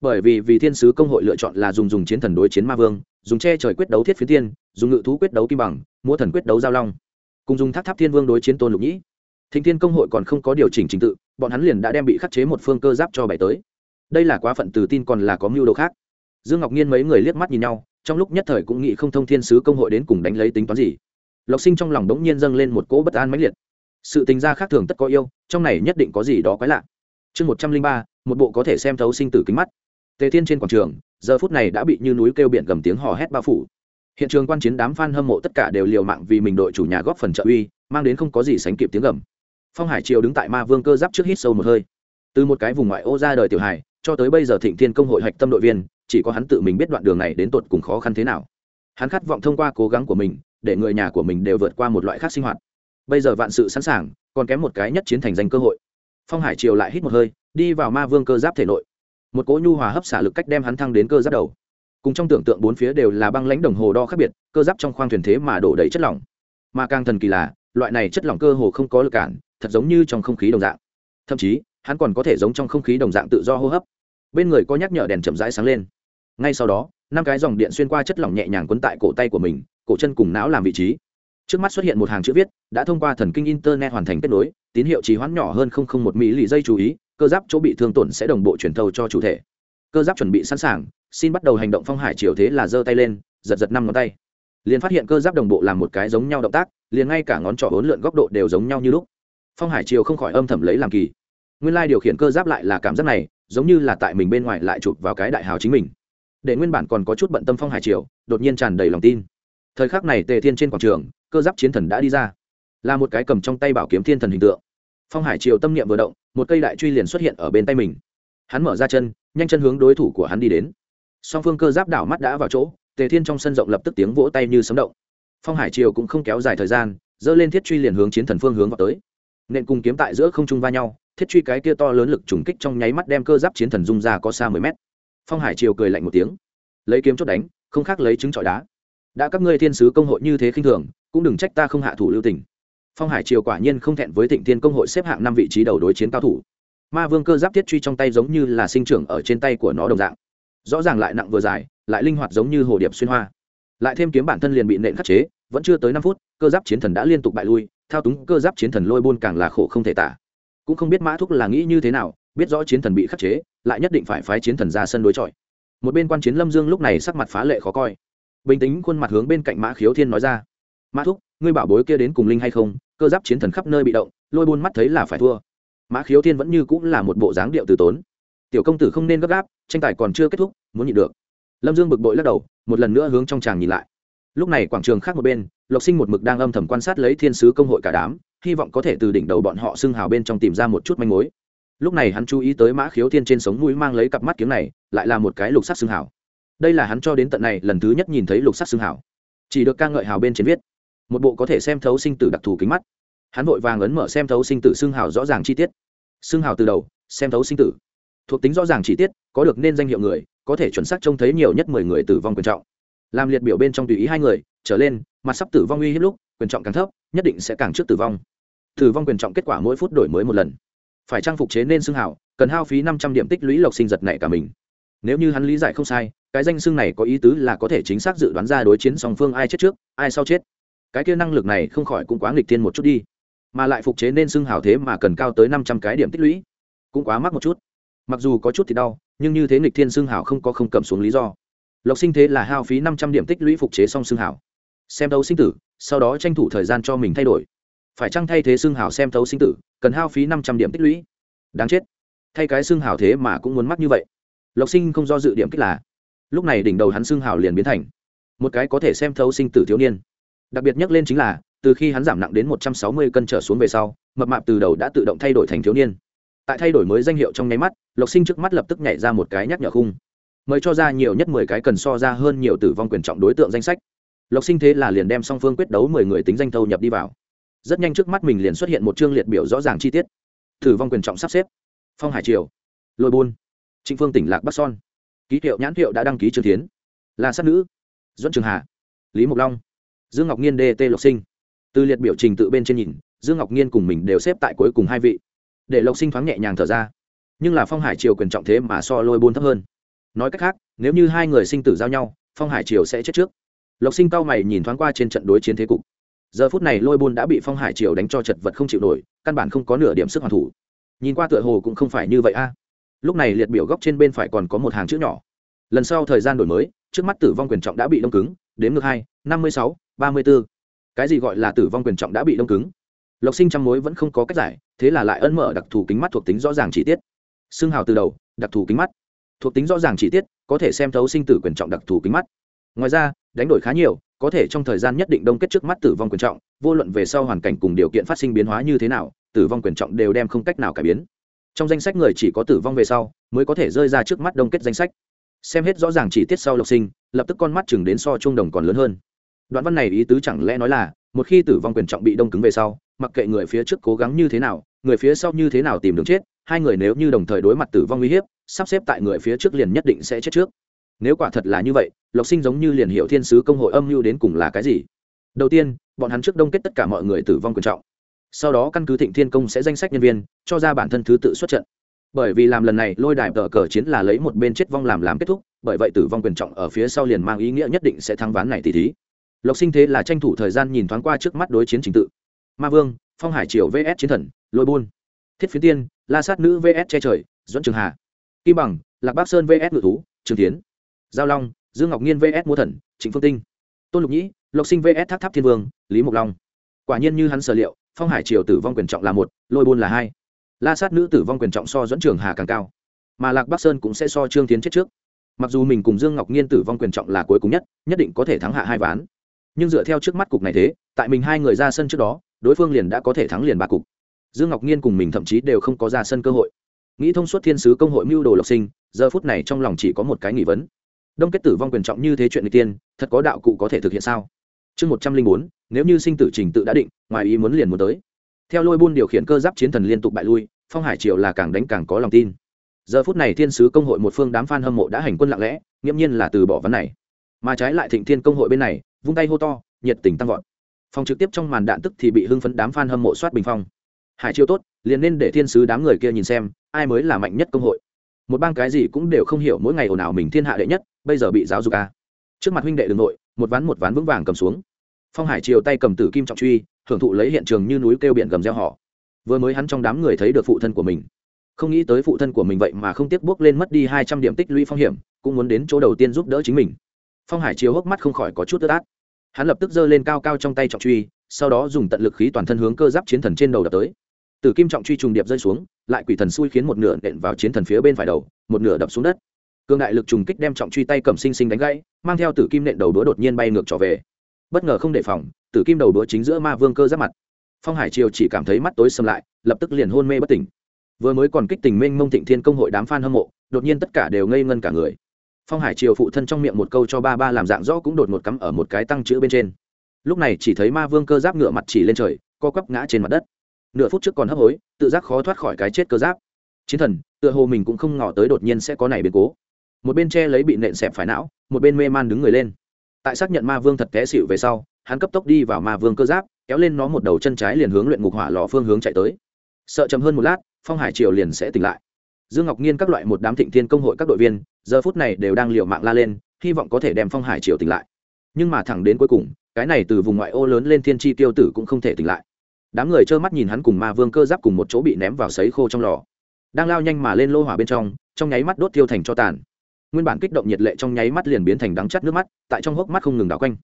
Bởi vì vì thiên sứ công hội lựa chọn là dùng dùng chiến thần đối chiến ma vương, dùng che trời quyết đấu thiết phiến tiên, dùng ngự thú quyết đấu kim bằng, múa thần quyết đấu giao long, cùng dùng tháp tháp thiên vương đối chiến tôn lục nhĩ. Thịnh thiên công hội còn không có điều chỉnh trình tự, bọn hắn liền đã đem bị khắc chế một phương cơ giáp cho bảy tới. Đây là quá phận từ tin còn là có mưu đồ khác dương ngọc nhiên mấy người liếc mắt nhìn nhau, trong lúc nhất thời cũng nghĩ không thông thiên sứ công hội đến cùng đánh lấy tính toán gì. Lộc sinh trong lòng đống nhiên dâng lên một cỗ bất an mãnh liệt. Sự tình gia khác thường tất có yêu, trong này nhất định có gì đó quái lạ. Chương một trăm linh ba, một bộ có thể xem thấu sinh tử kính mắt. Tề thiên trên quảng trường, giờ phút này đã bị như núi kêu biển gầm tiếng hò hét bao phủ. Hiện trường quan chiến đám f a n hâm mộ tất cả đều liều mạng vì mình đội chủ nhà góp phần trợ uy, mang đến không có gì sánh kịp tiếng gầm. Phong hải triều đứng tại ma vương cơ giáp trước hít sâu một hơi. Từ một cái vùng ngoại ô ra đời tiểu hải cho tới bây giờ thịnh thiên công hội hạch tâm đội viên chỉ có hắn tự mình biết đoạn đường này đến tột cùng khó khăn thế nào. Hắn khát vọng thông qua cố gắng của mình, để người nhà của mình đều vượt qua một loại khác sinh hoạt. Bây giờ vạn sự sẵn sàng, còn kém một cái nhất chiến thành danh cơ hội. Phong hải triều lại hít một hơi, đi vào ma vương cơ giáp thể nội. Một cỗ nhu hòa hấp xả lực cách đem hắn thăng đến cơ giáp đầu. Cùng trong tưởng tượng bốn phía đều là băng lãnh đồng hồ đo khác biệt, cơ giáp trong khoang thuyền thế mà đổ đầy chất lỏng. Mà càng thần kỳ là, loại này chất lỏng cơ hồ không có lực cản, thật giống như trong không khí đồng dạng. Thậm chí, hắn còn có thể giống trong không khí đồng dạng tự do hô hấp. Bên người có nhắc nhở đèn chậm rãi sáng lên ngay sau đó, năm cái dòng điện xuyên qua chất lỏng nhẹ nhàng quấn tại cổ tay của mình, cổ chân cùng não làm vị trí. Trước mắt xuất hiện một hàng chữ viết, đã thông qua thần kinh internet hoàn thành kết nối, tín hiệu trì hoãn nhỏ hơn một mỹ lì dây chú ý, cơ giáp chỗ bị thương tổn sẽ đồng bộ truyền thâu cho chủ thể. Cơ giáp chuẩn bị sẵn sàng, xin bắt đầu hành động phong hải chiều thế là giơ tay lên, giật giật năm ngón tay. Liền phát hiện cơ giáp đồng bộ làm một cái giống nhau động tác, liền ngay cả ngón trỏ hỗn lượn góc độ đều giống nhau như lúc. Phong hải chiều không khỏi âm thầm lấy làm kỳ. Nguyên lai điều khiển cơ giáp lại là cảm giác này, giống như là tại mình bên ngoài lại chụp vào cái đại hào chính mình để nguyên bản còn có chút bận tâm phong hải triều, đột nhiên tràn đầy lòng tin. Thời khắc này tề thiên trên quảng trường, cơ giáp chiến thần đã đi ra. Là một cái cầm trong tay bảo kiếm thiên thần hình tượng. Phong hải triều tâm niệm vừa động, một cây đại truy liền xuất hiện ở bên tay mình. Hắn mở ra chân, nhanh chân hướng đối thủ của hắn đi đến. Song phương cơ giáp đảo mắt đã vào chỗ, tề thiên trong sân rộng lập tức tiếng vỗ tay như sấm động. Phong hải triều cũng không kéo dài thời gian dơ lên thiết truy liền hướng chiến thần phương hướng vào tới. Nện cùng kiếm tại giữa không trung va nhau, thiết truy cái kia to lớn lực trùng kích trong nháy mắt đem cơ giáp chiến thần dung ra có xa mười mét phong hải triều cười lạnh một tiếng. Lấy kiếm chốt đánh, không khác lấy trứng trọi đá. Đã các ngươi thiên sứ công hội như thế khinh thường, cũng đừng trách ta không hạ thủ lưu tình. Phong hải triều quả nhiên không thẹn với thịnh thiên công hội xếp hạng năm vị trí đầu đối chiến cao thủ. Ma vương cơ giáp thiết truy trong tay giống như là sinh trưởng ở trên tay của nó đồng dạng. Rõ ràng lại nặng vừa dài, lại linh hoạt giống như hồ điệp xuyên hoa. Lại thêm kiếm bản thân liền bị nện khắc chế, vẫn chưa tới năm phút, cơ giáp chiến thần đã liên tục bại lui, thao túng cơ giáp chiến thần lôi buôn càng là khổ không thể tả. Cũng không biết mã thúc là nghĩ như thế nào biết rõ chiến thần bị khắc chế, lại nhất định phải phái chiến thần ra sân đối chọi. Một bên quan chiến lâm dương lúc này sắc mặt phá lệ khó coi. Bình tĩnh khuôn mặt hướng bên cạnh mã khiếu thiên nói ra, mã thúc, ngươi bảo bối kia đến cùng linh hay không? Cơ giáp chiến thần khắp nơi bị động, lôi buôn mắt thấy là phải thua. Mã khiếu thiên vẫn như cũng là một bộ dáng điệu từ tốn. Tiểu công tử không nên gấp gáp, tranh tài còn chưa kết thúc, muốn nhịn được. Lâm dương bực bội lắc đầu, một lần nữa hướng trong tràng nhìn lại. Lúc này quảng trường khác một bên, lộc sinh một mực đang âm thầm quan sát lấy thiên sứ công hội cả đám, hy vọng có thể từ đỉnh đầu bọn họ xưng hào bên trong tìm ra một chút manh mối lúc này hắn chú ý tới mã khiếu thiên trên sống mũi mang lấy cặp mắt kiếm này, lại là một cái lục sắc xương hào. Đây là hắn cho đến tận này lần thứ nhất nhìn thấy lục sắc xương hào. Chỉ được ca ngợi hào bên trên viết, một bộ có thể xem thấu sinh tử đặc thù kính mắt. Hắn vội vàng ấn mở xem thấu sinh tử xương hào rõ ràng chi tiết. Xương hào từ đầu, xem thấu sinh tử. Thuộc tính rõ ràng chi tiết, có được nên danh hiệu người, có thể chuẩn xác trông thấy nhiều nhất mười người tử vong quyền trọng. Làm liệt biểu bên trong tùy ý hai người, trở lên, mặt sắp tử vong uy hiếp lúc, quyền trọng càng thấp, nhất định sẽ càng trước tử vong. Tử vong quyền trọng kết quả mỗi phút đổi mới một lần phải trang phục chế nên xưng hảo cần hao phí năm trăm điểm tích lũy lộc sinh giật này cả mình. Nếu như hắn lý giải không sai, cái danh xưng này có ý tứ là có thể chính xác dự đoán ra đối chiến song phương ai chết trước, ai sau chết. Cái kia năng lực này không khỏi cũng quá nghịch thiên một chút đi. Mà lại phục chế nên xưng hảo thế mà cần cao tới năm trăm cái điểm tích lũy, cũng quá mắc một chút. Mặc dù có chút thì đau, nhưng như thế nghịch thiên xưng hảo không có không cầm xuống lý do. Lộc sinh thế là hao phí năm trăm điểm tích lũy phục chế song xưng hảo xem đấu sinh tử, sau đó tranh thủ thời gian cho mình thay đổi phải chăng thay thế xương hào xem thấu sinh tử, cần hao phí năm trăm điểm tích lũy? Đáng chết. Thay cái xương hào thế mà cũng muốn mắc như vậy. Lộc sinh không do dự điểm kích là, lúc này đỉnh đầu hắn xương hào liền biến thành một cái có thể xem thấu sinh tử thiếu niên. Đặc biệt nhất lên chính là, từ khi hắn giảm nặng đến một trăm sáu mươi cân trở xuống về sau, mập mạp từ đầu đã tự động thay đổi thành thiếu niên. Tại thay đổi mới danh hiệu trong nháy mắt, lộc sinh trước mắt lập tức nhảy ra một cái nhắc nhở khung. Mời cho ra nhiều nhất mười cái cần so ra hơn nhiều tử vong quyền trọng đối tượng danh sách. Lộc sinh thế là liền đem song phương quyết đấu mười người tính danh thâu nhập đi vào rất nhanh trước mắt mình liền xuất hiện một chương liệt biểu rõ ràng chi tiết. Tử vong quyền trọng sắp xếp. Phong hải triều. Lôi bôn trịnh phương tỉnh lạc bắc son. Ký hiệu nhãn hiệu đã đăng ký trương tiến là sát nữ. Dẫn trường hà. Lý mộc long. Dương ngọc nhiên dt lộc sinh. Từ liệt biểu trình tự bên trên nhìn, dương ngọc nhiên cùng mình đều xếp tại cuối cùng hai vị. Để lộc sinh thoáng nhẹ nhàng thở ra. Nhưng là phong hải triều quyền trọng thế mà so lôi bôn thấp hơn. Nói cách khác, nếu như hai người sinh tử giao nhau, phong hải triều sẽ chết trước. Lộc sinh cao mày nhìn thoáng qua trên trận đối chiến thế cục giờ phút này lôi bôn đã bị phong hải triều đánh cho chật vật không chịu nổi, căn bản không có nửa điểm sức hoàn thủ. Nhìn qua tựa hồ cũng không phải như vậy a. Lúc này liệt biểu góc trên bên phải còn có một hàng chữ nhỏ. Lần sau thời gian đổi mới, trước mắt tử vong quyền trọng đã bị đông cứng, đếm ngược hai, năm mươi sáu, ba mươi b ố cái gì gọi là tử vong quyền trọng đã bị đông cứng? Lộc sinh trăm mối vẫn không có cách giải, thế là lại ân mở đặc thù kính mắt thuộc tính rõ ràng chi tiết. Xưng hào từ đầu, đặc thù kính mắt. Thuộc tính rõ ràng chi tiết, có thể xem thấu sinh tử quyền trọng đặc thù kính mắt. Ngoài ra, đánh đổi khá nhiều có thể trong thời gian nhất định đông kết trước mắt tử vong quyền trọng, vô luận về sau hoàn cảnh cùng điều kiện phát sinh biến hóa như thế nào, tử vong quyền trọng đều đem không cách nào cải biến. Trong danh sách người chỉ có tử vong về sau mới có thể rơi ra trước mắt đông kết danh sách. Xem hết rõ ràng chỉ tiết sau lộc sinh, lập tức con mắt chừng đến so trung đồng còn lớn hơn. Đoạn văn này ý tứ chẳng lẽ nói là, một khi tử vong quyền trọng bị đông cứng về sau, mặc kệ người phía trước cố gắng như thế nào, người phía sau như thế nào tìm đường chết, hai người nếu như đồng thời đối mặt tử vong uy hiếp, sắp xếp tại người phía trước liền nhất định sẽ chết trước nếu quả thật là như vậy, lộc sinh giống như liền hiệu thiên sứ công hội âm mưu đến cùng là cái gì. Đầu tiên, bọn hắn trước đông kết tất cả mọi người tử vong quyền trọng. Sau đó căn cứ thịnh thiên công sẽ danh sách nhân viên, cho ra bản thân thứ tự xuất trận. Bởi vì làm lần này, lôi đài tờ cờ chiến là lấy một bên chết vong làm làm kết thúc, bởi vậy tử vong quyền trọng ở phía sau liền mang ý nghĩa nhất định sẽ thắng ván này tỷ thí. Lộc sinh thế là tranh thủ thời gian nhìn thoáng qua trước mắt đối chiến trình tự. Ma vương, phong hải triều vs chiến thần, lôi buôn. Thiết phiến tiên, la sát nữ vs che trời dẫn trường hà. Kim bằng, lạc bắc sơn vs ngự thú, trường tiến giao long, dương ngọc nhiên vs. Mua thần, trịnh phương tinh. Tôn lục nhĩ, lộc sinh vs. Tháp tháp thiên vương, lý mộc long. Quả nhiên như hắn sở liệu, phong hải triều tử vong quyền trọng là một, lôi buôn là hai. La sát nữ tử vong quyền trọng so dẫn trường hà càng cao. Mà lạc bắc sơn cũng sẽ so trương tiến chết trước. Mặc dù mình cùng dương ngọc nhiên tử vong quyền trọng là cuối cùng nhất nhất định có thể thắng hạ hai ván. Nhưng dựa theo trước mắt cục này thế, tại mình hai người ra sân trước đó, đối phương liền đã có thể thắng liền ba cục. Dương ngọc nhiên cùng mình thậm chí đều không có ra sân cơ hội. Nghĩ thông suốt thiên sứ công hội mưu đồ lộc sinh, giờ phút này trong lòng chỉ có một cái nghi vấn đông kết tử vong quyền trọng như thế chuyện n tiên, thật có đạo cụ có thể thực hiện sao? Chương một trăm linh bốn, nếu như sinh tử trình tự đã định, ngoài ý muốn liền muốn tới. Theo lôi buôn điều khiển cơ giáp chiến thần liên tục bại lui, phong hải triều là càng đánh càng có lòng tin. Giờ phút này thiên sứ công hội một phương đám f a n hâm mộ đã hành quân lặng lẽ, nghiễm nhiên là từ bỏ vấn này. Mà trái lại thịnh thiên công hội bên này, vung tay hô to, nhiệt tình tăng vọt. Phòng trực tiếp trong màn đạn tức thì bị hưng phấn đám f a n hâm mộ soát bình phong. Hải chiêu tốt, liền nên để thiên sứ đám người kia nhìn xem, ai mới là mạnh nhất công hội. Một bang cái gì cũng đều không hiểu mỗi ngày ồn ào mình thiên hạ đệ nhất bây giờ bị giáo dục à. trước mặt huynh đệ đường nội, một ván một ván vững vàng cầm xuống. Phong hải chiều tay cầm tử kim trọng truy, hưởng thụ lấy hiện trường như núi kêu biển gầm gieo họ. Vừa mới hắn trong đám người thấy được phụ thân của mình. Không nghĩ tới phụ thân của mình vậy mà không tiếc bước lên mất đi hai trăm điểm tích lũy phong hiểm, cũng muốn đến chỗ đầu tiên giúp đỡ chính mình. Phong hải chiếu hốc mắt không khỏi có chút tức át. Hắn lập tức giơ lên cao cao trong tay trọng truy, sau đó dùng tận lực khí toàn thân hướng cơ giáp chiến thần trên đầu đập tới. Từ kim trọng truy trùng điệp rơi xuống, lại quỷ thần xui khiến một nửa nện vào chiến thần phía bên phải đầu, một nửa đập xuống đất cương đại lực trùng kích đem trọng truy tay cầm sinh sinh đánh gãy, mang theo tử kim nện đầu đũa đột nhiên bay ngược trở về. Bất ngờ không đề phòng, tử kim đầu đũa chính giữa ma vương cơ giáp mặt. Phong hải triều chỉ cảm thấy mắt tối xâm lại, lập tức liền hôn mê bất tỉnh. Vừa mới còn kích tình minh mông thịnh thiên công hội đám f a n hâm mộ, đột nhiên tất cả đều ngây ngân cả người. Phong hải triều phụ thân trong miệng một câu cho ba ba làm dạng rõ cũng đột một cắm ở một cái tăng chữ bên trên. Lúc này chỉ thấy ma vương cơ giáp ngựa mặt chỉ lên trời, co quắp ngã trên mặt đất. Nửa phút trước còn hấp hối, tự giác khó thoát khỏi cái chết cơ giáp. Chiến thần, tựa hồ mình cũng không ngỏ tới đột nhiên sẽ có này biến cố một bên che lấy bị nện xẹp phải não, một bên mê man đứng người lên. Tại xác nhận ma vương thật té xịu về sau, hắn cấp tốc đi vào ma vương cơ giáp, kéo lên nó một đầu chân trái liền hướng luyện ngục hỏa lò phương hướng chạy tới. Sợ chậm hơn một lát, phong hải triều liền sẽ tỉnh lại. Dương ngọc nhiên các loại một đám thịnh thiên công hội các đội viên, giờ phút này đều đang liều mạng la lên, hy vọng có thể đem phong hải triều tỉnh lại. Nhưng mà thẳng đến cuối cùng, cái này từ vùng ngoại ô lớn lên thiên tri tiêu tử cũng không thể tỉnh lại. Đám người trơ mắt nhìn hắn cùng ma vương cơ giáp cùng một chỗ bị ném vào sấy khô trong lò. Đang lao nhanh mà lên lô hỏa bên trong trong nháy mắt đốt tiêu thành cho tàn nguyên bản kích động nhiệt lệ trong nháy mắt liền biến thành đắng chắt nước mắt, tại trong hốc mắt không ngừng đảo quanh.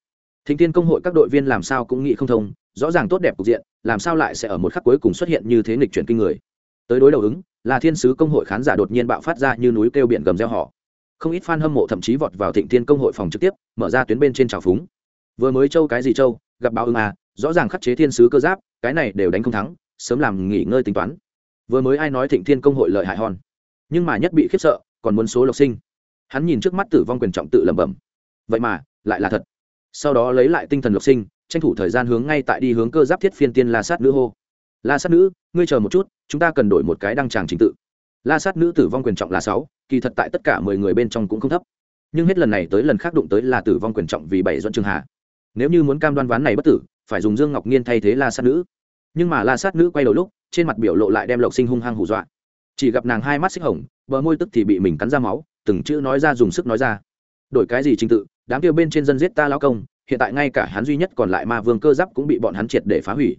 Thịnh tiên công hội các đội viên làm sao cũng nghĩ không thông, rõ ràng tốt đẹp cục diện, làm sao lại sẽ ở một khắc cuối cùng xuất hiện như thế nghịch chuyển kinh người. Tới đối đầu ứng, là thiên sứ công hội khán giả đột nhiên bạo phát ra như núi kêu biển gầm gieo họ không ít fan hâm mộ thậm chí vọt vào thịnh thiên công hội phòng trực tiếp, mở ra tuyến bên trên trào phúng. Vừa mới châu cái gì châu, gặp báo ưng à rõ ràng khắc chế thiên sứ cơ giáp, cái này đều đánh không thắng, sớm làm nghỉ ngơi tính toán. Vừa mới ai nói thịnh thiên công hội lợi hại hòn. Nhưng mà nhất bị khiếp sợ, còn muốn số lộc sinh hắn nhìn trước mắt tử vong quyền trọng tự lẩm bẩm. Vậy mà, lại là thật. Sau đó lấy lại tinh thần lộc sinh, tranh thủ thời gian hướng ngay tại đi hướng cơ giáp thiết phiên tiên la sát nữ hô. La sát nữ, ngươi chờ một chút, chúng ta cần đổi một cái đăng tràng trình tự. La sát nữ tử vong quyền trọng là sáu, kỳ thật tại tất cả mười người bên trong cũng không thấp. Nhưng hết lần này tới lần khác đụng tới là tử vong quyền trọng vì bảy dẫn trường hạ nếu như muốn cam đoan ván này bất tử, phải dùng dương ngọc nhiên thay thế la sát nữ. Nhưng mà la sát nữ quay đầu lúc, trên mặt biểu lộ lại đem lộc sinh hung hăng hù dọa. Chỉ gặp nàng hai mắt xích hồng, bờ môi tức thì bị mình cắn ra máu từng chữ nói ra dùng sức nói ra. Đổi cái gì trình tự, đám kia bên trên dân giết ta lao công, hiện tại ngay cả hắn duy nhất còn lại ma vương cơ giáp cũng bị bọn hắn triệt để phá hủy.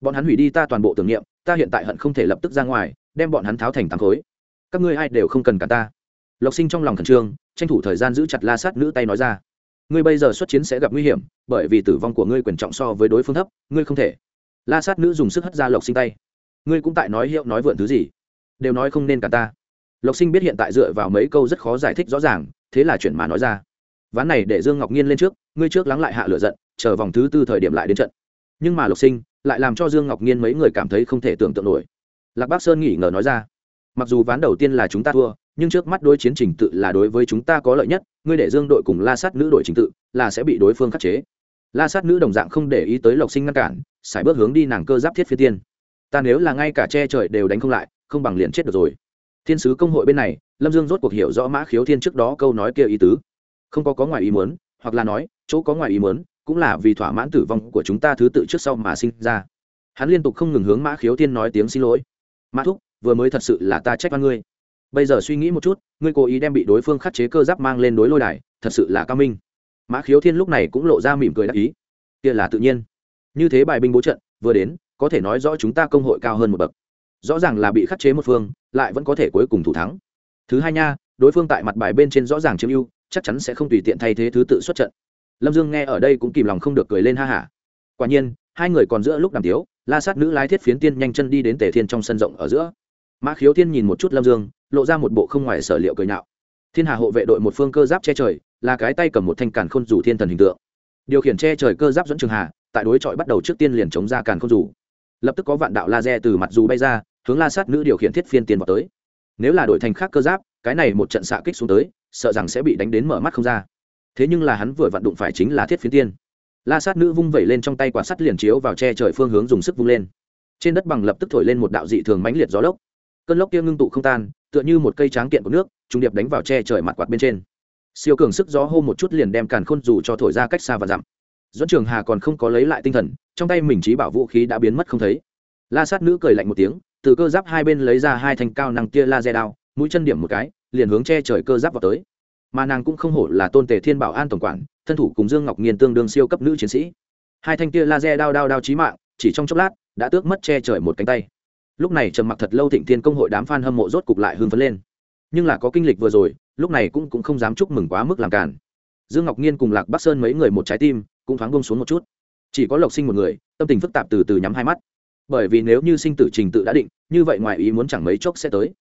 Bọn hắn hủy đi ta toàn bộ tưởng niệm, ta hiện tại hận không thể lập tức ra ngoài, đem bọn hắn tháo thành tám khối. Các ngươi ai đều không cần cả ta. Lộc sinh trong lòng khẩn trương, tranh thủ thời gian giữ chặt la sát nữ tay nói ra. Ngươi bây giờ xuất chiến sẽ gặp nguy hiểm, bởi vì tử vong của ngươi quyền trọng so với đối phương thấp, ngươi không thể. La sát nữ dùng sức hất ra lộc sinh tay. Ngươi cũng tại nói hiệu nói vượn thứ gì. Đều nói không nên cả ta lộc sinh biết hiện tại dựa vào mấy câu rất khó giải thích rõ ràng, thế là chuyện mà nói ra. Ván này để dương ngọc nhiên lên trước, ngươi trước lắng lại hạ lửa giận, chờ vòng thứ tư thời điểm lại đến trận. Nhưng mà lộc sinh lại làm cho dương ngọc nhiên mấy người cảm thấy không thể tưởng tượng nổi. Lạc Bác sơn nghỉ ngờ nói ra, mặc dù ván đầu tiên là chúng ta thua, nhưng trước mắt đối chiến trình tự là đối với chúng ta có lợi nhất, ngươi để dương đội cùng la sát nữ đội trình tự là sẽ bị đối phương khắc chế. La sát nữ đồng dạng không để ý tới lộc sinh ngăn cản, sải bước hướng đi nàng cơ giáp thiết phi tiên. Ta nếu là ngay cả che trời đều đánh không lại, không bằng liền chết được rồi thiên sứ công hội bên này, lâm dương rốt cuộc hiểu rõ mã khiếu thiên trước đó câu nói kia ý tứ. Không có có ngoài ý muốn, hoặc là nói, chỗ có ngoài ý muốn, cũng là vì thỏa mãn tử vong của chúng ta thứ tự trước sau mà sinh ra. Hắn liên tục không ngừng hướng mã khiếu thiên nói tiếng xin lỗi. Mã thúc, vừa mới thật sự là ta trách văn ngươi. Bây giờ suy nghĩ một chút, ngươi cố ý đem bị đối phương khắc chế cơ giáp mang lên đối lôi đài, thật sự là cao minh. Mã khiếu thiên lúc này cũng lộ ra mỉm cười đắc ý. Kia là tự nhiên. Như thế bài binh bố trận, vừa đến, có thể nói rõ chúng ta công hội cao hơn một bậc rõ ràng là bị khắc chế một phương, lại vẫn có thể cuối cùng thủ thắng. Thứ hai nha, đối phương tại mặt bài bên trên rõ ràng chiếm ưu, chắc chắn sẽ không tùy tiện thay thế thứ tự xuất trận. Lâm dương nghe ở đây cũng kìm lòng không được cười lên ha hả. Quả nhiên, hai người còn giữa lúc đàm tiếu, la sát nữ lái thiết phiến tiên nhanh chân đi đến tề thiên trong sân rộng ở giữa. Mã khiếu thiên nhìn một chút lâm dương, lộ ra một bộ không ngoài sở liệu cười nhạo. Thiên hà hộ vệ đội một phương cơ giáp che trời, là cái tay cầm một thanh càn khôn rủ thiên thần hình tượng. Điều khiển che trời cơ giáp dẫn trường hà, tại đối trọi bắt đầu trước tiên liền chống ra càn khôn rủ lập tức có vạn đạo laser từ mặt dù bay ra hướng la sát nữ điều khiển thiết phiên tiền vào tới. Nếu là đổi thành khác cơ giáp, cái này một trận xạ kích xuống tới, sợ rằng sẽ bị đánh đến mở mắt không ra. Thế nhưng là hắn vừa vặn đụng phải chính là thiết phiến tiên la sát nữ vung vẩy lên trong tay quả sắt liền chiếu vào che trời phương hướng dùng sức vung lên. Trên đất bằng lập tức thổi lên một đạo dị thường mãnh liệt gió lốc. Cơn lốc kia ngưng tụ không tan, tựa như một cây tráng kiện của nước, trung điệp đánh vào che trời mặt quạt bên trên. Siêu cường sức gió hô một chút liền đem càn khôn dù cho thổi ra cách xa và dặm. Dẫn trường hà còn không có lấy lại tinh thần, trong tay mình trí bảo vũ khí đã biến mất không thấy. La sát nữ cười lạnh một tiếng từ cơ giáp hai bên lấy ra hai thanh cao năng tia laser đao, mũi chân điểm một cái, liền hướng che trời cơ giáp vào tới. Mà nàng cũng không hổ là tôn tề thiên bảo an tổng quản, thân thủ cùng dương ngọc nghiên tương đương siêu cấp nữ chiến sĩ. Hai thanh tia laser đao đao đao chí mạng, chỉ trong chốc lát, đã tước mất che trời một cánh tay. Lúc này trầm mặc thật lâu thịnh thiên công hội đám f a n hâm mộ rốt cục lại hưng phấn lên. Nhưng là có kinh lịch vừa rồi, lúc này cũng cũng không dám chúc mừng quá mức làm cản dương ngọc nhiên cùng lạc bắc sơn mấy người một trái tim, cũng thoáng bông xuống một chút. Chỉ có lộc sinh một người, tâm tình phức tạp từ từ nhắm hai mắt. Bởi vì nếu như sinh tử trình tự đã định như vậy ngoài ý muốn chẳng mấy chốc sẽ tới.